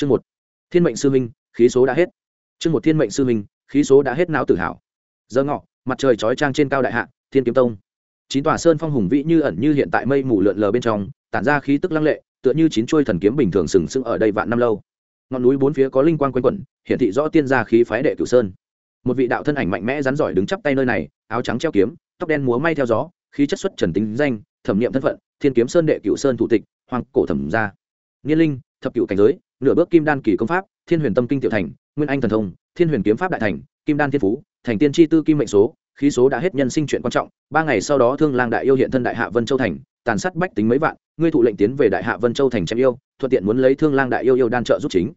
chương một. Thiên mệnh sư minh khí số đã hết. Chương một, thiên mệnh sư minh khí số đã hết não tự hào giờ ngọ, mặt trời chói trang trên cao đại hạ, thiên kiếm tông. Chín tòa sơn phong hùng vĩ như ẩn như hiện tại mây mù lượn lờ bên trong, tản ra khí tức lăng lệ, tựa như chín chuôi thần kiếm bình thường sừng sững ở đây vạn năm lâu. Ngọn núi bốn phía có linh quang quanh quẩn, hiển thị rõ tiên gia khí phái đệ cửu sơn. Một vị đạo thân ảnh mạnh mẽ rắn giỏi đứng chắp tay nơi này, áo trắng treo kiếm, tóc đen múa may theo gió, khí chất xuất trần tính danh, thẩm nghiệm thân phận, thiên kiếm sơn đệ cửu sơn thủ tịch, hoàng cổ thẩm gia. Niên linh, thập cửu cảnh giới nửa bước kim đan kỳ công pháp, thiên huyền tâm kinh tiểu thành, nguyên anh thần thông, thiên huyền kiếm pháp đại thành, kim đan thiên phú, thành tiên tri tư kim mệnh số, khí số đã hết nhân sinh chuyện quan trọng, ba ngày sau đó thương lang đại yêu hiện thân đại hạ vân châu thành, tàn sát bách tính mấy vạn, ngươi thụ lệnh tiến về đại hạ vân châu thành chém yêu, thuận tiện muốn lấy thương lang đại yêu yêu đan trợ giúp chính.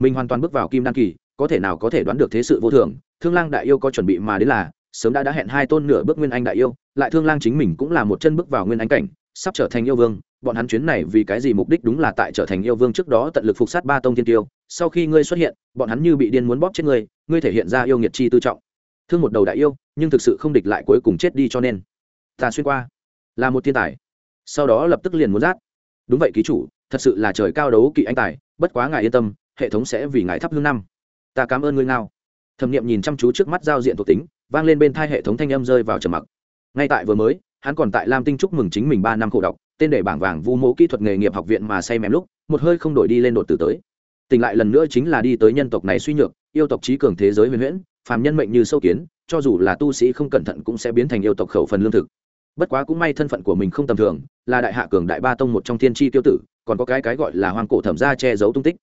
Mình hoàn toàn bước vào kim đan kỳ, có thể nào có thể đoán được thế sự vô thường, thương lang đại yêu có chuẩn bị mà đến là, sớm đã đã hẹn hai tôn nửa bước nguyên anh đại yêu, lại thương lang chính mình cũng là một chân bước vào nguyên anh cảnh sắp trở thành yêu vương, bọn hắn chuyến này vì cái gì mục đích đúng là tại trở thành yêu vương trước đó tận lực phục sát ba tông thiên tiêu, sau khi ngươi xuất hiện, bọn hắn như bị điên muốn bóp chết ngươi ngươi thể hiện ra yêu nghiệt chi tư trọng. Thương một đầu đại yêu, nhưng thực sự không địch lại cuối cùng chết đi cho nên. Ta xuyên qua, là một thiên tài. Sau đó lập tức liền muốn rát đúng vậy ký chủ, thật sự là trời cao đấu kỵ anh tài, bất quá ngài yên tâm, hệ thống sẽ vì ngài thắp hương năm. Ta cảm ơn ngươi nào thẩm nghiệm nhìn chăm chú trước mắt giao diện thuộc tính, vang lên bên thai hệ thống thanh âm rơi vào trầm mặc. Ngay tại vừa mới hắn còn tại lam tinh chúc mừng chính mình ba năm khổ đọc, tên để bảng vàng vu mẫu kỹ thuật nghề nghiệp học viện mà say mém lúc, một hơi không đổi đi lên đột tử tới. Tỉnh lại lần nữa chính là đi tới nhân tộc này suy nhược, yêu tộc trí cường thế giới huyền huyễn, phàm nhân mệnh như sâu kiến, cho dù là tu sĩ không cẩn thận cũng sẽ biến thành yêu tộc khẩu phần lương thực. Bất quá cũng may thân phận của mình không tầm thường, là đại hạ cường đại ba tông một trong thiên tri tiêu tử, còn có cái cái gọi là hoang cổ thẩm gia che giấu tung tích.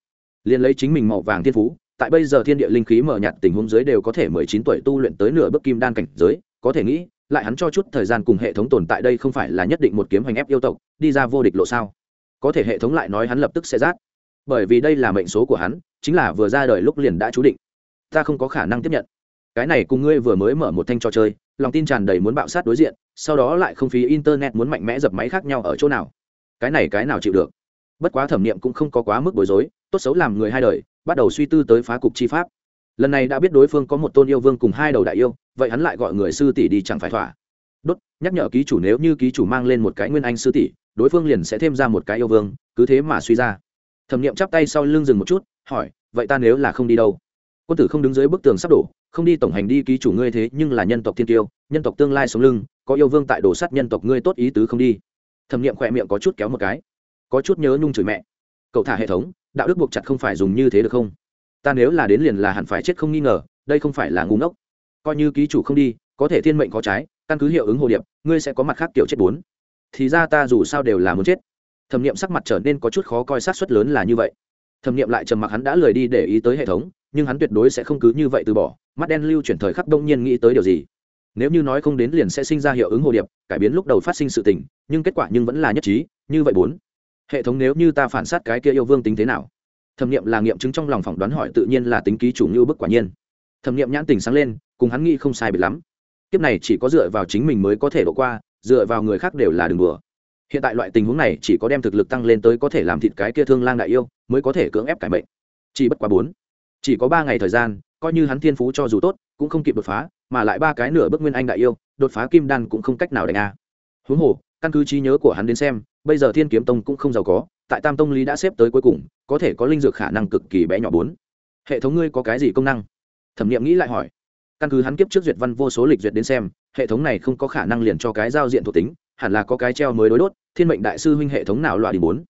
Liền lấy chính mình màu vàng thiên phú, tại bây giờ thiên địa linh khí mở nhạt tình huống dưới đều có thể mười chín tuổi tu luyện tới nửa bước kim đan cảnh giới, có thể nghĩ lại hắn cho chút thời gian cùng hệ thống tồn tại đây không phải là nhất định một kiếm hành ép yêu tộc, đi ra vô địch lộ sao? Có thể hệ thống lại nói hắn lập tức sẽ rát. Bởi vì đây là mệnh số của hắn, chính là vừa ra đời lúc liền đã chú định. Ta không có khả năng tiếp nhận. Cái này cùng ngươi vừa mới mở một thanh trò chơi, lòng tin tràn đầy muốn bạo sát đối diện, sau đó lại không phí internet muốn mạnh mẽ dập máy khác nhau ở chỗ nào. Cái này cái nào chịu được? Bất quá thẩm nghiệm cũng không có quá mức bối rối, tốt xấu làm người hai đời, bắt đầu suy tư tới phá cục chi pháp lần này đã biết đối phương có một tôn yêu vương cùng hai đầu đại yêu, vậy hắn lại gọi người sư tỷ đi chẳng phải thỏa. Đốt, nhắc nhở ký chủ nếu như ký chủ mang lên một cái nguyên anh sư tỷ, đối phương liền sẽ thêm ra một cái yêu vương, cứ thế mà suy ra. Thẩm nghiệm chắp tay sau lưng dừng một chút, hỏi, vậy ta nếu là không đi đâu? Quân tử không đứng dưới bức tường sắp đổ, không đi tổng hành đi ký chủ ngươi thế nhưng là nhân tộc thiên tiêu, nhân tộc tương lai sống lưng, có yêu vương tại đổ sắt nhân tộc ngươi tốt ý tứ không đi. Thẩm nghiệm khỏe miệng có chút kéo một cái. Có chút nhớ nhung chửi mẹ. Cậu thả hệ thống, đạo đức buộc chặt không phải dùng như thế được không? Ta nếu là đến liền là hẳn phải chết không nghi ngờ, đây không phải là ngu ngốc. Coi như ký chủ không đi, có thể thiên mệnh có trái, căn cứ hiệu ứng hồ điệp, ngươi sẽ có mặt khác kiểu chết bốn. Thì ra ta dù sao đều là muốn chết. Thẩm nghiệm sắc mặt trở nên có chút khó coi sát suất lớn là như vậy. Thẩm nghiệm lại trầm mặc hắn đã lười đi để ý tới hệ thống, nhưng hắn tuyệt đối sẽ không cứ như vậy từ bỏ, mắt đen lưu chuyển thời khắc đông nhiên nghĩ tới điều gì. Nếu như nói không đến liền sẽ sinh ra hiệu ứng hồ điệp, cải biến lúc đầu phát sinh sự tình, nhưng kết quả nhưng vẫn là nhất trí, như vậy bốn. Hệ thống nếu như ta phản sát cái kia yêu vương tính thế nào? Thẩm nghiệm là nghiệm chứng trong lòng phỏng đoán hỏi tự nhiên là tính ký chủ như bức quả nhiên. Thẩm nghiệm nhãn tình sáng lên, cùng hắn nghĩ không sai biệt lắm. Kiếp này chỉ có dựa vào chính mình mới có thể độ qua, dựa vào người khác đều là đường đùa. Hiện tại loại tình huống này chỉ có đem thực lực tăng lên tới có thể làm thịt cái kia thương lang đại yêu, mới có thể cưỡng ép cải mệnh. Chỉ bất quá bốn, chỉ có ba ngày thời gian, coi như hắn thiên phú cho dù tốt, cũng không kịp đột phá, mà lại ba cái nửa bước nguyên anh đại yêu, đột phá kim đan cũng không cách nào đánh a. Huống hồ, căn cứ trí nhớ của hắn đến xem, bây giờ thiên kiếm tông cũng không giàu có tại tam tông lý đã xếp tới cuối cùng, có thể có linh dược khả năng cực kỳ bé nhỏ bốn. Hệ thống ngươi có cái gì công năng? Thẩm nghiệm nghĩ lại hỏi. Căn cứ hắn kiếp trước duyệt văn vô số lịch duyệt đến xem, hệ thống này không có khả năng liền cho cái giao diện thuộc tính, hẳn là có cái treo mới đối đốt, thiên mệnh đại sư huynh hệ thống nào loại đi bốn.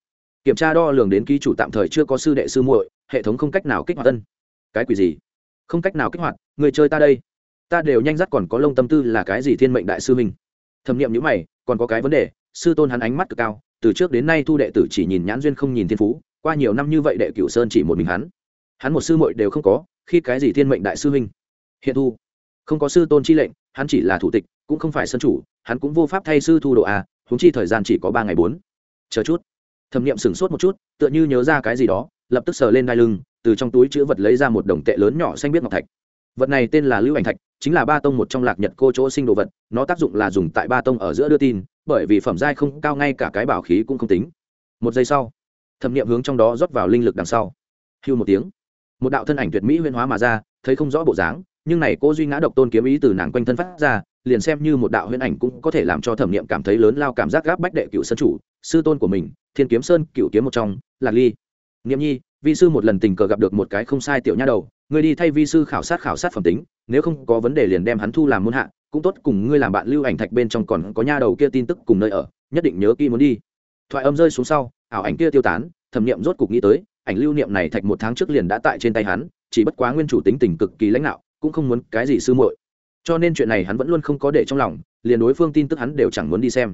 Kiểm tra đo lường đến ký chủ tạm thời chưa có sư đệ sư muội, hệ thống không cách nào kích hoạt tân cái quỷ gì? Không cách nào kích hoạt, người chơi ta đây. Ta đều nhanh dắt còn có lông tâm tư là cái gì thiên mệnh đại sư huynh? Thẩm nghiệm nhữ mày, còn có cái vấn đề, sư tôn hắn ánh mắt cực cao từ trước đến nay thu đệ tử chỉ nhìn nhãn duyên không nhìn thiên phú, qua nhiều năm như vậy đệ cửu sơn chỉ một mình hắn. Hắn một sư muội đều không có, khi cái gì thiên mệnh đại sư huynh? Hiện thu, không có sư tôn chi lệnh, hắn chỉ là thủ tịch, cũng không phải sân chủ, hắn cũng vô pháp thay sư thu độ a à, húng chi thời gian chỉ có ba ngày bốn. Chờ chút. Thẩm nghiệm sửng sốt một chút, tựa như nhớ ra cái gì đó, lập tức sờ lên đai lưng, từ trong túi chữ vật lấy ra một đồng tệ lớn nhỏ xanh biết ngọc thạch. Vật này tên là lưu ảnh thạch, chính là ba tông một trong lạc nhật cô chỗ sinh đồ vật, nó tác dụng là dùng tại ba tông ở giữa đưa tin bởi vì phẩm giai không cao ngay cả cái bảo khí cũng không tính. Một giây sau, thẩm nghiệm hướng trong đó rót vào linh lực đằng sau. Hưu một tiếng, một đạo thân ảnh tuyệt mỹ huyên hóa mà ra, thấy không rõ bộ dáng, nhưng này cô duy ngã độc tôn kiếm ý từ nàng quanh thân phát ra, liền xem như một đạo huyễn ảnh cũng có thể làm cho thẩm nghiệm cảm thấy lớn lao cảm giác gáp bách đệ cựu sân chủ, sư tôn của mình, thiên kiếm sơn cựu kiếm một trong, lạc ly. Nghiệm nhi, vi sư một lần tình cờ gặp được một cái không sai tiểu nha đầu, người đi thay vi sư khảo sát khảo sát phẩm tính, nếu không có vấn đề liền đem hắn thu làm môn hạ cũng tốt cùng ngươi làm bạn lưu ảnh thạch bên trong còn có nha đầu kia tin tức cùng nơi ở, nhất định nhớ kỹ muốn đi. Thoại âm rơi xuống sau, ảo ảnh kia tiêu tán, thẩm niệm rốt cục nghĩ tới, ảnh lưu niệm này thạch một tháng trước liền đã tại trên tay hắn, chỉ bất quá nguyên chủ tính tình cực kỳ lãnh đạo, cũng không muốn cái gì sư muội. Cho nên chuyện này hắn vẫn luôn không có để trong lòng, liền đối phương tin tức hắn đều chẳng muốn đi xem.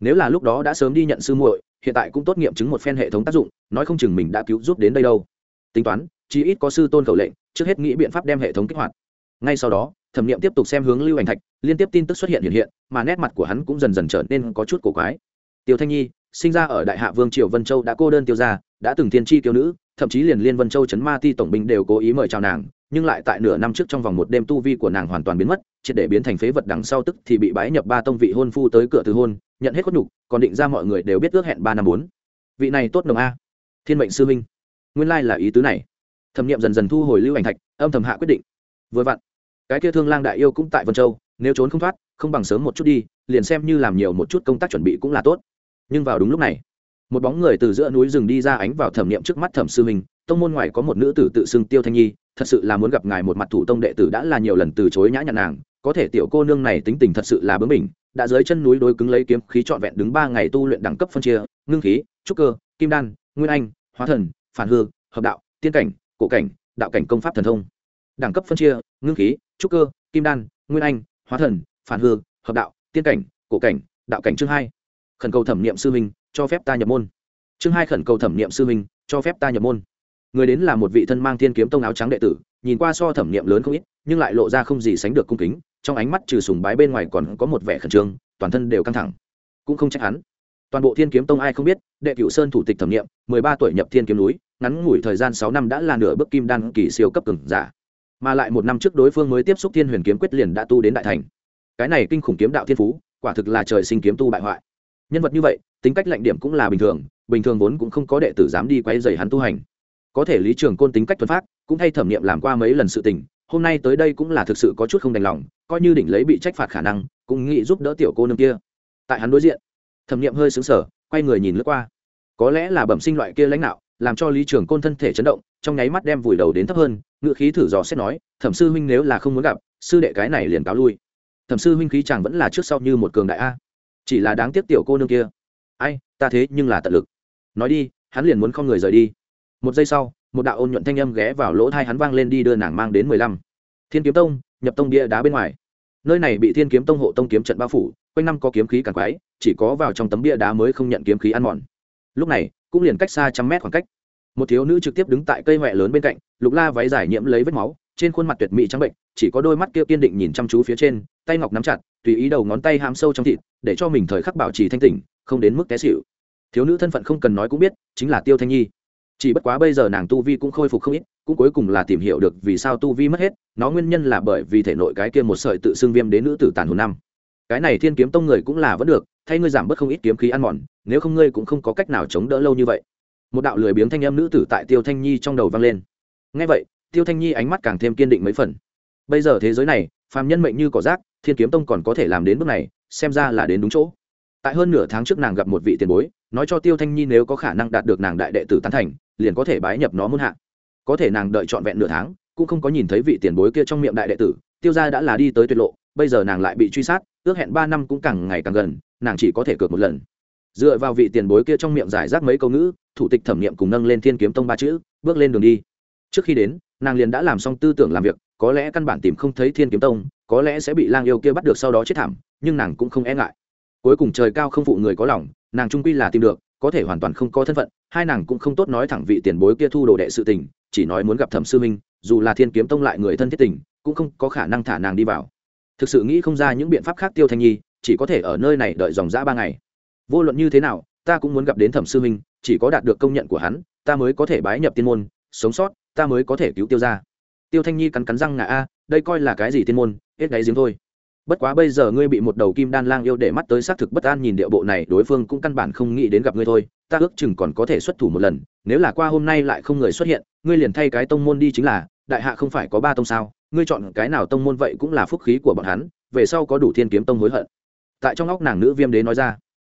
Nếu là lúc đó đã sớm đi nhận sư muội, hiện tại cũng tốt nghiệm chứng một phen hệ thống tác dụng, nói không chừng mình đã cứu giúp đến đây đâu. Tính toán, chí ít có sư tôn khẩu lệnh, trước hết nghĩ biện pháp đem hệ thống kích hoạt. Ngay sau đó thẩm nghiệm tiếp tục xem hướng lưu ảnh thạch, liên tiếp tin tức xuất hiện hiện hiện, mà nét mặt của hắn cũng dần dần trở nên có chút cổ quái. Tiêu thanh nhi, sinh ra ở đại hạ vương triều vân châu đã cô đơn tiêu ra đã từng thiên tri kiêu nữ, thậm chí liền liên vân châu chấn ma ti tổng binh đều cố ý mời chào nàng, nhưng lại tại nửa năm trước trong vòng một đêm tu vi của nàng hoàn toàn biến mất, triệt để biến thành phế vật đằng sau tức thì bị bái nhập ba tông vị hôn phu tới cửa từ hôn, nhận hết khuất nhục, còn định ra mọi người đều biết ước hẹn ba năm bốn. Vị này tốt đồng a. Thiên mệnh sư minh. Nguyên lai là ý tứ này. Thẩm nghiệm dần dần thu hồi lưu ảnh thạch, âm thầm hạ quyết định. Vừa vặn cái kia thương lang đại yêu cũng tại vân châu nếu trốn không thoát không bằng sớm một chút đi liền xem như làm nhiều một chút công tác chuẩn bị cũng là tốt. Nhưng vào đúng lúc này một bóng người từ giữa núi rừng đi ra ánh vào thẩm nghiệm trước mắt thẩm sư minh tông môn ngoài có một nữ tử tự xưng tiêu thanh nhi thật sự là muốn gặp ngài một mặt thủ tông đệ tử đã là nhiều lần từ chối nhã nhặn nàng có thể tiểu cô nương này tính tình thật sự là bướng mình đã dưới chân núi đối cứng lấy kiếm khí trọn vẹn đứng ba ngày tu luyện đẳng cấp phân chia ngưng khí trúc cơ kim đan nguyên anh hóa thần phản hư, hợp đạo tiên cảnh cổ cảnh đạo cảnh công pháp thần thông đẳng cấp phân chia, ngưng khí, trúc cơ, kim đan, nguyên anh, hóa thần, phản hương hợp đạo, tiên cảnh, cổ cảnh, đạo cảnh chương hai. Khẩn cầu thẩm niệm sư minh cho phép ta nhập môn. Chương hai khẩn cầu thẩm niệm sư minh cho phép ta nhập môn. Người đến là một vị thân mang thiên kiếm tông áo trắng đệ tử, nhìn qua so thẩm niệm lớn không ít, nhưng lại lộ ra không gì sánh được cung kính, trong ánh mắt trừ sùng bái bên ngoài còn có một vẻ khẩn trương, toàn thân đều căng thẳng. Cũng không trách hắn. Toàn bộ thiên kiếm tông ai không biết, đệ cửu sơn thủ tịch thẩm nghiệm mười ba tuổi nhập thiên kiếm núi, ngắn ngủi thời gian sáu năm đã là nửa bước kim đan kỳ siêu cấp cường giả mà lại một năm trước đối phương mới tiếp xúc thiên huyền kiếm quyết liền đã tu đến đại thành. Cái này kinh khủng kiếm đạo thiên phú, quả thực là trời sinh kiếm tu bại hoại. Nhân vật như vậy, tính cách lạnh điểm cũng là bình thường bình thường vốn cũng không có đệ tử dám đi quay dày hắn tu hành. Có thể lý trường côn tính cách thuần phát cũng thay thẩm nghiệm làm qua mấy lần sự tình, hôm nay tới đây cũng là thực sự có chút không đành lòng, coi như đỉnh lấy bị trách phạt khả năng, cũng nghĩ giúp đỡ tiểu cô nương kia. Tại hắn đối diện, thẩm nghiệm hơi xứng sở quay người nhìn lướt qua. Có lẽ là bẩm sinh loại kia lãnh đạo làm cho lý trường côn thân thể chấn động, trong nháy mắt đem vùi đầu đến thấp hơn, ngựa khí thử dò xét nói, thẩm sư huynh nếu là không muốn gặp, sư đệ cái này liền cáo lui. Thẩm sư huynh khí chàng vẫn là trước sau như một cường đại a, chỉ là đáng tiếc tiểu cô nương kia. Ai, ta thế nhưng là tận lực. Nói đi, hắn liền muốn không người rời đi. Một giây sau, một đạo ôn nhuận thanh âm ghé vào lỗ thai hắn vang lên đi đưa nàng mang đến mười lăm. Thiên kiếm tông, nhập tông bia đá bên ngoài. Nơi này bị thiên kiếm tông hộ tông kiếm trận bao phủ, quanh năm có kiếm khí càng quái, chỉ có vào trong tấm bia đá mới không nhận kiếm khí ăn mòn. Lúc này cũng liền cách xa trăm mét khoảng cách. Một thiếu nữ trực tiếp đứng tại cây huệ lớn bên cạnh, lục la váy giải nhiễm lấy vết máu, trên khuôn mặt tuyệt mỹ trắng bệnh, chỉ có đôi mắt kia kiên định nhìn chăm chú phía trên, tay ngọc nắm chặt, tùy ý đầu ngón tay hám sâu trong thịt, để cho mình thời khắc bảo trì thanh tỉnh, không đến mức té xịu thiếu nữ thân phận không cần nói cũng biết, chính là tiêu thanh nhi. Chỉ bất quá bây giờ nàng tu vi cũng khôi phục không ít, cũng cuối cùng là tìm hiểu được vì sao tu vi mất hết, nó nguyên nhân là bởi vì thể nội cái kia một sợi tự xưng viêm đến nữ tử tàn hồn năm cái này thiên kiếm tông người cũng là vẫn được, thay ngươi giảm bớt không ít kiếm khí ăn mòn, nếu không ngươi cũng không có cách nào chống đỡ lâu như vậy. Một đạo lười biếng thanh âm nữ tử tại tiêu thanh nhi trong đầu vang lên. Ngay vậy, tiêu thanh nhi ánh mắt càng thêm kiên định mấy phần. Bây giờ thế giới này, phàm nhân mệnh như cỏ rác, thiên kiếm tông còn có thể làm đến bước này, xem ra là đến đúng chỗ. Tại hơn nửa tháng trước nàng gặp một vị tiền bối, nói cho tiêu thanh nhi nếu có khả năng đạt được nàng đại đệ tử tán thành, liền có thể bái nhập nó muôn hạ. Có thể nàng đợi trọn vẹn nửa tháng, cũng không có nhìn thấy vị tiền bối kia trong miệng đại đệ tử, tiêu Gia đã là đi tới tuyệt lộ, bây giờ nàng lại bị truy sát ước hẹn ba năm cũng càng ngày càng gần, nàng chỉ có thể cược một lần. Dựa vào vị tiền bối kia trong miệng giải rác mấy câu ngữ, thủ tịch thẩm nghiệm cùng nâng lên thiên kiếm tông ba chữ, bước lên đường đi. Trước khi đến, nàng liền đã làm xong tư tưởng làm việc, có lẽ căn bản tìm không thấy thiên kiếm tông, có lẽ sẽ bị lang yêu kia bắt được sau đó chết thảm, nhưng nàng cũng không e ngại. Cuối cùng trời cao không phụ người có lòng, nàng trung quy là tìm được, có thể hoàn toàn không có thân phận, hai nàng cũng không tốt nói thẳng vị tiền bối kia thu đồ đệ sự tình, chỉ nói muốn gặp thẩm sư minh dù là thiên kiếm tông lại người thân thiết tình, cũng không có khả năng thả nàng đi vào thực sự nghĩ không ra những biện pháp khác tiêu thanh nhi, chỉ có thể ở nơi này đợi dòng dã ba ngày. Vô luận như thế nào, ta cũng muốn gặp đến thẩm sư minh chỉ có đạt được công nhận của hắn, ta mới có thể bái nhập tiên môn, sống sót, ta mới có thể cứu tiêu ra tiêu thanh nhi cắn cắn răng ngà a, đây coi là cái gì tiên môn, hết đáy giếng thôi. Bất quá bây giờ ngươi bị một đầu kim đan lang yêu để mắt tới xác thực bất an nhìn điệu bộ này, đối phương cũng căn bản không nghĩ đến gặp ngươi thôi. Ta ước chừng còn có thể xuất thủ một lần, nếu là qua hôm nay lại không người xuất hiện, ngươi liền thay cái tông môn đi chính là, đại hạ không phải có ba tông sao? Ngươi chọn cái nào tông môn vậy cũng là phúc khí của bọn hắn về sau có đủ thiên kiếm tông hối hận. Tại trong óc nàng nữ viêm đế nói ra.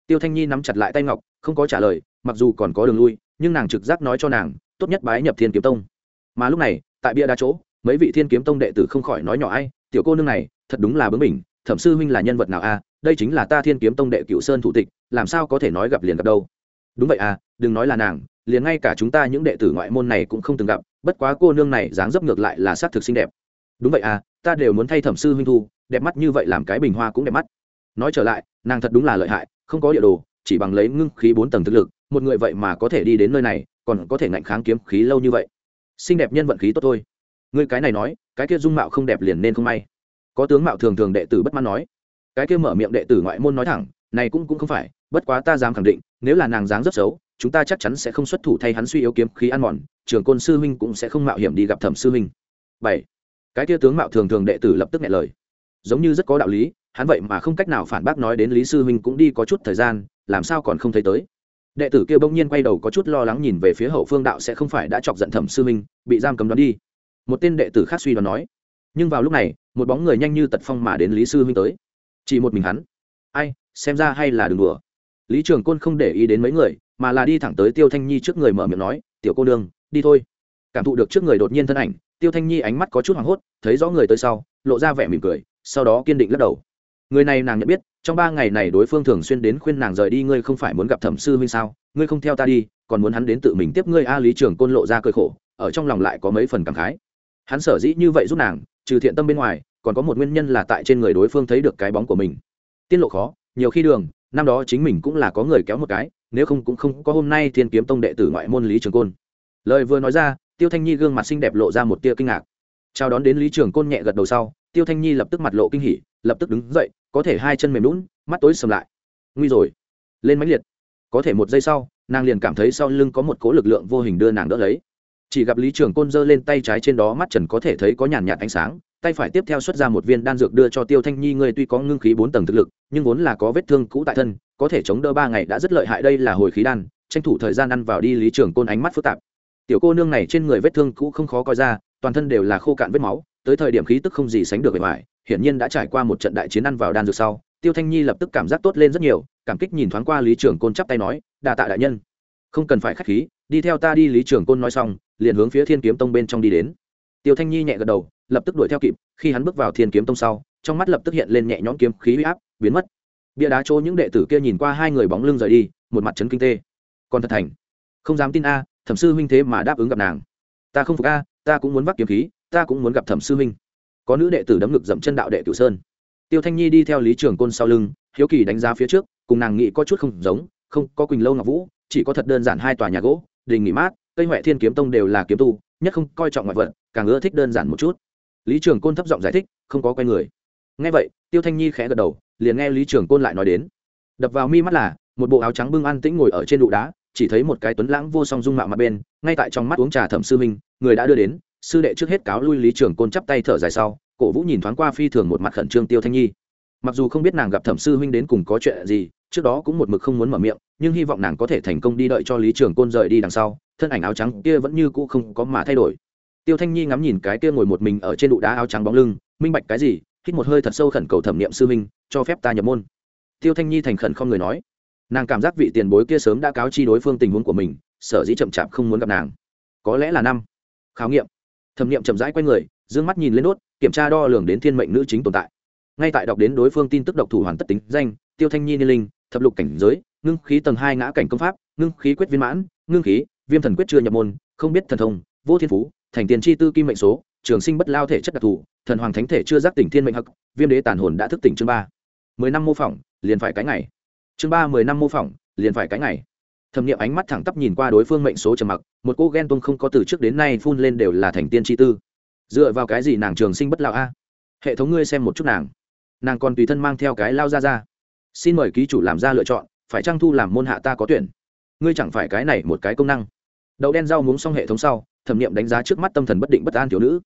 Tiêu thanh nhi nắm chặt lại tay ngọc không có trả lời mặc dù còn có đường lui nhưng nàng trực giác nói cho nàng tốt nhất bái nhập thiên kiếm tông. Mà lúc này tại bia đá chỗ mấy vị thiên kiếm tông đệ tử không khỏi nói nhỏ ai tiểu cô nương này thật đúng là bướng mình, thẩm sư huynh là nhân vật nào a đây chính là ta thiên kiếm tông đệ cựu sơn thủ tịch làm sao có thể nói gặp liền gặp đâu. Đúng vậy à đừng nói là nàng liền ngay cả chúng ta những đệ tử ngoại môn này cũng không từng gặp bất quá cô nương này dáng dấp ngược lại là s á thực xinh đẹp đúng vậy à ta đều muốn thay thẩm sư huynh thu, đẹp mắt như vậy làm cái bình hoa cũng đẹp mắt. Nói trở lại, nàng thật đúng là lợi hại, không có địa đồ, chỉ bằng lấy ngưng khí bốn tầng thực lực, một người vậy mà có thể đi đến nơi này, còn có thể ngạnh kháng kiếm khí lâu như vậy. Xinh đẹp nhân vận khí tốt thôi. Người cái này nói, cái kia dung mạo không đẹp liền nên không may. Có tướng mạo thường thường đệ tử bất mãn nói. Cái kia mở miệng đệ tử ngoại môn nói thẳng, này cũng cũng không phải, bất quá ta dám khẳng định, nếu là nàng dáng rất xấu, chúng ta chắc chắn sẽ không xuất thủ thay hắn suy yếu kiếm khí ăn mòn, trường côn sư huynh cũng sẽ không mạo hiểm đi gặp thẩm sư huynh. Bảy cái kia tướng mạo thường thường đệ tử lập tức nghe lời. Giống như rất có đạo lý, hắn vậy mà không cách nào phản bác nói đến lý sư huynh cũng đi có chút thời gian, làm sao còn không thấy tới. Đệ tử kia bỗng nhiên quay đầu có chút lo lắng nhìn về phía hậu phương đạo sẽ không phải đã chọc giận thẩm sư huynh, bị giam cấm đoán đi. Một tên đệ tử khác suy đoán nói. Nhưng vào lúc này, một bóng người nhanh như tật phong mà đến lý sư huynh tới. Chỉ một mình hắn. Ai, xem ra hay là đừng đùa. Lý trường côn không để ý đến mấy người, mà là đi thẳng tới tiêu thanh nhi trước người mở miệng nói, tiểu cô đương đi thôi cảm thụ được trước người đột nhiên thân ảnh, tiêu thanh nhi ánh mắt có chút hoảng hốt, thấy rõ người tới sau, lộ ra vẻ mỉm cười, sau đó kiên định lắc đầu. Người này nàng nhận biết, trong ba ngày này đối phương thường xuyên đến khuyên nàng rời đi, ngươi không phải muốn gặp thẩm sư huynh sao? Ngươi không theo ta đi, còn muốn hắn đến tự mình tiếp ngươi a lý trường côn lộ ra cơi khổ, ở trong lòng lại có mấy phần cảm khái. Hắn sở dĩ như vậy giúp nàng, trừ thiện tâm bên ngoài, còn có một nguyên nhân là tại trên người đối phương thấy được cái bóng của mình. Tiên lộ khó, nhiều khi đường, năm đó chính mình cũng là có người kéo một cái, nếu không cũng không có hôm nay thiên kiếm tông đệ tử ngoại môn lý trường côn. Lời vừa nói ra tiêu thanh nhi gương mặt xinh đẹp lộ ra một tia kinh ngạc. Chào đón đến lý trường côn nhẹ gật đầu sau, tiêu thanh nhi lập tức mặt lộ kinh hỉ, lập tức đứng dậy, có thể hai chân mềm lún mắt tối sầm lại. Nguy rồi. Lên máy liệt. Có thể một giây sau, nàng liền cảm thấy sau lưng có một cố lực lượng vô hình đưa nàng đỡ lấy. Chỉ gặp lý trường côn giơ lên tay trái trên đó mắt trần có thể thấy có nhàn nhạt ánh sáng, tay phải tiếp theo xuất ra một viên đan dược đưa cho tiêu thanh nhi ngươi tuy có ngưng khí bốn tầng thực lực, nhưng vốn là có vết thương cũ tại thân, có thể chống đỡ ba ngày đã rất lợi hại, đây là hồi khí đan, tranh thủ thời gian ăn vào đi, lý trường côn ánh mắt phức tạp tiểu cô nương này trên người vết thương cũ không khó coi ra, toàn thân đều là khô cạn vết máu, tới thời điểm khí tức không gì sánh được bề ngoài, hiển nhiên đã trải qua một trận đại chiến ăn vào đan dược sau, tiêu thanh nhi lập tức cảm giác tốt lên rất nhiều, cảm kích nhìn thoáng qua lý trường côn chắp tay nói đà tạ đại nhân. Không cần phải k h á c h khí, đi theo ta đi, lý trường côn nói xong, liền hướng phía thiên kiếm tông bên trong đi đến. Tiêu thanh nhi nhẹ gật đầu, lập tức đuổi theo kịp, khi hắn bước vào thiên kiếm tông sau, trong mắt lập tức hiện lên nhẹ nhõm kiếm khí huy áp, biến mất. Bia đá chỗ những đệ tử kia nhìn qua hai người bóng lưng rời đi, một mặt trấn kinh tê. Còn thật thành. Không dám tin a thẩm sư huynh thế mà đáp ứng gặp nàng. Ta không phục a, ta cũng muốn vác kiếm khí, ta cũng muốn gặp thẩm sư huynh. Có nữ đệ tử đấm ngực dậm chân đạo đệ cửu sơn. Tiêu thanh nhi đi theo lý trường côn sau lưng, hiếu kỳ đánh giá phía trước, cùng nàng nghĩ có chút không giống, không, có quỳnh lâu ngọc vũ, chỉ có thật đơn giản hai tòa nhà gỗ, đình nghỉ mát cây huệ thiên kiếm tông đều là kiếm tu, nhất không coi trọng ngoại vật, càng ưa thích đơn giản một chút. Lý trường côn thấp giọng giải thích, không có quen người. Nghe vậy, tiêu thanh nhi khẽ gật đầu, liền nghe lý trường côn lại nói đến. Đập vào mi mắt là, một bộ áo trắng bưng ăn tĩnh ngồi ở trên đụ đá chỉ thấy một cái tuấn lãng vô song dung mạo mặt bên, ngay tại trong mắt uống trà thẩm sư minh người đã đưa đến, sư đệ trước hết cáo lui lý trường côn chắp tay thở dài sau, cổ vũ nhìn thoáng qua phi thường một mặt khẩn trương tiêu thanh nhi. Mặc dù không biết nàng gặp thẩm sư huynh đến cùng có chuyện gì, trước đó cũng một mực không muốn mở miệng, nhưng hy vọng nàng có thể thành công đi đợi cho lý trường côn rời đi đằng sau, thân ảnh áo trắng kia vẫn như cũ không có mà thay đổi. Tiêu thanh nhi ngắm nhìn cái kia ngồi một mình ở trên đụ đá áo trắng bóng lưng, minh bạch cái gì, hít một hơi thật sâu khẩn cầu thẩm niệm sư huynh, cho phép ta nhập môn. Tiêu thanh nhi thành khẩn không người nói nàng cảm giác vị tiền bối kia sớm đã cáo chi đối phương tình huống của mình, sở dĩ chậm chạp không muốn gặp nàng. Có lẽ là năm. Khảo nghiệm. Thẩm nghiệm chậm rãi q u a y người d ư ơ n g mắt nhìn lên đốt, kiểm tra đo lường đến thiên mệnh nữ chính tồn tại. Ngay tại đọc đến đối phương tin tức độc thủ hoàn tất tính danh, tiêu thanh nhi niên linh, thập lục cảnh giới, ngưng khí tầng hai ngã cảnh công pháp, ngưng khí quyết viên mãn, ngưng khí, viêm thần quyết chưa nhập môn, không biết thần thông, vô thiên phú, thành tiền chi tư kim mệnh số, trường sinh bất lao thể chất đặc thù, thần hoàng thánh thể chưa giác tỉnh thiên mệnh hắc, viêm đế tàn hồn đã thức tỉnh chương ba. Mười năm mô phỏng, liền phải cái ngày chương ba mười năm mô phỏng, liền phải cái ngày. Thẩm nghiệm ánh mắt thẳng tắp nhìn qua đối phương mệnh số trầm mặc, một cô ghen tuông không có từ trước đến nay phun lên đều là thành tiên tri tư. Dựa vào cái gì nàng trường sinh bất lão a? Hệ thống ngươi xem một chút nàng. Nàng còn tùy thân mang theo cái lao ra ra. Xin mời ký chủ làm ra lựa chọn, phải trang thu làm môn hạ ta có tuyển. Ngươi chẳng phải cái này một cái công năng. Đậu đen rau muống xong hệ thống sau, thẩm nghiệm đánh giá trước mắt tâm thần bất định bất an thiếu nữ.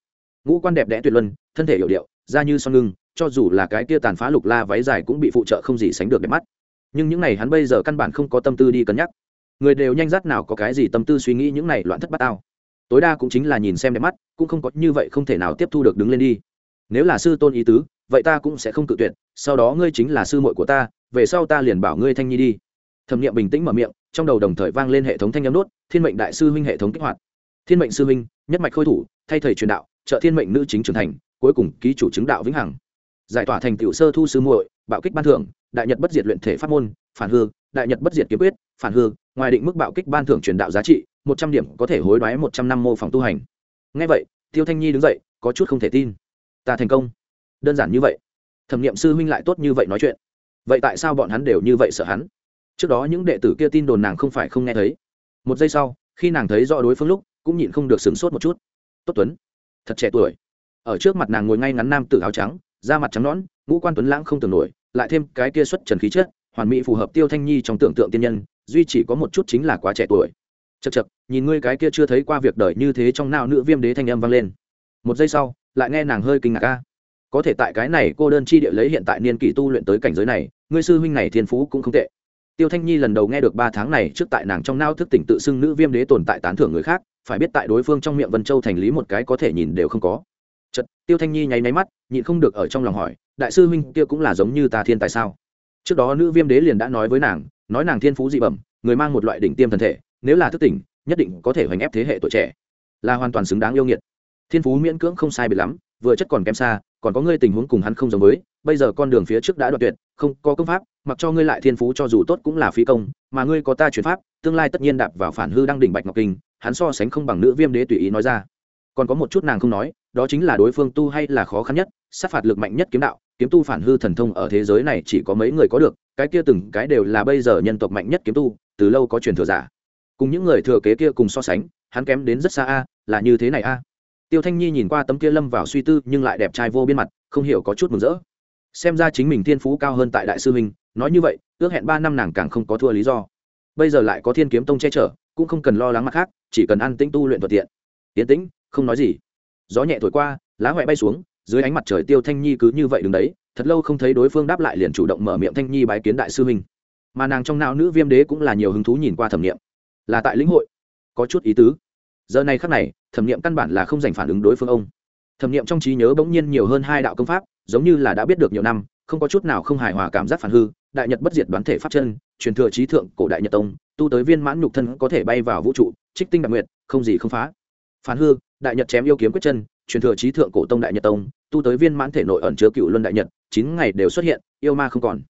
Ngũ quan đẹp đẽ tuyệt luân, thân thể hiệu điệu, da như son ngưng, cho dù là cái kia tàn phá lục la váy dài cũng bị phụ trợ không gì sánh được đẹp mắt nhưng những này hắn bây giờ căn bản không có tâm tư đi cân nhắc. Người đều nhanh rát nào có cái gì tâm tư suy nghĩ những này loạn thất bát tao. Tối đa cũng chính là nhìn xem đẹp mắt cũng không có như vậy không thể nào tiếp thu được đứng lên đi. Nếu là sư tôn ý tứ vậy ta cũng sẽ không cự tuyệt sau đó ngươi chính là sư muội của ta về sau ta liền bảo ngươi thanh nhi đi. Thẩm nghiệm bình tĩnh mở miệng trong đầu đồng thời vang lên hệ thống thanh nhắm đốt thiên mệnh đại sư huynh hệ thống kích hoạt. Thiên mệnh sư huynh, nhất mạch khôi thủ thay thầy truyền đạo trợ thiên mệnh nữ chính trưởng thành cuối cùng ký chủ chứng đạo vĩnh hằng. Giải tỏa thành tựu sơ thu sư muội bạo kích ban thưởng, đại nhật bất diệt luyện thể pháp môn, phản hư, đại nhật bất diệt kiếm quyết, phản hư, ngoài định mức bạo kích ban thưởng truyền đạo giá trị, một trăm điểm có thể hối đoái một trăm năm mô phòng tu hành. Ngay vậy, tiêu thanh nhi đứng dậy, có chút không thể tin. Ta thành công. Đơn giản như vậy. Thẩm nghiệm sư huynh lại tốt như vậy nói chuyện. Vậy tại sao bọn hắn đều như vậy sợ hắn? Trước đó những đệ tử kia tin đồn nàng không phải không nghe thấy. Một giây sau, khi nàng thấy rõ đối phương lúc, cũng nhịn không được sửng sốt một chút. Tốt tuấn, thật trẻ tuổi. Ở trước mặt nàng ngồi ngay ngắn nam tử áo trắng, da mặt trắng nõn ngũ quan tuấn lãng không tưởng nổi, lại thêm cái kia xuất trần khí chất, hoàn mỹ phù hợp tiêu thanh nhi trong tưởng tượng tiên nhân, duy chỉ có một chút chính là quá trẻ tuổi. Chật chật nhìn ngươi cái kia chưa thấy qua việc đời như thế trong nào nữ viêm đế thanh âm vang lên. Một giây sau, lại nghe nàng hơi kinh ngạc ca có thể tại cái này cô đơn chi địa lấy hiện tại niên kỷ tu luyện tới cảnh giới này, ngươi sư huynh này thiên phú cũng không tệ. Tiêu thanh nhi lần đầu nghe được ba tháng này trước tại nàng trong nao thức tỉnh tự xưng nữ viêm đế tồn tại tán thưởng người khác, phải biết tại đối phương trong miệng vân châu thành lý một cái có thể nhìn đều không có. Chật tiêu thanh nhi nháy máy mắt, nhịn không được ở trong lòng hỏi đại sư huynh kia cũng là giống như ta thiên tại sao? Trước đó nữ viêm đế liền đã nói với nàng, nói nàng thiên phú dị bẩm, người mang một loại đỉnh tiêm thần thể, nếu là thức tỉnh, nhất định có thể hoành ép thế hệ tuổi trẻ. Là hoàn toàn xứng đáng yêu nghiệt. Thiên phú miễn cưỡng không sai bị lắm, vừa chất còn kém xa, còn có ngươi tình huống cùng hắn không giống với, bây giờ con đường phía trước đã đoạn tuyệt, không có công pháp, mặc cho ngươi lại thiên phú cho dù tốt cũng là phí công, mà ngươi có ta chuyển pháp, tương lai tất nhiên đạp vào phản hư đăng đỉnh bạch ngọc kinh, hắn so sánh không bằng nữ viêm đế tùy ý nói ra. Còn có một chút nàng không nói, đó chính là đối phương tu hay là khó khăn nhất, sát phạt lực mạnh nhất kiếm đạo kiếm tu phản hư thần thông ở thế giới này chỉ có mấy người có được, cái kia từng cái đều là bây giờ nhân tộc mạnh nhất kiếm tu, từ lâu có truyền thừa giả. Cùng những người thừa kế kia cùng so sánh, hắn kém đến rất xa a, là như thế này a. Tiêu thanh nhi nhìn qua tấm kia lâm vào suy tư nhưng lại đẹp trai vô biên mặt, không hiểu có chút mừng rỡ. Xem ra chính mình thiên phú cao hơn tại đại sư huynh, nói như vậy, ước hẹn ba năm nàng càng không có thua lý do. Bây giờ lại có thiên kiếm tông che chở, cũng không cần lo lắng mặt khác, chỉ cần ăn tĩnh tu luyện thuận tiện. Tiến tĩnh, không nói gì. Gió nhẹ thổi qua, lá huệ bay xuống dưới ánh mặt trời tiêu thanh nhi cứ như vậy đứng đấy, thật lâu không thấy đối phương đáp lại liền chủ động mở miệng thanh nhi bái kiến đại sư huynh. Mà nàng trong não nữ viêm đế cũng là nhiều hứng thú nhìn qua thẩm nghiệm là tại lĩnh hội. Có chút ý tứ. Giờ này khắc này, thẩm nghiệm căn bản là không dành phản ứng đối phương ông. Thẩm nghiệm trong trí nhớ bỗng nhiên nhiều hơn hai đạo công pháp, giống như là đã biết được nhiều năm, không có chút nào không hài hòa cảm giác phản hư, đại nhật bất diệt đoán thể pháp chân, truyền thừa trí thượng cổ đại nhật tông, tu tới viên mãn nhục thân có thể bay vào vũ trụ, trích tinh đặc nguyệt, không gì không phá. Phản hư, đại nhật chém yêu kiếm quyết chân, truyền thừa trí thượng cổ tông đại nhật tông tu tới viên mãn thể nội ẩn chứa cựu luân đại nhật, chín ngày đều xuất hiện, yêu ma không còn.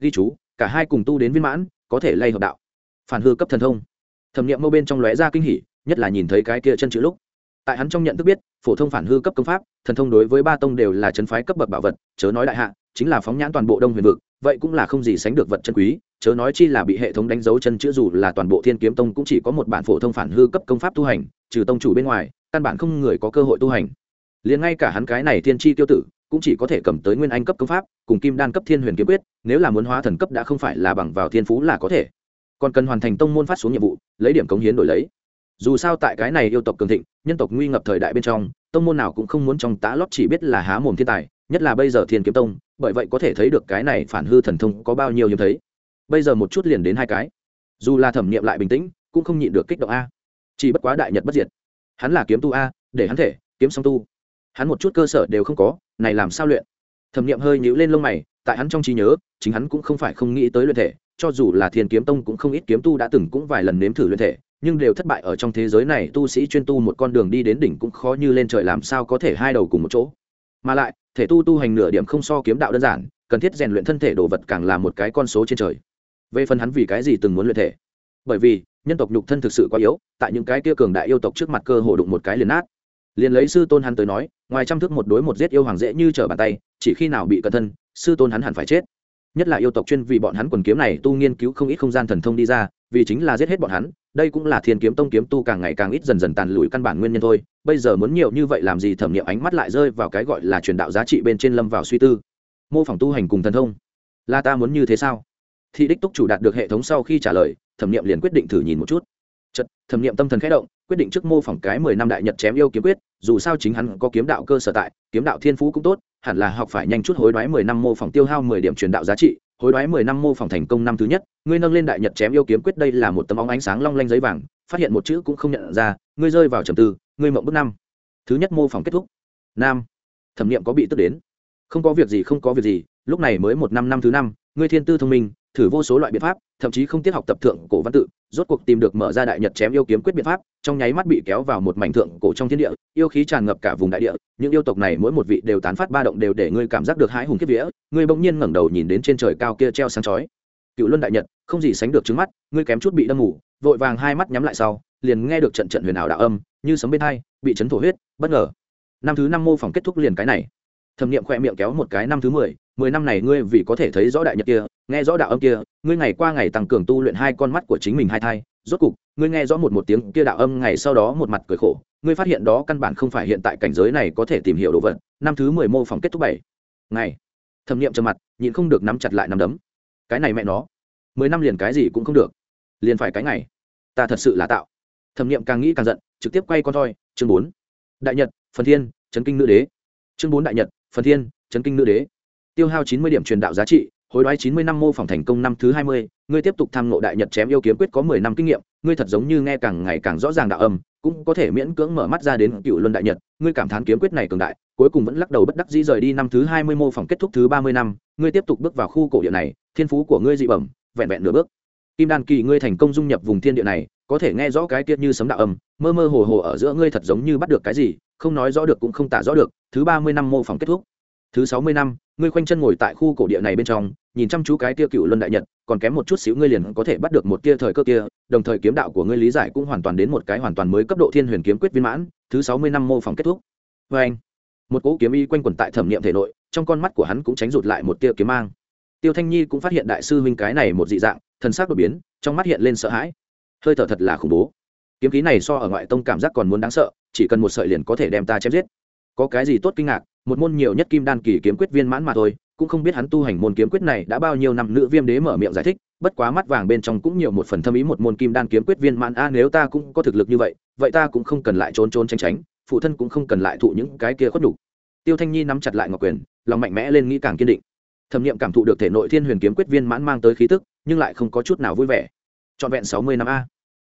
Ghi chú, cả hai cùng tu đến viên mãn, có thể lay hợp đạo. Phản hư cấp thần thông. Thẩm nghiệm mâu bên trong lóe ra kinh hỉ, nhất là nhìn thấy cái kia chân chữ lúc. Tại hắn trong nhận thức biết, phổ thông phản hư cấp công pháp, thần thông đối với ba tông đều là chân phái cấp bậc bảo vật, chớ nói đại hạ, chính là phóng nhãn toàn bộ đông huyền vực, vậy cũng là không gì sánh được vật chân quý, chớ nói chi là bị hệ thống đánh dấu chân chữ dù là toàn bộ thiên kiếm tông cũng chỉ có một bản phổ thông phản hư cấp công pháp tu hành, trừ tông chủ bên ngoài, căn bản không người có cơ hội tu hành liền ngay cả hắn cái này thiên chi tiêu tử, cũng chỉ có thể cầm tới nguyên anh cấp công pháp, cùng kim đan cấp thiên huyền kiếm quyết, nếu là muốn hóa thần cấp đã không phải là bằng vào thiên phú là có thể. Còn cần hoàn thành tông môn phát xuống nhiệm vụ, lấy điểm cống hiến đổi lấy. Dù sao tại cái này yêu tộc cường thịnh, nhân tộc nguy ngập thời đại bên trong, tông môn nào cũng không muốn trong tá lót chỉ biết là há mồm thiên tài, nhất là bây giờ thiên kiếm tông, bởi vậy có thể thấy được cái này phản hư thần thông có bao nhiêu hiếm thấy. Bây giờ một chút liền đến hai cái. Dù là thẩm nghiệm lại bình tĩnh, cũng không nhịn được kích động a. Chỉ bất quá đại nhật bất diệt. Hắn là kiếm tu a, để hắn thể, kiếm song tu hắn một chút cơ sở đều không có, này làm sao luyện? Thẩm nghiệm hơi nhíu lên lông mày, tại hắn trong trí nhớ, chính hắn cũng không phải không nghĩ tới luyện thể, cho dù là thiên kiếm tông cũng không ít kiếm tu đã từng cũng vài lần nếm thử luyện thể, nhưng đều thất bại ở trong thế giới này, tu sĩ chuyên tu một con đường đi đến đỉnh cũng khó như lên trời làm sao có thể hai đầu cùng một chỗ. Mà lại, thể tu tu hành nửa điểm không so kiếm đạo đơn giản, cần thiết rèn luyện thân thể đồ vật càng là một cái con số trên trời. Về phần hắn vì cái gì từng muốn luyện thể? Bởi vì, nhân tộc nhục thân thực sự quá yếu, tại những cái kia cường đại yêu tộc trước mặt cơ hồ đụng một cái liền nát liền lấy sư tôn hắn tới nói, ngoài trăm thước một đối một giết yêu hoàng dễ như trở bàn tay, chỉ khi nào bị cẩn thân, sư tôn hắn hẳn phải chết. Nhất là yêu tộc chuyên vì bọn hắn quần kiếm này tu nghiên cứu không ít không gian thần thông đi ra, vì chính là giết hết bọn hắn, đây cũng là thiên kiếm tông kiếm tu càng ngày càng ít dần dần tàn lùi căn bản nguyên nhân thôi. Bây giờ muốn nhiều như vậy làm gì thẩm nghiệm ánh mắt lại rơi vào cái gọi là truyền đạo giá trị bên trên lâm vào suy tư. Mô phỏng tu hành cùng thần thông. Là ta muốn như thế sao? Thị đích túc chủ đạt được hệ thống sau khi trả lời, thẩm nghiệm liền quyết định thử nhìn một chút chật thẩm nghiệm tâm thần khẽ động, quyết định trước mô phỏng cái mười năm đại nhật chém yêu kiếm quyết, dù sao chính hắn có kiếm đạo cơ sở tại, kiếm đạo thiên phú cũng tốt, hẳn là học phải nhanh chút hối đoái mười năm mô phỏng tiêu hao mười điểm truyền đạo giá trị, hối đoái mười năm mô phỏng thành công năm thứ nhất, ngươi nâng lên đại nhật chém yêu kiếm quyết đây là một tấm óng ánh sáng long lanh giấy vàng, phát hiện một chữ cũng không nhận ra, ngươi rơi vào trầm tư, ngươi mộng bước năm. Thứ nhất mô phỏng kết thúc. Nam. Thẩm niệm có bị tức đến. Không có việc gì, không có việc gì, lúc này mới một năm năm thứ năm, ngươi thiên tư thông minh thử vô số loại biện pháp, thậm chí không tiết học tập thượng cổ văn tự, rốt cuộc tìm được mở ra đại nhật chém yêu kiếm quyết biện pháp, trong nháy mắt bị kéo vào một mảnh thượng cổ trong thiên địa, yêu khí tràn ngập cả vùng đại địa, những yêu tộc này mỗi một vị đều tán phát ba động đều để ngươi cảm giác được hãi hùng kiếp vía, ngươi bỗng nhiên ngẩng đầu nhìn đến trên trời cao kia treo sáng chói. Cựu luân đại nhật, không gì sánh được trứng mắt, ngươi kém chút bị đâm ngủ, vội vàng hai mắt nhắm lại sau, liền nghe được trận trận huyền ảo đạo âm, như sấm bên hai, bị chấn thổ huyết, bất ngờ. Năm thứ năm mô phỏng kết thúc liền cái này thẩm nghiệm khoe miệng kéo một cái năm thứ mười mười năm này ngươi vì có thể thấy rõ đại nhật kia, nghe rõ đạo âm kia, ngươi ngày qua ngày tăng cường tu luyện hai con mắt của chính mình hai thai, rốt cục, ngươi nghe rõ một một tiếng kia đạo âm ngày sau đó một mặt cười khổ, ngươi phát hiện đó căn bản không phải hiện tại cảnh giới này có thể tìm hiểu đồ vật, năm thứ mười mô phỏng kết thúc bảy. Ngày. Thẩm nghiệm trầm mặt, nhịn không được nắm chặt lại nắm đấm. Cái này mẹ nó. Mười năm liền cái gì cũng không được. Liền phải cái ngày. Ta thật sự là tạo. Thẩm nghiệm càng nghĩ càng giận, trực tiếp quay con thoi, chương bốn. Đại nhật, phần thiên trấn kinh nữ đế. Chương bốn đại nhật phần thiên, chấn kinh nữ đế. Tiêu hao chín mươi điểm truyền đạo giá trị, hối đoái chín mươi năm mô phỏng thành công năm thứ hai mươi. Ngươi tiếp tục tham ngộ đại nhật chém yêu kiếm quyết có mười năm kinh nghiệm, ngươi thật giống như nghe càng ngày càng rõ ràng đạo âm, cũng có thể miễn cưỡng mở mắt ra đến cựu luân đại nhật. Ngươi cảm thán kiếm quyết này cường đại, cuối cùng vẫn lắc đầu bất đắc dĩ rời đi năm thứ hai mươi mô phỏng kết thúc thứ ba mươi năm. Ngươi tiếp tục bước vào khu cổ địa này, thiên phú của ngươi dị bẩm, vẹn vẹn nửa bước. Kim đan kỳ, ngươi thành công dung nhập vùng thiên địa này, có thể nghe rõ cái tiết như sấm đạo âm, mơ mơ hồ hồ ở giữa ngươi thật giống như bắt được cái gì, không nói rõ được cũng không tả rõ được thứ ba mươi năm mô phỏng kết thúc. Thứ sáu mươi năm, ngươi khoanh chân ngồi tại khu cổ địa này bên trong, nhìn chăm chú cái tia cựu luân đại nhật, còn kém một chút xíu ngươi liền có thể bắt được một tia thời cơ kia, đồng thời kiếm đạo của ngươi lý giải cũng hoàn toàn đến một cái hoàn toàn mới cấp độ thiên huyền kiếm quyết viên mãn, thứ sáu mươi năm mô phỏng kết thúc. Vê anh. Một cỗ kiếm y quanh quẩn tại thẩm niệm thể nội, trong con mắt của hắn cũng tránh rụt lại một tia kiếm mang. Tiêu thanh nhi cũng phát hiện đại sư huynh cái này một dị dạng, thần sắc đột biến, trong mắt hiện lên sợ hãi. Hơi thở thật là khủng bố. Kiếm khí này so ở ngoại tông cảm giác còn muốn đáng sợ, chỉ cần một sợi liền có thể đem ta chém giết có cái gì tốt kinh ngạc, một môn nhiều nhất kim đan kỳ kiếm quyết viên mãn mà thôi, cũng không biết hắn tu hành môn kiếm quyết này đã bao nhiêu năm, nữ viêm đế mở miệng giải thích, bất quá mắt vàng bên trong cũng nhiều một phần thâm ý một môn kim đan kiếm quyết viên mãn. A, nếu ta cũng có thực lực như vậy vậy ta cũng không cần lại trốn trốn tránh tránh, phụ thân cũng không cần lại thụ những cái kia khuất đủ. tiêu thanh nhi nắm chặt lại ngọc quyền, lòng mạnh mẽ lên nghĩ càng kiên định. Thẩm nghiệm cảm thụ được thể nội thiên huyền kiếm quyết viên mãn mang tới khí tức, nhưng lại không có chút nào vui vẻ. Trọn vẹn sáu mươi năm a.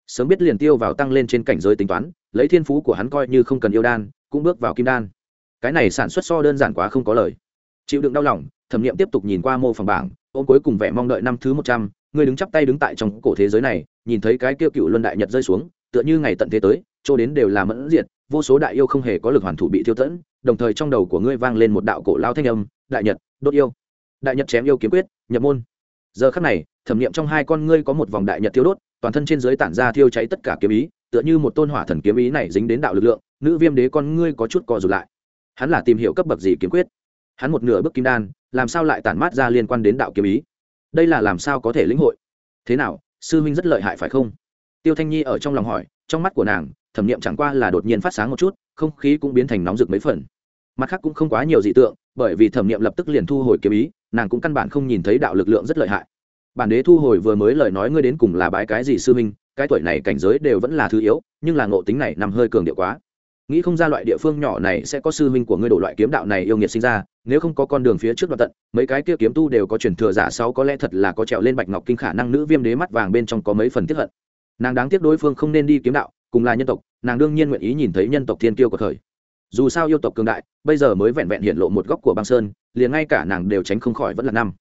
Sớm biết liền tiêu vào tăng lên trên cảnh giới tính toán, lấy thiên phú của hắn coi như không cần yêu đan cũng bước vào kim đan. Cái này sản xuất so đơn giản quá không có lời. Chịu đựng đau lòng, thẩm nghiệm tiếp tục nhìn qua mô phỏng bảng, ôm cuối cùng vẻ mong đợi năm thứ một trăm, người đứng chắp tay đứng tại trong cổ thế giới này, nhìn thấy cái kêu cựu luân đại nhật rơi xuống, tựa như ngày tận thế tới, chỗ đến đều là mẫn diệt, vô số đại yêu không hề có lực hoàn thủ bị tiêu tẫn, đồng thời trong đầu của ngươi vang lên một đạo cổ lao thanh âm, đại nhật, đốt yêu. Đại nhật chém yêu kiếm quyết, nhập môn. Giờ khắc này, thẩm nghiệm trong hai con ngươi có một vòng đại nhật thiêu đốt, toàn thân trên dưới tản ra thiêu cháy tất cả kiếm ý, tựa như một tôn hỏa thần kiếm ý này dính đến đạo lực lượng nữ viêm đế con ngươi có chút co rụt lại. Hắn là tìm hiểu cấp bậc gì kiếm quyết? Hắn một nửa bước kim đan, làm sao lại tản mát ra liên quan đến đạo kiếm ý? Đây là làm sao có thể lĩnh hội? Thế nào, sư huynh rất lợi hại phải không? Tiêu thanh nhi ở trong lòng hỏi, trong mắt của nàng, thẩm nghiệm chẳng qua là đột nhiên phát sáng một chút, không khí cũng biến thành nóng rực mấy phần. Mặt khác cũng không quá nhiều dị tượng, bởi vì thẩm nghiệm lập tức liền thu hồi kiếm ý, nàng cũng căn bản không nhìn thấy đạo lực lượng rất lợi hại. Bản đế thu hồi vừa mới lời nói ngươi đến cùng là bái cái gì sư minh cái tuổi này cảnh giới đều vẫn là thứ yếu, nhưng là ngộ tính này nằm hơi cường điệu quá nghĩ không ra loại địa phương nhỏ này sẽ có sư minh của ngươi đổ loại kiếm đạo này yêu nghiệt sinh ra, nếu không có con đường phía trước đoạn tận, mấy cái kia kiếm tu đều có truyền thừa giả sau có lẽ thật là có trèo lên bạch ngọc kinh khả năng nữ viêm đế mắt vàng bên trong có mấy phần tiếp hận. Nàng đáng tiếc đối phương không nên đi kiếm đạo, cùng là nhân tộc, nàng đương nhiên nguyện ý nhìn thấy nhân tộc thiên kiêu của thời. Dù sao yêu tộc cường đại, bây giờ mới vẹn vẹn hiện lộ một góc của băng sơn, liền ngay cả nàng đều tránh không khỏi vẫn là năm.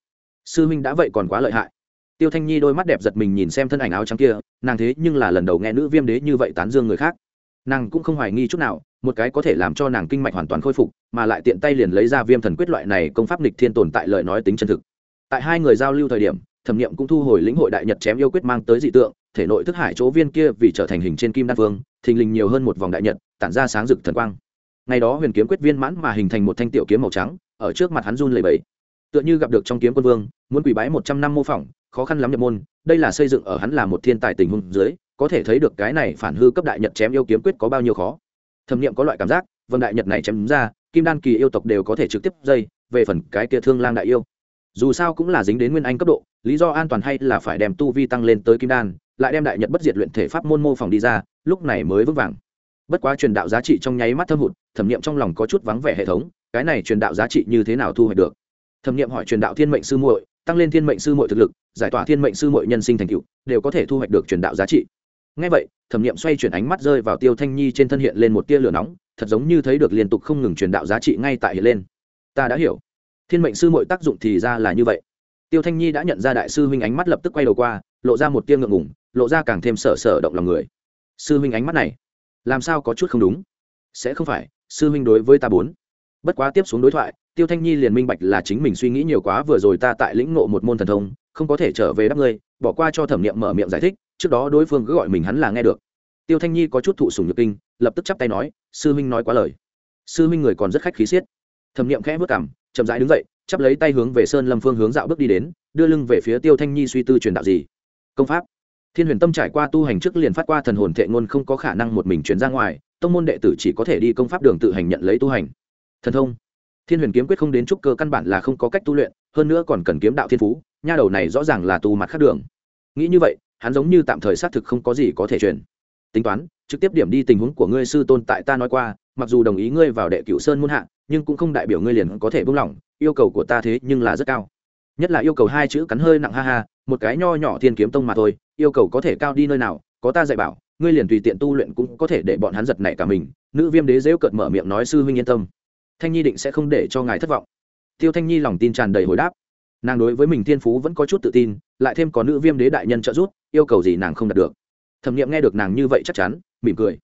Sư minh đã vậy còn quá lợi hại. Tiêu thanh nhi đôi mắt đẹp giật mình nhìn xem thân ảnh áo trắng kia, nàng thế nhưng là lần đầu nghe nữ viêm đế như vậy tán dương người khác nàng cũng không hoài nghi chút nào, một cái có thể làm cho nàng kinh mạch hoàn toàn khôi phục, mà lại tiện tay liền lấy ra viêm thần quyết loại này công pháp nịch thiên tồn tại lời nói tính chân thực. Tại hai người giao lưu thời điểm, thẩm nghiệm cũng thu hồi lĩnh hội đại nhật chém yêu quyết mang tới dị tượng, thể nội thức hải chỗ viên kia vì trở thành hình trên kim đan vương, thình lình nhiều hơn một vòng đại nhật, tản ra sáng rực thần quang. Ngày đó huyền kiếm quyết viên mãn mà hình thành một thanh tiểu kiếm màu trắng, ở trước mặt hắn run lầy bẫy tựa như gặp được trong kiếm quân vương, muốn quỷ bái một trăm năm mô phỏng, khó khăn lắm nhập môn, đây là xây dựng ở hắn là một thiên tài tình huống dưới có thể thấy được cái này phản hư cấp đại nhật chém yêu kiếm quyết có bao nhiêu khó. Thẩm nghiệm có loại cảm giác, vân đại nhật này chém ra, kim đan kỳ yêu tộc đều có thể trực tiếp dây, về phần cái kia thương lang đại yêu. Dù sao cũng là dính đến nguyên anh cấp độ, lý do an toàn hay là phải đem tu vi tăng lên tới kim đan, lại đem đại nhật bất diệt luyện thể pháp môn mô phỏng đi ra, lúc này mới vững vàng. Bất quá truyền đạo giá trị trong nháy mắt thâm hụt, thẩm nghiệm trong lòng có chút vắng vẻ hệ thống, cái này truyền đạo giá trị như thế nào thu hoạch được? Thẩm nghiệm hỏi truyền đạo thiên mệnh sư muội, tăng lên thiên mệnh sư muội thực lực, giải tỏa thiên mệnh sư muội nhân sinh thành tựu, đều có thể thu hoạch được truyền đạo giá trị ngay vậy, thẩm nghiệm xoay chuyển ánh mắt rơi vào tiêu thanh nhi trên thân hiện lên một tia lửa nóng, thật giống như thấy được liên tục không ngừng truyền đạo giá trị ngay tại hiện lên. Ta đã hiểu. Thiên mệnh sư muội tác dụng thì ra là như vậy. Tiêu thanh nhi đã nhận ra đại sư huynh ánh mắt lập tức quay đầu qua, lộ ra một tia ngượng ngủng lộ ra càng thêm sở sở động lòng người. Sư huynh ánh mắt này, làm sao có chút không đúng? Sẽ không phải, sư huynh đối với ta bốn. Bất quá tiếp xuống đối thoại, tiêu thanh nhi liền minh bạch là chính mình suy nghĩ nhiều quá vừa rồi ta tại lĩnh ngộ một môn thần thông, không có thể trở về đáp ngươi, bỏ qua cho thẩm nghiệm mở miệng giải thích trước đó đối phương cứ gọi mình hắn là nghe được. Tiêu thanh nhi có chút thụ sùng nhược kinh, lập tức chắp tay nói, sư huynh nói quá lời. Sư huynh người còn rất khách khí xiết. Thẩm nghiệm khẽ vất cảm chậm rãi đứng dậy, chắp lấy tay hướng về sơn lâm phương hướng dạo bước đi đến, đưa lưng về phía tiêu thanh nhi suy tư truyền đạo gì. Công pháp. Thiên huyền tâm trải qua tu hành trước liền phát qua thần hồn thệ ngôn không có khả năng một mình chuyển ra ngoài, tông môn đệ tử chỉ có thể đi công pháp đường tự hành nhận lấy tu hành. Thần thông. Thiên huyền kiếm quyết không đến trúc cơ căn bản là không có cách tu luyện, hơn nữa còn cần kiếm đạo thiên phú, nha đầu này rõ ràng là tu mặt khác đường. Nghĩ như vậy hắn giống như tạm thời xác thực không có gì có thể truyền. Tính toán, trực tiếp điểm đi tình huống của ngươi sư tôn tại ta nói qua, mặc dù đồng ý ngươi vào đệ cửu sơn muôn hạ, nhưng cũng không đại biểu ngươi liền có thể buông lỏng, yêu cầu của ta thế nhưng là rất cao. Nhất là yêu cầu hai chữ cắn hơi nặng ha ha, một cái nho nhỏ thiên kiếm tông mà thôi, yêu cầu có thể cao đi nơi nào, có ta dạy bảo, ngươi liền tùy tiện tu luyện cũng có thể để bọn hắn giật nảy cả mình. Nữ viêm đế dễu cợt mở miệng nói sư huynh yên tâm. Thanh nhi định sẽ không để cho ngài thất vọng. Tiêu thanh nhi lòng tin tràn đầy hồi đáp nàng đối với mình thiên phú vẫn có chút tự tin, lại thêm có nữ viêm đế đại nhân trợ giúp, yêu cầu gì nàng không đạt được. Thẩm nghiệm nghe được nàng như vậy chắc chắn, mỉm cười.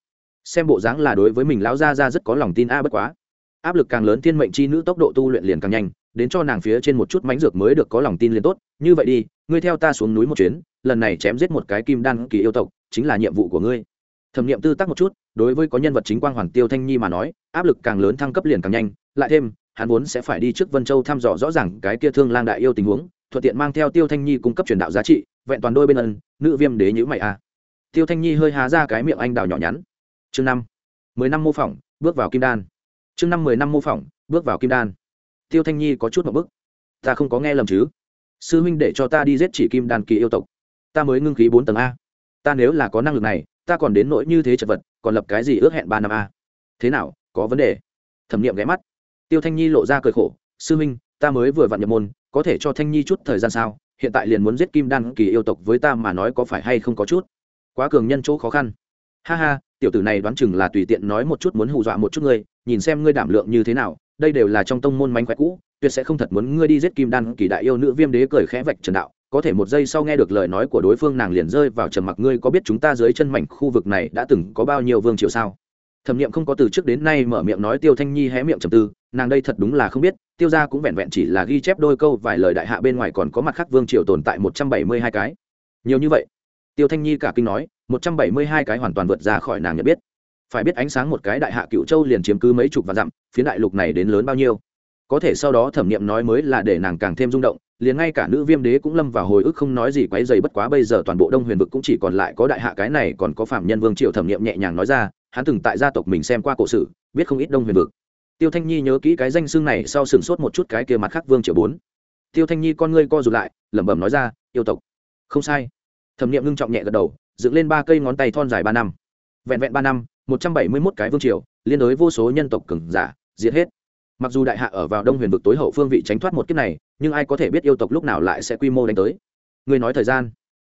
Xem bộ dáng là đối với mình lão gia ra rất có lòng tin a, bất quá. Áp lực càng lớn thiên mệnh chi nữ tốc độ tu luyện liền càng nhanh, đến cho nàng phía trên một chút mánh dược mới được có lòng tin liền tốt. Như vậy đi, ngươi theo ta xuống núi một chuyến, lần này chém giết một cái kim đan kỳ yêu tộc, chính là nhiệm vụ của ngươi. Thẩm nghiệm tư tác một chút, đối với có nhân vật chính quang hoàng tiêu thanh nhi mà nói, áp lực càng lớn thăng cấp liền càng nhanh, lại thêm hắn vốn sẽ phải đi trước vân châu thăm dò rõ ràng cái kia thương lang đại yêu tình huống, thuận tiện mang theo tiêu thanh nhi cung cấp truyền đạo giá trị, vẹn toàn đôi bên ân, nữ viêm đế nhữ mày a. À. tiêu thanh nhi hơi há ra cái miệng anh đào nhỏ nhắn. Chương năm, mười năm mô phỏng, bước vào kim đan. Chương năm, mười năm mô phỏng, bước vào kim đan. Tiêu thanh nhi có chút một bức. Ta không có nghe lầm chứ? Sư huynh để cho ta đi giết chỉ kim đan kỳ yêu tộc. Ta mới ngưng khí bốn tầng a. Ta nếu là có năng lực này, ta còn đến nỗi như thế chật vật, còn lập cái gì ước hẹn ba năm a. Thế nào, có vấn đề? Thẩm nghiệm ghé mắt tiêu thanh nhi lộ ra cười khổ, sư huynh ta mới vừa vặn nhập môn, có thể cho thanh nhi chút thời gian sao? Hiện tại liền muốn giết kim đan kỳ yêu tộc với ta mà nói có phải hay không có chút? Quá cường nhân chỗ khó khăn. Ha ha, tiểu tử này đoán chừng là tùy tiện nói một chút muốn hù dọa một chút ngươi, nhìn xem ngươi đảm lượng như thế nào, đây đều là trong tông môn mánh khỏe cũ, tuyệt sẽ không thật muốn ngươi đi giết kim đan kỳ đại yêu nữ viêm đế cười khẽ vạch trần đạo, có thể một giây sau nghe được lời nói của đối phương nàng liền rơi vào trầm mặc, ngươi có biết chúng ta dưới chân mảnh khu vực này đã từng có bao nhiêu vương triều sao? Thẩm nghiệm không có từ trước đến nay mở miệng nói tiêu thanh nhi hé miệng trầm tư, nàng đây thật đúng là không biết, tiêu ra cũng vẹn vẹn chỉ là ghi chép đôi câu vài lời đại hạ bên ngoài còn có mặt khác vương triều tồn tại một trăm bảy mươi hai cái. Nhiều như vậy, tiêu thanh nhi cả kinh nói, một trăm bảy mươi hai cái hoàn toàn vượt ra khỏi nàng nhận biết. Phải biết ánh sáng một cái đại hạ cựu châu liền chiếm cứ mấy chục và dặm phía đại lục này đến lớn bao nhiêu. Có thể sau đó thẩm nghiệm nói mới là để nàng càng thêm rung động, liền ngay cả nữ viêm đế cũng lâm vào hồi ức không nói gì quấy dày bất quá bây giờ toàn bộ đông huyền vực cũng chỉ còn lại có đại hạ cái này còn có phạm nhân vương triệu thẩm nghiệm nhẹ nhàng nói ra hắn từng tại gia tộc mình xem qua cổ sử, biết không ít đông huyền vực. Tiêu thanh nhi nhớ kỹ cái danh xương này sau sừng sốt một chút cái kia mặt khác vương triệu bốn. Tiêu thanh nhi con ngươi co rụt lại, lẩm bẩm nói ra, yêu tộc. Không sai. Thẩm nghiệm ngưng trọng nhẹ gật đầu, dựng lên ba cây ngón tay thon dài ba năm. Vẹn vẹn ba năm, một trăm bảy mươi mốt cái vương triều, liên đối vô số nhân tộc cừng giả, diệt hết. Mặc dù đại hạ ở vào đông huyền vực tối hậu phương vị tránh thoát một kiếp này, nhưng ai có thể biết yêu tộc lúc nào lại sẽ quy mô đánh tới? Người nói thời gian.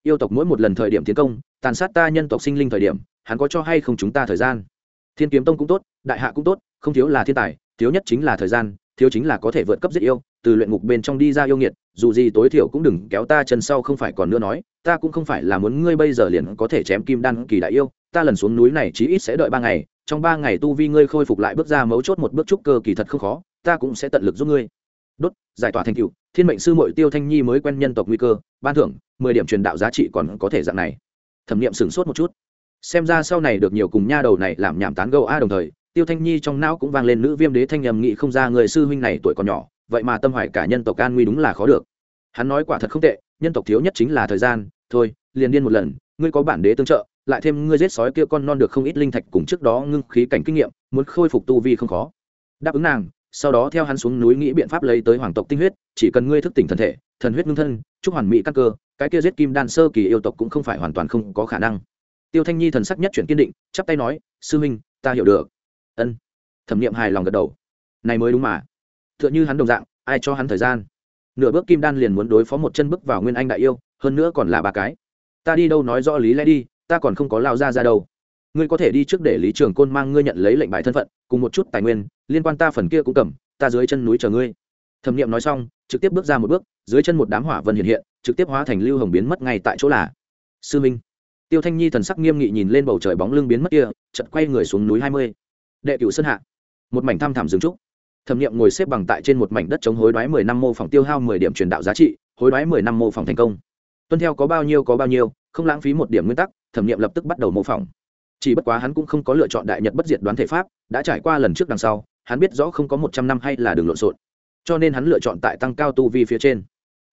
Yêu tộc mỗi một lần thời điểm tiến công, tàn sát ta nhân tộc sinh linh thời điểm hắn có cho hay không chúng ta thời gian? Thiên kiếm tông cũng tốt, đại hạ cũng tốt, không thiếu là thiên tài, thiếu nhất chính là thời gian, thiếu chính là có thể vượt cấp giết yêu, từ luyện ngục bên trong đi ra yêu nghiệt, dù gì tối thiểu cũng đừng kéo ta chân sau không phải còn nữa nói, ta cũng không phải là muốn ngươi bây giờ liền có thể chém kim đan kỳ đại yêu, ta lần xuống núi này chí ít sẽ đợi ba ngày, trong ba ngày tu vi ngươi khôi phục lại bước ra mấu chốt một bước trúc cơ kỳ thật không khó, ta cũng sẽ tận lực giúp ngươi. Đốt, giải tỏa thành cựu thiên mệnh sư mội tiêu thanh nhi mới quen nhân tộc nguy cơ, ban thưởng, mười điểm truyền đạo giá trị còn có thể dạng này. Thẩm nghiệm sửng sốt một chút xem ra sau này được nhiều cùng nha đầu này làm nhảm tán gâu a đồng thời, tiêu thanh nhi trong não cũng vang lên nữ viêm đế thanh nhầm nghị không ra người sư huynh này tuổi còn nhỏ, vậy mà tâm hoài cả nhân tộc an nguy đúng là khó được. Hắn nói quả thật không tệ, nhân tộc thiếu nhất chính là thời gian, thôi, liền điên một lần, ngươi có bản đế tương trợ, lại thêm ngươi giết sói kia con non được không ít linh thạch cùng trước đó ngưng khí cảnh kinh nghiệm, muốn khôi phục tu vi không khó. Đáp ứng nàng, sau đó theo hắn xuống núi nghĩ biện pháp lấy tới hoàng tộc tinh huyết, chỉ cần ngươi thức tỉnh thân thể, thần huyết ngưng thân chúc hoàn mỹ căn cơ, cái kia giết kim đan sơ kỳ yêu tộc cũng không phải hoàn toàn không có khả năng tiêu thanh nhi thần sắc nhất chuyển kiên định, chắp tay nói, sư huynh, ta hiểu được. Ân. Thẩm nghiệm hài lòng gật đầu. Này mới đúng mà. T h ư ợ n h ư hắn đồng dạng, ai cho hắn thời gian? Nửa bước kim đan liền muốn đối phó một chân bước vào nguyên anh đại yêu, hơn nữa còn là ba cái. Ta đi đâu nói rõ lý lẽ đi, ta còn không có lao ra ra đâu. Ngươi có thể đi trước để lý trường côn mang ngươi nhận lấy lệnh bài thân phận, cùng một chút tài nguyên, liên quan ta phần kia cũng cầm, ta dưới chân núi chờ ngươi. Thẩm nghiệm nói xong, trực tiếp bước ra một bước, dưới chân một đám hỏa vân hiện hiện, trực tiếp hóa thành lưu hồng biến mất ngay tại chỗ là. Sư minh tiêu thanh nhi thần sắc nghiêm nghị nhìn lên bầu trời bóng lưng biến mất kia, chợt quay người xuống núi hai mươi. Đệ cửu sơn hạ. Một mảnh thăm thẳm dừng trúc. Thẩm nghiệm ngồi xếp bằng tại trên một mảnh đất chống hối đoái mười năm mô phỏng tiêu hao mười điểm truyền đạo giá trị, hối đoái mười năm mô phỏng thành công. Tuân theo có bao nhiêu có bao nhiêu, không lãng phí một điểm nguyên tắc, thẩm nghiệm lập tức bắt đầu mô phỏng. Chỉ bất quá hắn cũng không có lựa chọn đại nhật bất diệt đoán thể pháp, đã trải qua lần trước đằng sau, hắn biết rõ không có một trăm năm hay là đường lộn xộn. Cho nên hắn lựa chọn tại tăng cao tu vi phía trên.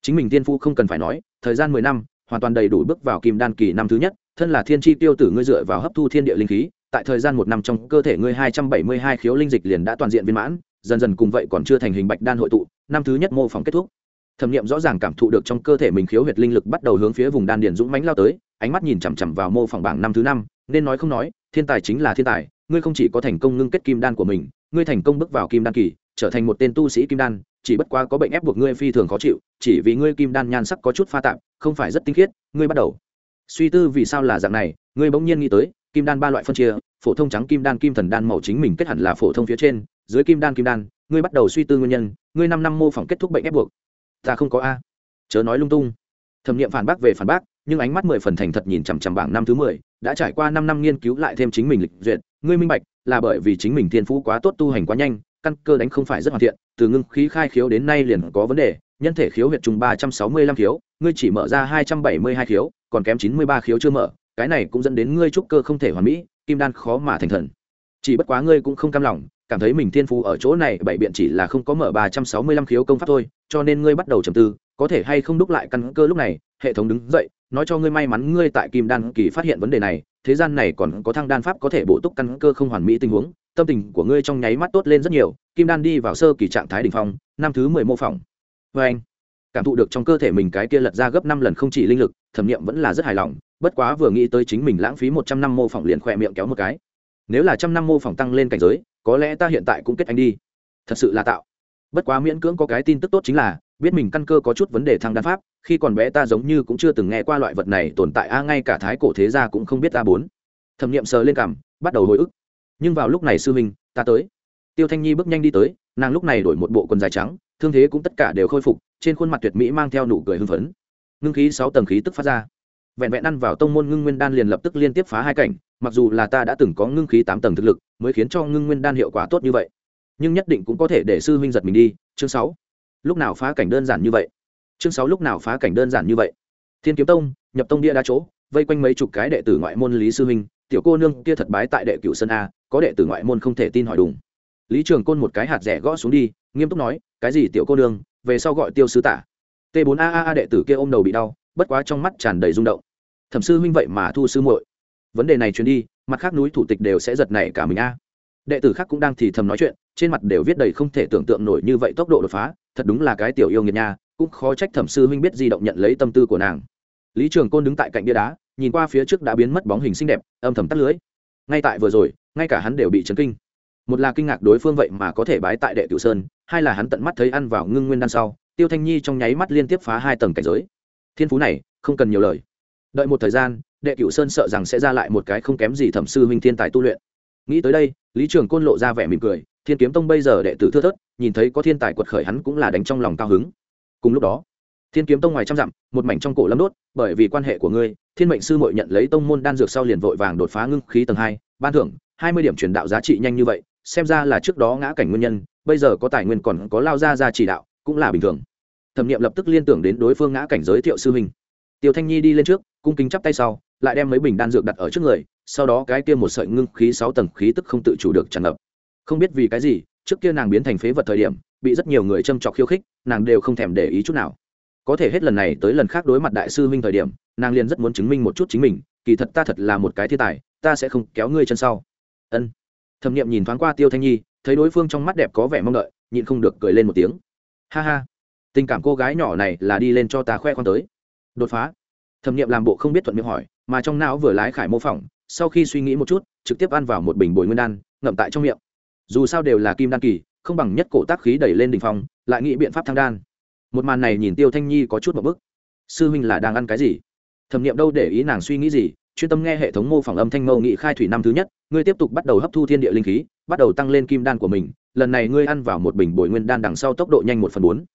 Chính mình tiên phu không cần phải nói, thời gian mười năm, hoàn toàn đầy đủ bước vào kim đan kỳ năm thứ nhất thân là thiên tri tiêu tử ngươi dựa vào hấp thu thiên địa linh khí, tại thời gian một năm trong cơ thể ngươi hai trăm bảy mươi hai khiếu linh dịch liền đã toàn diện viên mãn, dần dần cùng vậy còn chưa thành hình bạch đan hội tụ, năm thứ nhất mô phỏng kết thúc. Thẩm nghiệm rõ ràng cảm thụ được trong cơ thể mình khiếu huyệt linh lực bắt đầu hướng phía vùng đan điền dũng mánh lao tới, ánh mắt nhìn chằm chằm vào mô phỏng bảng năm thứ năm, nên nói không nói, thiên tài chính là thiên tài, ngươi không chỉ có thành công ngưng kết kim đan của mình, ngươi thành công bước vào kim đan kỳ, trở thành một tên tu sĩ kim đan, chỉ bất quá có bệnh ép buộc ngươi phi thường khó chịu, chỉ vì ngươi kim đan nhan sắc có chút pha tạp, không phải rất tinh khiết, ngươi bắt đầu suy tư vì sao là dạng này ngươi bỗng nhiên nghĩ tới, kim đan ba loại phân chia, phổ thông trắng kim đan, kim thần đan màu chính mình kết hẳn là phổ thông phía trên, dưới kim đan kim đan, ngươi bắt đầu suy tư nguyên nhân, ngươi năm năm mô phỏng kết thúc bệnh ép buộc. Ta không có a. Chớ nói lung tung. Thẩm nghiệm phản bác về phản bác, nhưng ánh mắt mười phần thành thật nhìn chằm chằm bảng năm thứ mười, đã trải qua năm năm nghiên cứu lại thêm chính mình lịch duyệt, ngươi minh bạch, là bởi vì chính mình thiên phú quá tốt tu hành quá nhanh, căn cơ đánh không phải rất hoàn thiện, từ ngưng khí khai khiếu đến nay liền có vấn đề, nhân thể khiếu huyệt trùng ba trăm sáu mươi lăm khiếu ngươi chỉ mở ra hai trăm bảy mươi hai khiếu, còn kém chín mươi ba khiếu chưa mở, cái này cũng dẫn đến ngươi trúc cơ không thể hoàn mỹ, kim đan khó mà thành thần. Chỉ bất quá ngươi cũng không cam lòng, cảm thấy mình thiên phú ở chỗ này, bảy biện chỉ là không có mở ba trăm sáu mươi lăm khiếu công pháp thôi, cho nên ngươi bắt đầu trầm tư, có thể hay không đúc lại căn cơ lúc này, hệ thống đứng dậy, nói cho ngươi may mắn ngươi tại kim đan kỳ phát hiện vấn đề này, thế gian này còn có thăng đan pháp có thể bổ túc căn cơ không hoàn mỹ tình huống, tâm tình của ngươi trong nháy mắt tốt lên rất nhiều, kim đan đi vào sơ kỳ trạng thái đ ỉ n h phong, năm thứ mười mô phỏng. Vê anh cảm thụ được trong cơ thể mình cái kia lật ra gấp năm lần không chỉ linh lực, thẩm nghiệm vẫn là rất hài lòng, bất quá vừa nghĩ tới chính mình lãng phí một trăm năm mô phỏng liền khỏe miệng kéo một cái. Nếu là trăm năm mô phỏng tăng lên cảnh giới, có lẽ ta hiện tại cũng kết anh đi. Thật sự là tạo. Bất quá miễn cưỡng có cái tin tức tốt chính là, biết mình căn cơ có chút vấn đề thăng đan pháp, khi còn bé ta giống như cũng chưa từng nghe qua loại vật này tồn tại, a, ngay cả thái cổ thế gia cũng không biết ta bốn. Thẩm nghiệm sờ lên cằm bắt đầu hồi ức. Nhưng vào lúc này sư huynh, ta tới tiêu thanh nhi bước nhanh đi tới, nàng lúc này đổi một bộ quần dài trắng, thương thế cũng tất cả đều khôi phục, trên khuôn mặt tuyệt mỹ mang theo nụ cười hưng phấn. Ngưng khí sáu tầng khí tức phát ra. Vẹn vẹn ăn vào tông môn ngưng nguyên đan liền lập tức liên tiếp phá hai cảnh, mặc dù là ta đã từng có ngưng khí tám tầng thực lực, mới khiến cho ngưng nguyên đan hiệu quả tốt như vậy. Nhưng nhất định cũng có thể để sư huynh giật mình đi. Chương sáu. Lúc nào phá cảnh đơn giản như vậy? Chương sáu lúc nào phá cảnh đơn giản như vậy? Thiên kiếm tông, nhập tông địa đa chỗ, vây quanh mấy chục cái đệ tử ngoại môn lý sư huynh, tiểu cô nương kia thật bái tại đệ cửu sơn a, có đệ tử ngoại môn không thể tin hỏi đùng lý trường côn một cái hạt rẻ gõ xuống đi, nghiêm túc nói, cái gì tiểu cô nương, về sau gọi tiêu sứ tả. T 4 a a đệ tử kia ôm đầu bị đau, bất quá trong mắt tràn đầy rung động. Thẩm sư huynh vậy mà thu sư muội. Vấn đề này truyền đi, mặt khác núi thủ tịch đều sẽ giật nảy cả mình a. Đệ tử khác cũng đang thì thầm nói chuyện, trên mặt đều viết đầy không thể tưởng tượng nổi như vậy tốc độ đột phá, thật đúng là cái tiểu yêu nghiệt nha, cũng khó trách thẩm sư huynh biết di động nhận lấy tâm tư của nàng. Lý trường côn đứng tại cạnh bia đá, nhìn qua phía trước đã biến mất bóng hình xinh đẹp, âm thầm tắt lưới. Ngay tại vừa rồi, ngay cả hắn đều bị chấn kinh một là kinh ngạc đối phương vậy mà có thể bái tại đệ cửu sơn, hai là hắn tận mắt thấy ăn vào ngưng nguyên đan sau, tiêu thanh nhi trong nháy mắt liên tiếp phá hai tầng cảnh giới. Thiên phú này, không cần nhiều lời. Đợi một thời gian, đệ cửu sơn sợ rằng sẽ ra lại một cái không kém gì thẩm sư huynh thiên tài tu luyện. Nghĩ tới đây, lý trường côn lộ ra vẻ mỉm cười, thiên kiếm tông bây giờ đệ tử thưa thớt, nhìn thấy có thiên tài quật khởi hắn cũng là đánh trong lòng cao hứng. Cùng lúc đó, thiên kiếm tông ngoài trăm dặm, một mảnh trong cổ lâm đốt, bởi vì quan hệ của ngươi, thiên mệnh sư mội nhận lấy tông môn đan dược sau liền vội vàng đột phá ngưng khí tầng hai, ban thưởng hai mươi điểm truyền đạo giá trị nhanh như vậy xem ra là trước đó ngã cảnh nguyên nhân, bây giờ có tài nguyên còn có lao ra ra chỉ đạo, cũng là bình thường. Thẩm nghiệm lập tức liên tưởng đến đối phương ngã cảnh giới thiệu sư huynh tiêu thanh nhi đi lên trước, cung kính chắp tay sau, lại đem mấy bình đan dược đặt ở trước người, sau đó cái kia một sợi ngưng khí sáu tầng khí tức không tự chủ được tràn ngập. Không biết vì cái gì, trước kia nàng biến thành phế vật thời điểm, bị rất nhiều người châm trọc khiêu khích, nàng đều không thèm để ý chút nào. Có thể hết lần này tới lần khác đối mặt đại sư huynh thời điểm, nàng liền rất muốn chứng minh một chút chính mình, kỳ thật ta thật là một cái thiên tài, ta sẽ không kéo ngươi chân sau. Ân thẩm n i ệ m nhìn thoáng qua tiêu thanh nhi thấy đối phương trong mắt đẹp có vẻ mong đợi nhịn không được cười lên một tiếng ha ha tình cảm cô gái nhỏ này là đi lên cho ta khoe khoang tới đột phá thẩm n i ệ m làm bộ không biết thuận miệng hỏi mà trong não vừa lái khải mô phỏng sau khi suy nghĩ một chút trực tiếp ăn vào một bình bồi nguyên đan ngậm tại trong miệng dù sao đều là kim đan kỳ không bằng nhất cổ tác khí đẩy lên đ ỉ n h phong lại nghĩ biện pháp thăng đan một màn này nhìn tiêu thanh nhi có chút một bức sư huynh là đang ăn cái gì thẩm n i ệ m đâu để ý nàng suy nghĩ gì chuyên tâm nghe hệ thống mô phỏng âm thanh mâu nghị khai thủy năm thứ nhất, ngươi tiếp tục bắt đầu hấp thu thiên địa linh khí, bắt đầu tăng lên kim đan của mình, lần này ngươi ăn vào một bình bồi nguyên đan đằng sau tốc độ nhanh một phần bốn.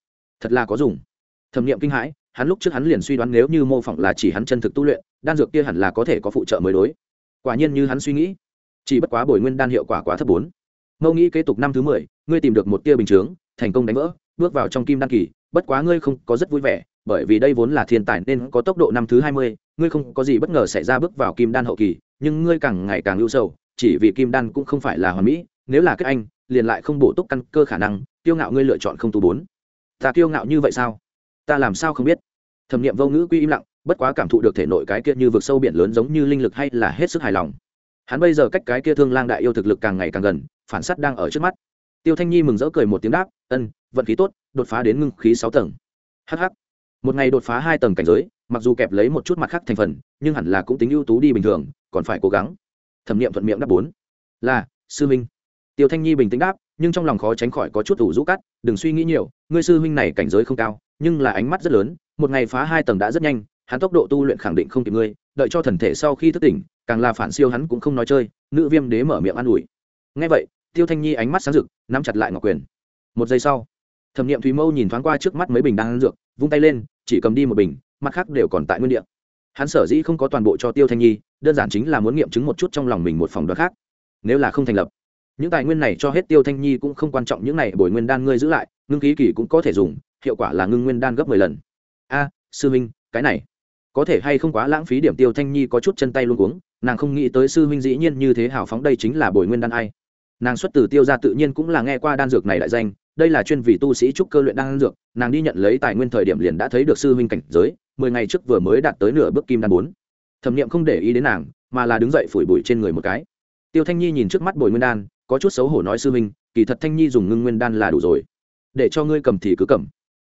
Thật là có dùng. Thẩm nghiệm kinh hãi, hắn lúc trước hắn liền suy đoán nếu như mô phỏng là chỉ hắn chân thực tu luyện, đan dược kia hẳn là có thể có phụ trợ mới đối. Quả nhiên như hắn suy nghĩ, chỉ bất quá bồi nguyên đan hiệu quả quá thấp bốn. Mâu nghĩ kế tục năm thứ mười, ngươi tìm được một tia bình chướng, thành công đánh vỡ, bước vào trong kim đan kỳ, bất quá ngươi không có rất vui vẻ, bởi vì đây vốn là thiên tài nên có tốc độ năm thứ hai mươi ngươi không có gì bất ngờ xảy ra bước vào kim đan hậu kỳ, nhưng ngươi càng ngày càng ưu sầu, chỉ vì kim đan cũng không phải là hoàn mỹ, nếu là kết anh, liền lại không bổ túc căn cơ khả năng, kiêu ngạo ngươi lựa chọn không tu bốn. Ta kiêu ngạo như vậy sao? Ta làm sao không biết? Thẩm nghiệm vô ngữ quy im lặng, bất quá cảm thụ được thể nội cái kia như vực sâu biển lớn giống như linh lực hay là hết sức hài lòng. Hắn bây giờ cách cái kia thương lang đại yêu thực lực càng ngày càng gần, phản s á t đang ở trước mắt. Tiêu thanh nhi mừng rỡ cười một tiếng đáp, ân, vận khí tốt, đột phá đến ngưng khí sáu tầng. Hh một ngày đột phá hai tầng cảnh giới, mặc dù kẹp lấy một chút mặt khác thành phần, nhưng hẳn là cũng tính ưu tú đi bình thường, còn phải cố gắng. Thẩm nghiệm thuận miệng đáp bốn. Là, sư minh tiêu thanh nhi bình tĩnh đáp, nhưng trong lòng khó tránh khỏi có chút ủ rũ cắt, đừng suy nghĩ nhiều, ngươi sư huynh này cảnh giới không cao, nhưng là ánh mắt rất lớn, một ngày phá hai tầng đã rất nhanh, hắn tốc độ tu luyện khẳng định không kịp ngươi, đợi cho thần thể sau khi thức tỉnh, càng là phản siêu hắn cũng không nói chơi. Nữ viêm đế mở miệng an ủi. Ngay vậy, tiêu thanh nhi ánh mắt sáng rực, nắm chặt lại ngọc quyền. Một giây sau thẩm nghiệm thúy mâu nhìn thoáng qua trước mắt mấy bình đang ăn dược, vung tay lên, chỉ cầm đi một bình, mặt khác đều còn tại nguyên địa. Hắn sở dĩ không có toàn bộ cho tiêu thanh nhi, đơn giản chính là muốn nghiệm chứng một chút trong lòng mình một phòng đoán khác. Nếu là không thành lập, những tài nguyên này cho hết tiêu thanh nhi cũng không quan trọng, những này bồi nguyên đan ngươi giữ lại, ngưng khí kỳ cũng có thể dùng, hiệu quả là ngưng nguyên đan gấp mười lần. A, sư minh cái này, có thể hay không quá lãng phí điểm tiêu thanh nhi có chút chân tay luôn cuống, nàng không nghĩ tới sư minh dĩ nhiên như thế hào phóng đây chính là bồi nguyên đan ai. Nàng xuất từ tiêu ra tự nhiên cũng là nghe qua đan dược này đại danh đây là chuyên vì tu sĩ trúc cơ luyện đan dược, nàng đi nhận lấy tài nguyên thời điểm liền đã thấy được sư huynh cảnh giới, mười ngày trước vừa mới đạt tới nửa bước kim đan bốn. Thẩm nghiệm không để ý đến nàng, mà là đứng dậy phủi bụi trên người một cái. Tiêu thanh nhi nhìn trước mắt bồi nguyên đan, có chút xấu hổ nói sư huynh, kỳ thật thanh nhi dùng ngưng nguyên đan là đủ rồi. Để cho ngươi cầm thì cứ cầm.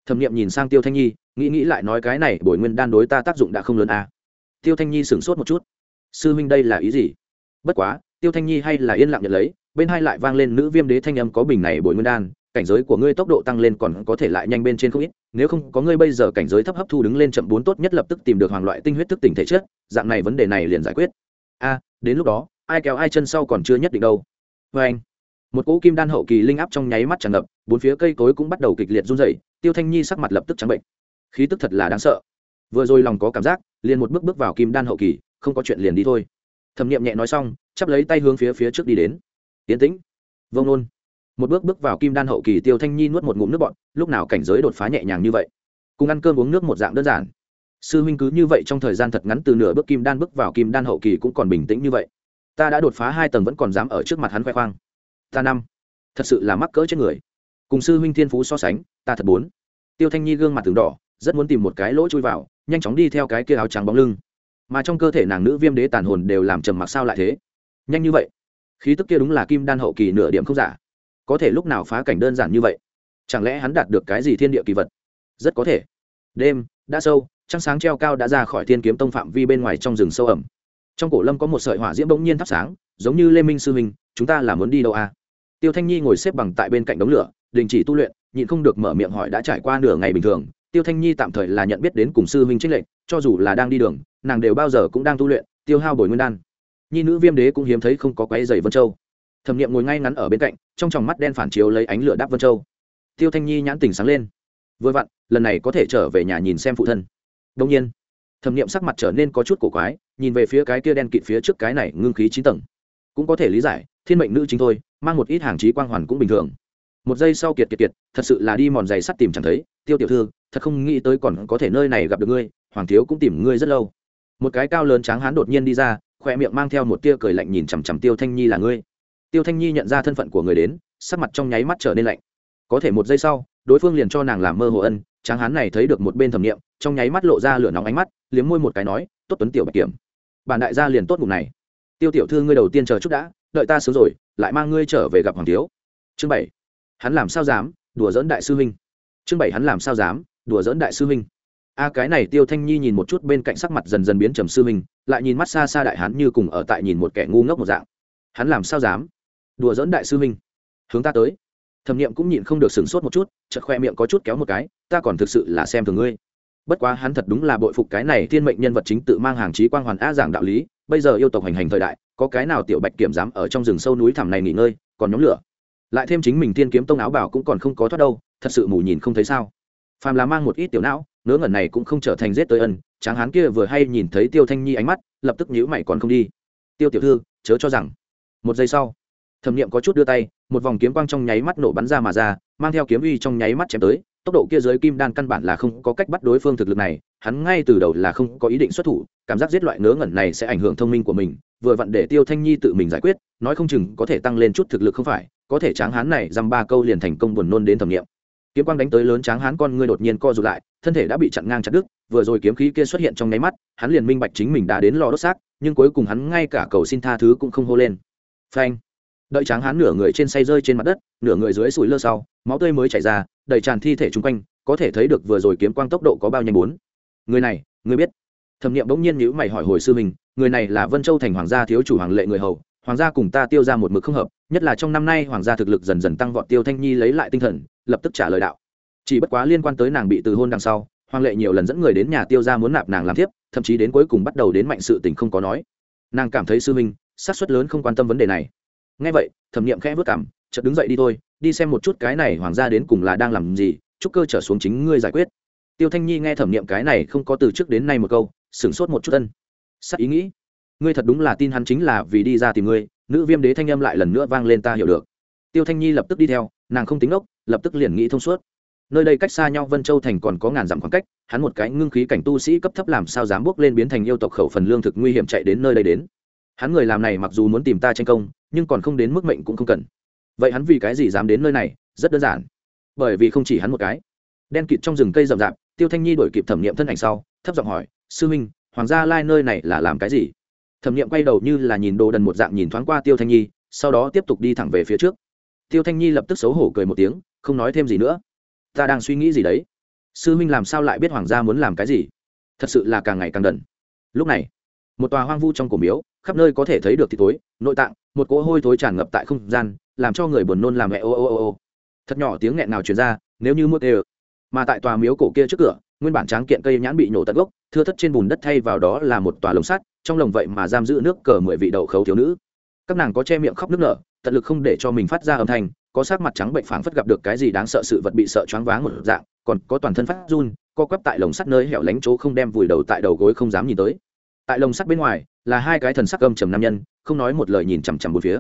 Thẩm nghiệm nhìn sang tiêu thanh nhi, nghĩ nghĩ lại nói cái này, bồi nguyên đan đối ta tác dụng đã không lớn à. tiêu thanh nhi sửng sốt một chút. Sư huynh đây là ý gì? Bất quá, tiêu thanh nhi hay là yên lặng nhận lấy, bên hai lại vang lên nữ viêm đế thanh âm có bình này bồi nguyên đan cảnh giới của ngươi tốc độ tăng lên còn có thể lại nhanh bên trên không ít, nếu không có ngươi bây giờ cảnh giới thấp hấp thu đứng lên chậm bốn tốt nhất lập tức tìm được hoàng loại tinh huyết thức tỉnh thể chất, dạng này vấn đề này liền giải quyết. A, đến lúc đó, ai kéo ai chân sau còn chưa nhất định đâu. Vê anh, một cỗ kim đan hậu kỳ linh áp trong nháy mắt tràn ngập, bốn phía cây cối cũng bắt đầu kịch liệt run rẩy, tiêu thanh nhi sắc mặt lập tức trắng bệnh. Khí tức thật là đáng sợ. Vừa rồi lòng có cảm giác, liền một bước bước vào kim đan hậu kỳ, không có chuyện liền đi thôi. Thẩm nghiệm nhẹ nói xong, chắp lấy tay hướng phía phía trước đi đến. Yến tĩnh. Vông nôn một bước bước vào kim đan hậu kỳ tiêu thanh nhi nuốt một ngụm nước bọn lúc nào cảnh giới đột phá nhẹ nhàng như vậy? Cùng ăn cơm uống nước một dạng đơn giản. Sư huynh cứ như vậy trong thời gian thật ngắn từ nửa bước kim đan bước vào kim đan hậu kỳ cũng còn bình tĩnh như vậy. Ta đã đột phá hai tầng vẫn còn dám ở trước mặt hắn khoe khoang. Ta năm. Thật sự là mắc cỡ trên người. Cùng sư huynh thiên phú so sánh, ta thật bốn. Tiêu thanh nhi gương mặt từng đỏ, rất muốn tìm một cái lỗ chui vào, nhanh chóng đi theo cái kia áo trắng bóng lưng. Mà trong cơ thể nàng nữ viêm đế tàn hồn đều làm trầm mặc sao lại thế? Nhanh như vậy? Khí tức kia đúng là kim đan hậu kỳ nửa điểm không giả có thể lúc nào phá cảnh đơn giản như vậy? Chẳng lẽ hắn đạt được cái gì thiên địa kỳ vật? Rất có thể. Đêm, đã sâu, trăng sáng treo cao đã ra khỏi thiên kiếm tông phạm vi bên ngoài trong rừng sâu ẩm. Trong cổ lâm có một sợi hỏa diễm bỗng nhiên thắp sáng, giống như lê minh sư huynh, chúng ta là muốn đi đâu à? tiêu thanh nhi ngồi xếp bằng tại bên cạnh đống lửa, đình chỉ tu luyện, nhịn không được mở miệng hỏi đã trải qua nửa ngày bình thường, tiêu thanh nhi tạm thời là nhận biết đến cùng sư huynh trích lệnh cho dù là đang đi đường, nàng đều bao giờ cũng đang tu luyện, tiêu hao bồi nguyên đan. Nhi nữ viêm đế cũng hiếm thấy không có quái dày vân châu thẩm nghiệm ngồi ngay ngắn ở bên cạnh, trong tròng mắt đen phản chiếu lấy ánh lửa đáp vân châu. Tiêu thanh nhi nhãn tình sáng lên. Vừa vặn, lần này có thể trở về nhà nhìn xem phụ thân. Đông nhiên, thẩm nghiệm sắc mặt trở nên có chút cổ quái, nhìn về phía cái kia đen kịt phía trước cái này ngưng khí chín tầng. Cũng có thể lý giải, thiên mệnh nữ chính thôi, mang một ít hàng trí quang hoàn cũng bình thường. Một giây sau kiệt kiệt kiệt, thật sự là đi mòn giày sắt tìm chẳng thấy. Tiêu tiểu thư, thật không nghĩ tới còn có thể nơi này gặp được ngươi, hoàng thiếu cũng tìm ngươi rất lâu. Một cái cao lớn tráng hán đột nhiên đi ra khoe miệng mang theo một tia cười lạnh nhìn chằm chằm tiêu thanh nhi là ngươi tiêu thanh nhi nhận ra thân phận của người đến, sắc mặt trong nháy mắt trở nên lạnh. Có thể một giây sau, đối phương liền cho nàng làm mơ hồ ân, tráng hán này thấy được một bên thẩm nghiệm, trong nháy mắt lộ ra lửa nóng ánh mắt, liếm môi một cái nói, tốt tuấn tiểu bạch kiểm, bản đại gia liền tốt ngủ này. Tiêu tiểu thư ngươi đầu tiên chờ chút đã, đợi ta sớm rồi, lại mang ngươi trở về gặp hoàng thiếu. Chương bảy. Hắn làm sao dám, đùa dỡn đại sư huynh. Chương bảy hắn làm sao dám, đùa dỡn đại sư huynh. A à, cái này tiêu thanh nhi nhìn một chút bên cạnh sắc mặt dần dần biến trầm sư huynh, lại nhìn mắt xa xa đại hắn như cùng ở tại nhìn một kẻ ngu ngốc một dạng. Hắn làm sao dám? Đùa dỡn đại sư minh hướng ta tới. Thẩm nghiệm cũng nhịn không được sửng sốt một chút, chợt khoe miệng có chút kéo một cái, ta còn thực sự là xem thường ngươi. Bất quá hắn thật đúng là bội phục cái này thiên mệnh nhân vật chính tự mang hàng trí quang hoàn a giảng đạo lý, bây giờ yêu tộc hành hành thời đại, có cái nào tiểu bạch kiểm dám ở trong rừng sâu núi thẳm này nghỉ ngơi, còn nhóm lửa. Lại thêm chính mình tiên kiếm tông áo bảo cũng còn không có thoát đâu, thật sự mù nhìn không thấy sao. Phàm là mang một ít tiểu não, ngớ ngẩn này cũng không trở thành giết tới ân, tráng hán kia vừa hay nhìn thấy tiêu thanh nhi ánh mắt, lập tức nhíu mày còn không đi. Tiêu tiểu thư, chớ cho rằng. Một giây sau thẩm niệm có chút đưa tay, một vòng kiếm quang trong nháy mắt nổ bắn ra mà ra, mang theo kiếm uy trong nháy mắt chém tới, tốc độ kia giới kim đan căn bản là không có cách bắt đối phương thực lực này, hắn ngay từ đầu là không có ý định xuất thủ, cảm giác giết loại ngớ ngẩn này sẽ ảnh hưởng thông minh của mình, vừa vặn để tiêu thanh nhi tự mình giải quyết, nói không chừng có thể tăng lên chút thực lực không phải, có thể tráng hán này dăm ba câu liền thành công buồn nôn đến thẩm nghiệm kiếm quang đánh tới lớn tráng hán con ngươi đột nhiên co rụt lại, thân thể đã bị chặn ngang chặt đứt, vừa rồi kiếm khí kia xuất hiện trong nháy mắt, hắn liền minh bạch chính mình đã đến lò đốt xác, nhưng cuối cùng hắn ngay cả cầu xin tha thứ cũng không hô lên. Phanh! Đợi tráng hán nửa người trên say rơi trên mặt đất, nửa người dưới sủi lơ sau, máu tươi mới chảy ra, đầy tràn thi thể chung quanh, có thể thấy được vừa rồi kiếm quang tốc độ có bao nhanh bốn. Người này, người biết. Thẩm nghiệm bỗng nhiên nhữ mày hỏi hồi sư mình người này là vân châu thành hoàng gia thiếu chủ hoàng lệ người hầu, hoàng gia cùng ta tiêu ra một mực không hợp, nhất là trong năm nay hoàng gia thực lực dần dần tăng vọt tiêu thanh nhi lấy lại tinh thần, lập tức trả lời đạo. Chỉ bất quá liên quan tới nàng bị từ hôn đằng sau, hoàng lệ nhiều lần dẫn người đến nhà tiêu ra muốn nạp nàng làm thiếp, thậm chí đến cuối cùng bắt đầu đến mạnh sự tình không có nói. Nàng cảm thấy sư minh sát suất lớn không quan tâm vấn đề này. Nghe vậy, thẩm nghiệm khẽ vớt cảm chợt đứng dậy đi thôi, đi xem một chút cái này hoàng gia đến cùng là đang làm gì, chúc cơ trở xuống chính ngươi giải quyết. Tiêu thanh nhi nghe thẩm nghiệm cái này không có từ trước đến nay một câu, sửng sốt một chút thân. sắc ý nghĩ, ngươi thật đúng là tin hắn chính là vì đi ra tìm ngươi, nữ viêm đế thanh âm lại lần nữa vang lên ta hiểu được. Tiêu thanh nhi lập tức đi theo, nàng không tính ốc lập tức liền nghĩ thông suốt. Nơi đây cách xa nhau vân châu thành còn có ngàn dặm khoảng cách, hắn một cái ngưng khí cảnh tu sĩ cấp thấp làm sao dám bước lên biến thành yêu tộc khẩu phần lương thực nguy hiểm chạy đến nơi đây đến hắn người làm này mặc dù muốn tìm ta tranh công, nhưng còn không đến mức mệnh cũng không cần. Vậy hắn vì cái gì dám đến nơi này, rất đơn giản. Bởi vì không chỉ hắn một cái. Đen kịt trong rừng cây rậm rạp, tiêu thanh nhi đổi kịp thẩm nghiệm thân ảnh sau, thấp giọng hỏi, sư minh, hoàng gia lai nơi này là làm cái gì? Thẩm nghiệm quay đầu như là nhìn đồ đần một dạng nhìn thoáng qua tiêu thanh nhi, sau đó tiếp tục đi thẳng về phía trước. Tiêu thanh nhi lập tức xấu hổ cười một tiếng, không nói thêm gì nữa. Ta đang suy nghĩ gì đấy? Sư minh làm sao lại biết hoàng gia muốn làm cái gì? Thật sự là càng ngày càng đần. Lúc này, một tòa hoang vu trong cổ miếu khắp nơi có thể thấy được thịt tối nội tạng, một cỗ hôi thối tràn ngập tại không gian, làm cho người buồn nôn làm mẹ ô ô ô ô. Thật nhỏ tiếng nghẹn nào truyền ra, nếu như mua tê mà tại tòa miếu cổ kia trước cửa, nguyên bản tráng kiện cây nhãn bị nổ tận gốc, thưa thất trên bùn đất thay vào đó là một tòa lồng sắt, trong lồng vậy mà giam giữ nước cờ mười vị đậu khấu thiếu nữ. Các nàng có che miệng khóc nước nở, tận lực không để cho mình phát ra âm thanh, có sắc mặt trắng bệnh phảng phất gặp được cái gì đáng sợ sự vật bị sợ choáng váng một dạng, còn có toàn thân phát run, co quắp tại lồng sắt nơi hẻo lánh chỗ không đem vùi đầu tại đầu gối không dám nhìn tới tại lồng sắt bên ngoài là hai cái thần sắc âm trầm nam nhân, không nói một lời nhìn chằm chằm một phía.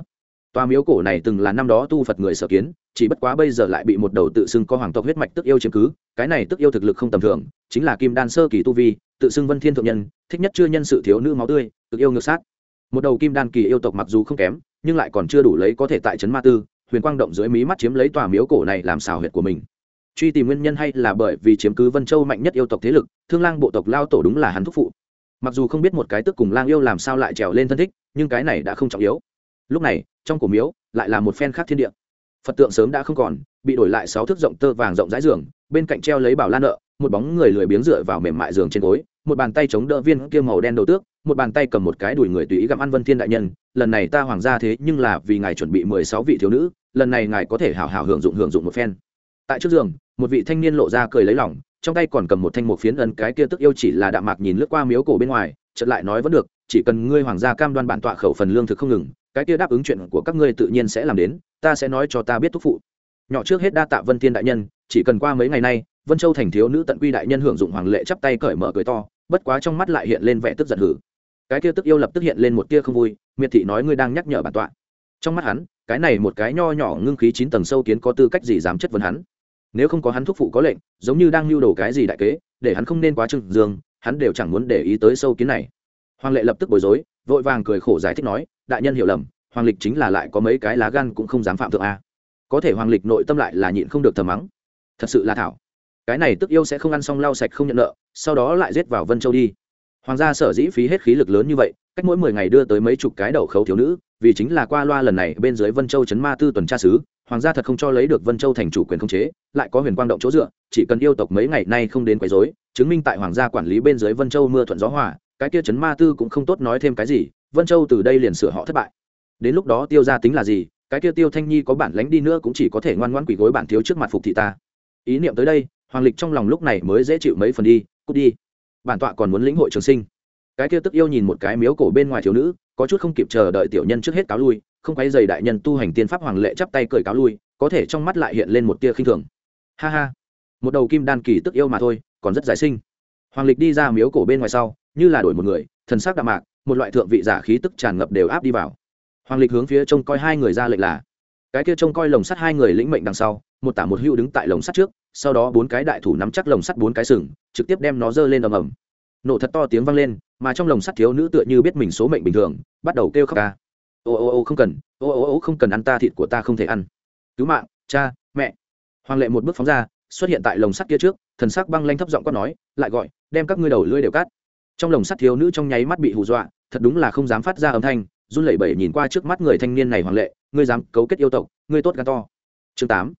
Tòa miếu cổ này từng là năm đó tu phật người sở kiến, chỉ bất quá bây giờ lại bị một đầu tự xưng có hoàng tộc huyết mạch tức yêu chiếm cứ, cái này tức yêu thực lực không tầm thường, chính là kim đan sơ kỳ tu vi, tự xưng vân thiên thượng nhân, thích nhất chưa nhân sự thiếu nữ máu tươi, tự yêu ngược sát. Một đầu kim đan kỳ yêu tộc mặc dù không kém, nhưng lại còn chưa đủ lấy có thể tại trấn ma tư, huyền quang động dưới mí mắt chiếm lấy tòa miếu cổ này làm xào huyệt của mình. Truy tìm nguyên nhân hay là bởi vì chiếm cứ vân châu mạnh nhất yêu tộc thế lực, thương lang bộ tộc lao tổ đúng là hắn thúc phụ mặc dù không biết một cái tức cùng lang yêu làm sao lại trèo lên thân thích, nhưng cái này đã không trọng yếu. Lúc này, trong cổ miếu, lại là một phen khác thiên địa. Phật tượng sớm đã không còn, bị đổi lại sáu thước rộng tơ vàng rộng rãi giường, bên cạnh treo lấy bảo lan nợ, một bóng người lười biếng dựa vào mềm mại giường trên gối, một bàn tay chống đỡ viên kia màu đen đầu tước, một bàn tay cầm một cái đùi người tùy ý gặm ăn vân thiên đại nhân, lần này ta hoàng gia thế nhưng là vì ngài chuẩn bị mười sáu vị thiếu nữ, lần này ngài có thể hào hào hưởng dụng hưởng dụng một phen. Tại trước giường, một vị thanh niên lộ ra cười lấy lỏng trong tay còn cầm một thanh một phiến ấn, cái kia tức yêu chỉ là đạm mạc nhìn lướt qua miếu cổ bên ngoài, chợt lại nói vẫn được, chỉ cần ngươi hoàng gia cam đoan bản tọa khẩu phần lương thực không ngừng, cái kia đáp ứng chuyện của các ngươi tự nhiên sẽ làm đến, ta sẽ nói cho ta biết thúc phụ. Nhỏ trước hết đa tạ vân thiên đại nhân, chỉ cần qua mấy ngày nay, vân châu thành thiếu nữ tận quy đại nhân hưởng dụng hoàng lệ chắp tay cởi mở cười to, bất quá trong mắt lại hiện lên vẻ tức giận hử. Cái kia tức yêu lập tức hiện lên một tia không vui, miệt thị nói ngươi đang nhắc nhở bản tọa. Trong mắt hắn, cái này một cái nho nhỏ ngưng khí chín tầng sâu kiến có tư cách gì dám chất vấn hắn? Nếu không có hắn thúc phụ có lệnh, giống như đang lưu đồ cái gì đại kế, để hắn không nên quá trừng dương, hắn đều chẳng muốn để ý tới sâu kiến này. Hoàng lệ lập tức bối rối, vội vàng cười khổ giải thích nói, đại nhân hiểu lầm, hoàng lịch chính là lại có mấy cái lá gan cũng không dám phạm thượng a. Có thể hoàng lịch nội tâm lại là nhịn không được thầm mắng. Thật sự là thảo. Cái này tức yêu sẽ không ăn xong lau sạch không nhận nợ, sau đó lại giết vào vân châu đi hoàng gia sở dĩ phí hết khí lực lớn như vậy, cách mỗi mười ngày đưa tới mấy chục cái đầu khấu thiếu nữ, vì chính là qua loa lần này bên dưới vân châu chấn ma tư tuần tra sứ hoàng gia thật không cho lấy được vân châu thành chủ quyền không chế, lại có huyền quang động chỗ dựa, chỉ cần yêu tộc mấy ngày nay không đến quấy rối, chứng minh tại hoàng gia quản lý bên dưới vân châu mưa thuận gió hòa, cái kia chấn ma tư cũng không tốt nói thêm cái gì, vân châu từ đây liền sửa họ thất bại. Đến lúc đó tiêu ra tính là gì, cái kia tiêu thanh nhi có bản lánh đi nữa cũng chỉ có thể ngoan ngoãn quỷ gối bản thiếu trước mặt phục thị ta. Ý niệm tới đây, hoàng lịch trong lòng lúc này mới dễ chịu mấy phần đi, cút đi bản tọa còn muốn lĩnh hội trường sinh. Cái kia tức yêu nhìn một cái miếu cổ bên ngoài thiếu nữ, có chút không kịp chờ đợi tiểu nhân trước hết cáo lui, không quay dày đại nhân tu hành tiên pháp hoàng lệ chắp tay cười cáo lui, có thể trong mắt lại hiện lên một tia khinh thường. Ha ha, một đầu kim đan kỳ tức yêu mà thôi, còn rất giải sinh. Hoàng lịch đi ra miếu cổ bên ngoài sau, như là đổi một người, thần sắc đạm mạc, một loại thượng vị giả khí tức tràn ngập đều áp đi vào. Hoàng lịch hướng phía trông coi hai người ra lệnh là, cái kia trông coi lồng sắt hai người lĩnh mệnh đằng sau một tả một hưu đứng tại lồng sắt trước, sau đó bốn cái đại thủ nắm chắc lồng sắt bốn cái sừng, trực tiếp đem nó giơ lên ầm ầm. Nổ thật to tiếng vang lên, mà trong lồng sắt thiếu nữ tựa như biết mình số mệnh bình thường, bắt đầu kêu khóc ca. Ô ô ô, không cần, ô ô ô, không cần ăn ta thịt của ta không thể ăn. Cứu mạng, cha, mẹ. Hoàng lệ một bước phóng ra, xuất hiện tại lồng sắt kia trước, thần sắc băng lanh thấp giọng quát nói, lại gọi, đem các ngươi đầu lưỡi đều cắt. Trong lồng sắt thiếu nữ trong nháy mắt bị hù dọa, thật đúng là không dám phát ra âm thanh, run lẩy bẩy nhìn qua trước mắt người thanh niên này hoàng lệ, ngươi dám cấu kết yêu tộc, ngươi tốt gan to. Chương tám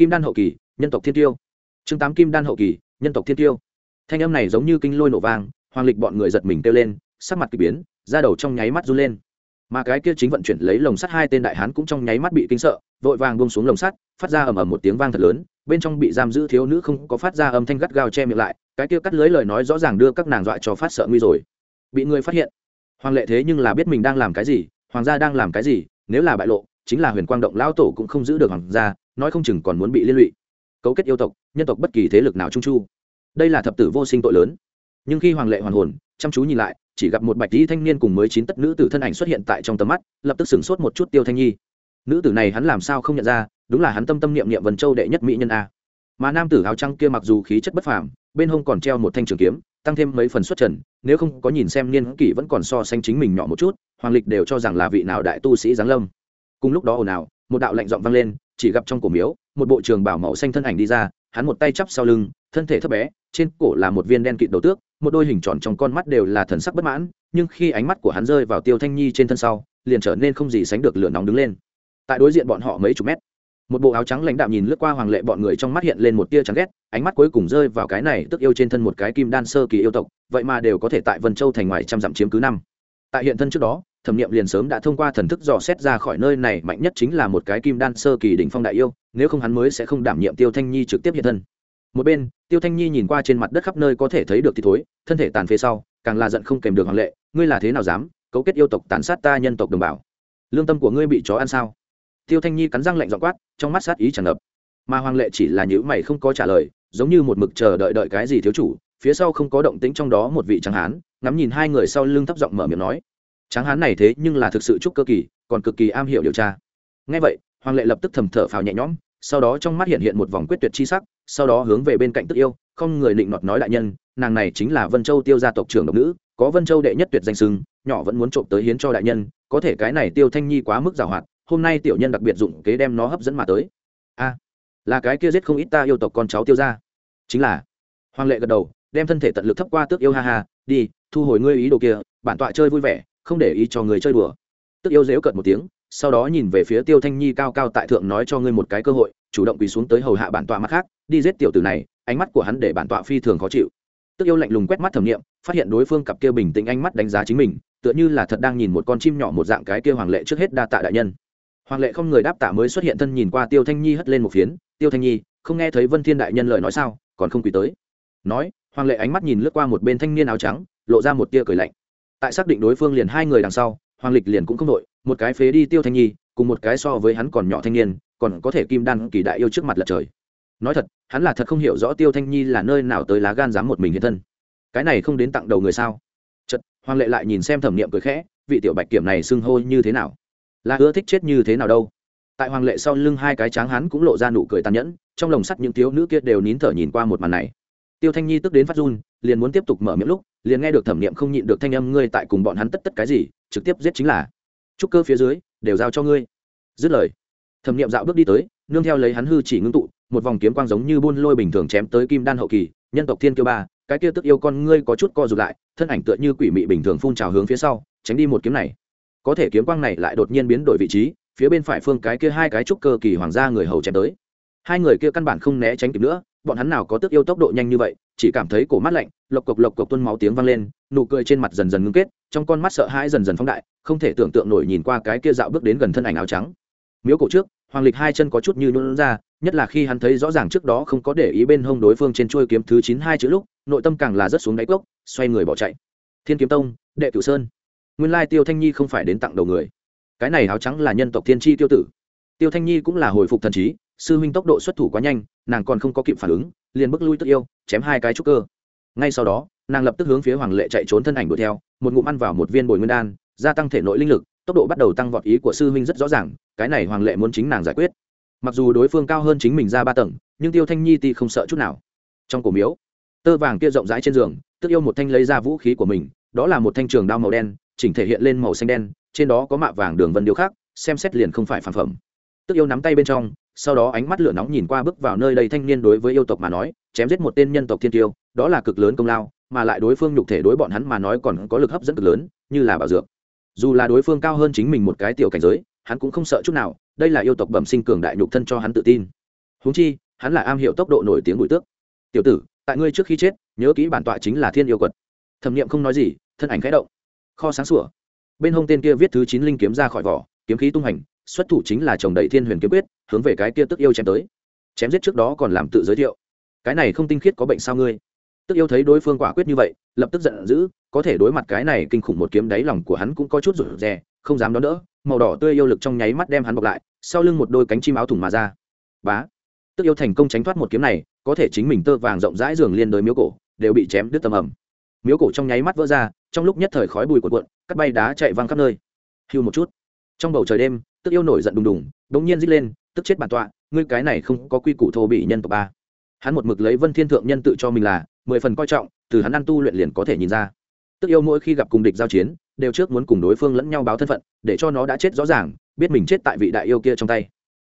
kim đan hậu kỳ, nhân tộc thiên tiêu. Chương tám kim đan hậu kỳ, nhân tộc thiên tiêu. Thanh âm này giống như kinh lôi nổ vang, hoàng lịch bọn người giật mình kêu lên, sắc mặt k ỳ biến ra đầu trong nháy mắt run lên. Mà cái kia chính vận chuyển lấy lồng sắt hai tên đại hán cũng trong nháy mắt bị kinh sợ, vội vàng bông xuống lồng sắt, phát ra ầm ầm một tiếng vang thật lớn, bên trong bị giam giữ thiếu nữ không có phát ra âm thanh gắt gao che miệng lại, cái kia cắt lưới lời nói rõ ràng đưa các nàng dọa cho phát sợ nguy rồi. Bị người phát hiện. Hoàng lệ thế nhưng là biết mình đang làm cái gì, hoàng gia đang làm cái gì, nếu là bại lộ chính là huyền quang động lão tổ cũng không giữ được hoàng gia, nói không chừng còn muốn bị liên lụy. Cấu kết yêu tộc, nhân tộc bất kỳ thế lực nào trung chu. Đây là thập tử vô sinh tội lớn. Nhưng khi hoàng lệ hoàn hồn, chăm chú nhìn lại, chỉ gặp một bạch lý thanh niên cùng mới chín tất nữ tử thân ảnh xuất hiện tại trong tầm mắt, lập tức sửng sốt một chút tiêu thanh nhi. Nữ tử này hắn làm sao không nhận ra, đúng là hắn tâm tâm niệm niệm vần châu đệ nhất mỹ nhân a. Mà nam tử áo trăng kia mặc dù khí chất bất phàm, bên hông còn treo một thanh trường kiếm, tăng thêm mấy phần xuất trần, nếu không có nhìn xem niên kỷ vẫn còn so sánh chính mình nhỏ một chút, hoàng lịch đều cho rằng là vị nào đại tu sĩ giáng lâm cùng lúc đó ồn ào, một đạo lạnh giọng vang lên, chỉ gặp trong cổ miếu, một bộ trường bảo màu xanh thân ảnh đi ra, hắn một tay chắp sau lưng, thân thể thấp bé, trên cổ là một viên đen kịt đầu tước, một đôi hình tròn trong con mắt đều là thần sắc bất mãn, nhưng khi ánh mắt của hắn rơi vào tiêu thanh nhi trên thân sau, liền trở nên không gì sánh được lửa nóng đứng lên. Tại đối diện bọn họ mấy chục mét, một bộ áo trắng lãnh đạm nhìn lướt qua hoàng lệ bọn người trong mắt hiện lên một tia trắng ghét, ánh mắt cuối cùng rơi vào cái này tức yêu trên thân một cái kim đan sơ kỳ yêu tộc, vậy mà đều có thể tại vân châu thành ngoài trăm dặm chiếm cứ năm. Tại hiện thân trước đó thẩm nghiệm liền sớm đã thông qua thần thức dò xét ra khỏi nơi này, mạnh nhất chính là một cái kim đan sơ kỳ đỉnh phong đại yêu, nếu không hắn mới sẽ không đảm nhiệm tiêu thanh nhi trực tiếp hiện thân. Một bên, tiêu thanh nhi nhìn qua trên mặt đất khắp nơi có thể thấy được thì thối, thân thể tàn phế sau, càng là giận không kèm được hoàng lệ, ngươi là thế nào dám cấu kết yêu tộc tàn sát ta nhân tộc đồng bào? Lương tâm của ngươi bị chó ăn sao? Tiêu thanh nhi cắn răng lạnh dọn quát, trong mắt sát ý tràn ngập. Mà hoàng lệ chỉ là nhữ mày không có trả lời, giống như một mực chờ đợi đợi cái gì thiếu chủ, phía sau không có động tĩnh trong đó một vị tráng hán, ngắm nhìn hai người sau lưng thấp giọng mở miệng nói tráng hán này thế nhưng là thực sự chúc cơ kỳ, còn cực kỳ am hiểu điều tra ngay vậy, hoàng lệ lập tức thầm thở phào nhẹ nhõm, sau đó trong mắt hiện hiện một vòng quyết tuyệt chi sắc, sau đó hướng về bên cạnh tức yêu, không người định nọt nói đại nhân, nàng này chính là vân châu tiêu gia tộc trưởng độc nữ, có vân châu đệ nhất tuyệt danh sưng nhỏ vẫn muốn trộm tới hiến cho đại nhân, có thể cái này tiêu thanh nhi quá mức giàu hoạt, hôm nay tiểu nhân đặc biệt dụng kế đem nó hấp dẫn mà tới a, là cái kia giết không ít ta yêu tộc con cháu tiêu gia. chính là, hoàng lệ gật đầu, đem thân thể tận lực thấp qua tước yêu ha ha, đi, thu hồi ngươi ý đồ kia, bản tọa chơi vui vẻ không để ý cho người chơi đùa. Tức yêu dếu cợt một tiếng, sau đó nhìn về phía tiêu thanh nhi cao cao tại thượng nói cho ngươi một cái cơ hội, chủ động quỳ xuống tới hầu hạ bản tọa mặt khác, đi giết tiểu tử này, ánh mắt của hắn để bản tọa phi thường khó chịu. Tức yêu lạnh lùng quét mắt thẩm nghiệm, phát hiện đối phương cặp kia bình tĩnh ánh mắt đánh giá chính mình, tựa như là thật đang nhìn một con chim nhỏ một dạng cái kia hoàng lệ trước hết đa tạ đại nhân. Hoàng lệ không người đáp tạ mới xuất hiện thân nhìn qua tiêu thanh nhi hất lên một phiến, tiêu thanh nhi, không nghe thấy vân thiên đại nhân lời nói sao, còn không quỳ tới? Nói, hoàng lệ ánh mắt nhìn lướt qua một bên thanh niên áo trắng, lộ ra một tia cười lạnh tại xác định đối phương liền hai người đằng sau, hoàng lịch liền cũng không đội, một cái phế đi tiêu thanh nhi, cùng một cái so với hắn còn nhỏ thanh niên, còn có thể kim đan kỳ đại yêu trước mặt lật trời. Nói thật, hắn là thật không hiểu rõ tiêu thanh nhi là nơi nào tới lá gan dám một mình hiện thân. Cái này không đến tặng đầu người sao? Chật hoàng lệ lại nhìn xem thẩm niệm cười khẽ, vị tiểu bạch kiểm này xưng hô như thế nào? Là ưa thích chết như thế nào đâu? Tại hoàng lệ sau lưng hai cái tráng hắn cũng lộ ra nụ cười tàn nhẫn, trong lồng sắt những thiếu nữ kia đều nín thở nhìn qua một màn này. Tiêu thanh nhi tức đến phát run, liền muốn tiếp tục mở miệng lúc liền nghe được thẩm niệm không nhịn được thanh âm ngươi tại cùng bọn hắn tất tất cái gì, trực tiếp giết chính là. Trúc cơ phía dưới, đều giao cho ngươi. Dứt lời, thẩm niệm dạo bước đi tới, nương theo lấy hắn hư chỉ ngưng tụ, một vòng kiếm quang giống như buôn lôi bình thường chém tới kim đan hậu kỳ, nhân tộc thiên kiêu ba, cái kia tức yêu con ngươi có chút co rụt lại, thân ảnh tựa như quỷ mị bình thường phun trào hướng phía sau, tránh đi một kiếm này. Có thể kiếm quang này lại đột nhiên biến đổi vị trí, phía bên phải phương cái kia hai cái trúc cơ kỳ hoàng gia người hầu chém tới. Hai người kia căn bản không né tránh kịp nữa bọn hắn nào có tức yêu tốc độ nhanh như vậy, chỉ cảm thấy cổ mắt lạnh, lộc cộc lộc cộc tuôn máu tiếng vang lên, nụ cười trên mặt dần dần ngưng kết, trong con mắt sợ hãi dần dần phóng đại, không thể tưởng tượng nổi nhìn qua cái kia dạo bước đến gần thân ảnh áo trắng. Miếu cổ trước, hoàng lịch hai chân có chút như nhún ra, nhất là khi hắn thấy rõ ràng trước đó không có để ý bên hông đối phương trên chuôi kiếm thứ chín hai chữ lúc, nội tâm càng là rất xuống đáy cốc, xoay người bỏ chạy. Thiên kiếm tông, đệ cửu sơn. Nguyên lai tiêu thanh nhi không phải đến tặng đầu người. Cái này áo trắng là nhân tộc thiên tri tiêu tử. Tiêu thanh nhi cũng là hồi phục thần trí sư huynh tốc độ xuất thủ quá nhanh, nàng còn không có kịp phản ứng, liền bước lui tức yêu, chém hai cái trúc cơ. Ngay sau đó, nàng lập tức hướng phía hoàng lệ chạy trốn thân ảnh đuổi theo, một ngụm ăn vào một viên bồi nguyên đan, gia tăng thể nội linh lực, tốc độ bắt đầu tăng vọt ý của sư huynh rất rõ ràng, cái này hoàng lệ muốn chính nàng giải quyết. Mặc dù đối phương cao hơn chính mình ra ba tầng, nhưng tiêu thanh nhi ti không sợ chút nào. Trong cổ miếu, tơ vàng kia rộng rãi trên giường tức yêu một thanh lấy ra vũ khí của mình, đó là một thanh trường đao màu đen, chỉnh thể hiện lên màu xanh đen, trên đó có mạ vàng đường vân điêu khác xem xét liền không phải phản phẩm. Tức yêu nắm tay bên trong sau đó ánh mắt lửa nóng nhìn qua bước vào nơi đây thanh niên đối với yêu tộc mà nói, chém giết một tên nhân tộc thiên tiêu, đó là cực lớn công lao, mà lại đối phương nhục thể đối bọn hắn mà nói còn có lực hấp dẫn cực lớn, như là bảo dược. Dù là đối phương cao hơn chính mình một cái tiểu cảnh giới, hắn cũng không sợ chút nào, đây là yêu tộc bẩm sinh cường đại nhục thân cho hắn tự tin. Húng chi, hắn là am hiểu tốc độ nổi tiếng bụi tước. Tiểu tử, tại ngươi trước khi chết, nhớ kỹ bản tọa chính là thiên yêu quật. Thẩm nghiệm không nói gì, thân ảnh khẽ động, kho sáng sủa. Bên hông tên kia viết thứ chín linh kiếm ra khỏi vỏ, kiếm khí tung hành xuất thủ chính là chồng đầy thiên huyền kiếm quyết, hướng về cái kia tức yêu chém tới. Chém giết trước đó còn làm tự giới thiệu. Cái này không tinh khiết có bệnh sao ngươi? Tức yêu thấy đối phương quả quyết như vậy, lập tức giận dữ, có thể đối mặt cái này kinh khủng một kiếm đáy lòng của hắn cũng có chút rủ rè, không dám đón đỡ, màu đỏ tươi yêu lực trong nháy mắt đem hắn bọc lại, sau lưng một đôi cánh chim áo thủng mà ra. Bá! Tức yêu thành công tránh thoát một kiếm này, có thể chính mình tơ vàng rộng rãi giường liên đới miếu cổ, đều bị chém đứt tầm ẩm miếu cổ trong nháy mắt vỡ ra, trong lúc nhất thời khói bùi cuộn cuộn cắt bay đá chạy văng khắp nơi. Hưu một chút trong bầu trời đêm, tức yêu nổi giận đùng đùng, đống nhiên rít lên, tức chết bản tọa, ngươi cái này không có quy củ thô bị nhân tộc ba. Hắn một mực lấy vân thiên thượng nhân tự cho mình là, mười phần coi trọng, từ hắn ăn tu luyện liền có thể nhìn ra. Tức yêu mỗi khi gặp cùng địch giao chiến, đều trước muốn cùng đối phương lẫn nhau báo thân phận, để cho nó đã chết rõ ràng, biết mình chết tại vị đại yêu kia trong tay.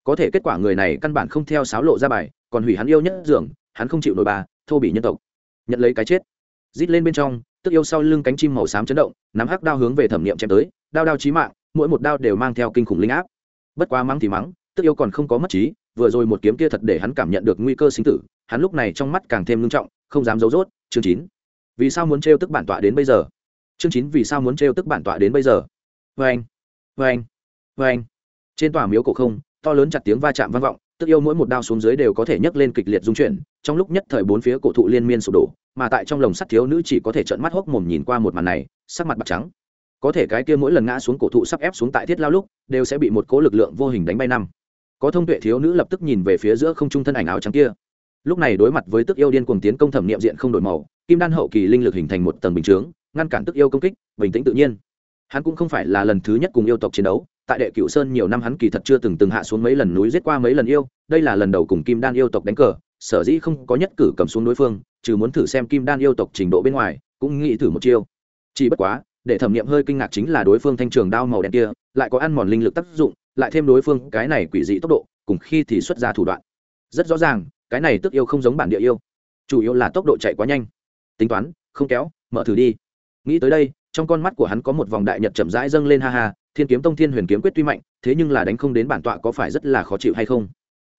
Có thể kết quả người này căn bản không theo sáo lộ ra bài, còn hủy hắn yêu nhất dường, hắn không chịu nổi bà thô bị nhân tộc. Nhận lấy cái chết. Rít lên bên trong, tức yêu sau lưng cánh chim màu xám chấn động, nắm hắc đao hướng về thẩm niệm chém tới, đao đao chí mạng mỗi một đao đều mang theo kinh khủng linh áp. Bất quá mắng thì mắng, tức yêu còn không có mất trí, vừa rồi một kiếm kia thật để hắn cảm nhận được nguy cơ sinh tử, hắn lúc này trong mắt càng thêm ngưng trọng, không dám giấu rốt. Chương chín. Vì sao muốn trêu tức bản tọa đến bây giờ? Chương chín, vì sao muốn trêu tức bản tọa đến bây giờ? Vê anh vê anh vê anh trên tòa miếu cổ không, to lớn chặt tiếng va chạm vang vọng, tức yêu mỗi một đao xuống dưới đều có thể nhấc lên kịch liệt dung chuyển, trong lúc nhất thời bốn phía cổ thụ liên miên sụp đổ, mà tại trong lồng sắt thiếu nữ chỉ có thể trợn mắt hốc mồm nhìn qua một màn này, sắc mặt bạc trắng có thể cái kia mỗi lần ngã xuống cổ thụ sắp ép xuống tại thiết lao lúc, đều sẽ bị một cố lực lượng vô hình đánh bay năm. Có thông tuệ thiếu nữ lập tức nhìn về phía giữa không trung thân ảnh áo trắng kia. Lúc này đối mặt với tức yêu điên cuồng tiến công thẩm nghiệm diện không đổi màu, kim đan hậu kỳ linh lực hình thành một tầng bình chướng, ngăn cản tức yêu công kích, bình tĩnh tự nhiên. Hắn cũng không phải là lần thứ nhất cùng yêu tộc chiến đấu, tại đệ cựu sơn nhiều năm hắn kỳ thật chưa từng từng hạ xuống mấy lần núi giết qua mấy lần yêu, đây là lần đầu cùng kim đan yêu tộc đánh cờ, sở dĩ không có nhất cử cầm xuống đối phương, trừ muốn thử xem kim đan yêu tộc trình độ bên ngoài, cũng nghĩ thử một chiêu. Chỉ bất quá để thẩm nghiệm hơi kinh ngạc chính là đối phương thanh trường đao màu đen kia, lại có ăn mòn linh lực tác dụng, lại thêm đối phương cái này quỷ dị tốc độ, cùng khi thì xuất ra thủ đoạn. Rất rõ ràng, cái này tức yêu không giống bản địa yêu, chủ yếu là tốc độ chạy quá nhanh. Tính toán, không kéo, mở thử đi. Nghĩ tới đây, trong con mắt của hắn có một vòng đại nhật chậm rãi dâng lên ha ha, thiên kiếm tông thiên huyền kiếm quyết tuy mạnh, thế nhưng là đánh không đến bản tọa có phải rất là khó chịu hay không?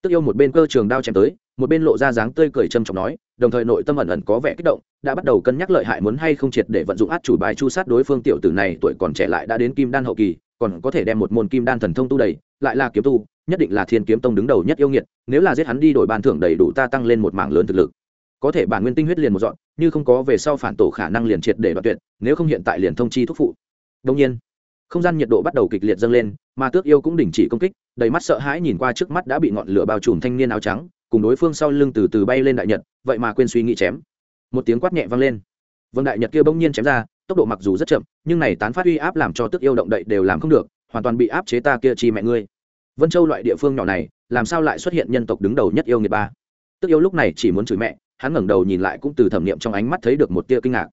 Tức yêu một bên cơ trường đao chém tới, một bên lộ ra dáng tươi cười trầm trọng nói, đồng thời nội tâm ẩn ẩn có vẻ kích động, đã bắt đầu cân nhắc lợi hại muốn hay không triệt để vận dụng át chủ bài chu sát đối phương tiểu tử này tuổi còn trẻ lại đã đến kim đan hậu kỳ, còn có thể đem một môn kim đan thần thông tu đầy, lại là kiếm tu, nhất định là thiên kiếm tông đứng đầu nhất yêu nghiệt, nếu là giết hắn đi đổi ban thưởng đầy đủ ta tăng lên một mảng lớn thực lực. Có thể bản nguyên tinh huyết liền một dọn, như không có về sau phản tổ khả năng liền triệt để đoạn tuyệt, nếu không hiện tại liền thông chi thúc phụ. Đông nhiên, không gian nhiệt độ bắt đầu kịch liệt dâng lên, mà tước yêu cũng đình chỉ công kích đầy mắt sợ hãi nhìn qua trước mắt đã bị ngọn lửa bao trùm thanh niên áo trắng, cùng đối phương sau lưng từ từ bay lên đại nhật, vậy mà quên suy nghĩ chém. Một tiếng quát nhẹ vang lên. Vâng đại nhật kia bỗng nhiên chém ra, tốc độ mặc dù rất chậm, nhưng này tán phát uy áp làm cho tước yêu động đậy đều làm không được, hoàn toàn bị áp chế ta kia chi mẹ ngươi. Vân châu loại địa phương nhỏ này, làm sao lại xuất hiện nhân tộc đứng đầu nhất yêu nghiệt ba? Tước yêu lúc này chỉ muốn chửi mẹ, hắn ngẩng đầu nhìn lại cũng từ thẩm niệm trong ánh mắt thấy được một tia kinh ngạc.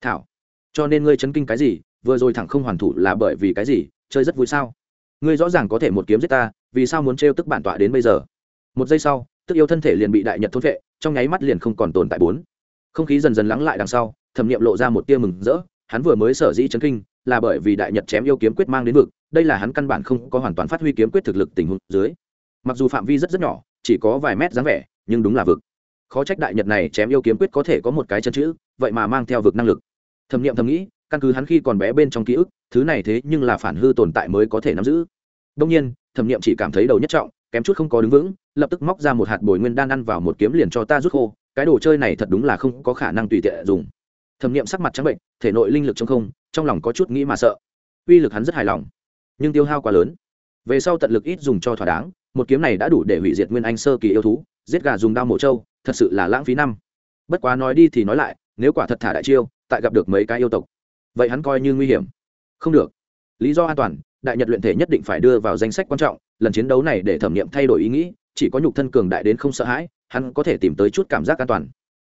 Thảo, cho nên ngươi chấn kinh cái gì? Vừa rồi thẳng không hoàn thủ là bởi vì cái gì? Chơi rất vui sao? Ngươi rõ ràng có thể một kiếm giết ta, vì sao muốn trêu tức bản tọa đến bây giờ? Một giây sau, tức yêu thân thể liền bị đại nhật thôn vệ trong nháy mắt liền không còn tồn tại bốn. Không khí dần dần lắng lại đằng sau, thẩm nghiệm lộ ra một tia mừng rỡ, hắn vừa mới sở dĩ chấn kinh, là bởi vì đại nhật chém yêu kiếm quyết mang đến vực, đây là hắn căn bản không có hoàn toàn phát huy kiếm quyết thực lực tình huống dưới. Mặc dù phạm vi rất rất nhỏ, chỉ có vài mét dáng vẻ, nhưng đúng là vực. Khó trách đại nhật này chém yêu kiếm quyết có thể có một cái chân chữ, vậy mà mang theo vực năng lực. Thẩm nghiệm thầm nghĩ căn cứ hắn khi còn bé bên trong ký ức, thứ này thế nhưng là phản hư tồn tại mới có thể nắm giữ. Đông nhiên, thẩm nghiệm chỉ cảm thấy đầu nhất trọng, kém chút không có đứng vững, lập tức móc ra một hạt bồi nguyên đan ăn vào một kiếm liền cho ta rút khô, cái đồ chơi này thật đúng là không có khả năng tùy tiện dùng. Thẩm nghiệm sắc mặt trắng bệnh, thể nội linh lực trong không, trong lòng có chút nghĩ mà sợ. Uy lực hắn rất hài lòng, nhưng tiêu hao quá lớn. Về sau tận lực ít dùng cho thỏa đáng, một kiếm này đã đủ để hủy diệt nguyên anh sơ kỳ yêu thú, giết gà dùng đao mổ trâu, thật sự là lãng phí năm. Bất quá nói đi thì nói lại, nếu quả thật thả đại chiêu, tại gặp được mấy cái yêu tộc vậy hắn coi như nguy hiểm. Không được. Lý do an toàn, đại nhật luyện thể nhất định phải đưa vào danh sách quan trọng, lần chiến đấu này để thẩm nghiệm thay đổi ý nghĩ, chỉ có nhục thân cường đại đến không sợ hãi, hắn có thể tìm tới chút cảm giác an toàn.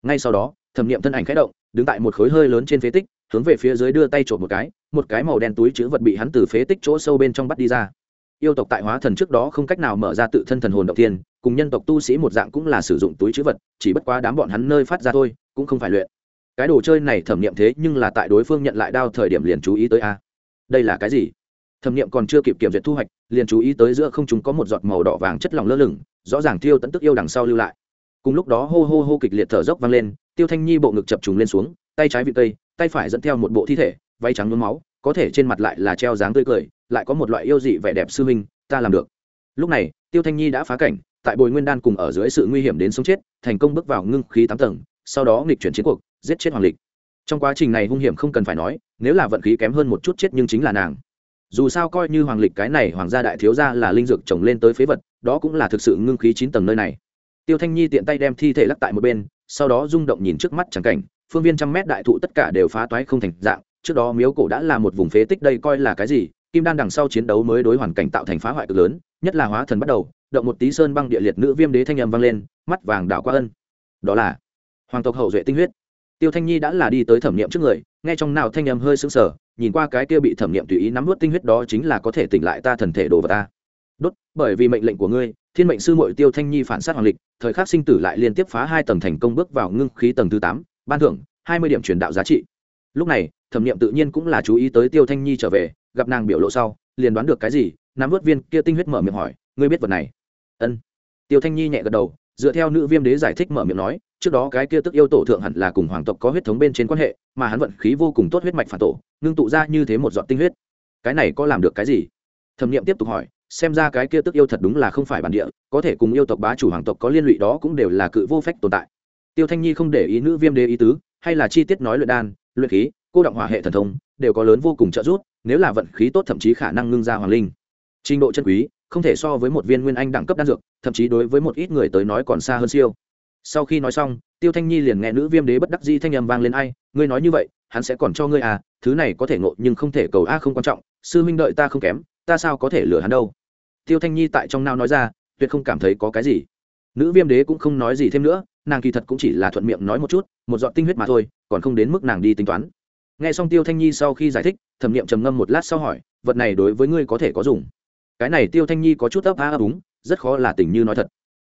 Ngay sau đó, thẩm nghiệm thân ảnh khẽ động, đứng tại một khối hơi lớn trên phế tích, hướng về phía dưới đưa tay trộm một cái một cái màu đen túi chữ vật bị hắn từ phế tích chỗ sâu bên trong bắt đi ra. Yêu tộc tại hóa thần trước đó không cách nào mở ra tự thân thần hồn động tiên, cùng nhân tộc tu sĩ một dạng cũng là sử dụng túi chữ vật, chỉ bất quá đám bọn hắn nơi phát ra thôi, cũng không phải luyện cái đồ chơi này thẩm nghiệm thế nhưng là tại đối phương nhận lại đao thời điểm liền chú ý tới a. Đây là cái gì? Thẩm nghiệm còn chưa kịp kiểm duyệt thu hoạch, liền chú ý tới giữa không chúng có một giọt màu đỏ vàng chất lỏng lơ lửng, rõ ràng tiêu tận tức yêu đằng sau lưu lại. Cùng lúc đó hô hô hô kịch liệt thở dốc vang lên, tiêu thanh nhi bộ ngực chập trùng lên xuống, tay trái vị tây tay phải dẫn theo một bộ thi thể, váy trắng nhuốm máu, có thể trên mặt lại là treo dáng tươi cười, lại có một loại yêu dị vẻ đẹp sư huynh, ta làm được. Lúc này, tiêu thanh nhi đã phá cảnh, tại bồi nguyên đan cùng ở dưới sự nguy hiểm đến sống chết, thành công bước vào ngưng khí tám tầng, sau đó nghịch chuyển chiến cuộc giết chết hoàng lịch. Trong quá trình này hung hiểm không cần phải nói, nếu là vận khí kém hơn một chút chết nhưng chính là nàng. Dù sao coi như hoàng lịch cái này hoàng gia đại thiếu gia là linh dược trồng lên tới phế vật, đó cũng là thực sự ngưng khí chín tầng nơi này. Tiêu thanh nhi tiện tay đem thi thể lắc tại một bên, sau đó rung động nhìn trước mắt chẳng cảnh, phương viên trăm mét đại thụ tất cả đều phá toái không thành dạng, trước đó miếu cổ đã là một vùng phế tích đây coi là cái gì, kim đan đằng sau chiến đấu mới đối hoàn cảnh tạo thành phá hoại cực lớn, nhất là hóa thần bắt đầu, động một tí sơn băng địa liệt nữ viêm đế thanh âm vang lên, mắt vàng đảo qua ân. Đó là hoàng tộc hậu duệ tinh huyết tiêu thanh nhi đã là đi tới thẩm nghiệm trước người, nghe trong nào thanh âm hơi sững sờ, nhìn qua cái kia bị thẩm nghiệm tùy ý nắm nuốt tinh huyết đó chính là có thể tỉnh lại ta thần thể đồ vào ta. Đốt, bởi vì mệnh lệnh của ngươi, thiên mệnh sư mội tiêu thanh nhi phản sát hoàng lịch, thời khắc sinh tử lại liên tiếp phá hai tầng thành công bước vào ngưng khí tầng thứ tám, ban thưởng, hai mươi điểm truyền đạo giá trị. Lúc này, thẩm nghiệm tự nhiên cũng là chú ý tới tiêu thanh nhi trở về, gặp nàng biểu lộ sau, liền đoán được cái gì, nắm vớt viên kia tinh huyết mở miệng hỏi, ngươi biết vật này? Ân. Tiêu thanh nhi nhẹ gật đầu dựa theo nữ viêm đế giải thích mở miệng nói, trước đó cái kia tức yêu tổ thượng hẳn là cùng hoàng tộc có huyết thống bên trên quan hệ, mà hắn vận khí vô cùng tốt huyết mạch phản tổ, ngưng tụ ra như thế một giọt tinh huyết. Cái này có làm được cái gì? Thẩm nghiệm tiếp tục hỏi, xem ra cái kia tức yêu thật đúng là không phải bản địa, có thể cùng yêu tộc bá chủ hoàng tộc có liên lụy đó cũng đều là cự vô phách tồn tại. Tiêu thanh nhi không để ý nữ viêm đế ý tứ, hay là chi tiết nói luyện đan, luyện khí, cô động hỏa hệ thần thông, đều có lớn vô cùng trợ giúp, nếu là vận khí tốt thậm chí khả năng ngưng ra hoàng linh. Trình độ chân quý không thể so với một viên nguyên anh đẳng cấp đan dược, thậm chí đối với một ít người tới nói còn xa hơn siêu. Sau khi nói xong, tiêu thanh nhi liền nghe nữ viêm đế bất đắc di thanh âm vang lên, ai, ngươi nói như vậy, hắn sẽ còn cho ngươi à thứ này có thể ngộ nhưng không thể cầu a, không quan trọng, sư minh đợi ta không kém, ta sao có thể lừa hắn đâu? Tiêu thanh nhi tại trong nao nói ra, tuyệt không cảm thấy có cái gì. Nữ viêm đế cũng không nói gì thêm nữa, nàng kỳ thật cũng chỉ là thuận miệng nói một chút, một giọt tinh huyết mà thôi, còn không đến mức nàng đi tính toán. Nghe xong tiêu thanh nhi sau khi giải thích, thẩm nghiệm trầm ngâm một lát sau hỏi, vật này đối với ngươi có thể có dùng? Cái này tiêu thanh nhi có chút ấp a ấp úng, rất khó là tình như nói thật.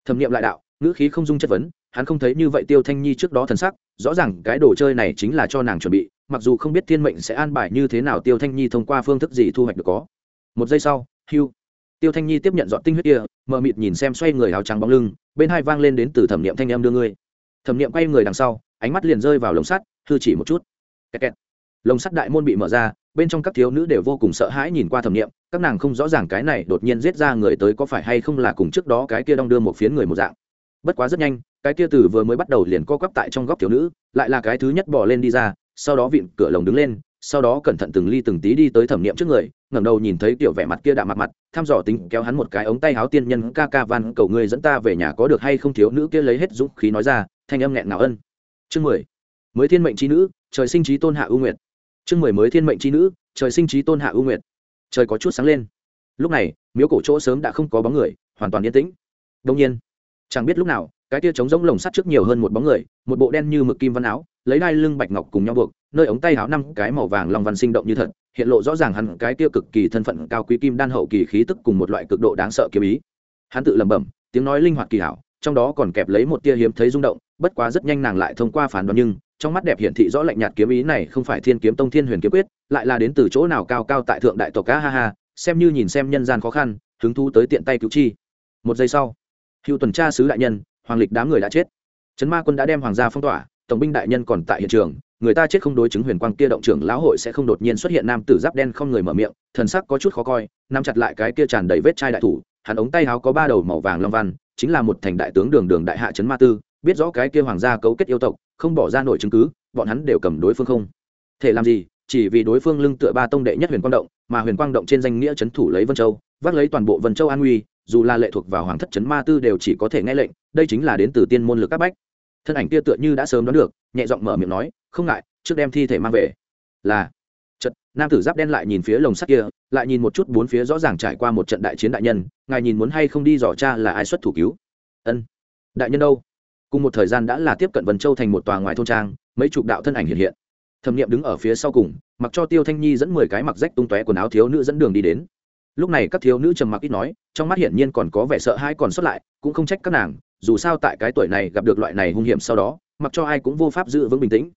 Thẩm nghiệm lại đạo, ngữ khí không dung chất vấn, hắn không thấy như vậy tiêu thanh nhi trước đó thần sắc, rõ ràng cái đồ chơi này chính là cho nàng chuẩn bị, mặc dù không biết thiên mệnh sẽ an bài như thế nào tiêu thanh nhi thông qua phương thức gì thu hoạch được có. Một giây sau hiu tiêu thanh nhi tiếp nhận dọn tinh huyết kia, mờ mịt nhìn xem xoay người áo trắng bóng lưng, bên hai vang lên đến từ thẩm nghiệm thanh em đưa ngươi. Thẩm nghiệm quay người đằng sau, ánh mắt liền rơi vào lồng sắt thư chỉ một chút. Kẹt kẹt. lồng sắt đại môn bị mở ra, bên trong các thiếu nữ đều vô cùng sợ hãi nhìn qua thẩm nghiệm các nàng không rõ ràng cái này đột nhiên giết ra người tới có phải hay không là cùng trước đó cái kia đong đưa một phiến người một dạng. Bất quá rất nhanh, cái kia từ vừa mới bắt đầu liền co quắp tại trong góc thiếu nữ, lại là cái thứ nhất bỏ lên đi ra, sau đó vịn cửa lồng đứng lên, sau đó cẩn thận từng ly từng tí đi tới thẩm niệm trước người, ngẩng đầu nhìn thấy tiểu vẻ mặt kia đạm mặt mặt, thăm dò tính kéo hắn một cái ống tay áo tiên nhân ca ca van, cầu ngươi dẫn ta về nhà có được hay không? Thiếu nữ kia lấy hết dũng khí nói ra, thanh âm nghẹn ngào ân. Chương mười. Mới thiên mệnh trí nữ, trời sinh trí tôn hạ ưu nguyệt. Chương mười mới thiên mệnh trí nữ, trời sinh trí tôn hạ ưu nguyệt trời có chút sáng lên. Lúc này, miếu cổ chỗ sớm đã không có bóng người, hoàn toàn yên tĩnh. Đông nhiên, chẳng biết lúc nào, cái tia trống rỗng lồng sắt trước nhiều hơn một bóng người, một bộ đen như mực kim văn áo, lấy đai lưng bạch ngọc cùng nhau buộc, nơi ống tay áo năm cái màu vàng long văn sinh động như thật, hiện lộ rõ ràng hẳn cái tia cực kỳ thân phận cao quý kim đan hậu kỳ khí tức cùng một loại cực độ đáng sợ kiếm ý. Hắn tự lẩm bẩm, tiếng nói linh hoạt kỳ hảo, trong đó còn kẹp lấy một tia hiếm thấy rung động, bất quá rất nhanh nàng lại thông qua phán đoán nhưng trong mắt đẹp hiển thị rõ lạnh nhạt kiếm ý này không phải thiên kiếm tông thiên huyền kiếm quyết, lại là đến từ chỗ nào cao cao tại thượng đại tộc cá ha ha, xem như nhìn xem nhân gian khó khăn, hứng thu tới tiện tay cứu chi. Một giây sau hữu tuần tra sứ đại nhân, hoàng lịch đám người đã chết. Trấn ma quân đã đem hoàng gia phong tỏa, tổng binh đại nhân còn tại hiện trường, người ta chết không đối chứng huyền quang kia động trưởng lão hội sẽ không đột nhiên xuất hiện nam tử giáp đen không người mở miệng, thần sắc có chút khó coi, nắm chặt lại cái kia tràn đầy vết chai đại thủ, hắn ống tay áo có ba đầu màu vàng long văn, chính là một thành đại tướng đường đường đại hạ trấn ma tư, biết rõ cái kia hoàng gia cấu kết yêu tộc không bỏ ra nổi chứng cứ, bọn hắn đều cầm đối phương không. Thể làm gì, chỉ vì đối phương lưng tựa ba tông đệ nhất huyền quang động, mà huyền quang động trên danh nghĩa trấn thủ lấy vân châu, vác lấy toàn bộ vân châu an nguy, dù là lệ thuộc vào hoàng thất trấn ma tư đều chỉ có thể nghe lệnh, đây chính là đến từ tiên môn lực các bách. Thân ảnh kia tựa như đã sớm đoán được, nhẹ giọng mở miệng nói, không ngại, trước đem thi thể mang về. Là trận nam tử giáp đen lại nhìn phía lồng sắt kia, lại nhìn một chút bốn phía rõ ràng trải qua một trận đại chiến đại nhân, ngài nhìn muốn hay không đi dò cha là ai xuất thủ cứu? Ân, đại nhân đâu? Cùng một thời gian đã là tiếp cận vân châu thành một tòa ngoài thôn trang, mấy chục đạo thân ảnh hiện hiện. Thẩm nghiệm đứng ở phía sau cùng, mặc cho tiêu thanh nhi dẫn mười cái mặc rách tung tóe quần áo thiếu nữ dẫn đường đi đến. Lúc này các thiếu nữ trầm mặc ít nói, trong mắt hiển nhiên còn có vẻ sợ hãi còn sót lại, cũng không trách các nàng, dù sao tại cái tuổi này gặp được loại này hung hiểm sau đó, mặc cho ai cũng vô pháp giữ vững bình tĩnh.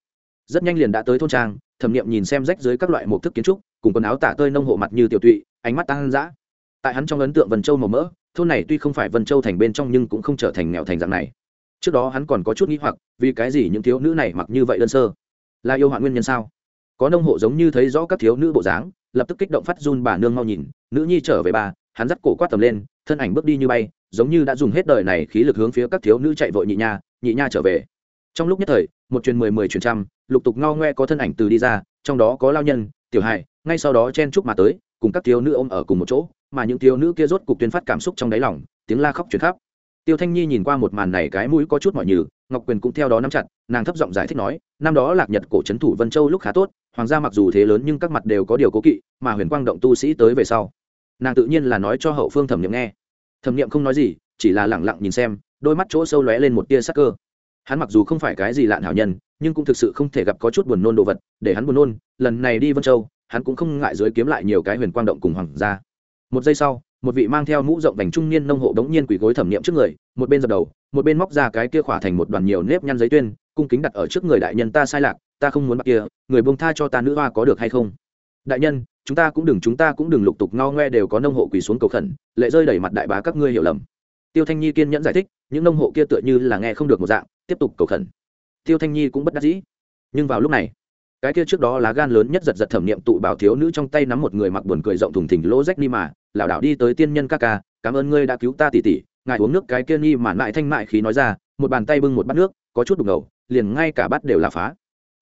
Rất nhanh liền đã tới thôn trang, thẩm nghiệm nhìn xem rách dưới các loại mục thức kiến trúc, cùng quần áo tả tơi nông hộ mặt như tiểu tụy, ánh mắt tăng dã. Tại hắn trong ấn tượng vân châu màu mỡ, thôn này tuy không phải vân châu thành bên trong nhưng cũng không trở thành nghèo thành dạng này trước đó hắn còn có chút nghĩ hoặc, vì cái gì những thiếu nữ này mặc như vậy đơn sơ? Là yêu hoạn nguyên nhân sao? Có nông hộ giống như thấy rõ các thiếu nữ bộ dáng, lập tức kích động phát run bà nương mau nhìn, nữ nhi trở về bà, hắn dắt cổ quát tầm lên, thân ảnh bước đi như bay, giống như đã dùng hết đời này khí lực hướng phía các thiếu nữ chạy vội nhị nha nhị nha trở về. Trong lúc nhất thời, một truyền mười mười truyền trăm, lục tục ngao ngoe có thân ảnh từ đi ra, trong đó có lao nhân, tiểu hài, ngay sau đó chen chúc mà tới, cùng các thiếu nữ ôm ở cùng một chỗ, mà những thiếu nữ kia rốt cục tuyên phát cảm xúc trong đáy lòng, tiếng la khóc truyền khắp tiêu thanh nhi nhìn qua một màn này cái mũi có chút mỏi nhừ, ngọc quyền cũng theo đó nắm chặt, nàng thấp giọng giải thích nói, năm đó lạc nhật cổ trấn thủ vân châu lúc khá tốt, hoàng gia mặc dù thế lớn nhưng các mặt đều có điều cố kỵ, mà huyền quang động tu sĩ tới về sau. Nàng tự nhiên là nói cho hậu phương thẩm nghiệm nghe. Thẩm nghiệm không nói gì, chỉ là lẳng lặng nhìn xem, đôi mắt chỗ sâu lóe lên một tia sắc cơ. Hắn mặc dù không phải cái gì lạn hảo nhân, nhưng cũng thực sự không thể gặp có chút buồn nôn đồ vật, để hắn buồn nôn, lần này đi vân châu, hắn cũng không ngại dưới kiếm lại nhiều cái huyền quang động cùng hoàng gia. Một giây sau một vị mang theo mũ rộng vành trung niên nông hộ đống nhiên quỳ gối thẩm nghiệm trước người, một bên dập đầu, một bên móc ra cái kia khỏa thành một đoàn nhiều nếp nhăn giấy tuyên, cung kính đặt ở trước người đại nhân ta sai lạc, ta không muốn bạc kia, người buông tha cho ta nữ hoa có được hay không? Đại nhân, chúng ta cũng đừng, chúng ta cũng đừng lục tục ngao ngoe đều có nông hộ quỳ xuống cầu khẩn, lệ rơi đẩy mặt đại bá các ngươi hiểu lầm. Tiêu thanh nhi kiên nhẫn giải thích, những nông hộ kia tựa như là nghe không được một dạng, tiếp tục cầu khẩn. Tiêu thanh nhi cũng bất đắc dĩ. Nhưng vào lúc này, cái kia trước đó lá gan lớn nhất giật giật thẩm niệm tụ bảo thiếu nữ trong tay nắm một người mặc buồn cười rộng thùng thình lỗ rách ni mà lảo đảo đi tới tiên nhân ca ca, cảm ơn ngươi đã cứu ta tỉ tỉ. Ngài uống nước cái kia nghi mạn mại thanh mại khí nói ra, một bàn tay bưng một bát nước, có chút đục ngầu, liền ngay cả bát đều là phá.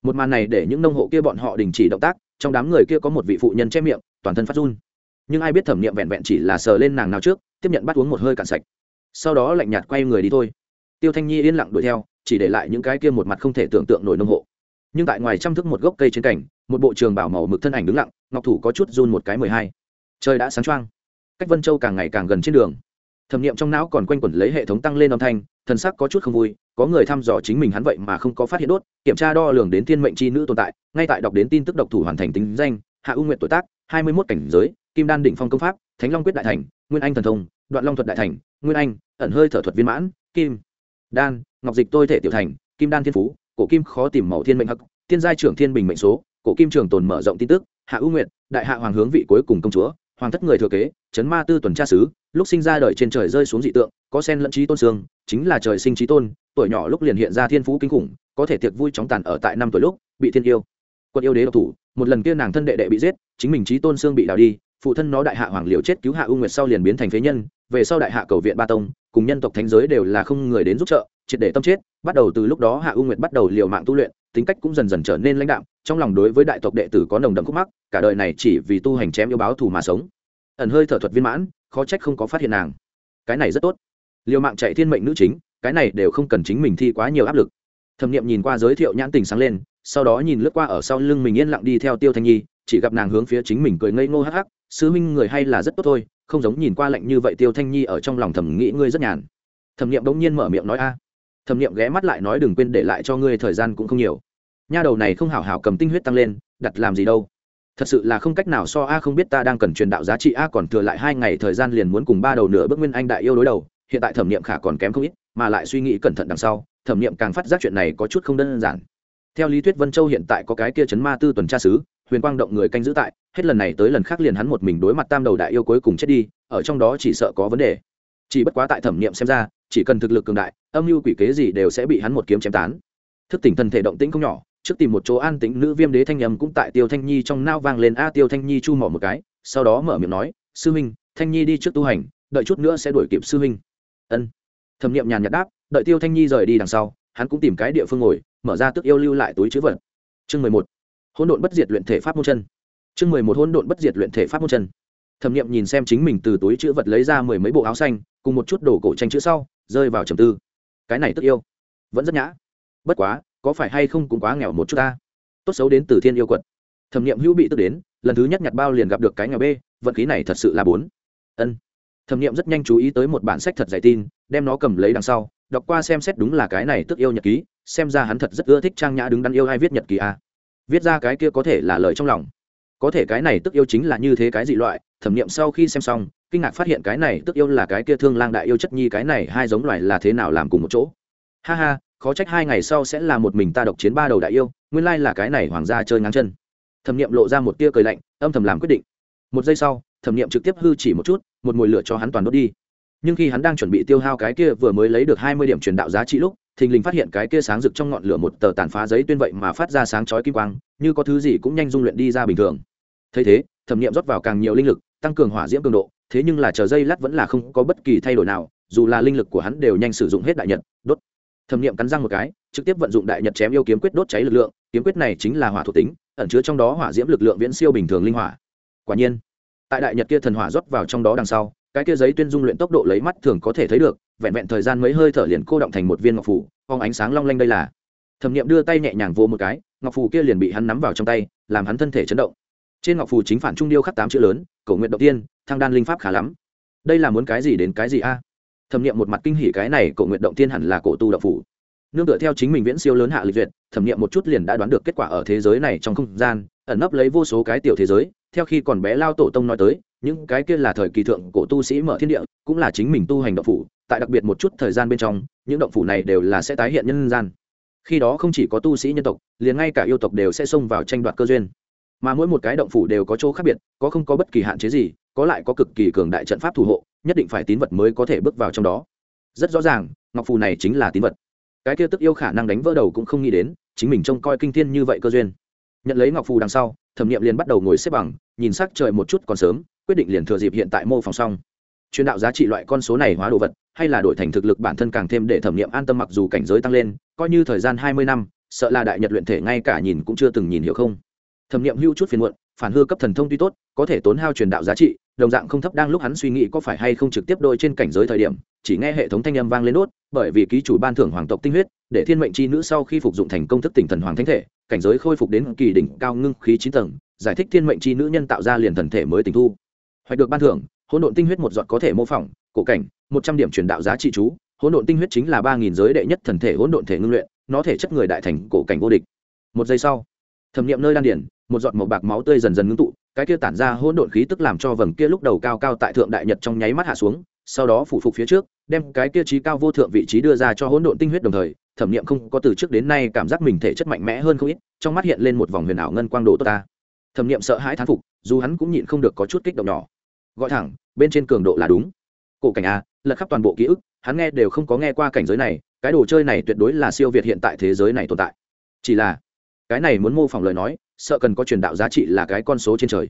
Một màn này để những nông hộ kia bọn họ đình chỉ động tác, trong đám người kia có một vị phụ nhân che miệng, toàn thân phát run. Nhưng ai biết thẩm niệm vẹn vẹn chỉ là sờ lên nàng nào trước, tiếp nhận bắt uống một hơi cạn sạch. Sau đó lạnh nhạt quay người đi thôi. Tiêu thanh nhi yên lặng đuổi theo, chỉ để lại những cái kia một mặt không thể tưởng tượng nổi nông hộ. Nhưng tại ngoài chăm thức một gốc cây trên cảnh một bộ trường bảo màu mực thân ảnh đứng lặng, ngọc thủ có chút run một cái mười hai. Trời đã sáng choang cách vân châu càng ngày càng gần trên đường. Thẩm nghiệm trong não còn quanh quẩn lấy hệ thống tăng lên âm thanh, thần sắc có chút không vui, có người thăm dò chính mình hắn vậy mà không có phát hiện đốt, kiểm tra đo lường đến thiên mệnh c h i nữ tồn tại, ngay tại đọc đến tin tức độc thủ hoàn thành tính danh, hạ ưu nguyện tuổi tác, hai mươi mốt cảnh giới, kim đan đỉnh phong công pháp, thánh long quyết đại thành, nguyên anh thần thông, đoạn long thuật đại thành, nguyên anh, ẩn hơi thở thuật viên mãn, kim đan, ngọc dịch tôi thể tiểu thành, kim đan thiên phú, cổ kim khó tìm màu thiên mệnh hắc thiên giai trưởng thiên bình mệnh số, cổ kim trường tồn mở rộng tin tức, hạ ưu nguyện đại hạ hoàng hướng vị cuối cùng công chúa hoàng thất người thừa kế, chấn ma tư tuần tra sứ lúc sinh ra đời trên trời rơi xuống dị tượng, có sen lẫn trí tôn xương, chính là trời sinh trí tôn, tuổi nhỏ lúc liền hiện ra thiên phú kinh khủng, có thể tiệc vui chóng tàn ở tại năm tuổi lúc, bị thiên yêu, quân yêu đế độc thủ, một lần kia nàng thân đệ đệ bị giết, chính mình trí tôn xương bị đào đi, phụ thân nó đại hạ hoàng liều chết cứu hạ u nguyệt sau liền biến thành phế nhân, về sau đại hạ cầu viện ba tông, cùng nhân tộc thánh giới đều là không người đến giúp trợ, triệt để tâm chết, bắt đầu từ lúc đó hạ u nguyệt bắt đầu liều mạng tu luyện, tính cách cũng dần dần trở nên lãnh đạm trong lòng đối với đại tộc đệ tử có nồng đậm khúc mắc, cả đời này chỉ vì tu hành chém yêu báo thù mà sống. Ẩn hơi thở thuật viên mãn, khó trách không có phát hiện nàng. Cái này rất tốt. Liều mạng chạy thiên mệnh nữ chính, cái này đều không cần chính mình thi quá nhiều áp lực. Thẩm nghiệm nhìn qua giới thiệu nhãn tình sáng lên, sau đó nhìn lướt qua ở sau lưng mình yên lặng đi theo tiêu thanh nhi, chỉ gặp nàng hướng phía chính mình cười ngây ngô hắc hắc sứ minh người hay là rất tốt thôi, không giống nhìn qua lạnh như vậy tiêu thanh nhi ở trong lòng thẩm nghĩ ngươi rất nhàn. Thẩm nghiệm bỗng nhiên mở miệng nói, a. Thẩm nghiệm ghé mắt lại nói, đừng quên để lại cho ngươi thời gian cũng không nhiều nha đầu này không hảo hảo cầm tinh huyết tăng lên, đặt làm gì đâu. Thật sự là không cách nào so a không biết ta đang cần truyền đạo giá trị a còn thừa lại hai ngày thời gian liền muốn cùng ba đầu nửa bước nguyên anh đại yêu đối đầu, hiện tại thẩm nghiệm khả còn kém không ít, mà lại suy nghĩ cẩn thận đằng sau, thẩm nghiệm càng phát giác chuyện này có chút không đơn giản. Theo lý thuyết vân châu hiện tại có cái kia chấn ma tư tuần tra sứ huyền quang động người canh giữ tại, hết lần này tới lần khác liền hắn một mình đối mặt tam đầu đại yêu cuối cùng chết đi, ở trong đó chỉ sợ có vấn đề. Chỉ bất quá tại thẩm nghiệm xem ra, chỉ cần thực lực cường đại, âm mưu quỷ kế gì đều sẽ bị hắn một kiếm chém tán. Thức tỉnh thần thể động tĩnh không nhỏ trước tìm một chỗ an tĩnh, nữ viêm đế thanh nhầm cũng tại tiêu thanh nhi trong nao vang lên, a, tiêu thanh nhi chu mỏ một cái. Sau đó mở miệng nói, sư huynh, thanh nhi đi trước tu hành, đợi chút nữa sẽ đuổi kịp sư huynh. Ân. Thẩm nghiệm nhàn nhạt đáp, đợi tiêu thanh nhi rời đi đằng sau, hắn cũng tìm cái địa phương ngồi, mở ra tức yêu lưu lại túi chữ vật. Chương mười một. Hỗn độn bất diệt luyện thể pháp môn chân. Chương mười một, hỗn độn bất diệt luyện thể pháp môn chân. Thẩm nghiệm nhìn xem chính mình từ túi chữ vật lấy ra mười mấy bộ áo xanh, cùng một chút đồ cổ tranh chữ sau, rơi vào trầm tư. Cái này tức yêu, vẫn rất nhã. Bất quá có phải hay không cũng quá nghèo một chút ta? Tốt xấu đến từ thiên yêu quật. Thẩm nghiệm hữu bị tức đến, lần thứ nhất nhặt bao liền gặp được cái nghèo b vận khí này thật sự là bốn. Ân. Thẩm nghiệm rất nhanh chú ý tới một bản sách thật dày tin, đem nó cầm lấy đằng sau, đọc qua xem xét đúng là cái này tức yêu nhật ký, xem ra hắn thật rất ưa thích trang nhã đứng đắn yêu hay viết nhật ký à. viết ra cái kia có thể là lời trong lòng. Có thể cái này tức yêu chính là như thế cái dị loại, thẩm nghiệm sau khi xem xong, kinh ngạc phát hiện cái này tức yêu là cái kia thương lang đại yêu chất nhi, cái này hai giống loài là thế nào làm cùng một chỗ? Ha ha khó trách hai ngày sau sẽ là một mình ta độc chiến ba đầu đại yêu, nguyên lai là cái này hoàng gia chơi ngang chân. Thẩm nghiệm lộ ra một tia cười lạnh, âm thầm làm quyết định. Một giây sau, thẩm nghiệm trực tiếp hư chỉ một chút, một mồi lửa cho hắn toàn đốt đi. Nhưng khi hắn đang chuẩn bị tiêu hao cái kia vừa mới lấy được hai mươi điểm truyền đạo giá trị lúc, thình lình phát hiện cái kia sáng rực trong ngọn lửa một tờ tàn phá giấy tuyên vậy mà phát ra sáng chói kim quang, như có thứ gì cũng nhanh dung luyện đi ra bình thường. Thấy thế, thẩm nghiệm rót vào càng nhiều linh lực, tăng cường hỏa diễm cường độ, thế nhưng là chờ dây lát vẫn là không có bất kỳ thay đổi nào, dù là linh lực của hắn đều nhanh sử dụng hết đại nhật thẩm nghiệm cắn răng một cái, trực tiếp vận dụng đại nhật chém yêu kiếm quyết đốt cháy lực lượng, kiếm quyết này chính là hỏa thuộc tính, ẩn chứa trong đó hỏa diễm lực lượng viễn siêu bình thường linh hỏa. Quả nhiên, tại đại nhật kia thần hỏa rót vào trong đó đằng sau, cái kia giấy tuyên dung luyện tốc độ lấy mắt thường có thể thấy được, vẹn vẹn thời gian mấy hơi thở liền cô động thành một viên ngọc phủ, phong ánh sáng long lanh đây là. Thẩm nghiệm đưa tay nhẹ nhàng vô một cái, ngọc phù kia liền bị hắn nắm vào trong tay, làm hắn thân thể chấn động. Trên ngọc phù chính phản trung điêu khắc tám chữ lớn, cầu nguyện đầu tiên, thăng đan linh pháp khá lắm. Đây là muốn cái gì đến cái gì a? Thẩm nghiệm một mặt kinh hỉ cái này cổ nguyện động tiên hẳn là cổ tu động phủ. Nương tựa theo chính mình viễn siêu lớn hạ lịch duyệt, thẩm nghiệm một chút liền đã đoán được kết quả ở thế giới này trong không gian, ẩn nấp lấy vô số cái tiểu thế giới, theo khi còn bé lao tổ tông nói tới, những cái kia là thời kỳ thượng cổ tu sĩ mở thiên địa, cũng là chính mình tu hành động phủ, tại đặc biệt một chút thời gian bên trong, những động phủ này đều là sẽ tái hiện nhân gian. Khi đó không chỉ có tu sĩ nhân tộc, liền ngay cả yêu tộc đều sẽ xông vào tranh đoạt cơ duyên. Mà mỗi một cái động phủ đều có chỗ khác biệt, có không có bất kỳ hạn chế gì, có lại có cực kỳ cường đại trận pháp thủ hộ nhất định phải tín vật mới có thể bước vào trong đó. Rất rõ ràng, ngọc phù này chính là tín vật. Cái kia tức yêu khả năng đánh vỡ đầu cũng không nghĩ đến, chính mình trông coi kinh thiên như vậy cơ duyên. Nhận lấy ngọc phù đằng sau, thẩm nghiệm liền bắt đầu ngồi xếp bằng, nhìn sắc trời một chút còn sớm, quyết định liền thừa dịp hiện tại mô phòng xong. Truyền đạo giá trị loại con số này hóa đồ vật, hay là đổi thành thực lực bản thân càng thêm để thẩm nghiệm an tâm mặc dù cảnh giới tăng lên, coi như thời gian hai mươi năm, sợ là đại nhật luyện thể ngay cả nhìn cũng chưa từng nhìn hiểu không. Thẩm nghiệm hưu chút phiền muộn, phản hư cấp thần thông tuy tốt, có thể tốn hao truyền đạo giá trị đồng dạng không thấp đang lúc hắn suy nghĩ có phải hay không trực tiếp đôi trên cảnh giới thời điểm, chỉ nghe hệ thống thanh âm vang lên nốt bởi vì ký chủ ban thưởng hoàng tộc tinh huyết, để thiên mệnh chi nữ sau khi phục dụng thành công thức tỉnh thần hoàng thánh thể, cảnh giới khôi phục đến kỳ đỉnh cao ngưng khí chín tầng, giải thích thiên mệnh chi nữ nhân tạo ra liền thần thể mới tình thu. Hoạch được ban thưởng, hỗn độn tinh huyết một giọt có thể mô phỏng, cổ cảnh, một trăm điểm truyền đạo giá trị chú, hỗn độn tinh huyết chính là ba nghìn giới đệ nhất thần thể hỗn độn thể ngưng luyện, nó thể chất người đại thành cổ cảnh vô địch. Một giây sau thẩm nghiệm nơi đan điển, một giọt màu bạc máu tươi dần dần ngưng tụ, cái kia tản ra hỗn độn khí tức làm cho vầng kia lúc đầu cao cao tại thượng đại nhật trong nháy mắt hạ xuống, sau đó phủ phục phía trước, đem cái kia trí cao vô thượng vị trí đưa ra cho hỗn độn tinh huyết đồng thời, thẩm nghiệm không có từ trước đến nay cảm giác mình thể chất mạnh mẽ hơn không ít, trong mắt hiện lên một vòng huyền ảo ngân quang đồ tốt ta. Thẩm nghiệm sợ hãi thán phục, dù hắn cũng nhịn không được có chút kích động nhỏ. Gọi thẳng, bên trên cường độ là đúng. Cổ cảnh a, lật khắp toàn bộ ký ức, hắn nghe đều không có nghe qua cảnh giới này, cái đồ chơi này tuyệt đối là siêu việt hiện tại thế giới này tồn tại. Chỉ là cái này muốn mô phỏng lời nói, sợ cần có truyền đạo giá trị là cái con số trên trời.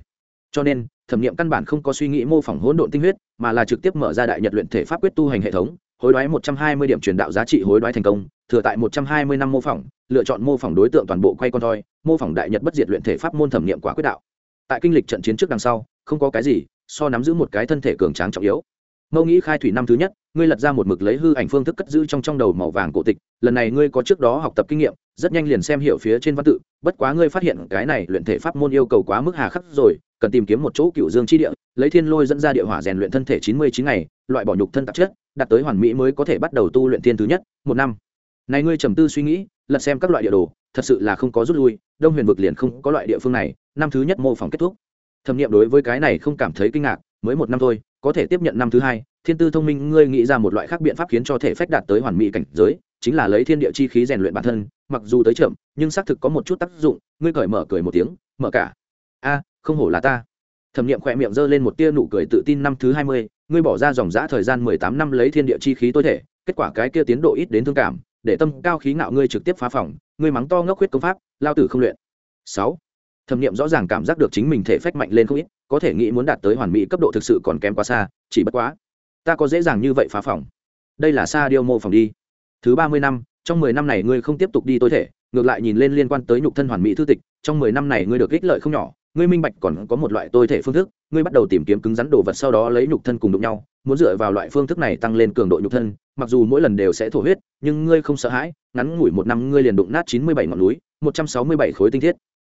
Cho nên, thẩm nghiệm căn bản không có suy nghĩ mô phỏng hỗn độn tinh huyết, mà là trực tiếp mở ra đại nhật luyện thể pháp quyết tu hành hệ thống, hối đoái một trăm hai mươi điểm truyền đạo giá trị hối đoái thành công, thừa tại một trăm hai mươi năm mô phỏng, lựa chọn mô phỏng đối tượng toàn bộ quay con thoi, mô phỏng đại nhật bất diệt luyện thể pháp môn thẩm nghiệm quả quyết đạo. Tại kinh lịch trận chiến trước đằng sau, không có cái gì, so nắm giữ một cái thân thể cường tráng trọng yếu. Mâu nghĩ khai thủy năm thứ nhất, ngươi lật ra một mực lấy hư ảnh phương thức cất giữ trong trong đầu màu vàng cổ tịch, lần này ngươi có trước đó học tập kinh nghiệm rất nhanh liền xem hiểu phía trên văn tự, bất quá ngươi phát hiện cái này luyện thể pháp môn yêu cầu quá mức hà khắc rồi, cần tìm kiếm một chỗ cựu dương chi địa, lấy thiên lôi dẫn ra địa hỏa rèn luyện thân thể chín mươi chín ngày, loại bỏ nhục thân tạp chất, đạt tới hoàn mỹ mới có thể bắt đầu tu luyện tiên thứ nhất, một năm. Này ngươi trầm tư suy nghĩ, lật xem các loại địa đồ, thật sự là không có rút lui, đông huyền vực liền không có loại địa phương này, năm thứ nhất mô phỏng kết thúc. Thẩm nghiệm đối với cái này không cảm thấy kinh ngạc, mới một năm thôi, có thể tiếp nhận năm thứ hai, thiên tư thông minh, ngươi nghĩ ra một loại khác biện pháp khiến cho thể phách đạt tới hoàn mỹ cảnh giới chính là lấy thiên địa chi khí rèn luyện bản thân, mặc dù tới chậm, nhưng xác thực có một chút tác dụng, ngươi cởi mở cười một tiếng, mở cả. A, không hổ là ta. Thẩm nghiệm khỏe miệng g lên một tia nụ cười tự tin năm thứ hai mươi, ngươi bỏ ra dòng giã thời gian mười tám năm lấy thiên địa chi khí tối thể, kết quả cái kia tiến độ ít đến thương cảm, để tâm cao khí ngạo ngươi trực tiếp phá phòng, ngươi mắng to ngốc huyết công pháp, lao tử không luyện. Sáu. Thẩm nghiệm rõ ràng cảm giác được chính mình thể phách mạnh lên không ít, có thể nghĩ muốn đạt tới hoàn mỹ cấp độ thực sự còn kém quá xa, chỉ bất quá, ta có dễ dàng như vậy phá phòng. Đây là xa điêu mô phòng đi thứ ba mươi năm, trong mười năm này ngươi không tiếp tục đi tối thể, ngược lại nhìn lên liên quan tới nhục thân hoàn mỹ thư tịch, trong mười năm này ngươi được ích lợi không nhỏ, ngươi minh bạch còn có một loại tôi thể phương thức, ngươi bắt đầu tìm kiếm cứng rắn đồ vật sau đó lấy nhục thân cùng đụng nhau, muốn dựa vào loại phương thức này tăng lên cường độ nhục thân, mặc dù mỗi lần đều sẽ thổ huyết, nhưng ngươi không sợ hãi, ngắn ngủi một năm ngươi liền đụng nát chín mươi bảy ngọn núi, một trăm sáu mươi bảy khối tinh thiết.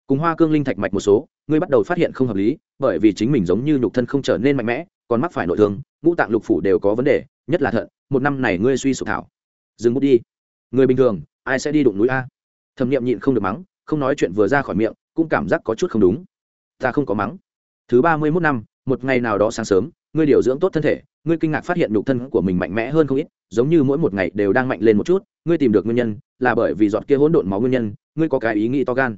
Cùng hoa cương linh thạch mạch một số, ngươi bắt đầu phát hiện không hợp lý, bởi vì chính mình giống như nhục thân không trở nên mạnh mẽ, còn mắc phải nội thương, ngũ tạng lục phủ đều có vấn đề, nhất là thận, một năm này ngươi suy sụp thảo dừng bút đi. Người bình thường, ai sẽ đi đụng núi a? Thẩm nghiệm nhịn không được mắng, không nói chuyện vừa ra khỏi miệng, cũng cảm giác có chút không đúng. Ta không có mắng. Thứ ba mươi mốt năm, một ngày nào đó sáng sớm, ngươi điều dưỡng tốt thân thể, ngươi kinh ngạc phát hiện nhục thân của mình mạnh mẽ hơn không ít, giống như mỗi một ngày đều đang mạnh lên một chút, ngươi tìm được nguyên nhân, là bởi vì giọt kia hỗn độn máu nguyên nhân, ngươi có cái ý nghĩ to gan.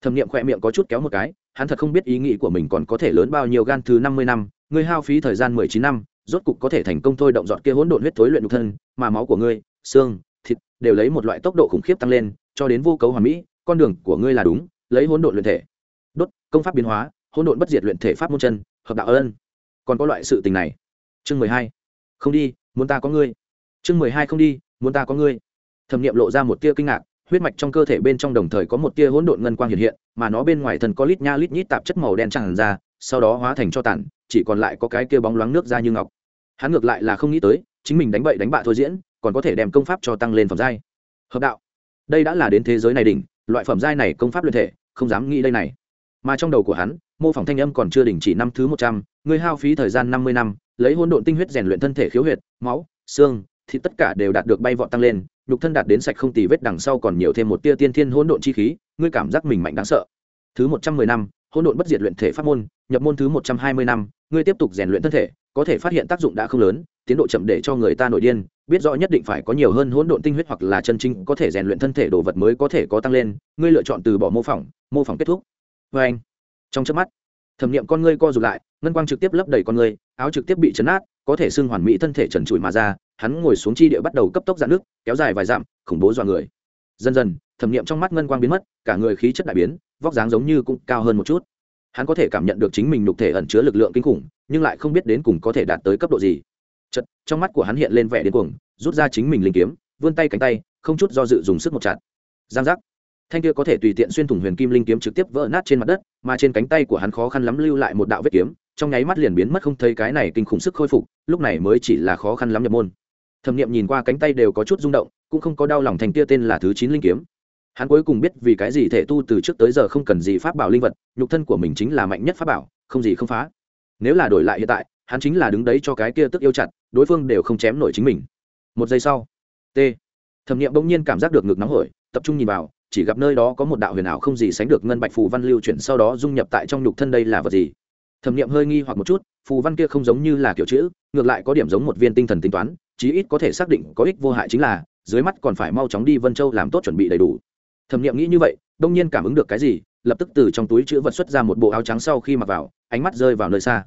Thẩm nghiệm khỏe miệng có chút kéo một cái, hắn thật không biết ý nghĩ của mình còn có thể lớn bao nhiêu gan thứ năm mươi năm, ngươi hao phí thời gian mười chín năm rốt cục có thể thành công thôi động giọt kia hỗn độn huyết thối luyện nhục thân, mà máu của ngươi, xương, thịt đều lấy một loại tốc độ khủng khiếp tăng lên, cho đến vô cấu hoàn mỹ, con đường của ngươi là đúng, lấy hỗn độn luyện thể. Đốt, công pháp biến hóa, hỗn độn bất diệt luyện thể pháp môn chân, hợp đạo ân. Còn có loại sự tình này. Chương mười hai. Không đi, muốn ta có ngươi. Chương mười hai không đi, muốn ta có ngươi. Thẩm niệm lộ ra một tia kinh ngạc, huyết mạch trong cơ thể bên trong đồng thời có một tia hỗn độn ngân quang hiện hiện, mà nó bên ngoài thần có lít nha lít nhít tạp chất màu đen tràn ra, sau đó hóa thành cho tàn chỉ còn lại có cái kia bóng loáng nước ra như ngọc. Hắn ngược lại là không nghĩ tới, chính mình đánh bậy đánh bạ thôi diễn, còn có thể đem công pháp cho tăng lên phẩm giai. Hợp đạo. Đây đã là đến thế giới này đỉnh, loại phẩm giai này công pháp luyện thể, không dám nghĩ đây này. Mà trong đầu của hắn, mô phỏng thanh âm còn chưa đỉnh chỉ năm thứ một trăm, người hao phí thời gian năm mươi năm, lấy hỗn độn tinh huyết rèn luyện thân thể khiếu huyệt, máu, xương thì tất cả đều đạt được bay vọt tăng lên, nhục thân đạt đến sạch không tì vết đằng sau còn nhiều thêm một tia tiên thiên hỗn độn chi khí, ngươi cảm giác mình mạnh đáng sợ. Thứ một trăm mười năm hỗn độn bất diệt luyện thể pháp môn, nhập môn thứ một trăm hai mươi năm, ngươi tiếp tục rèn luyện thân thể, có thể phát hiện tác dụng đã không lớn, tiến độ chậm để cho người ta nổi điên, biết rõ nhất định phải có nhiều hơn hỗn độn tinh huyết hoặc là chân chính có thể rèn luyện thân thể đồ vật mới có thể có tăng lên, ngươi lựa chọn từ bỏ mô phỏng mô phỏng kết thúc. Vê anh, trong chớp mắt, thẩm nghiệm con ngươi co rụt lại, ngân quang trực tiếp lấp đầy con ngươi, áo trực tiếp bị chấn át, có thể xưng hoàn mỹ thân thể trần trụi mà ra, hắn ngồi xuống chi địa bắt đầu cấp tốc dạn nước, kéo dài vài dặm, khủng bố dọa người. Dần dần thẩm nghiệm trong mắt ngân quang biến mất, cả người khí chất đại biến, vóc dáng giống như cũng cao hơn một chút. Hắn có thể cảm nhận được chính mình nhục thể ẩn chứa lực lượng kinh khủng, nhưng lại không biết đến cùng có thể đạt tới cấp độ gì. Chật trong mắt của hắn hiện lên vẻ điên cuồng, rút ra chính mình linh kiếm, vươn tay cánh tay, không chút do dự dùng sức một chặt. Giang giác. Thanh kia có thể tùy tiện xuyên thủng huyền kim linh kiếm trực tiếp vỡ nát trên mặt đất, mà trên cánh tay của hắn khó khăn lắm lưu lại một đạo vết kiếm, trong nháy mắt liền biến mất không thấy cái này kinh khủng sức khôi phục, lúc này mới chỉ là khó khăn lắm nhập môn. Thẩm nghiệm nhìn qua cánh tay đều có chút rung động, cũng không có đau lòng thành kia tên là thứ chín linh kiếm hắn cuối cùng biết vì cái gì thể tu từ trước tới giờ không cần gì pháp bảo linh vật, nhục thân của mình chính là mạnh nhất pháp bảo, không gì không phá. Nếu là đổi lại hiện tại, hắn chính là đứng đấy cho cái kia tức yêu chặt, đối phương đều không chém nổi chính mình. Một giây sau, t. Thẩm nghiệm bỗng nhiên cảm giác được ngực nóng hổi, tập trung nhìn vào, chỉ gặp nơi đó có một đạo huyền ảo không gì sánh được ngân bạch phù văn lưu chuyển sau đó dung nhập tại trong nhục thân đây là vật gì? Thẩm nghiệm hơi nghi hoặc một chút, phù văn kia không giống như là kiểu chữ, ngược lại có điểm giống một viên tinh thần tính toán, chí ít có thể xác định có ích vô hại chính là, dưới mắt còn phải mau chóng đi vân châu làm tốt chuẩn bị đầy đủ thẩm nghiệm nghĩ như vậy, đông nhiên cảm ứng được cái gì, lập tức từ trong túi chữ vật xuất ra một bộ áo trắng sau khi mặc vào, ánh mắt rơi vào nơi xa.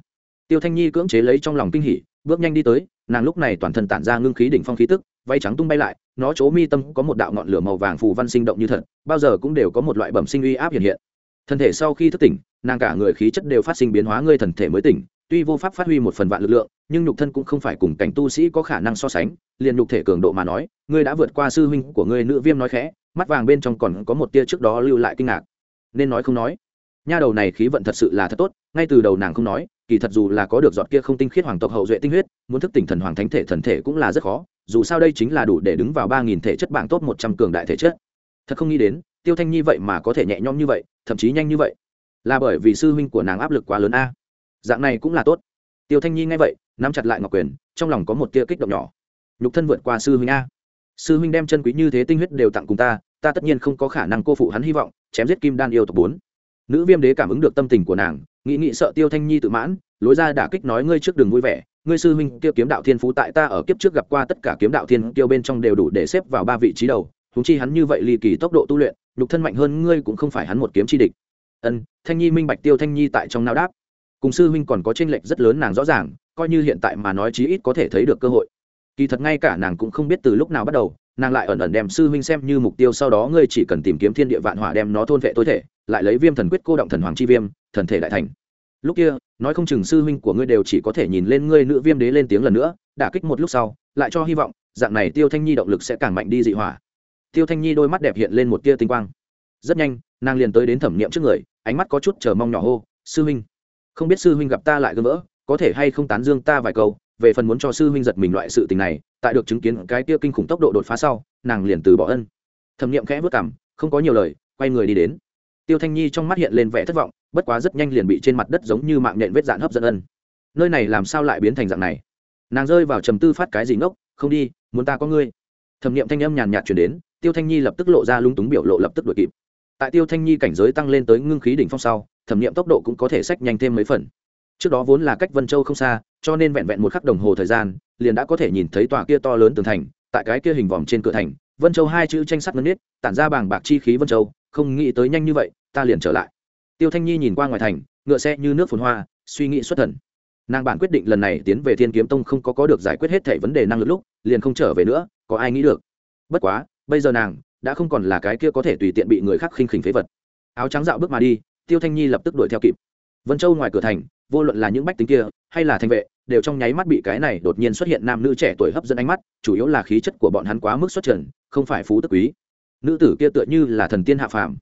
Tiêu thanh nhi cưỡng chế lấy trong lòng kinh hỉ, bước nhanh đi tới, nàng lúc này toàn thân tản ra ngưng khí đỉnh phong khí tức vay trắng tung bay lại, nó chỗ mi tâm có một đạo ngọn lửa màu vàng phù văn sinh động như thật, bao giờ cũng đều có một loại bẩm sinh uy áp hiện hiện. Thân thể sau khi thức tỉnh, nàng cả người khí chất đều phát sinh biến hóa, ngươi thần thể mới tỉnh tuy vô pháp phát huy một phần vạn lực lượng, nhưng nhục thân cũng không phải cùng cảnh tu sĩ có khả năng so sánh, liền nhục thể cường độ mà nói, ngươi đã vượt qua sư huynh của ngươi nữ viêm nói khẽ, mắt vàng bên trong còn có một tia trước đó lưu lại kinh ngạc. Nên nói không nói. Nha đầu này khí vận thật sự là thật tốt, ngay từ đầu nàng không nói, kỳ thật dù là có được giọt kia không tinh khiết hoàng tộc hậu duệ tinh huyết, muốn thức tỉnh thần hoàng thánh thể thần thể cũng là rất khó, dù sao đây chính là đủ để đứng vào ba nghìn thể chất bảng tốt một trăm cường đại thể chất. Thật không nghĩ đến, tiêu thanh nhi vậy mà có thể nhẹ nhõm như vậy, thậm chí nhanh như vậy. Là bởi vì sư huynh của nàng áp lực quá lớn a dạng này cũng là tốt. Tiêu thanh nhi nghe vậy, nắm chặt lại ngọc quyền, trong lòng có một tia kích động nhỏ. Nhục thân vượt qua sư huynh a. Sư huynh đem chân quý như thế tinh huyết đều tặng cùng ta ta tất nhiên không có khả năng cô phụ hắn hy vọng, chém giết kim đan yêu tộc bốn. Nữ viêm đế cảm ứng được tâm tình của nàng, nghĩ nghĩ sợ tiêu thanh nhi tự mãn, lối ra đả kích nói ngươi trước đường vui vẻ, ngươi sư huynh kia kiếm đạo thiên phú tại ta ở kiếp trước gặp qua tất cả kiếm đạo thiên tiêu bên trong đều đủ để xếp vào ba vị trí đầu húng chi hắn như vậy ly kỳ tốc độ tu luyện, nhục thân mạnh hơn ngươi cũng không phải hắn một kiếm chi địch. Ân, thanh nhi minh bạch tiêu thanh nhi tại trong não đáp cùng sư huynh còn có tranh lệch rất lớn nàng rõ ràng, coi như hiện tại mà nói chí ít có thể thấy được cơ hội. Kỳ thật ngay cả nàng cũng không biết từ lúc nào bắt đầu, nàng lại ẩn ẩn đem sư huynh xem như mục tiêu sau đó ngươi chỉ cần tìm kiếm thiên địa vạn hỏa đem nó thôn vệ tối thể, lại lấy viêm thần quyết cô động thần hoàng chi viêm, thần thể đại thành. Lúc kia, nói không chừng sư huynh của ngươi đều chỉ có thể nhìn lên ngươi nữ viêm đế lên tiếng lần nữa, đả kích một lúc sau, lại cho hy vọng, dạng này tiêu thanh nhi động lực sẽ càng mạnh đi dị hỏa. Tiêu thanh nhi đôi mắt đẹp hiện lên một tia tinh quang. Rất nhanh, nàng liền tới đến thẩm nghiệm trước người, ánh mắt có chút chờ mong nhỏ hô, sư huynh không biết sư huynh gặp ta lại gỡ vỡ, có thể hay không tán dương ta vài câu, về phần muốn cho sư huynh giật mình loại sự tình này, tại được chứng kiến cái kia kinh khủng tốc độ đột phá sau, nàng liền từ bỏ ân. Thẩm nghiệm khẽ vất cảm không có nhiều lời, quay người đi đến. Tiêu thanh nhi trong mắt hiện lên vẻ thất vọng, bất quá rất nhanh liền bị trên mặt đất giống như mạng nhện vết dạn hấp dẫn ân. Nơi này làm sao lại biến thành dạng này? Nàng rơi vào trầm tư phát cái gì ngốc, không đi, muốn ta có ngươi. Thẩm nghiệm thanh âm nhàn nhạt chuyển đến, tiêu thanh nhi lập tức lộ ra lung túng biểu lộ lập tức đuổi kịp tại tiêu thanh nhi cảnh giới tăng lên tới ngưng khí đỉnh phong sau, thẩm nghiệm tốc độ cũng có thể sách nhanh thêm mấy phần. Trước đó vốn là cách vân châu không xa, cho nên vẹn vẹn một khắc đồng hồ thời gian, liền đã có thể nhìn thấy tòa kia to lớn tường thành, tại cái kia hình vòm trên cửa thành, vân châu hai chữ tranh sắt ngân nết, tản ra bàng bạc chi khí vân châu, không nghĩ tới nhanh như vậy, ta liền trở lại. Tiêu thanh nhi nhìn qua ngoài thành, ngựa xe như nước phồn hoa, suy nghĩ xuất thần. Nàng bản quyết định lần này tiến về thiên kiếm tông không có có được giải quyết hết thể vấn đề năng lực lúc, liền không trở về nữa, có ai nghĩ được? Bất quá, bây giờ nàng đã không còn là cái kia có thể tùy tiện bị người khác khinh khỉnh phế vật. Áo trắng dạo bước mà đi, tiêu thanh nhi lập tức đuổi theo kịp. Vân châu ngoài cửa thành, vô luận là những bách tính kia, hay là thanh vệ, đều trong nháy mắt bị cái này đột nhiên xuất hiện nam nữ trẻ tuổi hấp dẫn ánh mắt, chủ yếu là khí chất của bọn hắn quá mức xuất trần, không phải phú tức quý. Nữ tử kia tựa như là thần tiên hạ phàm.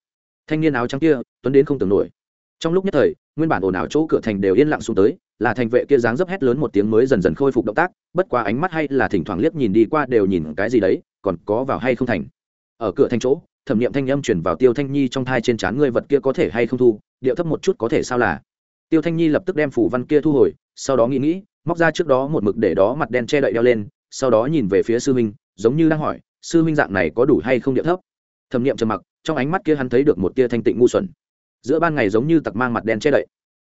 Thanh niên áo trắng kia, tuấn đến không tưởng nổi. Trong lúc nhất thời, nguyên bản ồn ào chỗ cửa thành đều yên lặng xuống tới, là thành vệ kia dáng dấp hét lớn một tiếng mới dần dần khôi phục động tác, bất quá ánh mắt hay là thỉnh thoảng liếc nhìn đi qua đều nhìn cái gì đấy, còn có vào hay không thành ở cửa thành chỗ, thẩm nghiệm thanh âm chuyển vào tiêu thanh nhi trong thai trên trán ngươi vật kia có thể hay không thu, điệu thấp một chút có thể sao là. Tiêu thanh nhi lập tức đem phủ văn kia thu hồi, sau đó nghĩ nghĩ, móc ra trước đó một mực để đó mặt đen che đậy đeo lên, sau đó nhìn về phía sư minh giống như đang hỏi, sư minh dạng này có đủ hay không điệu thấp? Thẩm nghiệm trầm mặc, trong ánh mắt kia hắn thấy được một tia thanh tịnh ngu xuẩn. Giữa ban ngày giống như tặc mang mặt đen che đậy.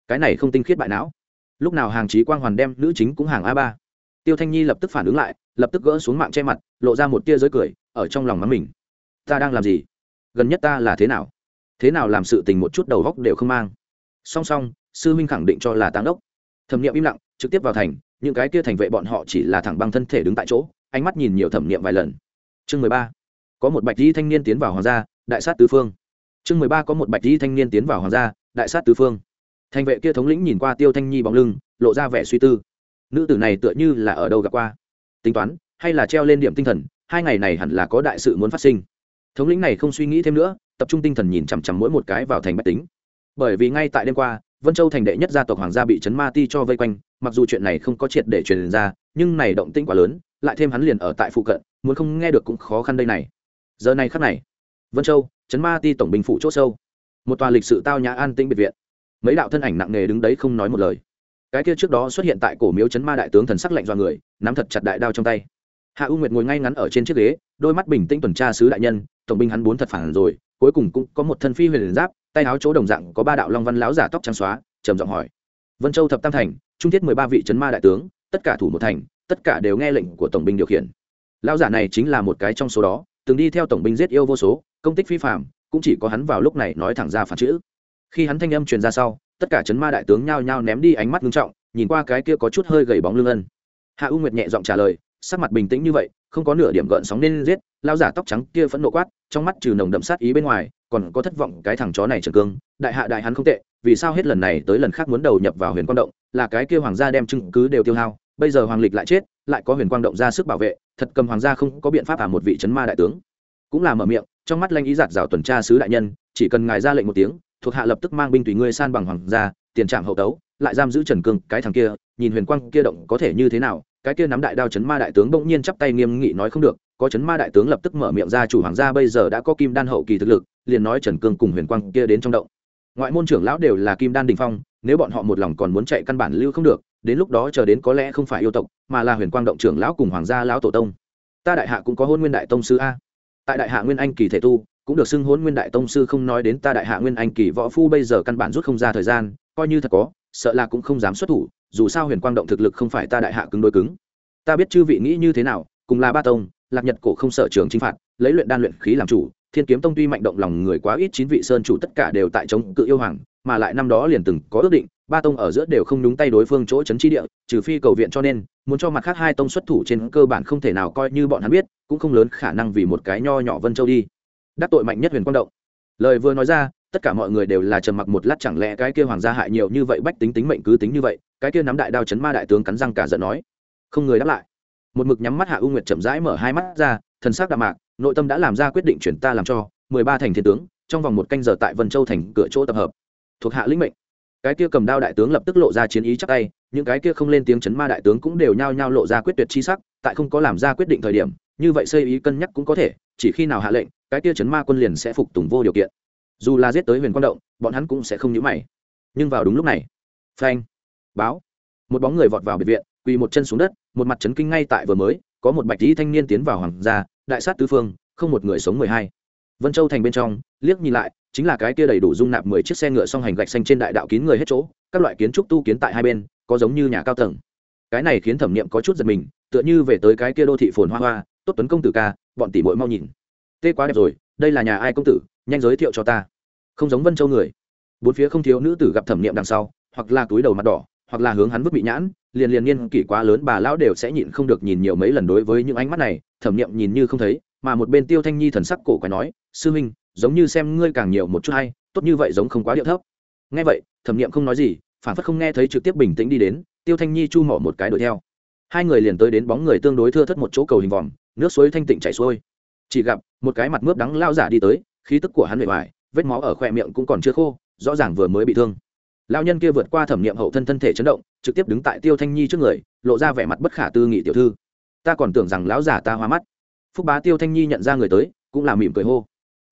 Cái này không tinh khiết bại não. Lúc nào hàng trí quang hoàn đem nữ chính cũng hàng a ba. Tiêu thanh nhi lập tức phản ứng lại, lập tức gỡ xuống mạng che mặt, lộ ra một tia giới cười, ở trong lòng mắng mình ta đang làm gì? Gần nhất ta là thế nào? Thế nào làm sự tình một chút đầu góc đều không mang. Song song, sư minh khẳng định cho là táng đốc. Thẩm nghiệm im lặng, trực tiếp vào thành, những cái kia thành vệ bọn họ chỉ là thẳng băng thân thể đứng tại chỗ, ánh mắt nhìn nhiều thẩm nghiệm vài lần. Chương mười ba, có một bạch di thanh niên tiến vào hoàng gia, đại sát tứ phương. Chương mười ba, có một bạch di thanh niên tiến vào hoàng gia, đại sát tứ phương. Thành vệ kia thống lĩnh nhìn qua tiêu thanh nhi bóng lưng, lộ ra vẻ suy tư. Nữ tử này tựa như là ở đâu gặp qua? Tính toán, hay là treo lên điểm tinh thần, hai ngày này hẳn là có đại sự muốn phát sinh thống lĩnh này không suy nghĩ thêm nữa, tập trung tinh thần nhìn chằm chằm mỗi một cái vào thành bách tính. Bởi vì ngay tại đêm qua, vân châu thành đệ nhất gia tộc hoàng gia bị chấn ma ti cho vây quanh, mặc dù chuyện này không có triệt để truyền ra, nhưng này động tĩnh quá lớn, lại thêm hắn liền ở tại phụ cận, muốn không nghe được cũng khó khăn đây này. Giờ này khắc này, vân châu chấn ma ti tổng binh phụ c h ỗ sâu. Một tòa lịch sự tao nhã an tĩnh biệt viện. Mấy đạo thân ảnh nặng nề đứng đấy không nói một lời. Cái kia trước đó xuất hiện tại cổ miếu chấn ma đại tướng thần sắc lạnh do người, nắm thật chặt đại đao trong tay. Hạ u nguyệt ngồi ngay ngắn ở trên chiếc ghế đôi mắt bình tĩnh tuần tra sứ đại nhân, tổng binh hắn bốn thật phản rồi, cuối cùng cũng có một thân phi huyền giáp, tay áo chỗ đồng dạng có ba đạo long văn láo giả tóc trắng xóa, trầm giọng hỏi. Vân châu thập tam thành, trung thiết mười ba vị chấn ma đại tướng, tất cả thủ một thành, tất cả đều nghe lệnh của tổng binh điều khiển. Lão giả này chính là một cái trong số đó, từng đi theo tổng binh giết yêu vô số, công tích phi phạm cũng chỉ có hắn vào lúc này nói thẳng ra phản chữ. Khi hắn thanh âm truyền ra sau, tất cả chấn ma đại tướng nhao nhao ném đi ánh mắt nghiêm trọng, nhìn qua cái kia có chút hơi gầy bóng lưng ân. Hạ u nguyệt nhẹ giọng trả lời, sắc mặt bình tĩnh như vậy không có nửa điểm gợn sóng nên giết lao giả tóc trắng kia phẫn nộ quát, trong mắt trừ nồng đậm sát ý bên ngoài, còn có thất vọng cái thằng chó này trần cương, đại hạ đại hắn không tệ, vì sao hết lần này tới lần khác muốn đầu nhập vào huyền quang động, là cái kia hoàng gia đem chứng cứ đều tiêu hao, bây giờ hoàng lịch lại chết, lại có huyền quang động ra sức bảo vệ, thật cầm hoàng gia không có biện pháp à một vị chấn ma đại tướng. Cũng là mở miệng, trong mắt lanh ý giạt rào tuần tra sứ đại nhân, chỉ cần ngài ra lệnh một tiếng, thuộc hạ lập tức mang binh tùy ngươi san bằng hoàng gia, tiền trạm hậu tấu, lại giam giữ trần cương cái thằng kia, nhìn huyền quang kia động có thể như thế nào cái kia nắm đại đao chấn ma đại tướng bỗng nhiên chắp tay nghiêm nghị nói không được, có chấn ma đại tướng lập tức mở miệng ra chủ hoàng gia bây giờ đã có kim đan hậu kỳ thực lực, liền nói trần cương cùng huyền quang kia đến trong động. Ngoại môn trưởng lão đều là kim đan đình phong, nếu bọn họ một lòng còn muốn chạy căn bản lưu không được, đến lúc đó chờ đến có lẽ không phải yêu tộc, mà là huyền quang động trưởng lão cùng hoàng gia lão tổ tông. Ta đại hạ cũng có hôn nguyên đại tông sư a. Tại đại hạ nguyên anh kỳ thể tu, cũng được xưng hôn nguyên đại tông sư không nói đến ta đại hạ nguyên anh kỳ võ phu bây giờ căn bản rút không ra thời gian, coi như thật có, sợ là cũng không dám xuất thủ dù sao huyền quang động thực lực không phải ta đại hạ cứng đối cứng. Ta biết chư vị nghĩ như thế nào, cùng là ba tông, lạc nhật cổ không sợ trường chinh phạt, lấy luyện đan luyện khí làm chủ, thiên kiếm tông tuy mạnh động lòng người quá ít chín vị sơn chủ tất cả đều tại chống cự yêu hoàng, mà lại năm đó liền từng có ước định, ba tông ở giữa đều không đúng tay đối phương chỗ chấn chi địa, trừ phi cầu viện cho nên, muốn cho mặt khác hai tông xuất thủ trên cơ bản không thể nào coi như bọn hắn biết, cũng không lớn khả năng vì một cái nho nhỏ vân châu đi. Đắc tội mạnh nhất huyền quang động. Lời vừa nói ra tất cả mọi người đều là trầm mặc một lát, chẳng lẽ cái kia hoàng gia hại nhiều như vậy, bách tính tính mệnh cứ tính như vậy? Cái kia nắm đại đao chấn ma đại tướng cắn răng cả giận nói. Không người đáp lại. Một mực nhắm mắt hạ u nguyệt chậm rãi mở hai mắt ra, thần sắc đạm mạc, nội tâm đã làm ra quyết định chuyển ta làm cho, mười ba thành thiên tướng, trong vòng một canh giờ tại vân châu thành cửa chỗ tập hợp. Thuộc hạ lĩnh mệnh. Cái kia cầm đao đại tướng lập tức lộ ra chiến ý chắc tay, những cái kia không lên tiếng chấn ma đại tướng cũng đều nhao nhao lộ ra quyết tuyệt chi sắc, tại không có làm ra quyết định thời điểm, như vậy xây ý cân nhắc cũng có thể, chỉ khi nào hạ lệnh, cái kia chấn ma quân liền sẽ phục tùng vô điều kiện dù là giết tới huyền quang động, bọn hắn cũng sẽ không nhữ mày. Nhưng vào đúng lúc này, phanh, báo, một bóng người vọt vào biệt viện, quỳ một chân xuống đất, một mặt chấn kinh ngay tại vừa mới, có một bạch lý thanh niên tiến vào hoàng gia, đại sát tứ phương, không một người sống mười hai. Vân châu thành bên trong, liếc nhìn lại, chính là cái kia đầy đủ dung nạp mười chiếc xe ngựa song hành gạch xanh trên đại đạo kín người hết chỗ, các loại kiến trúc tu kiến tại hai bên, có giống như nhà cao tầng. Cái này khiến thẩm niệm có chút giật mình, tựa như về tới cái kia đô thị phồn hoa hoa, tốt tuấn công tử ca, bọn tỷ muội mau nhìn. Tê quá đẹp rồi, đây là nhà ai công tử nhanh giới thiệu cho ta. Không giống vân châu người. Bốn phía không thiếu nữ tử gặp thẩm niệm đằng sau, hoặc là túi đầu mặt đỏ, hoặc là hướng hắn vứt bị nhãn, liền liền niên kỷ quá lớn bà lão đều sẽ nhịn không được nhìn nhiều mấy lần đối với những ánh mắt này, thẩm niệm nhìn như không thấy, mà một bên tiêu thanh nhi thần sắc cổ quái nói, sư huynh giống như xem ngươi càng nhiều một chút hay, tốt như vậy giống không quá điệu thấp. Nghe vậy, thẩm niệm không nói gì, phản phất không nghe thấy trực tiếp bình tĩnh đi đến, tiêu thanh nhi chu mỏ một cái đuổi theo. Hai người liền tới đến bóng người tương đối thưa thất một chỗ cầu hình vòm, nước suối thanh tịnh chảy xuôi. Chỉ gặp, một cái mặt mướp đắng lao giả đi tới khí tức của hắn bề ngoài, vết máu ở khoe miệng cũng còn chưa khô, rõ ràng vừa mới bị thương. Lao nhân kia vượt qua thẩm nghiệm hậu thân thân thể chấn động, trực tiếp đứng tại tiêu thanh nhi trước người, lộ ra vẻ mặt bất khả tư nghị tiểu thư. Ta còn tưởng rằng lão giả ta hoa mắt. Phúc bá tiêu thanh nhi nhận ra người tới, cũng là mỉm cười hô.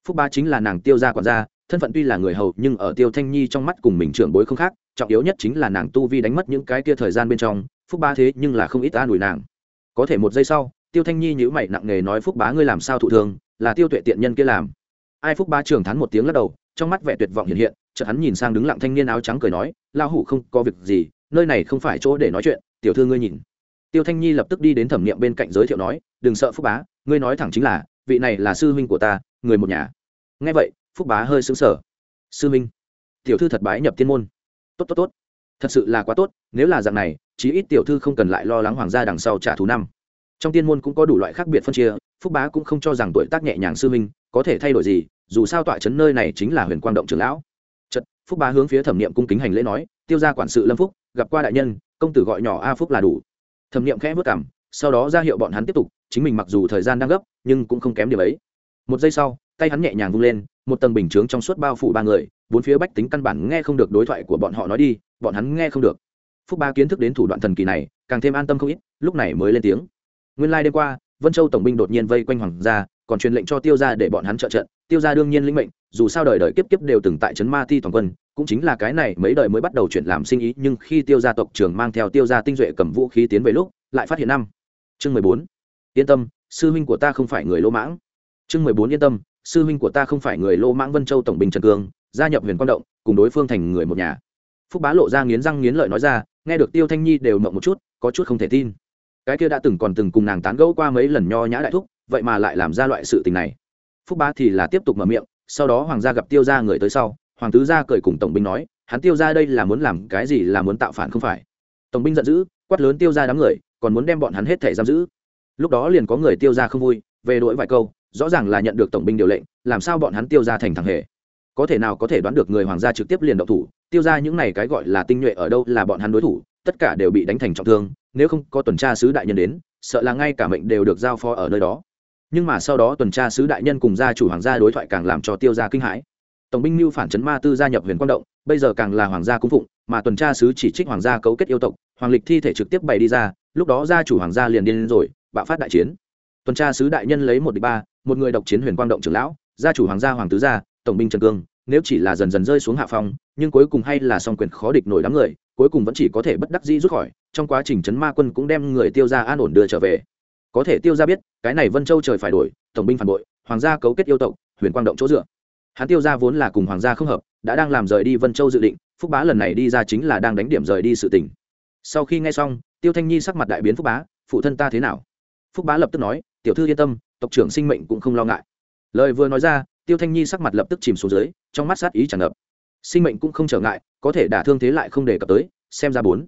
Phúc bá chính là nàng tiêu gia quản gia, thân phận tuy là người hầu, nhưng ở tiêu thanh nhi trong mắt cùng mình trưởng bối không khác, trọng yếu nhất chính là nàng tu vi đánh mất những cái kia thời gian bên trong, phúc bá thế nhưng là không ít ta đuổi nàng. Có thể một giây sau, tiêu thanh nhi nhữ mày nặng nề nói, phúc bá ngươi làm sao thụ thương? Là tiêu tuệ tiện nhân kia làm ai phúc ba trưởng thắn một tiếng lắc đầu, trong mắt vẻ tuyệt vọng hiện hiện, chợt hắn nhìn sang đứng lặng thanh niên áo trắng cười nói lao hủ không có việc gì, nơi này không phải chỗ để nói chuyện, tiểu thư ngươi nhìn. Tiêu thanh nhi lập tức đi đến thẩm nghiệm bên cạnh giới thiệu nói, đừng sợ phúc bá, ngươi nói thẳng chính là, vị này là sư huynh của ta, người một nhà. Nghe vậy, phúc bá hơi xứng sở sư huynh. Tiểu thư thật bái nhập tiên môn. Tốt tốt tốt. Thật sự là quá tốt, nếu là dạng này, chí ít tiểu thư không cần lại lo lắng hoàng gia đằng sau trả thù năm. Trong tiên môn cũng có đủ loại khác biệt phân chia, phúc bá cũng không cho rằng tuổi tác nhẹ nhàng sư huynh có thể thay đổi gì dù sao tọa chấn nơi này chính là huyền quang động trưởng lão. Chật phúc bá hướng phía thẩm niệm cung kính hành lễ nói, tiêu ra quản sự lâm phúc, gặp qua đại nhân, công tử gọi nhỏ a phúc là đủ. Thẩm niệm khẽ vất cảm sau đó ra hiệu bọn hắn tiếp tục, chính mình mặc dù thời gian đang gấp, nhưng cũng không kém điều ấy. Một giây sau, tay hắn nhẹ nhàng vung lên, một tầng bình chướng trong suốt bao phủ ba người, bốn phía bách tính căn bản nghe không được đối thoại của bọn họ nói đi, bọn hắn nghe không được. Phúc ba kiến thức đến thủ đoạn thần kỳ này, càng thêm an tâm không ít, lúc này mới lên tiếng. Nguyên lai、like、đêm qua, vân châu tổng binh đột nhiên vây quanh hoàng gia còn truyền lệnh cho tiêu ra để bọn hắn trợ trận. Tiêu ra đương nhiên linh mệnh, dù sao đời đời kiếp kiếp đều từng tại trấn ma thi toàn quân, cũng chính là cái này mấy đời mới bắt đầu chuyển làm sinh ý, nhưng khi tiêu gia tộc trưởng mang theo tiêu gia tinh duệ cầm vũ khí tiến về lúc, lại phát hiện năm. Chương mười bốn. Yên tâm, sư huynh của ta không phải người lỗ mãng. Chương mười bốn yên tâm, sư huynh của ta không phải người lỗ mãng vân châu tổng binh trần cương, gia nhập huyền quang động, cùng đối phương thành người một nhà. Phúc bá lộ ra nghiến răng nghiến lợi nói ra, nghe được tiêu thanh nhi đều mộng một chút, có chút không thể tin. Cái kia đã từng còn từng cùng nàng tán gẫu qua mấy lần nho nhã đại thúc vậy mà lại làm ra loại sự tình này. Phúc bá thì là tiếp tục mở miệng, sau đó hoàng gia gặp tiêu gia người tới sau, hoàng tứ gia cười cùng tổng binh nói, hắn tiêu gia đây là muốn làm cái gì là muốn tạo phản không phải. Tổng binh giận dữ, quát lớn tiêu gia đám người, còn muốn đem bọn hắn hết thể giam giữ. Lúc đó liền có người tiêu gia không vui, về đuổi vài câu, rõ ràng là nhận được tổng binh điều lệnh, làm sao bọn hắn tiêu gia thành thằng hề. Có thể nào có thể đoán được người hoàng gia trực tiếp liền động thủ, tiêu gia những này cái gọi là tinh nhuệ ở đâu là bọn hắn đối thủ, tất cả đều bị đánh thành trọng thương, nếu không có tuần tra sứ đại nhân đến, sợ là ngay cả mệnh đều được giao phó ở nơi đó nhưng mà sau đó tuần tra sứ đại nhân cùng gia chủ hoàng gia đối thoại càng làm cho tiêu gia kinh hãi. Tổng binh mưu phản chấn ma tư gia nhập huyền quang động, bây giờ càng là hoàng gia cung phụng, mà tuần tra sứ chỉ trích hoàng gia cấu kết yêu tộc, hoàng lịch thi thể trực tiếp bày đi ra, lúc đó gia chủ hoàng gia liền điên rồi, bạo phát đại chiến. Tuần tra sứ đại nhân lấy một đ ba, một người độc chiến huyền quang động trưởng lão, gia chủ hoàng gia hoàng tứ gia, tổng binh trần cương, nếu chỉ là dần dần rơi xuống hạ phong, nhưng cuối cùng hay là song quyền khó địch nổi đám người, cuối cùng vẫn chỉ có thể bất đắc dĩ rút khỏi, trong quá trình chấn ma quân cũng đem người tiêu ra an ổn đưa trở về có thể tiêu ra biết, cái này vân châu trời phải đổi, tổng binh phản bội, hoàng gia cấu kết yêu tộc, huyền quang động chỗ dựa. Hắn tiêu ra vốn là cùng hoàng gia không hợp, đã đang làm rời đi vân châu dự định, phúc bá lần này đi ra chính là đang đánh điểm rời đi sự tình. Sau khi nghe xong, tiêu thanh nhi sắc mặt đại biến phúc bá, phụ thân ta thế nào? Phúc bá lập tức nói, tiểu thư yên tâm, tộc trưởng sinh mệnh cũng không lo ngại. Lời vừa nói ra, tiêu thanh nhi sắc mặt lập tức chìm xuống dưới, trong mắt sát ý tràn ngập. Sinh mệnh cũng không trở ngại, có thể đả thương thế lại không đề cập tới, xem ra bốn.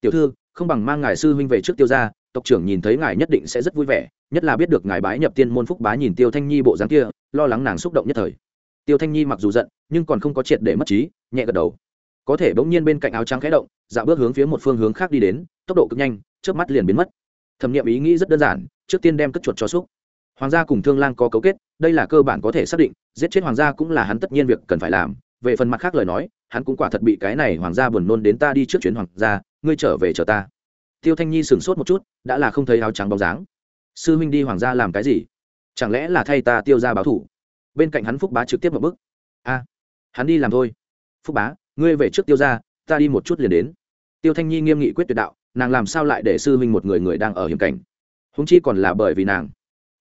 Tiểu thư, không bằng mang ngài sư huynh về trước tiêu ra tộc trưởng nhìn thấy ngài nhất định sẽ rất vui vẻ, nhất là biết được ngài bái nhập tiên môn phúc bá nhìn tiêu thanh nhi bộ dáng kia, lo lắng nàng xúc động nhất thời. Tiêu thanh nhi mặc dù giận, nhưng còn không có triệt để mất trí, nhẹ gật đầu. Có thể bỗng nhiên bên cạnh áo trắng khẽ động, dạo bước hướng phía một phương hướng khác đi đến, tốc độ cực nhanh trước mắt liền biến mất. Thẩm nghiệm ý nghĩ rất đơn giản, trước tiên đem cất chuột cho xúc. Hoàng gia cùng thương lang có cấu kết, đây là cơ bản có thể xác định, giết chết hoàng gia cũng là hắn tất nhiên việc cần phải làm. Về phần mặt khác lời nói, hắn cũng quả thật bị cái này hoàng gia buồn nôn đến ta đi trước chuyến hoàng gia, ngươi trở về chờ ta tiêu thanh nhi sửng sốt một chút, đã là không thấy áo trắng bóng dáng. Sư huynh đi hoàng gia làm cái gì? Chẳng lẽ là thay ta tiêu ra báo thủ? Bên cạnh hắn phúc bá trực tiếp một bức. A, hắn đi làm thôi. Phúc bá, ngươi về trước tiêu ra ta đi một chút liền đến. Tiêu thanh nhi nghiêm nghị quyết tuyệt đạo, nàng làm sao lại để sư huynh một người người đang ở hiểm cảnh? Húng chi còn là bởi vì nàng.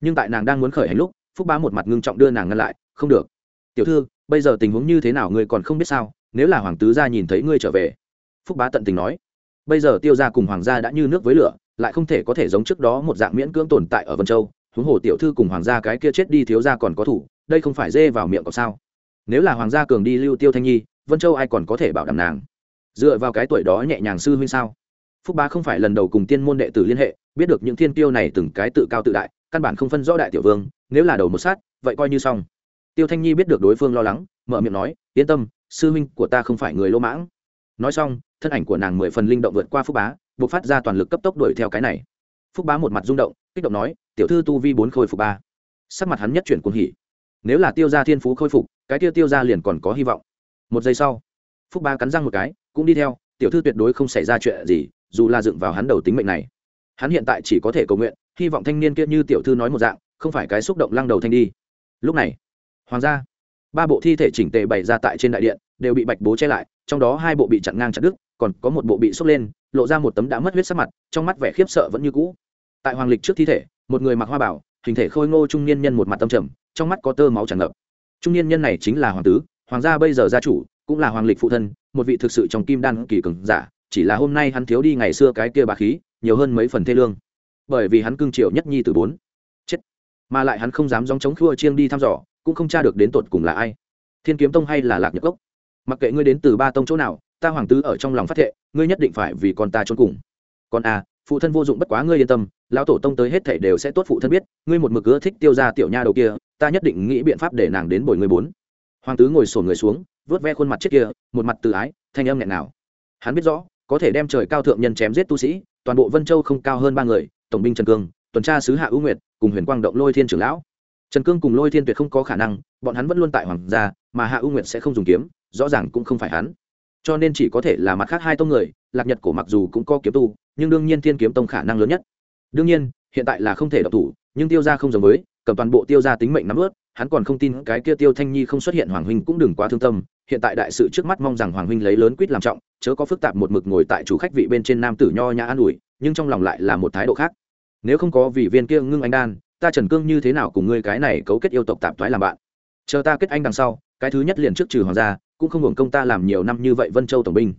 Nhưng tại nàng đang muốn khởi hành lúc, phúc bá một mặt ngưng trọng đưa nàng ngăn lại, không được. Tiểu thư, bây giờ tình huống như thế nào ngươi còn không biết sao? Nếu là hoàng tứ gia nhìn thấy ngươi trở về. Phúc bá tận tình nói bây giờ tiêu gia cùng hoàng gia đã như nước với lửa, lại không thể có thể giống trước đó một dạng miễn cưỡng tồn tại ở vân châu. Huống hồ tiểu thư cùng hoàng gia cái kia chết đi thiếu gia còn có thủ, đây không phải dê vào miệng có sao? Nếu là hoàng gia cường đi lưu tiêu thanh nhi, vân châu ai còn có thể bảo đảm nàng? Dựa vào cái tuổi đó nhẹ nhàng sư huynh sao? Phúc bá không phải lần đầu cùng tiên môn đệ tử liên hệ, biết được những thiên tiêu này từng cái tự cao tự đại, căn bản không phân rõ đại tiểu vương, nếu là đầu một sát, vậy coi như xong. Tiêu thanh nhi biết được đối phương lo lắng, mở miệng nói, yên tâm, sư huynh của ta không phải người lỗ mãng nói xong, thân ảnh của nàng mười phần linh động vượt qua phúc bá, buộc phát ra toàn lực cấp tốc đuổi theo cái này. Phúc bá một mặt rung động, kích động nói, tiểu thư tu vi bốn khôi phục ba. Sắc mặt hắn nhất chuyển cuồng hỉ. Nếu là tiêu gia thiên phú khôi phục, cái tiêu tiêu gia liền còn có hy vọng. Một giây sau, phúc bá cắn răng một cái, cũng đi theo, tiểu thư tuyệt đối không xảy ra chuyện gì, dù là dựng vào hắn đầu tính mệnh này. Hắn hiện tại chỉ có thể cầu nguyện, hy vọng thanh niên kia như tiểu thư nói một dạng, không phải cái xúc động lăng đầu thanh đi. Lúc này, hoàng gia, ba bộ thi thể chỉnh tề bày ra tại trên đại điện đều bị bạch bố che lại, trong đó hai bộ bị chặn ngang chặn đứt, còn có một bộ bị sốc lên, lộ ra một tấm đã mất huyết sắc mặt, trong mắt vẻ khiếp sợ vẫn như cũ. Tại hoàng lịch trước thi thể, một người mặc hoa bảo, hình thể khôi ngô trung niên nhân một mặt tâm trầm, trong mắt có tơ máu tràn ngập. Trung niên nhân này chính là hoàng tứ, hoàng gia bây giờ gia chủ, cũng là hoàng lịch phụ thân, một vị thực sự trong kim đan kỳ cường giả, chỉ là hôm nay hắn thiếu đi ngày xưa cái kia bà khí, nhiều hơn mấy phần thê lương. Bởi vì hắn cương triệu nhất nhi từ bốn. Chết. Mà lại hắn không dám dòng chống khua chiêng đi thăm dò, cũng không tra được đến tột cùng là ai. Thiên kiếm tông hay là lạc nhập cốc? Mặc kệ ngươi đến từ ba tông chỗ nào, ta hoàng tứ ở trong lòng phát thệ, ngươi nhất định phải vì con ta trốn cùng. Còn à phụ thân vô dụng bất quá ngươi yên tâm, lão tổ tông tới hết thảy đều sẽ tốt phụ thân biết, ngươi một mực ưa thích tiêu ra tiểu nha đầu kia, ta nhất định nghĩ biện pháp để nàng đến bồi ngươi bốn. Hoàng tứ ngồi sổn người xuống, vớt ve khuôn mặt trước kia, một mặt từ ái, thanh âm nghẹn nào hắn biết rõ, có thể đem trời cao thượng nhân chém giết tu sĩ, toàn bộ vân châu không cao hơn ba người, tổng binh trần cương, tuần tra sứ hạ ưu nguyệt, cùng huyền quang động lôi thiên trưởng lão. Trần cương cùng lôi thiên tuyệt không có khả năng, bọn hắn vẫn luôn tại hoàng gia, mà hạ ưu nguyệt sẽ không dùng kiếm rõ ràng cũng không phải hắn. Cho nên chỉ có thể là mặt khác hai tông người, lạc nhật cổ mặc dù cũng có kiếm tu, nhưng đương nhiên thiên kiếm tông khả năng lớn nhất. Đương nhiên, hiện tại là không thể độc thủ, nhưng tiêu ra không giống với, cầm toàn bộ tiêu ra tính mệnh nắm ướt, hắn còn không tin cái kia tiêu thanh nhi không xuất hiện hoàng huynh cũng đừng quá thương tâm, hiện tại đại sự trước mắt mong rằng hoàng huynh lấy lớn quýt làm trọng, chớ có phức tạp một mực ngồi tại chủ khách vị bên trên nam tử nho nhã an ủi, nhưng trong lòng lại là một thái độ khác. Nếu không có vị viên kia ngưng anh đan, ta trần cương như thế nào cùng ngươi cái này cấu kết yêu tộc tạp thoái làm bạn? Chờ ta kết anh đằng sau, cái thứ nhất liền trước trừ hoàng gia cũng không hưởng công ta làm nhiều năm như vậy vân châu tổng binh.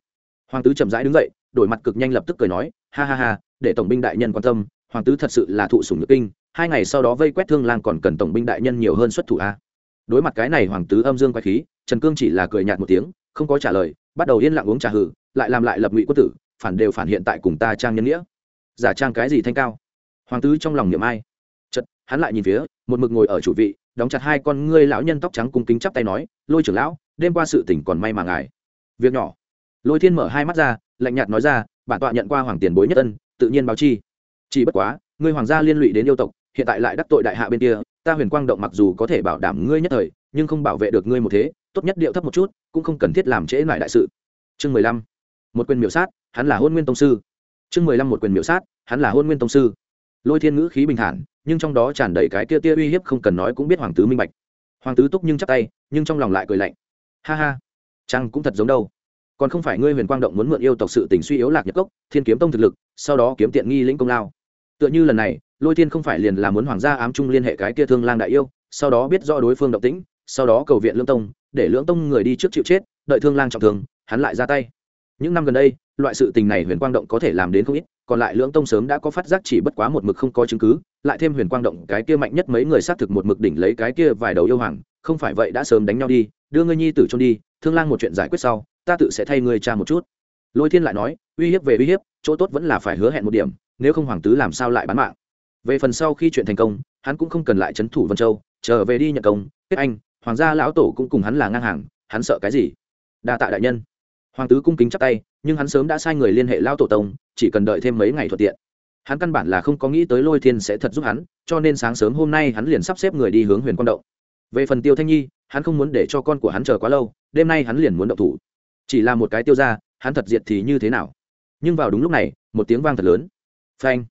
Hoàng tứ chậm rãi đứng dậy, đổi mặt cực nhanh lập tức cười nói, ha ha ha, để tổng binh đại nhân quan tâm, hoàng tứ thật sự là thụ sủng nhược kinh, hai ngày sau đó vây quét thương lang còn cần tổng binh đại nhân nhiều hơn xuất thủ a. Đối mặt cái này hoàng tứ âm dương quay khí, trần cương chỉ là cười nhạt một tiếng, không có trả lời, bắt đầu yên lặng uống trà hử, lại làm lại lập ngụy quốc tử, phản đều phản hiện tại cùng ta trang nhân nghĩa. Giả trang cái gì thanh cao? Hoàng tứ trong lòng niệm ai? Chật hắn lại nhìn phía, một mực ngồi ở chủ vị, đóng chặt hai con ngươi lão nhân tóc trắng cung kính chắp tay nói, lôi trưởng lão đêm qua sự tỉnh còn may mà ngài. Việc nhỏ. Lôi thiên mở hai mắt ra, lạnh nhạt nói ra, bản tọa nhận qua hoàng tiền bối nhất ân, tự nhiên báo chi. Chỉ bất quá, ngươi hoàng gia liên lụy đến yêu tộc, hiện tại lại đắc tội đại hạ bên kia, ta huyền quang động mặc dù có thể bảo đảm ngươi nhất thời, nhưng không bảo vệ được ngươi một thế, tốt nhất điệu thấp một chút, cũng không cần thiết làm trễ lại đại sự. Chương mười lăm. Một quyền miểu sát, hắn là hôn nguyên tông sư. Chương mười lăm một quyền miểu sát, hắn là hôn nguyên tông sư. Lôi thiên ngữ khí bình thản, nhưng trong đó tràn đầy cái tia tia uy hiếp không cần nói cũng biết hoàng tứ minh bạch. Hoàng tứ túc nhưng chắp tay, nhưng trong lòng lại cười lạnh ha ha. Chăng cũng thật giống đâu. Còn không phải ngươi huyền quang động muốn mượn yêu tộc sự tình suy yếu lạc nhập cốc, thiên kiếm tông thực lực, sau đó kiếm tiện nghi lĩnh công lao. Tựa như lần này, lôi thiên không phải liền là muốn hoàng gia ám trung liên hệ cái kia thương lang đại yêu, sau đó biết rõ đối phương động tĩnh, sau đó cầu viện lưỡng tông, để lưỡng tông người đi trước chịu chết, đợi thương lang trọng thương, hắn lại ra tay. Những năm gần đây, loại sự tình này huyền quang động có thể làm đến không ít, còn lại lưỡng tông sớm đã có phát giác chỉ bất quá một mực không có chứng cứ, lại thêm huyền quang động cái kia mạnh nhất mấy người xác thực một mực đỉnh lấy cái kia vài đầu yêu hoàng, không phải vậy đã sớm đánh nhau đi đưa ngươi nhi tử trôn đi, thương lang một chuyện giải quyết sau, ta tự sẽ thay ngươi cha một chút. Lôi thiên lại nói, uy hiếp về uy hiếp, chỗ tốt vẫn là phải hứa hẹn một điểm, nếu không hoàng tứ làm sao lại bán mạng? Về phần sau khi chuyện thành công, hắn cũng không cần lại c h ấ n thủ vân châu, trở về đi nhận công, kết anh, hoàng gia lão tổ cũng cùng hắn là ngang hàng, hắn sợ cái gì? Đa tạ đại nhân. Hoàng tứ cung kính chắp tay, nhưng hắn sớm đã sai người liên hệ lão tổ tông, chỉ cần đợi thêm mấy ngày thuận tiện. Hắn căn bản là không có nghĩ tới lôi thiên sẽ thật giúp hắn, cho nên sáng sớm hôm nay hắn liền sắp xếp người đi hướng huyền quang động. Về phần tiêu thanh nhi hắn không muốn để cho con của hắn chờ quá lâu, đêm nay hắn liền muốn động thủ. Chỉ là một cái tiêu ra hắn thật diệt thì như thế nào? Nhưng vào đúng lúc này, một tiếng vang thật lớn. Phanh.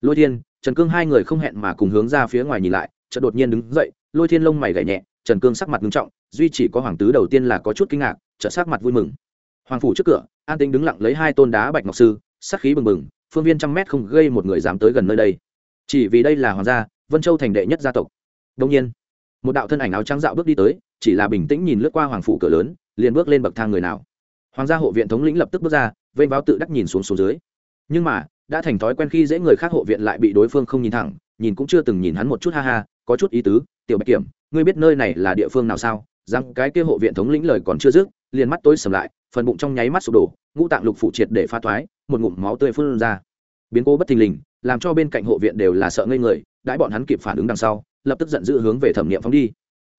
Lôi thiên, trần cương hai người không hẹn mà cùng hướng ra phía ngoài nhìn lại, chợt đột nhiên đứng dậy, lôi thiên lông mày gảy nhẹ, trần cương sắc mặt nghiêm trọng, duy chỉ có hoàng tứ đầu tiên là có chút kinh ngạc, chợt sắc mặt vui mừng. Hoàng phủ trước cửa, an tính đứng lặng lấy hai tôn đá bạch ngọc sư, sắc khí bừng bừng, phương viên trăm mét không gây một người dám tới gần nơi đây. Chỉ vì đây là hoàng gia, vân châu thành đệ nhất gia tộc. Đông nhiên một đạo thân ảnh áo trắng dạo bước đi tới, chỉ là bình tĩnh nhìn lướt qua hoàng phủ cửa lớn, liền bước lên bậc thang người nào. Hoàng gia hộ viện thống lĩnh lập tức bước ra vênh váo tự đắc nhìn xuống xuống dưới. Nhưng mà, đã thành thói quen khi dễ người khác hộ viện lại bị đối phương không nhìn thẳng, nhìn cũng chưa từng nhìn hắn một chút ha ha, có chút ý tứ, tiểu bạch kiểm, ngươi biết nơi này là địa phương nào sao? Rằng cái kia hộ viện thống lĩnh lời còn chưa dứt, liền mắt tối sầm lại, phần bụng trong nháy mắt sụp đổ, ngũ tạng lục phủ triệt để pha thoái, một ngụm máu tươi phun ra. Biến cố bất thình lình, làm cho bên cạnh hộ viện đều là sợ ngây người, đãi bọn hắn kịp phản ứng đằng sau lập tức giận dữ hướng về thẩm nghiệm phóng đi.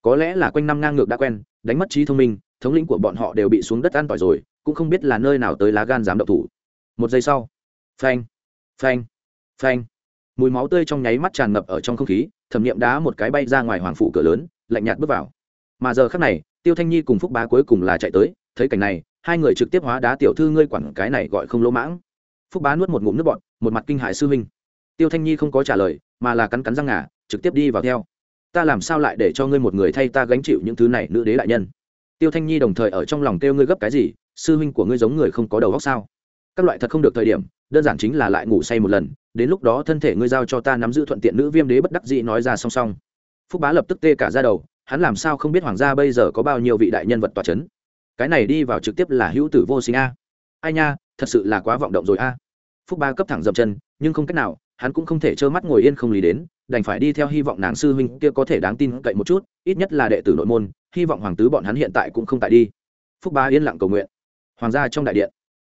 Có lẽ là quanh năm ngang ngược đã quen, đánh mất trí thông minh, thống lĩnh của bọn họ đều bị xuống đất an tỏi rồi, cũng không biết là nơi nào tới lá gan dám độc thủ. Một giây sau, phanh phanh phanh. Mùi máu tươi trong nháy mắt tràn ngập ở trong không khí, thẩm nghiệm đá một cái bay ra ngoài hoàng phủ cửa lớn, lạnh nhạt bước vào. Mà giờ khắc này, tiêu thanh nhi cùng phúc bá cuối cùng là chạy tới, thấy cảnh này, hai người trực tiếp hóa đá tiểu thư ngươi quản cái này gọi không lỗ mãng. Phúc bá nuốt một ngụm nước bọt, một mặt kinh hại sư huynh. Tiêu thanh nhi không có trả lời, mà là cắn cắn răng ngà trực tiếp đi vào theo. Ta làm sao lại để cho ngươi một người thay ta gánh chịu những thứ này, nữ đế đại nhân? Tiêu thanh nhi đồng thời ở trong lòng kêu ngươi gấp cái gì? Sư huynh của ngươi giống người không có đầu óc sao? Các loại thật không được thời điểm, đơn giản chính là lại ngủ say một lần, đến lúc đó thân thể ngươi giao cho ta nắm giữ thuận tiện nữ viêm đế bất đắc dĩ nói ra song song. Phúc bá lập tức tê cả ra đầu, hắn làm sao không biết hoàng gia bây giờ có bao nhiêu vị đại nhân vật tòa c h ấ n cái này đi vào trực tiếp là hữu tử vô sinh a. Ai nha, thật sự là quá vọng động rồi a. Phúc ba cấp thẳng dậm chân, nhưng không cách nào hắn cũng không thể trơ mắt ngồi yên không lý đến, đành phải đi theo hy vọng nàng sư huynh kia có thể đáng tin cậy một chút, ít nhất là đệ tử nội môn, hy vọng hoàng tứ bọn hắn hiện tại cũng không tại đi. Phúc ba yên lặng cầu nguyện. Hoàng gia trong đại điện.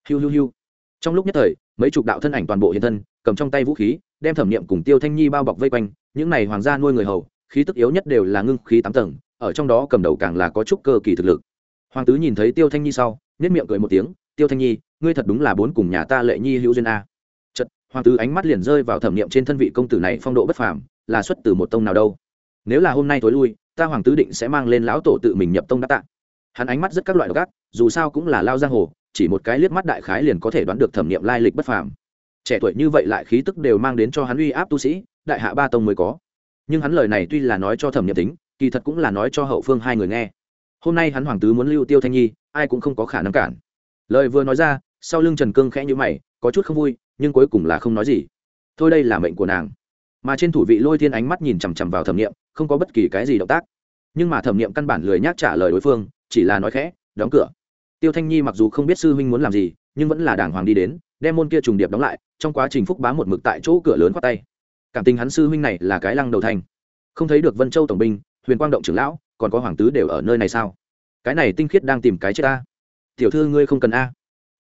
Hiu hiu hiu. Trong lúc nhất thời, mấy chục đạo thân ảnh toàn bộ hiện thân, cầm trong tay vũ khí, đem thẩm niệm cùng tiêu thanh nhi bao bọc vây quanh, những này hoàng gia nuôi người hầu, khí tức yếu nhất đều là ngưng khí tám tầng, ở trong đó cầm đầu càng là có chút cơ kỳ thực lực. Hoàng tứ nhìn thấy tiêu thanh nhi sau nhất miệng cười một tiếng, tiêu thanh nhi, ngươi thật đúng là bốn cùng nhà ta lệ nhi hữu duyên a hoàng tứ ánh mắt liền rơi vào thẩm nghiệm trên thân vị công tử này phong độ bất phàm, là xuất từ một tông nào đâu. Nếu là hôm nay tối lui, ta hoàng tứ định sẽ mang lên lão tổ tự mình nhập tông đã tạ. Hắn ánh mắt rất các loại độc ác, dù sao cũng là lao giang hồ, chỉ một cái liếc mắt đại khái liền có thể đoán được thẩm nghiệm lai lịch bất phàm. Trẻ tuổi như vậy lại khí tức đều mang đến cho hắn uy áp tu sĩ, đại hạ ba tông mới có. Nhưng hắn lời này tuy là nói cho thẩm nghiệm tính, kỳ thật cũng là nói cho hậu phương hai người nghe. Hôm nay hắn hoàng tứ muốn lưu tiêu thanh nhi, ai cũng không có khả năng cản. Lời vừa nói ra sau lưng trần cương khẽ nhữ mày, có chút không vui, nhưng cuối cùng là không nói gì. Thôi đây là mệnh của nàng. Mà trên thủ vị lôi thiên ánh mắt nhìn chằm chằm vào thẩm nghiệm không có bất kỳ cái gì động tác. Nhưng mà thẩm nghiệm căn bản lười nhác trả lời đối phương, chỉ là nói khẽ, đóng cửa. Tiêu thanh nhi mặc dù không biết sư huynh muốn làm gì, nhưng vẫn là đàng hoàng đi đến, đem môn kia trùng điệp đóng lại, trong quá trình phúc bá một mực tại chỗ cửa lớn khoát tay. Cảm tình hắn sư huynh này là cái lăng đầu thành. Không thấy được vân châu tổng binh, huyền quang động trưởng lão, còn có hoàng tứ đều ở nơi này sao? Cái này tinh khiết đang tìm cái chết ta. Tiểu thư ngươi không cần a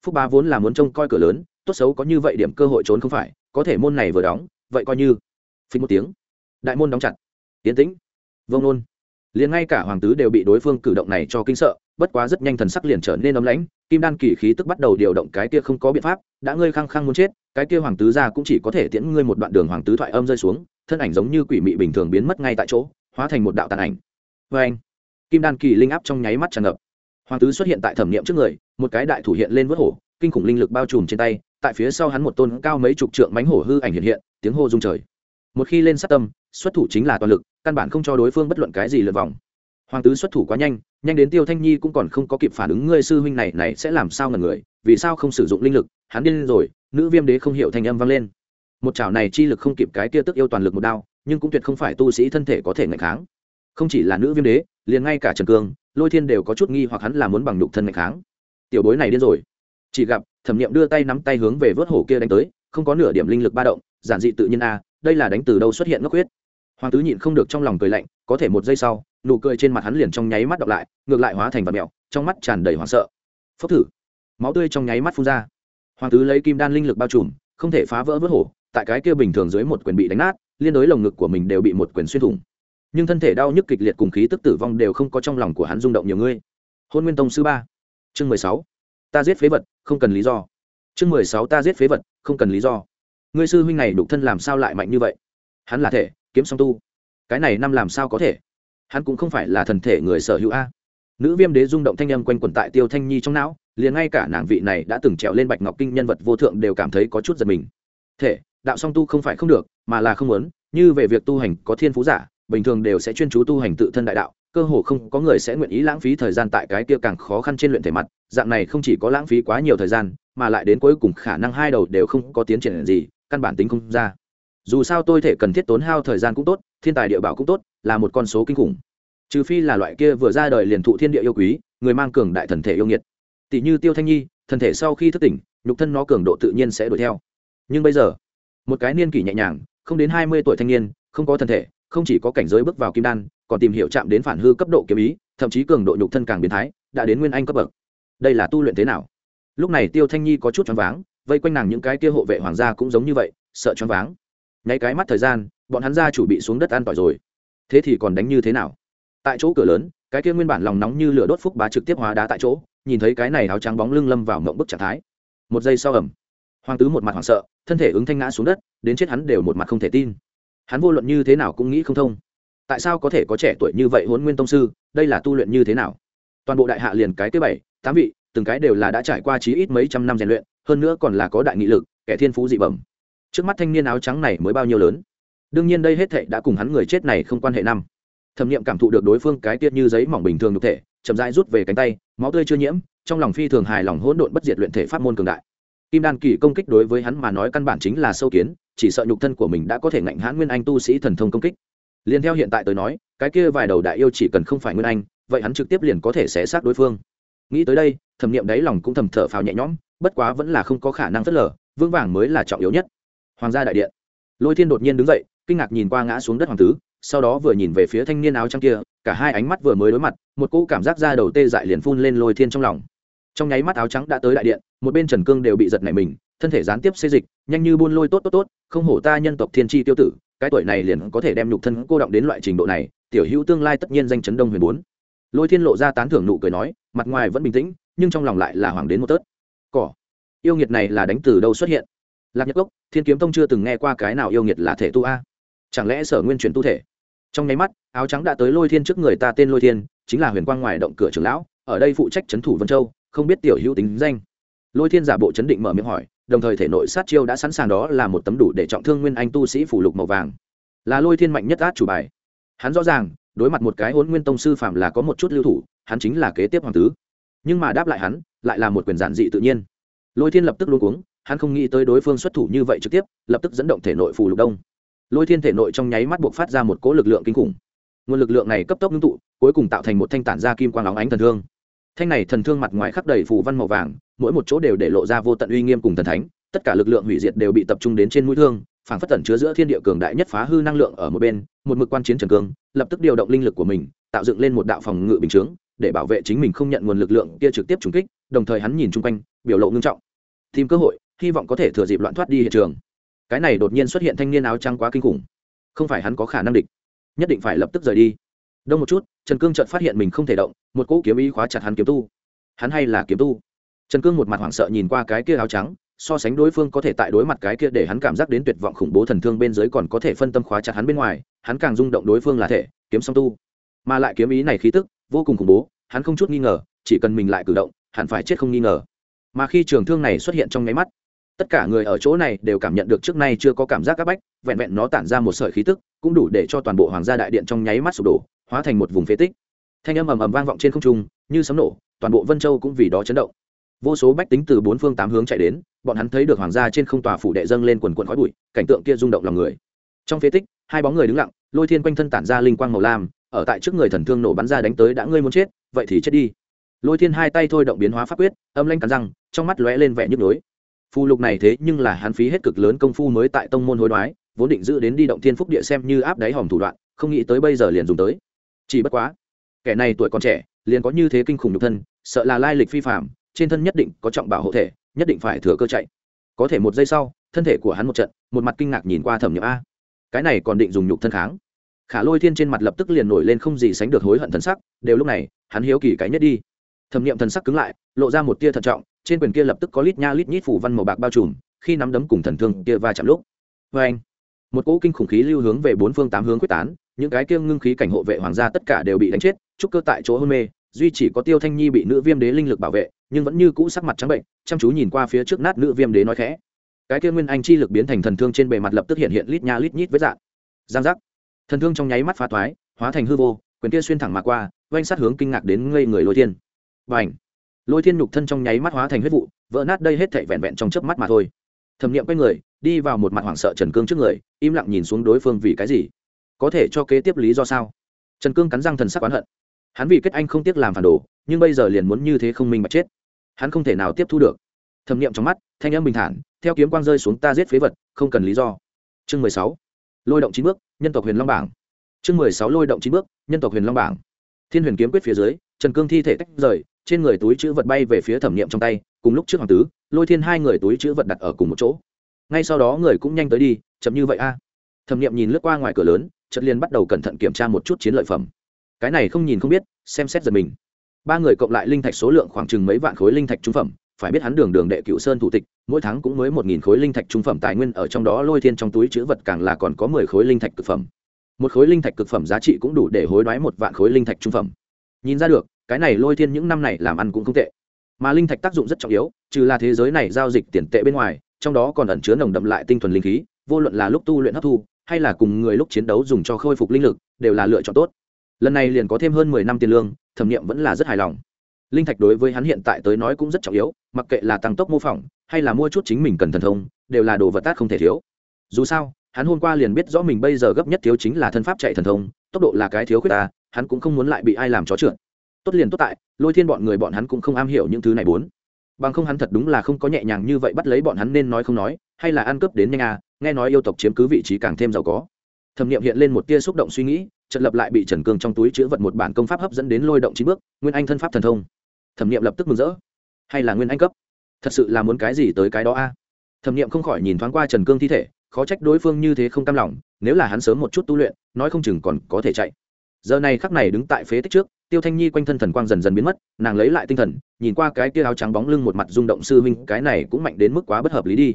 phúc Ba vốn là muốn trông coi cửa lớn, tốt xấu có như vậy điểm cơ hội trốn không phải, có thể môn này vừa đóng, vậy coi như. Phí một tiếng. Đại môn đóng chặt. Tiến tĩnh. Vông nôn. Liền ngay cả hoàng tứ đều bị đối phương cử động này cho kinh sợ, bất quá rất nhanh thần sắc liền trở nên ấm lãnh, kim đan kỳ khí tức bắt đầu điều động cái kia không có biện pháp, đã ngươi khăng khăng muốn chết, cái kia hoàng tứ ra cũng chỉ có thể tiễn ngươi một đoạn đường hoàng tứ thoại âm rơi xuống, thân ảnh giống như quỷ mị bình thường biến mất ngay tại chỗ, hóa thành một đạo tàn ảnh. Vê anh kim đan kỳ linh áp trong nháy mắt tràn ngập hoàng tứ xuất hiện tại thẩm nghiệm trước người, một cái đại thủ hiện lên vớt hổ, kinh khủng linh lực bao trùm trên tay, tại phía sau hắn một tôn cao mấy chục trượng mánh hổ hư ảnh hiện hiện, tiếng hô rung trời. Một khi lên sát tâm, xuất thủ chính là toàn lực, căn bản không cho đối phương bất luận cái gì lượt vòng. Hoàng tứ xuất thủ quá nhanh nhanh đến tiêu thanh nhi cũng còn không có kịp phản ứng, ngươi sư huynh này này sẽ làm sao ngần người, vì sao không sử dụng linh lực, hắn điên rồi, nữ viêm đế không hiểu thanh âm vang lên. Một chảo này chi lực không kịp cái kia tức yêu toàn lực một đao, nhưng cũng tuyệt không phải tu sĩ thân thể có thể ngạch kháng không chỉ là nữ viêm đế, liền ngay cả trần cương, lôi thiên đều có chút nghi hoặc hắn là muốn bằng nhục thân mạnh kháng. Tiểu bối này điên rồi. Chỉ gặp, thẩm nghiệm đưa tay nắm tay hướng về vớt hổ kia đánh tới, không có nửa điểm linh lực ba động, giản dị tự nhiên a, đây là đánh từ đâu xuất hiện ngốc huyết. Hoàng tứ nhịn không được trong lòng cười lạnh, có thể một giây sau, nụ cười trên mặt hắn liền trong nháy mắt đọc lại, ngược lại hóa thành vật mẹo trong mắt tràn đầy hoảng sợ. Phốc thử. Máu tươi trong nháy mắt phun ra. Hoàng tứ lấy kim đan linh lực bao trùm, không thể phá vỡ vớt hổ, tại cái kia bình thường dưới một quyền bị đánh nát, liên đối lồng ngực của mình đều bị một quyền xuyên thủng nhưng thân thể đau nhức kịch liệt cùng khí tức tử vong đều không có trong lòng của hắn rung động nhiều ngươi. Hôn nguyên tông sư ba, chương mười sáu. Ta giết phế vật, không cần lý do. Chương mười sáu, ta giết phế vật, không cần lý do. Ngươi sư huynh này đục thân làm sao lại mạnh như vậy? Hắn là thể, kiếm song tu. Cái này năm làm sao có thể? Hắn cũng không phải là thần thể người sở hữu a. Nữ viêm đế rung động thanh âm quanh quẩn tại tiêu thanh nhi trong não, liền ngay cả nàng vị này đã từng trèo lên bạch ngọc kinh nhân vật vô thượng đều cảm thấy có chút giật mình. Thể, đạo song tu không phải không được, mà là không muốn, như về việc tu hành có thiên phú giả bình thường đều sẽ chuyên chú tu hành tự thân đại đạo, cơ hồ không có người sẽ nguyện ý lãng phí thời gian tại cái kia càng khó khăn trên luyện thể mặt, dạng này không chỉ có lãng phí quá nhiều thời gian, mà lại đến cuối cùng khả năng hai đầu đều không có tiến triển gì, căn bản tính không ra. Dù sao tôi thể cần thiết tốn hao thời gian cũng tốt, thiên tài địa bảo cũng tốt, là một con số kinh khủng. Trừ phi là loại kia vừa ra đời liền thụ thiên địa yêu quý, người mang cường đại thần thể yêu nghiệt. Tỷ như tiêu thanh nhi, thần thể sau khi thức tỉnh, nhục thân nó cường độ tự nhiên sẽ đuổi theo. Nhưng bây giờ, một cái niên kỷ nhẹ nhàng, không đến hai mươi tuổi thanh niên, không có thần thể không chỉ có cảnh giới bước vào kim đan, còn tìm hiểu chạm đến phản hư cấp độ kiếm ý, thậm chí cường độ nhục thân càng biến thái, đã đến nguyên anh cấp bậc. Đây là tu luyện thế nào? Lúc này tiêu thanh nhi có chút choáng váng, vây quanh nàng những cái kia hộ vệ hoàng gia cũng giống như vậy, sợ choáng váng. Ngay cái mắt thời gian, bọn hắn ra chủ bị xuống đất an tỏi rồi. Thế thì còn đánh như thế nào? Tại chỗ cửa lớn, cái kia nguyên bản lòng nóng như lửa đốt phúc bá trực tiếp hóa đá tại chỗ, nhìn thấy cái này áo trắng bóng lưng lâm vào mộng bức trạng thái. Một giây sau ẩm hoàng tứ một mặt hoảng sợ, thân thể ứng thanh ngã xuống đất, đến chết hắn đều một mặt không thể tin hắn vô luận như thế nào cũng nghĩ không thông. Tại sao có thể có trẻ tuổi như vậy huấn nguyên tông sư, đây là tu luyện như thế nào? Toàn bộ đại hạ liền cái thứ bảy, tám vị, từng cái đều là đã trải qua chí ít mấy trăm năm rèn luyện, hơn nữa còn là có đại nghị lực, kẻ thiên phú dị bẩm. Trước mắt thanh niên áo trắng này mới bao nhiêu lớn? Đương nhiên đây hết thệ đã cùng hắn người chết này không quan hệ năm. Thẩm nghiệm cảm thụ được đối phương cái tiết như giấy mỏng bình thường nhục thể, chậm rãi rút về cánh tay, máu tươi chưa nhiễm, trong lòng phi thường hài lòng hỗn độn bất diệt luyện thể pháp môn cường đại kim đan kỳ công kích đối với hắn mà nói căn bản chính là sâu kiến, chỉ sợ nhục thân của mình đã có thể ngạnh hãn nguyên anh tu sĩ thần thông công kích. Liền theo hiện tại tới nói, cái kia vài đầu đại yêu chỉ cần không phải nguyên anh, vậy hắn trực tiếp liền có thể xé xác đối phương. Nghĩ tới đây, thẩm niệm đáy lòng cũng thầm thở phào nhẹ nhõm, bất quá vẫn là không có khả năng phớt lờ vương vàng mới là trọng yếu nhất. Hoàng gia đại điện. Lôi thiên đột nhiên đứng dậy, kinh ngạc nhìn qua ngã xuống đất hoàng tứ, sau đó vừa nhìn về phía thanh niên áo trắng kia, cả hai ánh mắt vừa mới đối mặt, một cỗ cảm giác ra đầu tê dại liền phun lên lôi thiên trong lòng trong nháy mắt áo trắng đã tới đại điện, một bên trần cương đều bị giật nảy mình, thân thể gián tiếp xê dịch, nhanh như buôn lôi tốt tốt tốt, không hổ ta nhân tộc thiên tri tiêu tử, cái tuổi này liền có thể đem nhục thân cô động đến loại trình độ này, tiểu hữu tương lai tất nhiên danh chấn đông huyền bốn. Lôi thiên lộ ra tán thưởng nụ cười nói, mặt ngoài vẫn bình tĩnh, nhưng trong lòng lại là hoàng đến một tớt cỏ. Yêu nghiệt này là đánh từ đâu xuất hiện? Lạc nhật cốc, thiên kiếm tông chưa từng nghe qua cái nào yêu nghiệt là thể tu a. Chẳng lẽ sở nguyên truyền tu thể? Trong nháy mắt, áo trắng đã tới lôi thiên trước người ta tên lôi thiên, chính là huyền quang ngoài động cửa trưởng lão, ở đây phụ trách trấn thủ vân châu không biết tiểu hữu tính danh. Lôi thiên giả bộ chấn định mở miệng hỏi, đồng thời thể nội sát chiêu đã sẵn sàng đó là một tấm đủ để trọng thương nguyên anh tu sĩ phủ lục màu vàng. Là lôi thiên mạnh nhất át chủ bài. Hắn rõ ràng, đối mặt một cái hôn nguyên tông sư phạm là có một chút lưu thủ, hắn chính là kế tiếp hoàng tứ. Nhưng mà đáp lại hắn, lại là một quyền giản dị tự nhiên. Lôi thiên lập tức luôn cuống, hắn không nghĩ tới đối phương xuất thủ như vậy trực tiếp, lập tức dẫn động thể nội phù lục đông. Lôi thiên thể nội trong nháy mắt buộc phát ra một cỗ lực lượng kinh khủng. Nguồn lực lượng này cấp tốc ngưng tụ, cuối cùng tạo thành một thanh tản ra kim quang óng ánh thần thương thanh này thần thương mặt ngoài khắc đầy phù văn màu vàng, mỗi một chỗ đều để lộ ra vô tận uy nghiêm cùng thần thánh, tất cả lực lượng hủy diệt đều bị tập trung đến trên mũi thương, phảng phất tẩn chứa giữa thiên địa cường đại nhất phá hư năng lượng ở một bên, một mực quan chiến trần cương, lập tức điều động linh lực của mình, tạo dựng lên một đạo phòng ngự bình chướng, để bảo vệ chính mình không nhận nguồn lực lượng kia trực tiếp trúng kích, đồng thời hắn nhìn chung quanh, biểu lộ ngưng trọng. Tìm cơ hội, hy vọng có thể thừa dịp loạn thoát đi hiện trường. Cái này đột nhiên xuất hiện thanh niên áo trắng quá kinh khủng. Không phải hắn có khả năng địch, nhất định phải lập tức rời đi đông một chút, trần cương chợt phát hiện mình không thể động, một cỗ kiếm ý khóa chặt hắn kiếm tu. Hắn hay là kiếm tu? Trần cương một mặt hoảng sợ nhìn qua cái kia áo trắng, so sánh đối phương có thể tại đối mặt cái kia để hắn cảm giác đến tuyệt vọng khủng bố thần thương bên dưới còn có thể phân tâm khóa chặt hắn bên ngoài, hắn càng rung động đối phương là thể, kiếm song tu. Mà lại kiếm ý này khí tức, vô cùng khủng bố, hắn không chút nghi ngờ, chỉ cần mình lại cử động, hẳn phải chết không nghi ngờ. Mà khi trường thương này xuất hiện trong nháy mắt, tất cả người ở chỗ này đều cảm nhận được trước nay chưa có cảm giác áp bách, vẹn vẹn nó tản ra một sợi khí tức, cũng đủ để cho toàn bộ hoàng gia đại điện trong nháy mắt sụp đổ hóa thành một vùng phế tích. Thanh âm ầm ầm vang vọng trên không trung, như sấm nổ, toàn bộ vân châu cũng vì đó chấn động. Vô số bách tính từ bốn phương tám hướng chạy đến, bọn hắn thấy được hoàng gia trên không tòa phủ đệ dâng lên quần quần khói bụi, cảnh tượng kia rung động lòng người. Trong phế tích, hai bóng người đứng lặng, lôi thiên quanh thân tản ra linh quang màu lam, ở tại trước người thần thương nổ bắn ra đánh tới đã ngươi muốn chết, vậy thì chết đi. Lôi thiên hai tay thôi động biến hóa pháp quyết, âm lanh cắn răng, trong mắt lóe lên vẻ nhức nhối. Phù lục này thế nhưng là hắn phí hết cực lớn công phu mới tại tông môn hối đoái, vốn định giữ đến đi động thiên phúc địa xem như áp đáy hòm thủ đoạn, không nghĩ tới bây giờ liền dùng tới chỉ bất quá, kẻ này tuổi còn trẻ, liền có như thế kinh khủng nhục thân, sợ là lai lịch phi phạm trên thân nhất định có trọng bảo hộ thể, nhất định phải thừa cơ chạy. Có thể một giây sau, thân thể của hắn một trận, một mặt kinh ngạc nhìn qua thẩm nhậm a. Cái này còn định dùng nhục thân kháng. Khả lôi thiên trên mặt lập tức liền nổi lên không gì sánh được hối hận thần sắc, đều lúc này, hắn hiếu kỳ cái nhất đi. Thẩm nghiệm thần sắc cứng lại, lộ ra một tia thận trọng, trên quyền kia lập tức có lít nha lít nhít phủ văn màu bạc bao trùm, khi nắm đấm cùng thần thương kia va chạm lúc. Vê anh một cỗ kinh khủng khí lưu hướng về bốn phương tám hướng quyết tán, những cái kia ngưng khí cảnh hộ vệ hoàng gia tất cả đều bị đánh chết trúc cơ tại chỗ hôn mê, duy chỉ có tiêu thanh nhi bị nữ viêm đế linh lực bảo vệ, nhưng vẫn như cũ sắc mặt trắng bệnh, chăm chú nhìn qua phía trước nát nữ viêm đế nói khẽ. Cái kia nguyên anh chi lực biến thành thần thương trên bề mặt lập tức hiện hiện lít nha lít nhít với dạng. Giang giác. Thần thương trong nháy mắt phá thoái, hóa thành hư vô, quyền kia xuyên thẳng mà qua oanh sát hướng kinh ngạc đến ngây người lôi thiên. Và ảnh lôi thiên nhục thân trong nháy mắt hóa thành huyết vụ, vỡ nát đây hết thảy vẹn vẹn trong chớp mắt mà thôi. Thẩm niệm quay người đi vào một mặt hoảng sợ trần cương trước người, im lặng nhìn xuống đối phương vì cái gì? Có thể cho kế tiếp lý do sao? Trần cương cắn răng thần sắc oán hận. Hắn vì kết anh không tiếc làm phản đồ, nhưng bây giờ liền muốn như thế không minh bạch chết. Hắn không thể nào tiếp thu được. Thẩm nghiệm trong mắt, thanh âm bình thản, theo kiếm quang rơi xuống ta giết phế vật, không cần lý do. Chương mười sáu. Lôi động chín bước, nhân tộc huyền long bảng. Chương mười sáu, lôi động chín bước, nhân tộc huyền long bảng. Thiên huyền kiếm quyết phía dưới, trần cương thi thể tách rời, trên người túi chữ vật bay về phía thẩm nghiệm trong tay, cùng lúc trước hoàng tứ, lôi thiên hai người túi chữ vật đặt ở cùng một chỗ ngay sau đó người cũng nhanh tới đi, chậm như vậy a. Thẩm nghiệm nhìn lướt qua ngoài cửa lớn, chợt liền bắt đầu cẩn thận kiểm tra một chút chiến lợi phẩm. Cái này không nhìn không biết, xem xét giật mình. Ba người cộng lại linh thạch số lượng khoảng chừng mấy vạn khối linh thạch trung phẩm, phải biết hắn đường đường đệ cựu sơn thủ tịch, mỗi tháng cũng mới một nghìn khối linh thạch trung phẩm tài nguyên ở trong đó lôi thiên trong túi chữ vật càng là còn có mười khối linh thạch cực phẩm. Một khối linh thạch cực phẩm giá trị cũng đủ để hối đoái một vạn khối linh thạch trung phẩm. Nhìn ra được, cái này lôi thiên những năm này làm ăn cũng không tệ. Mà linh thạch tác dụng rất trọng yếu, trừ là thế giới này giao dịch tiền tệ bên ngoài trong đó còn ẩn chứa nồng đậm lại tinh thuần linh khí, vô luận là lúc tu luyện hấp thu, hay là cùng người lúc chiến đấu dùng cho khôi phục linh lực, đều là lựa chọn tốt. Lần này liền có thêm hơn mười năm tiền lương, thẩm nghiệm vẫn là rất hài lòng. Linh thạch đối với hắn hiện tại tới nói cũng rất trọng yếu, mặc kệ là tăng tốc mô phỏng, hay là mua chút chính mình cần thần thông, đều là đồ vật tát không thể thiếu. Dù sao, hắn hôm qua liền biết rõ mình bây giờ gấp nhất thiếu chính là thân pháp chạy thần thông, tốc độ là cái thiếu khuyết ta, hắn cũng không muốn lại bị ai làm chó trượt. Tốt liền tốt tại, lôi thiên bọn người bọn hắn cũng không am hiểu những thứ này bốn bằng không hắn thật đúng là không có nhẹ nhàng như vậy bắt lấy bọn hắn nên nói không nói, hay là ăn cướp đến nhanh à nghe nói yêu tộc chiếm cứ vị trí càng thêm giàu có. Thẩm nghiệm hiện lên một tia xúc động suy nghĩ trận lập lại bị trần cương trong túi chữ vật một bản công pháp hấp dẫn đến lôi động chín bước, nguyên anh thân pháp thần thông. Thẩm nghiệm lập tức mừng rỡ. Hay là nguyên anh cấp? Thật sự là muốn cái gì tới cái đó a? Thẩm nghiệm không khỏi nhìn thoáng qua trần cương thi thể, khó trách đối phương như thế không cam lòng, nếu là hắn sớm một chút tu luyện, nói không chừng còn có thể chạy. Giờ này khắc này đứng tại phế tích trước tiêu thanh nhi quanh thân thần quang dần dần biến mất, nàng lấy lại tinh thần, nhìn qua cái kia áo trắng bóng lưng một mặt rung động sư huynh, cái này cũng mạnh đến mức quá bất hợp lý đi.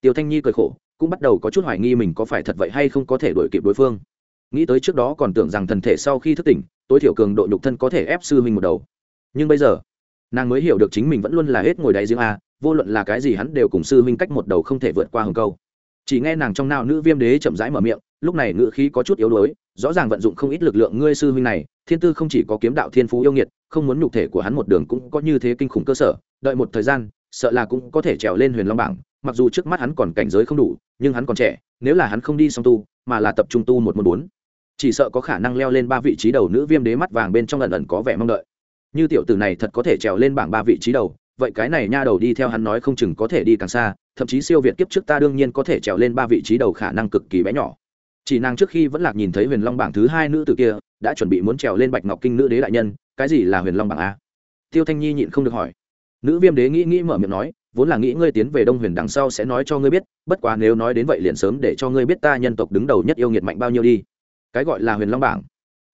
Tiêu thanh nhi cười khổ, cũng bắt đầu có chút hoài nghi mình có phải thật vậy hay không có thể đuổi kịp đối phương. Nghĩ tới trước đó còn tưởng rằng thần thể sau khi thức tỉnh, tối thiểu cường độ nhục thân có thể ép sư huynh một đầu. Nhưng bây giờ, nàng mới hiểu được chính mình vẫn luôn là hết ngồi đáy giếng a, vô luận là cái gì hắn đều cùng sư huynh cách một đầu không thể vượt qua hừng câu chỉ nghe nàng trong nao nữ viêm đế chậm rãi mở miệng, lúc này ngữ khí có chút yếu đuối, rõ ràng vận dụng không ít lực lượng ngươi sư huynh này, thiên tư không chỉ có kiếm đạo thiên phú yêu nghiệt, không muốn nhục thể của hắn một đường cũng có như thế kinh khủng cơ sở, đợi một thời gian, sợ là cũng có thể trèo lên huyền long bảng, mặc dù trước mắt hắn còn cảnh giới không đủ, nhưng hắn còn trẻ, nếu là hắn không đi song tu, mà là tập trung tu một môn bốn, chỉ sợ có khả năng leo lên ba vị trí đầu nữ viêm đế mắt vàng bên trong lần ẩn có vẻ mong đợi. Như tiểu tử này thật có thể trèo lên bảng ba vị trí đầu vậy cái này nha đầu đi theo hắn nói không chừng có thể đi càng xa, thậm chí siêu việt kiếp trước ta đương nhiên có thể trèo lên ba vị trí đầu khả năng cực kỳ bé nhỏ. Chỉ nàng trước khi vẫn lạc nhìn thấy huyền long bảng thứ hai nữ tử kia, đã chuẩn bị muốn trèo lên bạch ngọc kinh nữ đế đại nhân, cái gì là huyền long bảng a? Tiêu thanh nhi nhịn không được hỏi. Nữ viêm đế nghĩ nghĩ mở miệng nói, vốn là nghĩ ngươi tiến về đông huyền đằng sau sẽ nói cho ngươi biết, bất quá nếu nói đến vậy liền sớm để cho ngươi biết ta nhân tộc đứng đầu nhất yêu nghiệt mạnh bao nhiêu đi. Cái gọi là huyền long bảng,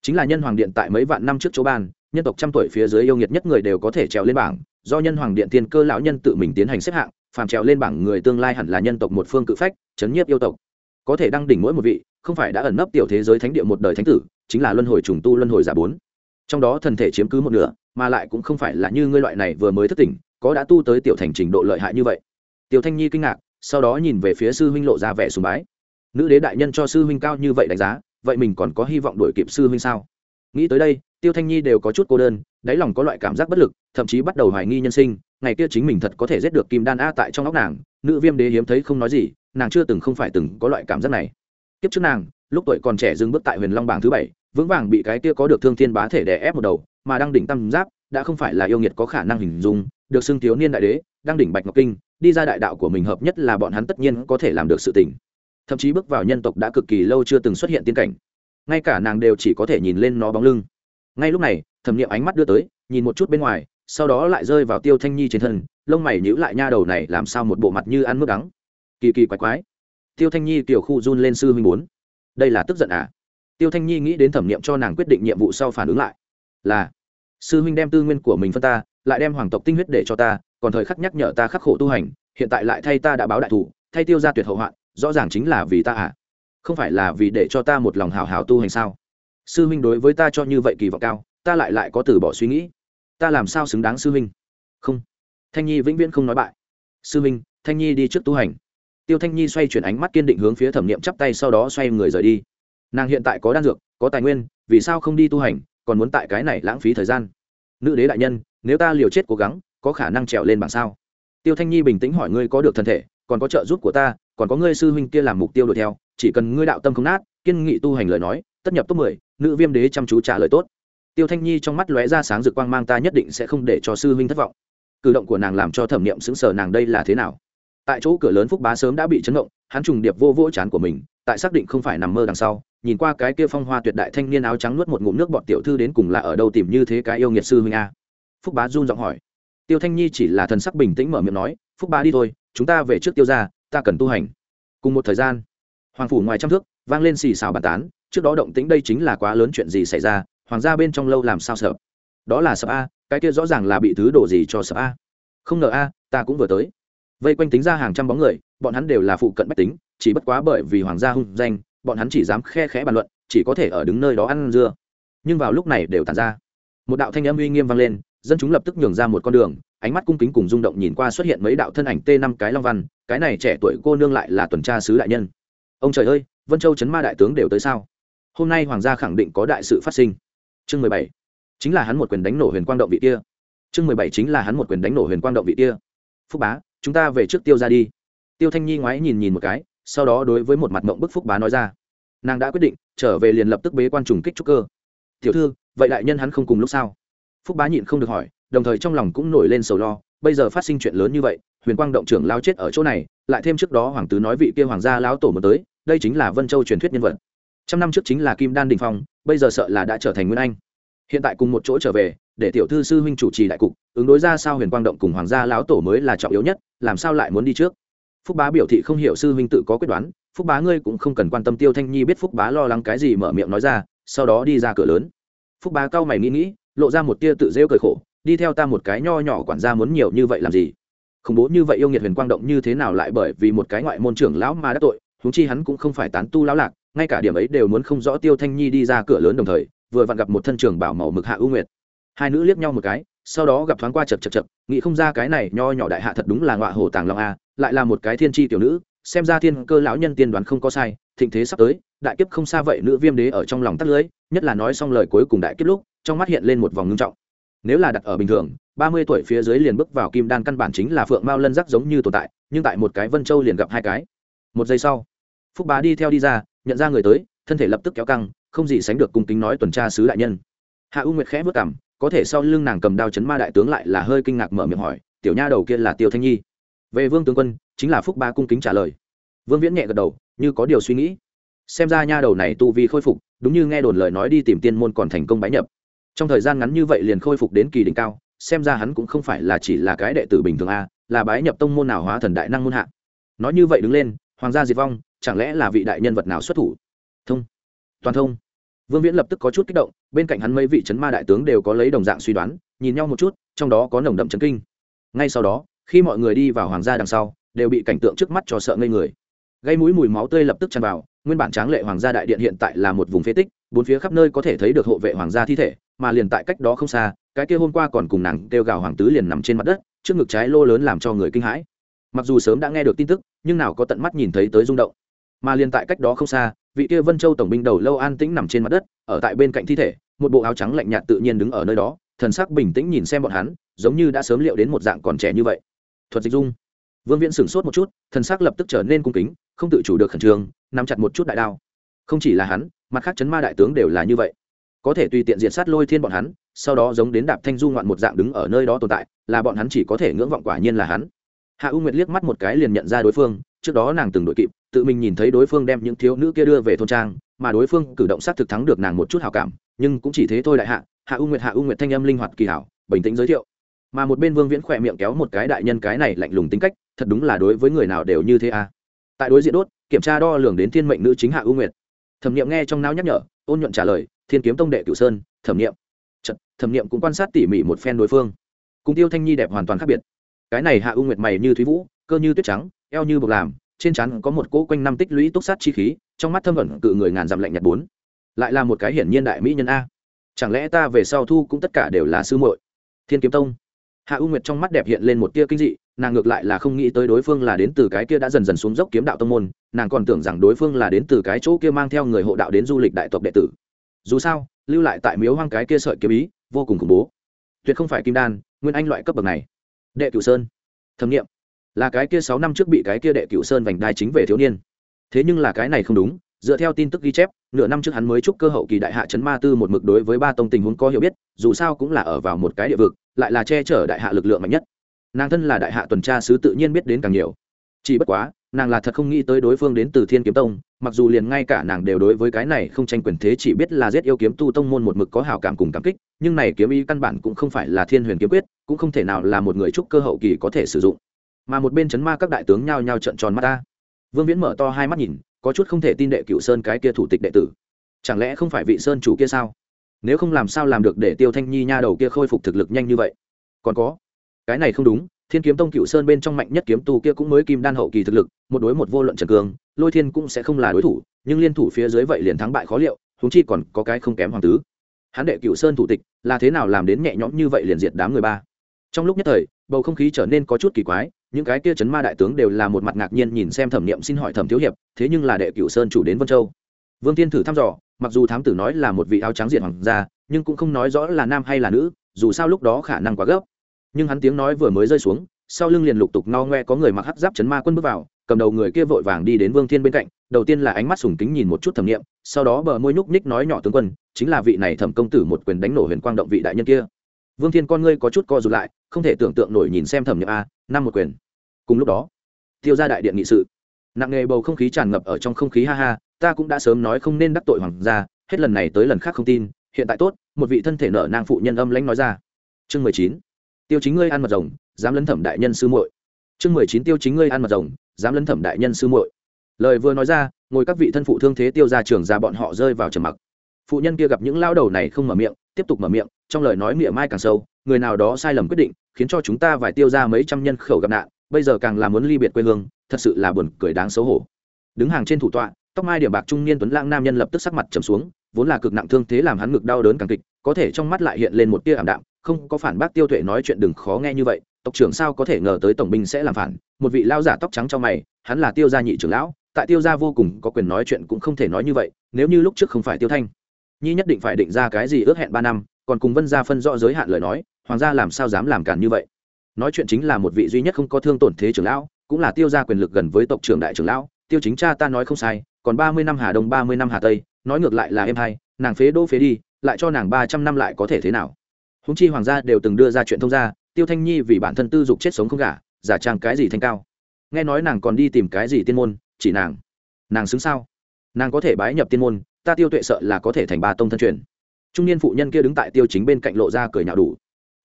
chính là nhân hoàng điện tại mấy vạn năm trước chỗ ban, nhân tộc trăm tuổi phía dưới yêu nghiệt nhất người đều có thể trèo lên bảng do nhân hoàng điện tiên cơ lão nhân tự mình tiến hành xếp hạng, phàm trèo lên bảng người tương lai hẳn là nhân tộc một phương cự phách, chấn nhiếp yêu tộc. Có thể đăng đỉnh mỗi một vị, không phải đã ẩn nấp tiểu thế giới thánh địa một đời thánh tử, chính là luân hồi trùng tu luân hồi giả bốn. Trong đó thần thể chiếm cứ một nửa, mà lại cũng không phải là như ngươi loại này vừa mới thức tỉnh, có đã tu tới tiểu thành trình độ lợi hại như vậy. Tiểu thanh nhi kinh ngạc, sau đó nhìn về phía sư huynh lộ ra vẻ sùng bái. Nữ đế đại nhân cho sư huynh cao như vậy đánh giá, vậy mình còn có hy vọng đuổi kịp sư huynh sao? Nghĩ tới đây, tiêu thanh nhi đều có chút cô đơn đáy lòng có loại cảm giác bất lực, thậm chí bắt đầu hoài nghi nhân sinh, ngày kia chính mình thật có thể giết được kim đan a tại trong óc nàng, nữ viêm đế hiếm thấy không nói gì, nàng chưa từng không phải từng có loại cảm giác này. Kiếp trước nàng, lúc tuổi còn trẻ dừng bước tại huyền long bảng thứ bảy, vững vàng bị cái kia có được thương thiên bá thể đè ép một đầu, mà đang đỉnh tam giáp đã không phải là yêu nghiệt có khả năng hình dung, được xưng thiếu niên đại đế đang đỉnh bạch ngọc kinh, đi ra đại đạo của mình hợp nhất là bọn hắn tất nhiên có thể làm được sự tình. Thậm chí bước vào nhân tộc đã cực kỳ lâu chưa từng xuất hiện tiên cảnh. Ngay cả nàng đều chỉ có thể nhìn lên nó bóng lưng. Ngay lúc này thẩm nghiệm ánh mắt đưa tới, nhìn một chút bên ngoài, sau đó lại rơi vào tiêu thanh nhi trên thân, lông mày nhữ lại nha đầu này làm sao một bộ mặt như ăn mướp đắng. Kỳ kỳ quái quái. Tiêu thanh nhi tiểu khu run lên sư huynh bốn đây là tức giận à? Tiêu thanh nhi nghĩ đến thẩm nghiệm cho nàng quyết định nhiệm vụ sau phản ứng lại. Là, sư huynh đem tư nguyên của mình phân ta, lại đem hoàng tộc tinh huyết để cho ta, còn thời khắc nhắc nhở ta khắc khổ tu hành, hiện tại lại thay ta đã báo đại thủ, thay tiêu ra tuyệt hậu hoạn, rõ ràng chính là vì ta à? Không phải là vì để cho ta một lòng hào hào tu hành sao? Sư huynh đối với ta cho như vậy kỳ vọng cao ta lại lại có từ bỏ suy nghĩ. Ta làm sao xứng đáng sư huynh? Không. Thanh nhi vĩnh viễn không nói bại. Sư huynh, thanh nhi đi trước tu hành. Tiêu thanh nhi xoay chuyển ánh mắt kiên định hướng phía thẩm nghiệm chắp tay sau đó xoay người rời đi. Nàng hiện tại có đan dược, có tài nguyên, vì sao không đi tu hành, còn muốn tại cái này lãng phí thời gian? Nữ đế đại nhân, nếu ta liều chết cố gắng, có khả năng trèo lên bảng sao? Tiêu thanh nhi bình tĩnh hỏi ngươi có được thân thể, còn có trợ giúp của ta, còn có ngươi sư huynh kia làm mục tiêu đuổi theo, chỉ cần ngươi đạo tâm không nát, kiên nghị tu hành lời nói, tất nhập top mười, nữ viêm đế chăm chú trả lời tốt tiêu thanh nhi trong mắt lóe ra sáng rực quang mang, ta nhất định sẽ không để cho sư huynh thất vọng. Cử động của nàng làm cho thẩm niệm sững sờ, nàng đây là thế nào? Tại chỗ cửa lớn phúc bá sớm đã bị chấn động, hắn trùng điệp vô vỗ chán của mình, tại xác định không phải nằm mơ đằng sau, nhìn qua cái kia phong hoa tuyệt đại thanh niên áo trắng nuốt một ngụm nước bọt tiểu thư đến cùng là ở đâu tìm như thế cái yêu nghiệt sư huynh a? Phúc bá run giọng hỏi. Tiêu thanh nhi chỉ là thần sắc bình tĩnh mở miệng nói, phúc bá đi thôi, chúng ta về trước tiêu ra ta cần tu hành. Cùng một thời gian, hoàng phủ ngoài trăm thước, vang lên xì xào bàn tán, trước đó động tĩnh đây chính là quá lớn chuyện gì xảy ra hoàng gia bên trong lâu làm sao sợ? Đó là sợ a, cái kia rõ ràng là bị thứ đồ gì cho sợ a. Không ngờ a, ta cũng vừa tới. Vây quanh tính ra hàng trăm bóng người, bọn hắn đều là phụ cận bách tính, chỉ bất quá bởi vì hoàng gia hung danh, bọn hắn chỉ dám khe khẽ bàn luận, chỉ có thể ở đứng nơi đó ăn dưa. Nhưng vào lúc này đều tàn ra. Một đạo thanh âm uy nghiêm vang lên, dân chúng lập tức nhường ra một con đường, ánh mắt cung kính cùng rung động nhìn qua xuất hiện mấy đạo thân ảnh t năm cái long văn, cái này trẻ tuổi cô nương lại là tuần tra sứ đại nhân. Ông trời ơi, vân châu chấn ma đại tướng đều tới sao? Hôm nay hoàng gia khẳng định có đại sự phát sinh chương mười bảy. Chính là hắn một quyền đánh nổ huyền quang động vị kia. Chương mười bảy chính là hắn một quyền đánh nổ huyền quang động vị kia. Phúc bá, chúng ta về trước tiêu ra đi. Tiêu thanh nhi ngoái nhìn nhìn một cái, sau đó đối với một mặt mộng bức phúc bá nói ra. Nàng đã quyết định, trở về liền lập tức bế quan trùng kích trúc cơ. Tiểu thư, vậy đại nhân hắn không cùng lúc sao? Phúc bá nhịn không được hỏi, đồng thời trong lòng cũng nổi lên sầu lo, bây giờ phát sinh chuyện lớn như vậy, huyền quang động trưởng lao chết ở chỗ này, lại thêm trước đó hoàng tứ nói vị kia hoàng gia lão tổ mới tới, đây chính là vân châu truyền thuyết nhân vật trăm năm trước chính là kim đan đình phong, bây giờ sợ là đã trở thành nguyên anh. Hiện tại cùng một chỗ trở về, để tiểu thư sư huynh chủ trì đại cục, ứng đối ra sao huyền quang động cùng hoàng gia lão tổ mới là trọng yếu nhất, làm sao lại muốn đi trước? Phúc bá biểu thị không hiểu sư huynh tự có quyết đoán, phúc bá ngươi cũng không cần quan tâm tiêu thanh nhi biết phúc bá lo lắng cái gì mở miệng nói ra, sau đó đi ra cửa lớn. Phúc bá cao mày nghĩ nghĩ, lộ ra một tia tự rêu cười khổ, đi theo ta một cái nho nhỏ quản gia muốn nhiều như vậy làm gì? Khủng bố như vậy yêu nghiệt huyền quang động như thế nào lại bởi vì một cái ngoại môn trưởng lão mà đã tội húng chi hắn cũng không phải tán tu lão lạc ngay cả điểm ấy đều muốn không rõ tiêu thanh nhi đi ra cửa lớn đồng thời, vừa vặn gặp một thân trường bảo màu mực hạ ưu nguyệt. Hai nữ liếc nhau một cái, sau đó gặp thoáng qua chật chật chật, nghĩ không ra cái này nho nhỏ đại hạ thật đúng là ngọa hổ tàng long a, lại là một cái thiên tri tiểu nữ, xem ra thiên cơ lão nhân tiên đoán không có sai, thịnh thế sắp tới, đại kiếp không xa vậy nữ viêm đế ở trong lòng tắt lưới, nhất là nói xong lời cuối cùng đại kiếp lúc, trong mắt hiện lên một vòng ngưng trọng. Nếu là đặt ở bình thường, ba mươi tuổi phía dưới liền bước vào kim đan căn bản chính là phượng mao lân rắc giống như tồn tại, nhưng tại một cái vân châu liền gặp hai cái. Một giây sau, phúc bá đi theo đi ra nhận ra người tới, thân thể lập tức kéo căng, không gì sánh được cung kính nói tuần tra sứ đại nhân. Hạ u nguyệt khẽ vất cảm có thể sau lưng nàng cầm đao chấn ma đại tướng lại là hơi kinh ngạc mở miệng hỏi, tiểu nha đầu kia là tiêu thanh nhi? Về vương tướng quân, chính là phúc ba cung kính trả lời. Vương viễn nhẹ gật đầu, như có điều suy nghĩ. Xem ra nha đầu này tu vi khôi phục, đúng như nghe đồn lời nói đi tìm tiên môn còn thành công bái nhập. Trong thời gian ngắn như vậy liền khôi phục đến kỳ đỉnh cao, xem ra hắn cũng không phải là chỉ là cái đệ tử bình thường a, là bái nhập tông môn nào hóa thần đại năng môn hạ. Nói như vậy đứng lên, hoàng gia diệt vong chẳng lẽ là vị đại nhân vật nào xuất thủ? Thông. Toàn thông. Vương viễn lập tức có chút kích động, bên cạnh hắn mấy vị c ma đại tướng đều có lấy đồng dạng suy đoán, nhìn nhau một chút, trong đó có nồng đậm chấn kinh. Ngay sau đó, khi mọi người đi vào hoàng gia đằng sau, đều bị cảnh tượng trước mắt cho sợ ngây người. Gây mũi mùi máu tươi lập tức tràn vào, nguyên bản tráng lệ hoàng gia đại điện hiện tại là một vùng phế tích, bốn phía khắp nơi có thể thấy được hộ vệ hoàng gia thi thể, mà liền tại cách đó không xa, cái kia hôm qua còn cùng nàng kêu gào hoàng tứ liền nằm trên mặt đất, trước ngực trái lô lớn làm cho người kinh hãi. Mặc dù sớm đã nghe được tin tức, nhưng nào có tận mắt nhìn thấy tới rung động mà liền tại cách đó không xa, vị kia vân châu tổng binh đầu lâu an tĩnh nằm trên mặt đất, ở tại bên cạnh thi thể, một bộ áo trắng lạnh nhạt tự nhiên đứng ở nơi đó, thần sắc bình tĩnh nhìn xem bọn hắn, giống như đã sớm liệu đến một dạng còn trẻ như vậy. Thuật dịch dung. Vương viễn sửng sốt một chút, thần sắc lập tức trở nên cung kính, không tự chủ được khẩn trương, nắm chặt một chút đại đao. Không chỉ là hắn, mặt khác chấn ma đại tướng đều là như vậy. Có thể tùy tiện diện sát lôi thiên bọn hắn, sau đó giống đến đạp thanh du ngoạn một dạng đứng ở nơi đó tồn tại, là bọn hắn chỉ có thể ngưỡng vọng quả nhiên là hắn. Hạ u nguyệt liếc mắt một cái liền nhận ra đối phương trước đó nàng từng đội kịp tự mình nhìn thấy đối phương đem những thiếu nữ kia đưa về thôn trang mà đối phương cử động sát thực thắng được nàng một chút hào cảm nhưng cũng chỉ thế thôi đại hạ hạ u nguyệt hạ u nguyệt thanh âm linh hoạt kỳ hảo bình tĩnh giới thiệu. Mà một bên vương viễn khỏe miệng kéo một cái đại nhân cái này lạnh lùng tính cách thật đúng là đối với người nào đều như thế à. Tại đối diện đốt kiểm tra đo lường đến thiên mệnh nữ chính hạ u nguyệt. Thẩm nghiệm nghe trong não nhắc nhở ôn nhuận trả lời thiên kiếm tông đệ cửu sơn thẩm nghiệm Chật, thẩm nghiệm cũng quan sát tỉ mỉ một phen đối phương. Cùng tiêu thanh nhi đẹp hoàn toàn khác biệt. Cái này hạ u nguyệt mày như thúy vũ cơ như tuyết trắng eo như buộc làm, trên trán có một cỗ quanh năm tích lũy túc sát chi khí, trong mắt thâm ẩn cự người ngàn dặm lạnh nhạt bốn. Lại là một cái hiển nhiên đại mỹ nhân a. Chẳng lẽ ta về sau thu cũng tất cả đều là sư muội? Thiên kiếm tông. Hạ u nguyệt trong mắt đẹp hiện lên một tia kinh dị, nàng ngược lại là không nghĩ tới đối phương là đến từ cái kia đã dần dần xuống dốc kiếm đạo tông môn, nàng còn tưởng rằng đối phương là đến từ cái chỗ kia mang theo người hộ đạo đến du lịch đại tộc đệ tử. Dù sao, lưu lại tại miếu hoang cái kia sợi kiếm ý, vô cùng khủng bố. Tuyệt không phải kim đan, nguyên anh loại cấp bậc này. Đệ cửu sơn. Thẩm nghiệm là cái kia sáu năm trước bị cái kia đệ cửu sơn vành đai chính về thiếu niên. Thế nhưng là cái này không đúng, dựa theo tin tức ghi chép, nửa năm trước hắn mới chúc cơ hậu kỳ đại hạ trấn ma tư một mực đối với ba tông tình huống có hiểu biết, dù sao cũng là ở vào một cái địa vực, lại là che chở đại hạ lực lượng mạnh nhất. Nàng thân là đại hạ tuần tra sứ tự nhiên biết đến càng nhiều. Chỉ bất quá, nàng là thật không nghĩ tới đối phương đến từ thiên kiếm tông, mặc dù liền ngay cả nàng đều đối với cái này không tranh quyền thế chỉ biết là giết yêu kiếm tu tông môn một mực có hào cảm cùng cảm kích, nhưng này kiếm ý căn bản cũng không phải là thiên huyền kiếm quyết, cũng không thể nào là một người trúc cơ hậu kỳ có thể sử dụng mà một bên chấn ma các đại tướng nhao nhao trận tròn mắt ta. Vương viễn mở to hai mắt nhìn, có chút không thể tin đệ cựu sơn cái kia thủ tịch đệ tử. Chẳng lẽ không phải vị sơn chủ kia sao? Nếu không làm sao làm được để tiêu thanh nhi nha đầu kia khôi phục thực lực nhanh như vậy? Còn có, cái này không đúng, thiên kiếm tông cựu sơn bên trong mạnh nhất kiếm tu kia cũng mới kim đan hậu kỳ thực lực, một đối một vô luận trần cường, lôi thiên cũng sẽ không là đối thủ, nhưng liên thủ phía dưới vậy liền thắng bại khó liệu húng chi còn có cái không kém hoàng tứ. Hắn đệ cựu sơn thủ tịch, là thế nào làm đến nhẹ nhõm như vậy liền diệt đám người ba? Trong lúc nhất thời, bầu không khí trở nên có chút kỳ quái những cái kia chấn ma đại tướng đều là một mặt ngạc nhiên nhìn xem thẩm niệm xin hỏi thẩm thiếu hiệp, thế nhưng là đệ cửu sơn chủ đến vân châu. Vương tiên thử thăm dò, mặc dù thám tử nói là một vị áo trắng diện hoàng gia, nhưng cũng không nói rõ là nam hay là nữ, dù sao lúc đó khả năng quá gấp. Nhưng hắn tiếng nói vừa mới rơi xuống, sau lưng liền lục tục no ngoe có người mặc hắc giáp chấn ma quân bước vào, cầm đầu người kia vội vàng đi đến vương thiên bên cạnh, đầu tiên là ánh mắt sùng kính nhìn một chút thẩm nghiệm sau đó bờ môi nhúc nhích nói nhỏ tướng quân, chính là vị này thẩm công tử một quyền đánh nổ huyền quang động vị đại nhân kia vương thiên con ngươi có chút co rụt lại, không thể tưởng tượng nổi nhìn xem thẩm nhậm a, năm một quyền. Cùng lúc đó, tiêu ra đại điện nghị sự. Nặng nề bầu không khí tràn ngập ở trong không khí ha ha, ta cũng đã sớm nói không nên đắc tội hoàng gia, hết lần này tới lần khác không tin, hiện tại tốt, một vị thân thể nợ nang phụ nhân âm lãnh nói ra. Chương mười chín, tiêu chính ngươi ăn mật rồng, dám lấn thẩm đại nhân sư muội. Chương mười chín, tiêu chính ngươi ăn mật rồng, dám lấn thẩm đại nhân sư muội. Lời vừa nói ra, ngồi các vị thân phụ thương thế tiêu ra trường ra bọn họ rơi vào trầm mặc phụ nhân kia gặp những lao đầu này không mở miệng, tiếp tục mở miệng, trong lời nói miệng mai càng sâu, người nào đó sai lầm quyết định, khiến cho chúng ta phải tiêu ra mấy trăm nhân khẩu gặp nạn, bây giờ càng là muốn ly biệt quê hương, thật sự là buồn cười đáng xấu hổ. Đứng hàng trên thủ tọa, tóc mai điểm bạc trung niên tuấn lãng nam nhân lập tức sắc mặt trầm xuống, vốn là cực nặng thương thế làm hắn ngực đau đớn càng kịch, có thể trong mắt lại hiện lên một tia ảm đạm, không có phản bác tiêu tuệ nói chuyện đừng khó nghe như vậy, tộc trưởng sao có thể ngờ tới tổng binh sẽ làm phản, một vị lao giả tóc trắng trong mày, hắn là tiêu gia nhị trưởng lão, tại tiêu gia vô cùng có quyền nói chuyện cũng không thể nói như vậy, nếu như lúc trước không phải tiêu thanh nhi nhất định phải định ra cái gì ước hẹn ba năm, còn cùng vân gia phân rõ giới hạn lời nói, hoàng gia làm sao dám làm cản như vậy? Nói chuyện chính là một vị duy nhất không có thương tổn thế trưởng lão, cũng là tiêu gia quyền lực gần với tộc trưởng đại trưởng lão, tiêu chính cha ta nói không sai, còn ba mươi năm hà đông, ba mươi năm hà tây, nói ngược lại là em hai, nàng phế đỗ phế đi, lại cho nàng ba trăm năm lại có thể thế nào? Húng chi hoàng gia đều từng đưa ra chuyện thông gia, tiêu thanh nhi vì bản thân tư dục chết sống không gả, giả trang cái gì thanh cao? Nghe nói nàng còn đi tìm cái gì tiên môn, chỉ nàng. Nàng xứng sao? Nàng có thể bái nhập tiên môn ta tiêu tuệ sợ là có thể thành ba tông thân truyền. Trung niên phụ nhân kia đứng tại tiêu chính bên cạnh lộ ra cười nhạo đủ.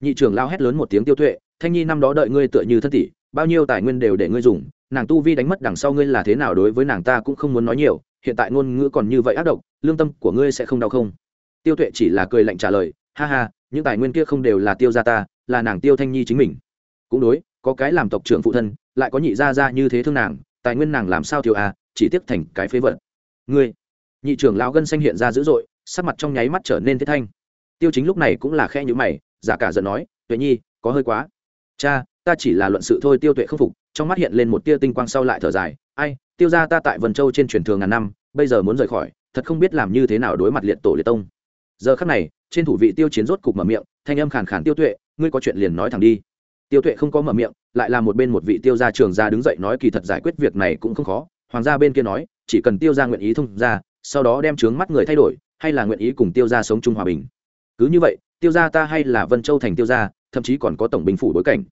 Nhị trưởng lao hét lớn một tiếng tiêu tuệ, thanh nhi năm đó đợi ngươi tựa như thân tỷ, bao nhiêu tài nguyên đều để ngươi dùng, nàng tu vi đánh mất đằng sau ngươi là thế nào đối với nàng ta cũng không muốn nói nhiều, hiện tại ngôn ngữ còn như vậy ác độc, lương tâm của ngươi sẽ không đau không? Tiêu tuệ chỉ là cười lạnh trả lời, ha ha, những tài nguyên kia không đều là tiêu gia ta, là nàng tiêu thanh nhi chính mình. Cũng đối, có cái làm tộc trưởng phụ thân, lại có nhị gia gia như thế thương nàng, tài nguyên nàng làm sao thiếu à chỉ tiếp thành cái phế vật. Ngươi nhị trưởng lão gân xanh hiện ra dữ dội, sắc mặt trong nháy mắt trở nên thế thanh. Tiêu chính lúc này cũng là khe nhữ mày, giả cả giận nói, tuệ nhi, có hơi quá. Cha, ta chỉ là luận sự thôi. Tiêu tuệ không phục, trong mắt hiện lên một tia tinh quang sau lại thở dài. Ai, tiêu ra ta tại vân châu trên truyền thường ngàn năm, bây giờ muốn rời khỏi, thật không biết làm như thế nào đối mặt liệt tổ liệt tông. Giờ khắc này, trên thủ vị tiêu chiến rốt cục mở miệng, thanh âm khàn khàn, tiêu tuệ, ngươi có chuyện liền nói thẳng đi. Tiêu tuệ không có mở miệng, lại là một bên một vị tiêu gia trường gia đứng dậy nói kỳ thật giải quyết việc này cũng không khó. Hoàng gia bên kia nói, chỉ cần tiêu gia nguyện ý thông ra sau đó đem trướng mắt người thay đổi, hay là nguyện ý cùng tiêu gia sống chung hòa bình. Cứ như vậy, tiêu gia ta hay là vân châu thành tiêu gia, thậm chí còn có tổng binh phủ bối cảnh.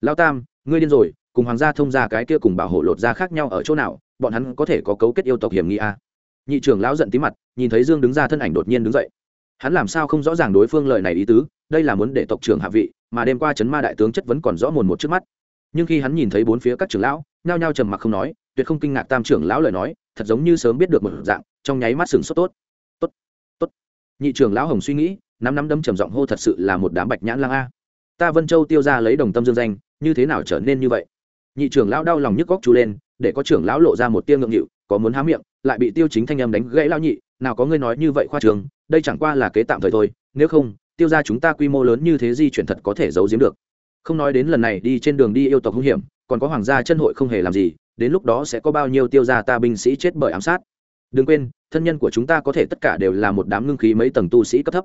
Lao tam, ngươi điên rồi, cùng hoàng gia thông gia cái kia cùng bảo hộ lột ra khác nhau ở chỗ nào, bọn hắn có thể có cấu kết yêu tộc hiểm nghi a à? nhị trưởng lão giận tí mặt, nhìn thấy dương đứng ra thân ảnh đột nhiên đứng dậy. Hắn làm sao không rõ ràng đối phương lời này ý tứ, đây là muốn để tộc trưởng hạ vị, mà đêm qua chấn ma đại tướng chất vấn còn rõ mồn một trước mắt. Nhưng khi hắn nhìn thấy bốn phía các trưởng lão, nhao nhao trầm mặc không nói, tuyệt không kinh ngạc tam trưởng lão lời nói thật giống như sớm biết được một dạng, trong nháy mắt sừng sốt tốt. Tốt tốt. Nhị trưởng lão hồng suy nghĩ năm năm đâm trầm giọng hô thật sự là một đám bạch nhãn lang a. Ta vân châu tiêu ra lấy đồng tâm dương danh, như thế nào trở nên như vậy? Nhị trưởng lão đau lòng nhức góc chú lên, để có trưởng lão lộ ra một tia ngượng nghịu, có muốn há miệng, lại bị tiêu chính thanh âm đánh gãy lão nhị, nào có ngươi nói như vậy khoa trường, đây chẳng qua là kế tạm thời thôi, nếu không, tiêu ra chúng ta quy mô lớn như thế di chuyển thật có thể giấu giếm được. Không nói đến lần này đi trên đường đi yêu tộc hung hiểm, còn có hoàng gia chân hội không hề làm gì đến lúc đó sẽ có bao nhiêu tiêu gia ta binh sĩ chết bởi ám sát. Đừng quên, thân nhân của chúng ta có thể tất cả đều là một đám ngưng khí mấy tầng tu sĩ cấp thấp.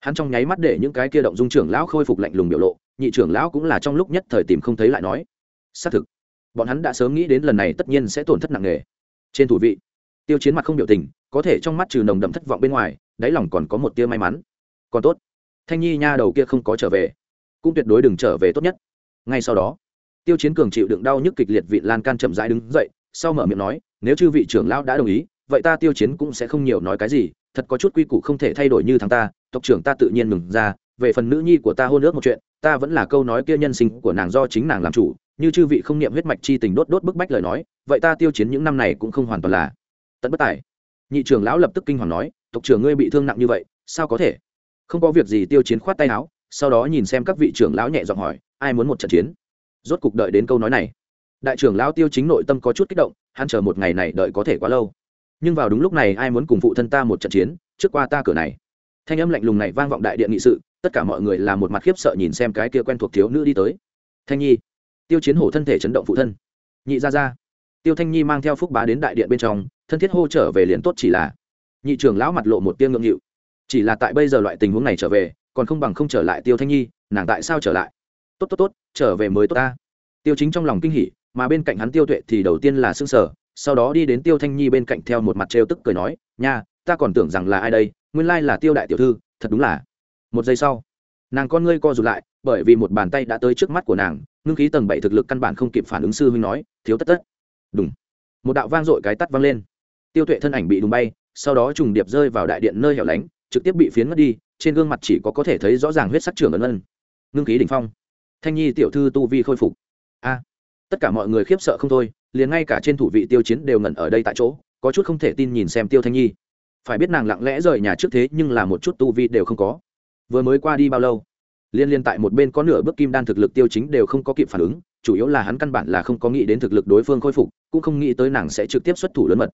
Hắn trong nháy mắt để những cái kia động dung trưởng lão khôi phục lạnh lùng biểu lộ, nhị trưởng lão cũng là trong lúc nhất thời tìm không thấy lại nói. Xác thực, bọn hắn đã sớm nghĩ đến lần này tất nhiên sẽ tổn thất nặng nề. Trên thủ vị, tiêu chiến mặt không biểu tình, có thể trong mắt trừ nồng đậm thất vọng bên ngoài, đáy lòng còn có một tia may mắn. Còn tốt, thanh nhi nha đầu kia không có trở về, cũng tuyệt đối đừng trở về tốt nhất. Ngay sau đó tiêu chiến cường chịu đựng đau nhức kịch liệt vị lan can chậm rãi đứng dậy, sau mở miệng nói, nếu chư vị trưởng lão đã đồng ý, vậy ta tiêu chiến cũng sẽ không nhiều nói cái gì, thật có chút quy củ không thể thay đổi như thằng ta, tộc trưởng ta tự nhiên mừng ra, về phần nữ nhi của ta hôn ước một chuyện, ta vẫn là câu nói kia nhân sinh của nàng do chính nàng làm chủ, như chư vị không niệm huyết mạch chi tình đốt đốt bức bách lời nói, vậy ta tiêu chiến những năm này cũng không hoàn toàn là tận bất tài. Nhị trưởng lão lập tức kinh hoàng nói, tộc trưởng ngươi bị thương nặng như vậy, sao có thể? Không có việc gì tiêu chiến khoát tay áo, sau đó nhìn xem các vị trưởng lão nhẹ giọng hỏi, ai muốn một trận chiến? Rốt cục đợi đến câu nói này. Đại trưởng lão tiêu chính nội tâm có chút kích động, hắn chờ một ngày này đợi có thể quá lâu. Nhưng vào đúng lúc này ai muốn cùng phụ thân ta một trận chiến, trước qua ta cửa này. Thanh âm lạnh lùng này vang vọng đại điện nghị sự, tất cả mọi người là một mặt khiếp sợ nhìn xem cái kia quen thuộc thiếu nữ đi tới. Thanh nhi. Tiêu chiến hổ thân thể chấn động phụ thân. Nhị ra ra tiêu thanh nhi mang theo phúc bá đến đại điện bên trong, thân thiết hô trở về liền tốt chỉ là. Nhị trưởng lão mặt lộ một tiếng ngượng nghịu. Chỉ là tại bây giờ loại tình huống này trở về, còn không bằng không trở lại tiêu thanh nhi, nàng tại sao trở lại? Tốt tốt tốt, trở về mới tốt ta. Tiêu chính trong lòng kinh hỉ, mà bên cạnh hắn tiêu tuệ thì đầu tiên là xương sở sau đó đi đến tiêu thanh nhi bên cạnh theo một mặt trêu tức cười nói, nha, ta còn tưởng rằng là ai đây, nguyên lai là tiêu đại tiểu thư, thật đúng là. Một giây sau, nàng con ngươi co rụt lại, bởi vì một bàn tay đã tới trước mắt của nàng, ngưng khí tầng bảy thực lực căn bản không kịp phản ứng sư huynh nói, thiếu tất tất. Đúng một đạo vang dội cái tắt vang lên. Tiêu tuệ thân ảnh bị đùng bay, sau đó trùng điệp rơi vào đại điện nơi hẻo lánh, trực tiếp bị phiến mất đi, trên gương mặt chỉ có có thể thấy rõ ràng huyết sắc trưởng ấn ân ngưng khí đỉnh phong thanh nhi tiểu thư tu vi khôi phục. A, tất cả mọi người khiếp sợ không thôi, liền ngay cả trên thủ vị tiêu chiến đều ngẩn ở đây tại chỗ, có chút không thể tin nhìn xem tiêu thanh nhi. Phải biết nàng lặng lẽ rời nhà trước thế, nhưng là một chút tu vi đều không có. Vừa mới qua đi bao lâu? Liên liên tại một bên có nửa bước kim đan thực lực tiêu chính đều không có kịp phản ứng, chủ yếu là hắn căn bản là không có nghĩ đến thực lực đối phương khôi phục, cũng không nghĩ tới nàng sẽ trực tiếp xuất thủ lớn mật.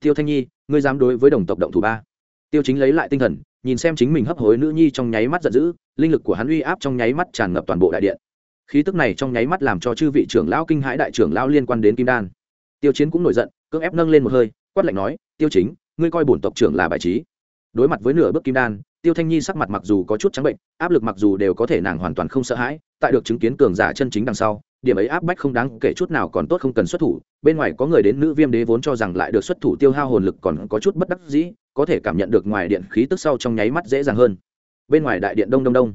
Tiêu thanh nhi, ngươi dám đối với đồng tộc động thủ ba? Tiêu chính lấy lại tinh thần, nhìn xem chính mình hấp hối nữ nhi trong nháy mắt giận dữ, linh lực của hắn uy áp trong nháy mắt tràn ngập toàn bộ đại điện khí tức này trong nháy mắt làm cho chư vị trưởng lão kinh hãi đại trưởng lão liên quan đến kim đan. Tiêu chiến cũng nổi giận, cưỡng ép nâng lên một hơi, quát lạnh nói, tiêu chính, ngươi coi bổn tộc trưởng là bài trí. Đối mặt với nửa bước kim đan, tiêu thanh nhi sắc mặt mặc dù có chút trắng bệnh, áp lực mặc dù đều có thể nàng hoàn toàn không sợ hãi, tại được chứng kiến cường giả chân chính đằng sau, điểm ấy áp bách không đáng kể chút nào còn tốt không cần xuất thủ, bên ngoài có người đến nữ viêm đế vốn cho rằng lại được xuất thủ tiêu hao hồn lực còn có chút bất đắc dĩ, có thể cảm nhận được ngoài điện khí tức sau trong nháy mắt dễ dàng hơn. Bên ngoài đại điện đông đông đông,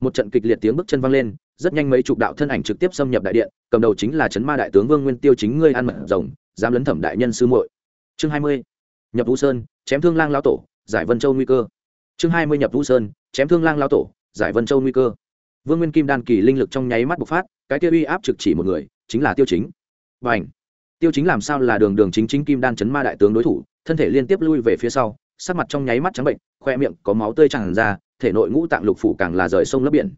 một trận kịch liệt tiếng bước chân văng lên rất nhanh mấy chục đạo thân ảnh trực tiếp xâm nhập đại điện, cầm đầu chính là trấn ma đại tướng vương nguyên tiêu chính ngươi ăn mật rồng, dám lấn thẩm đại nhân sư muội. Chương hai mươi, nhập vũ sơn, chém thương lang lao tổ, giải vân châu nguy cơ. Chương hai mươi, nhập vũ sơn, chém thương lang lao tổ, giải vân châu nguy cơ. Vương nguyên kim đan kỳ linh lực trong nháy mắt bộc phát, cái tiêu uy áp trực chỉ một người, chính là tiêu chính. Và ảnh tiêu chính làm sao là đường đường chính chính kim đan chấn ma đại tướng đối thủ, thân thể liên tiếp lui về phía sau, sắc mặt trong nháy mắt trắng bệnh, khoe miệng có máu tươi tràn ra, thể nội ngũ tạng lục phủ càng là rời sông lấp biển.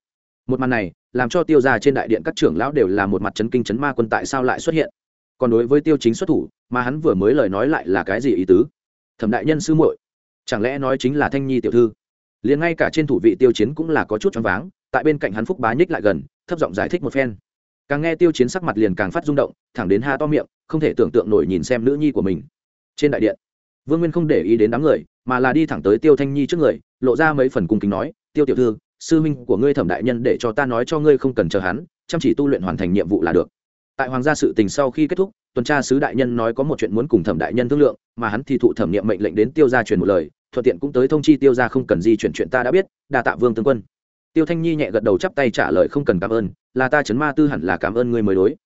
Một màn này làm cho tiêu ra trên đại điện các trưởng lão đều là một mặt chấn kinh chấn ma quân tại sao lại xuất hiện. Còn đối với tiêu chính xuất thủ, mà hắn vừa mới lời nói lại là cái gì ý tứ? Thẩm đại nhân sư muội, chẳng lẽ nói chính là thanh nhi tiểu thư? Liền ngay cả trên thủ vị tiêu chiến cũng là có chút choáng váng, tại bên cạnh hắn phúc bá nhích lại gần, thấp giọng giải thích một phen. Càng nghe tiêu chiến sắc mặt liền càng phát rung động, thẳng đến ha to miệng, không thể tưởng tượng nổi nhìn xem nữ nhi của mình. Trên đại điện, vương nguyên không để ý đến đám người, mà là đi thẳng tới tiêu thanh nhi trước người, lộ ra mấy phần cung kính nói, tiêu tiểu thư sư huynh của ngươi thẩm đại nhân để cho ta nói cho ngươi không cần chờ hắn, chăm chỉ tu luyện hoàn thành nhiệm vụ là được. Tại hoàng gia sự tình sau khi kết thúc, tuần tra sứ đại nhân nói có một chuyện muốn cùng thẩm đại nhân thương lượng, mà hắn thì thụ thẩm nghiệm mệnh lệnh đến tiêu gia truyền một lời, thuận tiện cũng tới thông chi tiêu gia không cần di chuyển chuyện ta đã biết, đa tạ vương tướng quân. Tiêu thanh nhi nhẹ gật đầu chắp tay trả lời không cần cảm ơn, là ta chấn ma tư hẳn là cảm ơn ngươi mới đối.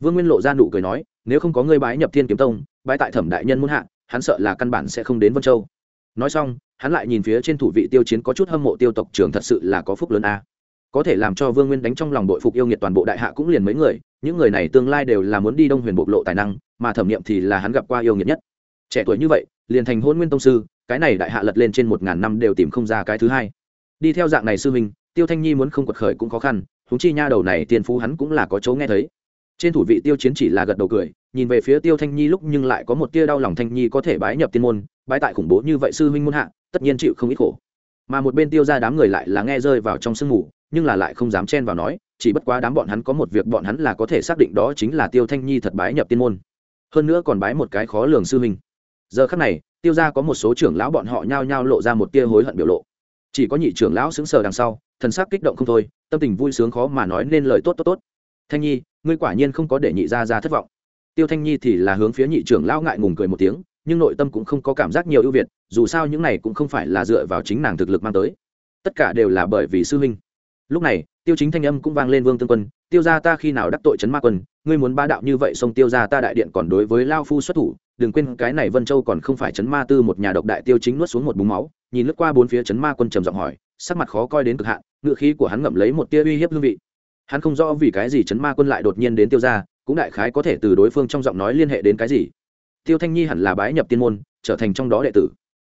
Vương nguyên lộ ra nụ cười nói, nếu không có ngươi bái nhập thiên kiếm tông, bái tại thẩm đại nhân muốn hạ, hắn sợ là căn bản sẽ không đến vân châu nói xong, hắn lại nhìn phía trên thủ vị tiêu chiến có chút hâm mộ tiêu tộc trưởng thật sự là có phúc lớn a. Có thể làm cho vương nguyên đánh trong lòng đội phục yêu nghiệt toàn bộ đại hạ cũng liền mấy người, những người này tương lai đều là muốn đi đông huyền bộc lộ tài năng, mà thẩm nghiệm thì là hắn gặp qua yêu nghiệt nhất. Trẻ tuổi như vậy, liền thành hôn nguyên tông sư, cái này đại hạ lật lên trên một ngàn năm đều tìm không ra cái thứ hai. Đi theo dạng này sư minh tiêu thanh nhi muốn không quật khởi cũng khó khăn húng chi nha đầu này tiền phú hắn cũng là có chỗ nghe thấy. Trên thủ vị tiêu chiến chỉ là gật đầu cười, nhìn về phía tiêu thanh nhi lúc nhưng lại có một tia đau lòng thanh nhi có thể bái nhập tiên môn bái tại khủng bố như vậy sư huynh môn hạ, tất nhiên chịu không ít khổ. Mà một bên tiêu ra đám người lại là nghe rơi vào trong sương mù, nhưng là lại không dám chen vào nói, chỉ bất quá đám bọn hắn có một việc bọn hắn là có thể xác định đó chính là tiêu thanh nhi thật bái nhập tiên môn. Hơn nữa còn bái một cái khó lường sư huynh. Giờ khắc này, tiêu ra có một số trưởng lão bọn họ nhao nhao lộ ra một tia hối hận biểu lộ. Chỉ có nhị trưởng lão xứng sờ đằng sau, thần sắc kích động không thôi, tâm tình vui sướng khó mà nói nên lời tốt tốt tốt. Thanh nhi, ngươi quả nhiên không có để nhị ra ra thất vọng. Tiêu thanh nhi thì là hướng phía nhị trưởng lão ngại ngùng cười một tiếng nhưng nội tâm cũng không có cảm giác nhiều ưu việt, dù sao những này cũng không phải là dựa vào chính nàng thực lực mang tới. Tất cả đều là bởi vì sư huynh. Lúc này, tiêu chính thanh âm cũng vang lên vương tương quân, tiêu ra ta khi nào đắc tội trấn ma quân, ngươi muốn ba đạo như vậy xong tiêu ra ta đại điện còn đối với lao phu xuất thủ, đừng quên cái này vân châu còn không phải trấn ma tư một nhà độc đại tiêu chính nuốt xuống một búng máu. Nhìn lướt qua bốn phía trấn ma quân trầm giọng hỏi, sắc mặt khó coi đến cực hạn, ngựa khí của hắn ngậm lấy một tia uy hiếp hương vị. Hắn không rõ vì cái gì trấn ma quân lại đột nhiên đến tiêu ra cũng đại khái có thể từ đối phương trong giọng nói liên hệ đến cái gì tiêu thanh nhi hẳn là bái nhập tiên môn trở thành trong đó đệ tử.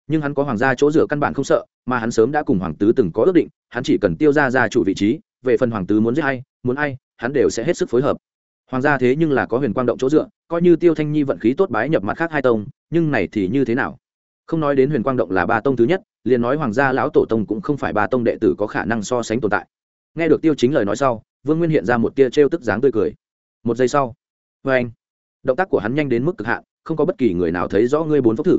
Nhưng hắn có hoàng gia chỗ dựa căn bản không sợ mà hắn sớm đã cùng hoàng tứ từng có ước định hắn chỉ cần tiêu ra ra chủ vị trí về phần hoàng tứ muốn giết ai, muốn ai hắn đều sẽ hết sức phối hợp. Hoàng gia thế nhưng là có huyền quang động chỗ dựa coi như tiêu thanh nhi vận khí tốt bái nhập mặt khác hai tông nhưng này thì như thế nào? Không nói đến huyền quang động là ba tông thứ nhất liền nói hoàng gia lão tổ tông cũng không phải ba tông đệ tử có khả năng so sánh tồn tại. Nghe được tiêu chính lời nói sau vương nguyên hiện ra một tia trêu tức dáng tươi cười. Một giây sau vê anh động tác của hắn nhanh đến mức cực hạn không có bất kỳ người nào thấy rõ ngươi bốn phốc thử.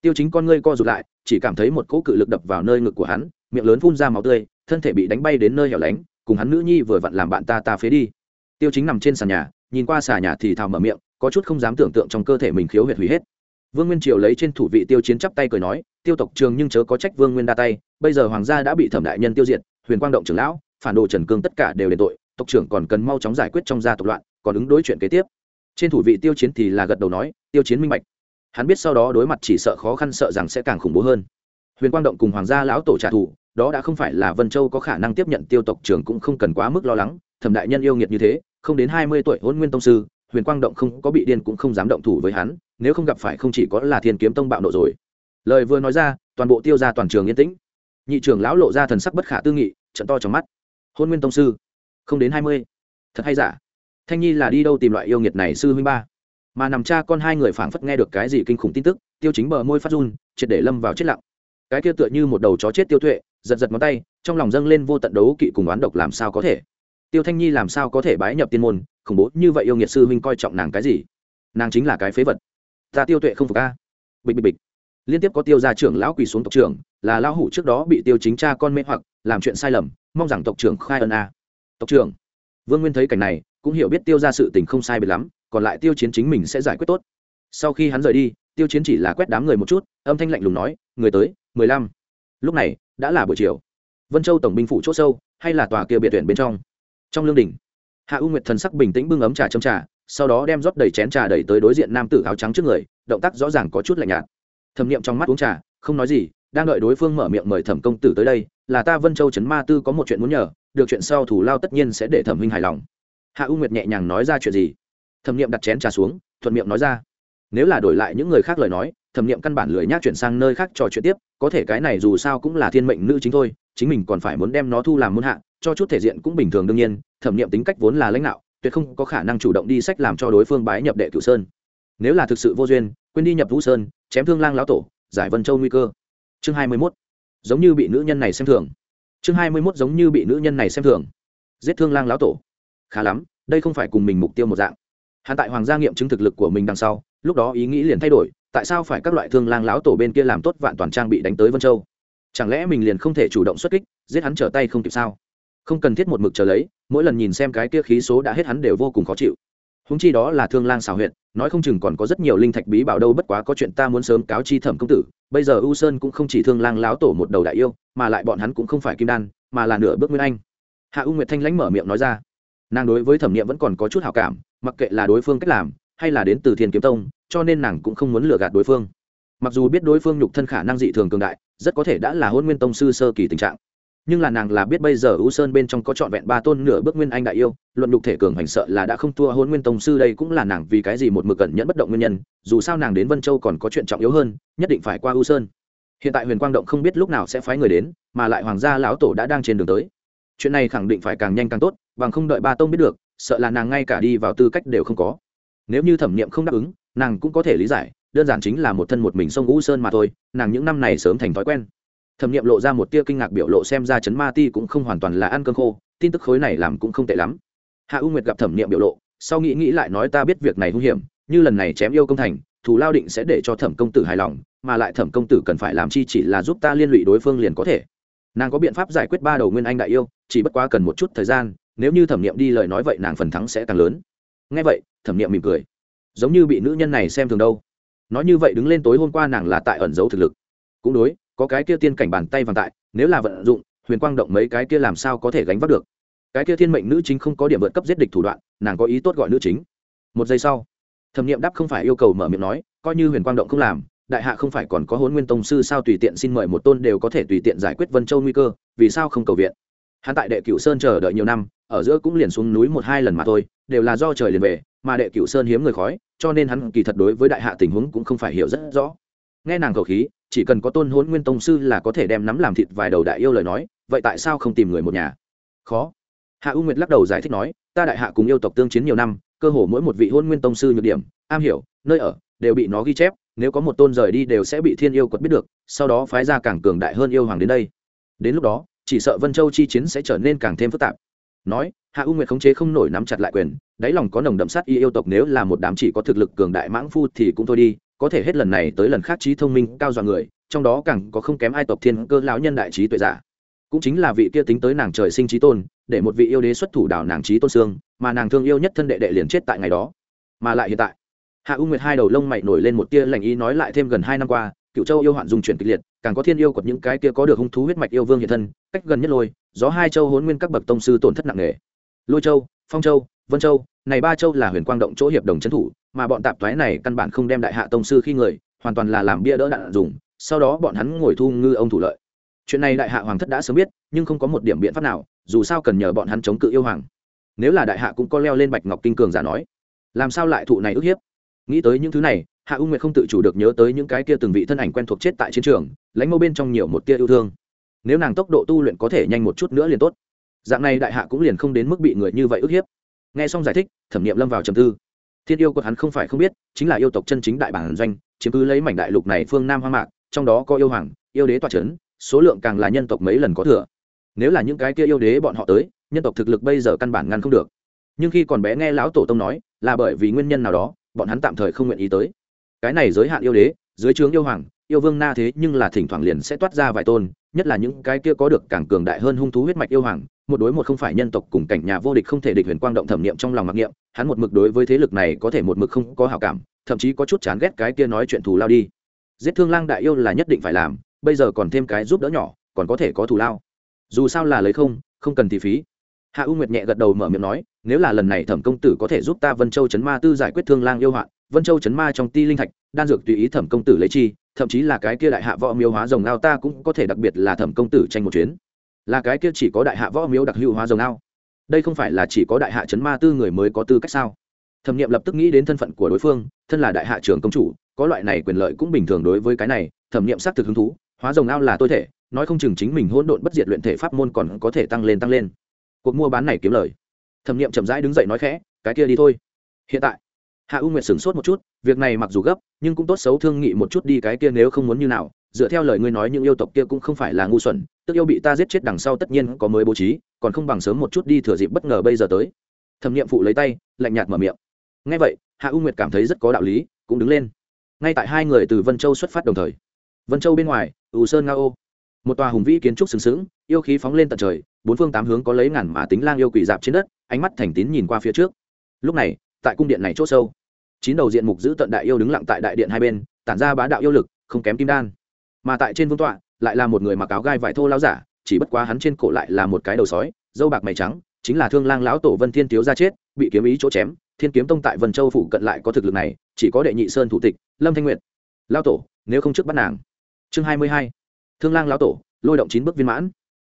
Tiêu chính con ngươi co rụt lại, chỉ cảm thấy một cỗ cự lực đập vào nơi ngực của hắn, miệng lớn phun ra máu tươi, thân thể bị đánh bay đến nơi hẻo lánh, cùng hắn nữ nhi vừa vặn làm bạn ta ta phế đi. Tiêu chính nằm trên sàn nhà, nhìn qua xà nhà thì thào mở miệng, có chút không dám tưởng tượng trong cơ thể mình khiếu huyệt hủy hết. Vương nguyên triều lấy trên thủ vị tiêu chiến chắp tay cười nói, tiêu tộc trường nhưng chớ có trách vương nguyên đa tay, bây giờ hoàng gia đã bị thẩm đại nhân tiêu diệt, huyền quang động trưởng lão, phản đồ trần cương tất cả đều đền tội, tộc trưởng còn cần mau chóng giải quyết trong gia tộc loạn, còn ứng đối chuyện kế tiếp trên thủ vị tiêu chiến thì là gật đầu nói, tiêu chiến minh bạch. Hắn biết sau đó đối mặt chỉ sợ khó khăn sợ rằng sẽ càng khủng bố hơn. Huyền quang động cùng hoàng gia lão tổ trả thù, đó đã không phải là vân châu có khả năng tiếp nhận tiêu tộc trưởng cũng không cần quá mức lo lắng, thẩm đại nhân yêu nghiệt như thế, không đến hai mươi tuổi hôn nguyên tông sư, huyền quang động không có bị điên cũng không dám động thủ với hắn, nếu không gặp phải không chỉ có là thiên kiếm tông bạo nộ rồi. Lời vừa nói ra, toàn bộ tiêu ra toàn trường yên tĩnh. Nhị trưởng lão lộ ra thần sắc bất khả tư nghị, trận to trong mắt. Hôn nguyên tông sư, không đến hai mươi. Thật hay giả? Thanh nhi là đi đâu tìm loại yêu nghiệt này sư huynh ba? Mà nằm cha con hai người phảng phất nghe được cái gì kinh khủng tin tức, tiêu chính bờ môi phát run, triệt để lâm vào chết lặng. Cái kia tựa như một đầu chó chết tiêu tuệ, giật giật ngón tay, trong lòng dâng lên vô tận đấu kỵ cùng oán độc làm sao có thể? Tiêu thanh nhi làm sao có thể bái nhập tiên môn, khủng bố như vậy yêu nghiệt sư huynh coi trọng nàng cái gì? Nàng chính là cái phế vật. Ta tiêu tuệ không phục a. Bịch bịch bịch. Liên tiếp có tiêu gia trưởng lão quỳ xuống tộc trưởng, là lão hủ trước đó bị tiêu chính cha con mê hoặc, làm chuyện sai lầm, mong rằng tộc trưởng khai ân a. Tộc trưởng. Vương nguyên thấy cảnh này cũng hiểu biết tiêu ra sự tình không sai biệt lắm, còn lại tiêu chiến chính mình sẽ giải quyết tốt. Sau khi hắn rời đi, tiêu chiến chỉ là quét đám người một chút, âm thanh lạnh lùng nói, người tới, mười lăm. Lúc này, đã là buổi chiều. Vân châu tổng binh phủ c h ỗ sâu, hay là tòa kia biệt tuyển bên trong? Trong lương đình hạ u nguyệt thần sắc bình tĩnh bưng ấm trà châm trà, sau đó đem rót đầy chén trà đẩy tới đối diện nam tử áo trắng trước người, động tác rõ ràng có chút lạnh nhạt. Thẩm nghiệm trong mắt uống trà, không nói gì, đang đợi đối phương mở miệng mời thẩm công tử tới đây, là ta vân châu trấn ma tư có một chuyện muốn nhờ, được chuyện sau thủ lao tất nhiên sẽ để thẩm huynh hài lòng hạ u nguyệt nhẹ nhàng nói ra chuyện gì? Thẩm nghiệm đặt chén trà xuống, thuận miệng nói ra. Nếu là đổi lại những người khác lời nói, thẩm nghiệm căn bản lười nhác chuyển sang nơi khác trò chuyện tiếp, có thể cái này dù sao cũng là thiên mệnh nữ chính thôi, chính mình còn phải muốn đem nó thu làm muôn hạ, cho chút thể diện cũng bình thường đương nhiên, thẩm nghiệm tính cách vốn là lãnh đạo, tuyệt không có khả năng chủ động đi sách làm cho đối phương bái nhập đệ cửu sơn. Nếu là thực sự vô duyên, quên đi nhập vũ sơn, chém thương lang lão tổ, giải vân châu nguy cơ. Chương hai mươi mốt. Giống như bị nữ nhân này xem thường. Chương hai mươi mốt giống như bị nữ nhân này xem thường. Giết thương lang lão tổ khá lắm, đây không phải cùng mình mục tiêu một dạng. Hắn tại hoàng gia nghiệm chứng thực lực của mình đằng sau, lúc đó ý nghĩ liền thay đổi, tại sao phải các loại thương lang lão tổ bên kia làm tốt vạn toàn trang bị đánh tới vân châu? Chẳng lẽ mình liền không thể chủ động xuất kích, giết hắn trở tay không kịp sao? Không cần thiết một mực chờ lấy, mỗi lần nhìn xem cái kia khí số đã hết hắn đều vô cùng khó chịu. Húng chi đó là thương lang xào huyện nói không chừng còn có rất nhiều linh thạch bí bảo đâu, bất quá có chuyện ta muốn sớm cáo chi thẩm công tử, bây giờ u sơn cũng không chỉ thương lang láo tổ một đầu đại yêu, mà lại bọn hắn cũng không phải kim đan, mà là nửa bước nguyên anh. Hạ u nguyệt thanh lãnh mở miệng nói ra nàng đối với thẩm nghiệm vẫn còn có chút hào cảm, mặc kệ là đối phương cách làm, hay là đến từ thiên kiếm tông, cho nên nàng cũng không muốn lừa gạt đối phương. Mặc dù biết đối phương nhục thân khả năng dị thường cường đại, rất có thể đã là hôn nguyên tông sư sơ kỳ tình trạng. Nhưng là nàng là biết bây giờ u sơn bên trong có trọn vẹn ba tôn nửa bước nguyên anh đại yêu, luận nhục thể cường hành sợ là đã không thua hôn nguyên tông sư đây cũng là nàng vì cái gì một mực cẩn nhẫn bất động nguyên nhân, dù sao nàng đến vân châu còn có chuyện trọng yếu hơn, nhất định phải qua u sơn. Hiện tại huyền quang động không biết lúc nào sẽ phái người đến, mà lại hoàng gia lão tổ đã đang trên đường tới. Chuyện này khẳng định phải càng nhanh càng tốt bằng không đợi ba tông biết được, sợ là nàng ngay cả đi vào tư cách đều không có. Nếu như thẩm nghiệm không đáp ứng, nàng cũng có thể lý giải, đơn giản chính là một thân một mình sông u sơn mà thôi, nàng những năm này sớm thành thói quen. Thẩm nghiệm lộ ra một tia kinh ngạc biểu lộ xem ra chấn ma ti cũng không hoàn toàn là ăn cơm khô, tin tức khối này làm cũng không tệ lắm. Hạ u nguyệt gặp thẩm nghiệm biểu lộ, sau nghĩ nghĩ lại nói ta biết việc này hung hiểm, như lần này chém yêu công thành, thù lao định sẽ để cho thẩm công tử hài lòng, mà lại thẩm công tử cần phải làm chi chỉ là giúp ta liên lụy đối phương liền có thể. Nàng có biện pháp giải quyết ba đầu nguyên anh đại yêu, chỉ bất quá cần một chút thời gian nếu như thẩm nghiệm đi lời nói vậy nàng phần thắng sẽ càng lớn. Ngay vậy, thẩm nghiệm mỉm cười. Giống như bị nữ nhân này xem thường đâu. Nói như vậy đứng lên tối hôm qua nàng là tại ẩn giấu thực lực. Cũng đối, có cái kia tiên cảnh bàn tay vàng tại, nếu là vận dụng, huyền quang động mấy cái kia làm sao có thể gánh vác được? Cái kia thiên mệnh nữ chính không có điểm vượt cấp giết địch thủ đoạn, nàng có ý tốt gọi nữ chính. Một giây sau, thẩm nghiệm đáp không phải yêu cầu mở miệng nói, coi như huyền quang động không làm, đại hạ không phải còn có hôn nguyên tông sư sao tùy tiện xin mời một tôn đều có thể tùy tiện giải quyết vân châu nguy cơ, vì sao không cầu viện? Hắn tại đệ cửu sơn chờ đợi nhiều năm, ở giữa cũng liền xuống núi một hai lần mà thôi, đều là do trời liền về, mà đệ cửu sơn hiếm người khói, cho nên hắn kỳ thật đối với đại hạ tình huống cũng không phải hiểu rất rõ. Nghe nàng khẩu khí, chỉ cần có tôn hôn nguyên tông sư là có thể đem nắm làm thịt vài đầu đại yêu lời nói, vậy tại sao không tìm người một nhà? Khó. Hạ u nguyệt lắc đầu giải thích nói, ta đại hạ cùng yêu tộc tương chiến nhiều năm, cơ hồ mỗi một vị hôn nguyên tông sư nhược điểm, am hiểu, nơi ở, đều bị nó ghi chép, nếu có một tôn rời đi đều sẽ bị thiên yêu quật biết được, sau đó phái ra càng cường đại hơn yêu hoàng đến đây. Đến lúc đó chỉ sợ vân châu chi chiến sẽ trở nên càng thêm phức tạp. Nói, hạ u nguyệt khống chế không nổi nắm chặt lại quyền, đáy lòng có nồng đậm sát y yêu tộc nếu là một đám chỉ có thực lực cường đại mãng phu thì cũng thôi đi, có thể hết lần này tới lần khác trí thông minh cao dọa người, trong đó càng có không kém ai tộc thiên cơ lão nhân đại trí tuệ giả. Cũng chính là vị kia tính tới nàng trời sinh trí tôn, để một vị yêu đế xuất thủ đảo nàng trí tôn xương, mà nàng thương yêu nhất thân đệ đệ liền chết tại ngày đó. Mà lại hiện tại, hạ u nguyệt hai đầu lông mày nổi lên một tia lành ý nói lại thêm gần hai năm qua cựu châu yêu hoạn dùng chuyển kịch liệt, càng có thiên yêu của những cái kia có được hung thú huyết mạch yêu vương hiện thân, cách gần nhất lôi, gió hai châu hốn nguyên các bậc tông sư tổn thất nặng nề. Lôi châu, phong châu, vân châu, này ba châu là huyền quang động chỗ hiệp đồng trấn thủ, mà bọn tạp thoái này căn bản không đem đại hạ tông sư khi người, hoàn toàn là làm bia đỡ đạn dùng, sau đó bọn hắn ngồi thu ngư ông thủ lợi. Chuyện này đại hạ hoàng thất đã sớm biết, nhưng không có một điểm biện pháp nào, dù sao cần nhờ bọn hắn chống cự yêu hoàng. Nếu là đại hạ cũng có leo lên bạch ngọc kinh cường giả nói, làm sao lại thụ này ức hiếp? Nghĩ tới những thứ này hạ u nguyệt không tự chủ được nhớ tới những cái kia từng vị thân ảnh quen thuộc chết tại chiến trường, lãnh mâu bên trong nhiều một tia yêu thương. Nếu nàng tốc độ tu luyện có thể nhanh một chút nữa liền tốt. Dạng này đại hạ cũng liền không đến mức bị người như vậy ức hiếp. Nghe xong giải thích, thẩm nghiệm lâm vào trầm tư. Thiên yêu của hắn không phải không biết, chính là yêu tộc chân chính đại bản doanh, chiếm cứ lấy mảnh đại lục này phương nam hoang mạc, trong đó có yêu hoàng, yêu đế toa c h ấ n số lượng càng là nhân tộc mấy lần có thừa. Nếu là những cái kia yêu đế bọn họ tới, nhân tộc thực lực bây giờ căn bản ngăn không được. Nhưng khi còn bé nghe lão tổ tông nói, là bởi vì nguyên nhân nào đó, bọn hắn tạm thời không nguyện ý tới cái này giới hạn yêu đế, dưới trướng yêu hoàng, yêu vương na thế nhưng là thỉnh thoảng liền sẽ toát ra vài tôn, nhất là những cái kia có được càng cường đại hơn hung thú huyết mạch yêu hoàng, một đối một không phải nhân tộc cùng cảnh nhà vô địch không thể địch huyền quang động thẩm niệm trong lòng mặc niệm, hắn một mực đối với thế lực này có thể một mực không có hảo cảm, thậm chí có chút chán ghét cái kia nói chuyện thù lao đi. Giết thương lang đại yêu là nhất định phải làm, bây giờ còn thêm cái giúp đỡ nhỏ, còn có thể có thù lao. Dù sao là lấy không không cần thì phí. Hạ u nguyệt nhẹ gật đầu mở miệng nói, nếu là lần này thẩm công tử có thể giúp ta vân châu chấn ma tư giải quyết thương lang yêu hoạn vân châu chấn ma trong ti linh thạch, đan dược tùy ý thẩm công tử lấy chi, thậm chí là cái kia đại hạ võ miêu hóa rồng ao ta cũng có thể đặc biệt là thẩm công tử tranh một chuyến. Là cái kia chỉ có đại hạ võ miếu đặc hữu hóa rồng ao. Đây không phải là chỉ có đại hạ chấn ma tư người mới có tư cách sao? Thẩm nghiệm lập tức nghĩ đến thân phận của đối phương, thân là đại hạ trưởng công chủ, có loại này quyền lợi cũng bình thường đối với cái này, thẩm nghiệm xác thực hứng thú, hóa rồng ao là tôi thể, nói không chừng chính mình hỗn độn bất diệt luyện thể pháp môn còn có thể tăng lên tăng lên. Cuộc mua bán này kiếm lời. Thẩm nghiệm chậm rãi đứng dậy nói khẽ, cái kia đi thôi. Hiện tại hạ u nguyệt sửng sốt một chút, việc này mặc dù gấp, nhưng cũng tốt xấu thương nghị một chút đi cái kia nếu không muốn như nào, dựa theo lời ngươi nói những yêu tộc kia cũng không phải là ngu xuẩn, tức yêu bị ta giết chết đằng sau tất nhiên có mới bố trí, còn không bằng sớm một chút đi thừa dịp bất ngờ bây giờ tới. Thẩm nghiệm phụ lấy tay, lạnh nhạt mở miệng. Ngay vậy, hạ u nguyệt cảm thấy rất có đạo lý, cũng đứng lên. Ngay tại hai người từ vân châu xuất phát đồng thời. Vân châu bên ngoài ủ sơn nga ô. Một tòa hùng vĩ kiến trúc sừng sững, yêu khí phóng lên tận trời, bốn phương tám hướng có lấy ngàn mã tính lang yêu quỷ dạp trên đất, ánh mắt thành tín nhìn qua phía trước. Lúc này tại cung điện này c h ỗ sâu. Chín đầu diện mục giữ tận đại yêu đứng lặng tại đại điện hai bên, tản ra bá đạo yêu lực, không kém kim đan. Mà tại trên vương tọa, lại là một người mặc áo gai vải thô lao giả, chỉ bất quá hắn trên cổ lại là một cái đầu sói, dâu bạc mày trắng, chính là thương lang lão tổ vân thiên tiếu ra chết, bị kiếm ý chỗ chém, thiên kiếm tông tại vân châu phủ cận lại có thực lực này, chỉ có đệ nhị sơn thủ tịch, lâm thanh nguyệt. Lao tổ, nếu không trước bắt nàng. Chương hai mươi hai. Thương lang lão tổ, lôi động chín bước viên mãn.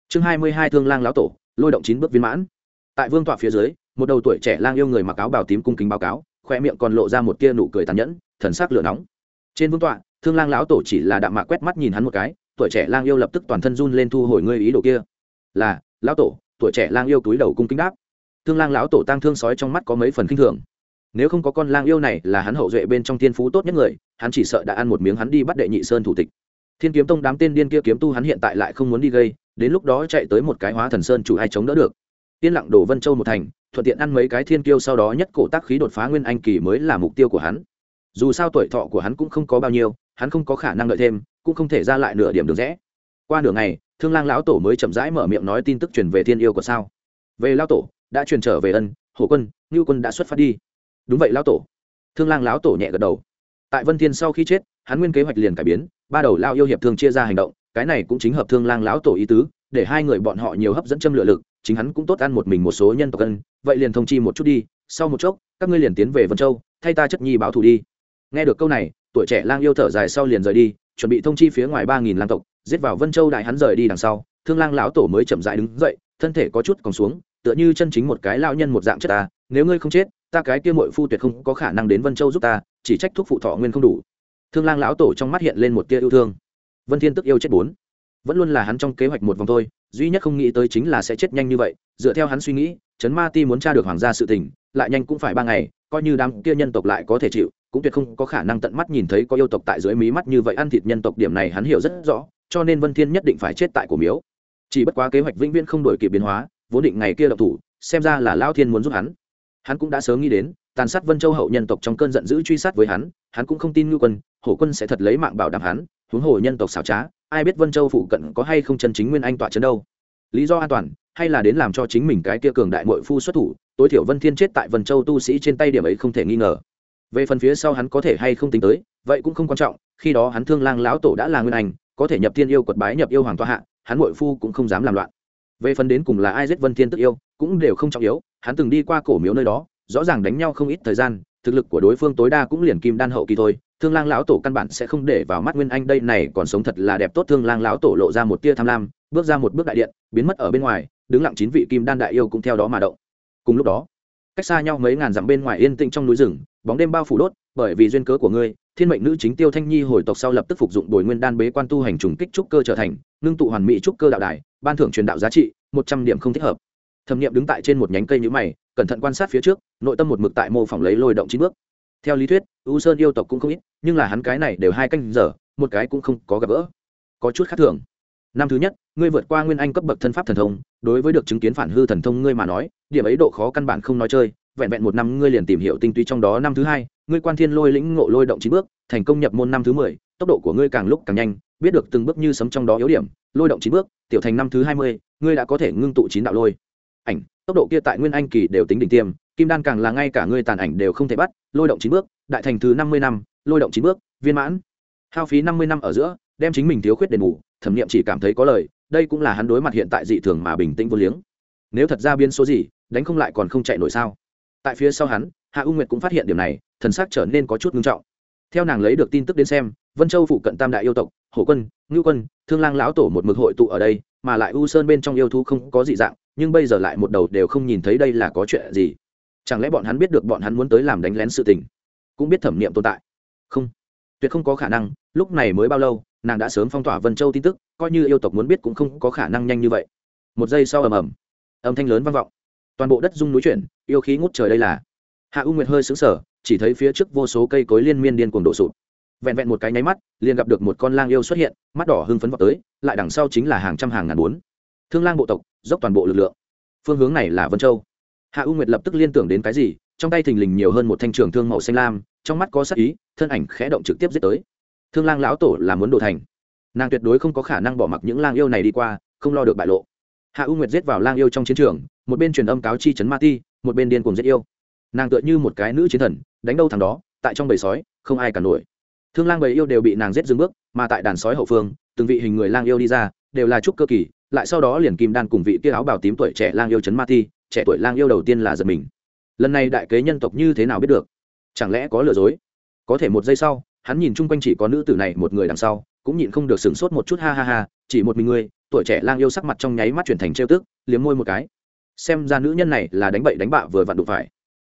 Chương hai mươi hai, thương lang lão tổ, lôi động chín bước viên mãn. Tại vương tọa phía dưới một đầu tuổi trẻ lang yêu người mặc áo bào tím cung kính báo cáo, khoe miệng còn lộ ra một tia nụ cười tàn nhẫn, thần sắc lửa nóng. Trên vương tọa, thương lang lão tổ chỉ là đạm mạc quét mắt nhìn hắn một cái, tuổi trẻ lang yêu lập tức toàn thân run lên thu hồi ngươi ý đồ kia. Là, lão tổ, tuổi trẻ lang yêu túi đầu cung kính đáp. Thương lang lão tổ tăng thương sói trong mắt có mấy phần kinh thường. Nếu không có con lang yêu này là hắn hậu duệ bên trong thiên phú tốt nhất người, hắn chỉ sợ đã ăn một miếng hắn đi bắt đệ nhị sơn thủ tịch. Thiên kiếm tông đám tên điên kia kiếm tu hắn hiện tại lại không muốn đi gây, đến lúc đó chạy tới một cái hóa thần sơn chủ ai chống đỡ được yên lặng đổ vân châu một thành, thuận tiện ăn mấy cái thiên kiêu sau đó nhất cổ tác khí đột phá nguyên anh kỳ mới là mục tiêu của hắn. Dù sao tuổi thọ của hắn cũng không có bao nhiêu, hắn không có khả năng đợi thêm, cũng không thể ra lại nửa điểm được rẽ. Qua nửa ngày, thương lang lão tổ mới chậm rãi mở miệng nói tin tức truyền về thiên yêu của sao. Về lão tổ, đã truyền trở về ân, hổ quân, ngưu quân đã xuất phát đi. Đúng vậy lão tổ. Thương lang lão tổ nhẹ gật đầu. Tại vân thiên sau khi chết, hắn nguyên kế hoạch liền cải biến, ba đầu lao yêu hiệp thương chia ra hành động, cái này cũng chính hợp thương lang lão tổ ý tứ để hai người bọn họ nhiều hấp dẫn châm lựa lực, chính hắn cũng tốt ăn một mình một số nhân tộc cân vậy liền thông chi một chút đi, sau một chốc, các ngươi liền tiến về vân châu, thay ta chất nhi báo thù đi. Nghe được câu này, tuổi trẻ lang yêu thở dài sau liền rời đi, chuẩn bị thông chi phía ngoài ba nghìn lang tộc, giết vào vân châu đại hắn rời đi đằng sau, thương lang lão tổ mới chậm dại đứng dậy, thân thể có chút còn xuống, tựa như chân chính một cái lao nhân một dạng chất ta, nếu ngươi không chết, ta cái kia mội phu tuyệt không có khả năng đến vân châu giúp ta, chỉ trách thuốc phụ thọ nguyên không đủ. Thương lang lão tổ trong mắt hiện lên một tia yêu thương. Vân thiên tức yêu chết bốn vẫn luôn là hắn trong kế hoạch một vòng thôi, duy nhất không nghĩ tới chính là sẽ chết nhanh như vậy, dựa theo hắn suy nghĩ, trấn ma ti muốn tra được hoàng gia sự tình, lại nhanh cũng phải ba ngày, coi như đám kia nhân tộc lại có thể chịu, cũng tuyệt không có khả năng tận mắt nhìn thấy có yêu tộc tại dưới mí mắt như vậy ăn thịt nhân tộc, điểm này hắn hiểu rất rõ, cho nên vân thiên nhất định phải chết tại cổ miếu. Chỉ bất quá kế hoạch vĩnh viễn không đổi kịp biến hóa, vốn định ngày kia độc thủ, xem ra là lao thiên muốn giúp hắn. Hắn cũng đã sớm nghĩ đến, tàn sát vân châu hậu nhân tộc trong cơn giận dữ truy sát với hắn hắn cũng không tin ngư quân, hổ quân sẽ thật lấy mạng bảo đảm hắn huống hồ nhân tộc xảo trá, ai biết vân châu phụ cận có hay không chân chính nguyên anh tọa chân đâu. Lý do an toàn, hay là đến làm cho chính mình cái kia cường đại mội phu xuất thủ, tối thiểu vân thiên chết tại vân châu tu sĩ trên tay điểm ấy không thể nghi ngờ. Về phần phía sau hắn có thể hay không tính tới, vậy cũng không quan trọng, khi đó hắn thương lang lão tổ đã là nguyên anh, có thể nhập thiên yêu quật bái nhập yêu hoàng tọa hạ, hắn mội phu cũng không dám làm loạn. Về phần đến cùng là ai giết vân thiên tức yêu, cũng đều không trọng yếu, hắn từng đi qua cổ miếu nơi đó, rõ ràng đánh nhau không ít thời gian, thực lực của đối phương tối đa cũng liền kim đan hậu kỳ thôi thương lang lão tổ căn bản sẽ không để vào mắt nguyên anh, đây này còn sống thật là đẹp tốt. Thương lang lão tổ lộ ra một tia tham lam, bước ra một bước đại điện, biến mất ở bên ngoài, đứng lặng chín vị kim đan đại yêu cũng theo đó mà động. Cùng lúc đó, cách xa nhau mấy ngàn dặm bên ngoài yên tĩnh trong núi rừng, bóng đêm bao phủ đốt, bởi vì duyên cớ của ngươi, thiên mệnh nữ chính tiêu thanh nhi hồi tộc sau lập tức phục dụng bồi nguyên đan bế quan tu hành trùng kích trúc cơ trở thành, ngưng tụ hoàn mỹ trúc cơ đạo đài, ban thưởng truyền đạo giá trị, một trăm điểm không thích hợp. Thẩm nghiệm đứng tại trên một nhánh cây nhữ mày, cẩn thận quan sát phía trước, nội tâm một mực tại mô phỏng lấy lôi động chín bước theo lý thuyết, u sơn yêu tộc cũng không ít, nhưng là hắn cái này đều hai canh giờ, một cái cũng không có gặp gỡ. Có chút khác thường. Năm thứ nhất, ngươi vượt qua nguyên anh cấp bậc thân pháp thần thông, đối với được chứng kiến phản hư thần thông ngươi mà nói, điểm ấy độ khó căn bản không nói chơi, vẹn vẹn một năm ngươi liền tìm hiểu tinh túy trong đó năm thứ hai, ngươi quan thiên lôi lĩnh ngộ lôi động chín bước, thành công nhập môn năm thứ mười, tốc độ của ngươi càng lúc càng nhanh, biết được từng bước như sấm trong đó yếu điểm, lôi động chín bước, tiểu thành năm thứ hai mươi, ngươi đã có thể ngưng tụ chín đạo lôi. Ảnh, tốc độ kia tại nguyên anh kỳ đều tính đỉnh tiêm kim đan càng là ngay cả ngươi tàn ảnh đều không thể bắt, lôi động chín bước, đại thành thứ năm mươi năm, lôi động chín bước, viên mãn. Hao phí năm mươi năm ở giữa, đem chính mình thiếu khuyết đền bù, thẩm nghiệm chỉ cảm thấy có lời, đây cũng là hắn đối mặt hiện tại dị thường mà bình tĩnh vô liếng. Nếu thật ra biên số gì, đánh không lại còn không chạy nổi sao? Tại phía sau hắn, hạ u nguyệt cũng phát hiện điểm này, thần sắc trở nên có chút ngưng trọng. Theo nàng lấy được tin tức đến xem, vân châu phụ cận tam đại yêu tộc, hổ quân, ngưu quân, thương lang lão tổ một mực hội tụ ở đây, mà lại u sơn bên trong yêu thú không có dị dạng, nhưng bây giờ lại một đầu đều không nhìn thấy đây là có chuyện gì chẳng lẽ bọn hắn biết được bọn hắn muốn tới làm đánh lén sự tình? Cũng biết thẩm nghiệm tồn tại. Không. Tuyệt không có khả năng, lúc này mới bao lâu, nàng đã sớm phong tỏa vân châu tin tức, coi như yêu tộc muốn biết cũng không có khả năng nhanh như vậy. Một giây sau ầm ầm, âm thanh lớn vang vọng. Toàn bộ đất rung núi chuyển, yêu khí ngút trời đây là. Hạ u nguyệt hơi xứng sở chỉ thấy phía trước vô số cây cối liên miên điên cuồng đổ sụp. Vẹn vẹn một cái nháy mắt, liền gặp được một con lang yêu xuất hiện, mắt đỏ hưng phấn vào tới, lại đằng sau chính là hàng trăm hàng ngàn bốn. Thương lang bộ tộc, dốc toàn bộ lực lượng. Phương hướng này là vân châu hạ u nguyệt lập tức liên tưởng đến cái gì, trong tay thình lình nhiều hơn một thanh trường thương màu xanh lam, trong mắt có sắc ý, thân ảnh khẽ động trực tiếp giết tới. Thương lang lão tổ là muốn đổ thành. Nàng tuyệt đối không có khả năng bỏ mặc những lang yêu này đi qua, không lo được bại lộ. Hạ u nguyệt giết vào lang yêu trong chiến trường, một bên truyền âm cáo chi chấn ma ti, một bên điên cùng giết yêu. Nàng tựa như một cái nữ chiến thần, đánh đâu thằng đó, tại trong bầy sói, không ai cả nổi. Thương lang bầy yêu đều bị nàng giết dừng bước, mà tại đàn sói hậu phương, từng vị hình người lang yêu đi ra, đều là trúc cơ kỳ, lại sau đó liền kim đan cùng vị kia áo bào tím tuổi trẻ lang yêu chấn ma ti trẻ tuổi lang yêu đầu tiên là giật mình. Lần này đại kế nhân tộc như thế nào biết được? Chẳng lẽ có lừa dối? Có thể một giây sau, hắn nhìn chung quanh chỉ có nữ tử này một người đằng sau, cũng nhịn không được sửng sốt một chút, ha ha ha, chỉ một mình người tuổi trẻ lang yêu sắc mặt trong nháy mắt chuyển thành trêu tức, liếm môi một cái. Xem ra nữ nhân này là đánh bậy đánh bạ vừa vặn đụng phải.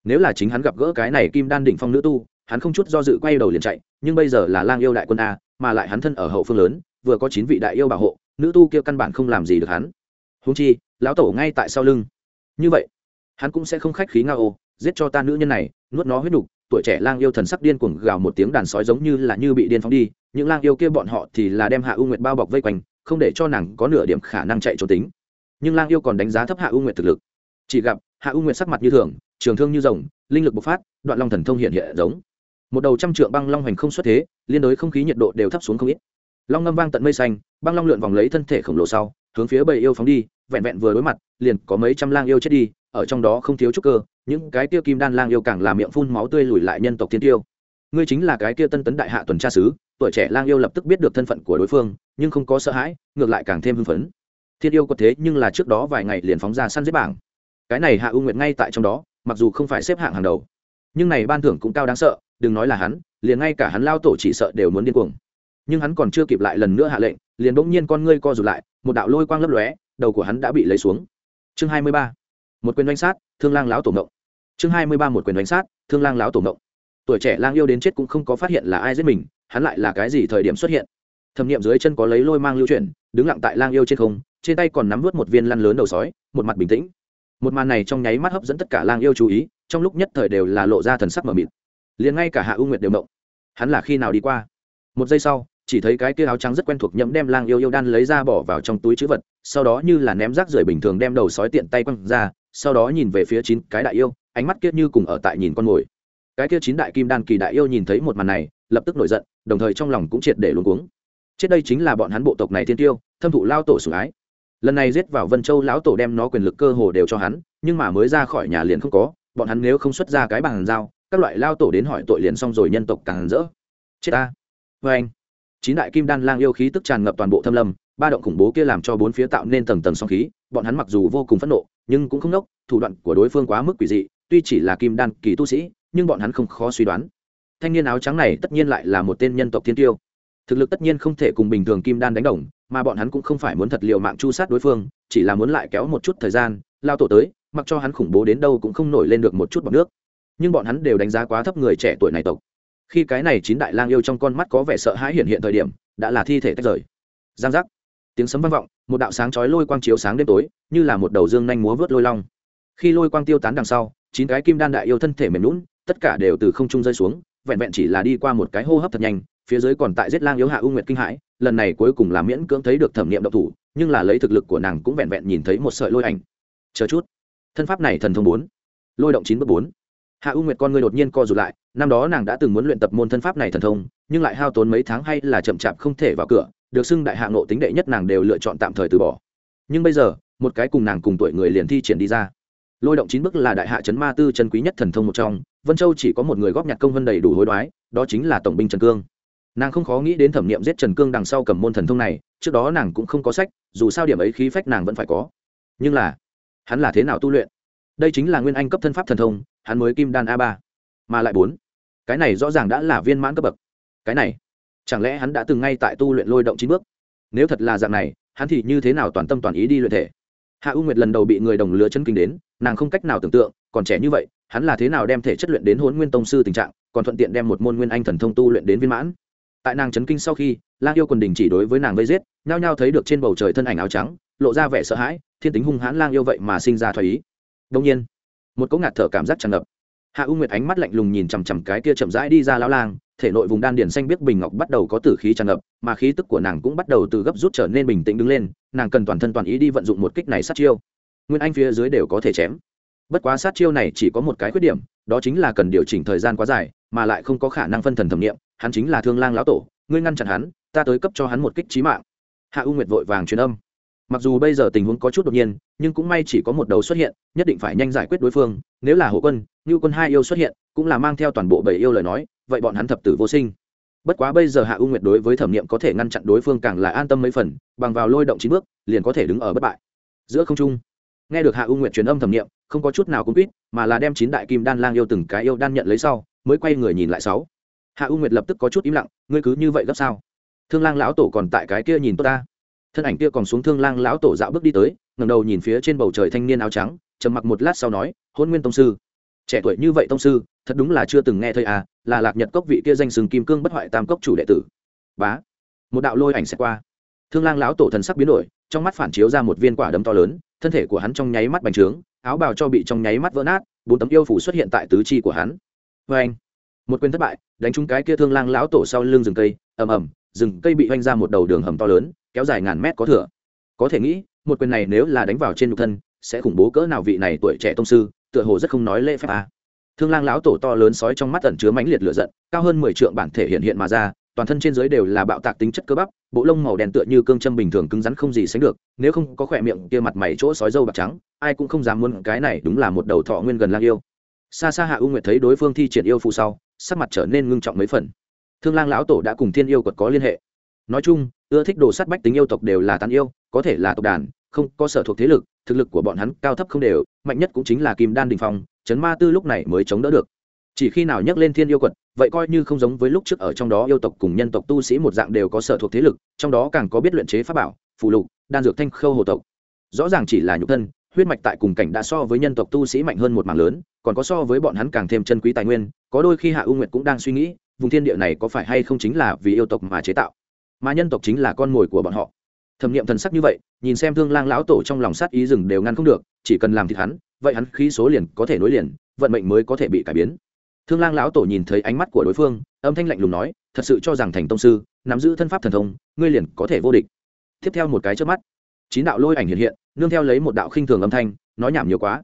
Nếu là chính hắn gặp gỡ cái này kim đan đỉnh phong nữ tu, hắn không chút do dự quay đầu liền chạy, nhưng bây giờ là lang yêu đại quân a, mà lại hắn thân ở hậu phương lớn, vừa có chín vị đại yêu bảo hộ, nữ tu kia căn bản không làm gì được hắn. Húng chi, lão tổ ngay tại sau lưng như vậy, hắn cũng sẽ không khách khí nga ô, giết cho ta nữ nhân này, nuốt nó huyết đục, tuổi trẻ lang yêu thần sắc điên cuồng gào một tiếng đàn sói giống như là như bị điên phóng đi, những lang yêu kia bọn họ thì là đem hạ u nguyệt bao bọc vây quanh, không để cho nàng có nửa điểm khả năng chạy trốn tính. Nhưng lang yêu còn đánh giá thấp hạ u nguyệt thực lực. Chỉ gặp, hạ u nguyệt sắc mặt như thường, trường thương như rồng, linh lực bộc phát, đoạn long thần thông hiện hiện giống. Một đầu trăm trượng băng long hành không xuất thế, liên đối không khí nhiệt độ đều thấp xuống không ít. Long ngâm vang tận mây xanh, băng long lượn vòng lấy thân thể khổng lồ sau, hướng phía bầy yêu phóng đi vẹn vẹn vừa đối mặt, liền có mấy trăm lang yêu chết đi, ở trong đó không thiếu chút cơ, những cái tiêu kim đan lang yêu càng làm miệng phun máu tươi lùi lại nhân tộc thiên tiêu. Ngươi chính là cái kia tân tấn đại hạ tuần tra sứ, tuổi trẻ lang yêu lập tức biết được thân phận của đối phương, nhưng không có sợ hãi, ngược lại càng thêm hưng phấn. Thiên yêu có thế nhưng là trước đó vài ngày liền phóng ra săn giết bảng. Cái này hạ u nguyệt ngay tại trong đó, mặc dù không phải xếp hạng hàng đầu, nhưng này ban thưởng cũng cao đáng sợ, đừng nói là hắn, liền ngay cả hắn lao tổ chỉ sợ đều muốn điên cuồng. Nhưng hắn còn chưa kịp lại lần nữa hạ lệnh, liền bỗng nhiên con ngươi co rụt lại, một đạo lôi quang lấp lóe đầu của hắn đã bị lấy xuống. Chương hai mươi ba, một quyền đánh sát, thương lang lão tổ mộng. Chương hai mươi ba, một quyền đánh sát, thương lang lão tổ mộng. Tuổi trẻ lang yêu đến chết cũng không có phát hiện là ai giết mình, hắn lại là cái gì thời điểm xuất hiện. Thẩm nghiệm dưới chân có lấy lôi mang lưu chuyển, đứng lặng tại lang yêu trên không, trên tay còn nắm vớt một viên lăn lớn đầu sói, một mặt bình tĩnh. Một màn này trong nháy mắt hấp dẫn tất cả lang yêu chú ý, trong lúc nhất thời đều là lộ ra thần sắc mờ mịt. Liền ngay cả hạ u nguyệt đều mộng. Hắn là khi nào đi qua? Một giây sau chỉ thấy cái kia áo trắng rất quen thuộc nhẫm đem lang yêu yêu đan lấy ra bỏ vào trong túi chữ vật, sau đó như là ném rác rưởi bình thường đem đầu sói tiện tay quăng ra, sau đó nhìn về phía chín cái đại yêu, ánh mắt kiết như cùng ở tại nhìn con mồi. Cái kia chín đại kim đan kỳ đại yêu nhìn thấy một màn này, lập tức nổi giận, đồng thời trong lòng cũng triệt để luống cuống. Chết đây chính là bọn hắn bộ tộc này thiên tiêu, thâm thụ lao tổ sủng ái. Lần này giết vào vân châu lão tổ đem nó quyền lực cơ hồ đều cho hắn, nhưng mà mới ra khỏi nhà liền không có, bọn hắn nếu không xuất ra cái bàn giao, các loại lao tổ đến hỏi tội liền xong rồi nhân tộc càng rỡ. Chết ta. Vê anh chín đại kim đan lang yêu khí tức tràn ngập toàn bộ thâm lâm, ba động khủng bố kia làm cho bốn phía tạo nên tầng tầng song khí, bọn hắn mặc dù vô cùng phẫn nộ, nhưng cũng không nốc, thủ đoạn của đối phương quá mức quỷ dị, tuy chỉ là kim đan kỳ tu sĩ, nhưng bọn hắn không khó suy đoán. Thanh niên áo trắng này tất nhiên lại là một tên nhân tộc thiên tiêu. Thực lực tất nhiên không thể cùng bình thường kim đan đánh đồng, mà bọn hắn cũng không phải muốn thật liệu mạng chu sát đối phương, chỉ là muốn lại kéo một chút thời gian, lao tổ tới, mặc cho hắn khủng bố đến đâu cũng không nổi lên được một chút bọc nước. Nhưng bọn hắn đều đánh giá quá thấp người trẻ tuổi này tộc khi cái này chín đại lang yêu trong con mắt có vẻ sợ hãi hiện hiện thời điểm, đã là thi thể tách rời. Giang giác. Tiếng sấm vang vọng, một đạo sáng chói lôi quang chiếu sáng đêm tối, như là một đầu dương nhanh múa vớt lôi long. Khi lôi quang tiêu tán đằng sau, chín cái kim đan đại yêu thân thể mềm lún tất cả đều từ không trung rơi xuống, vẹn vẹn chỉ là đi qua một cái hô hấp thật nhanh, phía dưới còn tại giết lang yếu hạ u nguyệt kinh hãi, lần này cuối cùng là miễn cưỡng thấy được thẩm nghiệm độc thủ, nhưng là lấy thực lực của nàng cũng vẹn vẹn nhìn thấy một sợi lôi ảnh. Chờ chút. Thân pháp này thần thông bốn. Lôi động chín bước bốn hạ u nguyệt con người đột nhiên co rụt lại, năm đó nàng đã từng muốn luyện tập môn thân pháp này thần thông, nhưng lại hao tốn mấy tháng hay là chậm chạp không thể vào cửa, được xưng đại hạ ngộ tính đệ nhất nàng đều lựa chọn tạm thời từ bỏ. Nhưng bây giờ, một cái cùng nàng cùng tuổi người liền thi triển đi ra. Lôi động chín bước là đại hạ trấn ma tư chân quý nhất thần thông một trong, vân châu chỉ có một người góp nhặt công vân đầy đủ hối đoái, đó chính là tổng binh trần cương. Nàng không khó nghĩ đến thẩm nghiệm giết trần cương đằng sau cầm môn thần thông này, trước đó nàng cũng không có sách, dù sao điểm ấy khí phách nàng vẫn phải có. Nhưng là, hắn là thế nào tu luyện? Đây chính là nguyên anh cấp thân pháp thần thông hắn mới kim đan a ba, mà lại bốn. Cái này rõ ràng đã là viên mãn cấp bậc. Cái này, chẳng lẽ hắn đã từng ngay tại tu luyện lôi động chín bước? Nếu thật là dạng này, hắn thì như thế nào toàn tâm toàn ý đi luyện thể? Hạ u nguyệt lần đầu bị người đồng lứa chân kinh đến, nàng không cách nào tưởng tượng, còn trẻ như vậy, hắn là thế nào đem thể chất luyện đến hôn nguyên tông sư tình trạng, còn thuận tiện đem một môn nguyên anh thần thông tu luyện đến viên mãn? Tại nàng chấn kinh sau khi, lang yêu quần đình chỉ đối với nàng vây giết, nhao nhao thấy được trên bầu trời thân ảnh áo trắng, lộ ra vẻ sợ hãi, thiên tính hung hãn lang yêu vậy mà sinh ra thoái ý. Đông nhiên một cỗ ngạt thở cảm giác tràn ngập. Hạ u nguyệt ánh mắt lạnh lùng nhìn chằm chằm cái kia chậm rãi đi ra lão lang, thể nội vùng đan điền xanh biết bình ngọc bắt đầu có tử khí tràn ngập, mà khí tức của nàng cũng bắt đầu từ gấp rút trở nên bình tĩnh đứng lên, nàng cần toàn thân toàn ý đi vận dụng một kích này sát chiêu. Nguyên anh phía dưới đều có thể chém. Bất quá sát chiêu này chỉ có một cái khuyết điểm, đó chính là cần điều chỉnh thời gian quá dài, mà lại không có khả năng phân thần thẩm nghiệm, hắn chính là thương lang lão tổ, ngươi ngăn chặn hắn, ta tới cấp cho hắn một kích trí mạng. Hạ u nguyệt vội vàng truyền âm mặc dù bây giờ tình huống có chút đột nhiên, nhưng cũng may chỉ có một đầu xuất hiện, nhất định phải nhanh giải quyết đối phương. Nếu là hộ quân, như quân hai yêu xuất hiện, cũng là mang theo toàn bộ bảy yêu lời nói, vậy bọn hắn thập tử vô sinh. Bất quá bây giờ hạ u nguyệt đối với thẩm nghiệm có thể ngăn chặn đối phương càng là an tâm mấy phần, bằng vào lôi động chín bước, liền có thể đứng ở bất bại. Giữa không trung, nghe được hạ u nguyệt truyền âm thẩm nghiệm, không có chút nào cũng biết mà là đem chín đại kim đan lang yêu từng cái yêu đan nhận lấy sau, mới quay người nhìn lại sáu. Hạ u nguyệt lập tức có chút im lặng, ngươi cứ như vậy gấp sao? Thương lang lão tổ còn tại cái kia nhìn tôi ta thân ảnh kia còn xuống thương lang lão tổ dạo bước đi tới, ngẩng đầu nhìn phía trên bầu trời thanh niên áo trắng, trầm mặc một lát sau nói hôn nguyên tông sư, trẻ tuổi như vậy tông sư, thật đúng là chưa từng nghe thấy à là lạc nhật cốc vị kia danh sừng kim cương bất hoại tam cốc chủ đệ tử. Bá, một đạo lôi ảnh sẽ qua. Thương lang lão tổ thần sắc biến đổi, trong mắt phản chiếu ra một viên quả đấm to lớn, thân thể của hắn trong nháy mắt bành trướng, áo bào cho bị trong nháy mắt vỡ nát, bốn tấm yêu phủ xuất hiện tại tứ chi của hắn. Vê anh, một quyền thất bại, đánh trúng cái kia thương lang lão tổ sau lưng rừng cây, ầm ầm, rừng cây bị oanh ra một đầu đường hầm to lớn kéo dài ngàn mét có thừa. Có thể nghĩ, một quyền này nếu là đánh vào trên nhục thân, sẽ khủng bố cỡ nào vị này tuổi trẻ tông sư, tựa hồ rất không nói lễ phép à. thương lang lão tổ to lớn sói trong mắt tẩn chứa mãnh liệt lửa giận, cao hơn mười trượng bản thể hiện hiện mà ra, toàn thân trên dưới đều là bạo tạc tính chất cơ bắp, bộ lông màu đen tựa như cương châm bình thường cứng rắn không gì sánh được, nếu không có khỏe miệng kia mặt mày chỗ sói dâu bạc trắng, ai cũng không dám muốn, cái này đúng là một đầu thọ nguyên gần lang yêu. Xa xa hạ u nguyệt thấy đối phương thi triển yêu phụ sau, sắc mặt trở nên ngưng trọng mấy phần. Thương lang lão tổ đã cùng thiên yêu quật có liên hệ. Nói chung ưa thích đồ sắt bách tính yêu tộc đều là tán yêu, có thể là tộc đàn, không có sở thuộc thế lực, thực lực của bọn hắn cao thấp không đều, mạnh nhất cũng chính là kim đan đình phong, chấn ma tư lúc này mới chống đỡ được. Chỉ khi nào nhắc lên thiên yêu quật, vậy coi như không giống với lúc trước ở trong đó yêu tộc cùng nhân tộc tu sĩ một dạng đều có sở thuộc thế lực, trong đó càng có biết luyện chế pháp bảo, phù lục, đan dược thanh khâu hồ tộc. Rõ ràng chỉ là nhục thân, huyết mạch tại cùng cảnh đã so với nhân tộc tu sĩ mạnh hơn một mảng lớn, còn có so với bọn hắn càng thêm chân quý tài nguyên, có đôi khi hạ u nguyệt cũng đang suy nghĩ, vùng thiên địa này có phải hay không chính là vì yêu tộc mà chế tạo mà nhân tộc chính là con mồi của bọn họ. Thẩm nghiệm thần sắc như vậy, nhìn xem thương lang lão tổ trong lòng sát ý rừng đều ngăn không được, chỉ cần làm thịt hắn, vậy hắn khí số liền có thể nối liền, vận mệnh mới có thể bị cải biến. Thương lang lão tổ nhìn thấy ánh mắt của đối phương, âm thanh lạnh lùng nói, thật sự cho rằng thành tông sư, nắm giữ thân pháp thần thông, ngươi liền có thể vô địch. Tiếp theo một cái trước mắt, chín đạo lôi ảnh hiện hiện, nương theo lấy một đạo khinh thường âm thanh, nói nhảm nhiều quá.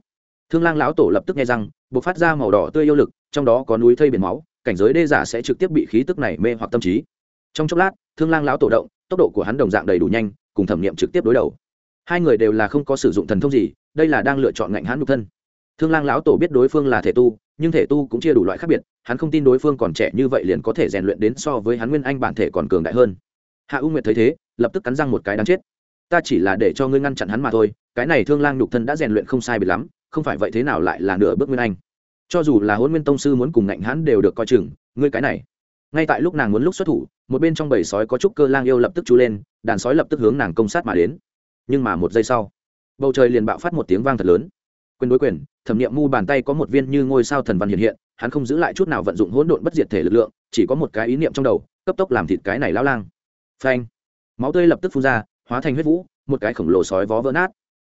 Thương lang lão tổ lập tức nghe rằng b ộ c phát ra màu đỏ tươi yêu lực, trong đó có núi thây biển máu, cảnh giới đê giả sẽ trực tiếp bị khí tức này mê hoặc tâm trí trong chốc lát, thương lang lão tổ động, tốc độ của hắn đồng dạng đầy đủ nhanh, cùng thẩm nghiệm trực tiếp đối đầu. Hai người đều là không có sử dụng thần thông gì, đây là đang lựa chọn ngạnh hãn nhục thân. Thương lang lão tổ biết đối phương là thể tu, nhưng thể tu cũng chia đủ loại khác biệt, hắn không tin đối phương còn trẻ như vậy liền có thể rèn luyện đến so với hắn nguyên anh bản thể còn cường đại hơn. Hạ u nguyệt thấy thế, lập tức cắn răng một cái đáng chết. Ta chỉ là để cho ngươi ngăn chặn hắn mà thôi, cái này thương lang nhục thân đã rèn luyện không sai bị lắm, không phải vậy thế nào lại là nửa bước nguyên anh. Cho dù là hôn nguyên tông sư muốn cùng ngạnh hắn đều được coi chừng, ngươi cái này ngay tại lúc nàng muốn lúc xuất thủ, một bên trong bầy sói có chút cơ lang yêu lập tức chú lên, đàn sói lập tức hướng nàng công sát mà đến. Nhưng mà một giây sau, bầu trời liền bạo phát một tiếng vang thật lớn. Quyền đối quyền, thẩm nghiệm mu bàn tay có một viên như ngôi sao thần văn hiện hiện, hắn không giữ lại chút nào vận dụng hỗn độn bất diệt thể lực lượng, chỉ có một cái ý niệm trong đầu, cấp tốc làm thịt cái này lao lang. Phanh! Máu tươi lập tức phun ra, hóa thành huyết vũ, một cái khổng lồ sói vó vỡ nát.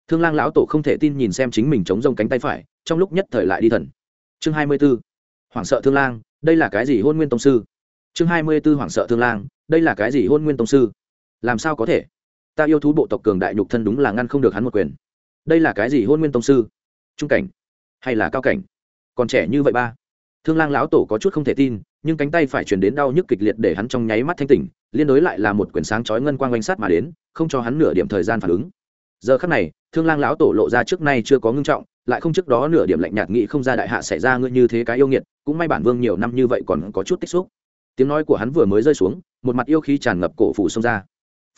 Thương lang lão tổ không thể tin nhìn xem chính mình chống rông cánh tay phải, trong lúc nhất thời lại đi thần. Chương hai mươi b ố hoảng sợ thương lang, đây là cái gì hôn nguyên tông sư? Chương hai mươi b ố hoảng sợ thương lang, đây là cái gì hôn nguyên tông sư? Làm sao có thể? Ta yêu thú bộ tộc cường đại nhục thân đúng là ngăn không được hắn một quyền. Đây là cái gì hôn nguyên tông sư? Trung cảnh hay là cao cảnh? Còn trẻ như vậy ba. Thương lang lão tổ có chút không thể tin, nhưng cánh tay phải chuyển đến đau nhức kịch liệt để hắn trong nháy mắt thanh tỉnh, liên đối lại là một quyển sáng chói ngân quang oanh sát mà đến, không cho hắn nửa điểm thời gian phản ứng. Giờ khắc này, thương lang lão tổ lộ ra trước nay chưa có ngưng trọng, lại không trước đó nửa điểm lạnh nhạt nghị không ra đại hạ xảy ra ngươi như thế cái yêu nghiệt, cũng may bản vương nhiều năm như vậy còn có chút tích xúc tiếng nói của hắn vừa mới rơi xuống, một mặt yêu khí tràn ngập cổ phủ xông ra.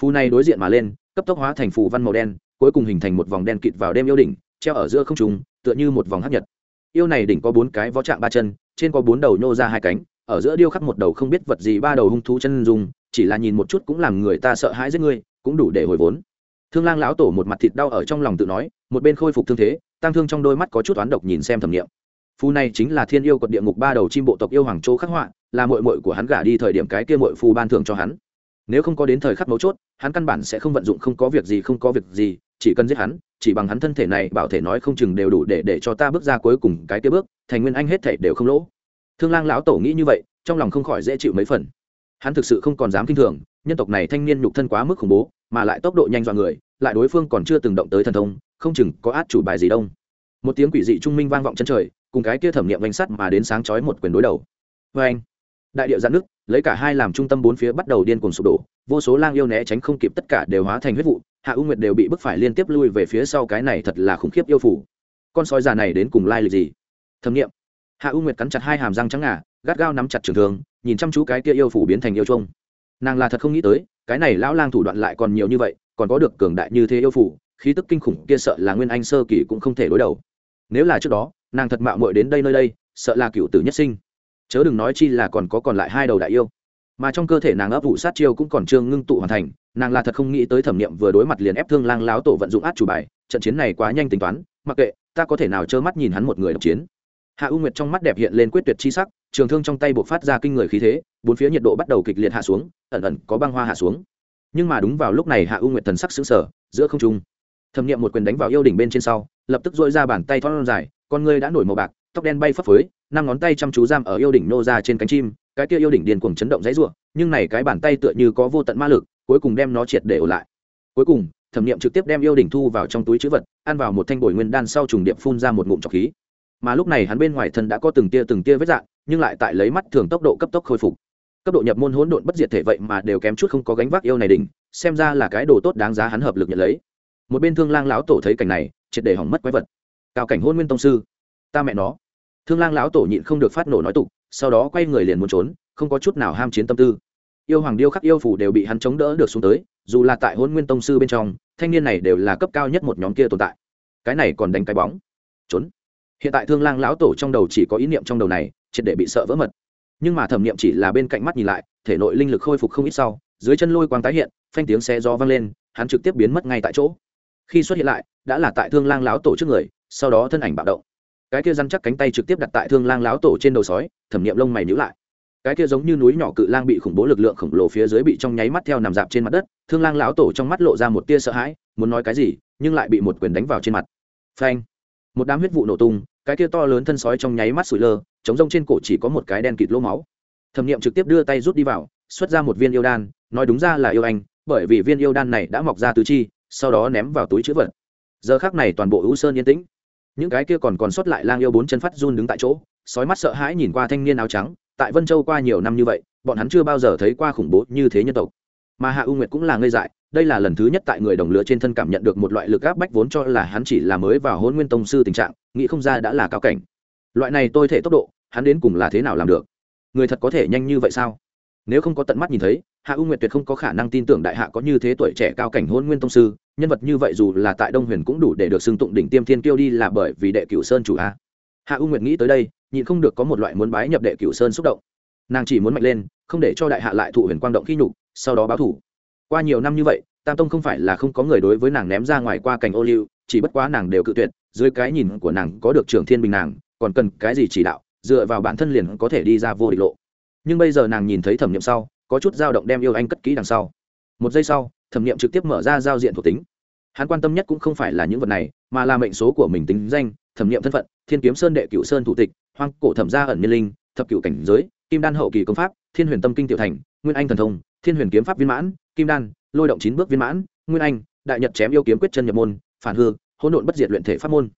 Phù này đối diện mà lên, cấp tốc hóa thành phù văn màu đen, cuối cùng hình thành một vòng đen kịt vào đêm yêu đỉnh, treo ở giữa không trung, tựa như một vòng hấp nhật. Yêu này đỉnh có bốn cái vó trạng ba chân, trên có bốn đầu nhô ra hai cánh, ở giữa điêu khắc một đầu không biết vật gì ba đầu hung thú chân dùng chỉ là nhìn một chút cũng làm người ta sợ hãi giết ngươi, cũng đủ để hồi vốn. Thương lang lão tổ một mặt thịt đau ở trong lòng tự nói, một bên khôi phục thương thế, tăng thương trong đôi mắt có chút oán độc nhìn xem thẩm nghiệm. Phu này chính là thiên yêu cột địa ngục ba đầu chim bộ tộc yêu hoàng châu khắc họa là mội mội của hắn gả đi thời điểm cái kia mội phu ban thưởng cho hắn. Nếu không có đến thời khắc mấu chốt, hắn căn bản sẽ không vận dụng, không có việc gì, không có việc gì, chỉ cần giết hắn, chỉ bằng hắn thân thể này, bảo thể nói không chừng đều đủ để để cho ta bước ra cuối cùng cái kia bước, thành nguyên anh hết thể đều không lỗ. Thương lang lão tổ nghĩ như vậy, trong lòng không khỏi dễ chịu mấy phần. Hắn thực sự không còn dám kinh thường, nhân tộc này thanh niên nhục thân quá mức khủng bố, mà lại tốc độ nhanh dọa người, lại đối phương còn chưa từng động tới thần thông, không chừng có át chủ bài gì đông một tiếng quỷ dị trung minh vang vọng chân trời, cùng cái kia thẩm nghiệm vanh sắt mà đến sáng chói một quyền đối đầu. Vê anh đại điệu giãn nước, lấy cả hai làm trung tâm bốn phía bắt đầu điên cuồng sụp đổ, vô số lang yêu né tránh không kịp tất cả đều hóa thành huyết vụ, hạ u nguyệt đều bị bức phải liên tiếp lui về phía sau cái này thật là khủng khiếp yêu phủ. Con sói già này đến cùng lai lịch gì? Thẩm nghiệm hạ u nguyệt cắn chặt hai hàm răng trắng ngà, gắt gao nắm chặt trường thường nhìn chăm chú cái kia yêu phủ biến thành yêu trông nàng là thật không nghĩ tới, cái này lão lang thủ đoạn lại còn nhiều như vậy, còn có được cường đại như thế yêu phủ, khí tức kinh khủng kia sợ là nguyên anh sơ kỳ cũng không thể đối đầu. Nếu là trước đó, nàng thật mạo muội đến đây nơi đây, sợ là cựu tử nhất sinh chớ đừng nói chi là còn có còn lại hai đầu đại yêu. Mà trong cơ thể nàng ấp ủ sát chiêu cũng còn chưa ngưng tụ hoàn thành, nàng là thật không nghĩ tới thẩm nghiệm vừa đối mặt liền ép thương lang láo tổ vận dụng át chủ bài, trận chiến này quá nhanh tính toán, mặc kệ, ta có thể nào trơ mắt nhìn hắn một người độc chiến. Hạ u nguyệt trong mắt đẹp hiện lên quyết tuyệt chi sắc, trường thương trong tay buộc phát ra kinh người khí thế, bốn phía nhiệt độ bắt đầu kịch liệt hạ xuống, ẩn ẩn có băng hoa hạ xuống. Nhưng mà đúng vào lúc này hạ u nguyệt thần sắc xứng sở giữa không trung, thẩm nghiệm một quyền đánh vào yêu đỉnh bên trên sau, lập tức dội ra bàn tay thon dài con ngươi đã nổi màu bạc, tóc đen bay phấp phới năm ngón tay chăm chú giam ở yêu đỉnh nô ra trên cánh chim, cái kia yêu đỉnh điền cuồng chấn động dãy ruộng nhưng này cái bàn tay tựa như có vô tận ma lực, cuối cùng đem nó triệt để ổ lại. Cuối cùng, thẩm nghiệm trực tiếp đem yêu đỉnh thu vào trong túi chữ vật, ăn vào một thanh bồi nguyên đan sau trùng điệp phun ra một ngụm trọc khí. Mà lúc này hắn bên ngoài thân đã có từng tia từng tia vết dạng, nhưng lại tại lấy mắt thường tốc độ cấp tốc khôi phục. Cấp độ nhập môn hỗn độn bất diệt thể vậy mà đều kém chút không có gánh vác yêu này đỉnh, xem ra là cái đồ tốt đáng giá hắn hợp lực nhận lấy. Một bên thương lang lão tổ thấy cảnh này, triệt để hỏng mất quái vật. Cao cảnh hôn nguyên tông sư, ta mẹ nó thương lang lão tổ nhịn không được phát nổ nói tục, sau đó quay người liền muốn trốn, không có chút nào ham chiến tâm tư. Yêu hoàng điêu khắc yêu phủ đều bị hắn chống đỡ được xuống tới, dù là tại hôn nguyên tông sư bên trong, thanh niên này đều là cấp cao nhất một nhóm kia tồn tại. Cái này còn đánh cái bóng. Trốn. Hiện tại thương lang lão tổ trong đầu chỉ có ý niệm trong đầu này, triệt để bị sợ vỡ mật. Nhưng mà thẩm niệm chỉ là bên cạnh mắt nhìn lại, thể nội linh lực khôi phục không ít sau, dưới chân lôi quang tái hiện, phanh tiếng xe gió vang lên, hắn trực tiếp biến mất ngay tại chỗ. Khi xuất hiện lại, đã là tại thương lang lão tổ trước người, sau đó thân ảnh bạo động cái kia răn chắc cánh tay trực tiếp đặt tại thương lang lão tổ trên đầu sói, thẩm niệm lông mày nhíu lại. Cái kia giống như núi nhỏ cự lang bị khủng bố lực lượng khổng lồ phía dưới bị trong nháy mắt theo nằm dạp trên mặt đất, thương lang lão tổ trong mắt lộ ra một tia sợ hãi, muốn nói cái gì, nhưng lại bị một quyền đánh vào trên mặt. Phanh! Một đám huyết vụ nổ tung, cái kia to lớn thân sói trong nháy mắt sủi lơ, chống rông trên cổ chỉ có một cái đen kịt lỗ máu. Thẩm nghiệm trực tiếp đưa tay rút đi vào, xuất ra một viên yêu đan, nói đúng ra là yêu anh, bởi vì viên yêu đan này đã mọc ra tứ chi, sau đó ném vào túi chữ vật. Giờ khác này toàn bộ ưu sơn yên tĩnh những cái kia còn còn sót lại lang yêu bốn chân phát run đứng tại chỗ, sói mắt sợ hãi nhìn qua thanh niên áo trắng, tại vân châu qua nhiều năm như vậy, bọn hắn chưa bao giờ thấy qua khủng bố như thế nhân tộc. Mà hạ u nguyệt cũng là ngây dại, đây là lần thứ nhất tại người đồng lứa trên thân cảm nhận được một loại lực áp bách vốn cho là hắn chỉ là mới vào hôn nguyên tông sư tình trạng, nghĩ không ra đã là cao cảnh. Loại này tôi thể tốc độ, hắn đến cùng là thế nào làm được? Người thật có thể nhanh như vậy sao? Nếu không có tận mắt nhìn thấy hạ u nguyệt tuyệt không có khả năng tin tưởng đại hạ có như thế tuổi trẻ cao cảnh hôn nguyên tông sư, nhân vật như vậy dù là tại đông huyền cũng đủ để được xưng tụng đỉnh tiêm thiên kiêu đi là bởi vì đệ cửu sơn chủ a. Hạ u nguyệt nghĩ tới đây, nhịn không được có một loại muốn bái nhập đệ cửu sơn xúc động. Nàng chỉ muốn mạnh lên, không để cho đại hạ lại thụ huyền quang động khi nhục, sau đó báo thủ. Qua nhiều năm như vậy, tam tông không phải là không có người đối với nàng ném ra ngoài qua cảnh ô liu, chỉ bất quá nàng đều cự tuyệt, dưới cái nhìn của nàng có được trưởng thiên bình nàng, còn cần cái gì chỉ đạo, dựa vào bản thân liền có thể đi ra vô địch lộ. Nhưng bây giờ nàng nhìn thấy thẩm nghiệm sau có chút dao động đem yêu anh cất kỹ đằng sau. Một giây sau, thẩm nghiệm trực tiếp mở ra giao diện thuộc tính. Hắn quan tâm nhất cũng không phải là những vật này, mà là mệnh số của mình tính danh, thẩm nghiệm thân phận, thiên kiếm sơn đệ cựu sơn thủ tịch, hoang cổ thẩm gia ẩn niên linh, thập cựu cảnh giới, kim đan hậu kỳ công pháp, thiên huyền tâm kinh tiểu thành, nguyên anh thần thông, thiên huyền kiếm pháp viên mãn, kim đan, lôi động chín bước viên mãn, nguyên anh, đại nhật chém yêu kiếm quyết chân nhập môn, phản hư, hỗn độn bất diệt luyện thể pháp môn.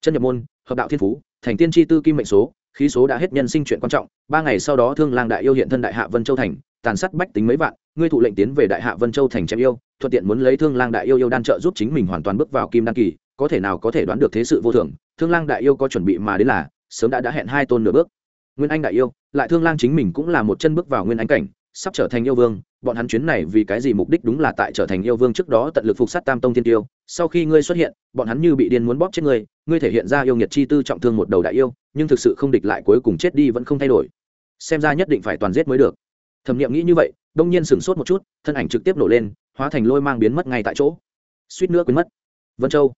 Chân nhập môn, hợp đạo thiên phú, thành tiên tri tư kim mệnh số, khí số đã hết nhân sinh chuyện quan trọng, ba ngày sau đó thương lang đại yêu hiện thân đại hạ vân châu thành tàn sát bách tính mấy vạn, ngươi thụ lệnh tiến về đại hạ vân châu thành chém yêu, thuận tiện muốn lấy thương lang đại yêu yêu đan trợ giúp chính mình hoàn toàn bước vào kim đan kỳ, có thể nào có thể đoán được thế sự vô thường. Thương lang đại yêu có chuẩn bị mà đến là, sớm đã đã hẹn hai tôn nửa bước. Nguyên anh đại yêu, lại thương lang chính mình cũng là một chân bước vào nguyên anh cảnh, sắp trở thành yêu vương. Bọn hắn chuyến này vì cái gì mục đích đúng là tại trở thành yêu vương trước đó tận lực phục sát tam tông thiên tiêu. Sau khi ngươi xuất hiện, bọn hắn như bị điên muốn bóp chết ngươi ngươi thể hiện ra yêu nghiệt chi tư trọng thương một đầu đại yêu, nhưng thực sự không địch lại cuối cùng chết đi vẫn không thay đổi. Xem ra nhất định phải toàn giết mới được thẩm nghiệm nghĩ như vậy, đông nhiên sửng sốt một chút, thân ảnh trực tiếp nổ lên, hóa thành lôi mang biến mất ngay tại chỗ. Suýt nữa quên mất. Vân châu,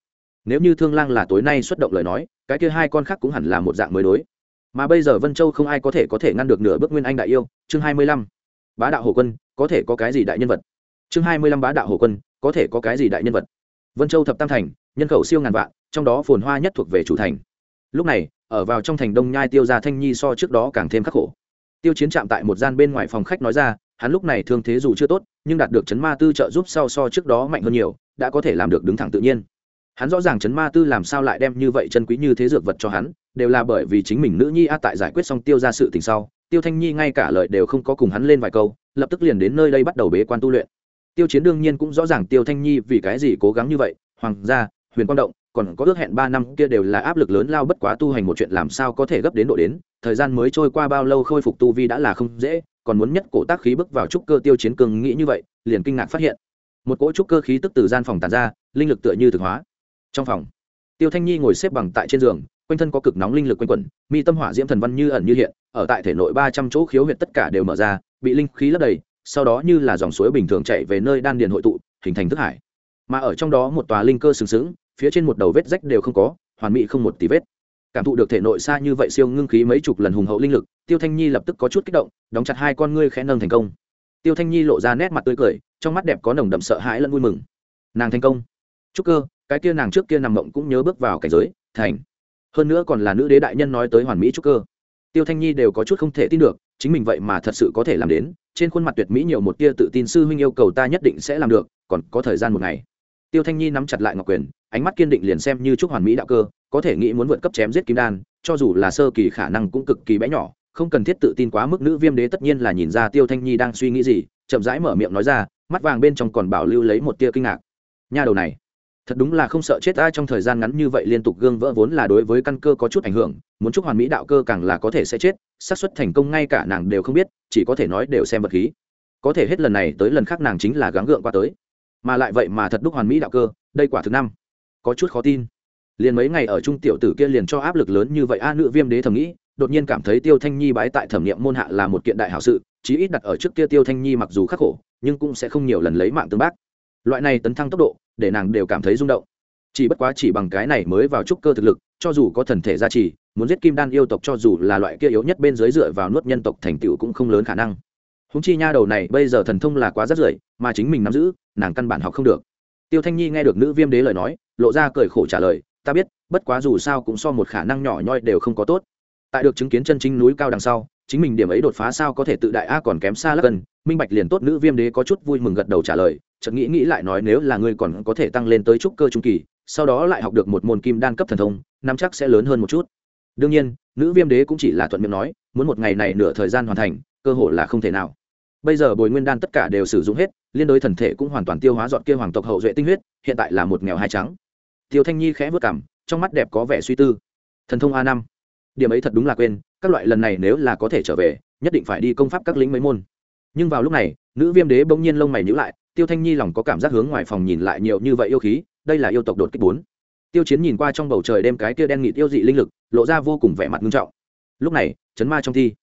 nếu như thương lang là tối nay xuất động lời nói, cái kia hai con khác cũng hẳn là một dạng mới đối. Mà bây giờ vân châu không ai có thể có thể ngăn được nửa bước nguyên anh đại yêu, chương hai mươi lăm. Bá đạo hồ quân, có thể có cái gì đại nhân vật? Chương hai mươi lăm bá đạo hồ quân, có thể có cái gì đại nhân vật? Vân châu thập tam thành, nhân khẩu siêu ngàn vạn, trong đó phồn hoa nhất thuộc về chủ thành. Lúc này, ở vào trong thành đông nhai tiêu gia thanh nhi so trước đó càng thêm khắc khổ tiêu chiến chạm tại một gian bên ngoài phòng khách nói ra, hắn lúc này thương thế dù chưa tốt, nhưng đạt được chấn ma tư trợ giúp sau so trước đó mạnh hơn nhiều, đã có thể làm được đứng thẳng tự nhiên. Hắn rõ ràng chấn ma tư làm sao lại đem như vậy chân quý như thế dược vật cho hắn, đều là bởi vì chính mình nữ nhi a tại giải quyết xong tiêu ra sự tình sau, tiêu thanh nhi ngay cả lời đều không có cùng hắn lên vài câu, lập tức liền đến nơi đây bắt đầu bế quan tu luyện. Tiêu chiến đương nhiên cũng rõ ràng tiêu thanh nhi vì cái gì cố gắng như vậy, hoàng gia, huyền quang động còn có ước hẹn ba năm kia đều là áp lực lớn lao bất quá tu hành một chuyện làm sao có thể gấp đến độ đến. Thời gian mới trôi qua bao lâu khôi phục tu vi đã là không dễ, còn muốn nhất cổ tác khí bước vào trúc cơ tiêu chiến cường nghĩ như vậy, liền kinh ngạc phát hiện. Một cỗ trúc cơ khí tức từ gian phòng tản ra, linh lực tựa như thực hóa. Trong phòng, tiêu thanh nhi ngồi xếp bằng tại trên giường, quanh thân có cực nóng linh lực quanh quẩn, mi tâm hỏa diễm thần văn như ẩn như hiện, ở tại thể nội ba trăm chỗ khiếu huyệt tất cả đều mở ra, bị linh khí lấp đầy, sau đó như là dòng suối bình thường chảy về nơi đan điền hội tụ, hình thành thức hải. Mà ở trong đó một tòa linh cơ sừng sững phía trên một đầu vết rách đều không có, hoàn mỹ không một tí vết. Cảm thụ được thể nội xa như vậy siêu ngưng khí mấy chục lần hùng hậu linh lực, tiêu thanh nhi lập tức có chút kích động, đóng chặt hai con ngươi khẽ nâng thành công. Tiêu thanh nhi lộ ra nét mặt tươi cười, trong mắt đẹp có nồng đậm sợ hãi lẫn vui mừng. Nàng thành công. Chúc cơ, cái kia nàng trước kia nằm mộng cũng nhớ bước vào cảnh giới, thành. Hơn nữa còn là nữ đế đại nhân nói tới hoàn mỹ trúc cơ. Tiêu thanh nhi đều có chút không thể tin được, chính mình vậy mà thật sự có thể làm đến, trên khuôn mặt tuyệt mỹ nhiều một tia tự tin sư huynh yêu cầu ta nhất định sẽ làm được, còn có thời gian một ngày. Tiêu thanh nhi nắm chặt lại ngọc quyền ánh mắt kiên định liền xem như trúc hoàn mỹ đạo cơ, có thể nghĩ muốn vượt cấp chém giết kim đan, cho dù là sơ kỳ khả năng cũng cực kỳ bé nhỏ, không cần thiết tự tin quá mức nữ viêm đế tất nhiên là nhìn ra tiêu thanh nhi đang suy nghĩ gì, chậm rãi mở miệng nói ra, mắt vàng bên trong còn bảo lưu lấy một tia kinh ngạc. Nha đầu này, thật đúng là không sợ chết ai trong thời gian ngắn như vậy liên tục gương vỡ vốn là đối với căn cơ có chút ảnh hưởng, muốn chúc hoàn mỹ đạo cơ càng là có thể sẽ chết, xác suất thành công ngay cả nàng đều không biết, chỉ có thể nói đều xem vật khí. Có thể hết lần này tới lần khác nàng chính là gắng gượng qua tới. Mà lại vậy mà thật đúc hoàn mỹ đạo cơ, đây quả thứ năm có chút khó tin. Liền mấy ngày ở trung tiểu tử kia liền cho áp lực lớn như vậy, a nữ viêm đế thầm nghĩ, đột nhiên cảm thấy tiêu thanh nhi bái tại thẩm nghiệm môn hạ là một kiện đại hảo sự, chí ít đặt ở trước kia tiêu thanh nhi mặc dù khắc khổ, nhưng cũng sẽ không nhiều lần lấy mạng tương bác. Loại này tấn thăng tốc độ, để nàng đều cảm thấy rung động. Chỉ bất quá chỉ bằng cái này mới vào trúc cơ thực lực, cho dù có thần thể gia trì, muốn giết kim đan yêu tộc cho dù là loại kia yếu nhất bên dưới dựa vào nuốt nhân tộc thành tựu cũng không lớn khả năng. Húng chi nha đầu này bây giờ thần thông là quá rất rưởi, mà chính mình nắm giữ, nàng căn bản học không được tiêu thanh nhi nghe được nữ viêm đế lời nói, lộ ra cười khổ trả lời, ta biết, bất quá dù sao cũng so một khả năng nhỏ nhoi đều không có tốt. Tại được chứng kiến chân chính núi cao đằng sau, chính mình điểm ấy đột phá sao có thể tự đại a còn kém xa lắc cần. minh bạch liền tốt nữ viêm đế có chút vui mừng gật đầu trả lời, chợt nghĩ nghĩ lại nói nếu là ngươi còn có thể tăng lên tới trúc cơ trung kỳ, sau đó lại học được một môn kim đan cấp thần thông, năm chắc sẽ lớn hơn một chút. Đương nhiên, nữ viêm đế cũng chỉ là thuận miệng nói, muốn một ngày này nửa thời gian hoàn thành, cơ hội là không thể nào bây giờ bồi nguyên đan tất cả đều sử dụng hết, liên đối thần thể cũng hoàn toàn tiêu hóa dọn kia hoàng tộc hậu duệ tinh huyết, hiện tại là một nghèo hai trắng. Tiêu thanh nhi khẽ vất cảm trong mắt đẹp có vẻ suy tư. Thần thông a năm. Điểm ấy thật đúng là quên, các loại lần này nếu là có thể trở về, nhất định phải đi công pháp các lính mấy môn. Nhưng vào lúc này, nữ viêm đế bỗng nhiên lông mày nhữ lại, tiêu thanh nhi lòng có cảm giác hướng ngoài phòng nhìn lại nhiều như vậy yêu khí, đây là yêu tộc đột kích bốn. Tiêu chiến nhìn qua trong bầu trời đêm cái kia đen nghịt yêu dị linh lực, lộ ra vô cùng vẻ mặt nghiêm trọng. Lúc này, chấn ma trong thi.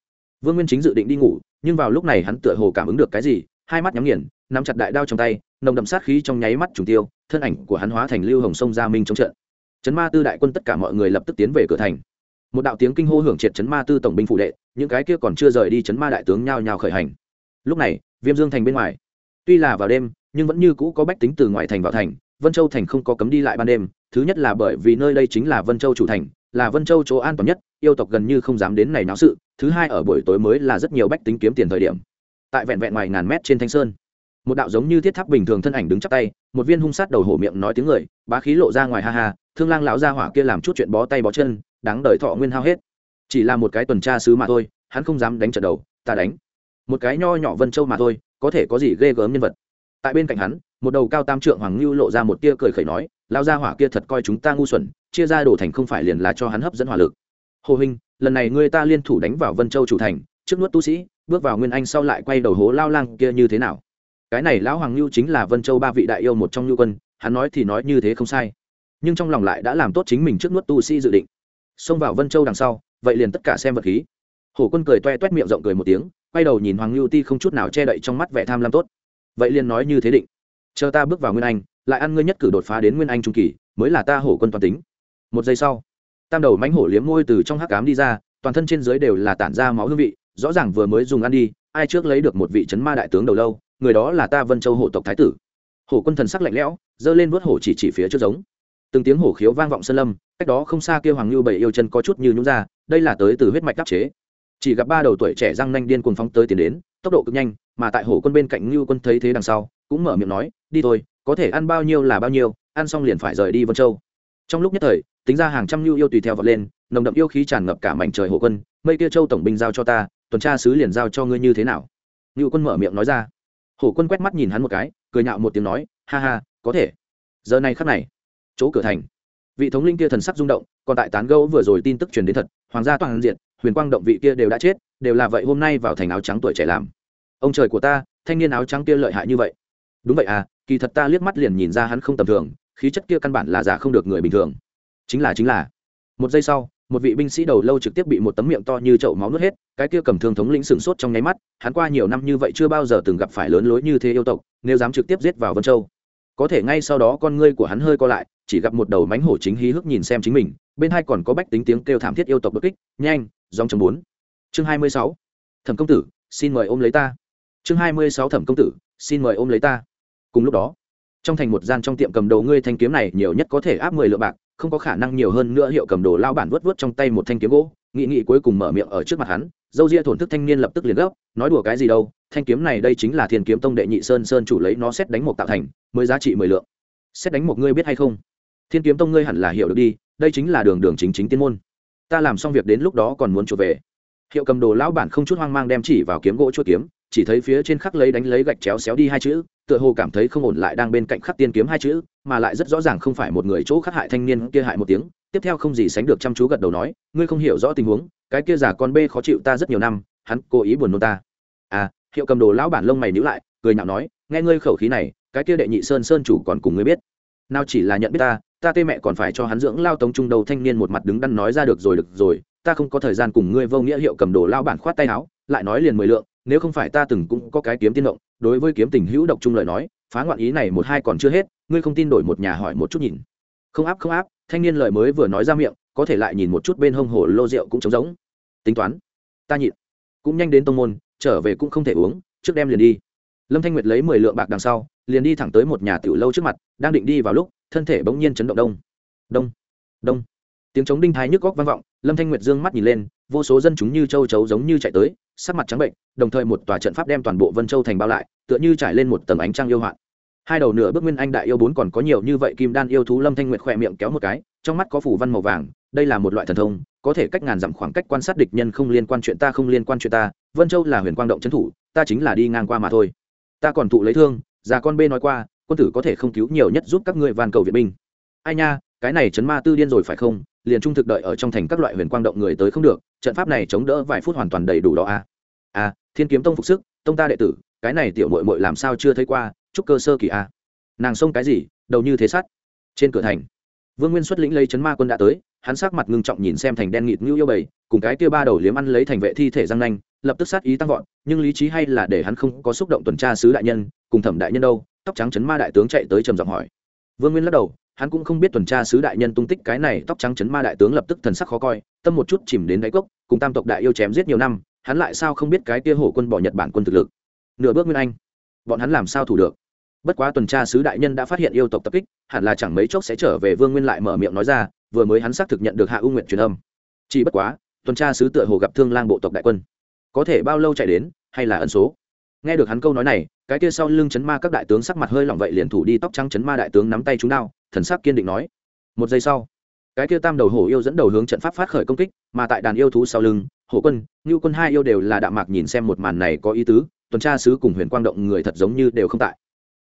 Vương nguyên chính dự định đi ngủ nhưng vào lúc này hắn tựa hồ cảm ứng được cái gì, hai mắt nhắm nghiền, nắm chặt đại đao trong tay, nồng đậm sát khí trong nháy mắt trùng tiêu, thân ảnh của hắn hóa thành lưu hồng sông ra minh trong trận. Chấn ma tư đại quân tất cả mọi người lập tức tiến về cửa thành. Một đạo tiếng kinh hô hưởng triệt chấn ma tư tổng binh phụ đệ, những cái kia còn chưa rời đi chấn ma đại tướng nhao nhao khởi hành. Lúc này, viêm dương thành bên ngoài. Tuy là vào đêm, nhưng vẫn như cũ có bách tính từ ngoài thành vào thành, vân châu thành không có cấm đi lại ban đêm, thứ nhất là bởi vì nơi đây chính là vân châu chủ thành là vân châu chỗ an toàn nhất, yêu tộc gần như không dám đến này náo sự, thứ hai ở buổi tối mới là rất nhiều bách tính kiếm tiền thời điểm. Tại vẹn vẹn ngoài ngàn mét trên thanh sơn, một đạo giống như thiết tháp bình thường thân ảnh đứng chắc tay, một viên hung sát đầu hổ miệng nói tiếng người, bá khí lộ ra ngoài ha ha, thương lang lão gia hỏa kia làm chút chuyện bó tay bó chân, đáng đời thọ nguyên hao hết. Chỉ là một cái tuần tra sứ mà thôi, hắn không dám đánh trận đầu, ta đánh. Một cái nho nhỏ vân châu mà thôi, có thể có gì ghê gớm nhân vật. Tại bên cạnh hắn, một đầu cao tam trượng hoàng lưu lộ ra một tia cười khẩy nói lao gia hỏa kia thật coi chúng ta ngu xuẩn chia ra đổ thành không phải liền là cho hắn hấp dẫn hỏa lực. Hồ huynh lần này ngươi ta liên thủ đánh vào vân châu chủ thành, trước nuốt tu sĩ, bước vào nguyên anh sau lại quay đầu hố lao lang kia như thế nào? Cái này lão hoàng lưu chính là vân châu ba vị đại yêu một trong lưu quân, hắn nói thì nói như thế không sai. Nhưng trong lòng lại đã làm tốt chính mình trước nuốt tu sĩ dự định. Xông vào vân châu đằng sau, vậy liền tất cả xem vật khí. Hổ quân cười toe toét miệng rộng cười một tiếng, quay đầu nhìn hoàng lưu ti không chút nào che đậy trong mắt vẻ tham lam tốt. Vậy liền nói như thế định. Chờ ta bước vào nguyên anh, lại ăn ngươi nhất cử đột phá đến nguyên anh trung kỳ, mới là ta hổ quân toàn tính một giây sau, tam đầu mánh hổ liếm môi từ trong hắc cám đi ra, toàn thân trên dưới đều là tản ra máu hương vị, rõ ràng vừa mới dùng ăn đi, ai trước lấy được một vị chấn ma đại tướng đầu lâu, người đó là ta vân châu hộ tộc thái tử. Hổ quân thần sắc lạnh lẽo, giơ lên vớt hổ chỉ chỉ phía trước giống. Từng tiếng hổ khiếu vang vọng sơn lâm, cách đó không xa kêu hoàng lưu bảy yêu chân có chút như nhúng ra, đây là tới từ huyết mạch đắc chế. Chỉ gặp ba đầu tuổi trẻ răng nanh điên cuồng phóng tới tiến đến, tốc độ cực nhanh, mà tại hổ quân bên cạnh lưu quân thấy thế đằng sau, cũng mở miệng nói, đi thôi, có thể ăn bao nhiêu là bao nhiêu, ăn xong liền phải rời đi vân châu. Trong lúc nhất thời tính ra hàng trăm lưu yêu tùy theo vọt lên, nồng đậm yêu khí tràn ngập cả mảnh trời hổ quân, mây kia châu tổng binh giao cho ta, tuần tra sứ liền giao cho ngươi như thế nào? Lưu quân mở miệng nói ra. Hổ quân quét mắt nhìn hắn một cái, cười nhạo một tiếng nói, ha ha, có thể. Giờ này khắc này, chỗ cửa thành, vị thống linh kia thần sắc rung động, còn tại tán gẫu vừa rồi tin tức truyền đến thật, hoàng gia toàn diện, huyền quang động vị kia đều đã chết, đều là vậy hôm nay vào thành áo trắng tuổi trẻ làm. Ông trời của ta, thanh niên áo trắng kia lợi hại như vậy. Đúng vậy à kỳ thật ta liếc mắt liền nhìn ra hắn không tầm thường, khí chất kia căn bản là giả không được người bình thường chính là chính là. Một giây sau, một vị binh sĩ đầu lâu trực tiếp bị một tấm miệng to như chậu máu nuốt hết, cái kia cầm thương thống lĩnh sửng sốt trong nháy mắt, hắn qua nhiều năm như vậy chưa bao giờ từng gặp phải lớn lối như thế yêu tộc, nếu dám trực tiếp giết vào vân châu. Có thể ngay sau đó con ngươi của hắn hơi co lại, chỉ gặp một đầu mánh hổ chính hí hước nhìn xem chính mình, bên hai còn có bách tính tiếng kêu thảm thiết yêu tộc bất kích, nhanh dòng chấm bốn. Chương hai mươi sáu. Thẩm công tử, xin mời ôm lấy ta. Chương hai mươi sáu thẩm công tử, xin mời ôm lấy ta. Cùng lúc đó, trong thành một gian trong tiệm cầm đầu ngươi thanh kiếm này nhiều nhất có thể áp mười lượng bạc không có khả năng nhiều hơn nữa hiệu cầm đồ lao bản vớt vớt trong tay một thanh kiếm gỗ, nghị nghị cuối cùng mở miệng ở trước mặt hắn, dâu ria thổn thức thanh niên lập tức liền gấp, nói đùa cái gì đâu, thanh kiếm này đây chính là thiên kiếm tông đệ nhị sơn sơn chủ lấy nó xét đánh một tạo thành, mới giá trị mười lượng. Xét đánh một ngươi biết hay không? Thiên kiếm tông ngươi hẳn là hiểu được đi, đây chính là đường đường chính chính tiên môn. Ta làm xong việc đến lúc đó còn muốn trở về. Hiệu cầm đồ lão bản không chút hoang mang đem chỉ vào kiếm gỗ chua kiếm, chỉ thấy phía trên khắc lấy đánh lấy gạch chéo xéo đi hai chữ tựa hồ cảm thấy không ổn lại đang bên cạnh khắc tiên kiếm hai chữ, mà lại rất rõ ràng không phải một người chỗ khắc hại thanh niên kia hại một tiếng. Tiếp theo không gì sánh được chăm chú gật đầu nói, ngươi không hiểu rõ tình huống, cái kia giả con bê khó chịu ta rất nhiều năm, hắn cố ý buồn nôn ta. À hiệu cầm đồ lão bản lông mày nhíu lại, cười nhạo nói, nghe ngươi khẩu khí này, cái kia đệ nhị sơn sơn chủ còn cùng ngươi biết. Nào chỉ là nhận biết ta ta tê mẹ còn phải cho hắn dưỡng lao tống trung đầu thanh niên một mặt đứng đắn nói ra được rồi được rồi, ta không có thời gian cùng ngươi vô nghĩa hiệu cầm đồ lao bản khoát tay áo, lại nói liền mười lượng nếu không phải ta từng cũng có cái kiếm tiên động, đối với kiếm tình hữu độc chung lời nói, phá ngoạn ý này một hai còn chưa hết, ngươi không tin đổi một nhà hỏi một chút nhìn. Không áp không áp, thanh niên lời mới vừa nói ra miệng, có thể lại nhìn một chút bên hông hồ lô rượu cũng trống giống tính toán. Ta nhịn. Cũng nhanh đến tông môn, trở về cũng không thể uống, trước đem liền đi. Lâm thanh nguyệt lấy mười lượng bạc đằng sau, liền đi thẳng tới một nhà tiểu lâu trước mặt, đang định đi vào lúc, thân thể bỗng nhiên chấn động đông. Đông. Đông. Tiếng trống đinh thái nhức góc vang vọng lâm thanh nguyệt dương mắt nhìn lên, vô số dân chúng như châu chấu giống như chạy tới, sắc mặt trắng bệnh, đồng thời một tòa trận pháp đem toàn bộ vân châu thành bao lại, tựa như trải lên một tầng ánh trăng yêu hoạn. Hai đầu nửa bước nguyên anh đại yêu bốn còn có nhiều như vậy kim đan yêu thú, lâm thanh nguyệt khỏe miệng kéo một cái, trong mắt có phủ văn màu vàng, đây là một loại thần thông, có thể cách ngàn dặm khoảng cách quan sát địch nhân không liên quan chuyện ta không liên quan chuyện ta, vân châu là huyền quang động trấn thủ, ta chính là đi ngang qua mà thôi. Ta còn thụ lấy thương, già con bê nói qua, quân tử có thể không cứu nhiều nhất giúp các ngươi van cầu viện binh. Ai nha, cái này chấn ma tư điên rồi phải không? Liền trung thực đợi ở trong thành các loại huyền quang động người tới không được, trận pháp này chống đỡ vài phút hoàn toàn đầy đủ đó a à. à thiên kiếm tông phục sức, tông ta đệ tử, cái này tiểu mội mội làm sao chưa thấy qua, chúc cơ sơ kỳ a à. nàng xông cái gì, đầu như thế sắt trên cửa thành, vương nguyên xuất lĩnh lấy chấn ma quân đã tới, hắn sắc mặt ngưng trọng nhìn xem thành đen nghịt ngưu yêu bầy, cùng cái kia ba đầu liếm ăn lấy thành vệ thi thể răng nanh, lập tức sát ý tăng vọt, nhưng lý trí hay là để hắn không có xúc động tuần tra sứ đại nhân, cùng thẩm đại nhân đâu, tóc trắng chấn ma đại tướng chạy tới trầm giọng hỏi vương nguyên lắc đầu hắn cũng không biết tuần tra sứ đại nhân tung tích cái này tóc trắng chấn ma đại tướng lập tức thần sắc khó coi, tâm một chút chìm đến đáy cốc, cùng tam tộc đại yêu chém giết nhiều năm, hắn lại sao không biết cái kia hổ quân bỏ nhật bản quân thực lực. Nửa bước nguyên anh. Bọn hắn làm sao thủ được? Bất quá tuần tra sứ đại nhân đã phát hiện yêu tộc tập kích, hẳn là chẳng mấy chốc sẽ trở về vương nguyên lại mở miệng nói ra, vừa mới hắn xác thực nhận được hạ ưu nguyện truyền âm. Chỉ bất quá, tuần tra sứ tựa hồ gặp thương lang bộ tộc đại quân. Có thể bao lâu chạy đến, hay là ẩn số? Nghe được hắn câu nói này, cái kia sau lưng chấn ma các đại tướng sắc mặt hơi lỏng vậy liền thủ đi tóc trắng chấn ma đại tướng nắm tay chúng đao thần sắc kiên định nói. Một giây sau, cái kia tam đầu hổ yêu dẫn đầu hướng trận pháp phát khởi công kích, mà tại đàn yêu thú sau lưng, hổ quân, ngưu quân hai yêu đều là đạm mạc nhìn xem một màn này có ý tứ, tuần tra sứ cùng huyền quang động người thật giống như đều không tại.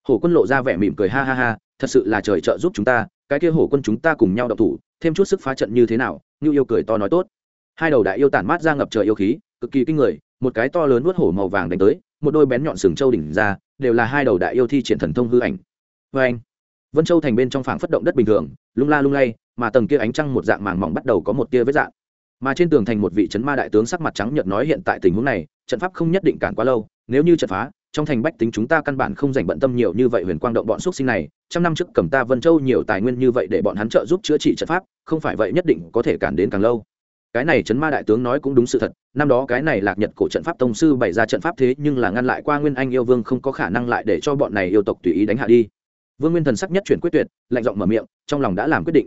Hổ quân lộ ra vẻ mỉm cười ha ha ha, thật sự là trời trợ giúp chúng ta, cái kia hổ quân chúng ta cùng nhau đậu thủ, thêm chút sức phá trận như thế nào, ngưu yêu cười to nói tốt. Hai đầu đại yêu tản mát ra ngập trời yêu khí, cực kỳ kinh người, một cái to lớn nuốt hổ màu vàng đánh tới, một đôi bén nhọn sừng châu đỉnh ra, đều là hai đầu đại yêu thi triển thần thông hư ảnh. Vê anh vân châu thành bên trong phảng phất động đất bình thường, lung la lung lay, mà tầng kia ánh trăng một dạng màng mỏng bắt đầu có một tia vết dạng. Mà trên tường thành một vị chấn ma đại tướng sắc mặt trắng nhợt nói hiện tại tình huống này, trận pháp không nhất định cản quá lâu, nếu như trận phá, trong thành bách tính chúng ta căn bản không dành bận tâm nhiều như vậy huyền quang động bọn xuất sinh này, trăm năm trước cầm ta vân châu nhiều tài nguyên như vậy để bọn hắn trợ giúp chữa trị trận pháp, không phải vậy nhất định có thể cản đến càng lâu. Cái này chấn ma đại tướng nói cũng đúng sự thật, năm đó cái này lạc nhật cổ trận pháp tông sư bày ra trận pháp thế nhưng là ngăn lại qua nguyên anh yêu vương không có khả năng lại để cho bọn này yêu tộc tùy ý đánh hạ đi vương nguyên thần sắc nhất chuyển quyết tuyệt, lạnh giọng mở miệng, trong lòng đã làm quyết định.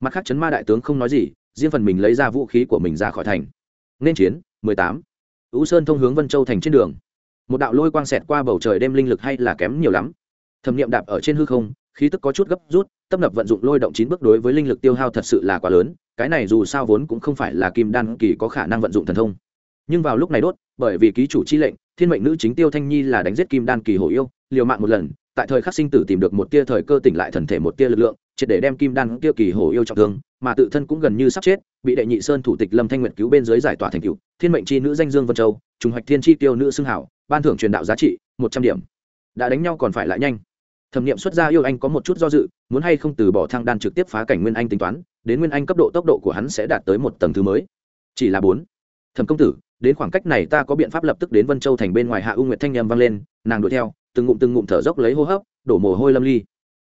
Mặt khác chấn ma đại tướng không nói gì, riêng phần mình lấy ra vũ khí của mình ra khỏi thành. Nên chiến 18. ú sơn thông hướng vân châu thành trên đường. Một đạo lôi quang xẹt qua bầu trời đêm linh lực hay là kém nhiều lắm. Thẩm nghiệm đạp ở trên hư không, khí tức có chút gấp rút, tấp nập vận dụng lôi động chín bước đối với linh lực tiêu hao thật sự là quá lớn, cái này dù sao vốn cũng không phải là kim đan kỳ có khả năng vận dụng thần thông. Nhưng vào lúc này đốt, bởi vì ký chủ chi lệnh, thiên mệnh nữ chính tiêu thanh nhi là đánh giết kim đan kỳ hổ yêu, liều mạng một lần tại thời khắc sinh tử tìm được một tia thời cơ tỉnh lại thần thể một tia lực lượng, triệt để đem kim đan kia kỳ hổ yêu trọng thương, mà tự thân cũng gần như sắp chết, bị đệ nhị sơn thủ tịch lâm thanh nguyện cứu bên dưới giải tỏa thành cựu thiên mệnh chi nữ danh dương vân châu, trùng hoạch thiên chi tiêu nữ xưng hảo, ban thưởng truyền đạo giá trị một trăm điểm. Đã đánh nhau còn phải lại nhanh. Thẩm nghiệm xuất ra yêu anh có một chút do dự, muốn hay không từ bỏ thang đan trực tiếp phá cảnh nguyên anh tính toán, đến nguyên anh cấp độ tốc độ của hắn sẽ đạt tới một tầng thứ mới. Chỉ là bốn. Thẩm công tử, đến khoảng cách này ta có biện pháp lập tức đến vân châu thành bên ngoài hạ u nguyệt thanh nhầm vang lên, nàng đuổi theo từng ngụm từng ngụm thở dốc lấy hô hấp, đổ mồ hôi lâm ly.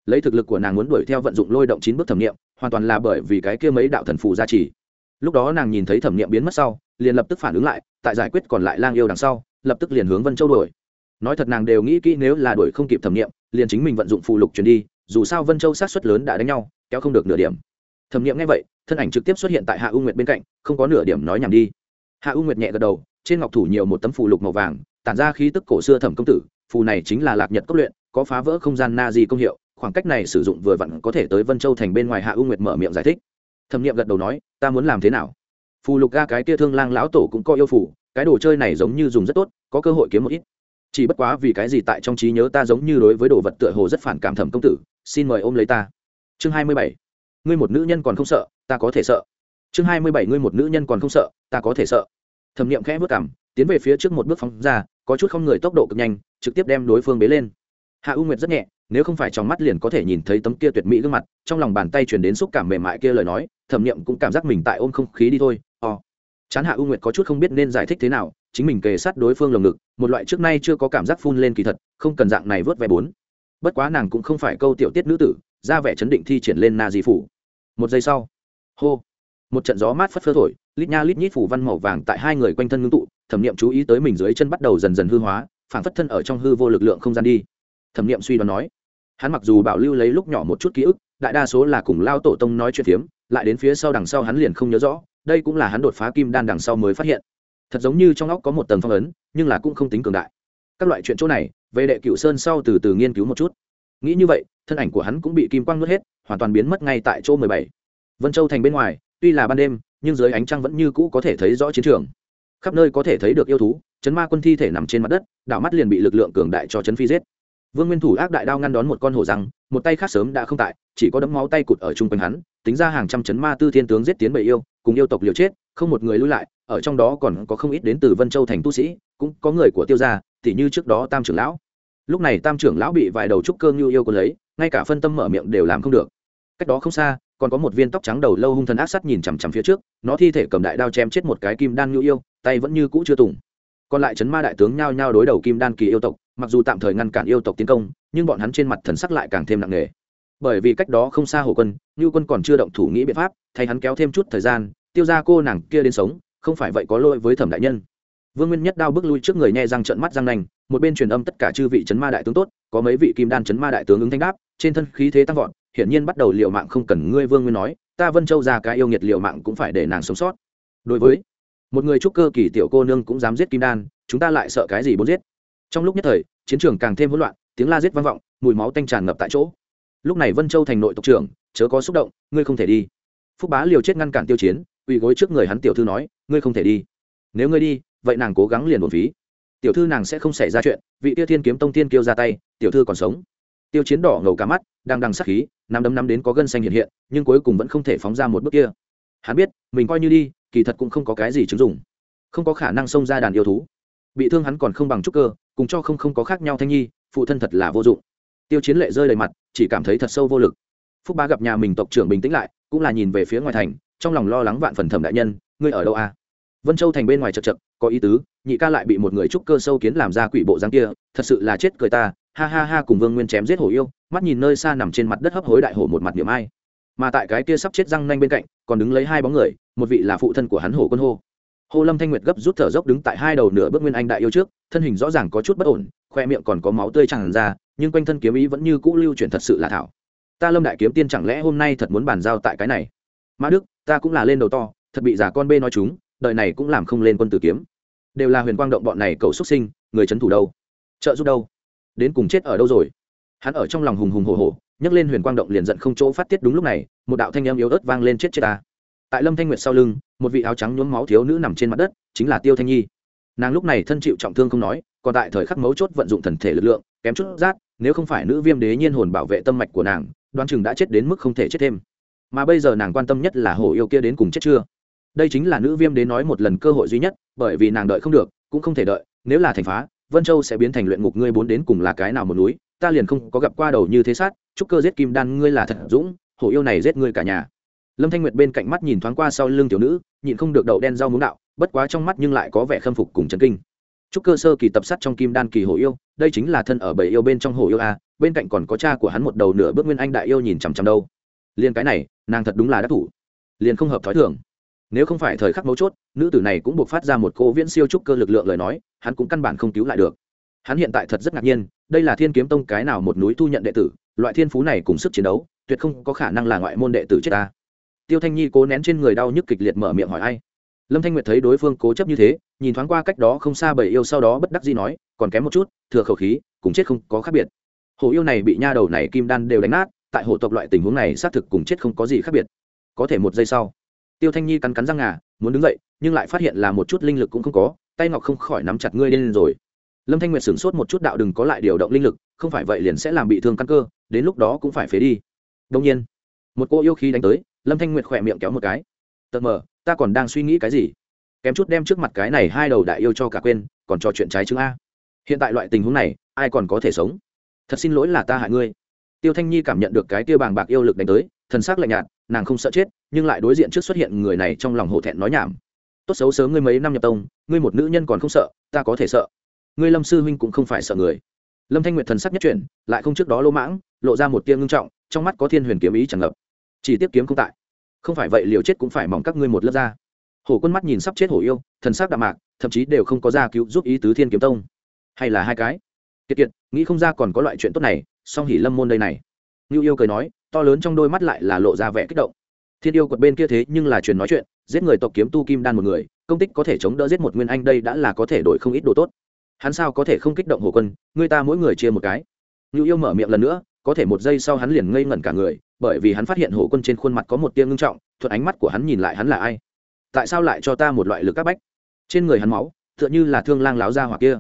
Lấy thực lực của nàng muốn đuổi theo vận dụng lôi động chín bước thẩm nghiệm, hoàn toàn là bởi vì cái kia mấy đạo thần phù gia trì. Lúc đó nàng nhìn thấy thẩm nghiệm biến mất sau, liền lập tức phản ứng lại, tại giải quyết còn lại lang yêu đằng sau, lập tức liền hướng vân châu đuổi. Nói thật nàng đều nghĩ kỹ nếu là đuổi không kịp thẩm nghiệm, liền chính mình vận dụng phù lục truyền đi, dù sao vân châu sát xuất lớn đã đánh nhau, kéo không được nửa điểm. Thẩm nghiệm nghe vậy, thân ảnh trực tiếp xuất hiện tại hạ u nguyệt bên cạnh, không có nửa điểm nói nhảm đi. Hạ u nguyệt nhẹ gật đầu, trên ngọc thủ nhiều một tấm phù lục màu vàng, tản ra khí tức cổ xưa thẩm công tử phù này chính là lạc nhật cốc luyện, có phá vỡ không gian na di công hiệu, khoảng cách này sử dụng vừa vặn có thể tới vân châu thành bên ngoài hạ u nguyệt mở miệng giải thích. Thẩm nghiệm gật đầu nói, ta muốn làm thế nào? Phù lục ga cái kia thương lang lão tổ cũng có yêu phù, cái đồ chơi này giống như dùng rất tốt, có cơ hội kiếm một ít. Chỉ bất quá vì cái gì tại trong trí nhớ ta giống như đối với đồ vật tựa hồ rất phản cảm thẩm công tử, xin mời ôm lấy ta. Chương hai mươi bảy, ngươi một nữ nhân còn không sợ, ta có thể sợ. Chương hai mươi bảy, ngươi một nữ nhân còn không sợ, ta có thể sợ. Thẩm nghiệm khẽ vất cảm tiến về phía trước một bước phóng ra, có chút không người tốc độ cực nhanh trực tiếp đem đối phương bế lên. Hạ u nguyệt rất nhẹ, nếu không phải trong mắt liền có thể nhìn thấy tấm kia tuyệt mỹ gương mặt, trong lòng bàn tay chuyển đến xúc cảm mềm mại kia lời nói, thẩm nghiệm cũng cảm giác mình tại ôm không khí đi thôi ò、oh. chán hạ u nguyệt có chút không biết nên giải thích thế nào, chính mình kề sát đối phương lồng ngực, một loại trước nay chưa có cảm giác phun lên kỳ thật, không cần dạng này vớt vẻ bốn. Bất quá nàng cũng không phải câu tiểu tiết nữ tử, ra vẻ chấn định thi triển lên na di phủ. Một giây sau, hô. Một trận gió mát phất phơ thổi, lít nha lít nhít phủ văn màu vàng tại hai người quanh thân ngưng tụ, thẩm nghiệm chú ý tới mình dưới chân bắt đầu dần dần hư hóa phản phất thân ở trong hư vô lực lượng không gian đi. Thẩm nghiệm suy đoán nói, hắn mặc dù bảo lưu lấy lúc nhỏ một chút ký ức, đại đa số là cùng lao tổ tông nói chuyện phiếm, lại đến phía sau đằng sau hắn liền không nhớ rõ, đây cũng là hắn đột phá kim đan đằng sau mới phát hiện. Thật giống như trong óc có một tầng phong ấn, nhưng là cũng không tính cường đại. Các loại chuyện chỗ này, về đệ cựu sơn sau từ từ nghiên cứu một chút. Nghĩ như vậy, thân ảnh của hắn cũng bị kim quang nuốt hết, hoàn toàn biến mất ngay tại chỗ mười bảy. Vân châu thành bên ngoài, tuy là ban đêm, nhưng dưới ánh trăng vẫn như cũ có thể thấy rõ chiến trường khắp nơi có thể thấy được yêu thú, chấn ma quân thi thể nằm trên mặt đất đạo mắt liền bị lực lượng cường đại cho chấn phi giết. Vương nguyên thủ ác đại đao ngăn đón một con hổ răng, một tay khác sớm đã không tại, chỉ có đấm máu tay cụt ở chung quanh hắn, tính ra hàng trăm chấn ma tư thiên tướng giết tiến bầy yêu, cùng yêu tộc liều chết, không một người lưu lại, ở trong đó còn có không ít đến từ vân châu thành tu sĩ, cũng có người của tiêu gia thì như trước đó tam trưởng lão. Lúc này tam trưởng lão bị vài đầu trúc cơ như yêu cô lấy, ngay cả phân tâm mở miệng đều làm không được. Cách đó không xa, còn có một viên tóc trắng đầu lâu hung thần ác sắt nhìn chằm chằm phía trước, nó thi thể cầm đại đao chém chết một cái kim đan nhu yêu tay vẫn như cũ chưa tùng. Còn lại chấn ma đại tướng nhao nhao đối đầu kim đan kỳ yêu tộc, mặc dù tạm thời ngăn cản yêu tộc tiến công, nhưng bọn hắn trên mặt thần sắc lại càng thêm nặng nề. Bởi vì cách đó không xa hồ quân như quân còn chưa động thủ nghĩ biện pháp, thay hắn kéo thêm chút thời gian, tiêu ra cô nàng kia đến sống, không phải vậy có lỗi với thẩm đại nhân. Vương nguyên nhất đao bước lui trước người nhẹ răng trợn mắt răng nành một bên truyền âm tất cả chư vị chấn ma đại tướng tốt, có mấy vị kim đan chấn ma đại tướng ứng thanh đáp, trên thân khí thế tăng vọt, hiển nhiên bắt đầu liệu mạng không cần ngươi vương nguyên nói, ta vân châu ra cái yêu nghiệt liệu mạng cũng phải để nàng sống sót. Đối với một người trúc cơ kỳ tiểu cô nương cũng dám giết kim đan, chúng ta lại sợ cái gì muốn giết? Trong lúc nhất thời, chiến trường càng thêm hỗn loạn, tiếng la giết vang vọng, mùi máu tanh tràn ngập tại chỗ. Lúc này vân châu thành nội tộc trưởng, chớ có xúc động, ngươi không thể đi. Phúc bá liều chết ngăn cản tiêu chiến, quỳ gối trước người hắn tiểu thư nói, ngươi không thể đi. Nếu ngươi đi, vậy nàng cố gắng liền một phí. Tiểu thư nàng sẽ không xảy ra chuyện, vị tiêu thiên kiếm tông tiên kêu ra tay, tiểu thư còn sống. Tiêu chiến đỏ ngầu cả mắt, đang đằng sắc khí nằm đấm nắm đến có gân xanh hiện hiện, nhưng cuối cùng vẫn không thể phóng ra một bước kia. Hắn biết, mình coi như đi kỳ thật cũng không có cái gì chứng dụng. Không có khả năng xông ra đàn yêu thú. Bị thương hắn còn không bằng trúc cơ, cùng cho không không có khác nhau thanh nhi, phụ thân thật là vô dụng. Tiêu chiến lệ rơi đầy mặt, chỉ cảm thấy thật sâu vô lực. Phúc bá gặp nhà mình tộc trưởng bình tĩnh lại, cũng là nhìn về phía ngoài thành, trong lòng lo lắng vạn phần thẩm đại nhân, ngươi ở đâu à? Vân châu thành bên ngoài chật chật, có ý tứ, nhị ca lại bị một người trúc cơ sâu kiến làm ra quỷ bộ dáng kia, thật sự là chết cười ta, ha ha ha cùng vương nguyên chém giết hổ yêu, mắt nhìn nơi xa nằm trên mặt đất hấp hối đại hổ một mặt niệm ai. Mà tại cái kia sắp chết răng nanh bên cạnh, còn đứng lấy hai bóng người một vị là phụ thân của hắn hồ quân hô. Hồ lâm thanh nguyệt gấp rút thở dốc đứng tại hai đầu nửa bước nguyên anh đại yêu trước, thân hình rõ ràng có chút bất ổn, khoe miệng còn có máu tươi tràn ra, nhưng quanh thân kiếm ý vẫn như cũ lưu chuyển thật sự là thảo. Ta lâm đại kiếm tiên chẳng lẽ hôm nay thật muốn bàn giao tại cái này? Mã đức, ta cũng là lên đầu to, thật bị giả con bê nói chúng, đời này cũng làm không lên quân tử kiếm. Đều là huyền quang động bọn này cậu xuất sinh, người trấn thủ đâu? Trợ giúp đâu? Đến cùng chết ở đâu rồi? Hắn ở trong lòng hùng hùng hồ hồ nhấc lên huyền quang động liền giận không chỗ phát tiết đúng lúc này, một đạo thanh âm yếu ớt vang lên chết chết ta tại lâm thanh nguyệt sau lưng, một vị áo trắng nhuốm máu thiếu nữ nằm trên mặt đất, chính là tiêu thanh nhi. Nàng lúc này thân chịu trọng thương không nói, còn tại thời khắc mấu chốt vận dụng thần thể lực lượng, kém chút rát, nếu không phải nữ viêm đế nhiên hồn bảo vệ tâm mạch của nàng đoan chừng đã chết đến mức không thể chết thêm. Mà bây giờ nàng quan tâm nhất là hổ yêu kia đến cùng chết chưa? Đây chính là nữ viêm đế nói một lần cơ hội duy nhất, bởi vì nàng đợi không được, cũng không thể đợi, nếu là thành phá, vân châu sẽ biến thành luyện ngục ngươi bốn đến cùng là cái nào một núi, ta liền không có gặp qua đầu như thế sát, chúc cơ giết kim đan ngươi là thật dũng, hổ yêu này giết ngươi cả nhà lâm thanh nguyệt bên cạnh mắt nhìn thoáng qua sau lưng tiểu nữ, nhịn không được đậu đen rau muống đạo, bất quá trong mắt nhưng lại có vẻ khâm phục cùng chấn kinh. Chúc cơ sơ kỳ tập sát trong kim đan kỳ hổ yêu, đây chính là thân ở bảy yêu bên trong hổ yêu a, bên cạnh còn có cha của hắn một đầu nửa bước nguyên anh đại yêu nhìn chằm chằm đâu. Liền cái này, nàng thật đúng là đắc thủ. Liền không hợp thói thường. Nếu không phải thời khắc mấu chốt, nữ tử này cũng buộc phát ra một cô viễn siêu trúc cơ lực lượng lời nói, hắn cũng căn bản không cứu lại được. Hắn hiện tại thật rất ngạc nhiên, đây là thiên kiếm tông cái nào một núi thu nhận đệ tử, loại thiên phú này cùng sức chiến đấu, tuyệt không có khả năng là ngoại môn đệ tử chết ta tiêu thanh nhi cố nén trên người đau nhức kịch liệt mở miệng hỏi ai. Lâm thanh nguyệt thấy đối phương cố chấp như thế, nhìn thoáng qua cách đó không xa bầy yêu sau đó bất đắc dĩ nói, còn kém một chút, thừa khẩu khí, cùng chết không có khác biệt. Hổ yêu này bị nha đầu này kim đan đều đánh nát, tại hổ tộc loại tình huống này xác thực cùng chết không có gì khác biệt. Có thể một giây sau, tiêu thanh nhi cắn cắn răng ngà, muốn đứng dậy, nhưng lại phát hiện là một chút linh lực cũng không có, tay ngọc không khỏi nắm chặt ngươi lên rồi. Lâm thanh nguyệt sửng sốt một chút đạo đừng có lại điều động linh lực, không phải vậy liền sẽ làm bị thương căn cơ, đến lúc đó cũng phải phế đi. Đông nhiên, một cô yêu khí đánh tới lâm thanh nguyệt khỏe miệng kéo một cái. Tật mờ, ta còn đang suy nghĩ cái gì? Kém chút đem trước mặt cái này hai đầu đại yêu cho cả quên, còn trò chuyện trái chứng a. Hiện tại loại tình huống này, ai còn có thể sống? Thật xin lỗi là ta hại ngươi. Tiêu thanh nhi cảm nhận được cái tiêu bàng bạc yêu lực đánh tới, thần s ắ c lạnh nhạt, nàng không sợ chết, nhưng lại đối diện trước xuất hiện người này trong lòng hổ thẹn nói nhảm. Tốt xấu sớm ngươi mấy năm nhập tông, ngươi một nữ nhân còn không sợ, ta có thể sợ. Ngươi lâm sư huynh cũng không phải sợ người. Lâm thanh nguyệt thần sắc nhất chuyển, lại không trước đó lỗ mãng, lộ ra một tia ngưng trọng, trong mắt có thiên huyền kiếm ý tràn ngập chỉ tiếp kiếm không tại. Không phải vậy liều chết cũng phải mỏng các ngươi một lớp ra. Hổ quân mắt nhìn sắp chết hổ yêu, thần sắc đạm mạc, thậm chí đều không có ra cứu giúp ý tứ thiên kiếm tông. Hay là hai cái? Kiệt kiệt, nghĩ không ra còn có loại chuyện tốt này, song hỉ lâm môn đây này. Ngưu yêu cười nói, to lớn trong đôi mắt lại là lộ ra vẻ kích động. Thiên yêu quật bên kia thế nhưng là truyền nói chuyện, giết người tộc kiếm tu kim đan một người, công tích có thể chống đỡ giết một nguyên anh đây đã là có thể đổi không ít đồ tốt. Hắn sao có thể không kích động hổ quân, người ta mỗi người chia một cái. Ngưu yêu mở miệng lần nữa, có thể một giây sau hắn liền ngây ngẩn cả người bởi vì hắn phát hiện hổ quân trên khuôn mặt có một tia ngưng trọng thuật ánh mắt của hắn nhìn lại hắn là ai. Tại sao lại cho ta một loại lực các bách? Trên người hắn máu tựa như là thương lang láo ra hoặc kia.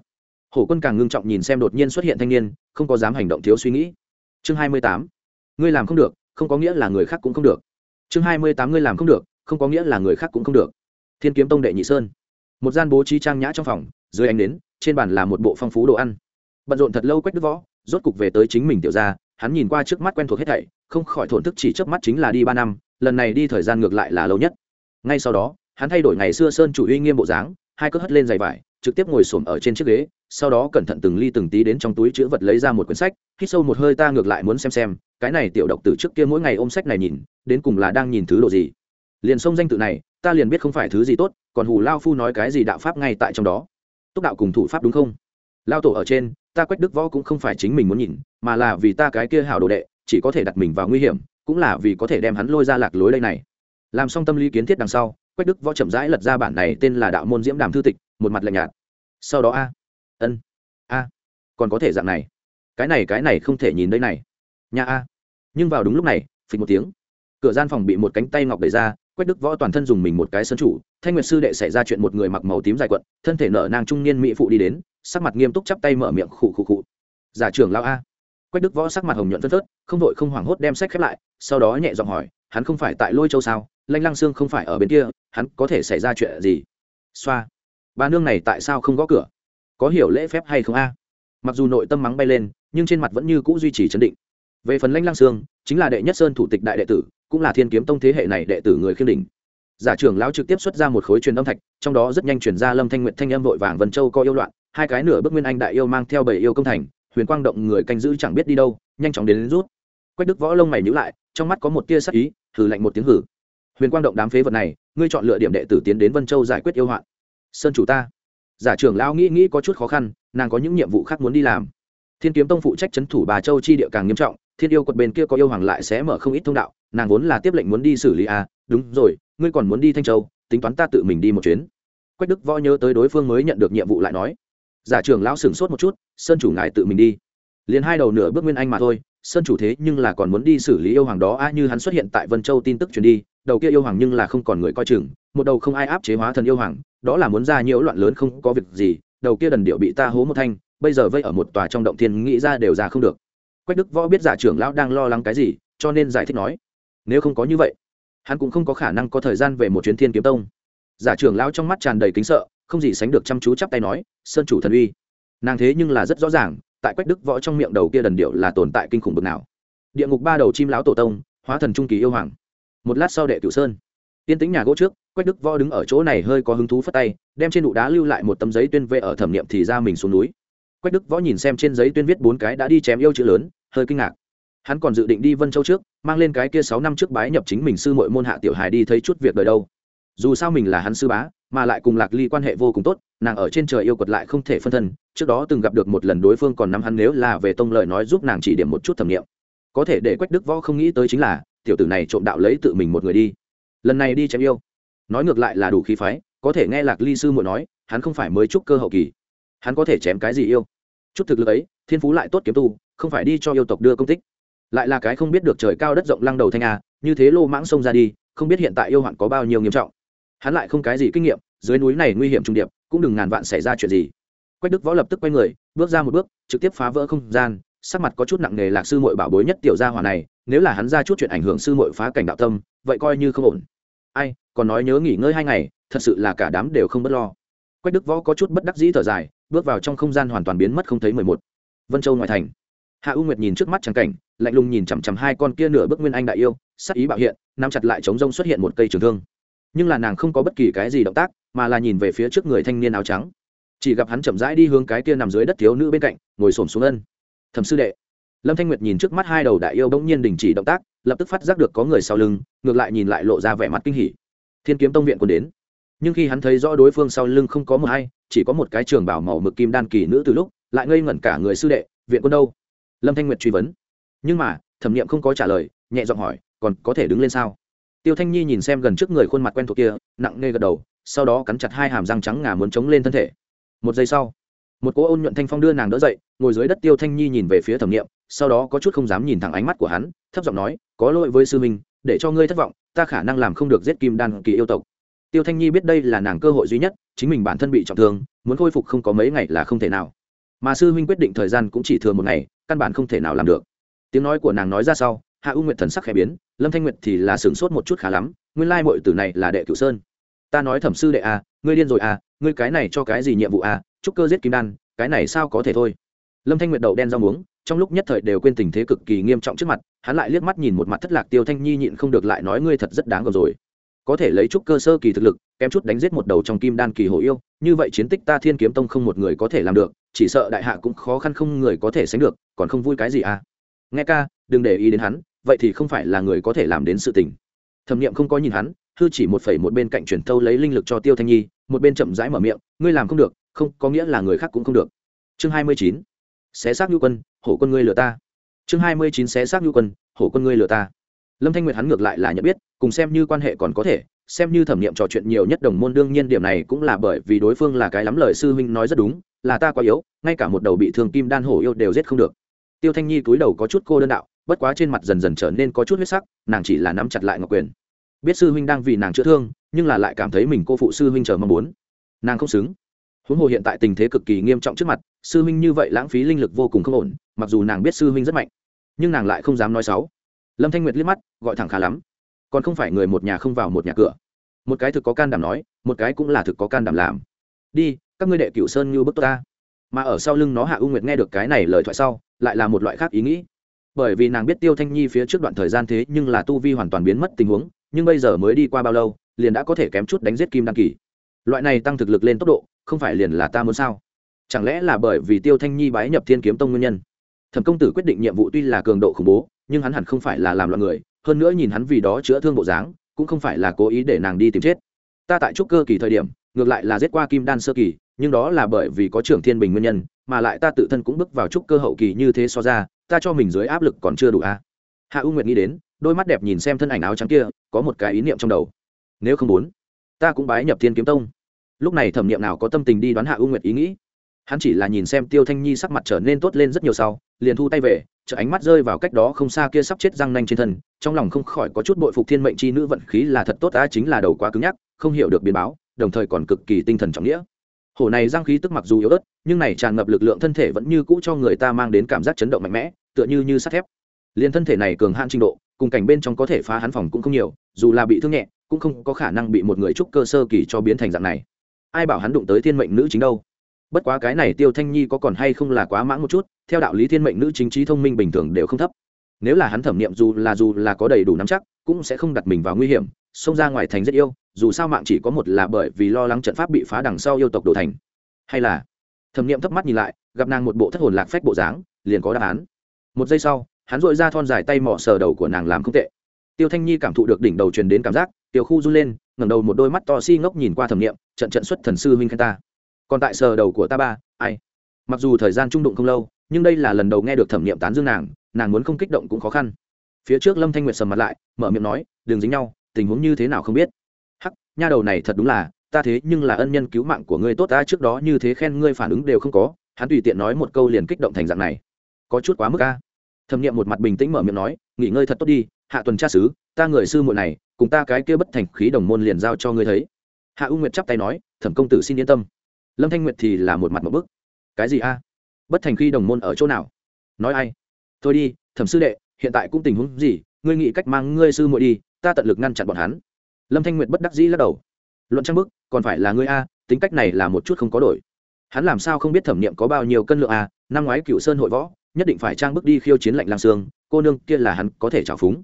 Hổ quân càng ngưng trọng nhìn xem đột nhiên xuất hiện thanh niên không có dám hành động thiếu suy nghĩ. Chương hai mươi tám. Ngươi làm không được không có nghĩa là người khác cũng không được. Chương hai mươi tám ngươi làm không được không có nghĩa là người khác cũng không được. Thiên kiếm tông đệ nhị sơn. Một gian bố trí trang nhã trong phòng dưới ánh nến, trên bàn là một bộ phong phú đồ ăn. Bận rộn thật lâu quách đức võ rốt cục về tới chính mình tiểu ra hắn nhìn qua trước mắt quen thuộc hết thảy không khỏi thổn thức chỉ trước mắt chính là đi ba năm, lần này đi thời gian ngược lại là lâu nhất. Ngay sau đó, hắn thay đổi ngày xưa sơn chủ uy nghiêm bộ dáng, hai cất hất lên giày vải, trực tiếp ngồi xổm ở trên chiếc ghế, sau đó cẩn thận từng ly từng tí đến trong túi chữ vật lấy ra một quyển sách, hít sâu một hơi ta ngược lại muốn xem xem, cái này tiểu độc từ trước kia mỗi ngày ôm sách này nhìn, đến cùng là đang nhìn thứ đồ gì. Liền xông danh tự này, ta liền biết không phải thứ gì tốt, còn hù lao phu nói cái gì đạo pháp ngay tại trong đó. Túc đạo cùng thủ pháp đúng không? Lao tổ ở trên, ta quách đức võ cũng không phải chính mình muốn nhìn, mà là vì ta cái kia hảo đồ đệ chỉ có thể đặt mình vào nguy hiểm, cũng là vì có thể đem hắn lôi ra lạc lối đây này. Làm xong tâm lý kiến thiết đằng sau, quách đức võ chậm rãi lật ra bản này tên là đạo môn diễm đàm thư tịch, một mặt lạnh nhạt. Sau đó a. Ân. A. Còn có thể dạng này. Cái này cái này không thể nhìn đây này. Nhà a. Nhưng vào đúng lúc này, phịch một tiếng. Cửa gian phòng bị một cánh tay ngọc đẩy ra, quách đức võ toàn thân dùng mình một cái sân chủ, thanh nguyệt sư đệ xảy ra chuyện một người mặc màu tím dài quận, thân thể nở nang trung niên mỹ phụ đi đến, sắc mặt nghiêm túc chắp tay mở miệng khụ khụ khụ. Giả trưởng lao a quách đức võ sắc mặt hồng nhuận phân phớt, không vội không hoảng hốt đem sách khép lại, sau đó nhẹ giọng hỏi, hắn không phải tại lôi châu sao? Lanh lăng xương không phải ở bên kia, hắn có thể xảy ra chuyện gì? Xoa, bà nương này tại sao không gõ cửa? Có hiểu lễ phép hay không a? Mặc dù nội tâm mắng bay lên, nhưng trên mặt vẫn như c ũ duy trì chấn định. Về phần lanh lăng sương, chính là đệ nhất sơn thủ tịch đại đệ tử, cũng là thiên kiếm tông thế hệ này đệ tử người khiêm đình giả trưởng lão trực tiếp xuất ra một khối truyền âm thạch, trong đó rất nhanh chuyển ra lâm thanh nguyện thanh âm vội vàng vân châu có yêu loạn, hai cái nửa bước nguyên anh đại yêu mang theo bảy yêu công thành huyền quang động người canh giữ chẳng biết đi đâu nhanh chóng đến, đến rút. Quách đức võ lông mày nhữ lại trong mắt có một tia sắc ý hử lạnh một tiếng hử huyền quang động đám phế vật này ngươi chọn lựa điểm đệ tử tiến đến vân châu giải quyết yêu hoạn. Sơn chủ ta. Giả trưởng lão nghĩ nghĩ có chút khó khăn nàng có những nhiệm vụ khác muốn đi làm. Thiên kiếm tông phụ trách c h ấ n thủ bà châu chi địa càng nghiêm trọng thiên yêu quật bên kia có yêu hoàng lại sẽ mở không ít thông đạo nàng vốn là tiếp lệnh muốn đi xử lý à đúng rồi ngươi còn muốn đi thanh châu tính toán ta tự mình đi một chuyến. Quách đức võ nhớ tới đối phương mới nhận được nhiệm vụ lại nói giả trưởng lão sửng sốt một chút, sơn chủ ngài tự mình đi. Liền hai đầu nửa bước nguyên anh mà thôi, sơn chủ thế nhưng là còn muốn đi xử lý yêu hoàng đó a như hắn xuất hiện tại vân châu tin tức truyền đi, đầu kia yêu hoàng nhưng là không còn người coi chừng, một đầu không ai áp chế hóa thần yêu hoàng, đó là muốn ra nhiễu loạn lớn không có việc gì, đầu kia đần điệu bị ta hố một thanh, bây giờ vây ở một tòa trong động thiên nghĩ ra đều ra không được. Quách đức võ biết giả trưởng lão đang lo lắng cái gì, cho nên giải thích nói, nếu không có như vậy, hắn cũng không có khả năng có thời gian về một chuyến thiên kiếm tông. Giả trưởng lão trong mắt tràn đầy kính sợ không gì sánh được chăm chú chắp tay nói, sơn chủ thần uy. Nàng thế nhưng là rất rõ ràng, tại quách đức võ trong miệng đầu kia đần điệu là tồn tại kinh khủng bực nào. Địa ngục ba đầu chim lão tổ tông, hóa thần trung kỳ yêu hoàng. Một lát sau đệ cửu sơn. Tiên tính nhà gỗ trước, quách đức võ đứng ở chỗ này hơi có hứng thú phất tay, đem trên đụ đá lưu lại một tấm giấy tuyên vệ ở thẩm nghiệm thì ra mình xuống núi. Quách đức võ nhìn xem trên giấy tuyên viết bốn cái đã đi chém yêu chữ lớn, hơi kinh ngạc. Hắn còn dự định đi vân châu trước, mang lên cái kia sáu năm trước bái nhập chính mình sư mội môn hạ tiểu hài đi thấy chút việc đời đâu. Dù sao mình là hắn sư bá mà lại cùng lạc ly quan hệ vô cùng tốt, nàng ở trên trời yêu quật lại không thể phân thân, trước đó từng gặp được một lần đối phương còn nắm hắn nếu là về tông lời nói giúp nàng chỉ điểm một chút thẩm nghiệm. Có thể để quách đức võ không nghĩ tới chính là, tiểu tử này trộm đạo lấy tự mình một người đi. Lần này đi chém yêu. Nói ngược lại là đủ khí phái, có thể nghe lạc ly sư muội nói, hắn không phải mới trúc cơ hậu kỳ. Hắn có thể chém cái gì yêu? Chút thực lực ấy, thiên phú lại tốt kiếm tu, không phải đi cho yêu tộc đưa công tích. Lại là cái không biết được trời cao đất rộng lăng đầu thanh a, như thế lô mãng xông ra đi, không biết hiện tại yêu hoạn có bao nhiêu nghiêm trọng hắn lại không cái gì kinh nghiệm, dưới núi này nguy hiểm trung điệp, cũng đừng ngàn vạn xảy ra chuyện gì. Quách đức võ lập tức quay người, bước ra một bước, trực tiếp phá vỡ không gian, sắc mặt có chút nặng nề lạc sư mội bảo bối nhất tiểu gia hỏa này, nếu là hắn ra chút chuyện ảnh hưởng sư mội phá cảnh đạo tâm, vậy coi như không ổn. Ai, còn nói nhớ nghỉ ngơi hai ngày, thật sự là cả đám đều không bất lo. Quách đức võ có chút bất đắc dĩ thở dài, bước vào trong không gian hoàn toàn biến mất không thấy mười một. Vân châu ngoại thành. Hạ u nguyệt nhìn trước mắt trắng cảnh, lạnh lùng nhìn chằm chằm hai con kia nửa bước nguyên anh đại yêu, sắc ý bạo hiện, nắm chặt lại chống rông xuất hiện một cây trường thương nhưng là nàng không có bất kỳ cái gì động tác, mà là nhìn về phía trước người thanh niên áo trắng. Chỉ gặp hắn chậm rãi đi hướng cái kia nằm dưới đất thiếu nữ bên cạnh, ngồi xổm xuống ân. Thẩm sư đệ. Lâm thanh nguyệt nhìn trước mắt hai đầu đại yêu bỗng nhiên đình chỉ động tác, lập tức phát giác được có người sau lưng, ngược lại nhìn lại lộ ra vẻ mặt kinh hỉ. Thiên kiếm tông viện còn đến. Nhưng khi hắn thấy rõ đối phương sau lưng không có một hay, chỉ có một cái trường bảo màu mực kim đan kỳ nữ từ lúc, lại ngây ngẩn cả người sư đệ, viện quân đâu? Lâm thanh nguyệt truy vấn. Nhưng mà, thẩm nghiệm không có trả lời, nhẹ giọng hỏi, còn có thể đứng lên sao? Tiêu thanh nhi nhìn xem gần trước người khuôn mặt quen thuộc kia, nặng nề gật đầu, sau đó cắn chặt hai hàm răng trắng ngà muốn chống lên thân thể. Một giây sau, một cỗ ôn nhuận thanh phong đưa nàng đỡ dậy, ngồi dưới đất tiêu thanh nhi nhìn về phía thẩm nghiệm, sau đó có chút không dám nhìn thẳng ánh mắt của hắn, thấp giọng nói, có lỗi với sư minh để cho ngươi thất vọng, ta khả năng làm không được giết kim đan kỳ yêu tộc. Tiêu thanh nhi biết đây là nàng cơ hội duy nhất, chính mình bản thân bị trọng thương, muốn khôi phục không có mấy ngày là không thể nào. Mà sư huynh quyết định thời gian cũng chỉ thừa một ngày, căn bản không thể nào làm được. Tiếng nói của nàng nói ra sau hạ u nguyệt thần sắc khẽ biến, lâm thanh nguyệt thì là sửng sốt một chút khá lắm, nguyên lai mọi tử này là đệ cửu sơn. Ta nói thẩm sư đệ à ngươi điên rồi à ngươi cái này cho cái gì nhiệm vụ à chúc cơ giết kim đan, cái này sao có thể thôi. Lâm thanh nguyệt đậu đen rau muống, trong lúc nhất thời đều quên tình thế cực kỳ nghiêm trọng trước mặt, hắn lại liếc mắt nhìn một mặt thất lạc tiêu thanh nhi nhịn không được lại nói ngươi thật rất đáng gờm rồi. Có thể lấy chút cơ sơ kỳ thực lực, kém chút đánh giết một đầu trong kim đan kỳ hồ yêu, như vậy chiến tích ta thiên kiếm tông không một người có thể làm được, chỉ sợ đại hạ cũng khó khăn không người có thể sánh được, còn không vui cái gì à. Nghe ca, đừng để ý đến hắn vậy thì không phải là người có thể làm đến sự tình. Thẩm nghiệm không có nhìn hắn, hư chỉ một phẩy một bên cạnh truyền thâu lấy linh lực cho tiêu thanh nhi, một bên chậm rãi mở miệng, ngươi làm không được, không, có nghĩa là người khác cũng không được. Chương hai mươi chín, xé xác nhu quân, hổ quân ngươi lừa ta. Chương hai mươi chín, xé xác nhu quân, hổ quân ngươi lừa ta. Lâm thanh nguyệt hắn ngược lại là nhận biết, cùng xem như quan hệ còn có thể, xem như thẩm nghiệm trò chuyện nhiều nhất đồng môn đương nhiên điểm này cũng là bởi vì đối phương là cái lắm lời sư huynh nói rất đúng, là ta quá yếu, ngay cả một đầu bị thương kim đan hổ yêu đều giết không được. Tiêu thanh nhi cúi đầu có chút cô đơn đạo bất quá trên mặt dần dần trở nên có chút huyết sắc, nàng chỉ là nắm chặt lại ngọc quyền. Biết sư huynh đang vì nàng chữa thương, nhưng là lại cảm thấy mình cô phụ sư huynh chờ mong muốn. Nàng không xứng. Huống hồ hiện tại tình thế cực kỳ nghiêm trọng trước mặt, sư huynh như vậy lãng phí linh lực vô cùng không ổn, mặc dù nàng biết sư huynh rất mạnh, nhưng nàng lại không dám nói xấu. Lâm thanh nguyệt liếc mắt, gọi thẳng khá lắm. Còn không phải người một nhà không vào một nhà cửa. Một cái thực có can đảm nói, một cái cũng là thực có can đảm làm. Đi, các ngươi đệ cửu sơn như bức ta. Mà ở sau lưng nó hạ u nguyệt nghe được cái này lời thoại sau, lại là một loại khác ý nghĩ bởi vì nàng biết tiêu thanh nhi phía trước đoạn thời gian thế nhưng là tu vi hoàn toàn biến mất tình huống, nhưng bây giờ mới đi qua bao lâu, liền đã có thể kém chút đánh giết kim đăng kỳ. Loại này tăng thực lực lên tốc độ, không phải liền là ta muốn sao? Chẳng lẽ là bởi vì tiêu thanh nhi bái nhập thiên kiếm tông nguyên nhân? Thẩm công tử quyết định nhiệm vụ tuy là cường độ khủng bố, nhưng hắn hẳn không phải là làm loạn người, hơn nữa nhìn hắn vì đó chữa thương bộ dáng, cũng không phải là cố ý để nàng đi tìm chết. Ta tại trúc cơ kỳ thời điểm, ngược lại là giết qua kim đan sơ kỳ nhưng đó là bởi vì có trưởng thiên bình nguyên nhân, mà lại ta tự thân cũng bước vào trúc cơ hậu kỳ như thế so ra, ta cho mình dưới áp lực còn chưa đủ a à? hạ u nguyệt nghĩ đến, đôi mắt đẹp nhìn xem thân ảnh áo trắng kia, có một cái ý niệm trong đầu. Nếu không muốn, ta cũng bái nhập thiên kiếm tông. Lúc này thẩm niệm nào có tâm tình đi đoán hạ u nguyệt ý nghĩ. Hắn chỉ là nhìn xem tiêu thanh nhi sắc mặt trở nên tốt lên rất nhiều sau, liền thu tay về chợ ánh mắt rơi vào cách đó không xa kia sắp chết răng nanh trên thân, trong lòng không khỏi có chút bội phục thiên mệnh c h i nữ vận khí là thật tốt, ta chính là đầu quá cứng nhắc, không hiểu được biến báo, đồng thời còn cực kỳ tinh thần trọng nghĩa hổ này răng khí tức mặc dù yếu ớt, nhưng này tràn ngập lực lượng thân thể vẫn như cũ cho người ta mang đến cảm giác chấn động mạnh mẽ, tựa như như sắt thép. Liền thân thể này cường hạn trình độ, cùng cảnh bên trong có thể phá hắn phòng cũng không nhiều, dù là bị thương nhẹ, cũng không có khả năng bị một người trúc cơ sơ kỳ cho biến thành dạng này. Ai bảo hắn đụng tới thiên mệnh nữ chính đâu? Bất quá cái này tiêu thanh nhi có còn hay không là quá mãng một chút, theo đạo lý thiên mệnh nữ chính trí thông minh bình thường đều không thấp. Nếu là hắn thẩm nghiệm dù là dù là có đầy đủ nắm chắc, cũng sẽ không đặt mình vào nguy hiểm, xông ra ngoài thành rất yêu dù sao mạng chỉ có một là bởi vì lo lắng trận pháp bị phá đằng sau yêu tộc đổ thành. Hay là, thẩm nghiệm thấp mắt nhìn lại, gặp nàng một bộ thất hồn lạc phách bộ dáng, liền có đáp án. Một giây sau, hắn dội ra thon dài tay mỏ sờ đầu của nàng làm không tệ. Tiêu thanh nhi cảm thụ được đỉnh đầu truyền đến cảm giác, tiểu khu run lên, ngẩng đầu một đôi mắt to si ngốc nhìn qua thẩm nghiệm trận trận xuất thần sư huynh khen ta. Còn tại sờ đầu của ta ba, ai? Mặc dù thời gian trung đụng không lâu, nhưng đây là lần đầu nghe được thẩm nghiệm tán dương nàng nàng muốn không kích động cũng khó khăn. Phía trước lâm thanh nguyệt sầm mặt lại, mở miệng nói, đừng dính nhau, tình huống như thế nào không biết? Nha đầu này thật đúng là, ta thế nhưng là ân nhân cứu mạng của ngươi tốt ta, trước đó như thế khen ngươi phản ứng đều không có, hắn tùy tiện nói một câu liền kích động thành dạng này. Có chút quá mức a. Thẩm nghiệm một mặt bình tĩnh mở miệng nói, nghỉ ngơi thật tốt đi, hạ tuần tra sứ ta người sư muội này, cùng ta cái kia bất thành khí đồng môn liền giao cho ngươi thấy. Hạ u nguyệt chắp tay nói, thẩm công tử xin yên tâm. Lâm thanh nguyệt thì là một mặt một bức. Cái gì a? Bất thành khí đồng môn ở chỗ nào? Nói ai? Thôi đi, thẩm sư đệ, hiện tại cũng tình huống gì? Ngươi nghĩ cách mang ngươi sư muội đi, ta tận lực ngăn chặn bọn hắn lâm thanh nguyệt bất đắc dĩ lắc đầu. Luận trang bức, còn phải là ngươi a, tính cách này là một chút không có đổi. Hắn làm sao không biết thẩm nghiệm có bao nhiêu cân lượng a, năm ngoái cựu sơn hội võ, nhất định phải trang bức đi khiêu chiến lạnh lang xương, cô nương kia là hắn có thể trào phúng.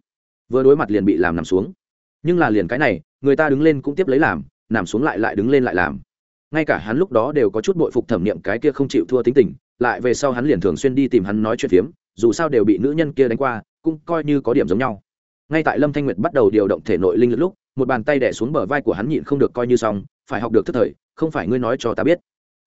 Vừa đối mặt liền bị làm nằm xuống. Nhưng là liền cái này, người ta đứng lên cũng tiếp lấy làm, nằm xuống lại lại đứng lên lại làm. Ngay cả hắn lúc đó đều có chút bội phục thẩm nghiệm cái kia không chịu thua tính tình, lại về sau hắn liền thường xuyên đi tìm hắn nói chuyện phiếm, dù sao đều bị nữ nhân kia đánh qua, cũng coi như có điểm giống nhau. Ngay tại lâm thanh nguyệt bắt đầu điều động thể nội linh lực lúc một bàn tay đẻ xuống bờ vai của hắn nhịn không được coi như xong, phải học được thức thời, không phải ngươi nói cho ta biết.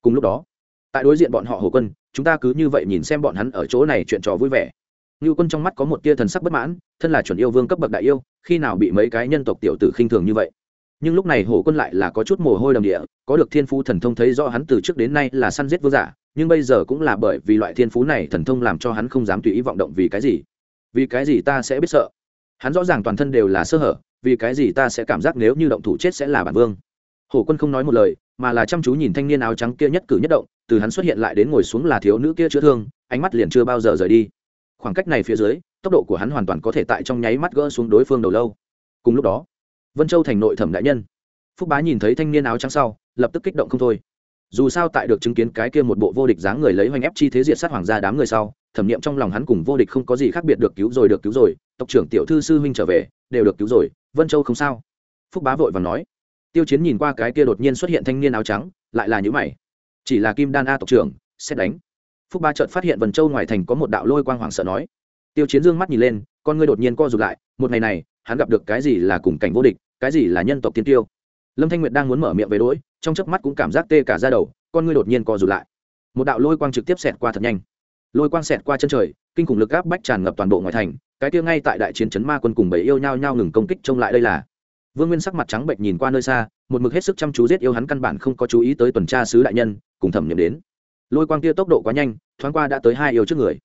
Cùng lúc đó, tại đối diện bọn họ hồ quân, chúng ta cứ như vậy nhìn xem bọn hắn ở chỗ này chuyện trò vui vẻ. Ngưu quân trong mắt có một tia thần sắc bất mãn, thân là chuẩn yêu vương cấp bậc đại yêu, khi nào bị mấy cái nhân tộc tiểu tử khinh thường như vậy? Nhưng lúc này hổ quân lại là có chút mồ hôi đầm địa, có được thiên phú thần thông thấy rõ hắn từ trước đến nay là săn giết vương giả, nhưng bây giờ cũng là bởi vì loại thiên phú này thần thông làm cho hắn không dám tùy ý vọng động vì cái gì. Vì cái gì ta sẽ biết sợ? Hắn rõ ràng toàn thân đều là sơ hở, vì cái gì ta sẽ cảm giác nếu như động thủ chết sẽ là bản vương? Hổ quân không nói một lời, mà là chăm chú nhìn thanh niên áo trắng kia nhất cử nhất động, từ hắn xuất hiện lại đến ngồi xuống là thiếu nữ kia chữa thương, ánh mắt liền chưa bao giờ rời đi. Khoảng cách này phía dưới, tốc độ của hắn hoàn toàn có thể tại trong nháy mắt gỡ xuống đối phương đầu lâu. Cùng lúc đó, vân châu thành nội thẩm đại nhân. Phúc bá nhìn thấy thanh niên áo trắng sau, lập tức kích động không thôi. Dù sao tại được chứng kiến cái kia một bộ vô địch dáng người lấy hoành ép chi thế diệt sát hoàng gia đám người sau thẩm nghiệm trong lòng hắn cùng vô địch không có gì khác biệt được cứu rồi, được cứu rồi. Tộc trưởng tiểu thư, sư huynh trở về, đều được cứu rồi. Vân châu không sao. Phúc bá vội và nói. Tiêu chiến nhìn qua cái kia đột nhiên xuất hiện thanh niên áo trắng, lại là những mày. Chỉ là kim đan a tộc trưởng, xét đánh. Phúc ba chợt phát hiện vân châu ngoài thành có một đạo lôi quang hoảng sợ nói. Tiêu chiến dương mắt nhìn lên, con ngươi đột nhiên co rụt lại, một ngày này, hắn gặp được cái gì là cùng cảnh vô địch, cái gì là nhân tộc tiên tiêu. Lâm thanh nguyệt đang muốn mở miệng về đỗi trong chớp mắt cũng cảm giác tê cả ra đầu, con ngươi đột nhiên co rụt lại. Một đạo lôi quang trực tiếp xẹt qua thật nhanh lôi quang xẹt qua chân trời, kinh khủng lực áp bách tràn ngập toàn bộ ngoại thành, cái kia ngay tại đại chiến chấn ma quân cùng bảy yêu nhau nhau ngừng công kích trông lại đây là. Vương nguyên sắc mặt trắng bệnh nhìn qua nơi xa, một mực hết sức chăm chú giết yêu hắn căn bản không có chú ý tới tuần tra sứ đại nhân, cùng thẩm nhầm đến. Lôi quang kia tốc độ quá nhanh, thoáng qua đã tới hai yêu trước người.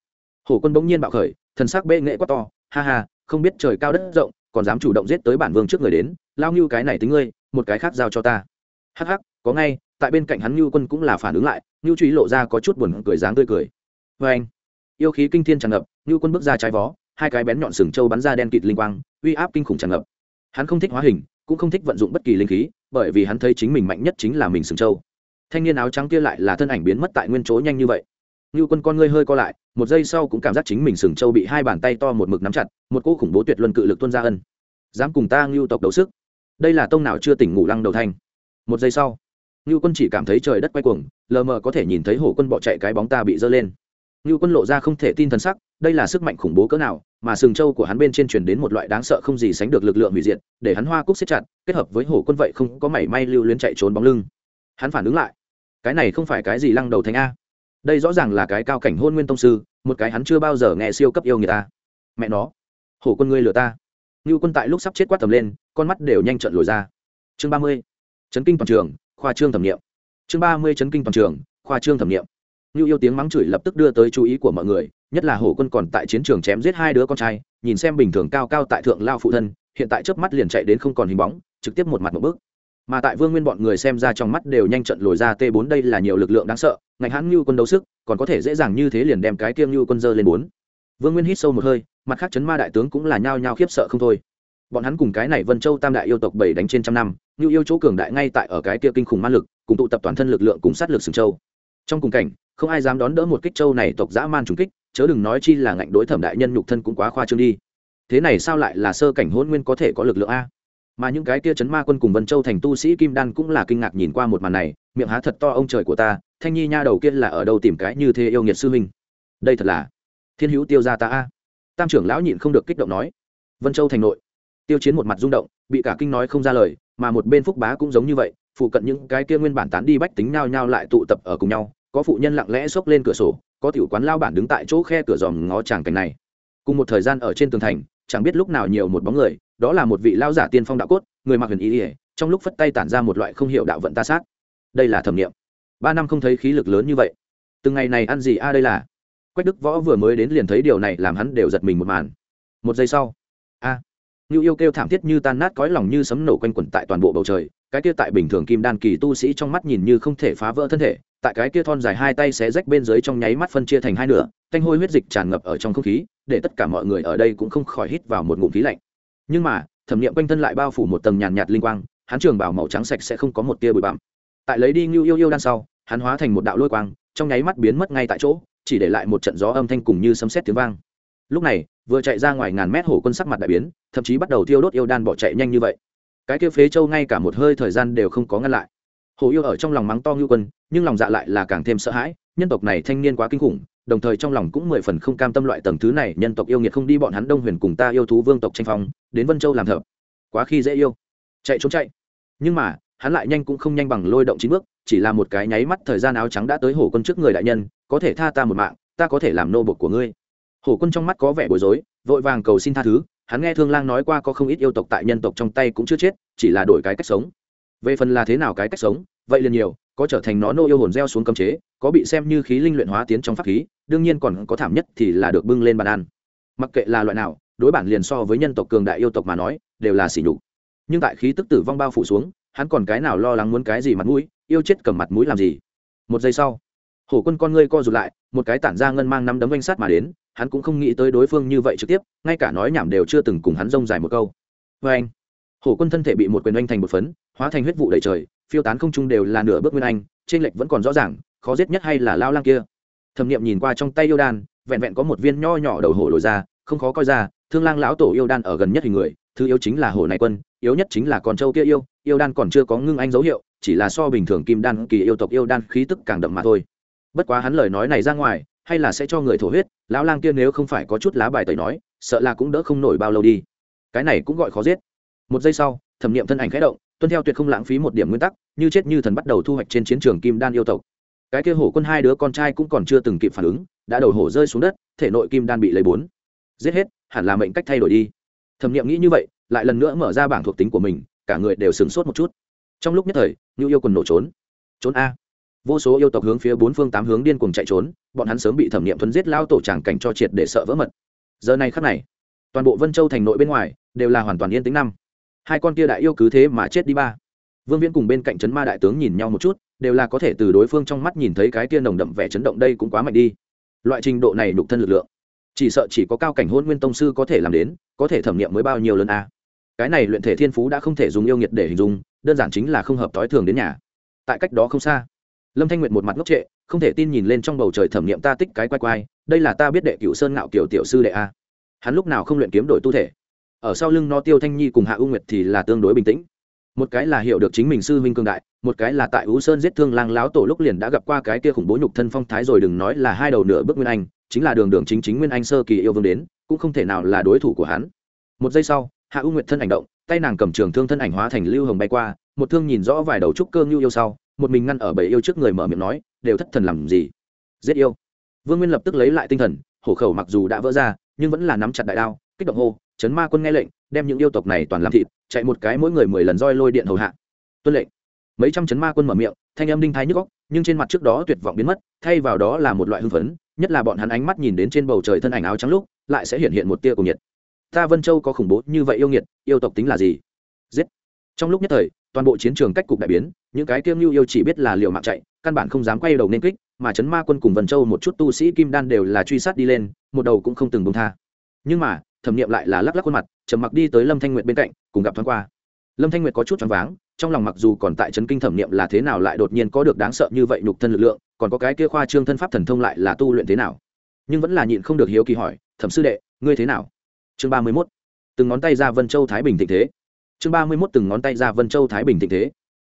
Hổ quân bỗng nhiên bạo khởi, thần sắc bệ nghệ quá to, ha ha, không biết trời cao đất rộng, còn dám chủ động giết tới bản vương trước người đến, lao ngưu cái này tính ngươi, một cái khác giao cho ta. Hắc hắc, có ngay, tại bên cạnh hắn ngưu quân cũng là phản ứng lại, ngưu truy lộ ra có chút buồn cười dáng tươi cười vê anh. Yêu khí kinh thiên tràn ngập như quân bước ra trái vó, hai cái bén nhọn sừng trâu bắn ra đen kịt linh quang, uy áp kinh khủng tràn ngập. Hắn không thích hóa hình, cũng không thích vận dụng bất kỳ linh khí, bởi vì hắn thấy chính mình mạnh nhất chính là mình sừng trâu. Thanh niên áo trắng kia lại là thân ảnh biến mất tại nguyên chỗ nhanh như vậy. Như quân con ngươi hơi co lại, một giây sau cũng cảm giác chính mình sừng trâu bị hai bàn tay to một mực nắm chặt, một cỗ khủng bố tuyệt luân cự lực tuôn ra ân. Dám cùng ta, ngưu tộc đấu sức. Đây là tông nào chưa tỉnh ngủ lăng đầu thanh một giây sau, ngưu quân chỉ cảm thấy trời đất quay cuồng, lờ mờ có thể nhìn thấy hổ quân bỏ chạy cái bóng ta bị dơ lên ngưu quân lộ ra không thể tin thần sắc, đây là sức mạnh khủng bố cỡ nào, mà sừng Châu của hắn bên trên truyền đến một loại đáng sợ không gì sánh được lực lượng hủy diệt, để hắn hoa cúc siết chặt, kết hợp với hổ quân vậy không có mảy may lưu luyến chạy trốn bóng lưng. Hắn phản ứng lại. Cái này không phải cái gì lăng đầu thánh a. Đây rõ ràng là cái cao cảnh hôn nguyên tông sư, một cái hắn chưa bao giờ nghe siêu cấp yêu người ta mẹ nó. Hổ quân ngươi lừa ta. Ngưu quân tại lúc sắp chết quát tầm lên, con mắt đều nhanh trợn lồi ra. Chương ba mươi. Chấn kinh toàn trường, khoa trương thẩm nghiệm. Chương ba mươi chấn kinh toàn trường, khoa trương thẩm nghiệm như yêu tiếng mắng chửi lập tức đưa tới chú ý của mọi người, nhất là hổ quân còn tại chiến trường chém giết hai đứa con trai, nhìn xem bình thường cao cao tại thượng lao phụ thân, hiện tại chớp mắt liền chạy đến không còn hình bóng, trực tiếp một mặt một bước. Mà tại vương nguyên bọn người xem ra trong mắt đều nhanh trận lồi ra t 4 đây là nhiều lực lượng đáng sợ, ngành hãn như quân đấu sức, còn có thể dễ dàng như thế liền đem cái kiêng như quân dơ lên bốn. Vương nguyên hít sâu một hơi, mặt khác chấn ma đại tướng cũng là nhao nhao khiếp sợ không thôi. Bọn hắn cùng cái này vân châu tam đại yêu tộc bảy đánh trên trăm năm như yêu chỗ cường đại ngay tại ở cái kia kinh khủng ma lực, cùng tụ tập toàn thân lực lượng cùng sát lực sừng châu trong cùng cảnh, không ai dám đón đỡ một kích châu này tộc dã man trùng kích, chớ đừng nói chi là ngạnh đối thẩm đại nhân nhục thân cũng quá khoa trương đi. Thế này sao lại là sơ cảnh hôn nguyên có thể có lực lượng a? Mà những cái kia chấn ma quân cùng vân châu thành tu sĩ kim đan cũng là kinh ngạc nhìn qua một màn này, miệng há thật to ông trời của ta, thanh nhi nha đầu kia là ở đâu tìm cái như thế yêu nghiệt sư huynh? Đây thật là thiên hữu tiêu gia ta a. Tam trưởng lão nhịn không được kích động nói. Vân châu thành nội, tiêu chiến một mặt rung động, bị cả kinh nói không ra lời, mà một bên phúc bá cũng giống như vậy phụ cận những cái kia nguyên bản tán đi bách tính nhao nhao lại tụ tập ở cùng nhau, có phụ nhân lặng lẽ xốc lên cửa sổ, có tiểu quán lao bản đứng tại chỗ khe cửa dòm ngó tràng cảnh này. Cùng một thời gian ở trên tường thành, chẳng biết lúc nào nhiều một bóng người, đó là một vị lao giả tiên phong đạo cốt, người mặc huyền ý ỉa trong lúc phất tay tản ra một loại không hiệu đạo vận ta sát. Đây là thẩm nghiệm. Ba năm không thấy khí lực lớn như vậy. Từng ngày này ăn gì a à đây là? Quách đức võ vừa mới đến liền thấy điều này làm hắn đều giật mình một màn. Một giây sau, a như yêu kêu thảm thiết như tan nát cõi lòng như sấm nổ quanh quẩn tại toàn bộ bầu trời cái kia tại bình thường kim đan kỳ tu sĩ trong mắt nhìn như không thể phá vỡ thân thể tại cái kia thon dài hai tay xé rách bên dưới trong nháy mắt phân chia thành hai nửa canh hôi huyết dịch tràn ngập ở trong không khí để tất cả mọi người ở đây cũng không khỏi hít vào một ngụm khí lạnh. Nhưng mà thẩm nghiệm quanh thân lại bao phủ một tầng nhàn nhạt, linh quang hắn trường bảo màu trắng sạch sẽ không có một tia bụi bặm. Tại lấy đi ngưu yêu yêu đan sau hắn hóa thành một đạo lôi quang trong nháy mắt biến mất ngay tại chỗ chỉ để lại một trận gió âm thanh cùng như sấm sét tiếng vang. Lúc này vừa chạy ra ngoài ngàn mét hổ quân sắc mặt đại biến thậm chí bắt đầu thiêu đốt yêu đan bỏ chạy nhanh như vậy cái kia phế châu ngay cả một hơi thời gian đều không có ngăn lại. Hổ yêu ở trong lòng mắng to ngưu quân, nhưng lòng dạ lại là càng thêm sợ hãi, nhân tộc này thanh niên quá kinh khủng, đồng thời trong lòng cũng mười phần không cam tâm loại tầng thứ này, nhân tộc yêu nghiệt không đi bọn hắn đông huyền cùng ta yêu thú vương tộc tranh phong, đến vân châu làm thợ. Quá khi dễ yêu. Chạy trốn chạy. Nhưng mà, hắn lại nhanh cũng không nhanh bằng lôi động chín bước, chỉ là một cái nháy mắt thời gian áo trắng đã tới hổ quân trước người đại nhân, có thể tha ta một mạng, ta có thể làm nô bộc của ngươi. Hổ quân trong mắt có vẻ bối rối, vội vàng cầu xin tha thứ hắn nghe thương lang nói qua có không ít yêu tộc tại nhân tộc trong tay cũng chưa chết, chỉ là đổi cái cách sống. Về phần là thế nào cái cách sống, vậy liền nhiều, có trở thành nó nô yêu hồn gieo xuống cấm chế, có bị xem như khí linh luyện hóa tiến trong pháp khí, đương nhiên còn có thảm nhất thì là được bưng lên bàn ăn. Mặc kệ là loại nào, đối bản liền so với nhân tộc cường đại yêu tộc mà nói, đều là sỉ nhục. Nhưng tại khí tức tử vong bao phủ xuống, hắn còn cái nào lo lắng muốn cái gì mặt mũi, yêu chết cầm mặt mũi làm gì? Một giây sau, hổ quân con ngươi co rụt lại, một cái tản ra ngân mang năm đấm oanh sát mà đến hắn cũng không nghĩ tới đối phương như vậy trực tiếp, ngay cả nói nhảm đều chưa từng cùng hắn rông dài một câu. Vê anh, hổ quân thân thể bị một quyền oanh thành một phấn, hóa thành huyết vụ đầy trời, phiêu tán không trung đều là nửa bước nguyên anh, trên lệch vẫn còn rõ ràng, khó giết nhất hay là lao lang kia. Thẩm nghiệm nhìn qua trong tay yêu đan, vẹn vẹn có một viên nho nhỏ đầu hổ lồi ra, không khó coi ra, thương lang lão tổ yêu đan ở gần nhất hình người, thứ yếu chính là hổ này quân, yếu nhất chính là con trâu kia yêu yêu đan còn chưa có ngưng anh dấu hiệu, chỉ là so bình thường kim đan kỳ yêu tộc yêu đan khí tức càng đậm mà thôi bất quá hắn lời nói này ra ngoài, hay là sẽ cho người thổ huyết, lão lang kia nếu không phải có chút lá bài tẩy nói, sợ là cũng đỡ không nổi bao lâu đi. Cái này cũng gọi khó giết. Một giây sau, thẩm nghiệm thân ảnh khẽ động, tuân theo tuyệt không lãng phí một điểm nguyên tắc, như chết như thần bắt đầu thu hoạch trên chiến trường kim đan yêu tộc. Cái kia hổ quân hai đứa con trai cũng còn chưa từng kịp phản ứng, đã đầu hổ rơi xuống đất, thể nội kim đan bị lấy bốn. Giết hết, hẳn là mệnh cách thay đổi đi. Thẩm nghiệm nghĩ như vậy, lại lần nữa mở ra bảng thuộc tính của mình, cả người đều sửng sốt một chút. Trong lúc nhất thời như yêu quần nổ trốn. Trốn a vô số yêu tộc hướng phía bốn phương tám hướng điên cuồng chạy trốn, bọn hắn sớm bị thẩm nghiệm thuấn giết lao tổ tràng cảnh cho triệt để sợ vỡ mật. Giờ này khắc này, toàn bộ vân châu thành nội bên ngoài đều là hoàn toàn yên tĩnh năm. Hai con kia đại yêu cứ thế mà chết đi ba. Vương viễn cùng bên cạnh trấn ma đại tướng nhìn nhau một chút, đều là có thể từ đối phương trong mắt nhìn thấy cái kia nồng đậm vẻ chấn động đây cũng quá mạnh đi. Loại trình độ này đục thân lực lượng, chỉ sợ chỉ có cao cảnh hôn nguyên tông sư có thể làm đến, có thể thẩm nghiệm mới bao nhiêu lần a. Cái này luyện thể thiên phú đã không thể dùng yêu nghiệt để hình dung, đơn giản chính là không hợp thói thường đến nhà. Tại cách đó không xa lâm thanh nguyệt một mặt ngốc trệ, không thể tin nhìn lên trong bầu trời thẩm nghiệm ta tích cái quay quay đây là ta biết đệ cựu sơn ngạo kiểu tiểu sư đệ a. Hắn lúc nào không luyện kiếm đổi tu thể? Ở sau lưng nó tiêu thanh nhi cùng hạ u nguyệt thì là tương đối bình tĩnh. Một cái là hiểu được chính mình sư huynh cương đại, một cái là tại ú sơn giết thương lang láo tổ lúc liền đã gặp qua cái kia khủng bố nhục thân phong thái rồi đừng nói là hai đầu nửa bước nguyên anh, chính là đường đường chính chính nguyên anh sơ kỳ yêu vương đến, cũng không thể nào là đối thủ của hắn. Một giây sau, hạ u nguyệt thân ảnh động, tay nàng cầm trường thương thân ảnh hóa thành lưu hồng bay qua, một thương nhìn rõ vài đầu trúc cơ ngưu yêu sau một mình ngăn ở bầy yêu trước người mở miệng nói, đều thất thần làm gì? Giết yêu. Vương nguyên lập tức lấy lại tinh thần, hổ khẩu mặc dù đã vỡ ra, nhưng vẫn là nắm chặt đại đao, kích động hô, chấn ma quân nghe lệnh, đem những yêu tộc này toàn làm thịt, chạy một cái mỗi người mười lần roi lôi điện hầu hạ. Tuân lệnh. Mấy trăm chấn ma quân mở miệng, thanh âm đinh thái nhức góc nhưng trên mặt trước đó tuyệt vọng biến mất, thay vào đó là một loại hưng phấn, nhất là bọn hắn ánh mắt nhìn đến trên bầu trời thân ảnh áo trắng lúc, lại sẽ hiện hiện một tia cùng nhiệt. Ta vân châu có khủng bố như vậy yêu nghiệt, yêu tộc tính là gì? Giết trong lúc nhất thời, toàn bộ chiến trường cách cục đại biến, những cái kiêm lưu yêu chỉ biết là liều mạng chạy, căn bản không dám quay đầu nên kích, mà chấn ma quân cùng vân châu một chút tu sĩ kim đan đều là truy sát đi lên, một đầu cũng không từng bông tha. Nhưng mà, thẩm nghiệm lại là lắc lắc khuôn mặt, trầm mặc đi tới lâm thanh nguyệt bên cạnh, cùng gặp thoáng qua. Lâm thanh nguyệt có chút choáng váng, trong lòng mặc dù còn tại chấn kinh thẩm nghiệm là thế nào lại đột nhiên có được đáng sợ như vậy nhục thân lực lượng, còn có cái kia khoa trương thân pháp thần thông lại là tu luyện thế nào. Nhưng vẫn là nhịn không được hiếu kỳ hỏi, thẩm sư đệ, ngươi thế nào? Chương ba mươi mốt. Từng ngón tay ra vân châu thái bình thịnh thế chương ba mươi mốt từng ngón tay ra vân châu thái bình thịnh thế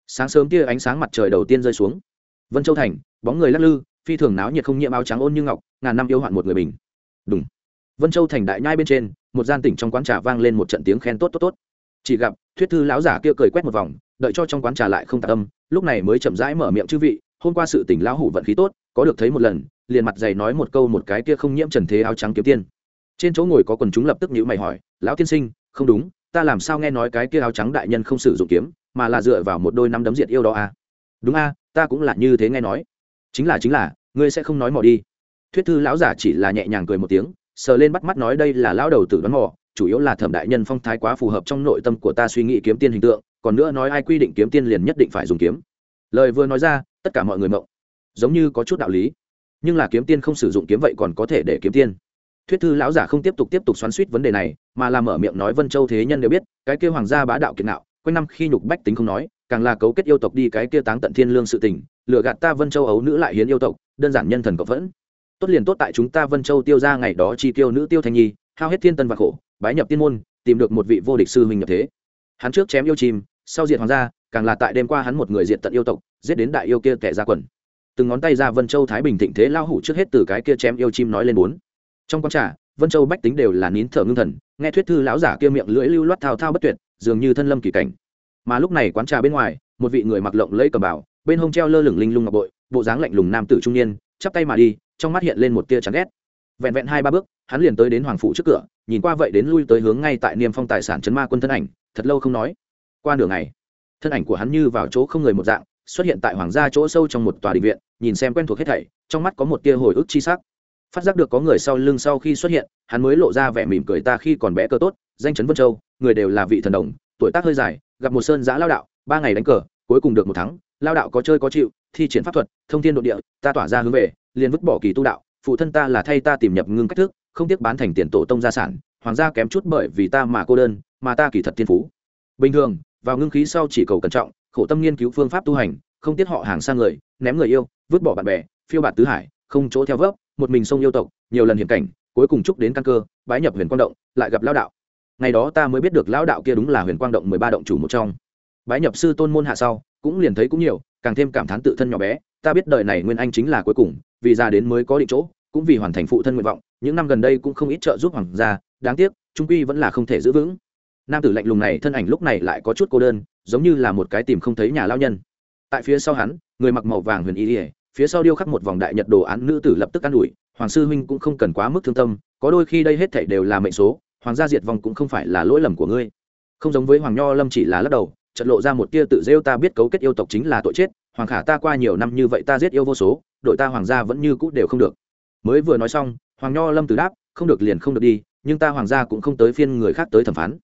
sáng sớm tia ánh sáng mặt trời đầu tiên rơi xuống vân châu thành bóng người lắc lư phi thường náo nhiệt không nhiễm áo trắng ôn như ngọc ngàn năm yêu hoạn một người mình đúng vân châu thành đại nhai bên trên một gian tỉnh trong quán trà vang lên một trận tiếng khen tốt tốt tốt chỉ gặp thuyết thư lão giả kia cười quét một vòng đợi cho trong quán trà lại không tạ tâm lúc này mới chậm rãi mở miệng chư vị hôm qua sự tỉnh lão hủ vận khí tốt có được thấy một lần liền mặt dày nói một câu một cái kia không nhiễm trần thế áo trắng kiếm tiên trên chỗ ngồi có quần chúng lập tức nhữ mày hỏi lão tiên sinh không đúng ta làm sao nghe nói cái kia áo trắng đại nhân không sử dụng kiếm, mà là dựa vào một đôi năm đấm diệt yêu đó à? Đúng a, ta cũng là như thế nghe nói. Chính là chính là, ngươi sẽ không nói mò đi. Thuyết thư lão giả chỉ là nhẹ nhàng cười một tiếng, sờ lên bắt mắt nói đây là lão đầu tử đoán mò, chủ yếu là thẩm đại nhân phong thái quá phù hợp trong nội tâm của ta suy nghĩ kiếm tiên hình tượng, còn nữa nói ai quy định kiếm tiên liền nhất định phải dùng kiếm. Lời vừa nói ra, tất cả mọi người mộng. Giống như có chút đạo lý. Nhưng là kiếm tiên không sử dụng kiếm vậy còn có thể để kiếm tiên thuyết thư lão giả không tiếp tục tiếp tục xoắn suýt vấn đề này, mà làm mở miệng nói vân châu thế nhân đều biết, cái kia hoàng gia bá đạo kiệt nạo quanh năm khi nhục bách tính không nói, càng là cấu kết yêu tộc đi cái kia táng tận thiên lương sự tình lựa gạt ta vân châu ấu nữ lại hiến yêu tộc, đơn giản nhân thần cộng vẫn. Tốt liền tốt tại chúng ta vân châu tiêu ra ngày đó chi tiêu nữ tiêu thanh nhi, hao hết thiên tân và khổ, bái nhập tiên môn, tìm được một vị vô địch sư huynh nhập thế. Hắn trước chém yêu chim, sau diệt hoàng gia, càng là tại đêm qua hắn một người diệt tận yêu tộc, giết đến đại yêu kia kẻ ra quần. Từng ngón tay ra vân châu thái bình thịnh thế lao hủ trước hết từ cái kia chém yêu chim nói lên bốn trong con trà, vân châu bách tính đều là nín thở ngưng thần, nghe thuyết thư lão giả kia miệng lưỡi lưu loát thao thao bất tuyệt, dường như thân lâm kỳ cảnh. Mà lúc này quán trà bên ngoài, một vị người mặc lộng lẫy cầm bảo bên hông treo lơ lửng linh lung ngọc bội, bộ dáng lạnh lùng nam tử trung niên, chắp tay mà đi, trong mắt hiện lên một tia chán ghét. Vẹn vẹn hai ba bước, hắn liền tới đến hoàng phủ trước cửa, nhìn qua vậy đến lui tới hướng ngay tại niêm phong tài sản chấn ma quân thân ảnh, thật lâu không nói. Qua nửa ngày, thân ảnh của hắn như vào chỗ không người một dạng, xuất hiện tại hoàng gia chỗ sâu trong một tòa đình viện, nhìn xem quen thuộc hết thảy, trong mắt có một tia hồi ức chi sắc phát giác được có người sau lưng sau khi xuất hiện hắn mới lộ ra vẻ mỉm cười ta khi còn bé cơ tốt danh chấn vân châu người đều là vị thần đồng tuổi tác hơi dài gặp một sơn giã lao đạo ba ngày đánh cờ cuối cùng được một thắng, lao đạo có chơi có chịu thi triển pháp thuật thông thiên đ ộ địa ta tỏa ra hướng về liền vứt bỏ kỳ tu đạo phụ thân ta là thay ta tìm nhập ngưng cách thức không tiếc bán thành tiền tổ tông gia sản hoàng gia kém chút bởi vì ta mà cô đơn mà ta kỳ thật thiên phú. Bình thường vào ngưng khí sau chỉ cầu cẩn trọng khổ tâm nghiên cứu phương pháp tu hành không tiếc họ hàng sang người ném người yêu vứt bỏ bạn bè phiêu bạt tứ hải không chỗ theo vấp một mình sông yêu tộc, nhiều lần hiểm cảnh, cuối cùng chúc đến căn cơ, bái nhập huyền quang động, lại gặp lao đạo. Ngày đó ta mới biết được lao đạo kia đúng là huyền quang động mười ba động chủ một trong. Bái nhập sư tôn môn hạ sau, cũng liền thấy cũng nhiều, càng thêm cảm thán tự thân nhỏ bé, ta biết đời này nguyên anh chính là cuối cùng, vì ra đến mới có định chỗ, cũng vì hoàn thành phụ thân nguyện vọng, những năm gần đây cũng không ít trợ giúp hoàng gia, đáng tiếc, trung quy vẫn là không thể giữ vững. Nam tử lạnh lùng này thân ảnh lúc này lại có chút cô đơn, giống như là một cái tìm không thấy nhà lao nhân. Tại phía sau hắn, người mặc màu vàng huyền y ỉa phía sau điêu khắc một vòng đại nhật đồ án nữ tử lập tức ăn ủi, hoàng sư huynh cũng không cần quá mức thương tâm, có đôi khi đây hết thảy đều là mệnh số, hoàng gia diệt vong cũng không phải là lỗi lầm của ngươi. Không giống với hoàng nho lâm chỉ là lắc đầu trận lộ ra một tia tự rêu ta biết cấu kết yêu tộc chính là tội chết, hoàng khả ta qua nhiều năm như vậy ta giết yêu vô số, đội ta hoàng gia vẫn như cũ đều không được. Mới vừa nói xong, hoàng nho lâm từ đáp, không được liền không được đi, nhưng ta hoàng gia cũng không tới phiên người khác tới thẩm phán.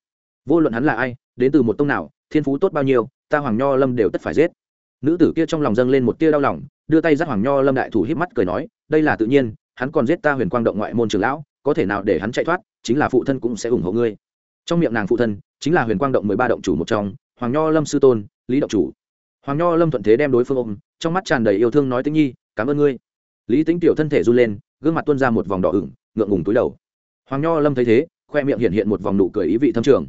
Vô luận hắn là ai, đến từ một tông nào, thiên phú tốt bao nhiêu, ta hoàng nho lâm đều tất phải giết. Nữ tử kia trong lòng dâng lên một tia đau lòng đưa tay dắt hoàng nho lâm đại thủ híp mắt cười nói, đây là tự nhiên, hắn còn giết ta huyền quang động ngoại môn trường lão, có thể nào để hắn chạy thoát, chính là phụ thân cũng sẽ ủng hộ ngươi. Trong miệng nàng phụ thân, chính là huyền quang động mười ba động chủ một trong, hoàng nho lâm sư tôn, lý động chủ. Hoàng nho lâm thuận thế đem đối phương ôm, trong mắt tràn đầy yêu thương nói, tĩnh nhi, cảm ơn ngươi. Lý tính tiểu thân thể run lên, gương mặt tuôn ra một vòng đỏ ửng, ngượng ngùng túi đầu. Hoàng nho lâm thấy thế, khoe miệng hiện hiện một vòng nụ cười ý vị thâm trường.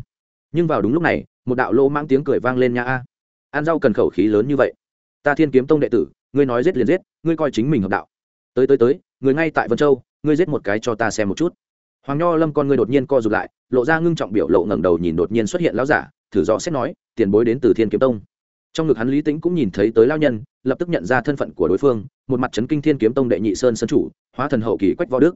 Nhưng vào đúng lúc này, một đạo lô mang tiếng cười vang lên nha a. Ăn rau cần khẩu khí lớn như vậy. Ta thiên kiếm tông đệ tử ngươi nói giết liền giết, ngươi coi chính mình hợp đạo. Tới tới tới, người ngay tại vân châu, ngươi giết một cái cho ta xem một chút. Hoàng nho lâm con ngươi đột nhiên co rụt lại, lộ ra ngưng trọng biểu lộ ngẩng đầu nhìn đột nhiên xuất hiện lão giả, thử rõ xét nói, tiền bối đến từ thiên kiếm tông. Trong ngực hắn lý tĩnh cũng nhìn thấy tới lao nhân, lập tức nhận ra thân phận của đối phương, một mặt trấn kinh thiên kiếm tông đệ nhị sơn sân chủ, hóa thần hậu kỳ quách võ đức.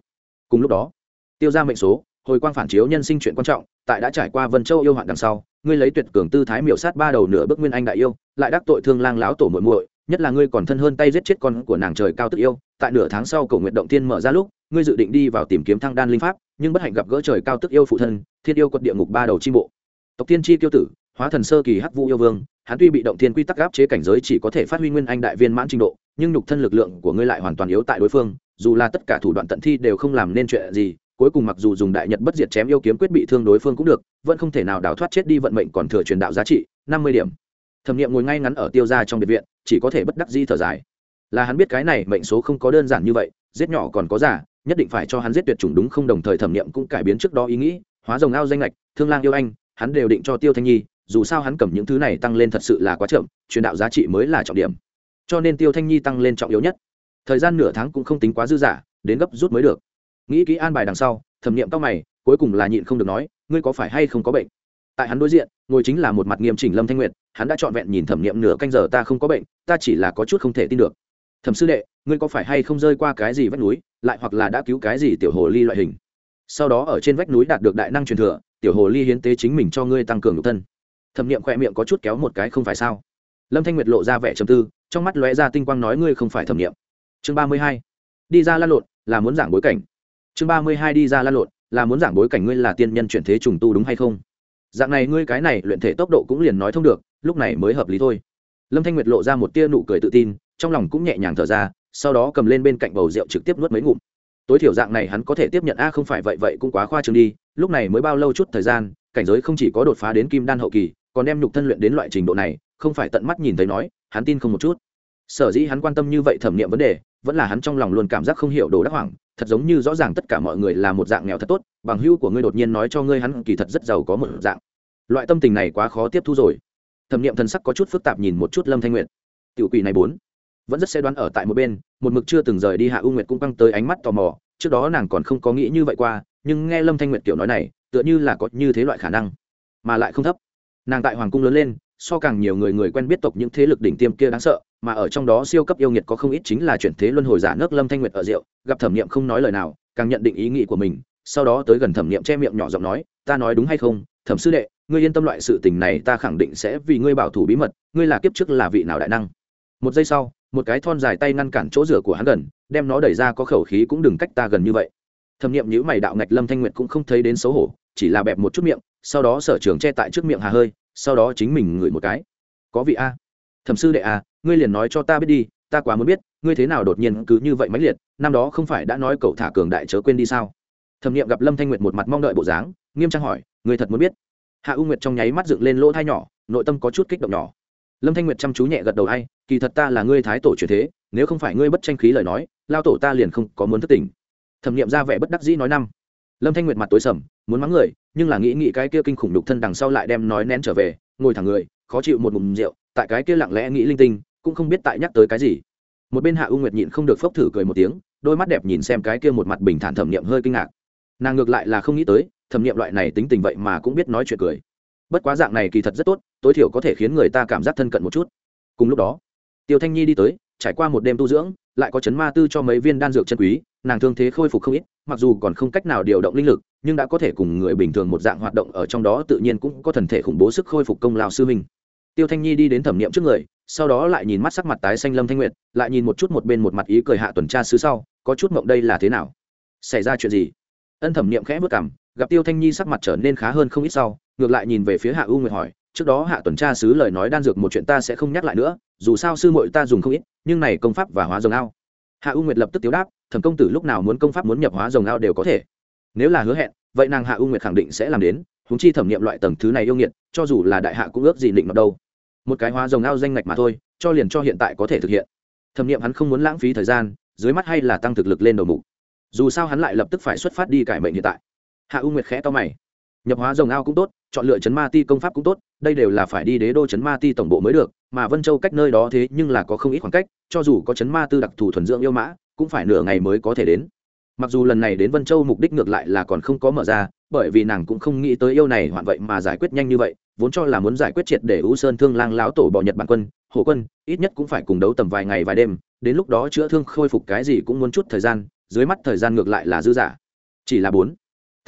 Cùng lúc đó, tiêu ra mệnh số, hồi quang phản chiếu nhân sinh chuyện quan trọng, tại đã trải qua vân châu yêu hoạn đằng sau, ngươi lấy tuyệt cường tư thái miểu sát ba đầu nửa bước nguyên anh đại yêu, lại đắc tội thương lang lão tổ muội muội nhất là ngươi còn thân hơn tay giết chết con của nàng trời cao tức yêu, tại nửa tháng sau cầu nguyện động tiên mở ra lúc, ngươi dự định đi vào tìm kiếm thăng đan linh pháp, nhưng bất hạnh gặp gỡ trời cao tức yêu phụ thân, thiên yêu quật địa ngục ba đầu chi bộ. Tộc tiên chi tiêu tử, hóa thần sơ kỳ hắc vũ yêu vương, hắn tuy bị động thiên quy tắc áp chế cảnh giới chỉ có thể phát huy nguyên anh đại viên mãn trình độ, nhưng nhục thân lực lượng của ngươi lại hoàn toàn yếu tại đối phương, dù là tất cả thủ đoạn tận thi đều không làm nên chuyện gì, cuối cùng mặc dù dùng đại nhật bất diệt chém yêu kiếm quyết bị thương đối phương cũng được, vẫn không thể nào đào thoát chết đi vận mệnh còn thừa truyền đạo giá trị, năm mươi điểm thẩm nghiệm ngồi ngay ngắn ở tiêu ra trong biệt viện, chỉ có thể bất đắc di thở dài. Là hắn biết cái này mệnh số không có đơn giản như vậy, giết nhỏ còn có giả, nhất định phải cho hắn giết tuyệt chủng đúng không đồng thời thẩm nghiệm cũng cải biến trước đó ý nghĩ, hóa rồng ao danh lệch, thương lang yêu anh, hắn đều định cho tiêu thanh nhi, dù sao hắn cầm những thứ này tăng lên thật sự là quá chậm, truyền đạo giá trị mới là trọng điểm. Cho nên tiêu thanh nhi tăng lên trọng yếu nhất. Thời gian nửa tháng cũng không tính quá dư giả, đến gấp rút mới được. Nghĩ kỹ an bài đằng sau, thẩm nghiệm tóc mày, cuối cùng là nhịn không được nói, ngươi có phải hay không có bệnh? Tại hắn đối diện, ngồi chính là một mặt nghiêm chỉnh lâm thanh nguyệt hắn đã trọn vẹn nhìn thẩm nghiệm nửa canh giờ ta không có bệnh, ta chỉ là có chút không thể tin được. Thẩm sư đệ, ngươi có phải hay không rơi qua cái gì vách núi, lại hoặc là đã cứu cái gì tiểu hồ ly loại hình? Sau đó ở trên vách núi đạt được đại năng truyền thừa, tiểu hồ ly hiến tế chính mình cho ngươi tăng cường nhục thân. Thẩm nghiệm khỏe miệng có chút kéo một cái không phải sao? Lâm thanh nguyệt lộ ra vẻ trầm tư, trong mắt lóe ra tinh quang nói ngươi không phải thẩm nghiệm. Chương ba mươi hai, đi ra lan lộn, là muốn giảng bối cảnh. Chương ba mươi hai, đi ra lan lộn, là muốn giảng bối cảnh ngươi là tiên nhân chuyển thế trùng tu đúng hay không? Dạng này ngươi cái này luyện thể tốc độ cũng liền nói thông được lúc này mới hợp lý thôi. Lâm thanh nguyệt lộ ra một tia nụ cười tự tin, trong lòng cũng nhẹ nhàng thở ra, sau đó cầm lên bên cạnh bầu rượu trực tiếp nuốt mấy ngụm. Tối thiểu dạng này hắn có thể tiếp nhận, a, không phải vậy vậy cũng quá khoa trương đi, lúc này mới bao lâu chút thời gian, cảnh giới không chỉ có đột phá đến kim đan hậu kỳ, còn đem nhục thân luyện đến loại trình độ này, không phải tận mắt nhìn thấy nói, hắn tin không một chút. Sở dĩ hắn quan tâm như vậy thẩm nghiệm vấn đề, vẫn là hắn trong lòng luôn cảm giác không hiểu đồ đắc hoảng, thật giống như rõ ràng tất cả mọi người là một dạng nghèo thật tốt, bằng hữu của ngươi đột nhiên nói cho ngươi hắn kỳ thật rất giàu có một dạng. Loại tâm tình này quá khó tiếp thu rồi thẩm nghiệm thần sắc có chút phức tạp nhìn một chút lâm thanh Nguyệt, tiểu quỷ này bốn vẫn rất sẽ đoán ở tại một bên một mực chưa từng rời đi hạ u nguyệt cũng căng tới ánh mắt tò mò trước đó nàng còn không có nghĩ như vậy qua nhưng nghe lâm thanh nguyệt kiểu nói này tựa như là có như thế loại khả năng mà lại không thấp nàng tại hoàng cung lớn lên so càng nhiều người người quen biết tộc những thế lực đỉnh tiêm kia đáng sợ mà ở trong đó siêu cấp yêu nghiệt có không ít chính là chuyển thế luân hồi giả nước lâm thanh nguyệt ở rượu gặp thẩm nghiệm không nói lời nào càng nhận định ý nghĩ của mình sau đó tới gần thẩm nghiệm che miệng nhỏ giọng nói ta nói đúng hay không thẩm sư đệ ngươi yên tâm loại sự tình này, ta khẳng định sẽ vì ngươi bảo thủ bí mật, ngươi là kiếp trước là vị nào đại năng. Một giây sau, một cái thon dài tay ngăn cản chỗ rửa của hắn gần, đem nó đẩy ra có khẩu khí cũng đừng cách ta gần như vậy. Thẩm nghiệm nhữ mày đạo ngạch lâm thanh nguyệt cũng không thấy đến xấu hổ, chỉ là bẹp một chút miệng, sau đó sở trường che tại trước miệng hà hơi, sau đó chính mình ngửi một cái. Có vị a? Thẩm sư đệ a, ngươi liền nói cho ta biết đi, ta quá muốn biết, ngươi thế nào đột nhiên cứ như vậy mãnh liệt, năm đó không phải đã nói cậu thả cường đại chớ quên đi sao? Thẩm nghiệm gặp lâm thanh nguyệt một mặt mong đợi bộ dáng, nghiêm trang hỏi, ngươi thật muốn biết? Hạ u nguyệt trong nháy mắt dựng lên lỗ thai nhỏ, nội tâm có chút kích động nhỏ. Lâm thanh nguyệt chăm chú nhẹ gật đầu hay, kỳ thật ta là ngươi thái tổ truyền thế, nếu không phải ngươi bất tranh khí lời nói, lao tổ ta liền không có muốn thất tình thẩm nghiệm ra vẻ bất đắc dĩ nói năm. Lâm thanh nguyệt mặt tối sầm, muốn mắng người, nhưng là nghĩ nghĩ cái kia kinh khủng đục thân đằng sau lại đem nói nén trở về, ngồi thẳng người, khó chịu một mùm rượu, tại cái kia lặng lẽ nghĩ linh tinh, cũng không biết tại nhắc tới cái gì. Một bên hạ u nguyệt nhịn không được phốc thử cười một tiếng, đôi mắt đẹp nhìn xem cái kia một mặt bình thản thẩm nghiệm hơi kinh ngạc. Nàng ngược lại là không nghĩ tới thẩm nghiệm loại này tính tình vậy mà cũng biết nói chuyện cười. Bất quá dạng này kỳ thật rất tốt, tối thiểu có thể khiến người ta cảm giác thân cận một chút. Cùng lúc đó, tiêu thanh nhi đi tới, trải qua một đêm tu dưỡng, lại có chấn ma tư cho mấy viên đan dược chân quý, nàng thương thế khôi phục không ít, mặc dù còn không cách nào điều động linh lực, nhưng đã có thể cùng người bình thường một dạng hoạt động ở trong đó tự nhiên cũng có thần thể khủng bố sức khôi phục công lao sư minh tiêu thanh nhi đi đến thẩm nghiệm trước người, sau đó lại nhìn mắt sắc mặt tái xanh lâm thanh nguyệt, lại nhìn một chút một bên một mặt ý cười hạ tuần tra sứ sau, có chút mộng đây là thế nào? Xảy ra chuyện gì? Ân thẩm nghiệm khẽ vất cảm gặp tiêu thanh nhi sắc mặt trở nên khá hơn không ít sau, ngược lại nhìn về phía hạ u nguyệt hỏi, trước đó hạ tuần tra sứ lời nói đan dược một chuyện ta sẽ không nhắc lại nữa, dù sao sư muội ta dùng không ít, nhưng này công pháp và hóa rồng ao. Hạ u nguyệt lập tức tiếu đáp, thẩm công tử lúc nào muốn công pháp muốn nhập hóa rồng ao đều có thể. Nếu là hứa hẹn, vậy nàng hạ u nguyệt khẳng định sẽ làm đến húng chi thẩm nghiệm loại tầng thứ này yêu nghiệt, cho dù là đại hạ cũng ước gì định mặc đâu. Một cái hóa rồng ao danh ngạch mà thôi, cho liền cho hiện tại có thể thực hiện. Thẩm nghiệm hắn không muốn lãng phí thời gian, dưới mắt hay là tăng thực lực lên đầu mục. Dù sao hắn lại lập tức phải xuất phát đi cải mệnh hiện tại hạ u nguyệt khẽ to mày. Nhập hóa rồng ao cũng tốt, chọn lựa chấn ma ti công pháp cũng tốt, đây đều là phải đi đế đô chấn ma ti tổng bộ mới được, mà vân châu cách nơi đó thế nhưng là có không ít khoảng cách, cho dù có chấn ma tư đặc thù thuần dưỡng yêu mã, cũng phải nửa ngày mới có thể đến. Mặc dù lần này đến vân châu mục đích ngược lại là còn không có mở ra, bởi vì nàng cũng không nghĩ tới yêu này hoạn vậy mà giải quyết nhanh như vậy, vốn cho là muốn giải quyết triệt để u sơn thương lang Láo tổ bỏ nhật bản quân, hồ quân, ít nhất cũng phải cùng đấu tầm vài ngày vài đêm, đến lúc đó chữa thương khôi phục cái gì cũng muốn chút thời gian, dưới mắt thời gian ngược lại là dư giả chỉ là bốn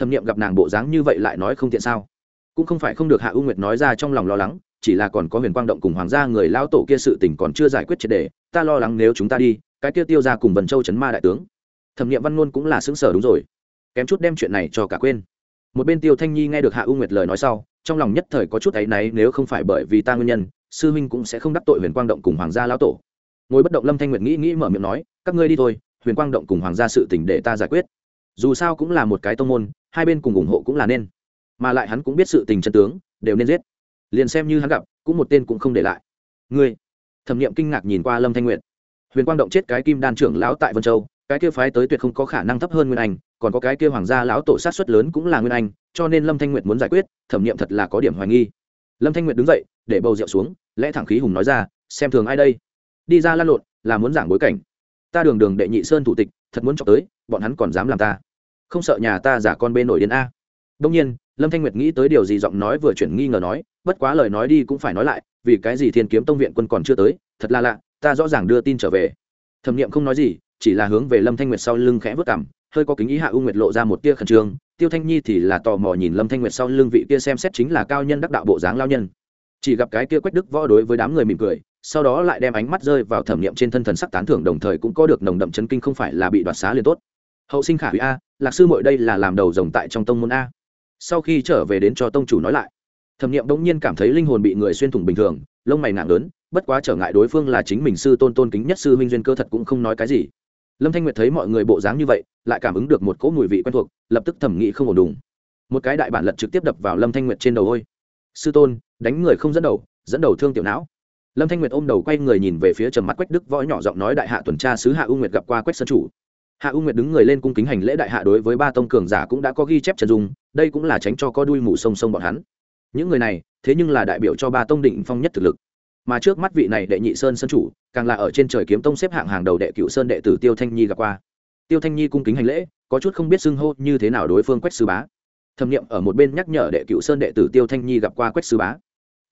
thẩm nghiệm gặp nàng bộ dáng như vậy lại nói không tiện sao? Cũng không phải không được hạ u nguyệt nói ra trong lòng lo lắng, chỉ là còn có huyền quang động cùng hoàng gia người lao tổ kia sự tình còn chưa giải quyết triệt đề ta lo lắng nếu chúng ta đi, cái kia tiêu ra cùng vần châu chấn ma đại tướng. Thẩm nghiệm văn ngôn cũng là xứng sở đúng rồi. Kém chút đem chuyện này cho cả quên. Một bên tiêu thanh nhi nghe được hạ u nguyệt lời nói sau, trong lòng nhất thời có chút áy náy nếu không phải bởi vì ta nguyên nhân, sư huynh cũng sẽ không đắc tội huyền quang động cùng hoàng gia lão tổ. Ngồi bất động lâm thanh nguyệt nghĩ nghĩ mở miệng nói, các ngươi đi thôi, huyền quang động cùng hoàng gia sự tình để ta giải quyết. Dù sao cũng là một cái tông môn hai bên cùng ủng hộ cũng là nên. Mà lại hắn cũng biết sự tình chân tướng, đều nên giết. Liền xem như hắn gặp, cũng một tên cũng không để lại. Ngươi, thẩm nghiệm kinh ngạc nhìn qua lâm thanh nguyệt. Huyền quang động chết cái kim đan trưởng lão tại vân châu, cái kia phái tới tuyệt không có khả năng thấp hơn nguyên anh, còn có cái kia hoàng gia lão tổ sát xuất lớn cũng là nguyên anh, cho nên lâm thanh nguyệt muốn giải quyết, thẩm nghiệm thật là có điểm hoài nghi. Lâm thanh nguyệt đứng dậy, để bầu rượu xuống, lẽ thẳng khí hùng nói ra, xem thường ai đây? Đi ra lan lộn, là muốn giảng bối cảnh. Ta đường đường đệ nhị sơn thủ tịch, thật muốn chọc tới, bọn hắn còn dám làm ta không sợ nhà ta giả con bên nổi điên a. Đông nhiên, lâm thanh nguyệt nghĩ tới điều gì giọng nói vừa chuyển nghi ngờ nói, bất quá lời nói đi cũng phải nói lại, vì cái gì thiên kiếm tông viện quân còn chưa tới, thật là lạ, ta rõ ràng đưa tin trở về. Thẩm nghiệm không nói gì, chỉ là hướng về lâm thanh nguyệt sau lưng khẽ vớt cảm hơi có kính ý hạ u nguyệt lộ ra một tia khẩn trương, tiêu thanh nhi thì là tò mò nhìn lâm thanh nguyệt sau lưng vị kia xem xét chính là cao nhân đắc đạo bộ dáng lao nhân. Chỉ gặp cái kia quách đức võ đối với đám người mỉm cười, sau đó lại đem ánh mắt rơi vào thẩm nghiệm trên thân thần sắc tán thưởng, đồng thời cũng có được nồng đậm chấn kinh không phải là bị đoạt xá liền tốt hậu sinh khả hủy a, lạc sư mội đây là làm đầu rồng tại trong tông môn a. Sau khi trở về đến cho tông chủ nói lại, thẩm nghiệm bỗng nhiên cảm thấy linh hồn bị người xuyên thủng bình thường, lông mày nặng lớn, bất quá trở ngại đối phương là chính mình sư tôn tôn kính nhất sư huynh duyên cơ thật cũng không nói cái gì. Lâm thanh nguyệt thấy mọi người bộ dáng như vậy, lại cảm ứng được một cỗ mùi vị quen thuộc, lập tức thẩm nghĩ không ổn đùng. Một cái đại bản lật trực tiếp đập vào lâm thanh nguyệt trên đầu ôi. Sư tôn, đánh người không dẫn đầu dẫn đầu thương tiểu não. Lâm thanh nguyệt ôm đầu quay người nhìn về phía trầm mắt quách đức, võ nhỏ giọng nói đại hạ tuần tra sứ hạ u nguyệt gặp qua quách sơn chủ hạ u nguyệt đứng người lên cung kính hành lễ đại hạ đối với ba tông cường giả cũng đã có ghi chép trần dung, đây cũng là tránh cho có đuôi mù sông sông bọn hắn. Những người này, thế nhưng là đại biểu cho ba tông định phong nhất thực lực. Mà trước mắt vị này đệ nhị sơn sơn chủ, càng là ở trên trời kiếm tông xếp hạng hàng đầu đệ cựu sơn đệ tử tiêu thanh nhi gặp qua. Tiêu thanh nhi cung kính hành lễ, có chút không biết xưng hô như thế nào đối phương quách sư bá. Thẩm nghiệm ở một bên nhắc nhở đệ cựu sơn đệ tử tiêu thanh nhi gặp qua quách sư bá.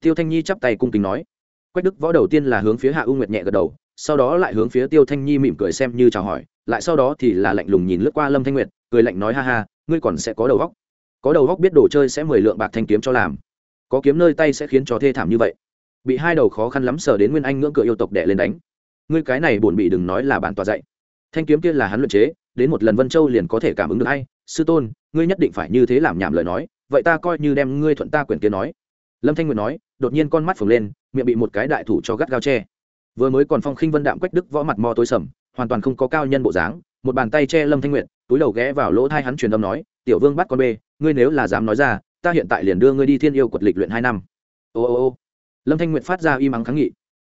Tiêu thanh nhi chắp tay cung kính nói. Quách đức võ đầu tiên là hướng phía hạ u nguyệt nhẹ gật đầu, sau đó lại hướng phía tiêu thanh nhi mỉm cười xem như chào hỏi lại sau đó thì là lạnh lùng nhìn lướt qua lâm thanh nguyệt, cười lạnh nói, ha ha, ngươi còn sẽ có đầu góc có đầu góc biết đồ chơi sẽ mười lượng bạc thanh kiếm cho làm. Có kiếm nơi tay sẽ khiến cho thê thảm như vậy. Bị hai đầu khó khăn lắm sờ đến nguyên anh ngưỡng cửa yêu tộc đẻ lên đánh. Ngươi cái này buồn bị đừng nói là bản tòa dạy. Thanh kiếm kia là hắn luận chế, đến một lần vân châu liền có thể cảm ứng được hay. Sư tôn, ngươi nhất định phải như thế làm nhảm lời nói, vậy ta coi như đem ngươi thuận ta quyền kia nói. Lâm thanh nguyệt nói, đột nhiên con mắt phồng lên, miệng bị một cái đại thủ cho gắt gao che. Vừa mới còn phong khinh vân đạm quách đức võ mặt mò tối sầm hoàn toàn không có cao nhân bộ dáng, một bàn tay che lâm thanh nguyệt, túi đầu ghé vào lỗ thai hắn truyền âm nói, tiểu vương bắt con bê, ngươi nếu là dám nói ra, ta hiện tại liền đưa ngươi đi thiên yêu quật lịch luyện hai năm. Ô ô ô. Lâm thanh nguyệt phát ra y mắng kháng nghị.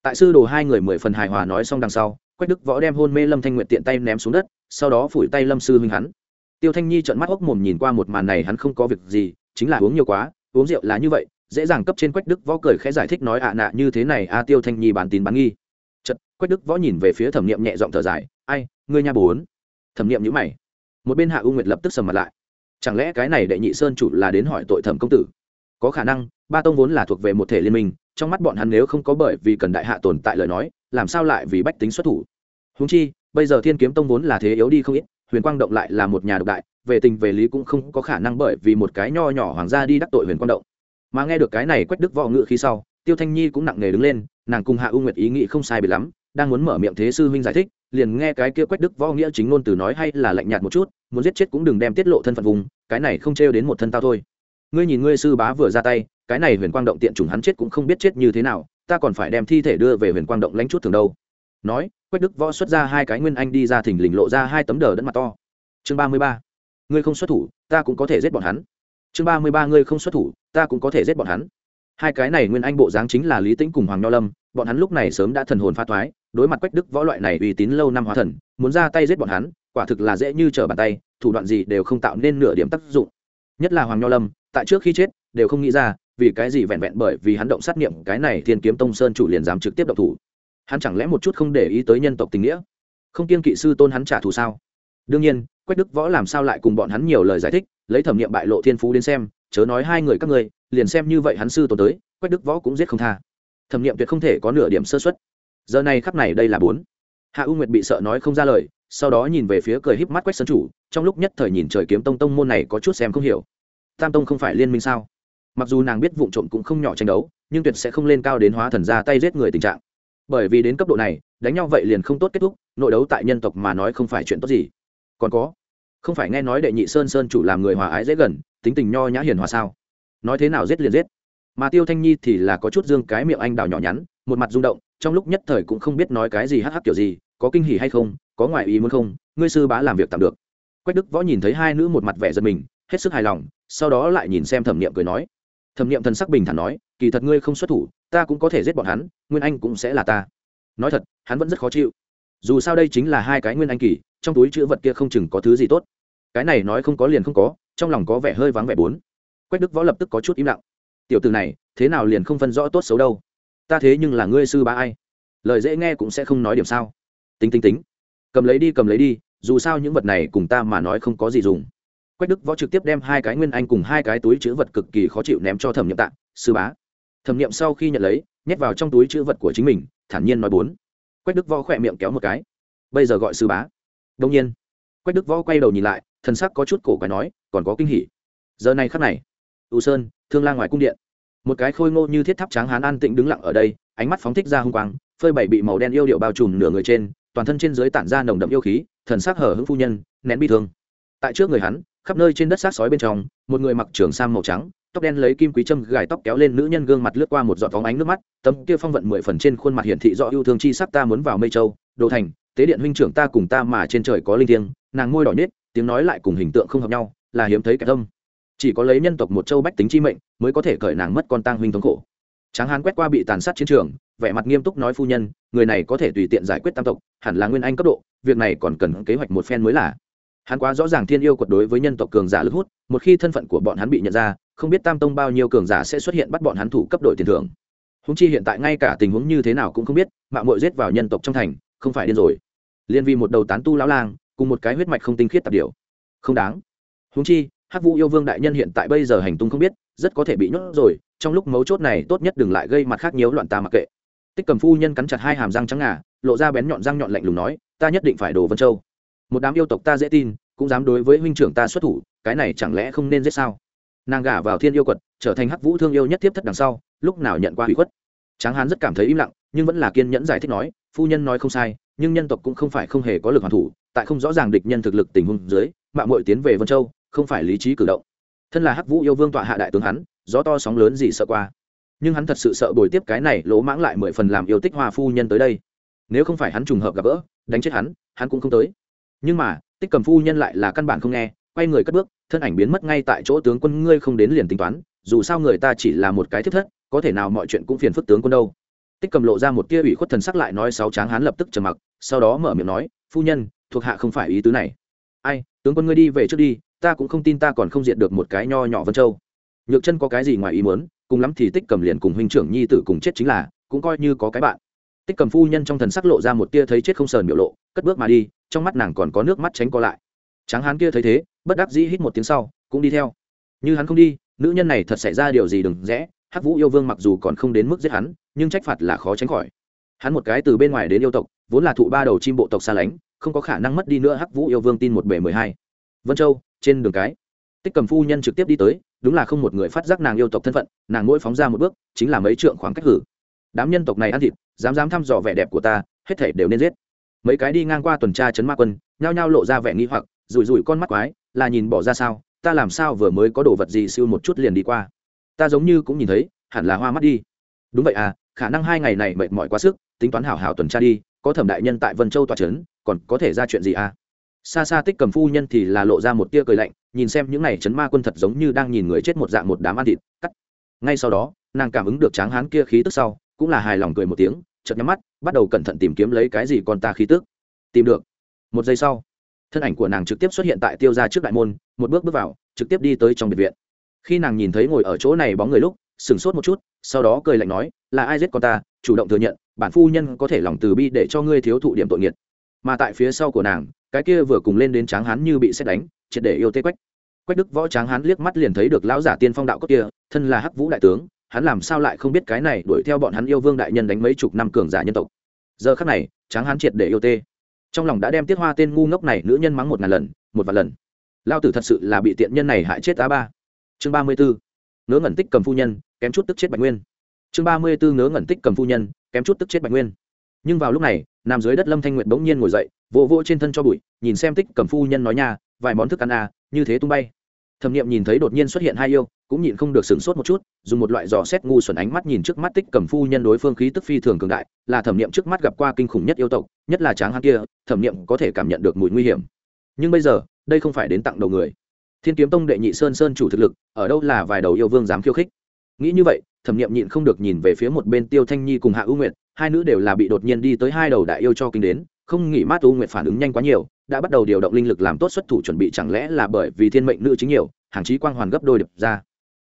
Tại sư đồ hai người mười phần hài hòa nói xong đằng sau, quách đức võ đem hôn mê lâm thanh nguyệt tiện tay ném xuống đất, sau đó phủi tay lâm sư huynh hắn. Tiêu thanh nhi trợn mắt hốc mồm nhìn qua một màn này hắn không có việc gì, chính là uống nhiều quá, uống rượu là như vậy, dễ dàng cấp trên quách đức võ cười khẽ giải thích nói ạ à nạ, như thế này, a, tiêu thanh nhi bán tín bán nghi quách đức võ nhìn về phía thẩm niệm nhẹ giọng thở dài, ai, ngươi nha bốn. Thẩm niệm nhữ mày. Một bên hạ u nguyệt lập tức sầm mặt lại. Chẳng lẽ cái này đệ nhị sơn chủ là đến hỏi tội thẩm công tử? Có khả năng, ba tông vốn là thuộc về một thể liên minh, trong mắt bọn hắn nếu không có bởi vì cần đại hạ tồn tại lời nói, làm sao lại vì bách tính xuất thủ? Húng chi, bây giờ thiên kiếm tông vốn là thế yếu đi không ít, huyền quang động lại là một nhà độc đại, về tình về lý cũng không có khả năng bởi vì một cái nho nhỏ hoàng gia đi đắc tội huyền quang động. Mà nghe được cái này quách đức võ ngự khí sau, tiêu thanh nhi cũng nặng nề đứng lên, nàng cùng hạ u nguyệt ý nghĩ không sai bị lắm đang muốn mở miệng thế sư huynh giải thích, liền nghe cái kia quách đức võ nghĩa chính ngôn từ nói hay là lạnh nhạt một chút, muốn giết chết cũng đừng đem tiết lộ thân phận vùng, cái này không trêu đến một thân tao thôi. Ngươi nhìn ngươi sư bá vừa ra tay, cái này huyền quang động tiện chủng hắn chết cũng không biết chết như thế nào, ta còn phải đem thi thể đưa về huyền quang động lánh chút thường đâu. Nói, quách đức võ xuất ra hai cái nguyên anh đi ra thỉnh lình lộ ra hai tấm đờ đẫn mặt to. Chương ba mươi ba. Ngươi không xuất thủ, ta cũng có thể giết bọn hắn. Chương ba mươi ba, ngươi không xuất thủ, ta cũng có thể giết bọn hắn. Hai cái này nguyên anh bộ dáng chính là lý tĩnh cùng hoàng nho lâm, bọn hắn lúc này sớm đã thần hồn pha thoái đối mặt quách đức võ loại này uy tín lâu năm hóa thần, muốn ra tay giết bọn hắn, quả thực là dễ như trở bàn tay, thủ đoạn gì đều không tạo nên nửa điểm tác dụng. Nhất là hoàng nho lâm, tại trước khi chết, đều không nghĩ ra, vì cái gì vẹn vẹn bởi vì hắn động sát niệm, cái này thiên kiếm tông sơn chủ liền dám trực tiếp động thủ. Hắn chẳng lẽ một chút không để ý tới nhân tộc tình nghĩa? Không kiên kỵ sư tôn hắn trả thù sao? Đương nhiên, quách đức võ làm sao lại cùng bọn hắn nhiều lời giải thích, lấy thẩm nghiệm bại lộ thiên phú đến xem, chớ nói hai người các ngươi, liền xem như vậy hắn sư tôn tới, quách đức võ cũng giết không tha. Thẩm nghiệm tuyệt không thể có nửa điểm sơ xuất giờ này khắp này đây là bốn. Hạ u nguyệt bị sợ nói không ra lời, sau đó nhìn về phía cười híp mắt quách sơn chủ, trong lúc nhất thời nhìn trời kiếm tông tông môn này có chút xem không hiểu. Tam tông không phải liên minh sao? Mặc dù nàng biết vụ trộm cũng không nhỏ tranh đấu, nhưng tuyệt sẽ không lên cao đến hóa thần ra tay giết người tình trạng. Bởi vì đến cấp độ này, đánh nhau vậy liền không tốt kết thúc, nội đấu tại nhân tộc mà nói không phải chuyện tốt gì. Còn có, không phải nghe nói đệ nhị sơn sơn chủ làm người hòa ái dễ gần, tính tình nho nhã hiền hòa sao? Nói thế nào giết liền giết mà tiêu thanh nhi thì là có chút dương cái miệng anh đào nhỏ nhắn, một mặt rung động, trong lúc nhất thời cũng không biết nói cái gì hắc hắc kiểu gì, có kinh hỉ hay không, có ngoại ý muốn không, ngươi sư bá làm việc tạm được. Quách đức võ nhìn thấy hai nữ một mặt vẻ giật mình, hết sức hài lòng, sau đó lại nhìn xem thẩm niệm cười nói. Thẩm niệm thần sắc bình thản nói, kỳ thật ngươi không xuất thủ, ta cũng có thể giết bọn hắn, nguyên anh cũng sẽ là ta. Nói thật, hắn vẫn rất khó chịu. Dù sao đây chính là hai cái nguyên anh kỳ, trong túi chữ vật kia không chừng có thứ gì tốt. Cái này nói không có liền không có, trong lòng có vẻ hơi vắng vẻ bốn. Quách đức võ lập tức có chút im lặng tiểu từ này, thế nào liền không phân rõ tốt xấu đâu? Ta thế nhưng là ngươi sư ba ai? Lời dễ nghe cũng sẽ không nói điểm sao. Tính tính tính. Cầm lấy đi, cầm lấy đi, dù sao những vật này cùng ta mà nói không có gì dùng. Quách đức võ trực tiếp đem hai cái nguyên anh cùng hai cái túi chữ vật cực kỳ khó chịu ném cho thẩm n i ệ m sư bá. Thẩm n i ệ m sau khi nhận lấy, nhét vào trong túi chữ vật của chính mình, thản nhiên nói bốn. Quách đức võ khỏe miệng kéo một cái. Bây giờ gọi sư bá. Đông nhiên, quách đức võ quay đầu nhìn lại, thần sắc có chút cổ quái nói, còn có kinh hỉ. Giờ này khắc này u sơn, thương lang ngoài cung điện. Một cái khôi ngô như thiết tháp tráng hán an tĩnh đứng lặng ở đây, ánh mắt phóng thích ra hung quang, phơi bày bị màu đen yêu điệu bao trùm nửa người trên, toàn thân trên dưới tản ra nồng đậm yêu khí, thần sắc hở hững phu nhân, nén bi thương. Tại trước người hắn, khắp nơi trên đất xác sói bên trong, một người mặc trường sam màu trắng, tóc đen lấy kim quý châm gài tóc kéo lên nữ nhân gương mặt lướt qua một giọt phóng ánh nước mắt, tấm kia phong vận mười phần trên khuôn mặt hiển thị rõ yêu thương chi sắc ta muốn vào mây châu, đồ thành, tế điện huynh trưởng ta cùng ta mà trên trời có linh thiêng, nàng môi đỏ nết tiếng nói lại cùng hình tượng không hợp nhau, là hiếm thấy cả tâm chỉ có lấy nhân tộc một châu bách tính chi mệnh mới có thể cởi nàng mất con tang huynh thống khổ. Tráng hán quét qua bị tàn sát chiến trường, vẻ mặt nghiêm túc nói phu nhân, người này có thể tùy tiện giải quyết tam tộc, hẳn là nguyên anh cấp độ, việc này còn cần kế hoạch một phen mới là. Hắn quá rõ ràng thiên yêu quật đối với nhân tộc cường giả lực hút, một khi thân phận của bọn hắn bị nhận ra, không biết tam tông bao nhiêu cường giả sẽ xuất hiện bắt bọn hắn thủ cấp đội tiền thưởng. Húng chi hiện tại ngay cả tình huống như thế nào cũng không biết mạng mội giết vào nhân tộc trong thành, không phải điên rồi. Liên vì một đầu tán tu lão lang, cùng một cái huyết mạch không tinh khiết tạp điều không đáng. Húng chi hắc vũ yêu vương đại nhân hiện tại bây giờ hành tung không biết, rất có thể bị nhốt rồi, trong lúc mấu chốt này tốt nhất đừng lại gây mặt khác nhiều loạn ta mặc kệ. Tích cầm phu nhân cắn chặt hai hàm răng trắng ngà, lộ ra bén nhọn răng nhọn lạnh lùng nói, ta nhất định phải đổ vân châu. Một đám yêu tộc ta dễ tin, cũng dám đối với huynh trưởng ta xuất thủ, cái này chẳng lẽ không nên giết sao? Nàng gả vào thiên yêu quật, trở thành hắc vũ thương yêu nhất tiếp thất đằng sau, lúc nào nhận qua hủy khuất. Tráng hán rất cảm thấy im lặng, nhưng vẫn là kiên nhẫn giải thích nói, phu nhân nói không sai, nhưng nhân tộc cũng không phải không hề có lực hoàn thủ, tại không rõ ràng địch nhân thực lực tình huống dưới mạng mội tiến về vân châu không phải lý trí cử động. Thân là hắc vũ yêu vương tọa hạ đại tướng hắn, gió to sóng lớn gì sợ qua. Nhưng hắn thật sự sợ bồi tiếp cái này lỗ mãng lại mười phần làm yêu tích hoa phu nhân tới đây. Nếu không phải hắn trùng hợp gặp gỡ, đánh chết hắn hắn cũng không tới. Nhưng mà, tích cầm phu nhân lại là căn bản không nghe, quay người cất bước, thân ảnh biến mất ngay tại chỗ tướng quân ngươi không đến liền tính toán, dù sao người ta chỉ là một cái thiết thất, có thể nào mọi chuyện cũng phiền phức tướng quân đâu. Tích cầm lộ ra một tia ủy khuất thần sắc lại nói sáu tráng hắn lập tức trầm mặc, sau đó mở miệng nói, phu nhân, thuộc hạ không phải ý tứ này. Ai, tướng quân ngươi đi về trước đi ta cũng không tin ta còn không diện được một cái nho nhỏ vân châu. Nhược chân có cái gì ngoài ý muốn, cùng lắm thì tích cầm liền cùng huynh trưởng nhi tử cùng chết chính là, cũng coi như có cái bạn. Tích cầm phu nhân trong thần sắc lộ ra một tia thấy chết không sờn biểu lộ, cất bước mà đi, trong mắt nàng còn có nước mắt tránh co lại. Tráng hán kia thấy thế, bất đắc dĩ hít một tiếng sau, cũng đi theo. Như hắn không đi, nữ nhân này thật xảy ra điều gì đừng rẽ, hắc vũ yêu vương mặc dù còn không đến mức giết hắn, nhưng trách phạt là khó tránh khỏi. Hắn một cái từ bên ngoài đến yêu tộc, vốn là thụ ba đầu chim bộ tộc xa lánh, không có khả năng mất đi nữa hắc vũ yêu vương tin một bể mười hai. Vân châu trên đường cái. Tích cầm phu nhân trực tiếp đi tới, đúng là không một người phát giác nàng yêu tộc thân phận, nàng mỗi phóng ra một bước, chính là mấy trượng khoảng cách hử. Đám nhân tộc này ăn thịt, dám dám thăm dò vẻ đẹp của ta, hết thể đều nên giết. Mấy cái đi ngang qua tuần tra chấn ma quân, nhao nhao lộ ra vẻ nghi hoặc, rủi rủi con mắt quái, là nhìn bỏ ra sao, ta làm sao vừa mới có đồ vật gì siêu một chút liền đi qua. Ta giống như cũng nhìn thấy, hẳn là hoa mắt đi. Đúng vậy à khả năng hai ngày này mệt mỏi quá sức, tính toán hảo hảo tuần tra đi, có thẩm đại nhân tại vân châu tòa trấn còn có thể ra chuyện gì à? Xa xa tích cầm phu nhân thì là lộ ra một tia cười lạnh, nhìn xem những n à y chấn ma quân thật giống như đang nhìn người chết một dạng một đám ăn thịt, cắt. Ngay sau đó, nàng cảm ứng được tráng hán kia khí tức sau, cũng là hài lòng cười một tiếng, chợt nhắm mắt, bắt đầu cẩn thận tìm kiếm lấy cái gì con ta khí tức. Tìm được. Một giây sau, thân ảnh của nàng trực tiếp xuất hiện tại tiêu ra trước đại môn, một bước bước vào, trực tiếp đi tới trong biệt viện. Khi nàng nhìn thấy ngồi ở chỗ này bóng người lúc, sửng sốt một chút, sau đó cười lạnh nói, là ai giết con ta? Chủ động thừa nhận, bản phu nhân có thể lòng từ bi để cho ngươi thiếu thụ điểm tội nghiệt. Mà tại phía sau của nàng cái kia vừa cùng lên đến tráng hán như bị xét đánh, triệt để yêu tê quách. Quách đức võ tráng hán liếc mắt liền thấy được lão giả tiên phong đạo cốt kia, thân là hắc vũ đại tướng, hắn làm sao lại không biết cái này đuổi theo bọn hắn yêu vương đại nhân đánh mấy chục năm cường giả nhân tộc. Giờ khắc này, tráng hán triệt để yêu tê. Trong lòng đã đem tiết hoa tên ngu ngốc này nữ nhân mắng một ngàn lần, một vài lần. Lao tử thật sự là bị tiện nhân này hại chết á ba. Chương ba mươi bốn ngớ ngẩn tích cầm phu nhân, kém chút tức chết bạch nguyên. Chương ba mươi bốn ngớ ngẩn tích cầm phu nhân, kém chút tức chết bạch nguyên. Nhưng vào lúc này nằm dưới đất lâm thanh nguyện bỗng nhiên ngồi dậy, vỗ vỗ trên thân cho bụi, nhìn xem tích cầm phu nhân nói nha, vài món thức ăn à như thế tung bay. Thẩm nghiệm nhìn thấy đột nhiên xuất hiện hai yêu, cũng nhịn không được sửng sốt một chút, dùng một loại dò xét ngu xuẩn ánh mắt nhìn trước mắt tích cầm phu nhân đối phương khí tức phi thường cường đại, là thẩm nghiệm trước mắt gặp qua kinh khủng nhất yêu tộc, nhất là tráng hắn kia, thẩm nghiệm có thể cảm nhận được mùi nguy hiểm. Nhưng bây giờ, đây không phải đến tặng đầu người. Thiên kiếm tông đệ nhị sơn sơn chủ thực lực, ở đâu là vài đầu yêu vương dám khiêu khích? Nghĩ như vậy, thẩm nghiệm nhịn không được nhìn về phía một bên tiêu thanh nhi cùng hạ ưu nguyệt hai nữ đều là bị đột nhiên đi tới hai đầu đại yêu cho kinh đến, không nghĩ mát U nguyệt phản ứng nhanh quá nhiều, đã bắt đầu điều động linh lực làm tốt xuất thủ chuẩn bị chẳng lẽ là bởi vì thiên mệnh nữ chính nhiều, hàng chí quang hoàn gấp đôi đập ra.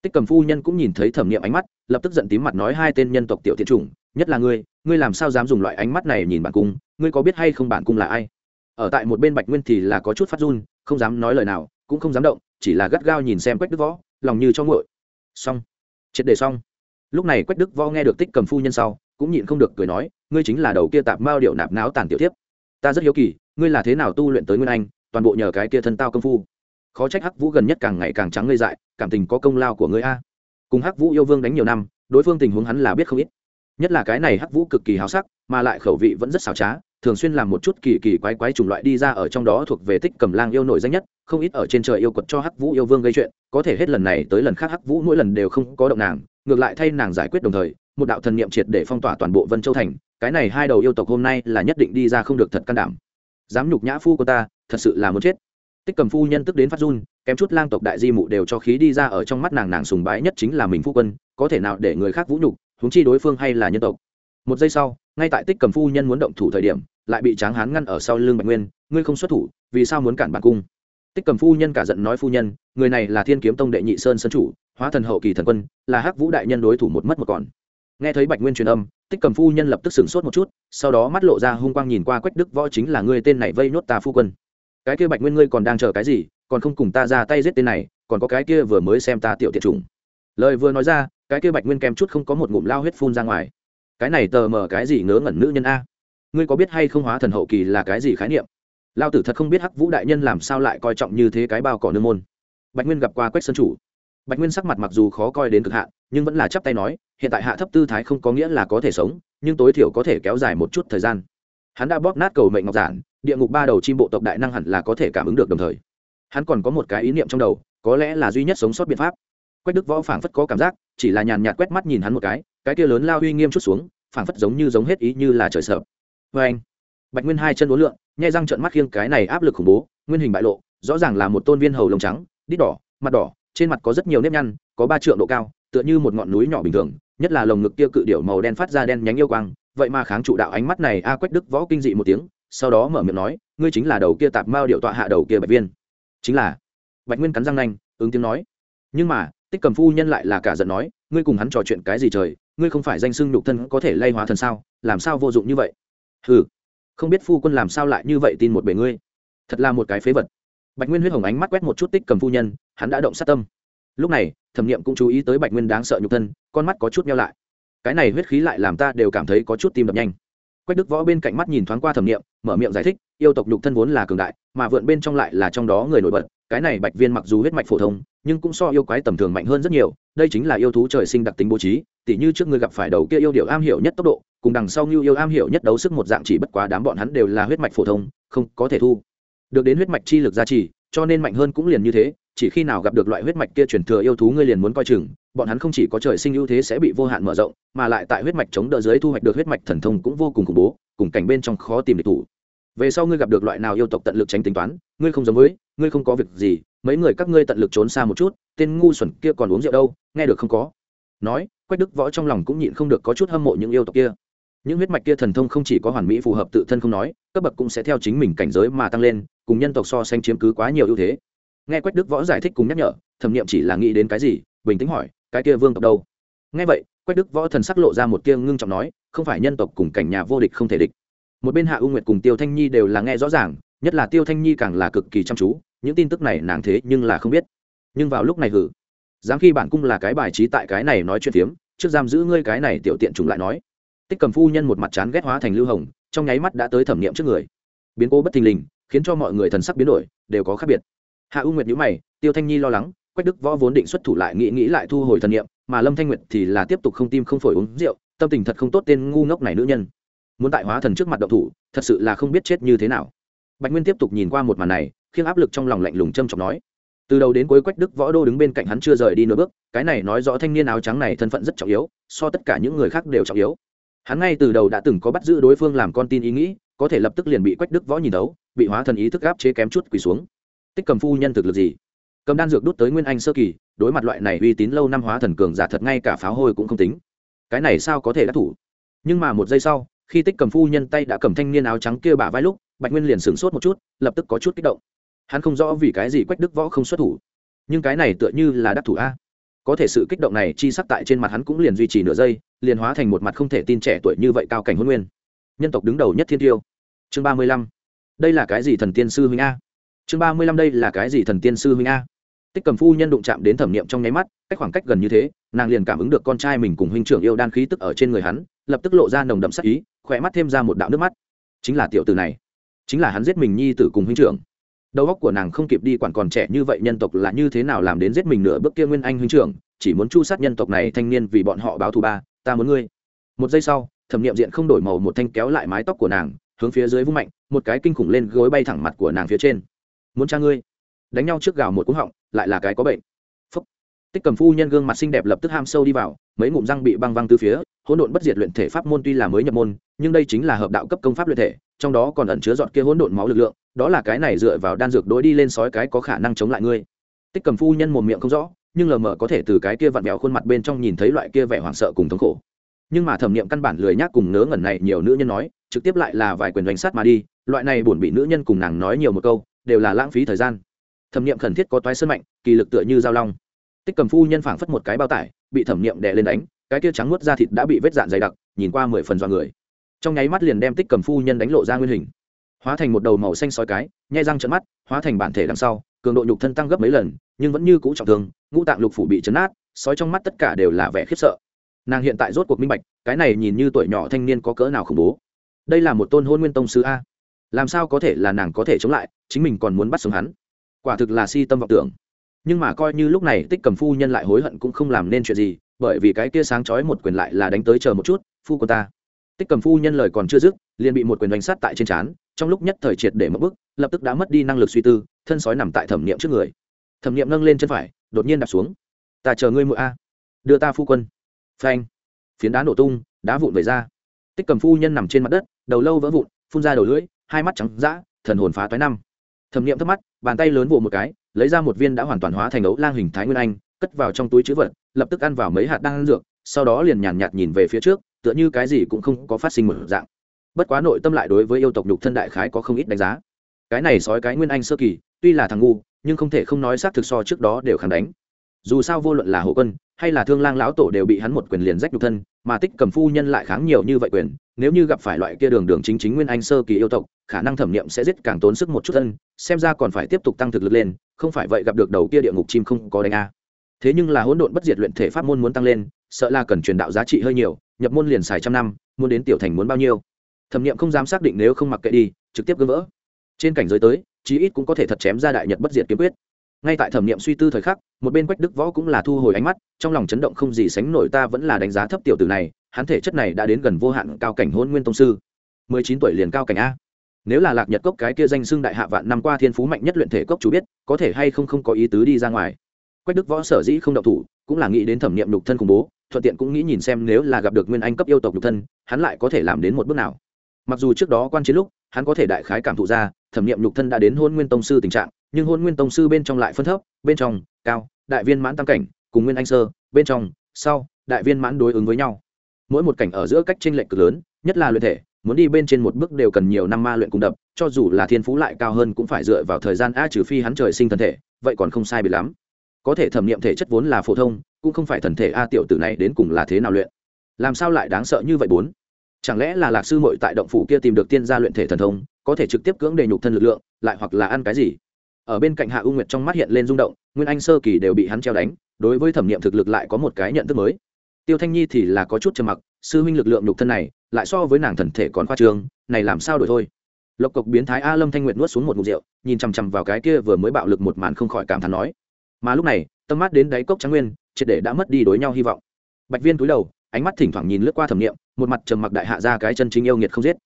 Tích cầm phu nhân cũng nhìn thấy thẩm nghiệm ánh mắt, lập tức giận tím mặt nói hai tên nhân tộc tiểu thiện chủng, nhất là ngươi ngươi làm sao dám dùng loại ánh mắt này nhìn bản cung, ngươi có biết hay không bản cung là ai? Ở tại một bên bạch nguyên thì là có chút phát run, không dám nói lời nào, cũng không dám động, chỉ là gắt gao nhìn xem quách đức võ, lòng như cho ngội xong. Triệt đề xong. Lúc này quách đức võ nghe được tích cầm phu nhân sau cũng nhịn không được cười nói, ngươi chính là đầu kia tạp mao điệu nạp náo tàn tiểu tiếp ta rất hiếu kỳ, ngươi là thế nào tu luyện tới nguyên anh, toàn bộ nhờ cái kia thân tao công phu? Khó trách hắc vũ gần nhất càng ngày càng trắng ngây dại, cảm tình có công lao của ngươi a. Cùng hắc vũ yêu vương đánh nhiều năm, đối phương tình huống hắn là biết không ít. Nhất là cái này hắc vũ cực kỳ háo sắc, mà lại khẩu vị vẫn rất xảo trá, thường xuyên làm một chút kỳ kỳ quái quái chủng loại đi ra ở trong đó thuộc về tích cầm lang yêu nổi danh nhất, không ít ở trên trời yêu quật cho hắc vũ yêu vương gây chuyện, có thể hết lần này tới lần khác hắc vũ mỗi lần đều không có động nàng, ngược lại thay nàng giải quyết đồng thời một đạo thần niệm triệt để phong tỏa toàn bộ vân châu thành, cái này hai đầu yêu tộc hôm nay là nhất định đi ra không được thật can đảm. Dám nhục nhã phu của ta, thật sự là muốn chết. Tích cầm phu nhân tức đến phát run, kém chút lang tộc đại di mụ đều cho khí đi ra ở trong mắt nàng nàng sùng bái nhất chính là mình phu quân, có thể nào để người khác vũ nhục, huống chi đối phương hay là nhân tộc. Một giây sau, ngay tại tích cầm phu nhân muốn động thủ thời điểm, lại bị tráng hán ngăn ở sau lưng bạch nguyên, ngươi không xuất thủ, vì sao muốn cản bản cung? Tích cầm phu nhân cả giận nói, phu nhân, người này là thiên kiếm tông đệ nhị sơn sân chủ, hóa thần hậu kỳ thần quân, là hắc vũ đại nhân đối thủ một mất một còn nghe thấy bạch nguyên truyền âm, tích cầm phu nhân lập tức sửng sốt một chút, sau đó mắt lộ ra hung quang nhìn qua quách đức võ chính là ngươi tên này vây nhốt ta phu quân. Cái kia bạch nguyên ngươi còn đang chờ cái gì, còn không cùng ta ra tay giết tên này, còn có cái kia vừa mới xem ta tiểu tiệt trùng lời vừa nói ra, cái kia bạch nguyên kèm chút không có một ngụm lao huyết phun ra ngoài. Cái này tờ mờ cái gì ngớ ngẩn nữ nhân a? Ngươi có biết hay không hóa thần hậu kỳ là cái gì khái niệm? Lao tử thật không biết hắc vũ đại nhân làm sao lại coi trọng như thế cái bao cỏ nương môn. Bạch nguyên gặp qua quách sơn chủ bạch nguyên sắc mặt mặc dù khó coi đến cực hạn, nhưng vẫn là chắp tay nói, hiện tại hạ thấp tư thái không có nghĩa là có thể sống, nhưng tối thiểu có thể kéo dài một chút thời gian. Hắn đã bóp nát cầu mệnh ngọc giản, địa ngục ba đầu chim bộ tộc đại năng hẳn là có thể cảm ứng được đồng thời. Hắn còn có một cái ý niệm trong đầu, có lẽ là duy nhất sống sót biện pháp. Quách đức võ phảng phất có cảm giác, chỉ là nhàn nhạt quét mắt nhìn hắn một cái cái kia lớn lao uy nghiêm chút xuống, phảng phất giống như giống hết ý như là trời sợ. Vê anh, bạch nguyên hai chân uốn lượn nhai răng trợn mắt khiêng cái này áp lực khủng bố, nguyên hình bại lộ, rõ ràng là một tôn viên hầu lông trắng, đít đỏ, mặt đỏ trên mặt có rất nhiều nếp nhăn, có ba trượng độ cao, tựa như một ngọn núi nhỏ bình thường, nhất là lồng ngực kia cự điểu màu đen phát ra đen nhánh yêu quang, vậy mà kháng trụ đạo ánh mắt này, a quách đức võ kinh dị một tiếng, sau đó mở miệng nói, ngươi chính là đầu kia tạp mao điệu tọa hạ đầu kia bạch viên. Chính là. Bạch nguyên cắn răng nanh, ứng tiếng nói. Nhưng mà, tích cầm phu nhân lại là cả giận nói, ngươi cùng hắn trò chuyện cái gì trời, ngươi không phải danh xưng nhục thân có thể lay hóa thần sao, làm sao vô dụng như vậy? Ừ không biết phu quân làm sao lại như vậy tin một bề ngươi. Thật là một cái phế vật bạch nguyên huyết hồng ánh mắt quét một chút tích cầm phu nhân, hắn đã động sát tâm. Lúc này, thẩm nghiệm cũng chú ý tới bạch nguyên đáng sợ nhục thân, con mắt có chút nhau lại. Cái này huyết khí lại làm ta đều cảm thấy có chút tim đập nhanh. Quách đức võ bên cạnh mắt nhìn thoáng qua thẩm nghiệm mở miệng giải thích, yêu tộc nhục thân vốn là cường đại, mà vượn bên trong lại là trong đó người nổi bật. Cái này bạch viên mặc dù huyết mạch phổ thông, nhưng cũng so yêu quái tầm thường mạnh hơn rất nhiều, đây chính là yêu thú trời sinh đặc tính bố trí, tỉ như trước người gặp phải đầu kia yêu điệu am hiểu nhất tốc độ, cùng đằng sau như yêu am hiểu nhất đấu sức một dạng chỉ bất quá đám bọn hắn đều là huyết mạch phổ thông, không có thể thu được đến huyết mạch chi lực gia trì, cho nên mạnh hơn cũng liền như thế, chỉ khi nào gặp được loại huyết mạch kia truyền thừa yêu thú ngươi liền muốn coi chừng, bọn hắn không chỉ có trời sinh ưu thế sẽ bị vô hạn mở rộng, mà lại tại huyết mạch chống đỡ dưới thu hoạch được huyết mạch thần thông cũng vô cùng khủng bố, cùng cảnh bên trong khó tìm địch thủ. Về sau ngươi gặp được loại nào yêu tộc tận lực tránh tính toán, ngươi không giống với, ngươi không có việc gì, mấy người các ngươi tận lực trốn xa một chút, tên ngu xuẩn kia còn uống rượu đâu, nghe được không có? Nói, quách đức võ trong lòng cũng nhịn không được có chút hâm mộ những yêu tộc kia những huyết mạch kia thần thông không chỉ có hoàn mỹ phù hợp tự thân không nói, cấp bậc cũng sẽ theo chính mình cảnh giới mà tăng lên, cùng nhân tộc so sánh chiếm cứ quá nhiều ưu thế. Nghe quách đức võ giải thích cùng nhắc nhở, thẩm nghiệm chỉ là nghĩ đến cái gì, bình tĩnh hỏi, cái kia vương tộc đâu? Nghe vậy, quách đức võ thần sắc lộ ra một kia ngưng trọng nói, không phải nhân tộc cùng cảnh nhà vô địch không thể địch. Một bên hạ u nguyệt cùng tiêu thanh nhi đều là nghe rõ ràng, nhất là tiêu thanh nhi càng là cực kỳ chăm chú, những tin tức này nàng thế nhưng là không biết. Nhưng vào lúc này hử dám khi bản cung là cái bài trí tại cái này nói chuyện phiếm, trước giam giữ ngươi cái này tiểu tiện chúng lại nói tích cầm phu nhân một mặt chán ghét hóa thành lưu hồng, trong nháy mắt đã tới thẩm nghiệm trước người. Biến cố bất thình lình, khiến cho mọi người thần sắc biến đổi, đều có khác biệt. Hạ u nguyệt nhữ mày, tiêu thanh nhi lo lắng, quách đức võ vốn định xuất thủ lại nghĩ nghĩ lại thu hồi thần nghiệm, mà lâm thanh nguyệt thì là tiếp tục không tim không phổi uống rượu, tâm tình thật không tốt tên ngu ngốc này nữ nhân. Muốn tại hóa thần trước mặt độc thủ, thật sự là không biết chết như thế nào. Bạch nguyên tiếp tục nhìn qua một màn này, khiến áp lực trong lòng lạnh lùng châm trọng nói. Từ đầu đến cuối quách đức võ đô đứng bên cạnh hắn chưa rời đi nửa bước, cái này nói rõ thanh niên áo trắng này thân phận rất trọng yếu, so tất cả những người khác đều trọng yếu hắn ngay từ đầu đã từng có bắt giữ đối phương làm con tin ý nghĩ, có thể lập tức liền bị quách đức võ nhìn đấu bị hóa thần ý thức gáp chế kém chút quỳ xuống. Tích cầm phu nhân thực lực gì? Cầm đan dược đút tới nguyên anh sơ kỳ, đối mặt loại này uy tín lâu năm hóa thần cường giả thật ngay cả pháo hôi cũng không tính. Cái này sao có thể đắc thủ? Nhưng mà một giây sau, khi tích cầm phu nhân tay đã cầm thanh niên áo trắng kia bả vai lúc, bạch nguyên liền sửng sốt một chút, lập tức có chút kích động. Hắn không rõ vì cái gì quách đức võ không xuất thủ. Nhưng cái này tựa như là đắc thủ a có thể sự kích động này chi sắc tại trên mặt hắn cũng liền duy trì nửa giây, liền hóa thành một mặt không thể tin trẻ tuổi như vậy cao cảnh huân nguyên. Nhân tộc đứng đầu nhất thiên tiêu. Chương ba mươi lăm. Đây là cái gì thần tiên sư huynh a? Chương ba mươi lăm đây là cái gì thần tiên sư huynh a? Tích cầm phu nhân đụng chạm đến thẩm nghiệm trong nháy mắt, cách khoảng cách gần như thế, nàng liền cảm ứng được con trai mình cùng huynh trưởng yêu đan khí tức ở trên người hắn, lập tức lộ ra nồng đậm sắc ý, khỏe mắt thêm ra một đạo nước mắt. Chính là tiểu tử này. Chính là hắn giết mình nhi tử cùng huynh trưởng đầu óc của nàng không kịp đi quản còn trẻ như vậy nhân tộc là như thế nào làm đến giết mình nửa bước kia nguyên anh huynh trưởng, chỉ muốn chu sát nhân tộc này thanh niên vì bọn họ báo thù ba, ta muốn ngươi. Một giây sau, thẩm nghiệm diện không đổi màu một thanh kéo lại mái tóc của nàng, hướng phía dưới vung mạnh, một cái kinh khủng lên gối bay thẳng mặt của nàng phía trên. Muốn cha ngươi. Đánh nhau trước gào một cú họng, lại là cái có bệnh. Phúc. tích cầm phu nhân gương mặt xinh đẹp lập tức ham sâu đi vào, mấy ngụm răng bị băng văng từ phía hỗn độn bất diệt luyện thể pháp môn tuy là mới nhập môn, nhưng đây chính là hợp đạo cấp công pháp luyện thể, trong đó còn ẩn chứa dọn kia hỗn độn máu lực lượng, đó là cái này dựa vào đan dược đối đi lên sói cái có khả năng chống lại ngươi. Tích cầm phu nhân một miệng không rõ, nhưng lờ mờ có thể từ cái kia vặn vẹo khuôn mặt bên trong nhìn thấy loại kia vẻ hoảng sợ cùng thống khổ. Nhưng mà thẩm niệm căn bản lười nhác cùng nớ ngẩn này nhiều nữ nhân nói, trực tiếp lại là vài quyền đánh sát mà đi, loại này buồn bị nữ nhân cùng nàng nói nhiều một câu, đều là lãng phí thời gian. Thẩm niệm khẩn thiết có toái sơn mạnh, kỳ lực tựa như dao long. Tích cầm phu nhân phảng phất một cái bao tải, bị thẩm niệm đè lên đánh cái kia trắng nuốt da thịt đã bị vết dạn dày đặc, nhìn qua mười phần do người. Trong nháy mắt liền đem tích cầm phu nhân đánh lộ ra nguyên hình. Hóa thành một đầu màu xanh sói cái, nhai răng trận mắt, hóa thành bản thể đằng sau, cường độ nhục thân tăng gấp mấy lần, nhưng vẫn như cũ trọng thương, ngũ tạng lục phủ bị chấn át sói trong mắt tất cả đều là vẻ khiếp sợ. Nàng hiện tại rốt cuộc minh bạch, cái này nhìn như tuổi nhỏ thanh niên có cỡ nào khủng bố. Đây là một tôn hôn nguyên tông sư a. Làm sao có thể là nàng có thể chống lại, chính mình còn muốn bắt sống hắn? Quả thực là si tâm vọng tưởng. Nhưng mà coi như lúc này tích cầm phu nhân lại hối hận cũng không làm nên chuyện gì bởi vì cái kia sáng chói một quyền lại là đánh tới chờ một chút, phu của ta. Tích cầm phu nhân lời còn chưa dứt, liền bị một quyền đánh sát tại trên trán, trong lúc nhất thời triệt để mất bức lập tức đã mất đi năng lực suy tư, thân sói nằm tại thẩm niệm trước người. Thẩm niệm nâng lên chân phải, đột nhiên đạp xuống. Ta chờ ngươi mũi a. Đưa ta phu quân. Phanh. Phiến đá nổ tung, đá vụn về ra. Tích cầm phu nhân nằm trên mặt đất, đầu lâu vỡ vụn, phun ra đầu lưỡi, hai mắt trắng d thần hồn phá toái năm. Thẩm niệm thấp mắt, bàn tay lớn vụ một cái, lấy ra một viên đã hoàn toàn hóa thành ấu lang hình thái nguyên anh, cất vào trong túi chữ vật lập tức ăn vào mấy hạt đan dược, sau đó liền nhàn nhạt nhìn về phía trước, tựa như cái gì cũng không có phát sinh một dạng. Bất quá nội tâm lại đối với yêu tộc nhục thân đại khái có không ít đánh giá. Cái này sói cái nguyên anh sơ kỳ, tuy là thằng ngu, nhưng không thể không nói xác thực so trước đó đều khẳng đánh. Dù sao vô luận là hộ quân, hay là thương lang lão tổ đều bị hắn một quyền liền rách nhục thân, mà tích cầm phu nhân lại kháng nhiều như vậy quyền, nếu như gặp phải loại kia đường đường chính chính nguyên anh sơ kỳ yêu tộc, khả năng thẩm nghiệm sẽ giết càng tốn sức một chút thân, xem ra còn phải tiếp tục tăng thực lực lên, không phải vậy gặp được đầu kia địa ngục chim không có đánh a thế nhưng là hỗn độn bất diệt luyện thể pháp môn muốn tăng lên, sợ là cần truyền đạo giá trị hơi nhiều, nhập môn liền xài trăm năm, muốn đến tiểu thành muốn bao nhiêu? Thẩm nghiệm không dám xác định nếu không mặc kệ đi, trực tiếp gỡ vỡ. Trên cảnh giới tới, chí ít cũng có thể thật chém ra đại nhật bất diệt kiếm quyết. Ngay tại thẩm nghiệm suy tư thời khắc, một bên quách đức võ cũng là thu hồi ánh mắt, trong lòng chấn động không gì sánh nổi ta vẫn là đánh giá thấp tiểu tử này, hắn thể chất này đã đến gần vô hạn cao cảnh hôn nguyên tông sư. Mười chín tuổi liền cao cảnh a. Nếu là lạc nhật cốc cái kia danh xưng đại hạ vạn năm qua thiên phú mạnh nhất luyện thể cốc chú biết, có thể hay không không có ý tứ đi ra ngoài quách đức võ sở dĩ không đậu thủ, cũng là nghĩ đến thẩm nghiệm nhục thân khủng bố, thuận tiện cũng nghĩ nhìn xem nếu là gặp được nguyên anh cấp yêu tộc nhục thân, hắn lại có thể làm đến một bước nào. Mặc dù trước đó quan chiến lúc, hắn có thể đại khái cảm thụ ra, thẩm nghiệm nhục thân đã đến hôn nguyên tông sư tình trạng, nhưng hôn nguyên tông sư bên trong lại phân thấp, bên trong, cao, đại viên mãn tam cảnh, cùng nguyên anh sơ, bên trong, sau, đại viên mãn đối ứng với nhau. Mỗi một cảnh ở giữa cách tranh lệch cực lớn, nhất là luyện thể, muốn đi bên trên một bước đều cần nhiều năm ma luyện cùng đập, cho dù là thiên phú lại cao hơn cũng phải dựa vào thời gian, a trừ phi hắn trời sinh thân thể, vậy còn không sai bị lắm có thể thẩm nghiệm thể chất vốn là phổ thông, cũng không phải thần thể a tiểu tử này đến cùng là thế nào luyện. Làm sao lại đáng sợ như vậy bốn? Chẳng lẽ là lạc sư mội tại động phủ kia tìm được tiên gia luyện thể thần thông, có thể trực tiếp cưỡng đề nhục thân lực lượng, lại hoặc là ăn cái gì? Ở bên cạnh hạ u nguyệt trong mắt hiện lên rung động, nguyên anh sơ kỳ đều bị hắn treo đánh, đối với thẩm nghiệm thực lực lại có một cái nhận thức mới. Tiêu thanh nhi thì là có chút trầm mặc, sư huynh lực lượng nhục thân này, lại so với nàng thần thể còn khoa trương, này làm sao đổi thôi? Lộc cộc biến thái a lâm thanh nguyệt nuốt xuống một mục rượu, nhìn chằm chằm vào cái kia vừa mới bạo lực một màn không khỏi cảm thán nói mà lúc này, tâm mắt đến đáy cốc trắng nguyên, triệt để đã mất đi đối nhau hy vọng. Bạch viên túi đầu, ánh mắt thỉnh thoảng nhìn lướt qua thẩm nghiệm một mặt trầm mặc đại hạ ra cái chân chính yêu nghiệt không giết.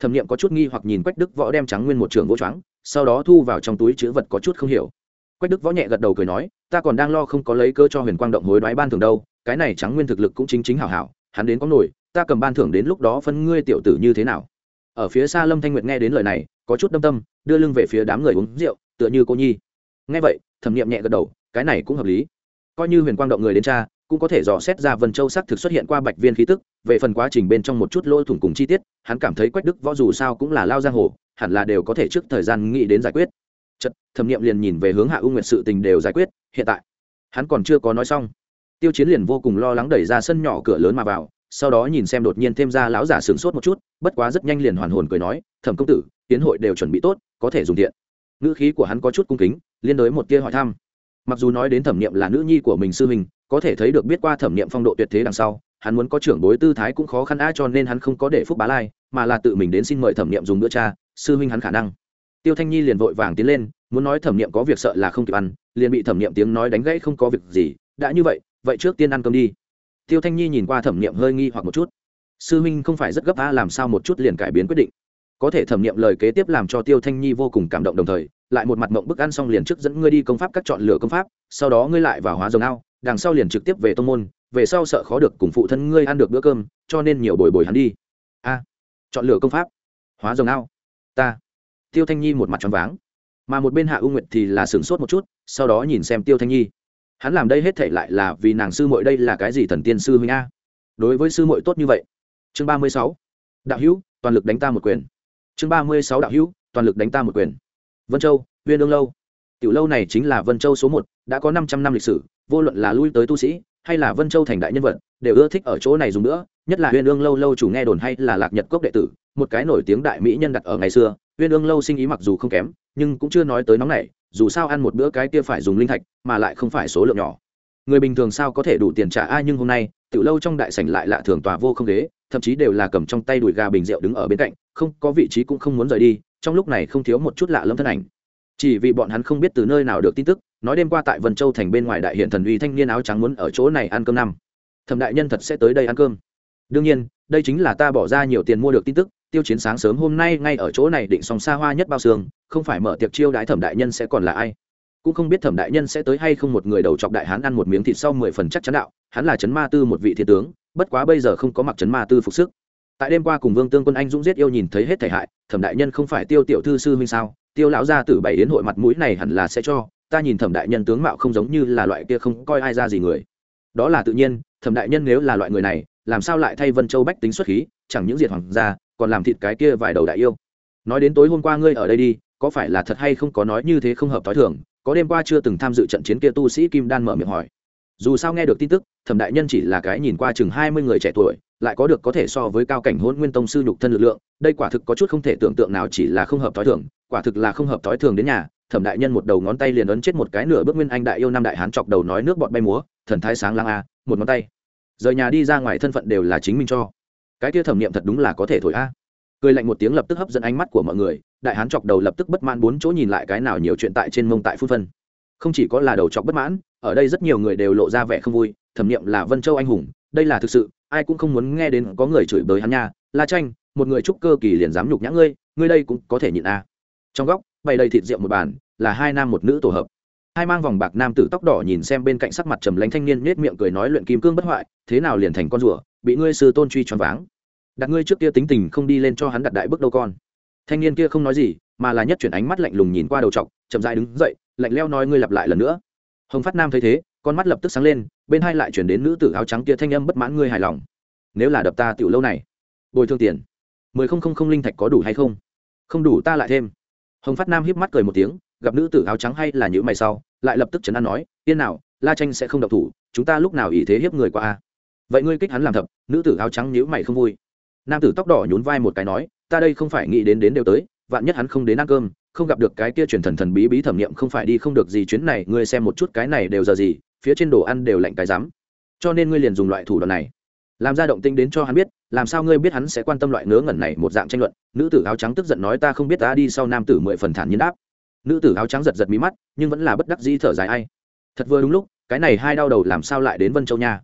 Thẩm nghiệm có chút nghi hoặc nhìn quách đức võ đem trắng nguyên một trường vỗ choáng, sau đó thu vào trong túi chữ vật có chút không hiểu. Quách đức võ nhẹ gật đầu cười nói, ta còn đang lo không có lấy cơ cho huyền quang động hối đoái ban thường đâu, cái này trắng nguyên thực lực cũng chính chính hảo hảo, hắn đến có nổi, ta cầm ban thưởng đến lúc đó phân ngươi tiểu tử như thế nào. Ở phía xa lâm thanh nguyệt nghe đến lời này, có chút đâm tâm, đưa lưng về phía đám người uống rượu, tựa như cô nhi. Nghe vậy, thẩm nghiệm nhẹ gật đầu cái này cũng hợp lý. Coi như huyền quang động người đến cha cũng có thể dò xét ra vân châu sắc thực xuất hiện qua bạch viên khí tức, về phần quá trình bên trong một chút lỗ thủng cùng chi tiết, hắn cảm thấy quách đức võ dù sao cũng là lao giang hồ, hẳn là đều có thể trước thời gian nghĩ đến giải quyết. Chật thẩm nghiệm liền nhìn về hướng hạ u nguyệt sự tình đều giải quyết, hiện tại, hắn còn chưa có nói xong. Tiêu chiến liền vô cùng lo lắng đẩy ra sân nhỏ cửa lớn mà vào, sau đó nhìn xem đột nhiên thêm ra lão giả sửng sốt một chút, bất quá rất nhanh liền hoàn hồn cười nói, thẩm công tử, tiến hội đều chuẩn bị tốt, có thể dùng điện. ngữ khí của hắn có chút cung kính, liên đối một tia hỏi thăm mặc dù nói đến thẩm nghiệm là nữ nhi của mình sư huynh, có thể thấy được biết qua thẩm nghiệm phong độ tuyệt thế đằng sau, hắn muốn có trưởng bối tư thái cũng khó khăn a cho nên hắn không có để phúc bá lai, mà là tự mình đến xin mời thẩm nghiệm dùng bữa cha sư huynh hắn khả năng. Tiêu thanh nhi liền vội vàng tiến lên, muốn nói thẩm nghiệm có việc sợ là không kịp ăn, liền bị thẩm nghiệm tiếng nói đánh gãy không có việc gì, đã như vậy vậy trước tiên ăn cơm đi. Tiêu thanh nhi nhìn qua thẩm nghiệm hơi nghi hoặc một chút. Sư huynh không phải rất gấp a làm sao một chút liền cải biến quyết định? Có thể thẩm nghiệm lời kế tiếp làm cho tiêu thanh nhi vô cùng cảm động đồng thời, lại một mặt mộng bức ăn xong liền trước dẫn ngươi đi công pháp các chọn lựa công pháp, sau đó ngươi lại vào hóa dòng ao, đằng sau liền trực tiếp về tông môn, về sau sợ khó được cùng phụ thân ngươi ăn được bữa cơm, cho nên nhiều bồi bồi hắn đi. A à, chọn lựa công pháp, hóa dòng ao. Ta. Tiêu thanh nhi một mặt tròn váng. Mà một bên hạ u nguyệt thì là sửng sốt một chút, sau đó nhìn xem tiêu thanh nhi. Hắn làm đây hết thể lại là vì nàng sư muội đây là cái gì thần tiên sư huynh a? Đối với sư muội tốt như vậy. Chương ba mươi sáu. Đạo hữu, toàn lực đánh ta một quyền chương ba mươi sáu đạo hữu, toàn lực đánh ta một quyền. Vân châu viên ương lâu. Tiểu lâu này chính là vân châu số một, đã có năm trăm năm lịch sử, vô luận là lui tới tu sĩ, hay là vân châu thành đại nhân vật, đều ưa thích ở chỗ này dùng nữa, nhất là huyên ương lâu lâu chủ nghe đồn hay là lạc nhật cốc đệ tử, một cái nổi tiếng đại mỹ nhân đặt ở ngày xưa huyên ương lâu sinh ý mặc dù không kém, nhưng cũng chưa nói tới nóng này, dù sao ăn một bữa cái kia phải dùng linh thạch, mà lại không phải số lượng nhỏ. Người bình thường sao có thể đủ tiền trả ai, nhưng hôm nay, tiểu lâu trong đại sảnh lại lạ thường tòa vô không ghế thậm chí đều là cầm trong tay đùi gà bình rượu đứng ở bên cạnh, không, có vị trí cũng không muốn rời đi, trong lúc này không thiếu một chút lạ lâm thân ảnh. Chỉ vì bọn hắn không biết từ nơi nào được tin tức, nói đêm qua tại vân châu thành bên ngoài đại hiện thần uy thanh niên áo trắng muốn ở chỗ này ăn cơm năm. Thẩm đại nhân thật sẽ tới đây ăn cơm. Đương nhiên, đây chính là ta bỏ ra nhiều tiền mua được tin tức, tiêu chiến sáng sớm hôm nay ngay ở chỗ này định xong xa hoa nhất bao xương, không phải mở tiệc chiêu đãi thẩm đại nhân sẽ còn là ai? Cũng không biết thẩm đại nhân sẽ tới hay không một người đầu chọc đại hán ăn một miếng thịt sau mười phần chắc chắn đạo, hắn là trấn ma tư một vị thiên tướng bất quá bây giờ không có mặc trấn ma tư phục sức. Tại đêm qua cùng vương tương quân anh dũng giết yêu nhìn thấy hết thể hại, thẩm đại nhân không phải tiêu tiểu thư sư huynh sao? Tiêu lão gia tử bảy đến hội mặt mũi này hẳn là sẽ cho, ta nhìn thẩm đại nhân tướng mạo không giống như là loại kia không coi ai ra gì người. Đó là tự nhiên, thẩm đại nhân nếu là loại người này, làm sao lại thay vân châu bách tính xuất khí, chẳng những diệt hoàng gia, còn làm thịt cái kia vài đầu đại yêu. Nói đến tối hôm qua ngươi ở đây đi, có phải là thật hay không có nói như thế không hợp t h o i thường? Có đêm qua chưa từng tham dự trận chiến kia tu sĩ kim đan mở miệng hỏi dù sao nghe được tin tức, thẩm đại nhân chỉ là cái nhìn qua chừng hai mươi người trẻ tuổi, lại có được có thể so với cao cảnh hôn nguyên tông sư nhục thân lực lượng, đây quả thực có chút không thể tưởng tượng nào chỉ là không hợp t h o i thường, quả thực là không hợp t h o i thường đến nhà. Thẩm đại nhân một đầu ngón tay liền ấn chết một cái nửa bước nguyên anh đại yêu năm đại hán chọc đầu nói nước bọt bay múa, thần thái sáng lang a, một ngón tay. Rời nhà đi ra ngoài thân phận đều là chính mình cho. Cái kia thẩm niệm thật đúng là có thể thổi a. Cười lạnh một tiếng lập tức hấp dẫn ánh mắt của mọi người, đại hán chọc đầu lập tức bất mãn bốn chỗ nhìn lại cái nào nhiều chuyện tại trên mông tại phun phân. Không chỉ có là đầu chọc bất mãn ở đây rất nhiều người đều lộ ra vẻ không vui, thẩm nghiệm là vân châu anh hùng, đây là thực sự, ai cũng không muốn nghe đến có người chửi bới hắn nha. La tranh một người trúc cơ kỳ liền dám nhục nhã ngươi ngươi đây cũng có thể nhịn a trong góc, bày đầy thịt rượu một bàn, là hai nam một nữ tổ hợp. Hai mang vòng bạc nam tử tóc đỏ nhìn xem bên cạnh sắc mặt trầm lánh thanh niên nết miệng cười nói luyện kim cương bất hoại, thế nào liền thành con rùa, bị ngươi sư tôn truy choáng váng. Đặt ngươi trước kia tính tình không đi lên cho hắn đặt đại bước đâu con. Thanh niên kia không nói gì, mà là nhất chuyển ánh mắt lạnh lùng nhìn qua đầu t chậm dại đứng dậy, lạnh leo nói ngươi lặp lại lần nữa hồng phát nam thấy thế, con mắt lập tức sáng lên, bên hai lại chuyển đến nữ tử áo trắng kia thanh âm bất mãn ngươi hài lòng. Nếu là đập ta tiểu lâu này, bồi thương tiền, mười không không không linh thạch có đủ hay không? Không đủ ta lại thêm. Hồng phát nam hiếp mắt cười một tiếng, gặp nữ tử áo trắng hay là những mày sau, lại lập tức chấn an nói tiên nào, la tranh sẽ không độc thủ, chúng ta lúc nào ý thế hiếp người qua a? Vậy ngươi kích hắn làm thập. Nữ tử áo trắng nhữ mày không vui. Nam tử tóc đỏ nhún vai một cái nói, ta đây không phải nghĩ đến đến đều tới, vạn nhất hắn không đến ăn cơm không gặp được cái kia truyền thần thần bí bí thẩm nghiệm không phải đi không được gì, chuyến này ngươi xem một chút cái này đều giờ gì, phía trên đồ ăn đều lạnh cái rắm. Cho nên ngươi liền dùng loại thủ đoạn này. Làm ra động tinh đến cho hắn biết, làm sao ngươi biết hắn sẽ quan tâm loại ngớ ngẩn này một dạng tranh luận. Nữ tử áo trắng tức giận nói ta không biết ta đi sau nam tử mười phần thản nhiên đáp. Nữ tử áo trắng giật giật mí mắt, nhưng vẫn là bất đắc dĩ thở dài ai. Thật vừa đúng lúc, cái này hai đau đầu làm sao lại đến vân châu nha?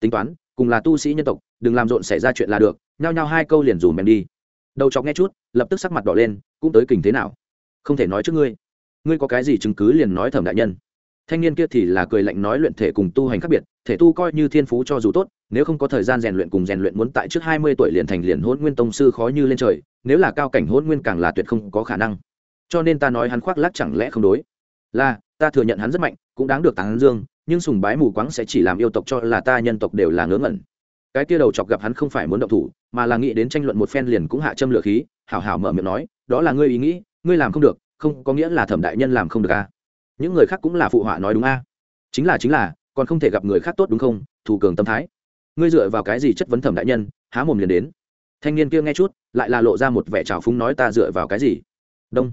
Tính toán, cùng là tu sĩ nhân tộc, đừng làm rộn xảy ra chuyện là được, nhao nhao hai câu liền rủ mèm đi. Đầu chọc nghe chút, lập tức sắc mặt đỏ lên, cũng tới kình thế nào? Không thể nói trước ngươi. Ngươi có cái gì chứng cứ liền nói thẩm đại nhân. Thanh niên kia thì là cười lạnh nói luyện thể cùng tu hành khác biệt, thể tu coi như thiên phú cho dù tốt, nếu không có thời gian rèn luyện cùng rèn luyện muốn tại trước hai mươi tuổi liền thành liền hôn nguyên tông sư khó như lên trời, nếu là cao cảnh hôn nguyên càng là tuyệt không có khả năng. Cho nên ta nói hắn khoác lác chẳng lẽ không đối. Là, ta thừa nhận hắn rất mạnh, cũng đáng được tán dương, nhưng sùng bái mù quáng sẽ chỉ làm yêu tộc cho là ta nhân tộc đều là ngớ ngẩn. Cái kia đầu chọc gặp hắn không phải muốn động thủ, mà là nghĩ đến tranh luận một phen liền cũng hạ châm lửa khí, hảo hảo mở miệng nói, đó là ngươi ý nghĩ ngươi làm không được, không có nghĩa là thẩm đại nhân làm không được a à. những người khác cũng là phụ họa nói đúng a à. chính là chính là, còn không thể gặp người khác tốt đúng không? Thủ cường tâm thái. Ngươi dựa vào cái gì chất vấn thẩm đại nhân, há mồm liền đến? Thanh niên kia nghe chút, lại là lộ ra một vẻ trào phúng nói ta dựa vào cái gì? Đông.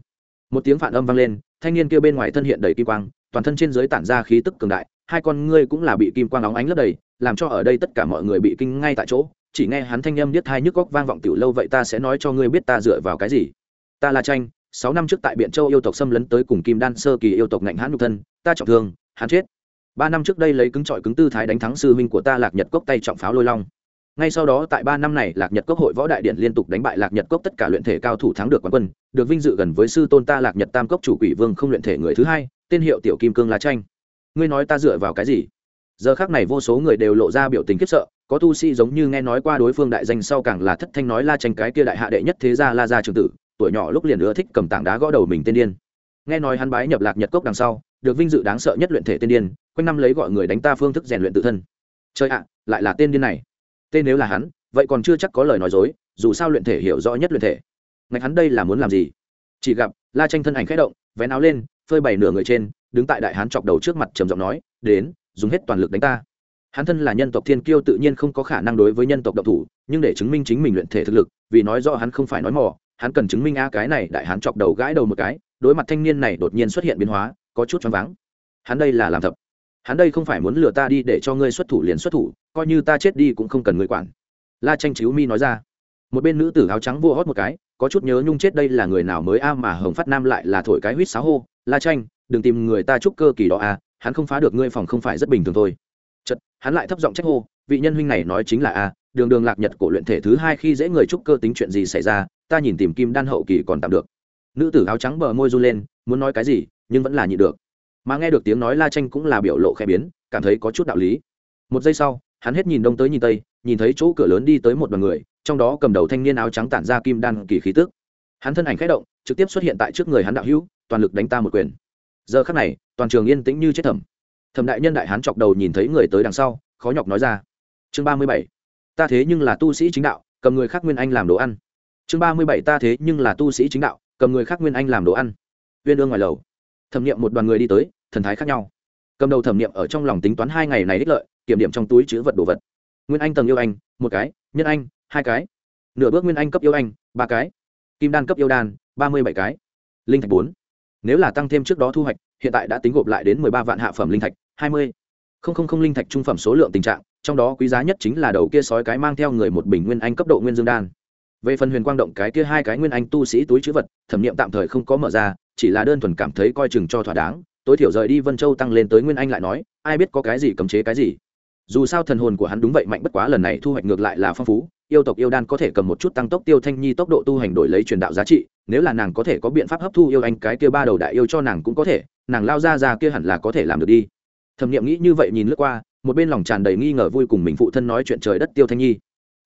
Một tiếng phản âm vang lên, thanh niên kia bên ngoài thân hiện đầy kim quang, toàn thân trên dưới tản ra khí tức cường đại, hai con ngươi cũng là bị kim quang óng ánh lấp đầy, làm cho ở đây tất cả mọi người bị kinh ngay tại chỗ. Chỉ nghe hắn thanh âm biết hai nhức góc vang vọng tiểu lâu, vậy ta sẽ nói cho ngươi biết ta dựa vào cái gì? Ta là tranh sáu năm trước tại biện châu yêu tộc xâm lấn tới cùng kim đan sơ kỳ yêu tộc ngạnh hãn nhục thân, ta trọng thương, hắn chết. Ba năm trước đây lấy cứng trọi cứng tư thái đánh thắng sư huynh của ta lạc nhật cốc tay trọng pháo lôi long. Ngay sau đó tại ba năm này lạc nhật cốc hội võ đại điện liên tục đánh bại lạc nhật cốc tất cả luyện thể cao thủ thắng được quán quân, được vinh dự gần với sư tôn ta lạc nhật tam cốc chủ quỷ vương không luyện thể người thứ hai, tên hiệu tiểu kim cương lá tranh ngươi nói ta dựa vào cái gì? Giờ khác này vô số người đều lộ ra biểu tình khiếp sợ, có tu sĩ giống như nghe nói qua đối phương đại danh sau càng là thất thanh nói la tranh cái kia đại hạ đệ nhất thế gia la gia trường tử tuổi nhỏ lúc liền ưa thích cầm tảng đá gõ đầu mình tên điên. Nghe nói hắn bái nhập lạc nhật cốc đằng sau, được vinh dự đáng sợ nhất luyện thể tên điên, quanh năm lấy gọi người đánh ta phương thức rèn luyện tự thân. Chơi ạ, lại là tên điên này. Tên nếu là hắn, vậy còn chưa chắc có lời nói dối, dù sao luyện thể hiểu rõ nhất luyện thể. Ngạch hắn đây là muốn làm gì? Chỉ gặp, la tranh thân ảnh khẽ động, vén áo lên, phơi bày nửa người trên, đứng tại đại hán chọc đầu trước mặt trầm giọng nói, đến, dùng hết toàn lực đánh ta. Hắn thân là nhân tộc thiên kiêu tự nhiên không có khả năng đối với nhân tộc độc thủ, nhưng để chứng minh chính mình luyện thể thực lực, vì nói rõ hắn không phải nói mò hắn cần chứng minh a cái này đại hắn chọc đầu gãi đầu một cái, đối mặt thanh niên này đột nhiên xuất hiện biến hóa, có chút choáng váng. Hắn đây là làm thập. Hắn đây không phải muốn lừa ta đi để cho ngươi xuất thủ liền xuất thủ, coi như ta chết đi cũng không cần ngươi quản. La tranh chiếu mi nói ra. Một bên nữ tử áo trắng vua hót một cái, có chút nhớ nhung chết đây là người nào mới a mà hồng phát nam lại là thổi cái huýt sáo hô, la tranh đừng tìm người ta chúc cơ kỳ đó a, hắn không phá được ngươi phòng không phải rất bình thường thôi. Chật hắn lại thấp giọng trách hô, vị nhân huynh này nói chính là a đường đường lạc nhật cổ luyện thể thứ hai khi dễ người trúc cơ tính chuyện gì xảy ra, ta nhìn tìm kim đan hậu kỳ còn tạm được. Nữ tử áo trắng bờ môi run lên, muốn nói cái gì, nhưng vẫn là nhịn được. Mà nghe được tiếng nói la tranh cũng là biểu lộ khẽ biến, cảm thấy có chút đạo lý. Một giây sau, hắn hết nhìn đông tới nhìn tây, nhìn thấy chỗ cửa lớn đi tới một đoàn người, trong đó cầm đầu thanh niên áo trắng tản ra kim đan kỳ khí tức. Hắn thân ảnh khẽ động, trực tiếp xuất hiện tại trước người hắn đạo hữu, toàn lực đánh ta một quyền. Giờ khắc này, toàn trường yên tĩnh như chết thẩm thẩm đại nhân đại hắn chọc đầu nhìn thấy người tới đằng sau, khó nhọc nói ra. Chương ba mươi bảy ta thế nhưng là tu sĩ chính đạo, cầm người khác nguyên anh làm đồ ăn. Chương ba mươi bảy, ta thế nhưng là tu sĩ chính đạo, cầm người khác nguyên anh làm đồ ăn. Uyên ương ngoài lầu, thẩm nghiệm một đoàn người đi tới, thần thái khác nhau. Cầm đầu thẩm nghiệm ở trong lòng tính toán hai ngày này đích lợi, kiểm điểm trong túi chữ vật đồ vật. Nguyên anh tầng yêu anh, một cái, nhân anh, hai cái. Nửa bước nguyên anh cấp yêu anh, ba cái. Kim đan cấp yêu đan, ba mươi bảy cái. Linh thạch bốn. Nếu là tăng thêm trước đó thu hoạch, hiện tại đã tính gộp lại đến mười ba vạn hạ phẩm linh thạch, hai mươi. Không không không linh thạch trung phẩm số lượng tình trạng trong đó quý giá nhất chính là đầu kia sói cái mang theo người một bình nguyên anh cấp độ nguyên dương đan. Về phần huyền quang động cái kia hai cái nguyên anh tu sĩ túi chữ vật, thẩm nghiệm tạm thời không có mở ra, chỉ là đơn thuần cảm thấy coi chừng cho thỏa đáng. Tối thiểu rời đi vân châu tăng lên tới nguyên anh lại nói, ai biết có cái gì cấm chế cái gì. Dù sao thần hồn của hắn đúng vậy mạnh bất quá lần này thu hoạch ngược lại là phong phú, yêu tộc yêu đan có thể cầm một chút tăng tốc tiêu thanh nhi tốc độ tu hành đổi lấy truyền đạo giá trị, nếu là nàng có thể có biện pháp hấp thu yêu anh cái kia ba đầu đại yêu cho nàng cũng có thể, nàng lao ra ra kia hẳn là có thể làm được đi. Thẩm nghiệm nghĩ như vậy nhìn lướt qua một bên lòng tràn đầy nghi ngờ vui cùng mình phụ thân nói chuyện trời đất tiêu thanh nhi.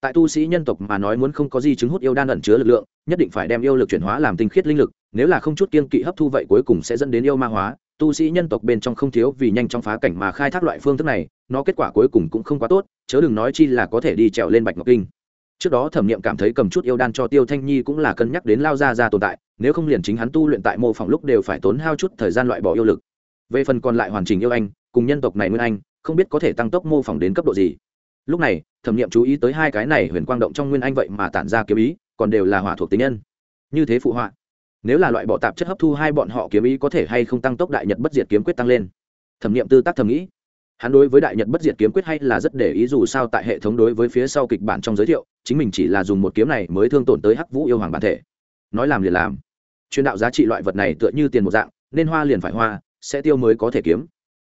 Tại tu sĩ nhân tộc mà nói muốn không có gì chứng hút yêu đan ẩn chứa lực lượng, nhất định phải đem yêu lực chuyển hóa làm tinh khiết linh lực, nếu là không chút kiên kỵ hấp thu vậy cuối cùng sẽ dẫn đến yêu ma hóa. Tu sĩ nhân tộc bên trong không thiếu vì nhanh chóng phá cảnh mà khai thác loại phương thức này, nó kết quả cuối cùng cũng không quá tốt, chớ đừng nói chi là có thể đi trèo lên bạch ngọc kinh. Trước đó thẩm nghiệm cảm thấy cầm chút yêu đan cho tiêu thanh nhi cũng là cân nhắc đến lao ra ra tồn tại, nếu không liền chính hắn tu luyện tại mô phỏng lúc đều phải tốn hao chút thời gian loại bỏ yêu lực. Về phần còn lại hoàn chỉnh yêu anh, cùng nhân tộc này nguyên anh không biết có thể tăng tốc mô phỏng đến cấp độ gì. Lúc này, thẩm nghiệm chú ý tới hai cái này huyền quang động trong nguyên anh vậy mà tản ra kiếm ý, còn đều là hỏa thuộc tính nhân. Như thế phụ họa. Nếu là loại bỏ tạp chất hấp thu hai bọn họ kiếm ý có thể hay không tăng tốc đại nhật bất diệt kiếm quyết tăng lên? Thẩm nghiệm tư tác thầm nghĩ. Hắn đối với đại nhật bất diệt kiếm quyết hay là rất để ý dù sao tại hệ thống đối với phía sau kịch bản trong giới thiệu, chính mình chỉ là dùng một kiếm này mới thương tổn tới hắc vũ yêu hoàng bản thể. Nói làm liền làm. Chuyên đạo giá trị loại vật này tựa như tiền một dạng, nên hoa liền phải hoa, sẽ tiêu mới có thể kiếm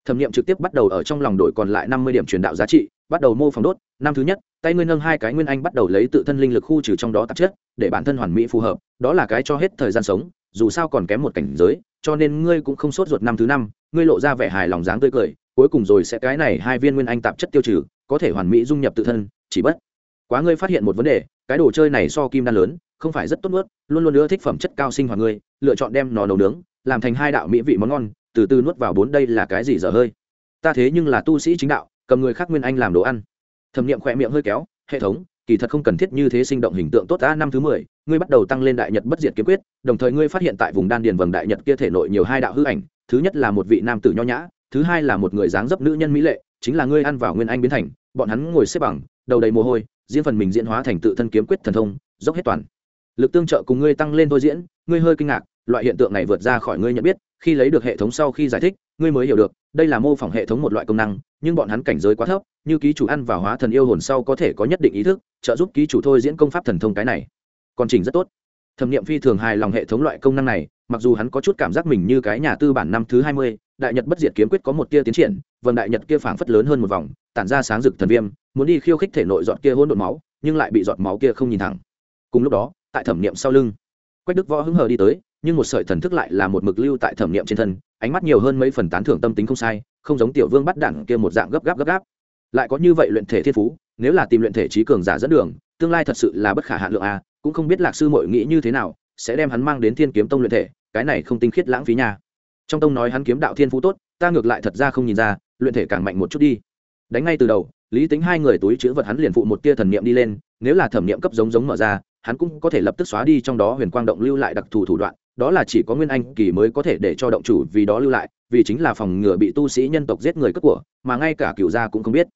thẩm nghiệm trực tiếp bắt đầu ở trong lòng đổi còn lại năm mươi điểm truyền đạo giá trị, bắt đầu mô phỏng đốt. Năm thứ nhất, tay ngươi nâng hai cái nguyên anh bắt đầu lấy tự thân linh lực khu trừ trong đó tạp chất, để bản thân hoàn mỹ phù hợp, đó là cái cho hết thời gian sống, dù sao còn kém một cảnh giới, cho nên ngươi cũng không sốt ruột năm thứ năm, ngươi lộ ra vẻ hài lòng dáng tươi cười, cuối cùng rồi sẽ cái này hai viên nguyên anh tạp chất tiêu trừ, có thể hoàn mỹ dung nhập tự thân, chỉ bất quá ngươi phát hiện một vấn đề, cái đồ chơi này so kim đan lớn, không phải rất tốt nuốt, luôn luôn nữa thích phẩm chất cao sinh hoạt ngươi, lựa chọn đem nó nấu nướng, làm thành hai đạo mỹ vị món ngon từ từ nuốt vào bốn đây là cái gì dở hơi? Ta thế nhưng là tu sĩ chính đạo, cầm người khác nguyên anh làm đồ ăn. Thẩm nghiệm khỏe miệng hơi kéo, hệ thống, kỳ thật không cần thiết như thế sinh động hình tượng tốt ta năm thứ mười, ngươi bắt đầu tăng lên đại nhật bất diệt kiếm quyết, đồng thời ngươi phát hiện tại vùng đan điền vầng đại nhật kia thể nội nhiều hai đạo hư ảnh, thứ nhất là một vị nam tử nho nhã, thứ hai là một người dáng dấp nữ nhân mỹ lệ, chính là ngươi ăn vào nguyên anh biến thành, bọn hắn ngồi xếp bằng, đầu đầy mồ hôi, diễn phần mình diễn hóa thành tự thân kiếm quyết thần thông, dốc hết toàn. Lực tương trợ cùng ngươi tăng lên thôi diễn, ngươi hơi kinh ngạc loại hiện tượng này vượt ra khỏi ngươi nhận biết, khi lấy được hệ thống sau khi giải thích, ngươi mới hiểu được, đây là mô phỏng hệ thống một loại công năng, nhưng bọn hắn cảnh giới quá thấp, như ký chủ ăn vào hóa thần yêu hồn sau có thể có nhất định ý thức, trợ giúp ký chủ thôi diễn công pháp thần thông cái này. Còn trình rất tốt. Thẩm nghiệm phi thường hài lòng hệ thống loại công năng này, mặc dù hắn có chút cảm giác mình như cái nhà tư bản năm thứ hai mươi, đại nhật bất diệt kiếm quyết có một tia tiến triển, vầng đại nhật kia phảng phất lớn hơn một vòng, tản ra sáng rực thần viêm, muốn đi khiêu khích thể nội giọt kia hỗn độn máu, nhưng lại bị giọt máu kia không nhìn thẳng. Cùng lúc đó, tại thẩm nghiệm sau lưng, quách đức võ hứng hờ đi tới nhưng một sợi thần thức lại là một mực lưu tại thẩm nghiệm trên thân, ánh mắt nhiều hơn mấy phần tán thưởng tâm tính không sai, không giống tiểu vương bắt đẳng kia một dạng gấp gáp gấp gáp. Lại có như vậy luyện thể thiên phú, nếu là tìm luyện thể trí cường giả dẫn đường, tương lai thật sự là bất khả hạn lượng a, cũng không biết lạc sư mội nghĩ như thế nào, sẽ đem hắn mang đến thiên kiếm tông luyện thể, cái này không tinh khiết lãng phí nha. Trong tông nói hắn kiếm đạo thiên phú tốt, ta ngược lại thật ra không nhìn ra, luyện thể càng mạnh một chút đi. Đánh ngay từ đầu, lý tính hai người túi chữ vật hắn liền phụ một tia thần niệm đi lên, nếu là thẩm niệm cấp giống giống mở ra hắn cũng có thể lập tức xóa đi trong đó huyền quang động lưu lại đặc thù thủ đoạn, đó là chỉ có nguyên anh kỳ mới có thể để cho động chủ vì đó lưu lại, vì chính là phòng ngừa bị tu sĩ nhân tộc giết người cất của, mà ngay cả cựu gia cũng không biết.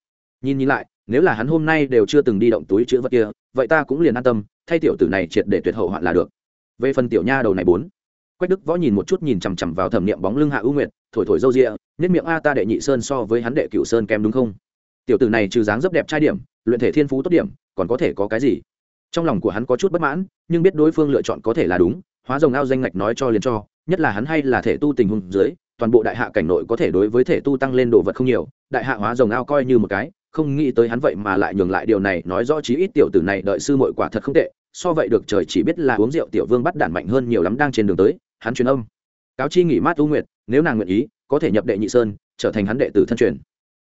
Nhìn nhìn lại, nếu là hắn hôm nay đều chưa từng đi động túi chữ vật kia, vậy ta cũng liền an tâm, thay tiểu tử này triệt để tuyệt hậu hoạn là được. Về phần tiểu nha đầu này bốn, quách đức võ nhìn một chút nhìn chằm chằm vào thẩm niệm bóng lưng hạ ưu nguyệt, thổi thổi râu rịa nhất miệng, a, ta đệ nhị sơn so với hắn đệ cựu sơn kém đúng không? Tiểu tử này trừ dáng rất đẹp trai điểm, luyện thể thiên phú tốt điểm, còn có thể có cái gì? Trong lòng của hắn có chút bất mãn, nhưng biết đối phương lựa chọn có thể là đúng, hóa rồng ao danh ngạch nói cho liền cho, nhất là hắn hay là thể tu tình huống dưới, toàn bộ đại hạ cảnh nội có thể đối với thể tu tăng lên đồ vật không nhiều, đại hạ hóa rồng ao coi như một cái, không nghĩ tới hắn vậy mà lại nhường lại điều này, nói rõ chí ít tiểu tử này đợi sư muội quả thật không tệ, so vậy được trời chỉ biết là uống rượu tiểu vương bắt đạn mạnh hơn nhiều lắm đang trên đường tới, hắn truyền âm. Cáo chi nghỉ mát u nguyệt, nếu nàng nguyện ý, có thể nhập đệ nhị sơn, trở thành hắn đệ tử thân truyền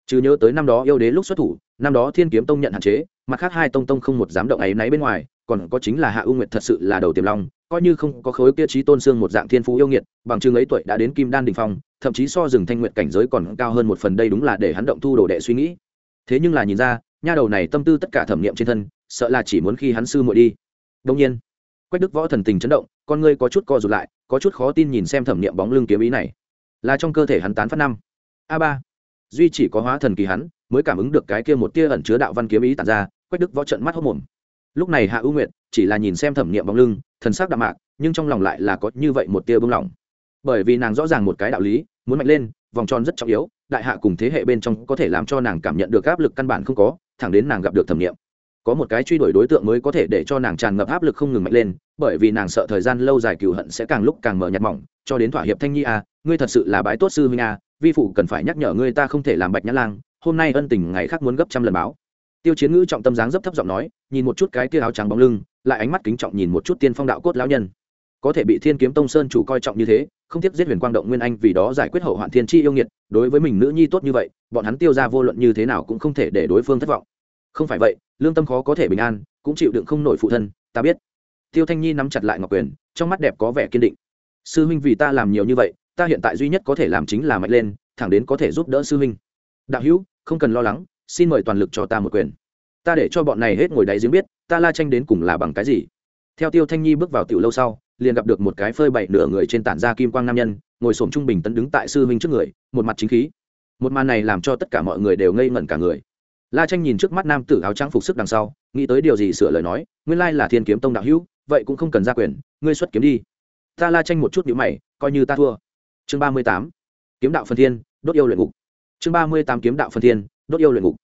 chứ nhớ tới năm đó yêu đế lúc xuất thủ, năm đó thiên kiếm tông nhận hạn chế, mặt khác hai tông tông không một dám động ấy náy bên ngoài, còn có chính là hạ u nguyệt thật sự là đầu tiềm long, coi như không có khối kia trí tôn xương một dạng thiên phú yêu nghiệt, bằng chương ấy tuổi đã đến kim đan đình phong, thậm chí so rừng thanh nguyện cảnh giới còn cao hơn một phần đây đúng là để hắn động thu đồ đệ suy nghĩ. Thế nhưng là nhìn ra, nha đầu này tâm tư tất cả thẩm nghiệm trên thân, sợ là chỉ muốn khi hắn sư muội đi. Đông nhiên, quách đức võ thần tình chấn động, con ngươi có chút co rụt lại, có chút khó tin nhìn xem thẩm nghiệm bóng lưng kiếm ý này. Là trong cơ thể hắn tán phát năm. A ba duy chỉ có hóa thần kỳ hắn mới cảm ứng được cái kia một tia ẩn chứa đạo văn kiếm ý tản ra, quách đức võ trận mắt hốc mồm. Lúc này hạ ưu nguyệt chỉ là nhìn xem thẩm nghiệm bóng lưng, thần sắc đạm mạc, nhưng trong lòng lại là có như vậy một tia bưng lỏng bởi vì nàng rõ ràng một cái đạo lý, muốn mạnh lên, vòng tròn rất trọng yếu, đại hạ cùng thế hệ bên trong có thể làm cho nàng cảm nhận được áp lực căn bản không có, thẳng đến nàng gặp được thẩm nghiệm có một cái truy đuổi đối tượng mới có thể để cho nàng tràn ngập áp lực không ngừng mạnh lên, bởi vì nàng sợ thời gian lâu dài cừu hận sẽ càng lúc càng mở nhạt mỏng, cho đến thỏa hiệp thanh nhi a, ngươi thật sự là bái tốt sư huynh a vi phụ cần phải nhắc nhở ngươi ta không thể làm bạch nhã lang, hôm nay ân tình ngày khác muốn gấp trăm lần báo. Tiêu chiến ngữ trọng tâm dáng dấp thấp giọng nói, nhìn một chút cái kia áo trắng bóng lưng, lại ánh mắt kính trọng nhìn một chút tiên phong đạo cốt lão nhân. Có thể bị thiên kiếm tông sơn chủ coi trọng như thế, không tiếp giết huyền quang động nguyên anh vì đó giải quyết hậu hoạn thiên chi yêu nghiệt, đối với mình nữ nhi tốt như vậy, bọn hắn tiêu ra vô luận như thế nào cũng không thể để đối phương thất vọng. Không phải vậy, lương tâm khó có thể bình an, cũng chịu đựng không nổi phụ thân, ta biết. Tiêu thanh nhi nắm chặt lại ngọc quyền, trong mắt đẹp có vẻ kiên định. Sư huynh vì ta làm nhiều như vậy ta hiện tại duy nhất có thể làm chính là mạnh lên, thẳng đến có thể giúp đỡ sư huynh. Đạo hữu, không cần lo lắng, xin mời toàn lực cho ta một quyền. Ta để cho bọn này hết ngồi đáy giếng biết, ta la tranh đến cùng là bằng cái gì. Theo tiêu thanh nhi bước vào tiểu lâu sau, liền gặp được một cái phơi bậy nửa người trên tản ra kim quang nam nhân, ngồi sổm trung bình tấn đứng tại sư huynh trước người, một mặt chính khí. Một màn này làm cho tất cả mọi người đều ngây ngẩn cả người. La tranh nhìn trước mắt nam tử áo trắng phục sức đằng sau, nghĩ tới điều gì sửa lời nói, nguyên lai là thiên kiếm tông đạo hữu, vậy cũng không cần ra quyền, ngươi xuất kiếm đi. Ta la tranh một chút nhíu mày, coi như ta thua chương ba mươi tám, kiếm đạo phân thiên, đốt yêu luyện ngục. Chương ba mươi tám, kiếm đạo phân thiên, đốt yêu luyện ngục.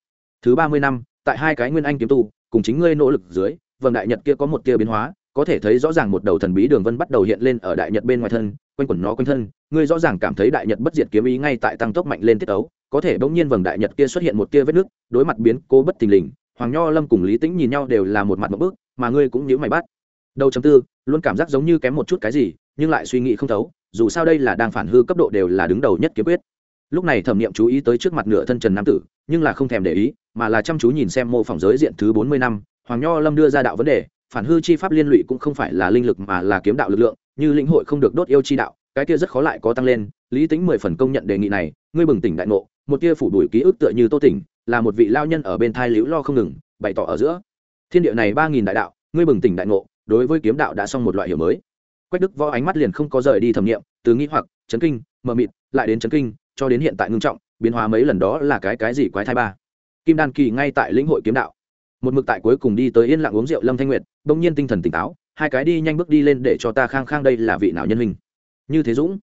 Thứ ba mươi năm, tại hai cái nguyên anh kiếm tu, cùng chính ngươi nỗ lực dưới, vầng đại nhật kia có một tia biến hóa, có thể thấy rõ ràng một đầu thần bí đường vân bắt đầu hiện lên ở đại nhật bên ngoài thân, quanh quẩn nó quanh thân, ngươi rõ ràng cảm thấy đại nhật bất diệt kiếm ý ngay tại tăng tốc mạnh lên tiết ấu có thể bỗng nhiên vầng đại nhật kia xuất hiện một tia vết nước, đối mặt biến cố bất thình lình, hoàng nho lâm cùng lý tĩnh nhìn nhau đều là một mặt một bước, mà ngươi cũng nhíu mày bắt. Đầu chấm tư, luôn cảm giác giống như kém một chút cái gì nhưng lại suy nghĩ không thấu, dù sao đây là đang phản hư cấp độ đều là đứng đầu nhất kiếm quyết. Lúc này thẩm nghiệm chú ý tới trước mặt nửa thân trần nam tử, nhưng là không thèm để ý, mà là chăm chú nhìn xem mô phỏng giới diện thứ bốn mươi năm, hoàng nho lâm đưa ra đạo vấn đề, phản hư chi pháp liên lụy cũng không phải là linh lực mà là kiếm đạo lực lượng, như lĩnh hội không được đốt yêu chi đạo, cái kia rất khó lại có tăng lên, lý tính mười phần công nhận đề nghị này, ngươi bừng tỉnh đại ngộ, một tia phủ đuổi ký ức tựa như tô tỉnh, là một vị lao nhân ở bên thai liễu lo không ngừng, bày tỏ ở giữa. Thiên địa này ba nghìn đại đạo, ngươi bừng tỉnh đại ngộ, đối với kiếm đạo đã xong một loại hiểu mới quách đức võ ánh mắt liền không có rời đi thẩm nghiệm, từ nghĩ hoặc, chấn kinh, mờ mịt, lại đến chấn kinh, cho đến hiện tại ngưng trọng, biến hóa mấy lần đó là cái cái gì quái thai ba. Kim đan kỳ ngay tại lĩnh hội kiếm đạo. Một mực tại cuối cùng đi tới yên lặng uống rượu lâm thanh nguyệt, bỗng nhiên tinh thần tỉnh táo, hai cái đi nhanh bước đi lên để cho ta khang khang đây là vị nào nhân hình như thế dũng.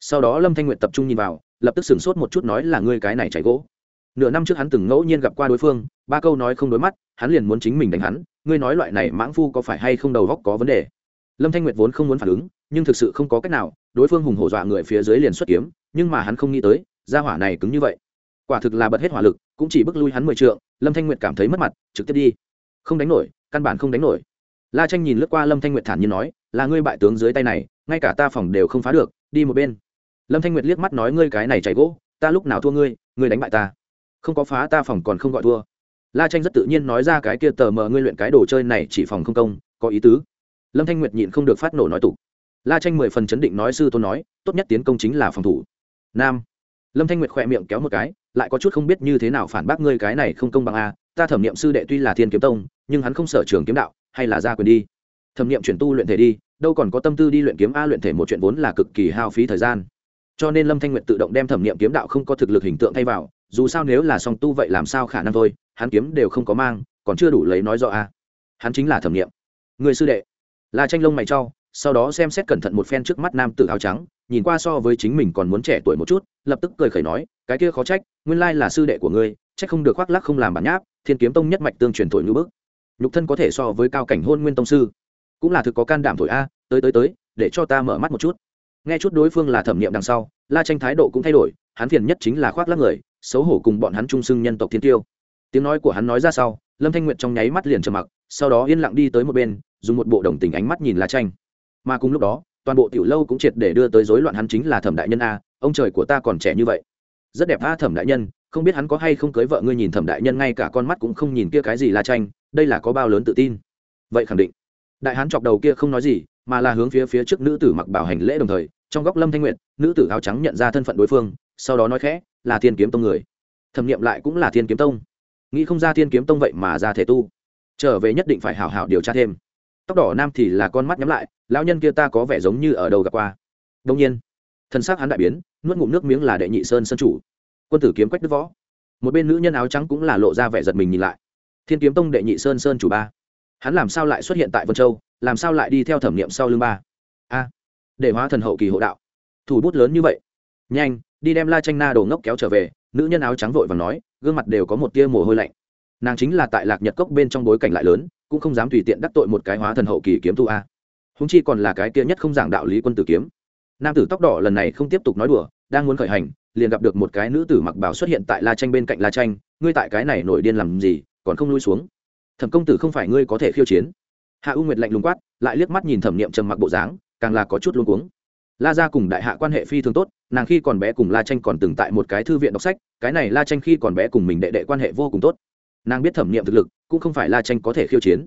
Sau đó lâm thanh nguyệt tập trung nhìn vào, lập tức sửng sốt một chút nói là ngươi cái này chảy gỗ. Nửa năm trước hắn từng ngẫu nhiên gặp qua đối phương, ba câu nói không đối mắt, hắn liền muốn chính mình đánh hắn, ngươi nói loại này mãng phu có phải hay không đầu góc có vấn đề? Lâm thanh nguyệt vốn không muốn phản ứng, nhưng thực sự không có cách nào, đối phương hùng hổ dọa người phía dưới liền xuất kiếm, nhưng mà hắn không nghĩ tới ra hỏa này cứng như vậy. Quả thực là bật hết hỏa lực, cũng chỉ bước lui hắn mười trượng, lâm thanh nguyệt cảm thấy mất mặt, trực tiếp đi. Không đánh nổi, căn bản không đánh nổi. La tranh nhìn lướt qua lâm thanh nguyệt thản nhiên nói, là ngươi bại tướng dưới tay này, ngay cả ta phòng đều không phá được, đi một bên. Lâm thanh nguyệt liếc mắt nói, ngươi cái này chảy gỗ, ta lúc nào thua ngươi ngươi đánh bại ta. Không có phá ta phòng còn không gọi thua. La tranh rất tự nhiên nói ra cái kia tờ mờ ngươi luyện cái đồ chơi này chỉ phòng không công, có ý tứ lâm thanh nguyệt nhịn không được phát nổ nói tục. La tranh mười phần chấn định nói sư tôn nói, tốt nhất tiến công chính là phòng thủ. Nam. Lâm thanh nguyệt khỏe miệng kéo một cái, lại có chút không biết như thế nào phản bác ngươi cái này không công bằng a ta thẩm nghiệm sư đệ tuy là thiên kiếm tông, nhưng hắn không sở trường kiếm đạo, hay là ra quyền đi. Thẩm nghiệm chuyển tu luyện thể đi, đâu còn có tâm tư đi luyện kiếm a luyện thể một chuyện vốn là cực kỳ hao phí thời gian. Cho nên lâm thanh nguyệt tự động đem thẩm nghiệm kiếm đạo không có thực lực hình tượng thay vào, dù sao nếu là song tu vậy làm sao khả năng thôi, hắn kiếm đều không có mang, còn chưa đủ lấy nói rõ a hắn chính là thẩm nghiệm. Người sư đệ là tranh lông mày trau sau đó xem xét cẩn thận một phen trước mắt nam tử áo trắng, nhìn qua so với chính mình còn muốn trẻ tuổi một chút, lập tức cười khẩy nói, cái kia khó trách, nguyên lai là sư đệ của ngươi trách không được khoác lắc không làm bản nháp, thiên kiếm tông nhất mạch tương truyền thổi ngữ bức. Nhục thân có thể so với cao cảnh hôn nguyên tông sư. Cũng là thực có can đảm thổi a, tới tới tới, để cho ta mở mắt một chút. Nghe chút đối phương là thẩm nghiệm đằng sau, la tranh thái độ cũng thay đổi, hắn phiền nhất chính là khoác lắc người, xấu hổ cùng bọn hắn trung xưng nhân tộc thiên tiêu. Tiếng nói của hắn nói ra sau, lâm thanh nguyệt trong nháy mắt liền trầm mặc, sau đó yên lặng đi tới một bên dùng một bộ đồng tình ánh mắt nhìn la tranh mà cùng lúc đó, toàn bộ tiểu lâu cũng triệt để đưa tới rối loạn hắn chính là thẩm đại nhân a, ông trời của ta còn trẻ như vậy. Rất đẹp a thẩm đại nhân, không biết hắn có hay không cưới vợ ngươi nhìn thẩm đại nhân ngay cả con mắt cũng không nhìn kia cái gì la tranh đây là có bao lớn tự tin. Vậy khẳng định. Đại hán chọc đầu kia không nói gì, mà là hướng phía phía trước nữ tử mặc bảo hành lễ đồng thời, trong góc lâm thanh nguyện nữ tử áo trắng nhận ra thân phận đối phương, sau đó nói khẽ, là thiên kiếm tông người. Thẩm nghiệm lại cũng là thiên kiếm tông. Nghĩ không ra thiên kiếm tông vậy mà ra thể tu. Trở về nhất định phải hảo hảo điều tra thêm tóc đỏ nam thì là con mắt nhắm lại, lão nhân kia ta có vẻ giống như ở đầu gặp qua. Đông nhiên thân xác hắn đại biến, nuốt ngụm nước miếng là đệ nhị sơn sân chủ. Quân tử kiếm quách đức võ. Một bên nữ nhân áo trắng cũng là lộ ra vẻ giật mình nhìn lại. Thiên kiếm tông đệ nhị sơn sơn chủ ba. Hắn làm sao lại xuất hiện tại vân châu? Làm sao lại đi theo thẩm nghiệm sau lưng ba? A, để hóa thần hậu kỳ hộ đạo. Thủ bút lớn như vậy. Nhanh, đi đem la tranh na đồ ngốc kéo trở về. Nữ nhân áo trắng vội và nói, gương mặt đều có một tia mồ hôi lạnh. Nàng chính là tại lạc nhật cốc bên trong bối cảnh lại lớn cũng không dám tùy tiện đắc tội một cái hóa thần hậu kỳ kiếm tu a. Húng chi còn là cái kia nhất không giảng đạo lý quân tử kiếm. Nam tử tóc đỏ lần này không tiếp tục nói đùa, đang muốn khởi hành, liền gặp được một cái nữ tử mặc bảo xuất hiện tại la tranh bên cạnh la tranh ngươi tại cái này nổi điên làm gì, còn không lui xuống? Thẩm công tử không phải ngươi có thể khiêu chiến. Hạ u nguyệt lạnh lùng quát, lại liếc mắt nhìn thẩm niệm trầm mặc bộ dáng, càng là có chút luống cuống. La ra cùng đại hạ quan hệ phi thường tốt, nàng khi còn bé cùng la tranh còn từng tại một cái thư viện đọc sách, cái này la tranh khi còn bé cùng mình đệ đệ quan hệ vô cùng tốt nàng biết thẩm nghiệm thực lực, cũng không phải la tranh có thể khiêu chiến.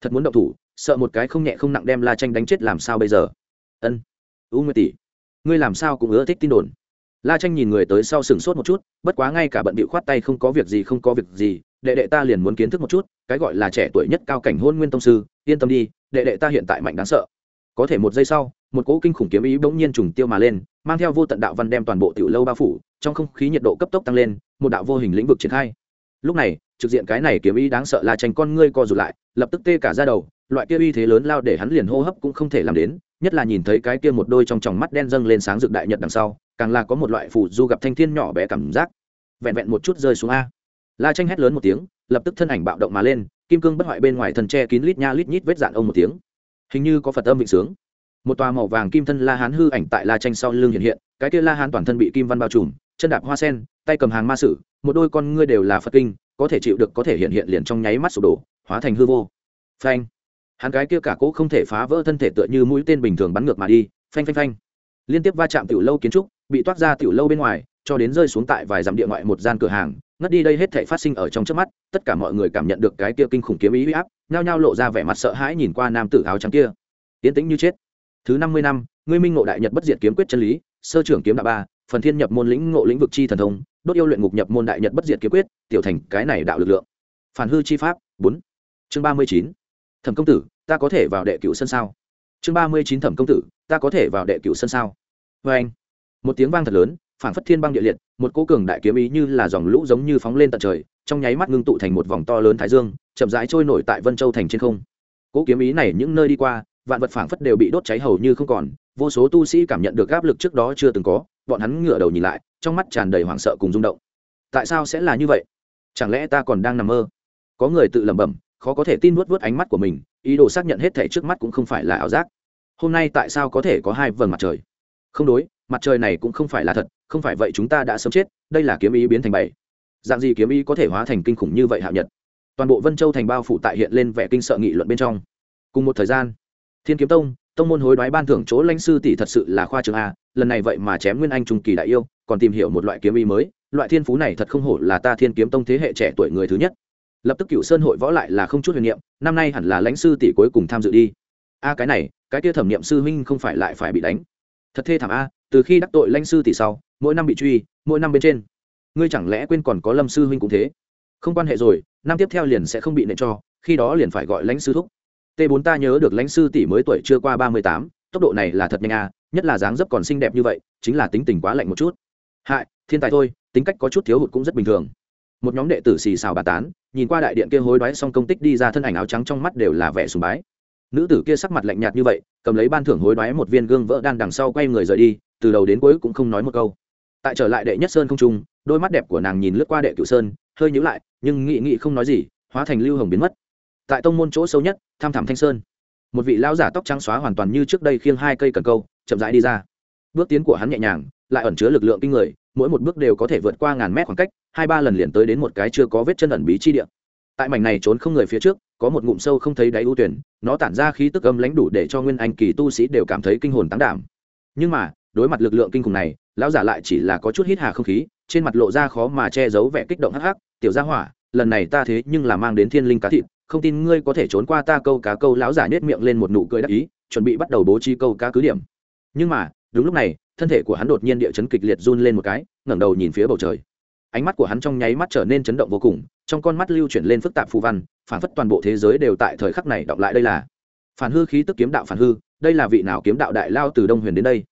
Thật muốn động thủ, sợ một cái không nhẹ không nặng đem la tranh đánh chết làm sao bây giờ? Ân, u nguyệt tỷ, ngươi làm sao cũng ưa thích tin đồn. La tranh nhìn người tới sau sừng sốt một chút, bất quá ngay cả bận bịu khoát tay không có việc gì không có việc gì, đệ đệ ta liền muốn kiến thức một chút, cái gọi là trẻ tuổi nhất cao cảnh hôn nguyên tông sư, yên tâm đi, đệ đệ ta hiện tại mạnh đáng sợ. Có thể một giây sau, một cỗ kinh khủng kiếm ý bỗng nhiên trùng tiêu mà lên, mang theo vô tận đạo văn đem toàn bộ tiểu lâu bao phủ, trong không khí nhiệt độ cấp tốc tăng lên, một đạo vô hình lĩnh vực triển khai. Lúc này trực diện cái này kiếm ý đáng sợ là tranh con ngươi co rụt lại, lập tức tê cả ra đầu, loại kia uy thế lớn lao để hắn liền hô hấp cũng không thể làm đến, nhất là nhìn thấy cái kia một đôi trong tròng mắt đen dâng lên sáng rực đại nhật đằng sau, càng là có một loại phủ du gặp thanh thiên nhỏ bé cảm giác. Vẹn vẹn một chút rơi xuống a. La tranh hét lớn một tiếng, lập tức thân ảnh bạo động mà lên, kim cương bất hoại bên ngoài thần tre kín lít nha lít nhít vết dạn ông một tiếng. Hình như có phật âm vịnh sướng. Một tòa màu vàng kim thân la hán hư ảnh tại la tranh sau lưng hiện hiện, cái kia la hán toàn thân bị kim văn bao trùm, chân đạp hoa sen, tay cầm hàng ma sử, một đôi con ngươi đều là phật kinh có thể chịu được có thể hiện hiện liền trong nháy mắt sụp đổ, hóa thành hư vô. Phanh. Hắn cái kia cả cỗ không thể phá vỡ thân thể tựa như mũi tên bình thường bắn ngược mà đi. Phanh phanh phanh. Liên tiếp va chạm tiểu lâu kiến trúc, bị toát ra tiểu lâu bên ngoài, cho đến rơi xuống tại vài dặm địa ngoại một gian cửa hàng. Ngất đi đây hết thể phát sinh ở trong trước mắt, tất cả mọi người cảm nhận được cái kia kinh khủng kiếm ý huy áp, nhao nhao lộ ra vẻ mặt sợ hãi nhìn qua nam tử áo trắng kia. Tiến tĩnh như chết. Thứ năm mươi năm, ngươi minh ngộ đại nhật bất diệt kiếm quyết chân lý, sơ trưởng kiếm đạo ba, phần thiên nhập môn lĩnh ngộ lĩnh vực chi thần thông đốt yêu luyện ngục nhập môn đại nhật bất diệt kiếm quyết, tiểu thành cái này đạo lực lượng. Phản hư chi pháp, bốn. Chương ba mươi chín. Thẩm công tử, ta có thể vào đệ cửu sân sao? Chương ba mươi chín thẩm công tử, ta có thể vào đệ cửu sân sao? Vê anh, một tiếng vang thật lớn phản phất thiên băng địa liệt, một cỗ cường đại kiếm ý như là dòng lũ giống như phóng lên tận trời, trong nháy mắt ngưng tụ thành một vòng to lớn thái dương, chậm rãi trôi nổi tại vân châu thành trên không. Cỗ kiếm ý này những nơi đi qua, vạn vật phảng phất đều bị đốt cháy hầu như không còn, vô số tu sĩ cảm nhận được áp lực trước đó chưa từng có, bọn hắn ngửa đầu nhìn lại trong mắt tràn đầy hoảng sợ cùng rung động. Tại sao sẽ là như vậy? Chẳng lẽ ta còn đang nằm mơ? Có người tự lẩm bẩm, khó có thể tin nuốt vớt ánh mắt của mình, ý đồ xác nhận hết thể trước mắt cũng không phải là ảo giác. Hôm nay tại sao có thể có hai vầng mặt trời? Không đối, mặt trời này cũng không phải là thật, không phải vậy chúng ta đã sớm chết, đây là kiếm ý biến thành bảy. Dạng gì kiếm ý có thể hóa thành kinh khủng như vậy hạo nhật? Toàn bộ vân châu thành bao phủ tại hiện lên vẻ kinh sợ nghị luận bên trong. Cùng một thời gian, thiên kiếm tông tông môn hối đoái ban thưởng chỗ lãnh sư tỷ thật sự là khoa trường a, lần này vậy mà chém nguyên anh trung kỳ đại yêu còn tìm hiểu một loại kiếm ý mới, loại thiên phú này thật không hổ là ta thiên kiếm tông thế hệ trẻ tuổi người thứ nhất. Lập tức cựu sơn hội võ lại là không chút huyền niệm, năm nay hẳn là lãnh sư tỷ cuối cùng tham dự đi. A, cái này, cái kia thẩm niệm sư huynh không phải lại phải bị đánh. Thật thê thảm a, từ khi đắc tội lãnh sư tỷ sau, mỗi năm bị truy, mỗi năm bên trên. Ngươi chẳng lẽ quên còn có lâm sư huynh cũng thế? Không quan hệ rồi, năm tiếp theo liền sẽ không bị nệ cho, khi đó liền phải gọi lãnh sư thúc. T bốn ta nhớ được lãnh sư tỷ mới tuổi chưa qua ba mươi tám, tốc độ này là thật nhanh a, nhất là dáng dấp còn xinh đẹp như vậy, chính là tính tình quá lạnh một chút hại, thiên tài thôi, tính cách có chút thiếu hụt cũng rất bình thường. Một nhóm đệ tử xì xào bà tán, nhìn qua đại điện kia hối đoái xong công tích đi ra thân ảnh áo trắng trong mắt đều là vẻ sùng bái. Nữ tử kia sắc mặt lạnh nhạt như vậy, cầm lấy ban thưởng hối đoái một viên gương vỡ đan đằng sau quay người rời đi, từ đầu đến cuối cũng không nói một câu. Tại trở lại đệ nhất sơn không trung, đôi mắt đẹp của nàng nhìn lướt qua đệ cựu sơn, hơi nhíu lại, nhưng nghị nghị không nói gì, hóa thành lưu hồng biến mất. Tại tông môn chỗ sâu nhất, tham thảm thanh sơn. Một vị lão giả tóc trắng xóa hoàn toàn như trước đây khiêng hai cây cần câu, chậm rãi đi ra. Bước tiến của hắn nhẹ nhàng lại ẩn chứa lực lượng kinh người, mỗi một bước đều có thể vượt qua ngàn mét khoảng cách, hai ba lần liền tới đến một cái chưa có vết chân ẩn bí chi địa. Tại mảnh này trốn không người phía trước, có một ngụm sâu không thấy đáy ưu tuyển, nó tản ra khí tức âm lãnh đủ để cho nguyên anh kỳ tu sĩ đều cảm thấy kinh hồn tán đảm. Nhưng mà, đối mặt lực lượng kinh khủng này, lão giả lại chỉ là có chút hít hà không khí, trên mặt lộ ra khó mà che giấu vẻ kích động hắc hắc, tiểu gia hỏa, lần này ta thế nhưng là mang đến thiên linh cá thịt, không tin ngươi có thể trốn qua ta câu cá câu lão giả nhếch miệng lên một nụ cười đắc ý, chuẩn bị bắt đầu bố trí câu cá cứ điểm. Nhưng mà, đúng lúc này thân thể của hắn đột nhiên địa chấn kịch liệt run lên một cái, ngẩng đầu nhìn phía bầu trời. Ánh mắt của hắn trong nháy mắt trở nên chấn động vô cùng, trong con mắt lưu chuyển lên phức tạp phù văn, phản phất toàn bộ thế giới đều tại thời khắc này đọc lại đây là phản hư khí tức kiếm đạo phản hư, đây là vị nào kiếm đạo đại lao từ đông huyền đến đây?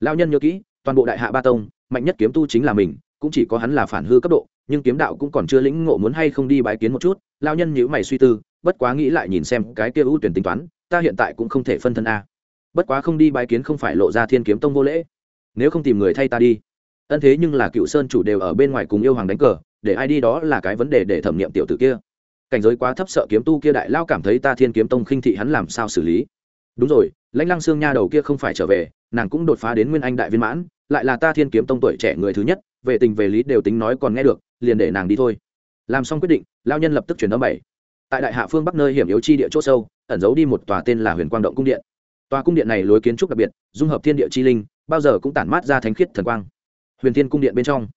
Lao nhân nhớ kỹ, toàn bộ đại hạ ba tông, mạnh nhất kiếm tu chính là mình, cũng chỉ có hắn là phản hư cấp độ, nhưng kiếm đạo cũng còn chưa lĩnh ngộ muốn hay không đi bái kiến một chút lao nhân nhữ mày suy tư, bất quá nghĩ lại nhìn xem cái kia ưu tuyển tính toán, ta hiện tại cũng không thể phân thân a. Bất quá không đi bái kiến không phải lộ ra thiên kiếm tông vô lễ nếu không tìm người thay ta đi. Ân thế nhưng là cựu sơn chủ đều ở bên ngoài cùng yêu hoàng đánh cờ, để ai đi đó là cái vấn đề để thẩm nghiệm tiểu tử kia. Cảnh giới quá thấp sợ kiếm tu kia đại lao cảm thấy ta thiên kiếm tông khinh thị hắn làm sao xử lý. Đúng rồi, lãnh lăng xương nha đầu kia không phải trở về, nàng cũng đột phá đến nguyên anh đại viên mãn, lại là ta thiên kiếm tông tuổi trẻ người thứ nhất, về tình về lý đều tính nói còn nghe được, liền để nàng đi thôi. Làm xong quyết định lao nhân lập tức chuyển âm bảy. Tại đại hạ phương bắc nơi hiểm yếu chi địa c h ỗ sâu, ẩn giấu đi một tòa tên là huyền quang động cung điện. Tòa cung điện này lối kiến trúc đặc biệt, dung hợp thiên địa chi linh bao giờ cũng tản mát ra thánh khiết thần quang. Huyền thiên cung điện bên trong,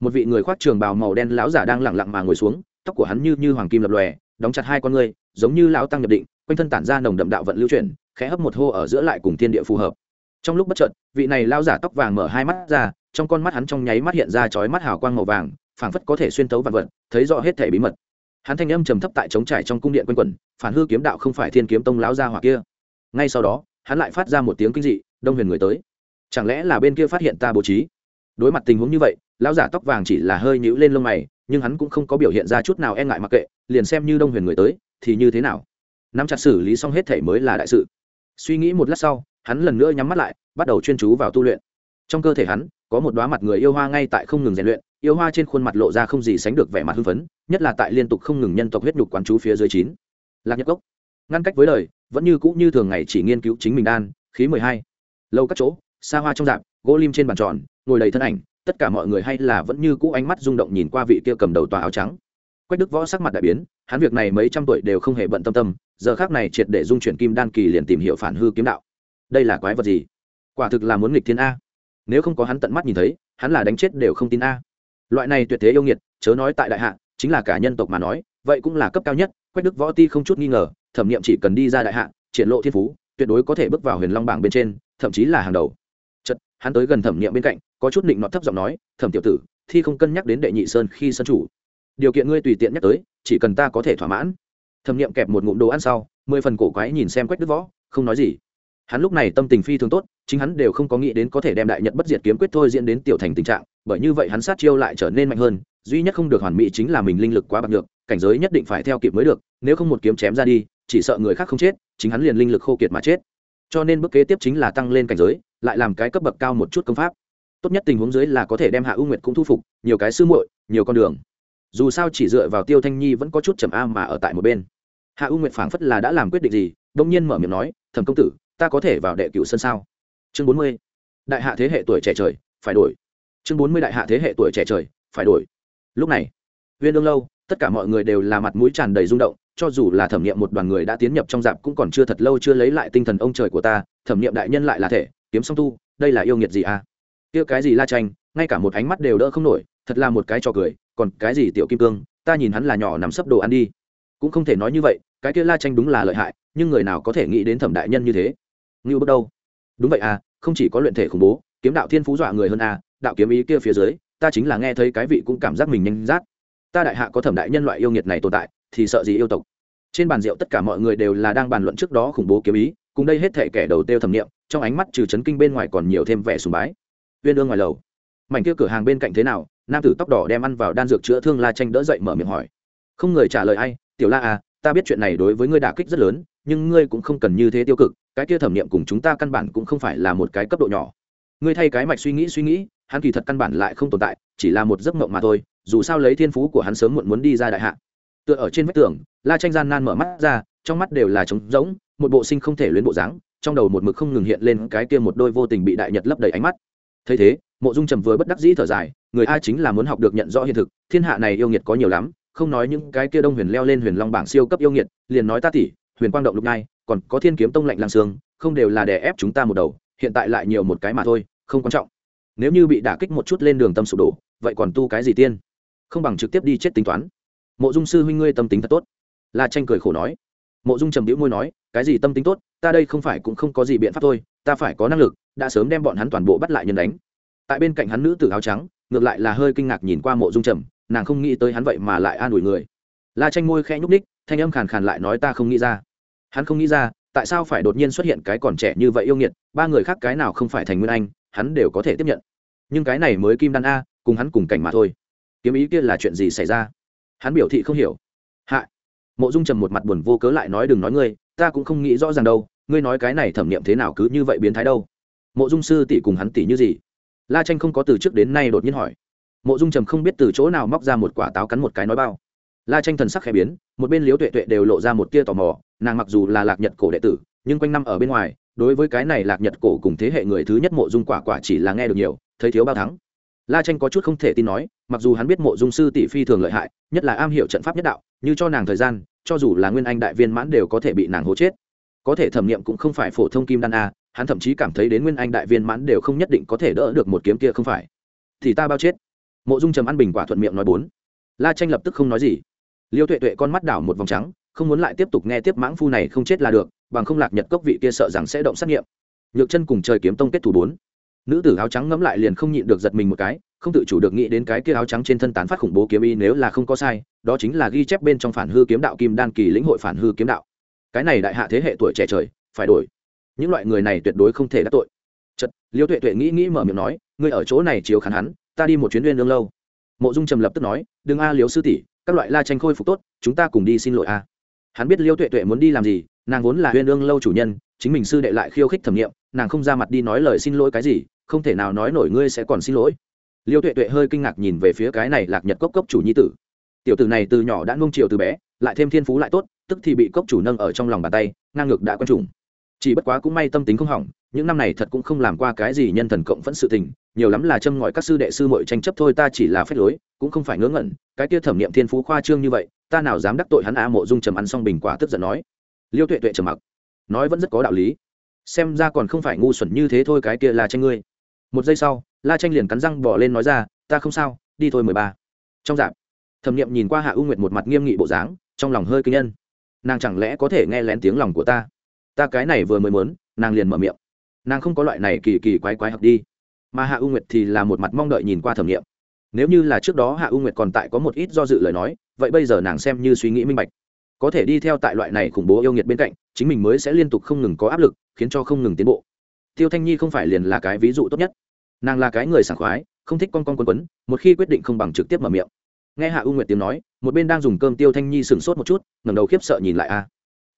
một vị người khoác trường bào màu đen lão giả đang lặng lặng mà ngồi xuống, tóc của hắn như như hoàng kim lập lòe, đóng chặt hai con ngươi, giống như lão tăng nhập định, quanh thân tản ra nồng đậm đạo vận lưu chuyển, khẽ hấp một hô ở giữa lại cùng thiên địa phù hợp. Trong lúc bất chợt, vị này lão giả tóc vàng mở hai mắt ra, trong con mắt hắn trong nháy mắt hiện ra chói mắt hào quang màu vàng, phảng phất có thể xuyên tấu vạn vật, thấy rõ hết thể bí mật. Hắn thanh âm trầm thấp tại trống trải trong cung điện quanh quẩn, phản hư kiếm đạo không phải thiên kiếm tông lão gia hỏa kia. Ngay sau đó, hắn lại phát ra một tiếng kinh dị, đông huyền người tới chẳng lẽ là bên kia phát hiện ta bố trí? Đối mặt tình huống như vậy, lão giả tóc vàng chỉ là hơi nhũ lên lông mày, nhưng hắn cũng không có biểu hiện ra chút nào e ngại mặc kệ, liền xem như đông huyền người tới, thì như thế nào? Nắm chặt xử lý xong hết thể mới là đại sự. Suy nghĩ một lát sau, hắn lần nữa nhắm mắt lại, bắt đầu chuyên chú vào tu luyện. Trong cơ thể hắn, có một đoá mặt người yêu hoa ngay tại không ngừng rèn luyện, yêu hoa trên khuôn mặt lộ ra không gì sánh được vẻ mặt hưng phấn, nhất là tại liên tục không ngừng nhân tộc huyết nhục quán chú phía dưới chín. Lạc nhật gốc ngăn cách với đời, vẫn như cũ như thường ngày chỉ nghiên cứu chính mình đan, khí mười hai. Lâu các chỗ xa hoa trong dạp, gỗ lim trên bàn tròn, ngồi đầy thân ảnh, tất cả mọi người hay là vẫn như cũ ánh mắt rung động nhìn qua vị kia cầm đầu tòa áo trắng. Quách đức võ sắc mặt đại biến, hắn việc này mấy trăm tuổi đều không hề bận tâm tâm, giờ khác này triệt để dung chuyển kim đan kỳ liền tìm hiểu phản hư kiếm đạo. Đây là quái vật gì? Quả thực là muốn nghịch thiên a. Nếu không có hắn tận mắt nhìn thấy, hắn là đánh chết đều không tin a. Loại này tuyệt thế yêu nghiệt, chớ nói tại đại hạ, chính là cả nhân tộc mà nói, vậy cũng là cấp cao nhất, quách đức võ ti không chút nghi ngờ, thẩm nghiệm chỉ cần đi ra đại hạ, triển lộ thiên phú, tuyệt đối có thể bước vào huyền long bảng bên trên, thậm chí là hàng đầu hắn tới gần thẩm nghiệm bên cạnh, có chút định nọt thấp giọng nói, thẩm tiểu tử, thi không cân nhắc đến đệ nhị sơn khi sân chủ. Điều kiện ngươi tùy tiện nhắc tới, chỉ cần ta có thể thỏa mãn. Thẩm nghiệm kẹp một ngụm đồ ăn sau, mười phần cổ quái nhìn xem quách đức võ, không nói gì. Hắn lúc này tâm tình phi thường tốt, chính hắn đều không có nghĩ đến có thể đem đại nhật bất diệt kiếm quyết thôi diễn đến tiểu thành tình trạng, bởi như vậy hắn sát chiêu lại trở nên mạnh hơn, duy nhất không được hoàn mỹ chính là mình linh lực quá bạc được cảnh giới nhất định phải theo kịp mới được, nếu không một kiếm chém ra đi, chỉ sợ người khác không chết, chính hắn liền linh lực khô kiệt mà chết cho nên bước kế tiếp chính là tăng lên cảnh giới, lại làm cái cấp bậc cao một chút công pháp. Tốt nhất tình huống dưới là có thể đem hạ ưu nguyệt cũng thu phục, nhiều cái sư muội, nhiều con đường. Dù sao chỉ dựa vào tiêu thanh nhi vẫn có chút trầm a mà ở tại một bên. Hạ ưu nguyệt phảng phất là đã làm quyết định gì đông nhiên mở miệng nói, thẩm công tử, ta có thể vào đệ cựu sân sao? Chương bốn mươi. Đại hạ thế hệ tuổi trẻ trời, phải đổi. Chương bốn mươi đại hạ thế hệ tuổi trẻ trời, phải đổi. Lúc này, viên đương lâu, tất cả mọi người đều là mặt mũi tràn đầy rung động cho dù là thẩm nghiệm một đoàn người đã tiến nhập trong dạp cũng còn chưa thật lâu chưa lấy lại tinh thần ông trời của ta, thẩm nghiệm đại nhân lại là thể, kiếm song tu, đây là yêu nghiệt gì à? Kia cái gì la tranh, ngay cả một ánh mắt đều đỡ không nổi, thật là một cái trò cười, còn cái gì tiểu kim cương, ta nhìn hắn là nhỏ nằm sấp đồ ăn đi. Cũng không thể nói như vậy, cái kia la tranh đúng là lợi hại, nhưng người nào có thể nghĩ đến thẩm đại nhân như thế? Ngưu bước đâu? Đúng vậy à không chỉ có luyện thể khủng bố, kiếm đạo thiên phú dọa người hơn à đạo kiếm ý kia phía dưới, ta chính là nghe thấy cái vị cũng cảm giác mình nhanh rát. Ta đại hạ có thẩm đại nhân loại yêu nghiệt này tồn tại thì sợ gì yêu tộc. Trên bàn rượu tất cả mọi người đều là đang bàn luận trước đó khủng bố kiếm ý, cùng đây hết thể kẻ đầu tiêu thẩm nghiệm, trong ánh mắt trừ chấn kinh bên ngoài còn nhiều thêm vẻ sùng bái. Uyên ương ngoài lầu. Mảnh kia cửa hàng bên cạnh thế nào? Nam tử tóc đỏ đem ăn vào đan dược chữa thương la tranh đỡ dậy mở miệng hỏi. Không người trả lời ai, tiểu la à ta biết chuyện này đối với ngươi đả kích rất lớn, nhưng ngươi cũng không cần như thế tiêu cực, cái kia thẩm nghiệm cùng chúng ta căn bản cũng không phải là một cái cấp độ nhỏ. Ngươi thay cái mạch suy nghĩ suy nghĩ, hắn kỳ thật căn bản lại không tồn tại, chỉ là một giấc mộng mà thôi, dù sao lấy thiên phú của hắn sớm muộn muốn đi ra đại hạ tựa ở trên vách tường, la tranh gian nan mở mắt ra, trong mắt đều là trống rỗng, một bộ sinh không thể luyến bộ dáng, trong đầu một mực không ngừng hiện lên cái kia một đôi vô tình bị đại nhật lấp đầy ánh mắt. Thấy thế, mộ dung trầm vừa bất đắc dĩ thở dài, người a chính là muốn học được nhận rõ hiện thực, thiên hạ này yêu nghiệt có nhiều lắm, không nói những cái kia đông huyền leo lên huyền long bảng siêu cấp yêu nghiệt, liền nói ta tỷ, huyền quang động lục ngai còn có thiên kiếm tông lạnh lang xương, không đều là đè ép chúng ta một đầu, hiện tại lại nhiều một cái mà thôi, không quan trọng. Nếu như bị đả kích một chút lên đường tâm sụp đổ, vậy còn tu cái gì tiên? Không bằng trực tiếp đi chết tính toán mộ dung sư huynh ngươi tâm tính thật tốt la tranh cười khổ nói mộ dung trầm đĩu môi nói cái gì tâm tính tốt ta đây không phải cũng không có gì biện pháp thôi ta phải có năng lực đã sớm đem bọn hắn toàn bộ bắt lại nhân đánh tại bên cạnh hắn nữ tử áo trắng ngược lại là hơi kinh ngạc nhìn qua mộ dung trầm nàng không nghĩ tới hắn vậy mà lại an ủi người la tranh môi khẽ nhúc ních thanh âm khàn khàn lại nói ta không nghĩ ra hắn không nghĩ ra tại sao phải đột nhiên xuất hiện cái còn trẻ như vậy yêu nghiệt ba người khác cái nào không phải thành nguyên anh hắn đều có thể tiếp nhận nhưng cái này mới kim đan a cùng hắn cùng cảnh mà thôi kiếm ý kia là chuyện gì xảy ra hắn biểu thị không hiểu. Hạ. Mộ dung trầm một mặt buồn vô cớ lại nói đừng nói ngươi, ta cũng không nghĩ rõ ràng đâu, ngươi nói cái này thẩm nghiệm thế nào cứ như vậy biến thái đâu. Mộ dung sư tỷ cùng hắn tỷ như gì? La tranh không có từ trước đến nay đột nhiên hỏi. Mộ dung trầm không biết từ chỗ nào móc ra một quả táo cắn một cái nói bao. La tranh thần sắc khẽ biến, một bên liếu tuệ tuệ đều lộ ra một tia tò mò, nàng mặc dù là lạc nhật cổ đệ tử, nhưng quanh năm ở bên ngoài, đối với cái này lạc nhật cổ cùng thế hệ người thứ nhất mộ dung quả quả chỉ là nghe được nhiều, thấy thiếu bao thắng la tranh có chút không thể tin nói, mặc dù hắn biết mộ dung sư tỷ phi thường lợi hại, nhất là am hiểu trận pháp nhất đạo, như cho nàng thời gian, cho dù là nguyên anh đại viên mãn đều có thể bị nàng hố chết. Có thể thẩm nghiệm cũng không phải phổ thông kim đan a, hắn thậm chí cảm thấy đến nguyên anh đại viên mãn đều không nhất định có thể đỡ được một kiếm kia không phải. Thì ta bao chết? Mộ dung trầm ăn bình quả thuận miệng nói bốn. La tranh lập tức không nói gì. Liêu tuệ tuệ con mắt đảo một vòng trắng, không muốn lại tiếp tục nghe tiếp mãng phu này không chết là được, bằng không lạc nhật cốc vị kia sợ rằng sẽ động xét nghiệm. Nhược chân cùng trời kiếm tông kết thủ bốn nữ tử áo trắng ngẫm lại liền không nhịn được giật mình một cái, không tự chủ được nghĩ đến cái kia áo trắng trên thân tán phát khủng bố kiếm y nếu là không có sai, đó chính là ghi chép bên trong phản hư kiếm đạo kim đan kỳ lĩnh hội phản hư kiếm đạo. Cái này đại hạ thế hệ tuổi trẻ trời, phải đổi. Những loại người này tuyệt đối không thể đắc tội. Chật liêu tuệ tuệ nghĩ nghĩ mở miệng nói, ngươi ở chỗ này chiếu khán hắn, ta đi một chuyến uyên lương lâu. Mộ dung trầm lập tức nói, đừng a liếu sư tỷ, các loại la tranh khôi phục tốt, chúng ta cùng đi xin lỗi a. Hắn biết liêu tuệ tuệ muốn đi làm gì, nàng vốn là huyên ương lâu chủ nhân, chính mình sư đệ lại khiêu khích thẩm nghiệm, nàng không ra mặt đi nói lời xin lỗi cái gì không thể nào nói nổi ngươi sẽ còn xin lỗi. Liêu tuệ tuệ hơi kinh ngạc nhìn về phía cái này lạc nhật cốc cốc chủ nhi tử. Tiểu tử này từ nhỏ đã nung chiều từ bé, lại thêm thiên phú lại tốt, tức thì bị cốc chủ nâng ở trong lòng bàn tay, ngang ngược đã quan trùng. Chỉ bất quá cũng may tâm tính không hỏng, những năm này thật cũng không làm qua cái gì nhân thần cộng phẫn sự tình, nhiều lắm là châm ngòi các sư đệ sư mội tranh chấp thôi ta chỉ là phép lối, cũng không phải ngớ ngẩn, cái kia thẩm nghiệm thiên phú khoa trương như vậy, ta nào dám đắc tội hắn a mộ dung trầm ăn xong bình quả tức giận nói. Liêu tuệ tuệ trầm mặc, nói vẫn rất có đạo lý, xem ra còn không phải ngu xuẩn như thế thôi cái kia là tranh ngươi một giây sau, la tranh liền cắn răng bỏ lên nói ra, ta không sao, đi thôi mười ba. Trong dạp, thẩm nghiệm nhìn qua hạ u nguyệt một mặt nghiêm nghị bộ dáng, trong lòng hơi kinh nhân. Nàng chẳng lẽ có thể nghe lén tiếng lòng của ta? Ta cái này vừa mới muốn, nàng liền mở miệng. Nàng không có loại này kỳ kỳ quái quái học đi. Mà hạ u nguyệt thì là một mặt mong đợi nhìn qua thẩm nghiệm nếu như là trước đó hạ u nguyệt còn tại có một ít do dự lời nói, vậy bây giờ nàng xem như suy nghĩ minh bạch. Có thể đi theo tại loại này khủng bố yêu nghiệt bên cạnh, chính mình mới sẽ liên tục không ngừng có áp lực, khiến cho không ngừng tiến bộ tiêu thanh nhi không phải liền là cái ví dụ tốt nhất. Nàng là cái người sảng khoái, không thích con con quấn quấn, một khi quyết định không bằng trực tiếp mở miệng. Nghe hạ u nguyệt tiếng nói, một bên đang dùng cơm tiêu thanh nhi sửng sốt một chút, ngẩng đầu khiếp sợ nhìn lại a.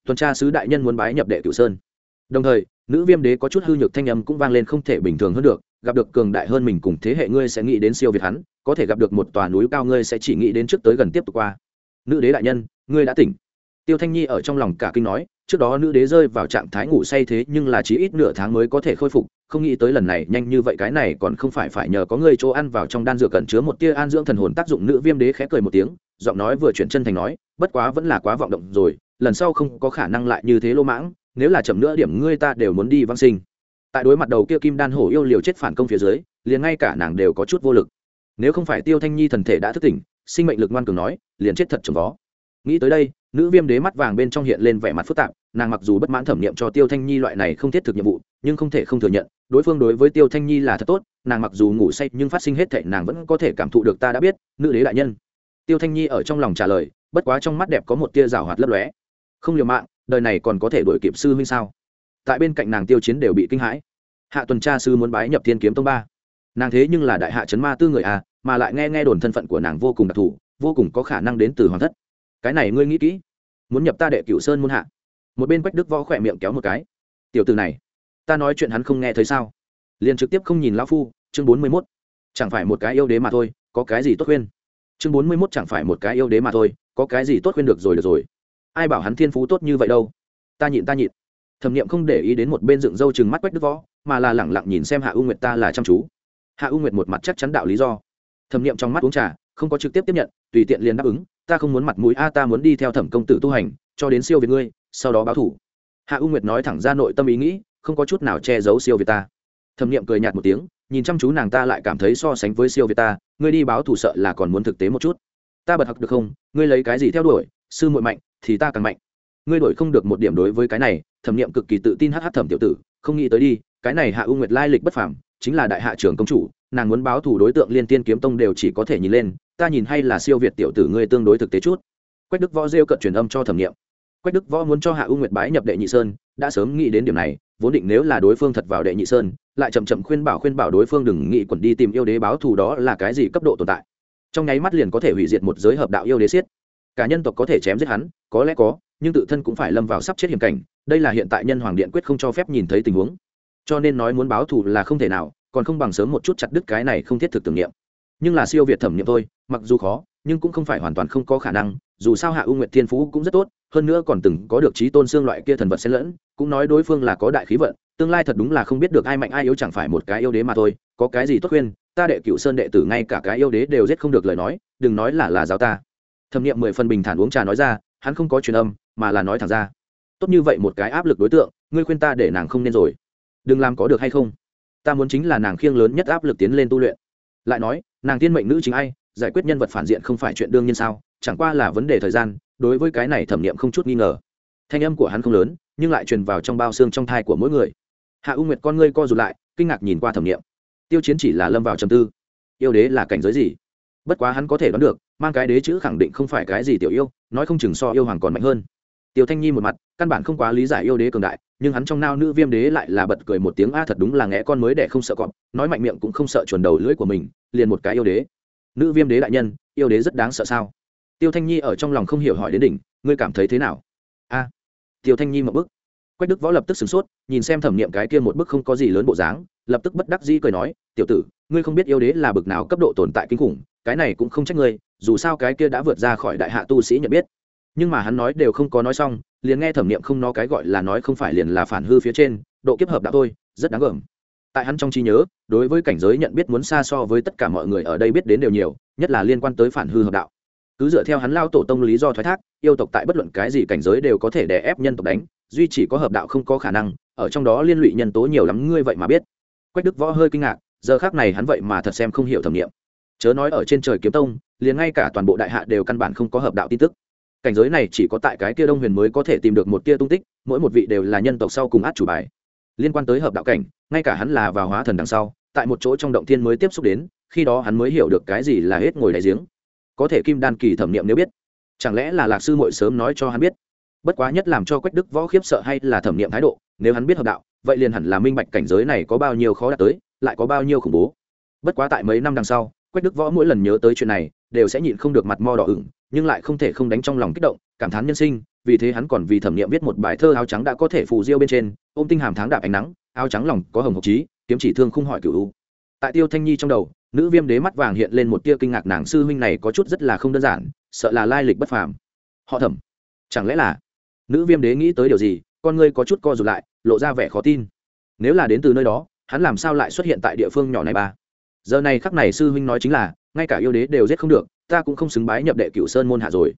Tuần tra sứ đại nhân muốn bái nhập đệ cửu sơn. Đồng thời, nữ viêm đế có chút hư nhược thanh âm cũng vang lên không thể bình thường hơn được, gặp được cường đại hơn mình cùng thế hệ ngươi sẽ nghĩ đến siêu việt hắn, có thể gặp được một tòa núi cao ngươi sẽ chỉ nghĩ đến trước tới gần tiếp tục qua. Nữ đế đại nhân, ngươi đã tỉnh tiêu thanh nhi ở trong lòng cả kinh nói, trước đó nữ đế rơi vào trạng thái ngủ say thế nhưng là chỉ ít nửa tháng mới có thể khôi phục, không nghĩ tới lần này nhanh như vậy cái này còn không phải phải nhờ có người chỗ ăn vào trong đan dược cẩn chứa một tia an dưỡng thần hồn tác dụng nữ viêm đế khẽ cười một tiếng, giọng nói vừa chuyển chân thành nói, bất quá vẫn là quá vọng động rồi, lần sau không có khả năng lại như thế lô mãng, nếu là chậm nữa điểm ngươi ta đều muốn đi văn sinh. Tại đối mặt đầu kia kim đan hổ yêu liều chết phản công phía dưới, liền ngay cả nàng đều có chút vô lực. Nếu không phải tiêu thanh nhi thần thể đã thức tỉnh, sinh mệnh lực ngoan cường nói, liền chết thật chồng vó. Nghĩ tới đây nữ viêm đế mắt vàng bên trong hiện lên vẻ mặt phức tạp, nàng mặc dù bất mãn thẩm nghiệm cho tiêu thanh nhi loại này không thiết thực nhiệm vụ, nhưng không thể không thừa nhận, đối phương đối với tiêu thanh nhi là thật tốt, nàng mặc dù ngủ say nhưng phát sinh hết thệ nàng vẫn có thể cảm thụ được ta đã biết, nữ đế đại nhân. Tiêu thanh nhi ở trong lòng trả lời, bất quá trong mắt đẹp có một tia rào hoạt lấp lóe. Không liều mạng, đời này còn có thể đổi kịp sư huynh sao? Tại bên cạnh nàng tiêu chiến đều bị kinh hãi. Hạ tuần tra sư muốn bái nhập thiên kiếm tông ba. Nàng thế nhưng là đại hạ trấn ma tư người à mà lại nghe nghe đồn thân phận của nàng vô cùng đặc thù, vô cùng có khả năng đến từ hoàng thất cái này ngươi nghĩ kỹ, muốn nhập ta đệ cửu sơn muôn hạ. Một bên quách đức võ khỏe miệng kéo một cái. Tiểu từ này, ta nói chuyện hắn không nghe thấy sao? Liền trực tiếp không nhìn lão phu, chương bốn mươi mốt. Chẳng phải một cái yêu đế mà thôi, có cái gì tốt khuyên? Chương bốn mươi mốt chẳng phải một cái yêu đế mà thôi, có cái gì tốt khuyên được rồi được rồi. Ai bảo hắn thiên phú tốt như vậy đâu? Ta nhịn ta nhịn. Thẩm nghiệm không để ý đến một bên dựng râu chừng mắt quách đức võ, mà là lẳng lặng nhìn xem hạ u nguyệt ta là chăm chú. Hạ u nguyệt một mặt chắc chắn đạo lý do. Thẩm nghiệm trong mắt uống trà, không có trực tiếp tiếp nhận, tùy tiện liền đáp ứng ta không muốn mặt mũi, a, ta muốn đi theo thẩm công tử tu hành, cho đến siêu việt ngươi, sau đó báo thủ. Hạ u nguyệt nói thẳng ra nội tâm ý nghĩ, không có chút nào che giấu siêu việt ta. Thẩm nghiệm cười nhạt một tiếng, nhìn chăm chú nàng ta lại cảm thấy so sánh với siêu việt ta, ngươi đi báo thủ sợ là còn muốn thực tế một chút. Ta bật học được không? Ngươi lấy cái gì theo đuổi? Sư muội mạnh, thì ta càng mạnh. Ngươi đổi không được một điểm đối với cái này, thẩm nghiệm cực kỳ tự tin hh thẩm tiểu tử, không nghĩ tới đi, cái này hạ u nguyệt lai lịch bất phàm, chính là đại hạ trưởng công chủ, nàng muốn báo thủ đối tượng liên tiên kiếm tông đều chỉ có thể nhìn lên ta nhìn hay là siêu việt tiểu tử ngươi tương đối thực tế chút. Quách đức võ rêu cận truyền âm cho thẩm nghiệm. Quách đức võ muốn cho hạ u nguyệt bái nhập đệ nhị sơn, đã sớm nghĩ đến điểm này, vốn định nếu là đối phương thật vào đệ nhị sơn, lại chậm chậm khuyên bảo khuyên bảo đối phương đừng nghĩ quẩn đi tìm yêu đế báo thù đó là cái gì cấp độ tồn tại. Trong nháy mắt liền có thể hủy diệt một giới hợp đạo yêu đế siết cả nhân tộc có thể chém giết hắn, có lẽ có, nhưng tự thân cũng phải lâm vào sắp chết hiểm cảnh, đây là hiện tại nhân hoàng điện quyết không cho phép nhìn thấy tình huống. Cho nên nói muốn báo thù là không thể nào, còn không bằng sớm một chút chặt đứt cái này không thiết thực tưởng niệm nhưng là siêu việt thẩm nghiệm thôi, mặc dù khó, nhưng cũng không phải hoàn toàn không có khả năng, dù sao hạ u nguyệt thiên phú cũng rất tốt, hơn nữa còn từng có được trí tôn xương loại kia thần vật xen lẫn, cũng nói đối phương là có đại khí vận, tương lai thật đúng là không biết được ai mạnh ai yếu chẳng phải một cái yêu đế mà thôi, có cái gì tốt khuyên, ta đệ cựu sơn đệ tử ngay cả cái yêu đế đều giết không được lời nói, đừng nói là là giáo ta. Thẩm nghiệm mười phần bình thản uống trà nói ra, hắn không có truyền âm, mà là nói thẳng ra. Tốt như vậy một cái áp lực đối tượng, ngươi khuyên ta để nàng không nên rồi. Đừng làm có được hay không? Ta muốn chính là nàng khiêng lớn nhất áp lực tiến lên tu luyện. Lại nói nàng tiên mệnh nữ chính ai, giải quyết nhân vật phản diện không phải chuyện đương nhiên sao? Chẳng qua là vấn đề thời gian, đối với cái này thẩm nghiệm không chút nghi ngờ. Thanh âm của hắn không lớn, nhưng lại truyền vào trong bao xương trong thai của mỗi người. Hạ u nguyệt con ngươi co rụt lại, kinh ngạc nhìn qua thẩm nghiệm. Tiêu chiến chỉ là lâm vào trầm tư. Yêu đế là cảnh giới gì? Bất quá hắn có thể đoán được, mang cái đế chữ khẳng định không phải cái gì tiểu yêu, nói không chừng so yêu hoàng còn mạnh hơn. Tiểu thanh nhi một mặt, căn bản không quá lý giải yêu đế cường đại nhưng hắn trong nao nữ viêm đế lại là bật cười một tiếng, a, thật đúng là nghe con mới để không sợ cọp, nói mạnh miệng cũng không sợ chuẩn đầu lưỡi của mình, liền một cái yêu đế. Nữ viêm đế đại nhân, yêu đế rất đáng sợ sao? Tiêu thanh nhi ở trong lòng không hiểu hỏi đến đỉnh, ngươi cảm thấy thế nào? A. Tiêu thanh nhi một bức. Quách đức võ lập tức sửng sốt, nhìn xem thẩm nghiệm cái kia một bức không có gì lớn bộ dáng, lập tức bất đắc dĩ cười nói, tiểu tử, ngươi không biết yêu đế là bực nào cấp độ tồn tại kinh khủng, cái này cũng không trách ngươi, dù sao cái kia đã vượt ra khỏi đại hạ tu sĩ nhận biết. Nhưng mà hắn nói đều không có nói xong liền nghe thẩm niệm không nói cái gọi là nói không phải liền là phản hư phía trên, độ kiếp hợp đạo thôi, rất đáng gờm tại hắn trong trí nhớ, đối với cảnh giới nhận biết muốn xa so với tất cả mọi người ở đây biết đến đều nhiều, nhất là liên quan tới phản hư hợp đạo. Cứ dựa theo hắn lao tổ tông lý do thoái thác, yêu tộc tại bất luận cái gì cảnh giới đều có thể đè ép nhân tộc đánh, duy chỉ có hợp đạo không có khả năng, ở trong đó liên lụy nhân tố nhiều lắm, ngươi vậy mà biết. Quách đức võ hơi kinh ngạc, giờ khác này hắn vậy mà thật xem không hiểu thẩm nghiệm chớ nói ở trên trời kiếm tông, liền ngay cả toàn bộ đại hạ đều căn bản không có hợp đạo tin tức cảnh giới này chỉ có tại cái kia đông huyền mới có thể tìm được một tia tung tích, mỗi một vị đều là nhân tộc sau cùng át chủ bài. Liên quan tới hợp đạo cảnh, ngay cả hắn là vào hóa thần đằng sau, tại một chỗ trong động thiên mới tiếp xúc đến, khi đó hắn mới hiểu được cái gì là hết ngồi đại giếng. Có thể kim đan kỳ thẩm nghiệm nếu biết. Chẳng lẽ là lạc sư muội sớm nói cho hắn biết? Bất quá nhất làm cho quách đức võ khiếp sợ hay là thẩm nghiệm thái độ, nếu hắn biết hợp đạo, vậy liền hẳn là minh bạch cảnh giới này có bao nhiêu khó đạt tới, lại có bao nhiêu khủng bố. Bất quá tại mấy năm đằng sau quách đức võ mỗi lần nhớ tới chuyện này, đều sẽ nhịn không được mặt mo đỏ ửng, nhưng lại không thể không đánh trong lòng kích động, cảm thán nhân sinh, vì thế hắn còn vì thẩm nghiệm viết một bài thơ áo trắng đã có thể phù diêu bên trên, ôm tinh hàm tháng đạp ánh nắng, áo trắng lòng có hồng hộc trí, kiếm chỉ thương không hỏi cựu tại tiêu thanh nhi trong đầu, nữ viêm đế mắt vàng hiện lên một tia kinh ngạc nàng sư huynh này có chút rất là không đơn giản, sợ là lai lịch bất phàm. Họ thẩm, chẳng lẽ là nữ viêm đế nghĩ tới điều gì, con ngươi có chút co rụt lại, lộ ra vẻ khó tin. Nếu là đến từ nơi đó, hắn làm sao lại xuất hiện tại địa phương nhỏ này ba? Giờ này khắc này sư huynh nói chính là, ngay cả yêu đế đều giết không được, ta cũng không xứng bái nhập đệ cửu sơn môn hạ rồi.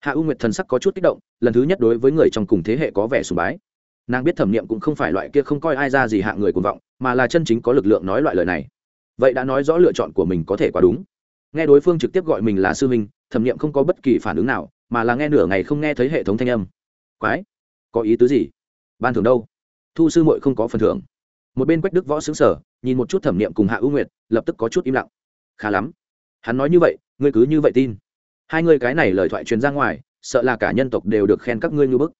Hạ u nguyệt thần sắc có chút kích động, lần thứ nhất đối với người trong cùng thế hệ có vẻ sùng bái. Nàng biết thẩm nghiệm cũng không phải loại kia không coi ai ra gì hạ người cuồng vọng, mà là chân chính có lực lượng nói loại lời này. Vậy đã nói rõ lựa chọn của mình có thể quá đúng. Nghe đối phương trực tiếp gọi mình là sư huynh, thẩm nghiệm không có bất kỳ phản ứng nào, mà là nghe nửa ngày không nghe thấy hệ thống thanh âm. Quái! Có ý tứ gì? Ban thưởng đâu? Thu sư muội không có phần thưởng một bên quách đức võ xứng sở, nhìn một chút thẩm niệm cùng hạ ưu nguyệt, lập tức có chút im lặng. Khá lắm. Hắn nói như vậy, ngươi cứ như vậy tin. Hai ngươi cái này lời thoại truyền ra ngoài, sợ là cả nhân tộc đều được khen các ngươi như bức.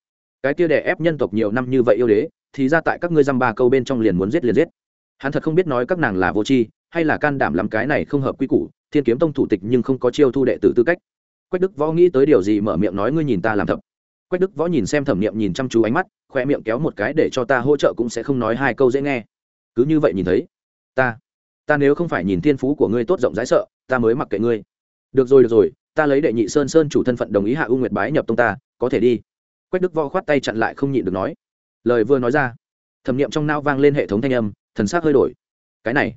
Cái kia đè ép nhân tộc nhiều năm như vậy yêu đế, thì ra tại các ngươi dăm ba câu bên trong liền muốn giết liền giết. Hắn thật không biết nói các nàng là vô tri, hay là can đảm làm cái này không hợp quy củ, thiên kiếm tông thủ tịch nhưng không có chiêu thu đệ tử tư cách. Quách đức võ nghĩ tới điều gì mở miệng nói ngươi nhìn ta làm thập quách đức võ nhìn xem thẩm niệm nhìn chăm chú ánh mắt khoe miệng kéo một cái để cho ta hỗ trợ cũng sẽ không nói hai câu dễ nghe. Cứ như vậy nhìn thấy, ta ta nếu không phải nhìn thiên phú của ngươi tốt rộng rãi sợ, ta mới mặc kệ ngươi. Được rồi được rồi, ta lấy đệ nhị sơn sơn chủ thân phận đồng ý hạ u nguyệt bái nhập tông ta, có thể đi. Quách đức võ khoát tay chặn lại không nhịn được nói. Lời vừa nói ra, thẩm niệm trong nao vang lên hệ thống thanh âm, thần sắc hơi đổi. Cái này,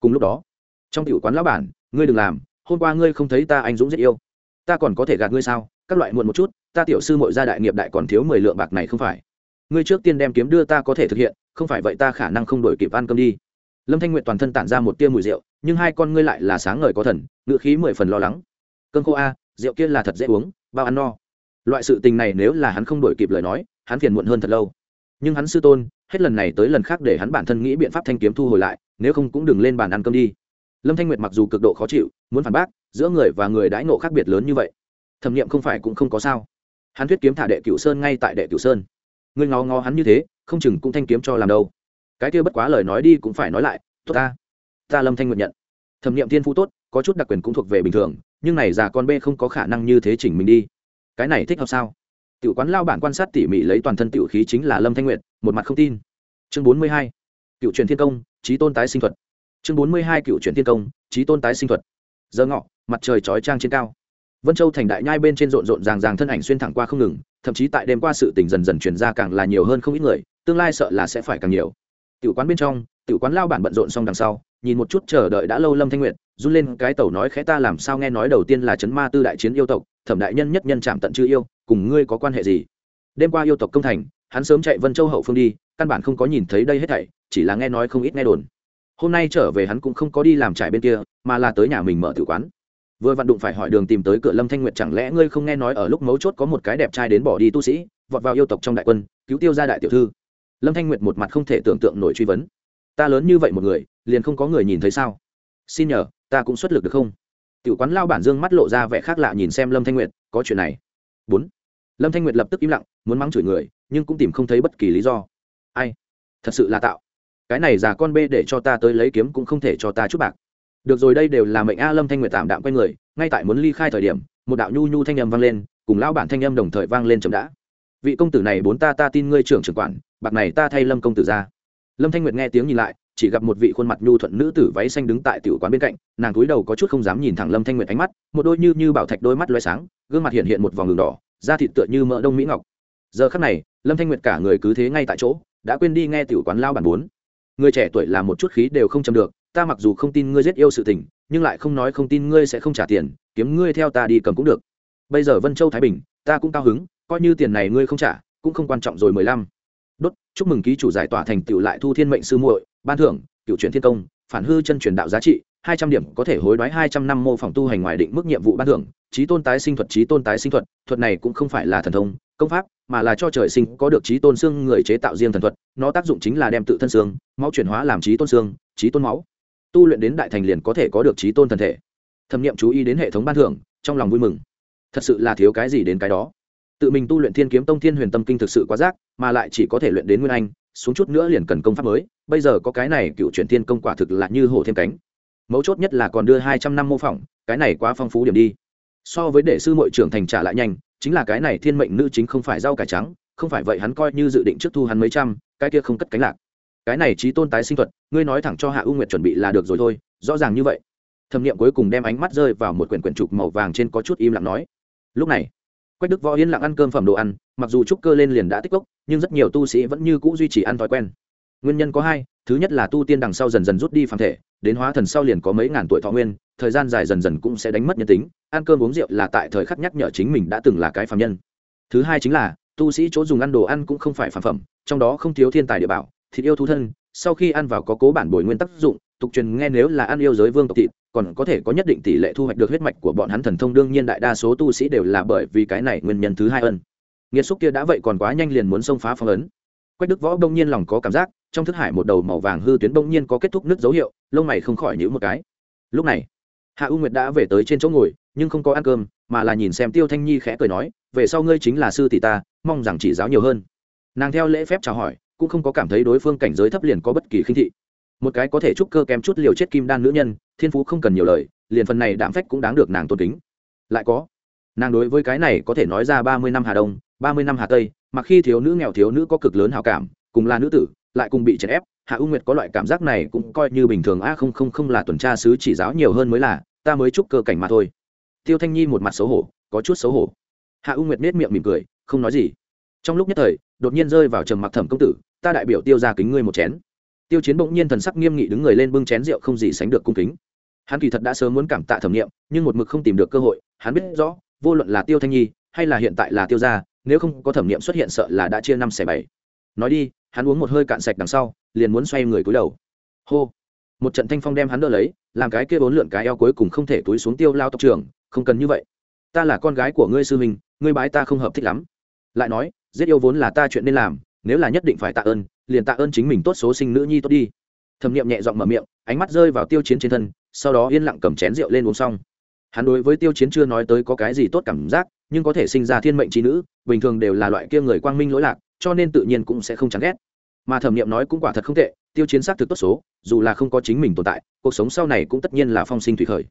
cùng lúc đó, trong tiểu quán lão bản, ngươi đừng làm, hôm qua ngươi không thấy ta anh dũng rất yêu. Ta còn có thể gạt ngươi sao? Các loại muộn một chút ta tiểu sư mội gia đại nghiệp đại còn thiếu mười lượng bạc này không phải. Ngươi trước tiên đem kiếm đưa ta có thể thực hiện, không phải vậy ta khả năng không đổi kịp ăn cơm đi. Lâm thanh nguyện toàn thân tản ra một tia mùi rượu, nhưng hai con ngươi lại là sáng ngời có thần, ngựa khí mười phần lo lắng. Cơn khô a, rượu kia là thật dễ uống, bao ăn no. Loại sự tình này nếu là hắn không đổi kịp lời nói, hắn phiền muộn hơn thật lâu. Nhưng hắn sư tôn, hết lần này tới lần khác để hắn bản thân nghĩ biện pháp thanh kiếm thu hồi lại, nếu không cũng đừng lên bàn ăn cơm đi. Lâm thanh nguyệt mặc dù cực độ khó chịu, muốn phản bác, giữa người và người đãi nộ khác biệt lớn như vậy, thẩm nghiệm không phải cũng không có sao hắn thuyết kiếm thả đệ cửu sơn ngay tại đệ cửu sơn. Ngươi ngó ngó hắn như thế, không chừng cũng thanh kiếm cho làm đâu. Cái kia bất quá lời nói đi cũng phải nói lại, tốt ta ta lâm thanh nguyện nhận. Thẩm nghiệm thiên phú tốt, có chút đặc quyền cũng thuộc về bình thường, nhưng này già con b không có khả năng như thế chỉnh mình đi. Cái này thích hợp sao? Tiểu quán lao bản quan sát tỉ mỉ lấy toàn thân tiểu khí chính là lâm thanh nguyện một mặt không tin. Chương bốn mươi hai, cựu truyền thiên công trí tôn tái sinh thuật. Chương bốn mươi hai, cựu truyền thiên công trí tôn tái sinh thuật. Giờ ngọ, mặt trời chói trang trên cao vân châu thành đại nhai bên trên rộn rộn ràng ràng thân ảnh xuyên thẳng qua không ngừng, thậm chí tại đêm qua sự tình dần dần truyền ra càng là nhiều hơn không ít người, tương lai sợ là sẽ phải càng nhiều. Tiểu quán bên trong, tiểu quán lao bản bận rộn xong đằng sau, nhìn một chút chờ đợi đã lâu lâm thanh nguyệt, run lên cái tẩu nói khẽ ta làm sao nghe nói đầu tiên là chấn ma tư đại chiến yêu tộc, thẩm đại nhân nhất nhân chạm tận chư yêu, cùng ngươi có quan hệ gì? Đêm qua yêu tộc công thành, hắn sớm chạy vân châu hậu phương đi, căn bản không có nhìn thấy đây hết thảy, chỉ là nghe nói không ít nghe đồn. Hôm nay trở về hắn cũng không có đi làm trải bên kia, mà là tới nhà mình mở tử quán vừa vặn đụng phải hỏi đường tìm tới cửa lâm thanh nguyệt, chẳng lẽ ngươi không nghe nói ở lúc mấu chốt có một cái đẹp trai đến bỏ đi tu sĩ, vọt vào yêu tộc trong đại quân, cứu tiêu ra đại tiểu thư? Lâm thanh nguyệt một mặt không thể tưởng tượng nổi truy vấn. Ta lớn như vậy một người, liền không có người nhìn thấy sao? Xin nhờ, ta cũng xuất lực được không? Tiểu quán lao bản dương mắt lộ ra vẻ khác lạ nhìn xem lâm thanh nguyệt, có chuyện này. Bốn. Lâm thanh nguyệt lập tức im lặng, muốn mắng chửi người, nhưng cũng tìm không thấy bất kỳ lý do. Ai? Thật sự là tạo. Cái này già con bê để cho ta tới lấy kiếm cũng không thể cho ta chút bạc được rồi, đây đều là mệnh a lâm thanh nguyệt tạm đạm q u a người, ngay tại muốn ly khai thời điểm, một đạo nhu nhu thanh âm vang lên, cùng lao bản thanh âm đồng thời vang lên chậm đã. Vị công tử này bốn ta ta tin ngươi trưởng trưởng quản, bạc này ta thay lâm công tử ra. Lâm thanh nguyệt nghe tiếng nhìn lại, chỉ gặp một vị khuôn mặt nhu thuận nữ tử váy xanh đứng tại tiểu quán bên cạnh, nàng cúi đầu có chút không dám nhìn thẳng lâm thanh nguyệt ánh mắt, một đôi như như bảo thạch đôi mắt loay sáng, gương mặt hiện hiện một vòng đường đỏ, da thịt tựa như mỡ đông mỹ ngọc. Giờ khắc này, lâm thanh nguyệt cả người cứ thế ngay tại chỗ, đã quên đi nghe tiểu quán lao bản bốn người trẻ tuổi là một chút khí đều không chầm được ta mặc dù không tin ngươi giết yêu sự tình, nhưng lại không nói không tin ngươi sẽ không trả tiền, kiếm ngươi theo ta đi cầm cũng được. Bây giờ vân châu thái bình, ta cũng cao hứng, coi như tiền này ngươi không trả, cũng không quan trọng rồi mười lăm. Đốt, chúc mừng ký chủ giải tỏa thành tựu lại thu thiên mệnh sư muội, ban thưởng, cựu truyền thiên công, phản hư chân truyền đạo giá trị, hai trăm điểm, có thể hối đoái hai trăm năm mô phỏng tu hành ngoài định mức nhiệm vụ ban thưởng, trí tôn tái sinh thuật, trí tôn tái sinh thuật thuật này cũng không phải là thần thông, công pháp, mà là cho trời sinh có được trí tôn xương người chế tạo riêng thần thuật, nó tác dụng chính là đem tự thân xương, máu chuyển hóa làm trí tôn xương, trí tôn máu tu luyện đến đại thành liền có thể có được trí tôn thần thể. Thẩm nghiệm chú ý đến hệ thống ban thưởng trong lòng vui mừng. Thật sự là thiếu cái gì đến cái đó. Tự mình tu luyện thiên kiếm tông thiên huyền tâm kinh thực sự quá rác, mà lại chỉ có thể luyện đến nguyên anh xuống chút nữa liền cần công pháp mới bây giờ có cái này cựu chuyển thiên công quả thực là như hổ thêm cánh. Mấu chốt nhất là còn đưa hai trăm năm mô phỏng cái này quá phong phú điểm đi. So với để sư mội trưởng thành trả lại nhanh chính là cái này thiên mệnh nữ chính không phải rau cải trắng không phải vậy hắn coi như dự định trước thu hắn mấy trăm cái kia không cất cánh lạc cái này trí tôn tái sinh thuật, ngươi nói thẳng cho hạ u nguyệt chuẩn bị là được rồi thôi, rõ ràng như vậy. Thẩm nghiệm cuối cùng đem ánh mắt rơi vào một quyển quyển trục màu vàng trên có chút im lặng nói, lúc này, quách đức võ yên lặng ăn cơm phẩm đồ ăn, mặc dù trúc cơ lên liền đã tích cốc, nhưng rất nhiều tu sĩ vẫn như c ũ duy trì ăn thói quen. Nguyên nhân có hai, thứ nhất là tu tiên đằng sau dần dần rút đi phàm thể, đến hóa thần sau liền có mấy ngàn tuổi thọ nguyên, thời gian dài dần dần cũng sẽ đánh mất nhân tính, ăn cơm uống rượu là tại thời khắc nhắc nhở chính mình đã từng là cái phàm nhân. Thứ hai chính là, tu sĩ chỗ dùng ăn đồ ăn cũng không phải phàm phẩm, trong đó không thiếu thiên tài địa bảo thịt yêu thú thân, sau khi ăn vào có cố bản bồi nguyên tác dụng, tục truyền nghe nếu là ăn yêu giới vương tộc thịt, còn có thể có nhất định tỷ lệ thu hoạch được huyết mạch của bọn hắn thần thông, đương nhiên đại đa số tu sĩ đều là bởi vì cái này nguyên nhân thứ hai ân. Nghiệt xúc kia đã vậy còn quá nhanh liền muốn xông phá phong ấn. Quách đức võ đông nhiên lòng có cảm giác, trong thức hải một đầu màu vàng hư tuyến đông nhiên có kết thúc nước dấu hiệu, lông mày không khỏi nhữ một cái. Lúc này, hạ u nguyệt đã về tới trên chỗ ngồi, nhưng không có ăn cơm, mà là nhìn xem tiêu thanh nhi khẽ cười nói, về sau ngươi chính là sư tỷ ta, mong rằng chỉ giáo nhiều hơn. Nàng theo lễ phép chào hỏi cũng không có cảm thấy đối phương cảnh giới thấp liền có bất kỳ khinh thị. Một cái có thể trúc cơ kém chút liều chết kim đan nữ nhân, thiên phú không cần nhiều lời, liền phần này đảm phách cũng đáng được nàng tôn kính. Lại có, nàng đối với cái này có thể nói ra ba mươi năm hà đông, ba mươi năm hà tây, mà khi thiếu nữ nghèo thiếu nữ có cực lớn hào cảm, cùng là nữ tử, lại cùng bị chèn ép, hạ u nguyệt có loại cảm giác này cũng coi như bình thường. A không không không là tuần tra sứ chỉ giáo nhiều hơn mới là, ta mới chúc cơ cảnh mà thôi. Tiêu thanh nhi một mặt xấu hổ, có chút xấu hổ. Hạ u nguyệt nết miệng mỉm cười, không nói gì. Trong lúc nhất thời đột nhiên rơi vào trầm mặc thẩm công tử, ta đại biểu tiêu ra kính ngươi một chén. Tiêu chiến bỗng nhiên thần sắc nghiêm nghị đứng người lên bưng chén rượu không gì sánh được cung kính. Hắn kỳ thật đã sớm muốn cảm tạ thẩm nghiệm, nhưng một mực không tìm được cơ hội, hắn biết rõ, vô luận là tiêu thanh nhi, hay là hiện tại là tiêu gia, nếu không có thẩm nghiệm xuất hiện sợ là đã chia năm xẻ bảy. Nói đi, hắn uống một hơi cạn sạch đằng sau, liền muốn xoay người cúi đầu. Hô. Một trận thanh phong đem hắn đỡ lấy, làm cái kia bốn lượn cái eo cuối cùng không thể túi xuống tiêu lao tộc trưởng, không cần như vậy. Ta là con gái của ngươi sư huynh, ngươi bái ta không hợp thích lắm. Lại nói giết yêu vốn là ta chuyện nên làm, nếu là nhất định phải tạ ơn, liền tạ ơn chính mình tốt số sinh nữ nhi tốt đi. Thẩm nghiệm nhẹ giọng mở miệng, ánh mắt rơi vào tiêu chiến trên thân, sau đó yên lặng cầm chén rượu lên uống xong. Hắn đối với tiêu chiến chưa nói tới có cái gì tốt cảm giác, nhưng có thể sinh ra thiên mệnh trí nữ, bình thường đều là loại kia người quang minh lỗi lạc, cho nên tự nhiên cũng sẽ không chán ghét. Mà thẩm nghiệm nói cũng quả thật không tệ, tiêu chiến xác thực tốt số, dù là không có chính mình tồn tại, cuộc sống sau này cũng tất nhiên là phong sinh thủy khởi.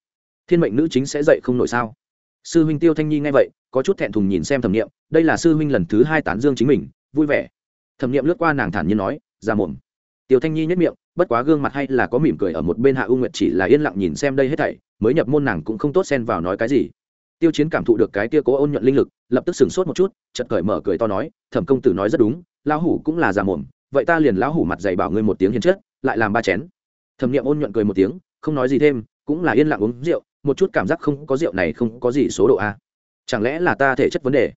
Thiên mệnh nữ chính sẽ dậy không nổi sao? Sư huynh tiêu thanh nhi nghe vậy, có chút thẹn thùng nhìn xem thẩm nghiệm đây là sư huynh lần thứ hai tán dương chính mình, vui vẻ. Thẩm nghiệm lướt qua nàng thản nhiên nói ra mồm tiêu thanh nhi nhất miệng, bất quá gương mặt hay là có mỉm cười ở một bên hạ u nguyệt chỉ là yên lặng nhìn xem đây hết thảy, mới nhập môn nàng cũng không tốt xen vào nói cái gì. Tiêu chiến cảm thụ được cái tia cố ôn nhuận linh lực, lập tức sửng sốt một chút chật cởi mở cười to nói, thẩm công tử nói rất đúng, lão hủ cũng là già mồm vậy ta liền lão hủ mặt dày bảo ngươi một tiếng hiền chất, lại làm ba chén. Thẩm nghiệm ôn nhuận cười một tiếng, không nói gì thêm, cũng là yên lặng uống rượu một chút cảm giác không có rượu này không có gì số độ a. Chẳng lẽ là ta thể chất vấn đề?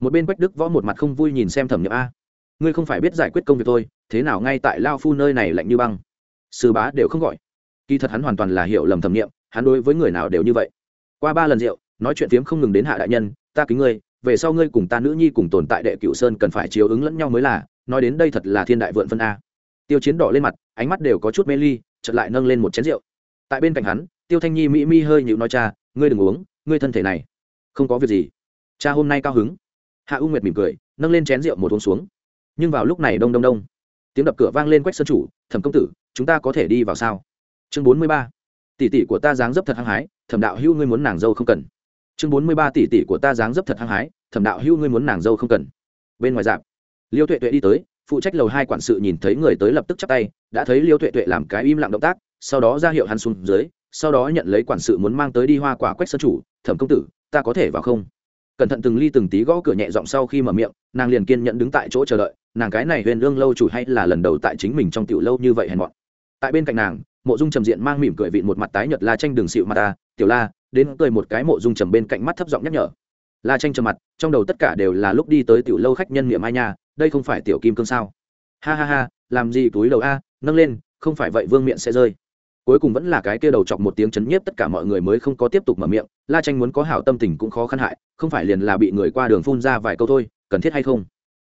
Một bên quách đức võ một mặt không vui nhìn xem thẩm nghiệm a. Ngươi không phải biết giải quyết công việc thôi, thế nào ngay tại lao phu nơi này lạnh như băng? Sư bá đều không gọi. Kỳ thật hắn hoàn toàn là hiểu lầm thẩm nghiệm hắn đối với người nào đều như vậy. Qua ba lần rượu, nói chuyện phiếm không ngừng đến hạ đại nhân, ta kính ngươi, về sau ngươi cùng ta nữ nhi cùng tồn tại đệ cựu sơn cần phải chiếu ứng lẫn nhau mới là, nói đến đây thật là thiên đại vượn phân a. Tiêu chiến đỏ lên mặt, ánh mắt đều có chút mê ly chật lại nâng lên một chén rượu. Tại bên cạnh hắn tiêu thanh nhi mỹ mi hơi nhịu nói, cha, ngươi đừng uống, ngươi thân thể này không có việc gì. Cha hôm nay cao hứng. Hạ u nguyệt mỉm cười, nâng lên chén rượu một uống xuống. Nhưng vào lúc này đông đông đông, tiếng đập cửa vang lên quách sân chủ, thẩm công tử, chúng ta có thể đi vào sao? Chương bốn mươi ba, tỷ tỷ của ta dáng dấp thật hăng hái, thẩm đạo hữu ngươi muốn nàng dâu không cần. Chương bốn mươi ba, tỷ tỷ của ta dáng dấp thật hăng hái, thẩm đạo hữu ngươi muốn nàng dâu không cần. Bên ngoài dạp, liêu tuệ tuệ đi tới, phụ trách lầu hai quản sự nhìn thấy người tới lập tức chắp tay, đã thấy liêu tuệ tuệ làm cái im lặng động tác, sau đó ra hiệu hắn xuống dưới sau đó nhận lấy quản sự muốn mang tới đi hoa quả quách sơn chủ, thẩm công tử, ta có thể vào không? Cẩn thận từng ly từng tí gõ cửa nhẹ giọng sau khi mở miệng, nàng liền kiên nhẫn đứng tại chỗ chờ đợi, nàng cái này huyền lương lâu chủ hay là lần đầu tại chính mình trong tiểu lâu như vậy hèn mọn. Tại bên cạnh nàng, mộ dung trầm diện mang mỉm cười vịn một mặt tái nhợt la tranh đường xịu mặt ta, tiểu la, đến cười một cái mộ dung trầm bên cạnh mắt thấp giọng nhắc nhở. La tranh trầm mặt, trong đầu tất cả đều là lúc đi tới tiểu lâu khách nhân miệng ai nha, đây không phải tiểu kim cương sao? Ha ha ha, làm gì túi đầu a, nâng lên, không phải vậy vương miệng sẽ rơi cuối cùng vẫn là cái kia đầu chọc một tiếng chấn nhiếp tất cả mọi người mới không có tiếp tục mở miệng, la tranh muốn có hảo tâm tình cũng khó khăn hại, không phải liền là bị người qua đường phun ra vài câu thôi, cần thiết hay không?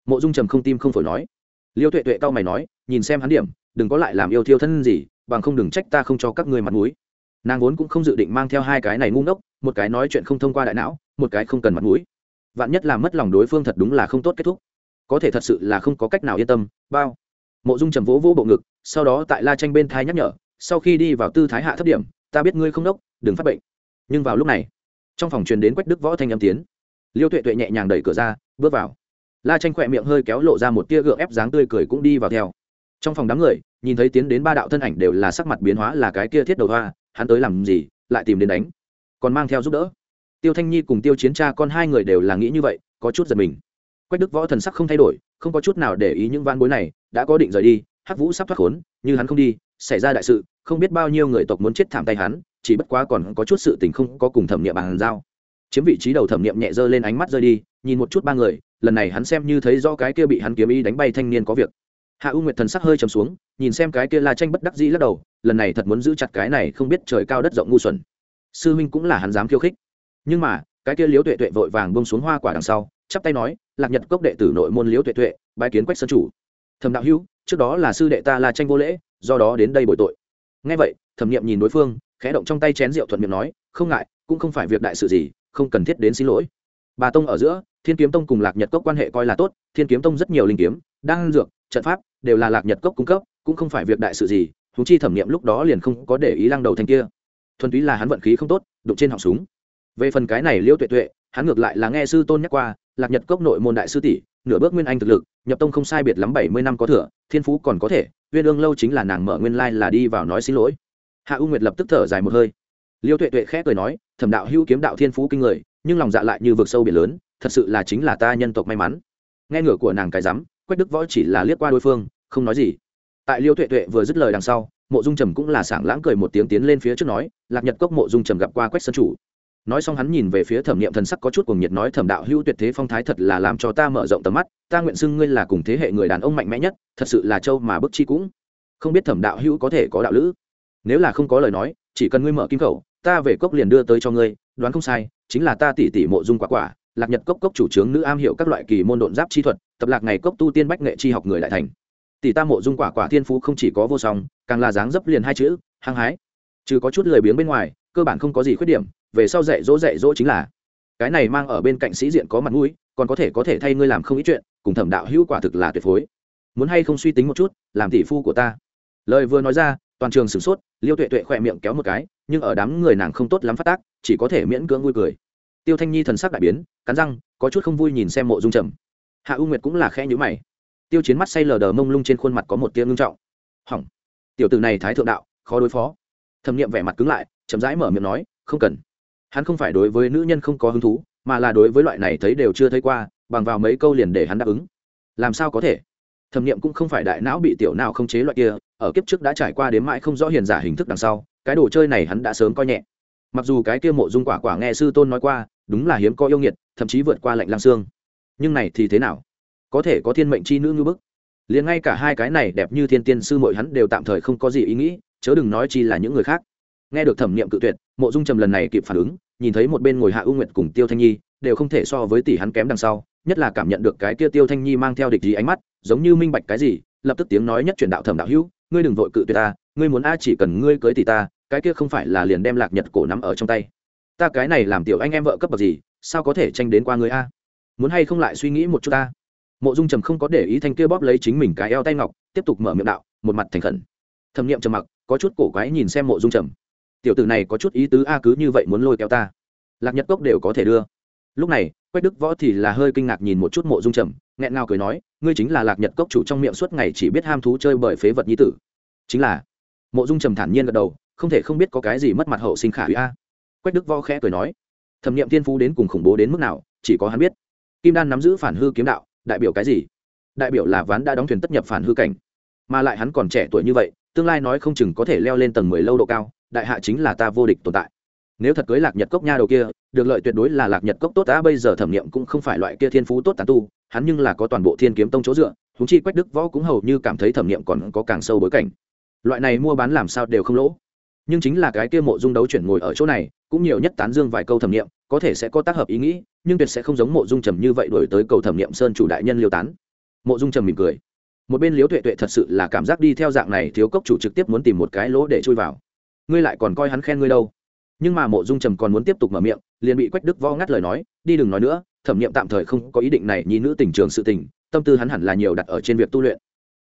Mộ dung trầm không tim không phổi nói. Liêu tuệ tuệ cao mày nói, nhìn xem hắn điểm, đừng có lại làm yêu thiêu thân gì, bằng không đừng trách ta không cho các ngươi mặt mũi. Nàng vốn cũng không dự định mang theo hai cái này ngu ngốc, một cái nói chuyện không thông qua đại não, một cái không cần mặt mũi. Vạn nhất là mất lòng đối phương thật đúng là không tốt kết thúc. Có thể thật sự là không có cách nào yên tâm, bao. Mộ dung trầm vỗ vỗ bộ ngực, sau đó tại la tranh bên thai nhắc nhở sau khi đi vào tư thái hạ thấp điểm, ta biết ngươi không đốc, đừng phát bệnh. Nhưng vào lúc này, trong phòng truyền đến quách đức võ thanh âm tiến. Liêu tuệ tuệ nhẹ nhàng đẩy cửa ra, bước vào. La tranh khỏe miệng hơi kéo lộ ra một tia gượng ép dáng tươi cười cũng đi vào theo. Trong phòng đám người, nhìn thấy tiến đến ba đạo thân ảnh đều là sắc mặt biến hóa là cái kia thiết đầu hoa, hắn tới làm gì, lại tìm đến đánh. Còn mang theo giúp đỡ. Tiêu thanh nhi cùng tiêu chiến cha con hai người đều là nghĩ như vậy, có chút giật mình. Quách đức võ thần sắc không thay đổi, không có chút nào để ý những van bối này, đã có định rời đi hắc vũ sắp thoát khốn, như hắn không đi, xảy ra đại sự, không biết bao nhiêu người tộc muốn chết thảm tay hắn, chỉ bất quá còn có chút sự tình không có cùng thẩm nghiệm bàn giao. Chiếm vị trí đầu thẩm nghiệm nhẹ dơ lên ánh mắt rơi đi, nhìn một chút ba người, lần này hắn xem như thấy do cái kia bị hắn kiếm ý đánh bay thanh niên có việc. Hạ u nguyệt thần sắc hơi trầm xuống, nhìn xem cái kia la tranh bất đắc dĩ lắc đầu, lần này thật muốn giữ chặt cái này không biết trời cao đất rộng ngu xuẩn. Sư huynh cũng là hắn dám khiêu khích. Nhưng mà, cái kia liếu tuệ tuệ vội vàng bông xuống hoa quả đằng sau, chắp tay nói, lạc nhật cốc đệ tử nội môn liếu tuệ tuệ, bái kiến quách sơn chủ. Thẩm đạo hữu trước đó là sư đệ ta la tranh vô lễ, do đó đến đây bồi tội. Ngay vậy, thẩm nghiệm nhìn đối phương, khẽ động trong tay chén rượu thuận miệng nói, không ngại, cũng không phải việc đại sự gì, không cần thiết đến xin lỗi. Bà tông ở giữa, thiên kiếm tông cùng lạc nhật cốc quan hệ coi là tốt, thiên kiếm tông rất nhiều linh kiếm đang dược, trận pháp đều là lạc nhật cốc cung cấp, cũng không phải việc đại sự gì thú chi thẩm nghiệm lúc đó liền không có để ý lăng đầu thanh kia. Thuần túy là hắn vận khí không tốt, đụng trên họng súng. Về phần cái này liêu tuệ tuệ, hắn ngược lại là nghe sư tôn nhắc qua, lạc nhật cốc nội môn đại sư tỷ, nửa bước nguyên anh thực lực nhập tông không sai biệt lắm bảy mươi năm có thừa, thiên phú còn có thể, uyên ương lâu chính là nàng mở nguyên lai là đi vào nói xin lỗi. Hạ u nguyệt lập tức thở dài một hơi. Liêu tuệ tuệ khẽ cười nói, thẩm đạo hữu kiếm đạo thiên phú kinh người, nhưng lòng dạ lại như vực sâu biển lớn, thật sự là chính là ta nhân tộc may mắn. Nghe ngửa của nàng cái rắm, quách đức võ chỉ là liếc qua đối phương, không nói gì. Tại liêu tuệ tuệ vừa dứt lời đằng sau, mộ dung trầm cũng là sảng lãng cười một tiếng tiến lên phía trước nói, lạc nhật cốc mộ dung trầm gặp qua quách sơn chủ nói xong hắn nhìn về phía thẩm nghiệm thần sắc có chút cuồng nhiệt nói, thẩm đạo hữu, tuyệt thế phong thái thật là làm cho ta mở rộng tầm mắt, ta nguyện xưng ngươi là cùng thế hệ người đàn ông mạnh mẽ nhất, thật sự là châu mà bức chi cũng. Không biết thẩm đạo hữu có thể có đạo lữ? Nếu là không có lời nói, chỉ cần ngươi mở kim khẩu, ta về cốc liền đưa tới cho ngươi, đoán không sai, chính là ta tỷ tỷ mộ dung quả quả, lạc nhật cốc cốc chủ trướng nữ am hiểu các loại kỳ môn độn giáp chi thuật, tập lạc ngày cốc tu tiên bách nghệ chi học người đại thành. Tỷ ta mộ dung quả quả thiên phú không chỉ có vô song, càng là dáng dấp liền hai chữ, hăng hái. Trừ có chút lười biếng bên ngoài, cơ bản không có gì khuyết điểm về sau dạy dỗ dạy dỗ chính là. Cái này mang ở bên cạnh sĩ diện có mặt mũi, còn có thể có thể thay ngươi làm không ít chuyện, cùng thẩm đạo hữu quả thực là tuyệt phối. Muốn hay không suy tính một chút, làm tỷ phu của ta. Lời vừa nói ra, toàn trường sửng sốt, liêu tuệ tuệ khỏe miệng kéo một cái, nhưng ở đám người nàng không tốt lắm phát tác, chỉ có thể miễn cưỡng vui cười. Tiêu thanh nhi thần sắc đại biến, cắn răng, có chút không vui nhìn xem mộ dung trầm. Hạ u nguyệt cũng là khe nhữ mày. Tiêu chiến mắt say lờ đờ mông lung trên khuôn mặt có một tia ngưng trọng. Hỏng. Tiểu tử này thái thượng đạo, khó đối phó. Thẩm nghiệm vẻ mặt cứng lại, chậm rãi mở miệng nói, không cần hắn không phải đối với nữ nhân không có hứng thú, mà là đối với loại này thấy đều chưa thấy qua, bằng vào mấy câu liền để hắn đáp ứng. Làm sao có thể? Thẩm nghiệm cũng không phải đại não bị tiểu nào không chế loại kia, ở kiếp trước đã trải qua đến mãi không rõ hiền giả hình thức đằng sau, cái đồ chơi này hắn đã sớm coi nhẹ. Mặc dù cái kia mộ dung quả quả nghe sư tôn nói qua, đúng là hiếm có yêu nghiệt, thậm chí vượt qua lạnh lang xương. Nhưng này thì thế nào? Có thể có thiên mệnh chi nữ như bức. Liền ngay cả hai cái này đẹp như thiên tiên sư mội hắn đều tạm thời không có gì ý nghĩ, chớ đừng nói chi là những người khác nghe được thẩm niệm cự tuyệt, mộ dung trầm lần này kịp phản ứng, nhìn thấy một bên ngồi hạ ưu nguyệt cùng tiêu thanh nhi, đều không thể so với tỷ hắn kém đằng sau, nhất là cảm nhận được cái kia tiêu thanh nhi mang theo địch gì ánh mắt, giống như minh bạch cái gì, lập tức tiếng nói nhất truyền đạo thẩm đạo hữu, ngươi đừng vội cự tuyệt ta, ngươi muốn a, chỉ cần ngươi cưới tỷ ta, cái kia không phải là liền đem lạc nhật cổ nắm ở trong tay. Ta cái này làm tiểu anh em vợ cấp bậc gì, sao có thể tranh đến qua người a? Muốn hay không lại suy nghĩ một chút ta? Mộ dung trầm không có để ý thanh kia bóp lấy chính mình cái eo tay ngọc, tiếp tục mở miệng đạo, một mặt thành khẩn. Thẩm nghiệm trầm mặc, có chút cổ quái nhìn xem mộ dung trầm tiểu tử này có chút ý tứ a cứ như vậy muốn lôi kéo ta. Lạc nhật cốc đều có thể đưa. Lúc này, quách đức võ thì là hơi kinh ngạc nhìn một chút mộ dung trầm, nghẹn ngào cười nói, ngươi chính là lạc nhật cốc chủ trong miệng suốt ngày chỉ biết ham thú chơi bởi phế vật nhi tử. Chính là, mộ dung trầm thản nhiên gật đầu, không thể không biết có cái gì mất mặt hậu sinh khả hủy a. Quách đức võ khẽ cười nói, thẩm nghiệm tiên phú đến cùng khủng bố đến mức nào, chỉ có hắn biết. Kim đan nắm giữ phản hư kiếm đạo, đại biểu cái gì? Đại biểu là ván đã đóng thuyền tất nhập phản hư cảnh. Mà lại hắn còn trẻ tuổi như vậy tương lai nói không chừng có thể leo lên tầng mười lâu độ cao, đại hạ chính là ta vô địch tồn tại. Nếu thật cưới lạc nhật cốc nha đầu kia, được lợi tuyệt đối là lạc nhật cốc tốt á. bây giờ thẩm nghiệm cũng không phải loại kia thiên phú tốt tán tu, hắn nhưng là có toàn bộ thiên kiếm tông chỗ dựa húng chi quách đức võ cũng hầu như cảm thấy thẩm nghiệm còn có càng sâu bối cảnh. Loại này mua bán làm sao đều không lỗ. Nhưng chính là cái kia mộ dung đấu chuyển ngồi ở chỗ này, cũng nhiều nhất tán dương vài câu thẩm nghiệm, có thể sẽ có tác hợp ý nghĩ, nhưng tuyệt sẽ không giống mộ dung trầm như vậy đổi tới cầu thẩm nghiệm sơn chủ đại nhân liêu tán. Mộ dung trầm mỉm cười một bên liếu tuệ tuệ thật sự là cảm giác đi theo dạng này thiếu cốc chủ trực tiếp muốn tìm một cái lỗ để chui vào. Ngươi lại còn coi hắn khen ngươi đâu. Nhưng mà mộ dung trầm còn muốn tiếp tục mở miệng, liền bị quách đức vo ngắt lời nói, đi đừng nói nữa, thẩm nghiệm tạm thời không có ý định này, nhi nữ tình trường sự tình, tâm tư hắn hẳn là nhiều đặt ở trên việc tu luyện.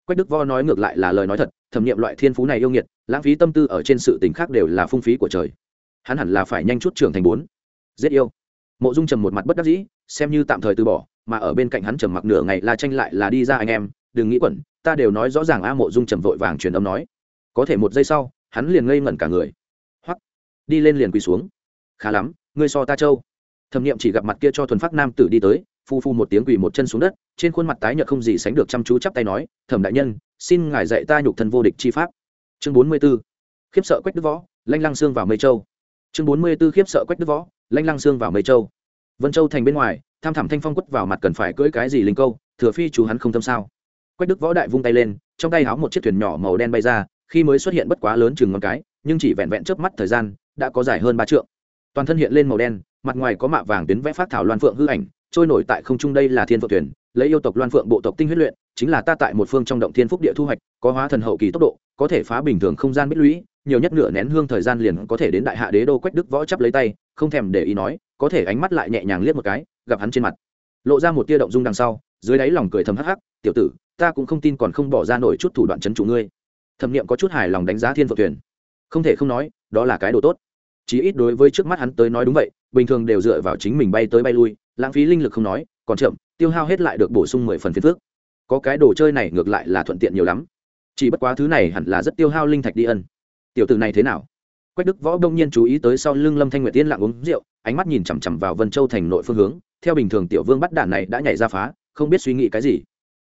Quách đức vo nói ngược lại là lời nói thật, thẩm nghiệm loại thiên phú này yêu nghiệt, lãng phí tâm tư ở trên sự tình khác đều là phung phí của trời. Hắn hẳn là phải nhanh chút trưởng thành bốn. Giết yêu. Mộ dung trầm một mặt bất đắc dĩ, xem như tạm thời từ bỏ, mà ở bên cạnh hắn trầm mặc nửa ngày la tranh lại là đi ra anh em đừng nghĩ quẩn, ta đều nói rõ ràng a mộ dung trầm vội vàng truyền âm nói. Có thể một giây sau, hắn liền ngây ngẩn cả người. Hoắc, đi lên liền quỳ xuống. Khá lắm, ngươi so ta châu thẩm nghiệm chỉ gặp mặt kia cho thuần phát nam tử đi tới, phu phu một tiếng quỳ một chân xuống đất, trên khuôn mặt tái nhợt không gì sánh được chăm chú chắp tay nói, thẩm đại nhân, xin ngài dạy ta nhục thân vô địch chi pháp. Chương bốn mươi b ố khiếp sợ quách đức võ, lanh lăng xương vào mây châu. Chương bốn mươi b ố khiếp sợ quách đức võ, lanh lăng xương vào mây châu. Vân châu thành bên ngoài, tham thảm thanh phong quất vào mặt cần phải cưỡi cái gì linh câu, thừa phi chú hắn không tâm sao? Quách đức võ đại vung tay lên, trong tay háo một chiếc thuyền nhỏ màu đen bay ra, khi mới xuất hiện bất quá lớn chừng ngón cái, nhưng chỉ vẹn vẹn trước mắt thời gian, đã có dài hơn ba trượng. Toàn thân hiện lên màu đen, mặt ngoài có mạ vàng tuyến vẽ phát thảo loan phượng hư ảnh, trôi nổi tại không trung đây là thiên phượng thuyền, lấy yêu tộc loan phượng bộ tộc tinh huyết luyện, chính là ta tại một phương trong động thiên phúc địa thu hoạch, có hóa thần hậu kỳ tốc độ, có thể phá bình thường không gian bích lũy, nhiều nhất nửa nén hương thời gian liền có thể đến đại hạ đế đô quách đức võ chấp lấy tay, không thèm để ý nói, có thể ánh mắt lại nhẹ nhàng liếc một cái, gặp hắn trên mặt lộ ra một tia động dung đằng sau, dưới đáy lòng cười thầm hắc hắc, tiểu tử, ta cũng không tin còn không bỏ ra nổi chút thủ đoạn chấn chủ ngươi. Thẩm nghiệm có chút hài lòng đánh giá thiên phượng thuyền. Không thể không nói, đó là cái đồ tốt. Chí ít đối với trước mắt hắn tới nói đúng vậy, bình thường đều dựa vào chính mình bay tới bay lui, lãng phí linh lực không nói, còn chậm, tiêu hao hết lại được bổ sung mười phần phiền phước có cái đồ chơi này ngược lại là thuận tiện nhiều lắm. Chỉ bất quá thứ này hẳn là rất tiêu hao linh thạch đi ân. Tiểu tử này thế nào? Quách đức võ đông nhiên chú ý tới sau lưng lâm thanh nguyệt tiên lặng uống rượu, ánh mắt nhìn chằm chằm vào vân châu thành nội phương hướng theo bình thường tiểu vương bắt đản này đã nhảy ra phá, không biết suy nghĩ cái gì.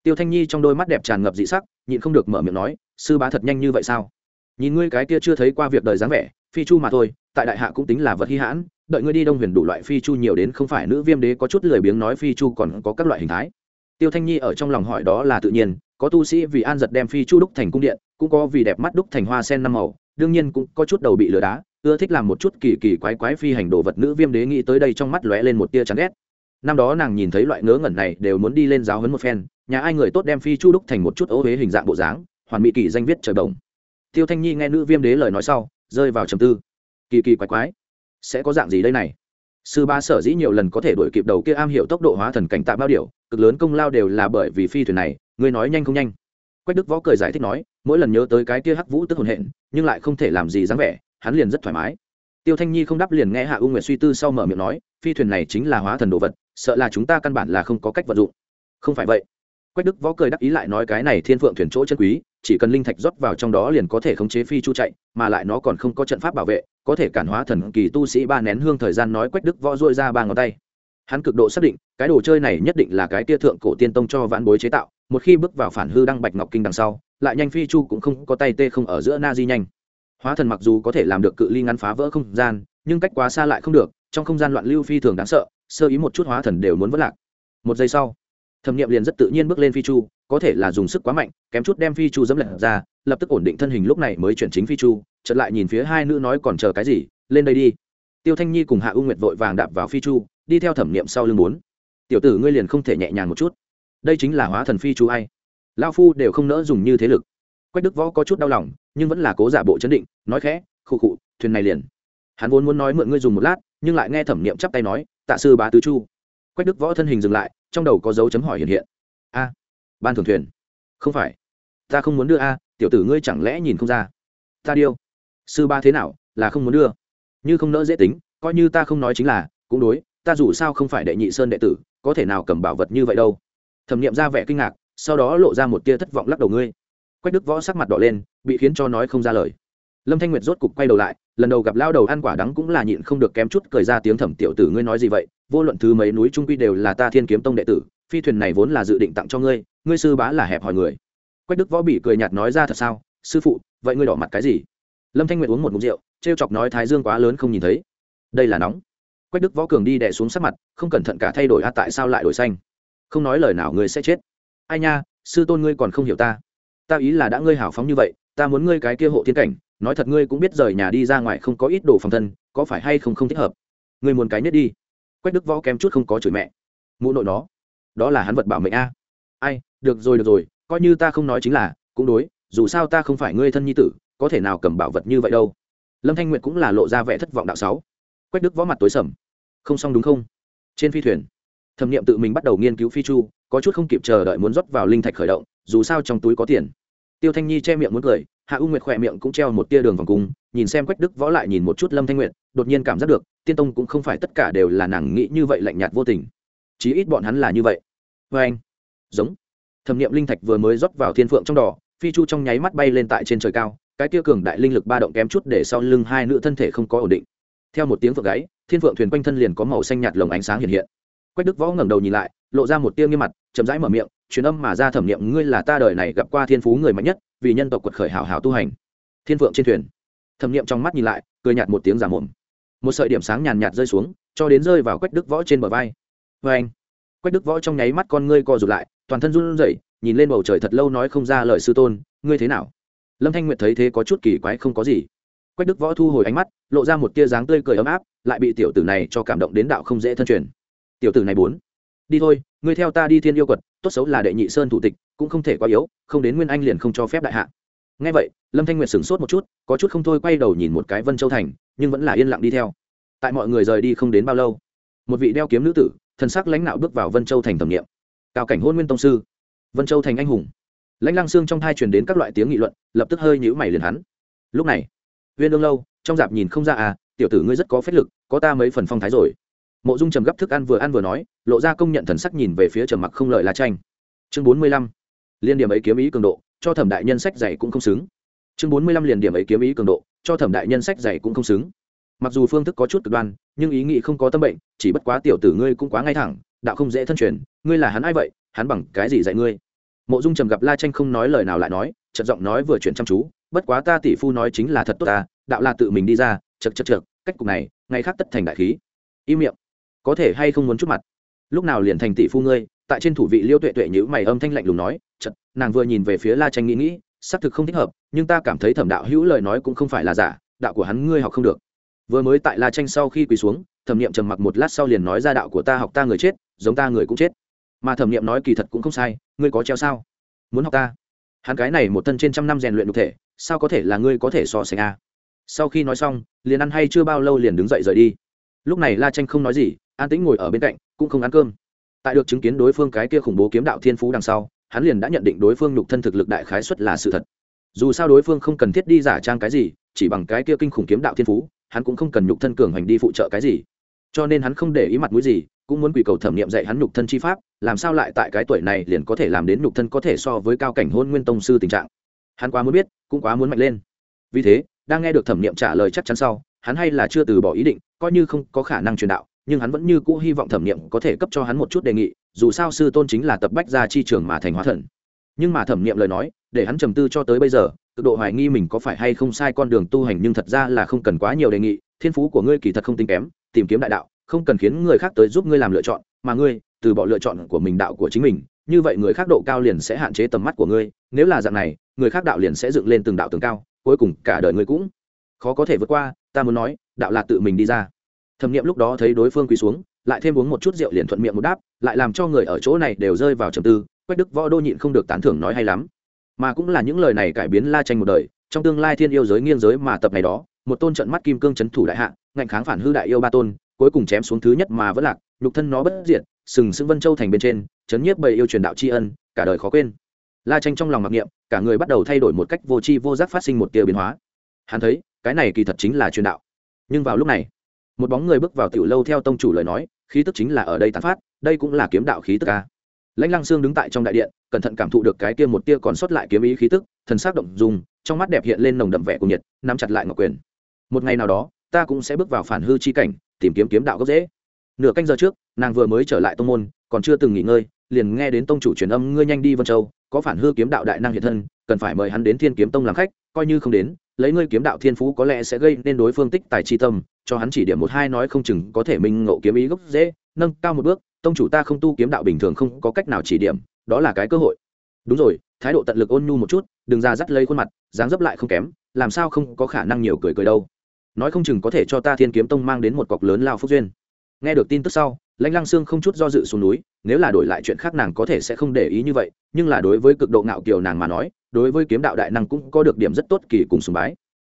Tiêu thanh nhi trong đôi mắt đẹp tràn ngập dị sắc, nhịn không được mở miệng nói, sư bá thật nhanh như vậy sao? Nhìn ngươi cái kia chưa thấy qua việc đời dáng vẻ, phi chu mà thôi, tại đại hạ cũng tính là vật hy hãn, đợi ngươi đi đông huyền đủ loại phi chu nhiều đến không phải nữ viêm đế có chút lười biếng nói phi chu còn có các loại hình thái. Tiêu thanh nhi ở trong lòng hỏi đó là tự nhiên, có tu sĩ vì an giật đem phi chu đúc thành cung điện, cũng có vì đẹp mắt đúc thành hoa sen năm màu, đương nhiên cũng có chút đầu bị lừa đá, ưa thích làm một chút kỳ kỳ quái quái phi hành đồ vật nữ viêm đế nghĩ tới đây trong mắt lóe lên một tia chán ghét năm đó nàng nhìn thấy loại ngớ ngẩn này đều muốn đi lên giáo hấn một phen, nhà ai người tốt đem phi chu đúc thành một chút ố huế hình dạng bộ dáng, hoàn mỹ kỳ danh viết trời bồng tiêu thanh nhi nghe nữ viêm đế lời nói sau, rơi vào trầm tư. Kỳ kỳ quái quái, sẽ có dạng gì đây này? Sư ba sở dĩ nhiều lần có thể đuổi kịp đầu kia am hiểu tốc độ hóa thần cảnh tạ bao điều cực lớn công lao đều là bởi vì phi thuyền này, ngươi nói nhanh không nhanh. Quách đức võ cười giải thích nói, mỗi lần nhớ tới cái kia hắc vũ tức hồn hện, nhưng lại không thể làm gì dáng vẻ, hắn liền rất thoải mái. Tiêu thanh nhi không đáp liền nghe hạ u nguyệt suy tư sau mở miệng nói, phi thuyền này chính là hóa thần đồ vật sợ là chúng ta căn bản là không có cách vận dụng. Không phải vậy. Quách đức võ cười đắc ý lại nói cái này thiên phượng thuyền chỗ chân quý, chỉ cần linh thạch rót vào trong đó liền có thể khống chế phi chu chạy, mà lại nó còn không có trận pháp bảo vệ, có thể cản hóa thần kỳ tu sĩ ba nén hương thời gian nói quách đức võ dội ra ba ngón tay. Hắn cực độ xác định, cái đồ chơi này nhất định là cái tia thượng cổ tiên tông cho vãn bối chế tạo, một khi bước vào phản hư đăng bạch ngọc kinh đằng sau, lại nhanh phi chu cũng không có tay tê không ở giữa na di nhanh. Hóa thần mặc dù có thể làm được cự ly ngắn phá vỡ không gian, nhưng cách quá xa lại không được, trong không gian loạn lưu phi thường đáng sợ sơ ý một chút hóa thần đều muốn vất lạc. Một giây sau, thẩm nghiệm liền rất tự nhiên bước lên phi chu, có thể là dùng sức quá mạnh, kém chút đem phi chu dẫm lật ra, lập tức ổn định thân hình lúc này mới chuyển chính phi chu, chợt lại nhìn phía hai nữ nói còn chờ cái gì, lên đây đi. Tiêu thanh nhi cùng hạ u nguyệt vội vàng đạp vào phi chu, đi theo thẩm nghiệm sau lưng bốn. Tiểu tử ngươi liền không thể nhẹ nhàng một chút. Đây chính là hóa thần phi chu ai? Lao phu đều không nỡ dùng như thế lực. Quách đức võ có chút đau lòng, nhưng vẫn là cố giả bộ chấn định, nói khẽ, khụ khụ, thuyền này liền. Hắn vốn muốn nói mượn ngươi dùng một lát, nhưng lại nghe thẩm nghiệm chắp tay nói tạ sư bá tứ chu. Quách đức võ thân hình dừng lại, trong đầu có dấu chấm hỏi hiện hiện. A, ban thường thuyền. Không phải. Ta không muốn đưa a, tiểu tử ngươi chẳng lẽ nhìn không ra? Ta điêu. Sư ba thế nào, là không muốn đưa. Như không nỡ dễ tính, coi như ta không nói chính là, cũng đối, ta dù sao không phải đệ nhị sơn đệ tử, có thể nào cầm bảo vật như vậy đâu. Thẩm nghiệm ra vẻ kinh ngạc, sau đó lộ ra một tia thất vọng lắc đầu ngươi. Quách đức võ sắc mặt đỏ lên, bị khiến cho nói không ra lời lâm thanh nguyệt rốt cục quay đầu lại, lần đầu gặp lao đầu ăn quả đắng cũng là nhịn không được kém chút cười ra tiếng thẩm tiểu tử ngươi nói gì vậy? Vô luận thứ mấy núi trung quy đều là ta thiên kiếm tông đệ tử, phi thuyền này vốn là dự định tặng cho ngươi ngươi sư bá là hẹp hỏi người. Quách đức võ bị cười nhạt nói ra, thật sao? Sư phụ, vậy ngươi đỏ mặt cái gì? Lâm thanh nguyệt uống một mục rượu t r e o chọc nói, thái dương quá lớn không nhìn thấy. Đây là nóng. Quách đức võ cường đi đẻ xuống sắc mặt, không cẩn thận cả thay đổi, a, tại sao lại đổi xanh? Không nói lời nào ngươi sẽ chết. Ai nha, sư tôn ngươi còn không hiểu ta. Ta ý là đã ngươi hào phóng như vậy, ta muốn ngươi cái kia hộ thiên cảnh nói thật ngươi cũng biết rời nhà đi ra ngoài không có ít đồ phòng thân, có phải hay không không thích hợp? Ngươi muốn cái nhất đi. Quách đức võ kém chút không có chửi mẹ. Mụ nội nó, đó là hắn vật bảo mệnh a. Ai, được rồi được rồi, coi như ta không nói chính là, cũng đối, dù sao ta không phải ngươi thân nhi tử, có thể nào cầm bảo vật như vậy đâu. Lâm thanh nguyệt cũng là lộ ra vẻ thất vọng đạo sáu. Quách đức võ mặt tối sầm. Không xong đúng không? Trên phi thuyền, thẩm nghiệm tự mình bắt đầu nghiên cứu phi chu, có chút không kịp chờ đợi muốn rót vào linh thạch khởi động, dù sao trong túi có tiền. Tiêu thanh nhi che miệng muốn cười hạ u nguyệt khỏe miệng cũng treo một tia đường vòng cung, nhìn xem quách đức võ lại nhìn một chút lâm thanh nguyệt, đột nhiên cảm giác được, tiên tông cũng không phải tất cả đều là nàng nghĩ như vậy lạnh nhạt vô tình. Chí ít bọn hắn là như vậy. Vê anh, giống. Thẩm nghiệm linh thạch vừa mới rót vào thiên phượng trong đỏ, phi chu trong nháy mắt bay lên tại trên trời cao, cái tia cường đại linh lực ba động kém chút để sau lưng hai nữ thân thể không có ổn định. Theo một tiếng phượng gáy thiên phượng thuyền quanh thân liền có màu xanh nhạt lồng ánh sáng hiện hiện. Quách đức võ ngẩng đầu nhìn lại, lộ ra một tia nghiêm mặt, chậm rãi mở miệng truyền âm mà ra thẩm nghiệm ngươi là ta đời này gặp qua thiên phú người mạnh nhất, vì nhân tộc quật khởi hảo hảo tu hành. Thiên vượng trên thuyền. Thẩm nghiệm trong mắt nhìn lại, cười nhạt một tiếng giả mồm. Một sợi điểm sáng nhàn nhạt rơi xuống, cho đến rơi vào quách đức võ trên bờ vai. Vê anh, quách đức võ trong nháy mắt con ngươi co rụt lại, toàn thân run rẩy, nhìn lên bầu trời thật lâu nói không ra lời sư tôn, ngươi thế nào? Lâm thanh nguyệt thấy thế có chút kỳ quái không có gì. Quách đức võ thu hồi ánh mắt, lộ ra một tia dáng tươi cười ấm áp, lại bị tiểu tử này cho cảm động đến đạo không dễ thân truyền. Tiểu tử này bốn. Đi thôi, ngươi theo ta đi thiên yêu quật tốt xấu là đệ nhị sơn thủ tịch, cũng không thể quá yếu, không đến nguyên anh liền không cho phép đại hạ. Ngay vậy, lâm thanh nguyệt sửng sốt một chút, có chút không thôi quay đầu nhìn một cái vân châu thành, nhưng vẫn là yên lặng đi theo. Tại mọi người rời đi không đến bao lâu, một vị đeo kiếm nữ tử, thần sắc lãnh đạo bước vào vân châu thành thẩm nghiệm. Cao cảnh hôn nguyên tông sư. Vân châu thành anh hùng. Lãnh lang xương trong thai truyền đến các loại tiếng nghị luận, lập tức hơi nhữ mày liền hắn. Lúc này viên đương lâu, trong dạp nhìn không ra à tiểu tử ngươi rất có phép lực, có ta mấy phần phong thái rồi mộ dung trầm gấp thức ăn vừa ăn vừa nói, lộ ra công nhận thần sắc nhìn về phía trầm mặc không lợi la tranh. Chương bốn mươi lăm, liên điểm ấy kiếm ý cường độ, cho thẩm đại nhân sách dạy cũng không xứng. Chương bốn mươi lăm liền điểm ấy kiếm ý cường độ, cho thẩm đại nhân sách dạy cũng không xứng. Mặc dù phương thức có chút cực đoan, nhưng ý nghĩ không có tâm bệnh, chỉ bất quá tiểu tử ngươi cũng quá ngay thẳng, đạo không dễ thân truyền, ngươi là hắn ai vậy, hắn bằng cái gì dạy ngươi? Mộ dung trầm gặp la tranh không nói lời nào lại nói chật giọng nói vừa chuyển chăm chú, bất quá ta tỷ phu nói chính là thật tốt ta, đạo là tự mình đi ra chật chật chật cách cục này, ngày khác tất thành đại khí. Im miệng có thể hay không muốn chút mặt. Lúc nào liền thành tỷ phu ngươi, tại trên thủ vị liêu tuệ tuệ nhữ mày âm thanh lạnh lùng nói chật nàng vừa nhìn về phía la tranh nghĩ nghĩ, xác thực không thích hợp, nhưng ta cảm thấy thẩm đạo hữu lời nói cũng không phải là giả, đạo của hắn ngươi học không được. Vừa mới tại la tranh sau khi quỳ xuống, thẩm nghiệm trầm mặc một lát sau liền nói ra, đạo của ta học ta người chết, giống ta người cũng chết. Mà thẩm nghiệm nói kỳ thật cũng không sai, ngươi có treo sao? Muốn học ta? Hắn cái này một thân trên trăm năm rèn luyện đ ụ thể, sao có thể là ngươi có thể so sánh a? Sau khi nói xong, liền ăn hay chưa bao lâu liền đứng dậy rời đi. Lúc này la tranh không nói gì an tĩnh ngồi ở bên cạnh, cũng không ăn cơm. Tại được chứng kiến đối phương cái kia khủng bố kiếm đạo thiên phú đằng sau, hắn liền đã nhận định đối phương nhục thân thực lực đại khái xuất là sự thật. Dù sao đối phương không cần thiết đi giả trang cái gì, chỉ bằng cái kia kinh khủng kiếm đạo thiên phú, hắn cũng không cần nhục thân cường hành đi phụ trợ cái gì. Cho nên hắn không để ý mặt mũi gì, cũng muốn quỷ cầu thẩm nghiệm dạy hắn nhục thân chi pháp, làm sao lại tại cái tuổi này liền có thể làm đến nhục thân có thể so với cao cảnh hôn nguyên tông sư tình trạng. Hắn quá muốn biết, cũng quá muốn mạnh lên. Vì thế, đang nghe được thẩm nghiệm trả lời chắc chắn sau, hắn hay là chưa từ bỏ ý định, coi như không có khả năng truyền đạo nhưng hắn vẫn như cũ hy vọng thẩm nghiệm có thể cấp cho hắn một chút đề nghị, dù sao sư tôn chính là tập bách ra chi trường mà thành hóa thần. Nhưng mà thẩm nghiệm lời nói, để hắn trầm tư cho tới bây giờ, cực độ hoài nghi mình có phải hay không sai con đường tu hành nhưng thật ra là không cần quá nhiều đề nghị, thiên phú của ngươi kỳ thật không tính kém, tìm kiếm đại đạo, không cần khiến người khác tới giúp ngươi làm lựa chọn, mà ngươi, từ bỏ lựa chọn của mình đạo của chính mình, như vậy người khác độ cao liền sẽ hạn chế tầm mắt của ngươi, nếu là dạng này, người khác đạo liền sẽ dựng lên từng đạo tường cao, cuối cùng cả đời ngươi cũng khó có thể vượt qua, ta muốn nói, đạo là tự mình đi ra thẩm nghiệm lúc đó thấy đối phương quỳ xuống, lại thêm uống một chút rượu liền thuận miệng một đáp, lại làm cho người ở chỗ này đều rơi vào trầm tư, quách đức võ đô nhịn không được tán thưởng nói hay lắm. Mà cũng là những lời này cải biến la tranh một đời, trong tương lai thiên yêu giới nghiêng giới mà tập này đó, một tôn trận mắt kim cương chấn thủ đại hạ, ngạnh kháng phản hư đại yêu ba tôn, cuối cùng chém xuống thứ nhất mà vẫn lạc, nhục thân nó bất diệt, sừng sững vân châu thành bên trên, chấn nhiếp bầy yêu truyền đạo tri ân, cả đời khó quên. La tranh trong lòng mặc niệm, cả người bắt đầu thay đổi một cách vô tri vô giác phát sinh một tia biến hóa. Hắn thấy, cái này kỳ thật chính là truyền đạo. Nhưng vào lúc này một bóng người bước vào tiểu lâu theo tông chủ lời nói, khí tức chính là ở đây tán phát, đây cũng là kiếm đạo khí tức ca lãnh lăng sương đứng tại trong đại điện, cẩn thận cảm thụ được cái kia một tia còn sót lại kiếm ý khí tức, thần sắc động dùng trong mắt đẹp hiện lên nồng đậm vẻ của nhiệt, nắm chặt lại ngọc quyền. Một ngày nào đó, ta cũng sẽ bước vào phản hư chi cảnh, tìm kiếm kiếm đạo gốc dễ nửa canh giờ trước, nàng vừa mới trở lại tông môn, còn chưa từng nghỉ ngơi liền nghe đến tông chủ truyền âm, ngươi nhanh đi vân châu, có phản hư kiếm đạo đại năng hiện thân, cần phải mời hắn đến thiên kiếm tông làm khách, coi như không đến, lấy ngươi kiếm đạo thiên phú có lẽ sẽ gây nên đối phương tích tài chi tâm, cho hắn chỉ điểm một hai nói không chừng có thể minh ngộ kiếm ý gốc dễ nâng cao một bước, tông chủ ta không tu kiếm đạo bình thường không có cách nào chỉ điểm, đó là cái cơ hội. Đúng rồi, thái độ tận lực ôn nhu một chút, đừng ra dắt lấy khuôn mặt, dáng dấp lại không kém, làm sao không có khả năng nhiều cười cười đâu. Nói không chừng có thể cho ta thiên kiếm tông mang đến một cọc lớn lao phúc duyên. Nghe được tin tức sau, lãnh lăng sương không chút do dự xuống núi nếu là đổi lại chuyện khác nàng có thể sẽ không để ý như vậy, nhưng là đối với cực độ ngạo kiều nàng mà nói, đối với kiếm đạo đại năng cũng có được điểm rất tốt kỳ cùng sùng bái.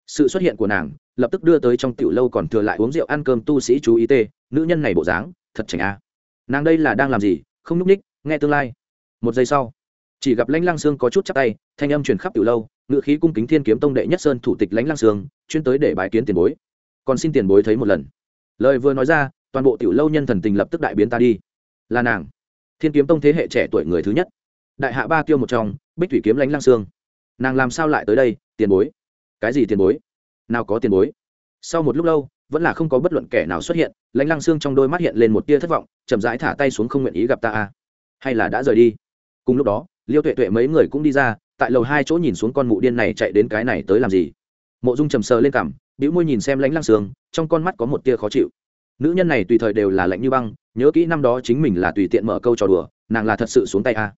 Sự xuất hiện của nàng, lập tức đưa tới trong tiểu lâu còn thừa lại uống rượu ăn cơm tu sĩ chú ý tê, nữ nhân này bộ dáng, thật chảnh a. Nàng đây là đang làm gì, không n ú c ních, nghe tương lai. Một giây sau, chỉ gặp lãnh lăng sương có chút chắc tay, thanh âm truyền khắp tiểu lâu, ngự khí cung kính thiên kiếm tông đệ nhất sơn thủ tịch lãnh lăng sương, chuyên tới để bài kiến tiền bối. Còn xin tiền bối thấy một lần. Lời vừa nói ra, toàn bộ tiểu lâu nhân thần tình lập tức đại biến ta đi. Là nàng thiên kiếm tông thế hệ trẻ tuổi người thứ nhất. Đại hạ ba kiêu một trong bích thủy kiếm lãnh lang sương nàng làm sao lại tới đây tiền bối? Cái gì tiền bối? Nào có tiền bối? Sau một lúc lâu vẫn là không có bất luận kẻ nào xuất hiện lãnh lăng xương trong đôi mắt hiện lên một tia thất vọng chậm rãi thả tay xuống không nguyện ý gặp ta à? hay là đã rời đi? Cùng lúc đó liêu tuệ tuệ mấy người cũng đi ra tại lầu hai chỗ nhìn xuống con mụ điên này chạy đến cái này tới làm gì. Mộ dung trầm sờ lên cằm bĩu môi nhìn xem lãnh lăng xương, trong con mắt có một tia khó chịu. Nữ nhân này tùy thời đều là lạnh như băng nhớ kỹ năm đó chính mình là tùy tiện mở câu trò đùa, nàng là thật sự xuống tay a.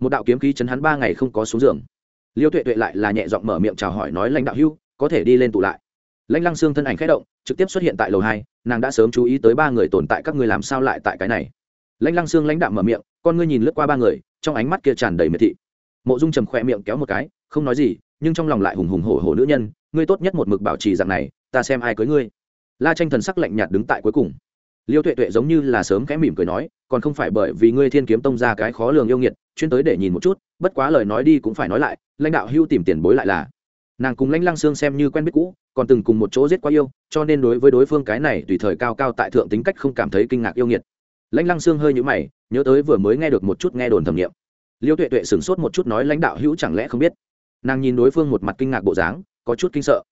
Một đạo kiếm khí chấn hắn ba ngày không có xuống giường. Liêu tuệ tuệ lại là nhẹ giọng mở miệng chào hỏi nói lãnh đạo hưu, có thể đi lên tụ lại. Lãnh lăng xương thân ảnh khẽ động, trực tiếp xuất hiện tại lầu hai, nàng đã sớm chú ý tới ba người tồn tại, các ngươi làm sao lại tại cái này? Lãnh lăng xương lãnh đạo mở miệng, con ngươi nhìn lướt qua ba người, trong ánh mắt kia tràn đầy miệt thị. Mộ dung trầm khỏe miệng kéo một cái, không nói gì, nhưng trong lòng lại hùng hùng hổ hổ nữ nhân, ngươi tốt nhất một mực bảo trì dạng này, ta xem ai cưới ngươi. La tranh thần sắc lạnh nhạt đứng tại cuối cùng liêu tuệ tuệ giống như là sớm khẽ mỉm cười nói, còn không phải bởi vì ngươi thiên kiếm tông ra cái khó lường yêu nghiệt, chuyên tới để nhìn một chút, bất quá lời nói đi cũng phải nói lại, lãnh đạo hưu tìm tiền bối lại là. Nàng cùng lãnh lăng sương xem như quen biết cũ, còn từng cùng một chỗ giết quá yêu, cho nên đối với đối phương cái này tùy thời cao cao tại thượng tính cách không cảm thấy kinh ngạc yêu nghiệt. Lãnh lăng sương hơi nhũ mày, nhớ tới vừa mới nghe được một chút nghe đồn thẩm nghiệm. Liêu tuệ tuệ sửng sốt một chút nói lãnh đạo hữu chẳng lẽ không biết. Nàng nhìn đối phương một mặt kinh ngạc bộ dáng, có chút kinh sợ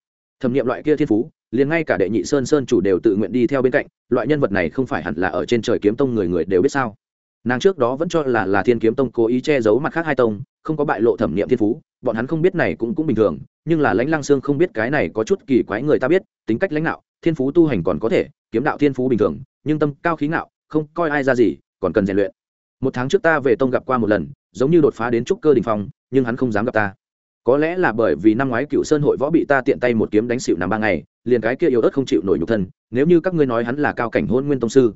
thẩm nghiệm loại kia thiên phú, liền ngay cả đệ nhị sơn sơn chủ đều tự nguyện đi theo bên cạnh, loại nhân vật này không phải hẳn là ở trên trời kiếm tông người người đều biết sao? Nàng trước đó vẫn cho là là thiên kiếm tông cố ý che giấu mặt khác hai tông, không có bại lộ thẩm nghiệm thiên phú, bọn hắn không biết này cũng cũng bình thường, nhưng là lãnh lăng sương không biết cái này có chút kỳ quái người ta biết, tính cách lãnh đạo thiên phú tu hành còn có thể, kiếm đạo thiên phú bình thường, nhưng tâm cao khí ngạo, không coi ai ra gì, còn cần rèn luyện. Một tháng trước ta về tông gặp qua một lần, giống như đột phá đến trúc cơ đình phong, nhưng hắn không dám gặp ta có lẽ là bởi vì năm ngoái cựu sơn hội võ bị ta tiện tay một kiếm đánh xịu nằm ba ngày, liền cái kia yếu ớt không chịu nổi nhục thân, nếu như các ngươi nói hắn là cao cảnh hôn nguyên tông sư,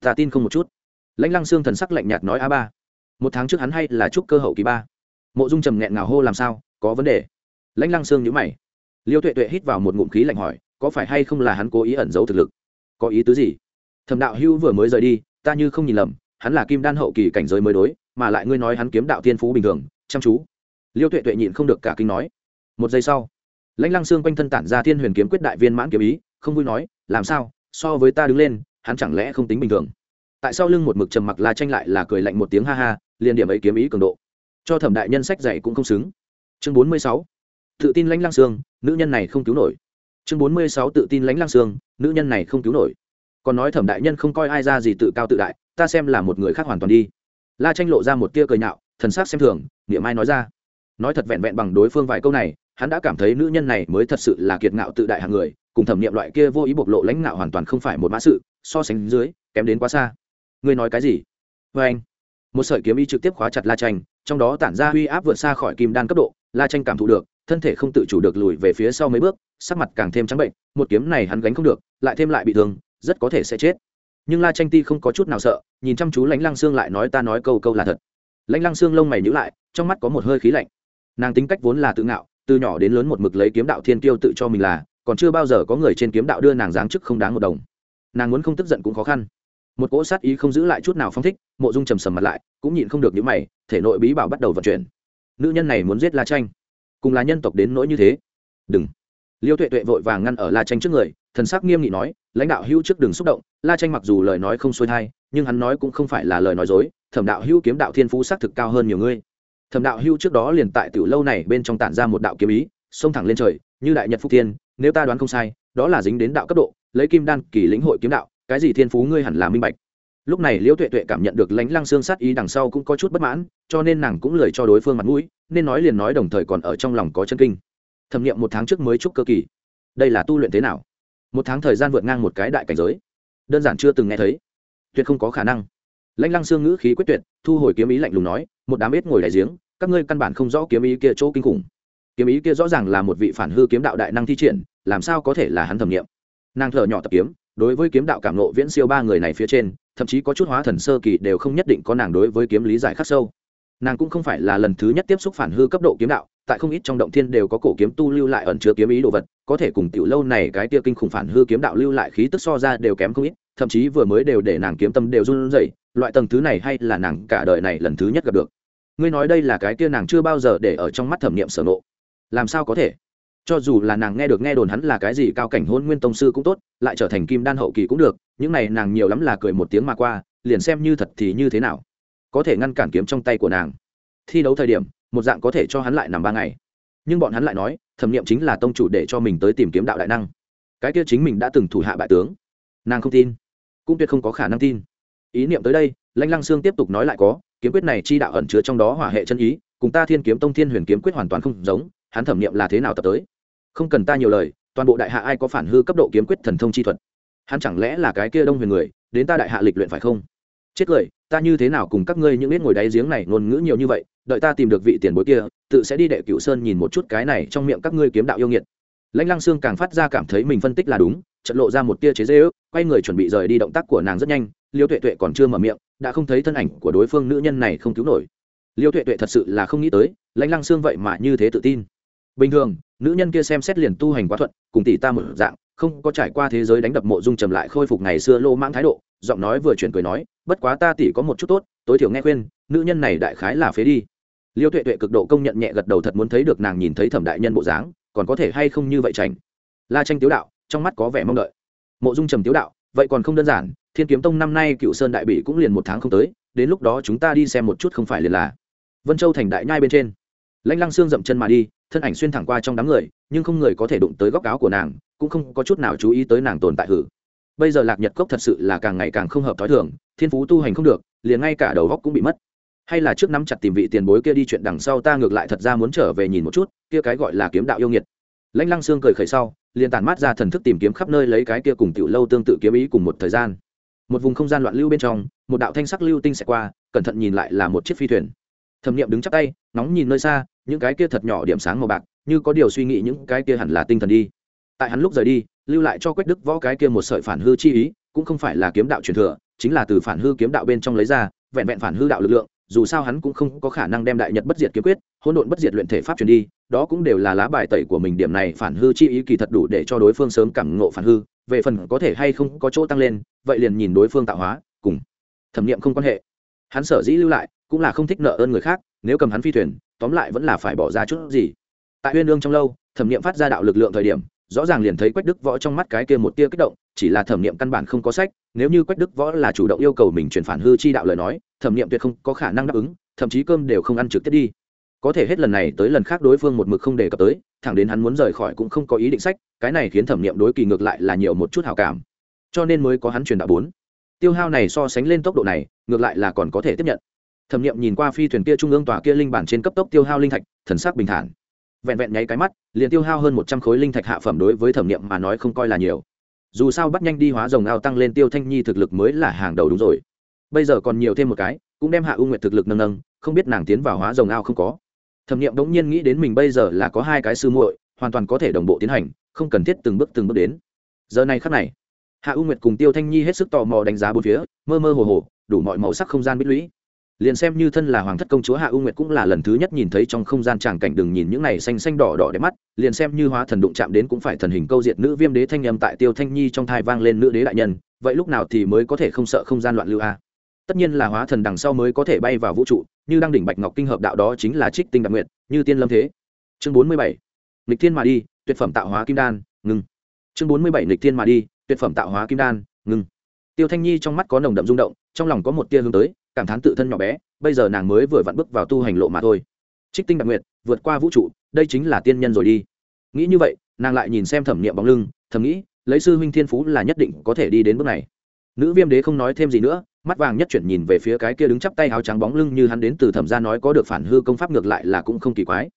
ta tin không một chút. Lãnh lăng xương thần sắc lạnh nhạt nói a ba, một tháng trước hắn hay là chúc cơ hậu kỳ ba. Mộ dung trầm nghẹn ngào hô làm sao, có vấn đề. Lãnh lăng xương nhữ mày. Liêu tuệ tuệ hít vào một ngụm khí lạnh hỏi, có phải hay không là hắn cố ý ẩn giấu thực lực? Có ý tứ gì? Thẩm đạo hưu vừa mới rời đi, ta như không nhìn lầm, hắn là kim đan hậu kỳ cảnh giới mới đối, mà lại ngươi nói hắn kiếm đạo thiên phú bình thường, chăm chú liêu tuệ tuệ nhịn không được cả kinh nói. Một giây sau, lãnh lăng xương quanh thân tản ra thiên huyền kiếm quyết đại viên mãn kiếm ý, không vui nói, làm sao? So với ta đứng lên, hắn chẳng lẽ không tính bình thường? Tại sao lưng một mực trầm mặc la tranh lại là cười lạnh một tiếng ha ha, liền điểm ấy kiếm ý cường độ. Cho thẩm đại nhân sách dạy cũng không xứng. Chương bốn mươi sáu, tự tin lãnh lăng xương nữ nhân này không cứu nổi. Chương bốn mươi sáu, tự tin lãnh lăng xương nữ nhân này không cứu nổi. Còn nói thẩm đại nhân không coi ai ra gì tự cao tự đại, ta xem là một người khác hoàn toàn đi. La tranh lộ ra một tia cười nhạo, thần sắc xem thường, niệm ai nói ra nói thật vẹn vẹn bằng đối phương vài câu này, hắn đã cảm thấy nữ nhân này mới thật sự là kiệt ngạo tự đại hàng người, cùng thẩm nghiệm loại kia vô ý bộc lộ lãnh ngạo hoàn toàn không phải một mã sự, so sánh dưới, kém đến quá xa. Ngươi nói cái gì? Vê anh. Một sợi kiếm y trực tiếp khóa chặt la tranh trong đó tản ra uy áp vượt xa khỏi kim đan cấp độ, la tranh cảm thụ được, thân thể không tự chủ được lùi về phía sau mấy bước, sắc mặt càng thêm trắng bệnh, một kiếm này hắn gánh không được, lại thêm lại bị thương, rất có thể sẽ chết. Nhưng la tranh ti không có chút nào sợ, nhìn chăm chú lãnh lăng xương lại nói ta nói câu câu là thật. Lãnh lăng xương lông mày nhữ lại, trong mắt có một hơi khí lạnh nàng tính cách vốn là tự ngạo, từ nhỏ đến lớn một mực lấy kiếm đạo thiên tiêu tự cho mình là, còn chưa bao giờ có người trên kiếm đạo đưa nàng giáng chức không đáng một đồng. Nàng muốn không tức giận cũng khó khăn. Một cỗ sát ý không giữ lại chút nào phong thích, mộ dung trầm sầm mặt lại, cũng nhịn không được những mày, thể nội bí bảo bắt đầu vận chuyển. Nữ nhân này muốn giết la tranh cùng là nhân tộc đến nỗi như thế. Đừng. Liêu tuệ tuệ vội vàng ngăn ở la tranh trước người, thần sắc nghiêm nghị nói, lãnh đạo hữu trước đừng xúc động, la tranh mặc dù lời nói không xuôi thai, nhưng hắn nói cũng không phải là lời nói dối, thẩm đạo hữu kiếm đạo thiên phú xác thực cao hơn nhiều ngươi thẩm đạo hưu trước đó liền tại tiểu lâu này bên trong tản ra một đạo kiếm ý, xông thẳng lên trời, như đại nhật phúc thiên, nếu ta đoán không sai, đó là dính đến đạo cấp độ, lấy kim đan kỳ lĩnh hội kiếm đạo, cái gì thiên phú ngươi hẳn là minh bạch. Lúc này liễu tuệ tuệ cảm nhận được lánh lăng xương sát ý đằng sau cũng có chút bất mãn, cho nên nàng cũng lời cho đối phương mặt mũi, nên nói liền nói đồng thời còn ở trong lòng có chân kinh. Thẩm nghiệm một tháng trước mới chúc cơ kỳ. Đây là tu luyện thế nào? Một tháng thời gian vượt ngang một cái đại cảnh giới. Đơn giản chưa từng nghe thấy. Tuyệt không có khả năng lãnh lăng xương ngữ khí quyết tuyệt, thu hồi kiếm ý lạnh lùng nói, một đám ếch ngồi đại giếng, các ngươi căn bản không rõ kiếm ý kia chỗ kinh khủng. Kiếm ý kia rõ ràng là một vị phản hư kiếm đạo đại năng thi triển, làm sao có thể là hắn thẩm nghiệm? Nàng thở nhỏ tập kiếm, đối với kiếm đạo cảm nộ viễn siêu ba người này phía trên, thậm chí có chút hóa thần sơ kỳ đều không nhất định có nàng đối với kiếm lý giải khắc sâu. Nàng cũng không phải là lần thứ nhất tiếp xúc phản hư cấp độ kiếm đạo, tại không ít trong động thiên đều có cổ kiếm tu lưu lại ẩn chứa kiếm ý đồ vật, có thể cùng tiểu lâu này cái tia kinh khủng phản hư kiếm đạo lưu lại khí tức so ra đều kém không ít thậm chí vừa mới đều để nàng kiếm tâm đều run rẩy, loại tầng thứ này hay là nàng cả đời này lần thứ nhất gặp được. Ngươi nói đây là cái kia nàng chưa bao giờ để ở trong mắt thẩm nghiệm sở nộ làm sao có thể? Cho dù là nàng nghe được nghe đồn hắn là cái gì, cao cảnh hôn nguyên tông sư cũng tốt, lại trở thành kim đan hậu kỳ cũng được, những này nàng nhiều lắm là cười một tiếng mà qua, liền xem như thật thì như thế nào. Có thể ngăn cản kiếm trong tay của nàng. Thi đấu thời điểm, một dạng có thể cho hắn lại nằm ba ngày. Nhưng bọn hắn lại nói, thẩm nghiệm chính là tông chủ để cho mình tới tìm kiếm đạo đại năng. Cái kia chính mình đã từng thủ hạ bại tướng. Nàng không tin cũng tuyệt không có khả năng tin. Ý niệm tới đây, lãnh lăng sương tiếp tục nói lại có, kiếm quyết này chi đạo ẩn chứa trong đó hỏa hệ chân ý, cùng ta thiên kiếm tông thiên huyền kiếm quyết hoàn toàn không giống, hắn thẩm niệm là thế nào tập tới? Không cần ta nhiều lời, toàn bộ đại hạ ai có phản hư cấp độ kiếm quyết thần thông chi thuật? Hắn chẳng lẽ là cái kia đông huyền người, đến ta đại hạ lịch luyện phải không? Chết cười, ta như thế nào cùng các ngươi những biết ngồi đáy giếng này ngôn ngữ nhiều như vậy, đợi ta tìm được vị tiền bối kia, tự sẽ đi đệ cửu sơn nhìn một chút cái này trong miệng các ngươi kiếm đạo yêu nghiệt. Lãnh lăng sương càng phát ra cảm thấy mình phân tích là đúng trận lộ ra một tia chế dễ ước quay người chuẩn bị rời đi động tác của nàng rất nhanh liêu tuệ tuệ còn chưa mở miệng đã không thấy thân ảnh của đối phương nữ nhân này không cứu nổi. Liêu tuệ tuệ thật sự là không nghĩ tới lãnh lăng xương vậy mà như thế tự tin. Bình thường nữ nhân kia xem xét liền tu hành quá thuận cùng tỷ ta một dạng không có trải qua thế giới đánh đập mộ dung trầm lại khôi phục ngày xưa lô mãng thái độ giọng nói vừa chuyển cười nói bất quá ta tỷ có một chút tốt tối thiểu nghe khuyên nữ nhân này đại khái là phế đi. Liêu tuệ tuệ cực độ công nhận nhẹ gật đầu thật muốn thấy được nàng nhìn thấy thẩm đại nhân bộ dáng còn có thể hay không như vậy chảnh, la tranh tiếu đạo trong mắt có vẻ mong đợi. Mộ dung trầm tiếu đạo, vậy còn không đơn giản, thiên kiếm tông năm nay cựu sơn đại bị cũng liền một tháng không tới, đến lúc đó chúng ta đi xem một chút không phải liền là vân châu thành đại nhai bên trên. Lãnh lăng xương dậm chân mà đi, thân ảnh xuyên thẳng qua trong đám người, nhưng không người có thể đụng tới góc áo của nàng, cũng không có chút nào chú ý tới nàng tồn tại hử. Bây giờ lạc nhật cốc thật sự là càng ngày càng không hợp t h ó i thường, thiên phú tu hành không được, liền ngay cả đầu góc cũng bị mất. Hay là trước nắm chặt tìm vị tiền bối kia đi chuyện đằng sau ta ngược lại thật ra muốn trở về nhìn một chút, kia cái gọi là kiếm đạo yêu nghiệt. Lãnh lăng xương cười khởi sau liền tàn mát ra thần thức tìm kiếm khắp nơi lấy cái kia cùng tiểu lâu tương tự kiếm ý cùng một thời gian. Một vùng không gian loạn lưu bên trong, một đạo thanh sắc lưu tinh sẽ qua, cẩn thận nhìn lại là một chiếc phi thuyền. Thẩm nghiệm đứng chắp tay nóng nhìn nơi xa, những cái kia thật nhỏ điểm sáng màu bạc, như có điều suy nghĩ những cái kia hẳn là tinh thần đi. Tại hắn lúc rời đi, lưu lại cho quách đức võ cái kia một sợi phản hư chi ý, cũng không phải là kiếm đạo truyền thừa, chính là từ phản hư kiếm đạo bên trong lấy ra, vẹn vẹn phản hư đạo lực lượng, dù sao hắn cũng không có khả năng đem đại nhật bất diệt kiếm quyết hỗn độn bất diệt luyện thể pháp truyền đi, đó cũng đều là lá bài tẩy của mình, điểm này phản hư chi ý kỳ thật đủ để cho đối phương sớm cảm ngộ phản hư, về phần có thể hay không có chỗ tăng lên, vậy liền nhìn đối phương tạo hóa, cùng thẩm nghiệm không quan hệ. Hắn sở dĩ lưu lại, cũng là không thích nợ ơn người khác, nếu cầm hắn phi thuyền, tóm lại vẫn là phải bỏ ra chút gì. Tại huyên lương trong lâu, thẩm nghiệm phát ra đạo lực lượng thời điểm, rõ ràng liền thấy quách đức võ trong mắt cái kia một tia kích động, chỉ là thẩm nghiệm căn bản không có sách, nếu như quách đức võ là chủ động yêu cầu mình chuyển phản hư chi đạo lời nói, thẩm nghiệm tuyệt không có khả năng đáp ứng, thậm chí cơm đều không ăn trực tiếp đi có thể hết lần này tới lần khác đối phương một mực không đề cập tới, thẳng đến hắn muốn rời khỏi cũng không có ý định sách, cái này khiến thẩm nghiệm đối kỳ ngược lại là nhiều một chút hào cảm. Cho nên mới có hắn truyền đạo bốn. Tiêu hao này so sánh lên tốc độ này, ngược lại là còn có thể tiếp nhận. Thẩm nghiệm nhìn qua phi thuyền kia trung ương tòa kia linh bản trên cấp tốc tiêu hao linh thạch, thần sắc bình thản. Vẹn vẹn nháy cái mắt, liền tiêu hao hơn một trăm khối linh thạch hạ phẩm đối với thẩm nghiệm mà nói không coi là nhiều. Dù sao bắt nhanh đi hóa rồng ao tăng lên tiêu thanh nhi thực lực mới là hàng đầu đúng rồi. Bây giờ còn nhiều thêm một cái, cũng đem hạ u nguyệt thực lực nâng nâng, không biết nàng tiến vào hóa rồng ao không có thẩm nghiệm đống nhiên nghĩ đến mình bây giờ là có hai cái sư muội, hoàn toàn có thể đồng bộ tiến hành, không cần thiết từng bước từng bước đến. Giờ này khắc này, hạ u nguyệt cùng tiêu thanh nhi hết sức tò mò đánh giá bốn phía, mơ mơ hồ hồ, đủ mọi màu sắc không gian bích lũy. Liền xem như thân là hoàng thất công chúa hạ u nguyệt cũng là lần thứ nhất nhìn thấy trong không gian tràng cảnh đừng nhìn những này xanh xanh đỏ đỏ đẹp mắt, liền xem như hóa thần đụng chạm đến cũng phải thần hình câu diệt nữ viêm đế thanh âm tại tiêu thanh nhi trong thai vang lên nữ đế đại nhân, vậy lúc nào thì mới có thể không sợ không gian loạn lưu a? Tất nhiên là hóa thần đằng sau mới có thể bay vào vũ trụ, như đang đỉnh bạch ngọc kinh hợp đạo đó chính là trích tinh đặc nguyện như tiên lâm thế chương bốn mươi bảy lịch thiên mà đi, tuyệt phẩm tạo hóa kim đan, ngừng. chương bốn mươi bảy lịch thiên mà đi, tuyệt phẩm tạo hóa kim đan, ngừng. tiêu thanh nhi trong mắt có nồng đậm rung động, trong lòng có một tia hướng tới, cảm thán tự thân nhỏ bé, bây giờ nàng mới vừa vặn bước vào tu hành lộ mà thôi trích tinh đặc nguyện vượt qua vũ trụ, đây chính là tiên nhân rồi đi nghĩ như vậy, nàng lại nhìn xem thẩm niệm bóng lưng, thầm nghĩ, lấy sư huynh thiên phú là nhất định có thể đi đến bước này nữ viêm đế không nói thêm gì nữa, mắt vàng nhất chuyển nhìn về phía cái kia đứng chắp tay áo trắng bóng lưng như hắn đến từ thẩm gia nói có được phản hư công pháp ngược lại là cũng không kỳ quái.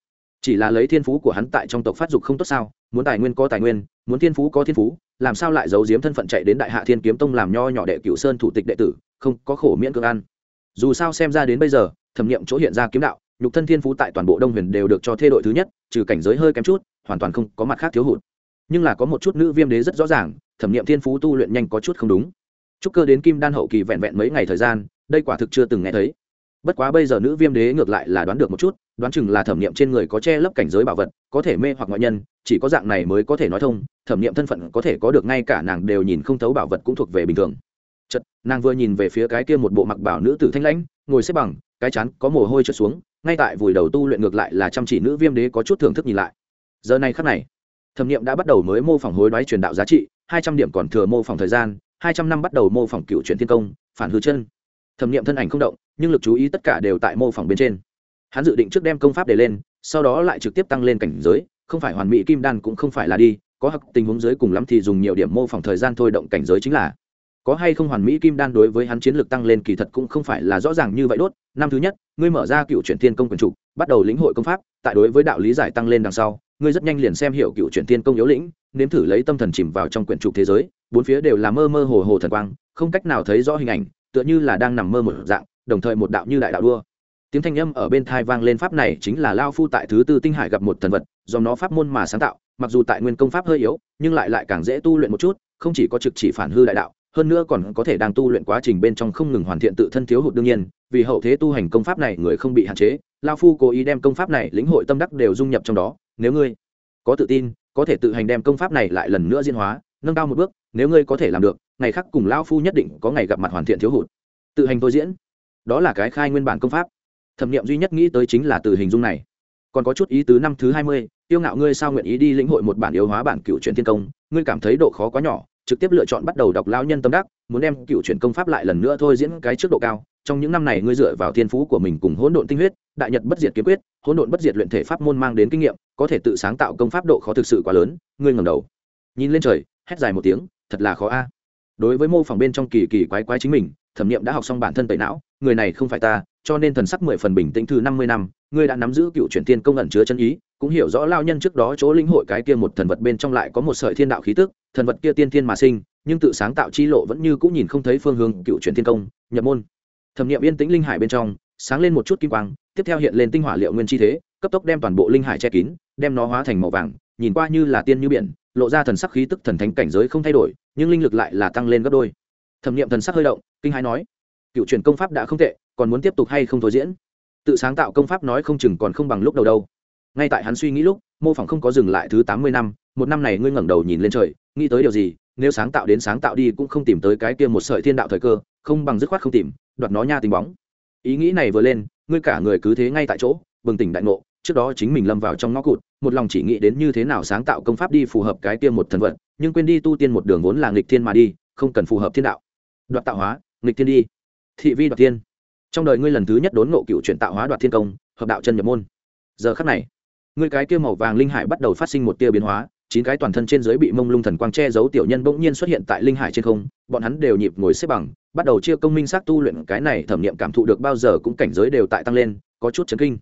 Chỉ là lấy thiên phú của hắn tại trong tộc phát dục không tốt sao, muốn tài nguyên có tài nguyên, muốn thiên phú có thiên phú, làm sao lại giấu giếm thân phận chạy đến đại hạ thiên kiếm tông làm nho nhỏ đệ cửu sơn thủ tịch đệ tử, không có khổ miễn cưỡng ăn. Dù sao xem ra đến bây giờ, thẩm nghiệm chỗ hiện ra kiếm đạo, nhục thân thiên phú tại toàn bộ đông huyền đều được cho thê đội thứ nhất, trừ cảnh giới hơi kém chút, hoàn toàn không có mặt khác thiếu hụt. Nhưng là có một chút nữ viêm đế rất rõ ràng, thẩm nghiệm thiên phú tu luyện nhanh có chút không đúng chúc cơ đến kim đan hậu kỳ vẹn vẹn mấy ngày thời gian, đây quả thực chưa từng nghe thấy. Bất quá bây giờ nữ viêm đế ngược lại là đoán được một chút, đoán chừng là thẩm nghiệm trên người có che lấp cảnh giới bảo vật, có thể mê hoặc ngoại nhân, chỉ có dạng này mới có thể nói thông, thẩm nghiệm thân phận có thể có được ngay cả nàng đều nhìn không thấu bảo vật cũng thuộc về bình thường. Chật nàng vừa nhìn về phía cái kia một bộ mặc bảo nữ tử thanh lãnh, ngồi xếp bằng, cái chán có mồ hôi trượt xuống, ngay tại vùi đầu tu luyện ngược lại là chăm chỉ nữ viêm đế có chút thưởng thức nhìn lại. Giờ này khắc này, thẩm nghiệm đã bắt đầu mới mô phỏng hối đoái truyền đạo giá trị, hai trăm điểm còn thừa mô phỏng thời gian hai trăm năm bắt đầu mô phỏng cựu truyền thiên công, phản hư chân. Thẩm nghiệm thân ảnh không động, nhưng lực chú ý tất cả đều tại mô phỏng bên trên. Hắn dự định trước đem công pháp để lên, sau đó lại trực tiếp tăng lên cảnh giới, không phải hoàn mỹ kim đan cũng không phải là đi, có hặc tình huống giới cùng lắm thì dùng nhiều điểm mô phỏng thời gian thôi động cảnh giới chính là. Có hay không hoàn mỹ kim đan đối với hắn chiến lược tăng lên kỳ thật cũng không phải là rõ ràng như vậy đốt. Năm thứ nhất, ngươi mở ra cựu chuyển thiên công quyền trục, bắt đầu lĩnh hội công pháp, tại đối với đạo lý giải tăng lên đằng sau ngươi rất nhanh liền xem hiểu cựu chuyển tiên công yếu lĩnh, nếm thử lấy tâm thần chìm vào trong quyển trục thế giới, bốn phía đều là mơ mơ hồ hồ thần quang, không cách nào thấy rõ hình ảnh, tựa như là đang nằm mơ một dạng, đồng thời một đạo như đại đạo đua. Tiếng thanh âm ở bên thai vang lên pháp này chính là lao phu tại thứ tư tinh hải gặp một thần vật, do nó pháp môn mà sáng tạo, mặc dù tại nguyên công pháp hơi yếu, nhưng lại lại càng dễ tu luyện một chút, không chỉ có trực chỉ phản hư đại đạo, hơn nữa còn có thể đang tu luyện quá trình bên trong không ngừng hoàn thiện tự thân thiếu hụt đương nhiên, vì hậu thế tu hành công pháp này người không bị hạn chế, lao phu cố ý đem công pháp này lĩnh hội tâm đắc đều dung nhập trong đó nếu ngươi có tự tin, có thể tự hành đem công pháp này lại lần nữa diễn hóa, nâng cao một bước, nếu ngươi có thể làm được, ngày khác cùng lao phu nhất định có ngày gặp mặt hoàn thiện thiếu hụt. Tự hành tôi diễn, đó là cái khai nguyên bản công pháp. Thẩm nghiệm duy nhất nghĩ tới chính là từ hình dung này. Còn có chút ý tứ năm thứ hai mươi, tiêu ngạo ngươi sao nguyện ý đi lĩnh hội một bản yếu hóa bản cựu truyền thiên công, ngươi cảm thấy độ khó quá nhỏ, trực tiếp lựa chọn bắt đầu đọc lao nhân tâm đắc, muốn đem cựu truyền công pháp lại lần nữa thôi diễn cái trước độ cao. Trong những năm này ngươi dựa vào thiên phú của mình cùng hỗn độn tinh huyết, đại nhật bất diệt kiếm quyết hỗn độn bất diệt luyện thể pháp môn mang đến kinh nghiệm, có thể tự sáng tạo công pháp độ khó thực sự quá lớn, ngươi ngầm đầu, nhìn lên trời, hét dài một tiếng, thật là khó a. Đối với mô phỏng bên trong kỳ kỳ quái quái chính mình, thẩm nghiệm đã học xong bản thân tẩy não, người này không phải ta, cho nên thần sắc mười phần bình tĩnh thư năm mươi năm, ngươi đã nắm giữ cựu truyền tiên công ẩn chứa chân ý, cũng hiểu rõ lao nhân trước đó chỗ linh hội cái kia một thần vật bên trong lại có một sợi thiên đạo khí tức, thần vật kia tiên thiên mà sinh, nhưng tự sáng tạo chi lộ vẫn như cũng nhìn không thấy phương hướng cựu truyền thiên công, nhập môn. Thẩm nghiệm yên tĩnh linh hải bên trong sáng lên một chút kim quang, tiếp theo hiện lên tinh hỏa liệu nguyên chi thế, cấp tốc đem toàn bộ linh hải che kín, đem nó hóa thành màu vàng, nhìn qua như là tiên như biển, lộ ra thần sắc khí tức thần thánh cảnh giới không thay đổi, nhưng linh lực lại là tăng lên gấp đôi. Thẩm nghiệm thần sắc hơi động, kinh hãi nói, cựu truyền công pháp đã không tệ, còn muốn tiếp tục hay không thôi diễn? Tự sáng tạo công pháp nói không chừng còn không bằng lúc đầu đâu. Ngay tại hắn suy nghĩ lúc, mô phỏng không có dừng lại thứ tám mươi năm, một năm này ngươi ngẩng đầu nhìn lên trời, nghĩ tới điều gì, nếu sáng tạo đến sáng tạo đi cũng không tìm tới cái kia một sợi thiên đạo thời cơ, không bằng dứt khoát không tìm, đoạt nó nha tình bóng ý nghĩ này vừa lên, ngươi cả người cứ thế ngay tại chỗ, bừng tỉnh đại ngộ, trước đó chính mình lâm vào trong ngõ cụt, một lòng chỉ nghĩ đến như thế nào sáng tạo công pháp đi phù hợp cái kia một thần vật, nhưng quên đi tu tiên một đường vốn là nghịch thiên mà đi, không cần phù hợp thiên đạo. Đoạt tạo hóa, nghịch thiên đi. Thị vi đoạt thiên. Trong đời ngươi lần thứ nhất đốn ngộ cựu chuyển tạo hóa đoạt thiên công, hợp đạo chân nhập môn. Giờ khắc này, ngươi cái kia màu vàng linh hải bắt đầu phát sinh một tia biến hóa chín cái toàn thân trên dưới bị mông lung thần quang che giấu tiểu nhân bỗng nhiên xuất hiện tại linh hải trên không, bọn hắn đều nhịp ngồi xếp bằng, bắt đầu chia công minh xác tu luyện, cái này thẩm nghiệm cảm thụ được bao giờ cũng cảnh giới đều tại tăng lên, có chút chấn kinh.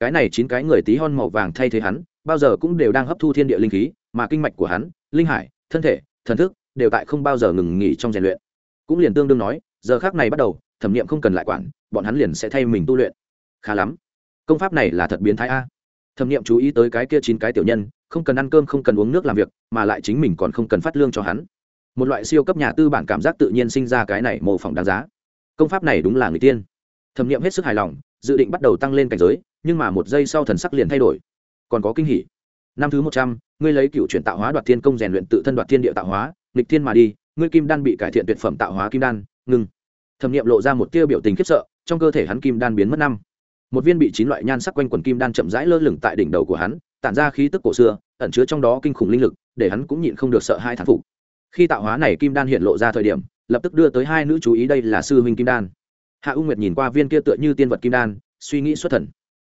Cái này chín cái người tí hon màu vàng thay thế hắn, bao giờ cũng đều đang hấp thu thiên địa linh khí, mà kinh mạch của hắn, linh hải, thân thể, thần thức, đều tại không bao giờ ngừng nghỉ trong rèn luyện. Cũng liền tương đương nói, giờ khác này bắt đầu, thẩm nghiệm không cần lại quản, bọn hắn liền sẽ thay mình tu luyện. Khá lắm. Công pháp này là thật biến thái a. Thẩm nghiệm chú ý tới cái kia chín cái tiểu nhân không cần ăn cơm, không cần uống nước làm việc, mà lại chính mình còn không cần phát lương cho hắn. Một loại siêu cấp nhà tư bản cảm giác tự nhiên sinh ra cái này mô phỏng đáng giá. Công pháp này đúng là người tiên. Thẩm nghiệm hết sức hài lòng, dự định bắt đầu tăng lên cảnh giới, nhưng mà một giây sau thần sắc liền thay đổi. Còn có kinh hỉ. Năm thứ một trăm, ngươi lấy cựu chuyển tạo hóa đoạt thiên công rèn luyện tự thân đoạt thiên địa tạo hóa, nghịch thiên mà đi, ngươi kim đan bị cải thiện tuyệt phẩm tạo hóa kim đan, ngừng. Thẩm nghiệm lộ ra một tia biểu tình khiếp sợ, trong cơ thể hắn kim đan biến mất năm. Một viên bị chín loại nhan sắc quanh quần kim đan chậm rãi lơ lửng tại đỉnh đầu của hắn tản ra khí tức cổ xưa, ẩn chứa trong đó kinh khủng linh lực, để hắn cũng nhịn không được sợ hai thán phục. Khi tạo hóa này kim đan hiện lộ ra thời điểm, lập tức đưa tới hai nữ chú ý, đây là sư huynh kim đan. Hạ u nguyệt nhìn qua viên kia tựa như tiên vật kim đan, suy nghĩ xuất thần.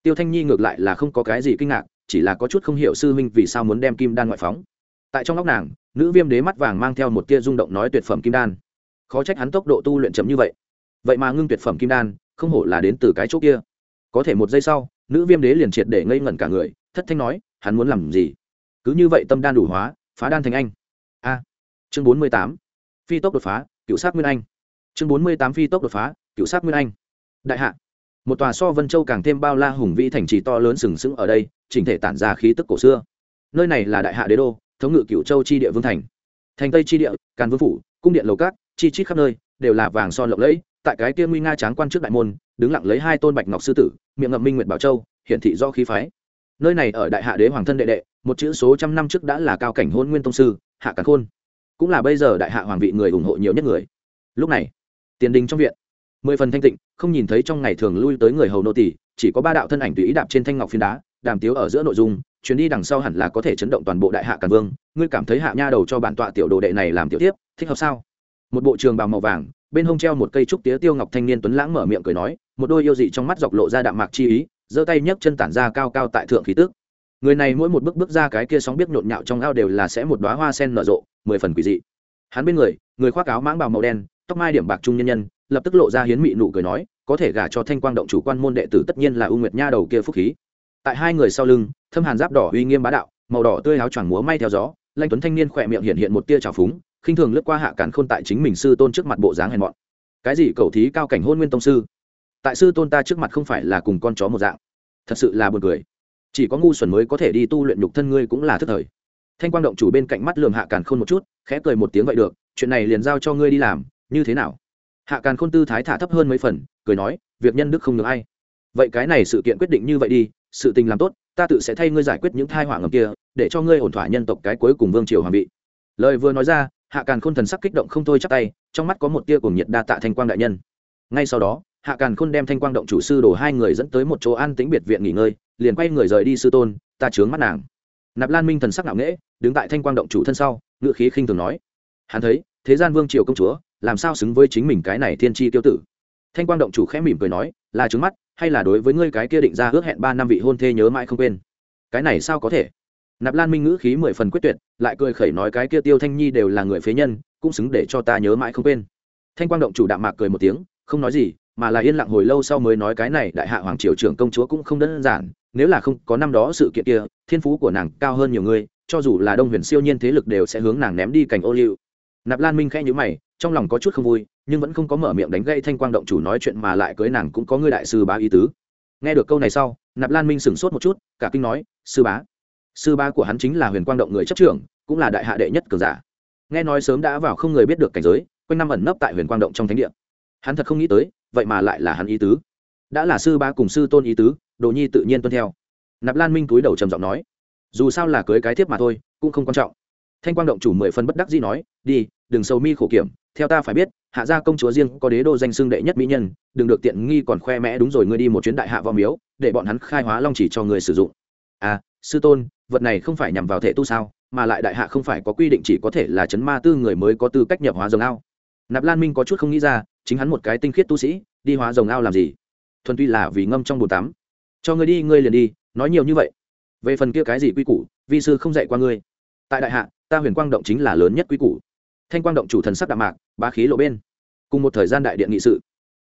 Tiêu thanh nhi ngược lại là không có cái gì kinh ngạc, chỉ là có chút không hiểu sư huynh vì sao muốn đem kim đan ngoại phóng. Tại trong óc nàng, nữ viêm đế mắt vàng mang theo một tia rung động nói tuyệt phẩm kim đan. Khó trách hắn tốc độ tu luyện chậm như vậy. Vậy mà ngưng tuyệt phẩm kim đan, không hổ là đến từ cái chỗ kia. Có thể một giây sau, nữ viêm đế liền triệt để ngây ngẩn cả người thất thanh nói, hắn muốn làm gì? Cứ như vậy tâm đan đủ hóa, phá đan thành anh. A. Chương bốn mươi tám. Phi tốc đột phá, cựu sát nguyên anh. Chương bốn mươi tám phi tốc đột phá, cựu sát nguyên anh. Đại hạ. Một tòa so vân châu càng thêm bao la hùng vĩ thành trì to lớn sừng sững ở đây, chỉnh thể tản ra khí tức cổ xưa. Nơi này là đại hạ đế đô, thống ngự cựu châu chi địa vương thành. Thành tây chi địa, càn vương phủ, cung điện lầu cát, chi chít khắp nơi, đều là vàng son lộng lẫy. Tại cái kia nguy nga tráng quan trước đại môn, đứng lặng lấy hai tôn bạch ngọc sư tử, miệng ngậm minh nguyệt bảo châu hiện thị do khí phái nơi này ở đại hạ đế hoàng thân đệ đệ, một chữ số trăm năm trước đã là cao cảnh hôn nguyên tông sư, hạ càn khôn. Cũng là bây giờ đại hạ hoàng vị người ủng hộ nhiều nhất người. Lúc này, tiền đình trong viện, mười phần thanh tịnh, không nhìn thấy trong ngày thường lui tới người hầu nô tỷ chỉ có ba đạo thân ảnh tùy ý đạp trên thanh ngọc phiến đá, đàm tiếu ở giữa nội dung, chuyến đi đằng sau hẳn là có thể chấn động toàn bộ đại hạ càn vương. Ngươi cảm thấy hạ nha đầu cho bản tọa tiểu đồ đệ này làm tiểu tiếp thích hợp sao? Một bộ trường bào màu vàng, bên hông treo một cây trúc tía tiêu ngọc thanh niên tuấn lãng mở miệng cười nói, một đôi yêu dị trong mắt dọc lộ ra đạm mạc chi ý giơ tay nhấc chân tản ra cao cao tại thượng khí tước người này mỗi một bước bước ra cái kia sóng biết nhộn nhạo trong ao đều là sẽ một đoá hoa sen nở rộ, mười phần quỷ dị. Hắn bên người người khoác áo mãng bào màu đen, tóc mai điểm bạc trung nhân nhân, lập tức lộ ra hiến mị nụ cười nói, có thể gả cho thanh quang động chủ quan môn đệ tử tất nhiên là u nguyệt nha đầu kia phúc khí. Tại hai người sau lưng, thâm hàn giáp đỏ uy nghiêm bá đạo, màu đỏ tươi áo choàng múa may theo gió lanh tuấn thanh niên khỏe miệng hiện hiện một tia trào phúng, khinh thường lướt qua hạ cản khôn tại chính mình sư tôn trước mặt bộ dáng hèn mọn. Cái gì cầu thí cao cảnh hôn nguyên tông sư? Tại sư tôn ta trước mặt không phải là cùng con chó một dạng. Thật sự là buồn cười. Chỉ có ngu xuẩn mới có thể đi tu luyện nhục thân ngươi cũng là thức thời. Thanh quang động chủ bên cạnh mắt lường hạ càn khôn một chút, khẽ cười một tiếng vậy được, chuyện này liền giao cho ngươi đi làm, như thế nào? Hạ càn khôn tư thái thả thấp hơn mấy phần, cười nói, việc nhân đức không được ai. Vậy cái này sự kiện quyết định như vậy đi, sự tình làm tốt, ta tự sẽ thay ngươi giải quyết những thai họa ngầm kia, để cho ngươi ổn thỏa nhân tộc cái cuối cùng vương triều hoàng vị. Lời vừa nói ra, hạ càn khôn thần sắc kích động không thôi chắc tay, trong mắt có một tia cùng nhiệt đa tạ thanh quang đại nhân. Ngay sau đó hạ càn khôn đem thanh quang động chủ sư đổ hai người dẫn tới một chỗ an tĩnh biệt viện nghỉ ngơi, liền quay người rời đi sư tôn, ta chướng mắt nàng. Nạp lan minh thần sắc nặng nễ đứng tại thanh quang động chủ thân sau ngự khí khinh thường nói, hắn thấy, thế gian vương triều công chúa, làm sao xứng với chính mình cái này thiên tri tiêu tử? Thanh quang động chủ khẽ mỉm cười nói, là trứng mắt, hay là đối với ngươi cái kia định ra ước hẹn ba năm vị hôn thê nhớ mãi không quên? Cái này sao có thể? Nạp lan minh ngữ khí mười phần quyết tuyệt, lại cười khẩy nói, cái kia tiêu thanh nhi đều là người phế nhân, cũng xứng để cho ta nhớ mãi không quên. Thanh quang động chủ đạm mạc cười một tiếng, không nói gì mà là yên lặng hồi lâu sau mới nói cái này, đại hạ hoàng triều trưởng công chúa cũng không đơn giản, nếu là không có năm đó sự kiện kia, thiên phú của nàng cao hơn nhiều người, cho dù là đông huyền siêu nhiên thế lực đều sẽ hướng nàng ném đi cành ô liu. Nạp lan minh khẽ nhữ mày, trong lòng có chút không vui, nhưng vẫn không có mở miệng đánh gây thanh quang động chủ nói chuyện mà lại cưới nàng cũng có người đại sư bá ý tứ. Nghe được câu này sau, nạp lan minh sửng sốt một chút, cả kinh nói, sư bá sư bá của hắn chính là huyền quang động người chấp trưởng, cũng là đại hạ đệ nhất cường giả. Nghe nói sớm đã vào không người biết được cảnh giới, quanh năm ẩn nấp tại huyền quang động trong thánh địa. Hắn thật không nghĩ tới vậy mà lại là hắn ý tứ. Đã là sư ba cùng sư tôn ý tứ, đồ nhi tự nhiên tuân theo. Nạp lan minh túi đầu trầm giọng nói, dù sao là cưới cái thiếp mà thôi, cũng không quan trọng. Thanh quang động chủ mười phân bất đắc dĩ nói, đi, đừng sầu mi khổ kiểm, theo ta phải biết, hạ gia công chúa riêng có đế đô danh xưng đệ nhất mỹ nhân, đừng được tiện nghi còn khoe mẽ đúng rồi, ngươi đi một chuyến đại hạ vào miếu, để bọn hắn khai hóa long chỉ cho người sử dụng. À sư tôn, vật này không phải nhằm vào thể tu sao, mà lại đại hạ không phải có quy định chỉ có thể là chấn ma tư người mới có tư cách nhập hóa rồng ao nạp lan minh có chút không nghĩ ra, chính hắn một cái tinh khiết tu sĩ, đi hóa rồng ao làm gì? Thuần tuy là vì ngâm trong bồn tắm. Cho ngươi đi, ngươi liền đi, nói nhiều như vậy. Về phần kia cái gì quy củ, vi sư không dạy qua ngươi. Tại đại hạ, ta huyền quang động chính là lớn nhất quy củ. Thanh quang động chủ thần sắc đạm mạc, bá khí lộ bên. Cùng một thời gian đại điện nghị sự.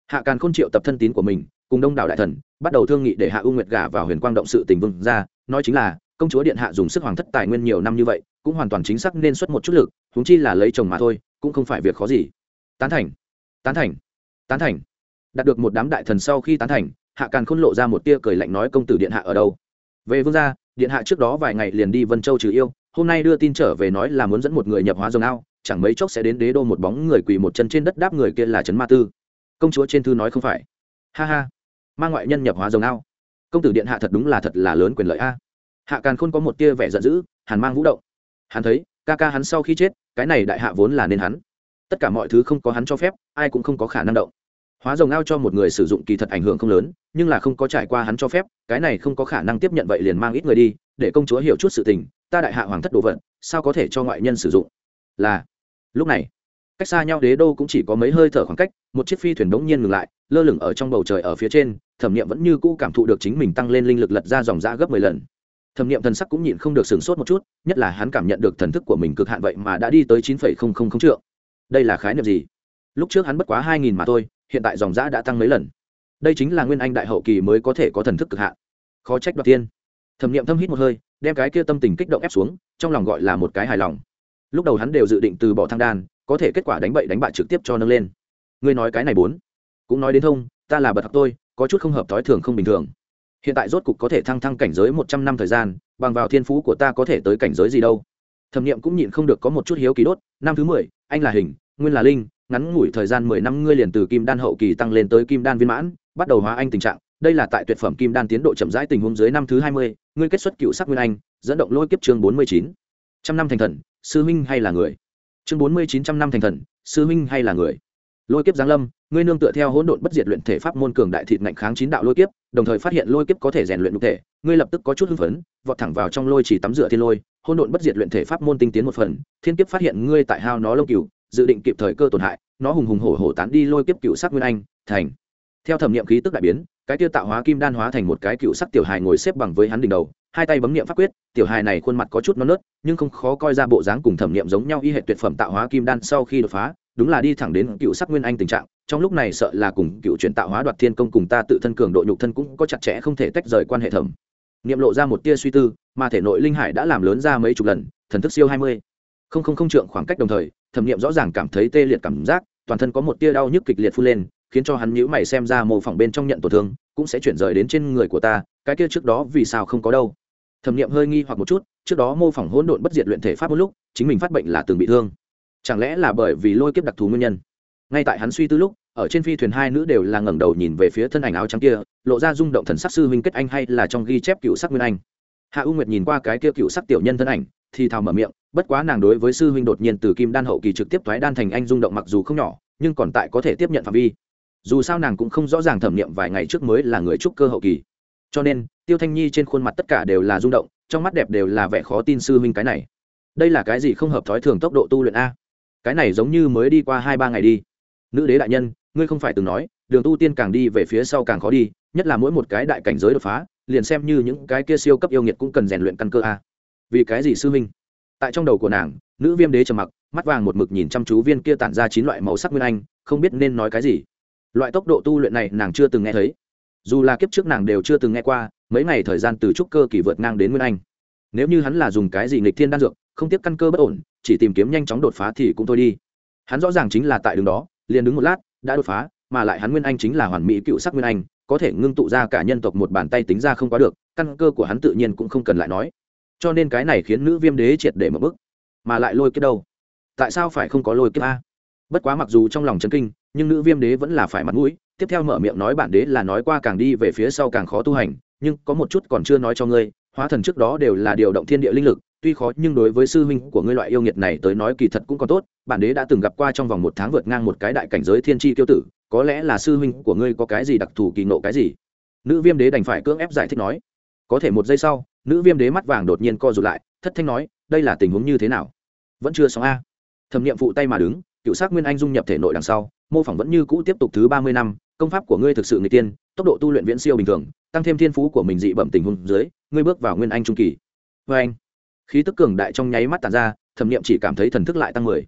Hạ càn khôn triệu tập thân tín của mình, cùng đông đảo đại thần, bắt đầu thương nghị để hạ u nguyệt gả vào huyền quang động sự tình vương ra, nói chính là, công chúa điện hạ dùng sức hoàng thất tài nguyên nhiều năm như vậy, cũng hoàn toàn chính xác nên xuất một chút lực húng chi là lấy chồng mà thôi, cũng không phải việc khó gì tán thành. Tán thành. Tán thành. Đạt được một đám đại thần sau khi tán thành, hạ càn khôn lộ ra một tia cười lạnh nói công tử điện hạ ở đâu? Về vương gia, điện hạ trước đó vài ngày liền đi vân châu trừ yêu, hôm nay đưa tin trở về nói là muốn dẫn một người nhập hóa rồng ao, chẳng mấy chốc sẽ đến đế đô một bóng người quỳ một chân trên đất đáp người kia là trấn ma tư. Công chúa trên thư nói không phải. Ha ha. Mang ngoại nhân nhập hóa rồng ao. Công tử điện hạ thật đúng là thật là lớn quyền lợi a. Hạ càn khôn có một tia vẻ giận dữ, hàn mang vũ động. Hắn thấy, ca ca hắn sau khi chết, cái này đại hạ vốn là nên hắn tất cả mọi thứ không có hắn cho phép, ai cũng không có khả năng động. Hóa rồng ao cho một người sử dụng kỳ thật ảnh hưởng không lớn, nhưng là không có trải qua hắn cho phép, cái này không có khả năng tiếp nhận vậy liền mang ít người đi, để công chúa hiểu chút sự tình, ta đại hạ hoàng thất đồ vật, sao có thể cho ngoại nhân sử dụng? Là, lúc này, cách xa nhau đế đô cũng chỉ có mấy hơi thở khoảng cách, một chiếc phi thuyền đống nhiên ngừng lại, lơ lửng ở trong bầu trời ở phía trên, thẩm nghiệm vẫn như cũ cảm thụ được chính mình tăng lên linh lực lật ra dòng ra gấp mười lần. Thẩm nghiệm thần sắc cũng nhịn không được sửng sốt một chút, nhất là hắn cảm nhận được thần thức của mình cực hạn vậy mà đã đi tới chín phẩy không không không trượng đây là khái niệm gì? Lúc trước hắn bất quá hai nghìn mà thôi, hiện tại dòng giã đã tăng mấy lần. Đây chính là nguyên anh đại hậu kỳ mới có thể có thần thức cực hạn. Khó trách đoạt tiên. Thẩm nghiệm thâm hít một hơi, đem cái kia tâm tình kích động ép xuống, trong lòng gọi là một cái hài lòng. Lúc đầu hắn đều dự định từ bỏ thang đan, có thể kết quả đánh bậy đánh bại trực tiếp cho nâng lên. Ngươi nói cái này bốn, cũng nói đến thông, ta là bật học tôi, có chút không hợp thói thường không bình thường. Hiện tại rốt cục có thể thăng thăng cảnh giới một trăm năm thời gian, bằng vào thiên phú của ta có thể tới cảnh giới gì đâu thẩm nghiệm cũng nhịn không được có một chút hiếu kỳ đốt, năm thứ mười, anh là hình, nguyên là linh, ngắn ngủi thời gian mười năm ngươi liền từ kim đan hậu kỳ tăng lên tới kim đan viên mãn, bắt đầu hóa anh tình trạng. Đây là tại tuyệt phẩm kim đan tiến độ chậm rãi tình huống dưới năm thứ hai mươi, ngươi kết xuất cựu sắc nguyên anh, dẫn động lôi kiếp chương bốn mươi chín. Trăm năm thành thần, sư minh hay là người? Chương bốn mươi chín trăm năm thành thần, sư minh hay là người? Lôi kiếp giáng lâm, ngươi nương tựa theo hỗn độn bất diệt luyện thể pháp môn cường đại thịt ngạnh kháng chín đạo lôi kiếp, đồng thời phát hiện lôi kiếp có thể rèn luyện nhục thể, ngươi lập tức có chút hưng phấn, vọt thẳng vào trong lôi chỉ tắm rửa thiên lôi, hỗn độn bất diệt luyện thể pháp môn tinh tiến một phần, thiên kiếp phát hiện ngươi tại hao nó lông cừu, dự định kịp thời cơ tổn hại, nó hùng hùng hổ hổ tán đi lôi kiếp cựu sắc nguyên anh, thành. Theo thẩm nghiệm khí tức đại biến, cái tiêu tạo hóa kim đan hóa thành một cái cựu sắc tiểu hài ngồi xếp bằng với hắn đỉnh đầu, hai tay bấm nghiệm pháp quyết, tiểu hài này khuôn mặt có chút non nớt, nhưng không khó coi ra bộ dáng cùng thẩm nghiệm giống nhau y hệ tuyệt phẩm tạo hóa kim đan sau khi đột phá đúng là đi thẳng đến cựu sắc nguyên anh tình trạng, trong lúc này sợ là cùng cựu chuyển tạo hóa đoạt thiên công cùng ta tự thân cường độ nhục thân cũng có chặt chẽ không thể tách rời quan hệ thẩm niệm lộ ra một tia suy tư, mà thể nội linh hải đã làm lớn ra mấy chục lần, thần thức siêu hai mươi. Không không không trượng khoảng cách đồng thời, thẩm niệm rõ ràng cảm thấy tê liệt cảm giác, toàn thân có một tia đau nhức kịch liệt phun lên, khiến cho hắn nhữ mày xem ra mô phỏng bên trong nhận tổn thương, cũng sẽ chuyển rời đến trên người của ta, cái kia trước đó vì sao không có đâu. Thẩm niệm hơi nghi hoặc một chút, trước đó mô phỏng hỗn độn bất diệt luyện thể pháp một lúc, chính mình phát bệnh là từng bị thương chẳng lẽ là bởi vì lôi kiếp đặc thù nguyên nhân? Ngay tại hắn suy tư lúc, ở trên phi thuyền hai nữ đều là ngẩng đầu nhìn về phía thân ảnh áo trắng kia, lộ ra rung động thần sắc sư huynh kết anh hay là trong ghi chép cựu sắc nguyên anh? Hạ u nguyệt nhìn qua cái kia cựu sắc tiểu nhân thân ảnh, thì thào mở miệng, bất quá nàng đối với sư huynh đột nhiên từ kim đan hậu kỳ trực tiếp thoái đan thành anh rung động mặc dù không nhỏ, nhưng còn tại có thể tiếp nhận phạm vi. Dù sao nàng cũng không rõ ràng thẩm nghiệm vài ngày trước mới là người trúc cơ hậu kỳ. Cho nên, tiêu thanh nhi trên khuôn mặt tất cả đều là rung động, trong mắt đẹp đều là vẻ khó tin sư huynh cái này. Đây là cái gì không hợp thói thường tốc độ tu luyện a? Cái này giống như mới đi qua hai ba ngày đi. Nữ đế đại nhân, ngươi không phải từng nói, đường tu tiên càng đi về phía sau càng khó đi, nhất là mỗi một cái đại cảnh giới đột phá, liền xem như những cái kia siêu cấp yêu nghiệt cũng cần rèn luyện căn cơ a. Vì cái gì sư minh tại trong đầu của nàng, nữ viêm đế trầm mặc, mắt vàng một mực nhìn chăm chú viên kia tản ra chín loại màu sắc nguyên anh, không biết nên nói cái gì. Loại tốc độ tu luyện này nàng chưa từng nghe thấy. Dù là kiếp trước nàng đều chưa từng nghe qua, mấy ngày thời gian từ trúc cơ kỳ vượt ngang đến nguyên anh. Nếu như hắn là dùng cái gì nghịch thiên đan dược không tiếp căn cơ bất ổn, chỉ tìm kiếm nhanh chóng đột phá thì cũng thôi đi. Hắn rõ ràng chính là tại đường đó, liền đứng một lát, đã đột phá, mà lại hắn nguyên anh chính là hoàn mỹ cựu sắc nguyên anh, có thể ngưng tụ ra cả nhân tộc một bàn tay tính ra không quá được, căn cơ của hắn tự nhiên cũng không cần lại nói. Cho nên cái này khiến nữ viêm đế triệt để một bức mà lại lôi kiếp đâu? Tại sao phải không có lôi kiếp a? Bất quá mặc dù trong lòng chấn kinh, nhưng nữ viêm đế vẫn là phải mặt mũi, tiếp theo mở miệng nói bản đế là nói qua càng đi về phía sau càng khó tu hành, nhưng có một chút còn chưa nói cho ngươi, hóa thần trước đó đều là điều động thiên địa linh lực tuy khó nhưng đối với sư huynh của ngươi loại yêu nghiệt này tới nói kỳ thật cũng còn tốt, bản đế đã từng gặp qua trong vòng một tháng vượt ngang một cái đại cảnh giới thiên tri tiêu tử, có lẽ là sư huynh của ngươi có cái gì đặc thù kỳ nộ cái gì? Nữ viêm đế đành phải cưỡng ép giải thích nói. Có thể một giây sau, nữ viêm đế mắt vàng đột nhiên co rụt lại, thất thanh nói, đây là tình huống như thế nào? Vẫn chưa xong a. Thẩm nghiệm phụ tay mà đứng, cựu sát nguyên anh dung nhập thể nội đằng sau, mô phỏng vẫn như cũ tiếp tục thứ ba mươi năm, công pháp của ngươi thực sự người tiên, tốc độ tu luyện viễn siêu bình thường, tăng thêm thiên phú của mình dị bẩm tình huống dưới, ngươi bước vào nguyên anh trung kỳ. Vê anh khí tức cường đại trong nháy mắt tàn ra, thẩm nghiệm chỉ cảm thấy thần thức lại tăng mười.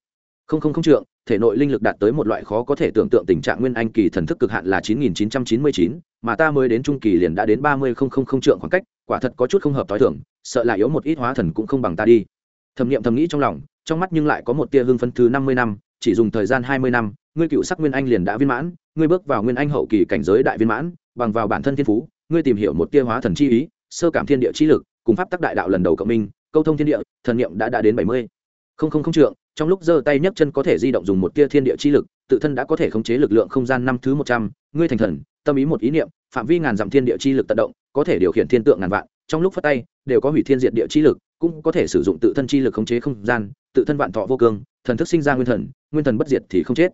Không không không trượng, thể nội linh lực đạt tới một loại khó có thể tưởng tượng tình trạng nguyên anh kỳ thần thức cực hạn là chín nghìn chín trăm chín mươi chín, mà ta mới đến trung kỳ liền đã đến ba mươi không không không trượng khoảng cách, quả thật có chút không hợp t h o i thưởng sợ là yếu một ít hóa thần cũng không bằng ta đi. Thẩm nghiệm thầm nghĩ trong lòng, trong mắt nhưng lại có một tia hương phân thứ năm mươi năm, chỉ dùng thời gian hai mươi năm, ngươi cựu sắc nguyên anh liền đã viên mãn, ngươi bước vào nguyên anh hậu kỳ cảnh giới đại viên mãn, bằng vào bản thân thiên phú, ngươi tìm hiểu một tia hóa thần chi ý, sơ cảm thiên địa chi lực, cùng pháp tắc đại đạo lần đầu cộng minh câu thông thiên địa, thần niệm đã đã đến bảy mươi. Không không không trượng, trong lúc giơ tay nhấc chân có thể di động dùng một tia thiên địa chi lực, tự thân đã có thể khống chế lực lượng không gian năm thứ một trăm, ngươi thành thần, tâm ý một ý niệm, phạm vi ngàn dặm thiên địa chi lực tận động, có thể điều khiển thiên tượng ngàn vạn, trong lúc phát tay, đều có hủy thiên diệt địa chi lực, cũng có thể sử dụng tự thân chi lực khống chế không gian, tự thân vạn thọ vô cương, thần thức sinh ra nguyên thần nguyên thần bất diệt thì không chết.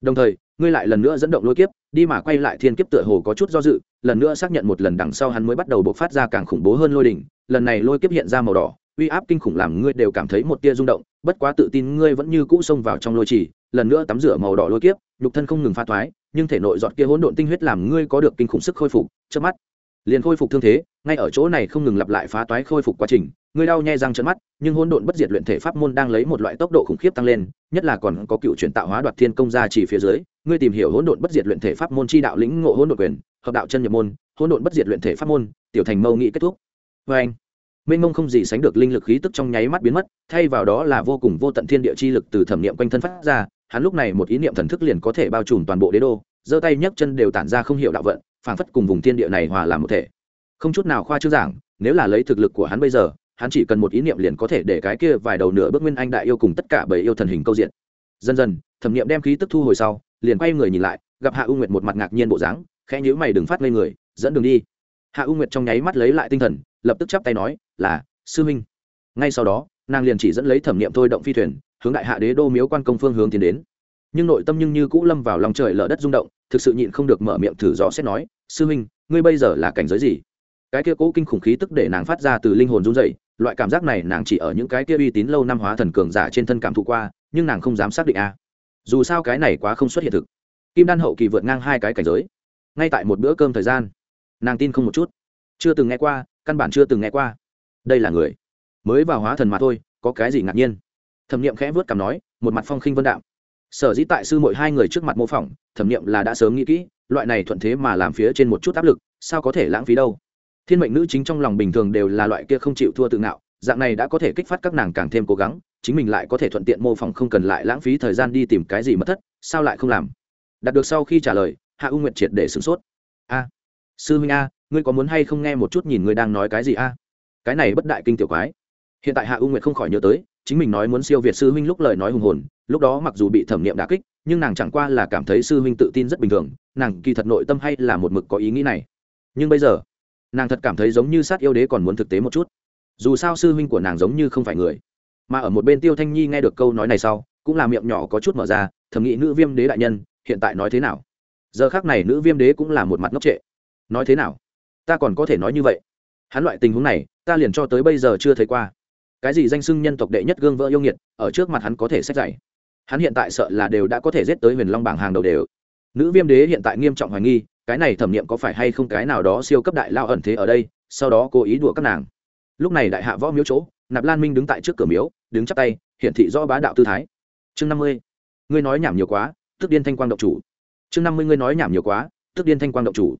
Đồng thời, ngươi lại lần nữa dẫn động lôi kiếp, đi mà quay lại thiên kiếp tựa hồ có chút do dự, lần nữa xác nhận một lần đằng sau hắn mới bắt đầu bộc phát ra càng khủng bố hơn lôi đỉnh, lần này lôi kiếp hiện ra màu đỏ uy áp kinh khủng làm ngươi đều cảm thấy một tia rung động, bất quá tự tin ngươi vẫn như cũ xông vào trong lôi trì, lần nữa tắm rửa màu đỏ lôi kiếp, nhục thân không ngừng pha thoái, nhưng thể nội dọn kia hỗn độn tinh huyết làm ngươi có được kinh khủng sức khôi phục trước mắt, liền khôi phục thương thế, ngay ở chỗ này không ngừng lặp lại phá toái khôi phục quá trình, ngươi đau nhè răng trận mắt, nhưng hỗn độn bất diệt luyện thể pháp môn đang lấy một loại tốc độ khủng khiếp tăng lên, nhất là còn có cựu chuyển tạo hóa đoạt thiên công gia chỉ phía dưới, ngươi tìm hiểu hỗn độn bất diệt luyện thể pháp môn chi đạo lĩnh ngộ hỗn độn quyền, hợp đạo chân nhập môn, hỗn độn bất diệt luyện thể pháp môn, tiểu thành mâu nghị kết thúc. Vê anh mênh mông không gì sánh được linh lực khí tức trong nháy mắt biến mất, thay vào đó là vô cùng vô tận thiên địa chi lực từ thẩm niệm quanh thân phát ra, hắn lúc này một ý niệm thần thức liền có thể bao trùm toàn bộ đế đô, giơ tay nhấc chân đều tản ra không hiểu đạo vận, phảng phất cùng vùng thiên địa này hòa làm một thể. Không chút nào khoa trương giảng, nếu là lấy thực lực của hắn bây giờ, hắn chỉ cần một ý niệm liền có thể để cái kia vài đầu nửa bước nguyên anh đại yêu cùng tất cả bảy yêu thần hình câu diện. Dần dần, thẩm niệm đem khí tức thu hồi sau, liền quay người nhìn lại, gặp hạ u nguyệt một mặt ngạc nhiên bộ dáng, khẽ nhíu mày đừng phát ngây người, dẫn đường đi. Hạ u nguyệt trong nháy mắt lấy lại tinh thần lập tức chắp tay nói, là, sư minh ngay sau đó, nàng liền chỉ dẫn lấy thẩm niệm thôi động phi thuyền, hướng đại hạ đế đô miếu quan công phương hướng tiến đến. Nhưng nội tâm nhưng như cũ lâm vào lòng trời lở đất rung động, thực sự nhịn không được mở miệng thử rõ xét nói, sư minh ngươi bây giờ là cảnh giới gì? Cái kia cố kinh khủng khí tức để nàng phát ra từ linh hồn run dậy loại cảm giác này nàng chỉ ở những cái kia uy tín lâu năm hóa thần cường giả trên thân cảm thụ qua, nhưng nàng không dám xác định a. Dù sao cái này quá không xuất hiện thực. Kim đan hậu kỳ vượt ngang hai cái cảnh giới. Ngay tại một bữa cơm thời gian, nàng tin không một chút. Chưa từng nghe qua căn bản chưa từng nghe qua. Đây là người. Mới vào hóa thần mà thôi, có cái gì ngạc nhiên? Thẩm nghiệm khẽ vớt cảm nói, một mặt phong khinh vân đạm. Sở dĩ tại sư mội hai người trước mặt mô phỏng, thẩm nghiệm là đã sớm nghĩ kỹ, loại này thuận thế mà làm phía trên một chút áp lực, sao có thể lãng phí đâu? Thiên mệnh nữ chính trong lòng bình thường đều là loại kia không chịu thua tự ngạo, dạng này đã có thể kích phát các nàng càng thêm cố gắng, chính mình lại có thể thuận tiện mô phỏng không cần lại lãng phí thời gian đi tìm cái gì mất thất, sao lại không làm? Đạt được sau khi trả lời, hạ u nguyệt triệt để sửng sốt. A, sư huynh a ngươi có muốn hay không nghe một chút nhìn ngươi đang nói cái gì a? Cái này bất đại kinh tiểu quái. Hiện tại hạ u nguyệt không khỏi nhớ tới, chính mình nói muốn siêu việt sư huynh lúc lời nói hùng hồn, lúc đó mặc dù bị thẩm nghiệm đà kích, nhưng nàng chẳng qua là cảm thấy sư huynh tự tin rất bình thường, nàng kỳ thật nội tâm hay là một mực có ý nghĩ này. Nhưng bây giờ, nàng thật cảm thấy giống như sát yêu đế còn muốn thực tế một chút. Dù sao sư huynh của nàng giống như không phải người. Mà ở một bên tiêu thanh nhi nghe được câu nói này sau, cũng là miệng nhỏ có chút mở ra, thầm nghĩ nữ viêm đế đại nhân, hiện tại nói thế nào? Giờ khác này nữ viêm đế cũng là một mặt ngốc trệ. Nói thế nào? Ta còn có thể nói như vậy. Hắn loại tình huống này, ta liền cho tới bây giờ chưa thấy qua. Cái gì danh sưng nhân tộc đệ nhất gương vỡ yêu nghiệt, ở trước mặt hắn có thể xét dạy. Hắn hiện tại sợ là đều đã có thể giết tới huyền long bảng hàng đầu đều. Nữ viêm đế hiện tại nghiêm trọng hoài nghi, cái này thẩm nghiệm có phải hay không cái nào đó siêu cấp đại lao ẩn thế ở đây, sau đó cố ý đùa các nàng. Lúc này đại hạ võ miếu chỗ, nạp lan minh đứng tại trước cửa miếu, đứng chắp tay, hiển thị rõ bá đạo tư thái. Chương năm mươi. Ngươi nói nhảm nhiều quá, tức điên thanh quang động chủ. Chương năm mươi ngươi nói nhảm nhiều quá, tức điên thanh quang động chủ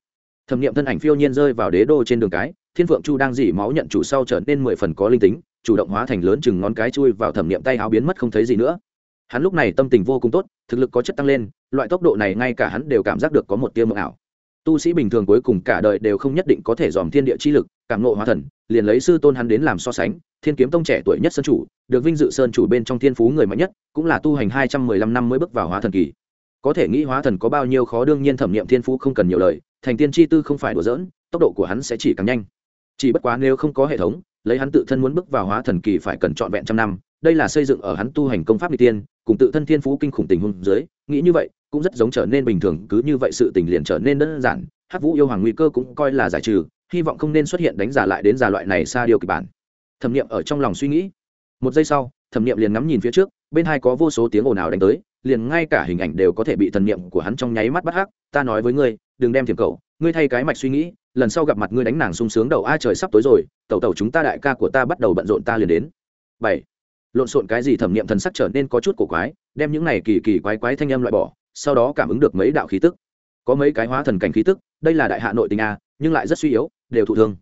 thẩm nghiệm thân ảnh phiêu nhiên rơi vào đế đô trên đường cái, thiên phượng chu đang dỉ máu nhận chủ sau trở nên mười phần có linh tính, chủ động hóa thành lớn chừng ngón cái chui vào thẩm nghiệm tay áo biến mất không thấy gì nữa. Hắn lúc này tâm tình vô cùng tốt, thực lực có chất tăng lên, loại tốc độ này ngay cả hắn đều cảm giác được có một tiêu mộng ảo. Tu sĩ bình thường cuối cùng cả đời đều không nhất định có thể dòm thiên địa chi lực, cảm nộ hóa thần, liền lấy sư tôn hắn đến làm so sánh, thiên kiếm tông trẻ tuổi nhất sơn chủ, được vinh dự sơn chủ bên trong thiên phú người mạnh nhất, cũng là tu hành hai trăm mười lăm năm mới bước vào hóa thần kỳ. Có thể nghĩ hóa thần có bao nhiêu khó, đương nhiên thẩm nghiệm thiên phú không cần nhiều lời thành tiên chi tư không phải đùa dỡn tốc độ của hắn sẽ chỉ càng nhanh. Chỉ bất quá nếu không có hệ thống, lấy hắn tự thân muốn bước vào hóa thần kỳ phải cần trọn vẹn trăm năm, đây là xây dựng ở hắn tu hành công pháp n tiên, cùng tự thân thiên phú kinh khủng tình huống dưới, nghĩ như vậy, cũng rất giống trở nên bình thường, cứ như vậy sự tình liền trở nên đơn giản, hắc vũ yêu hoàng nguy cơ cũng coi là giải trừ, hy vọng không nên xuất hiện đánh giả lại đến giả loại này xa điều kịch bản. Thẩm niệm ở trong lòng suy nghĩ. Một giây sau, thẩm niệm liền ngắm nhìn phía trước, bên hai có vô số tiếng ồn ào đánh tới liền ngay cả hình ảnh đều có thể bị thần niệm của hắn trong nháy mắt bắt hắc, ta nói với ngươi, đừng đem thiểm cầu, ngươi thay cái mạch suy nghĩ, lần sau gặp mặt ngươi đánh nàng sung sướng đầu a trời sắp tối rồi, tẩu tẩu chúng ta đại ca của ta bắt đầu bận rộn ta liền đến. Bảy. Lộn xộn cái gì thẩm niệm thần sắc trở nên có chút cổ quái, đem những này kỳ kỳ quái quái thanh âm loại bỏ, sau đó cảm ứng được mấy đạo khí tức. Có mấy cái hóa thần cảnh khí tức, đây là đại hạ nội tình a, nhưng lại rất suy yếu, đều thụ thương.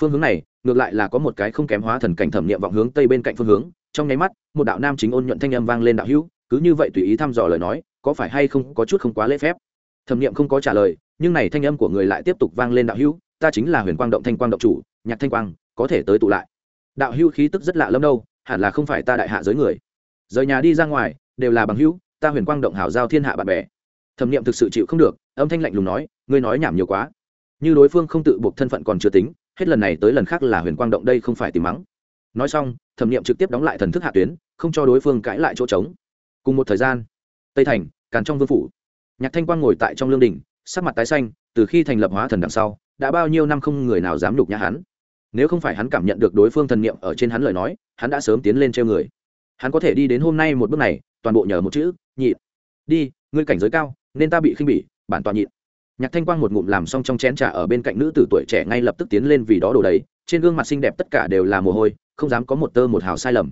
Phương hướng này, ngược lại là có một cái không kém hóa thần cảnh thẩm niệm vọng hướng tây bên cạnh phương hướng, trong nháy mắt, một đạo nam chính ôn nhuận thanh âm vang lên đạo hữu cứ như vậy tùy ý thăm dò lời nói, có phải hay không có chút không quá lễ phép? Thẩm nghiệm không có trả lời, nhưng này thanh âm của người lại tiếp tục vang lên đạo hữu, ta chính là huyền quang động thanh quang động chủ, nhạc thanh quang, có thể tới tụ lại. Đạo hữu khí tức rất lạ lâm đâu, hẳn là không phải ta đại hạ giới người. Rời nhà đi ra ngoài, đều là bằng hữu, ta huyền quang động hảo giao thiên hạ bạn bè. Thẩm nghiệm thực sự chịu không được, âm thanh lạnh lùng nói, ngươi nói nhảm nhiều quá. Như đối phương không tự buộc thân phận còn chưa tính, hết lần này tới lần khác là huyền quang động đây không phải tìm mắng. Nói xong, thẩm nghiệm trực tiếp đóng lại thần thức hạ tuyến, không cho đối phương cãi lại chỗ trống cùng một thời gian, tây thành, càn trong vương phủ. Nhạc thanh quang ngồi tại trong lương đình sắc mặt tái xanh, từ khi thành lập hóa thần đằng sau, đã bao nhiêu năm không người nào dám nhục nhã hắn. Nếu không phải hắn cảm nhận được đối phương thần niệm ở trên hắn lời nói, hắn đã sớm tiến lên treo người. Hắn có thể đi đến hôm nay một bước này, toàn bộ nhờ một chữ, nhịn. Đi, ngươi cảnh giới cao, nên ta bị khinh bỉ, bản toàn nhịn. Nhạc thanh quang một ngụm làm xong trong chén trà ở bên cạnh nữ tử tuổi trẻ ngay lập tức tiến lên vì đó đổ đầy, trên gương mặt xinh đẹp tất cả đều là mồ hôi, không dám có một tơ một hào sai lầm.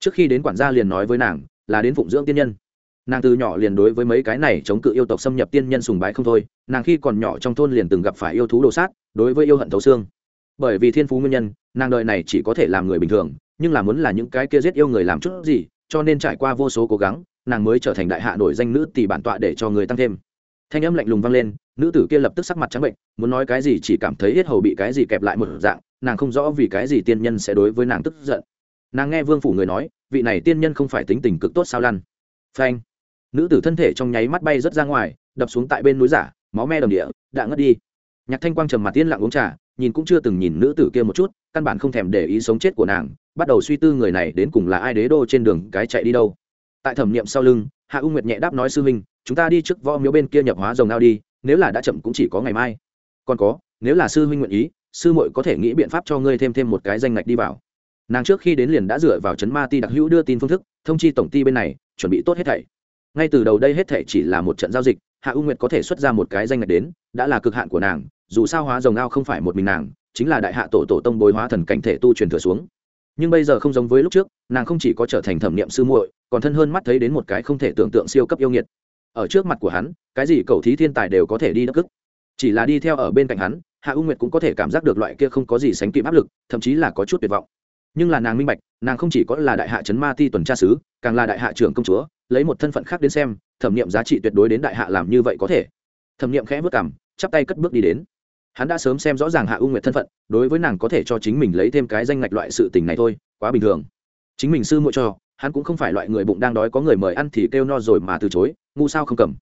Trước khi đến quản gia liền nói với nàng là đến phụng dưỡng tiên nhân. Nàng từ nhỏ liền đối với mấy cái này chống cự yêu tộc xâm nhập tiên nhân sùng bái không thôi, nàng khi còn nhỏ trong thôn liền từng gặp phải yêu thú đồ sát, đối với yêu hận thấu xương. Bởi vì thiên phú nguyên nhân, nàng đời này chỉ có thể làm người bình thường, nhưng là muốn là những cái kia giết yêu người làm chút gì, cho nên trải qua vô số cố gắng, nàng mới trở thành đại hạ nổi danh nữ tỷ bản tọa để cho người tăng thêm. Thanh âm lạnh lùng vang lên, nữ tử kia lập tức sắc mặt trắng bệnh, muốn nói cái gì chỉ cảm thấy hết hầu bị cái gì kẹp lại một dạng, nàng không rõ vì cái gì tiên nhân sẽ đối với nàng tức giận nàng nghe vương phủ người nói, vị này tiên nhân không phải tính tình cực tốt sao lăn phanh. Nữ tử thân thể trong nháy mắt bay rớt ra ngoài, đập xuống tại bên núi giả, máu me đồng địa, đã ngất đi. Nhạc thanh quang trầm mặt tiên lặng uống trà, nhìn cũng chưa từng nhìn nữ tử kia một chút, căn bản không thèm để ý sống chết của nàng, bắt đầu suy tư người này đến cùng là ai đế đô trên đường cái chạy đi đâu. Tại thẩm niệm sau lưng, hạ u nguyệt nhẹ đáp nói sư huynh, chúng ta đi trước võ miếu bên kia nhập hóa rồng ao đi, nếu là đã chậm cũng chỉ có ngày mai. Còn có, nếu là sư huynh nguyện ý, sư muội có thể nghĩ biện pháp cho ngươi thêm thêm một cái danh ngạch đi vào nàng trước khi đến liền đã dựa vào chấn ma ti đặc hữu đưa tin phương thức, thông chi tổng ty bên này, chuẩn bị tốt hết thảy. Ngay từ đầu đây hết thảy chỉ là một trận giao dịch, hạ u nguyệt có thể xuất ra một cái danh ngạch đến, đã là cực hạn của nàng, dù sao hóa rồng ao không phải một mình nàng, chính là đại hạ tổ tổ tông bồi hóa thần cảnh thể tu truyền thừa xuống. Nhưng bây giờ không giống với lúc trước, nàng không chỉ có trở thành thẩm niệm sư muội, còn thân hơn mắt thấy đến một cái không thể tưởng tượng siêu cấp yêu nghiệt. Ở trước mặt của hắn, cái gì cầu thí thiên tài đều có thể đi đất cức. Chỉ là đi theo ở bên cạnh hắn, hạ u nguyệt cũng có thể cảm giác được loại kia không có gì sánh kịp áp lực, thậm chí là có chút tuyệt vọng nhưng là nàng minh bạch, nàng không chỉ có là đại hạ trấn ma ti tuần tra sứ, càng là đại hạ trưởng công chúa, lấy một thân phận khác đến xem, thẩm nghiệm giá trị tuyệt đối đến đại hạ làm như vậy có thể. Thẩm nghiệm khẽ vất cảm chắp tay cất bước đi đến. Hắn đã sớm xem rõ ràng hạ u nguyệt thân phận, đối với nàng có thể cho chính mình lấy thêm cái danh ngạch loại sự tình này thôi, quá bình thường. Chính mình sư muội cho, hắn cũng không phải loại người bụng đang đói có người mời ăn thì kêu no rồi mà từ chối, ngu sao không cầm.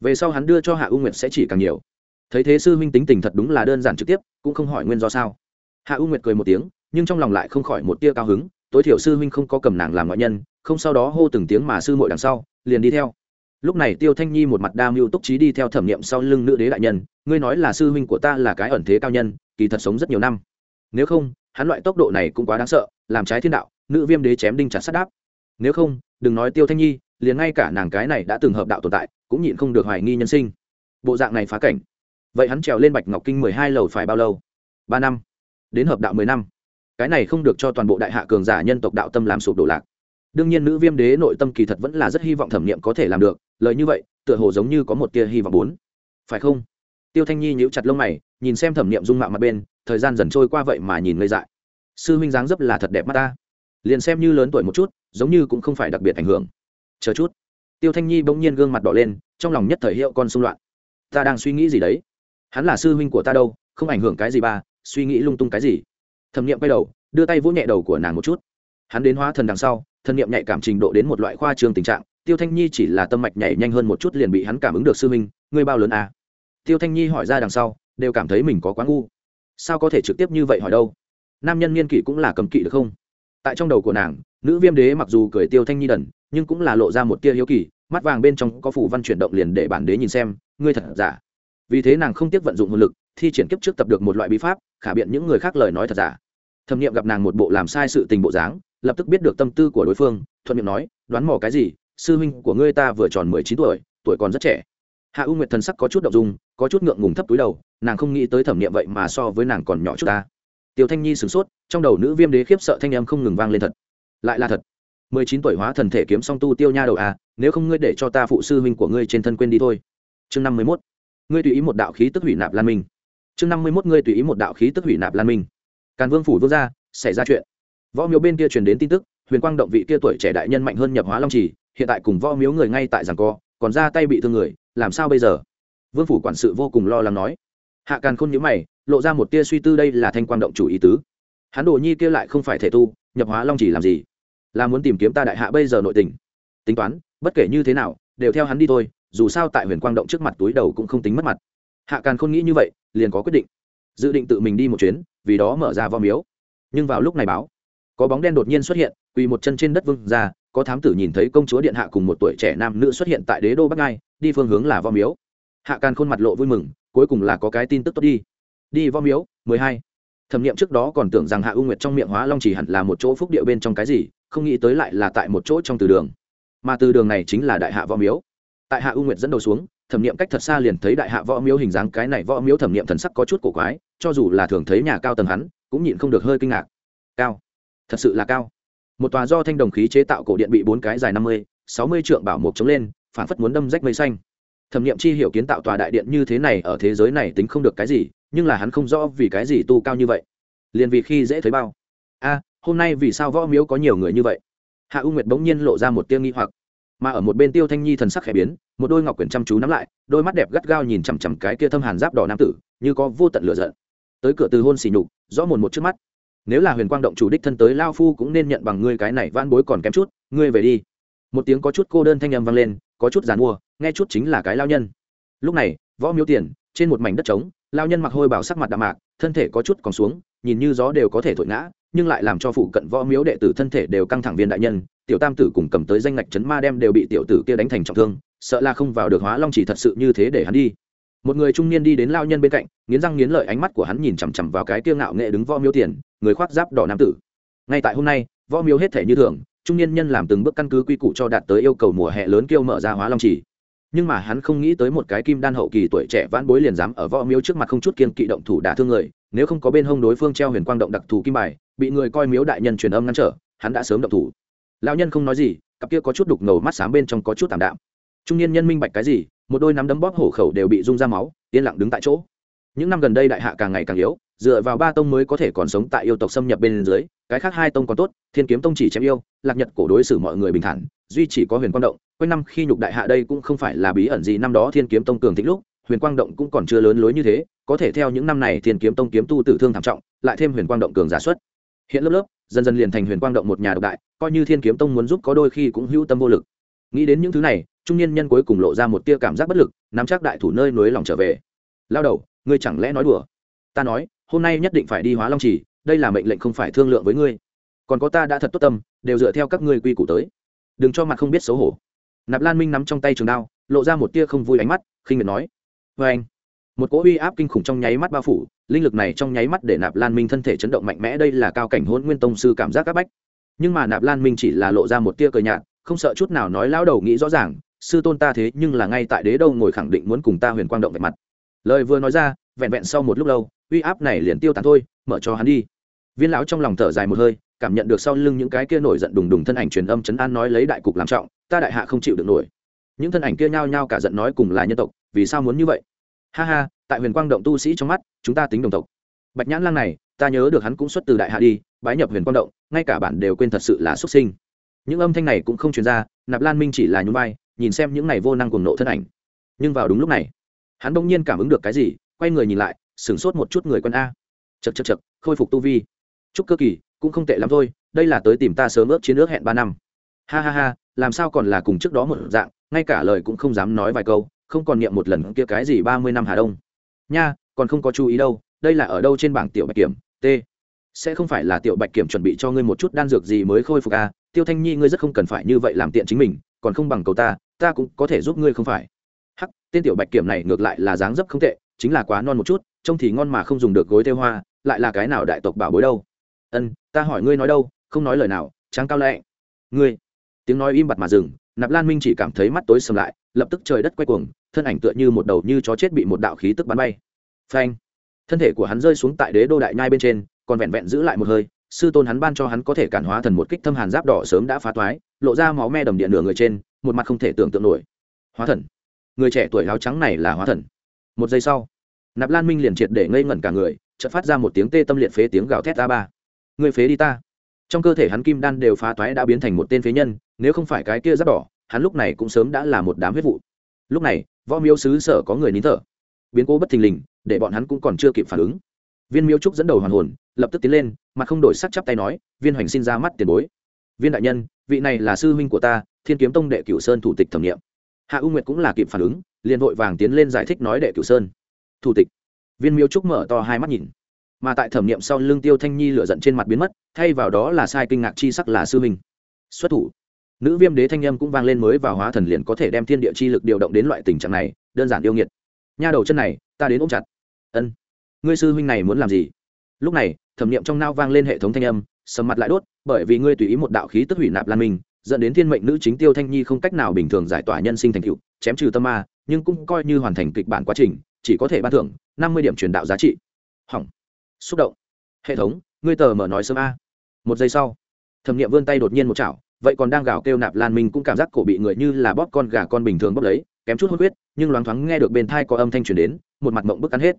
Về sau hắn đưa cho hạ u nguyệt sẽ chỉ càng nhiều. Thấy thế sư minh tính tình thật đúng là đơn giản trực tiếp, cũng không hỏi nguyên do sao. Hạ u nguyệt cười một tiếng nhưng trong lòng lại không khỏi một tia cao hứng, tối thiểu sư huynh không có cầm nàng làm ngoại nhân, không sau đó hô từng tiếng mà sư muội đằng sau, liền đi theo. Lúc này tiêu thanh nhi một mặt đa mưu túc trí đi theo thẩm nghiệm sau lưng nữ đế đại nhân, ngươi nói là sư huynh của ta là cái ẩn thế cao nhân, kỳ thật sống rất nhiều năm. Nếu không, hắn loại tốc độ này cũng quá đáng sợ, làm trái thiên đạo, nữ viêm đế chém đinh chặt sát đáp. Nếu không, đừng nói tiêu thanh nhi, liền ngay cả nàng cái này đã từng hợp đạo tồn tại, cũng nhịn không được hoài nghi nhân sinh. Bộ dạng này phá cảnh. Vậy hắn trèo lên bạch ngọc kinh mười hai lầu phải bao lâu? Ba năm. Đến hợp đạo mười năm cái này không được cho toàn bộ đại hạ cường giả nhân tộc đạo tâm làm sụp đổ lạc. Đương nhiên nữ viêm đế nội tâm kỳ thật vẫn là rất hy vọng thẩm nghiệm có thể làm được, lời như vậy, tựa hồ giống như có một tia hy vọng bốn. Phải không? Tiêu thanh nhi nhíu chặt lông mày, nhìn xem thẩm nghiệm dung mạo mặt bên, thời gian dần trôi qua vậy mà nhìn ngây dại. Sư huynh dáng dấp là thật đẹp mắt ta. Liền xem như lớn tuổi một chút, giống như cũng không phải đặc biệt ảnh hưởng. Chờ chút. Tiêu thanh nhi bỗng nhiên gương mặt đỏ lên, trong lòng nhất thời hiệu con xung loạn. Ta đang suy nghĩ gì đấy? Hắn là sư huynh của ta đâu, không ảnh hưởng cái gì ba, suy nghĩ lung tung cái gì? Thẩm nghiệm quay đầu, đưa tay vỗ nhẹ đầu của nàng một chút. Hắn đến hóa thần đằng sau thân nghiệm nhạy cảm trình độ đến một loại khoa trương tình trạng, tiêu thanh nhi chỉ là tâm mạch nhảy nhanh hơn một chút liền bị hắn cảm ứng được sư minh ngươi bao lớn à? tiêu thanh nhi hỏi ra đằng sau, đều cảm thấy mình có quá ngu. Sao có thể trực tiếp như vậy hỏi đâu? Nam nhân niên kỷ cũng là cầm kỵ được không? Tại trong đầu của nàng, nữ viêm đế mặc dù cười tiêu thanh nhi đần, nhưng cũng là lộ ra một tia hiếu kỳ, mắt vàng bên trong có phủ văn chuyển động liền để bản đế nhìn xem, ngươi thật giả? Vì thế nàng không tiếc vận dụng nguồn lực thi triển kiếp trước tập được một loại bí pháp, khả biện những người khác lời nói thật giả. Thẩm nghiệm gặp nàng một bộ làm sai sự tình bộ dáng, lập tức biết được tâm tư của đối phương, thuận miệng nói, đoán mò cái gì? Sư huynh của ngươi ta vừa tròn mười chín tuổi tuổi còn rất trẻ. Hạ u nguyệt thần sắc có chút đ ộ n g dung, có chút ngượng ngùng thấp túi đầu, nàng không nghĩ tới thẩm nghiệm vậy mà so với nàng còn nhỏ chút ta. Tiêu thanh nhi sửng sốt, trong đầu nữ viêm đế khiếp sợ thanh âm không ngừng vang lên thật. Lại là thật. mười chín tuổi hóa thần thể kiếm song tu tiêu nha đầu à nếu không ngươi để cho ta phụ sư huynh của ngươi trên thân quên đi thôi. Chương năm mươi mốt. Ngươi tùy ý một đạo khí tức hủy nạp lan minh chương năm mươi mốt ngươi tùy ý một đạo khí tức hủy nạp lan minh. Càn vương phủ vương ra xảy ra chuyện. Võ miếu bên kia truyền đến tin tức, huyền quang động vị kia tuổi trẻ đại nhân mạnh hơn nhập hóa long trì, hiện tại cùng võ miếu người ngay tại giảng co, còn ra tay bị thương người, làm sao bây giờ? Vương phủ quản sự vô cùng lo lắng nói. Hạ càn khôn nhữ mày, lộ ra một tia suy tư đây là thanh quang động chủ ý tứ. Hắn đồ nhi kia lại không phải thể tu, nhập hóa long trì làm gì? Là muốn tìm kiếm ta đại hạ bây giờ nội tình. Tính toán, bất kể như thế nào, đều theo hắn đi thôi, dù sao tại huyền quang động trước mặt túi đầu cũng không tính mất mặt hạ càn khôn nghĩ như vậy, liền có quyết định. Dự định tự mình đi một chuyến, vì đó mở ra võ miếu. Nhưng vào lúc này báo, có bóng đen đột nhiên xuất hiện, quỳ một chân trên đất vương ra có thám tử nhìn thấy công chúa điện hạ cùng một tuổi trẻ nam nữ xuất hiện tại đế đô bắc ngai, đi phương hướng là vo miếu. Hạ càn khôn mặt lộ vui mừng, cuối cùng là có cái tin tức tốt đi. Đi vo miếu, mười hai. Thẩm nghiệm trước đó còn tưởng rằng hạ u nguyệt trong miệng hóa long chỉ hẳn là một chỗ phúc địa bên trong cái gì, không nghĩ tới lại là tại một chỗ trong từ đường. Mà từ đường này chính là đại hạ võ miếu. Tại hạ u nguyệt dẫn đầu xuống thẩm nghiệm cách thật xa liền thấy đại hạ võ miếu hình dáng cái này võ miếu thẩm nghiệm thần sắc có chút cổ quái, cho dù là thường thấy nhà cao tầng hắn, cũng nhịn không được hơi kinh ngạc. Cao. Thật sự là cao. Một tòa do thanh đồng khí chế tạo cổ điện bị bốn cái dài năm mươi, sáu mươi trượng bảo mục chống lên phản phất muốn đâm rách mây xanh. Thẩm nghiệm chi hiểu kiến tạo tòa đại điện như thế này ở thế giới này tính không được cái gì, nhưng là hắn không rõ vì cái gì tu cao như vậy. Liền vì khi dễ thấy bao. A, hôm nay vì sao võ miếu có nhiều người như vậy? Hạ u nguyệt bỗng nhiên lộ ra một tiêu nghi hoặc mà ở một bên tiêu thanh nhi thần sắc khẽ biến, một đôi ngọc quyển chăm chú nắm lại, đôi mắt đẹp gắt gao nhìn chằm chằm cái kia thâm hàn giáp đỏ nam tử, như có vô tận lửa giận. Tới cửa từ hôn xỉ nhục, rõ mồn một trước mắt. Nếu là huyền quang động chủ đích thân tới, lao phu cũng nên nhận bằng ngươi cái này van bối còn kém chút, ngươi về đi. Một tiếng có chút cô đơn thanh âm vang lên, có chút giàn mua, nghe chút chính là cái lao nhân. Lúc này, võ miếu tiền, trên một mảnh đất trống, lao nhân mặc hôi bảo sắc mặt đạm mạc, thân thể có chút còn xuống, nhìn như gió đều có thể thổi ngã nhưng lại làm cho phụ cận võ miếu đệ tử thân thể đều căng thẳng viên đại nhân, tiểu tam tử cùng cầm tới danh ngạch chấn ma đem đều bị tiểu tử kia đánh thành trọng thương, sợ là không vào được hóa long chỉ thật sự như thế để hắn đi. Một người trung niên đi đến lao nhân bên cạnh, nghiến răng nghiến lợi ánh mắt của hắn nhìn chằm chằm vào cái tiêu ngạo nghệ đứng võ miếu tiền, người khoác giáp đỏ nam tử. Ngay tại hôm nay, võ miếu hết thể như thường, trung niên nhân làm từng bước căn cứ quy củ cho đạt tới yêu cầu mùa hè lớn kêu mở ra hóa long chỉ. Nhưng mà hắn không nghĩ tới một cái kim đan hậu kỳ tuổi trẻ vãn bối liền dám ở võ miếu trước mặt không chút kiên kỵ động thủ đả thương người, nếu không có bên hông đối phương treo huyền quang động đặc thù kim bài bị người coi miếu đại nhân truyền âm ngăn trở, hắn đã sớm động thủ. Lão nhân không nói gì, cặp kia có chút đục ngầu mắt sáng bên trong có chút tảm đạm. Trung niên nhân minh bạch cái gì, một đôi nắm đấm bóp hổ khẩu đều bị rung ra máu, yên lặng đứng tại chỗ. Những năm gần đây đại hạ càng ngày càng yếu, dựa vào ba tông mới có thể còn sống tại yêu tộc xâm nhập bên dưới, cái khác hai tông còn tốt, thiên kiếm tông chỉ chém yêu, lạc nhật cổ đối xử mọi người bình thản, duy chỉ có huyền quang động, quanh năm khi nhục đại hạ đây cũng không phải là bí ẩn gì, năm đó thiên kiếm tông cường thịnh lúc, huyền quang động cũng còn chưa lớn lối như thế, có thể theo những năm này thiên kiếm tông kiếm tu tử thương thảm trọng, lại thêm huyền quang động cường giả xuất hiện lớp lớp, dần dần liền thành huyền quang động một nhà độc đại, coi như thiên kiếm tông muốn giúp có đôi khi cũng hữu tâm vô lực. Nghĩ đến những thứ này, trung niên nhân cuối cùng lộ ra một tia cảm giác bất lực, nắm chắc đại thủ nơi núi lòng trở về. Lao đầu, ngươi chẳng lẽ nói đùa? Ta nói, hôm nay nhất định phải đi hóa long trì, đây là mệnh lệnh không phải thương lượng với ngươi. Còn có ta đã thật tốt tâm, đều dựa theo các ngươi quy củ tới. Đừng cho mặt không biết xấu hổ. Nạp lan minh nắm trong tay trường đao, lộ ra một tia không vui ánh mắt, khinh miệt nói. Vê anh một cỗ uy áp kinh khủng trong nháy mắt bao phủ, linh lực này trong nháy mắt để nạp lan minh thân thể chấn động mạnh mẽ, đây là cao cảnh hôn nguyên tông sư cảm giác áp bách. Nhưng mà nạp lan minh chỉ là lộ ra một tia cờ nhạt, không sợ chút nào nói lão đầu nghĩ rõ ràng, sư tôn ta thế nhưng là ngay tại đế đâu ngồi khẳng định muốn cùng ta huyền quang động về mặt. Lời vừa nói ra, vẹn vẹn sau một lúc lâu, uy áp này liền tiêu tán thôi, mở cho hắn đi. Viên lão trong lòng thở dài một hơi, cảm nhận được sau lưng những cái kia nổi giận đùng đùng thân ảnh truyền âm chấn an nói lấy đại cục làm trọng, ta đại hạ không chịu được nổi. Những thân ảnh kia nhao nhao cả giận nói cùng là nhân tộc, vì sao muốn như vậy? Ha ha, tại huyền quang động tu sĩ trong mắt, chúng ta tính đồng tộc. Bạch nhãn lang này, ta nhớ được hắn cũng xuất từ đại hạ đi, bái nhập huyền quang động, ngay cả bản đều quên thật sự là xuất sinh. Những âm thanh này cũng không truyền ra, nạp lan minh chỉ là nhún vai, nhìn xem những này vô năng cuồng nộ thân ảnh. Nhưng vào đúng lúc này, hắn bỗng nhiên cảm ứng được cái gì, quay người nhìn lại, sửng sốt một chút người quân a. Chật chật chật khôi phục tu vi. Chúc cơ kỳ, cũng không tệ lắm thôi, đây là tới tìm ta sớm ước chiến ước hẹn ba năm. Ha ha ha, làm sao còn là cùng trước đó một dạng, ngay cả lời cũng không dám nói vài câu không còn niệm một lần kia cái gì ba mươi năm hà đông. Nha, còn không có chú ý đâu, đây là ở đâu trên bảng tiểu bạch kiểm, t. Sẽ không phải là tiểu bạch kiểm chuẩn bị cho ngươi một chút đan dược gì mới khôi phục à? Tiêu thanh nhi, ngươi rất không cần phải như vậy làm tiện chính mình, còn không bằng cầu ta ta cũng có thể giúp ngươi không phải. Hắc, tên tiểu bạch kiểm này ngược lại là dáng dấp không tệ, chính là quá non một chút, trông thì ngon mà không dùng được gối tê hoa, lại là cái nào đại tộc bảo bối đâu. Ân, ta hỏi ngươi nói đâu, không nói lời nào tráng cao lệ ngươi, tiếng nói im bặt mà dừng, nạp lan minh chỉ cảm thấy mắt tối sầm lại lập tức trời đất quay cuồng, thân ảnh tựa như một đầu như chó chết bị một đạo khí tức bắn bay. Phanh! Thân thể của hắn rơi xuống tại đế đô đại nhai bên trên, còn vẹn vẹn giữ lại một hơi, sư tôn hắn ban cho hắn có thể cản hóa thần một kích thâm hàn giáp đỏ sớm đã phá toái, lộ ra máu me đầm điện nửa người trên, một mặt không thể tưởng tượng nổi. Hóa thần! Người trẻ tuổi áo trắng này là hóa thần. Một giây sau, nạp lan minh liền triệt để ngây ngẩn cả người, chợt phát ra một tiếng tê tâm liệt phế tiếng gào thét a ba. Người phế đi ta. Trong cơ thể hắn kim đan đều phá toái đã biến thành một tên phế nhân, nếu không phải cái kia giáp đỏ hắn lúc này cũng sớm đã là một đám huyết vụ. Lúc này, võ miếu xứ sở có người nín thở. Biến cố bất thình lình, để bọn hắn cũng còn chưa kịp phản ứng. Viên miếu trúc dẫn đầu hoàn hồn, lập tức tiến lên, mà không đổi sắc chắp tay nói, viên hoành xin ra mắt tiền bối. Viên đại nhân, vị này là sư huynh của ta, thiên kiếm tông đệ cửu sơn thủ tịch thẩm nghiệm. Hạ u nguyệt cũng là kịp phản ứng, liền vội vàng tiến lên giải thích nói đệ cửu sơn thủ tịch. Viên miếu trúc mở to hai mắt nhìn, mà tại thẩm nghiệm sau lưng tiêu thanh nhi lửa giận trên mặt biến mất, thay vào đó là sai kinh ngạc chi sắc là sư huynh. Xuất thủ nữ viêm đế thanh â m cũng vang lên mới vào hóa thần liền có thể đem thiên địa chi lực điều động đến loại tình trạng này, đơn giản yêu nghiệt. Nha đầu chân này, ta đến ôm chặt. Ân. Ngươi sư huynh này muốn làm gì? Lúc này, thẩm nghiệm trong nao vang lên hệ thống thanh âm, sầm mặt lại đốt, bởi vì ngươi tùy ý một đạo khí tức hủy nạp lan minh, dẫn đến thiên mệnh nữ chính tiêu thanh nhi không cách nào bình thường giải tỏa nhân sinh thành cựu chém trừ tâm ma, nhưng cũng coi như hoàn thành kịch bản quá trình, chỉ có thể ban thưởng năm mươi điểm truyền đạo giá trị. Hỏng. Xúc động. Hệ thống, ngươi tờ mở nói sớm a. Một giây sau, thẩm nghiệm vươn tay đột nhiên một chảo vậy còn đang gào kêu nạp lan minh cũng cảm giác cổ bị người như là bóp con gà con bình thường bóp lấy, kém chút hôn huyết, nhưng loáng thoáng nghe được bên thai có âm thanh truyền đến, một mặt mộng bức ăn hết.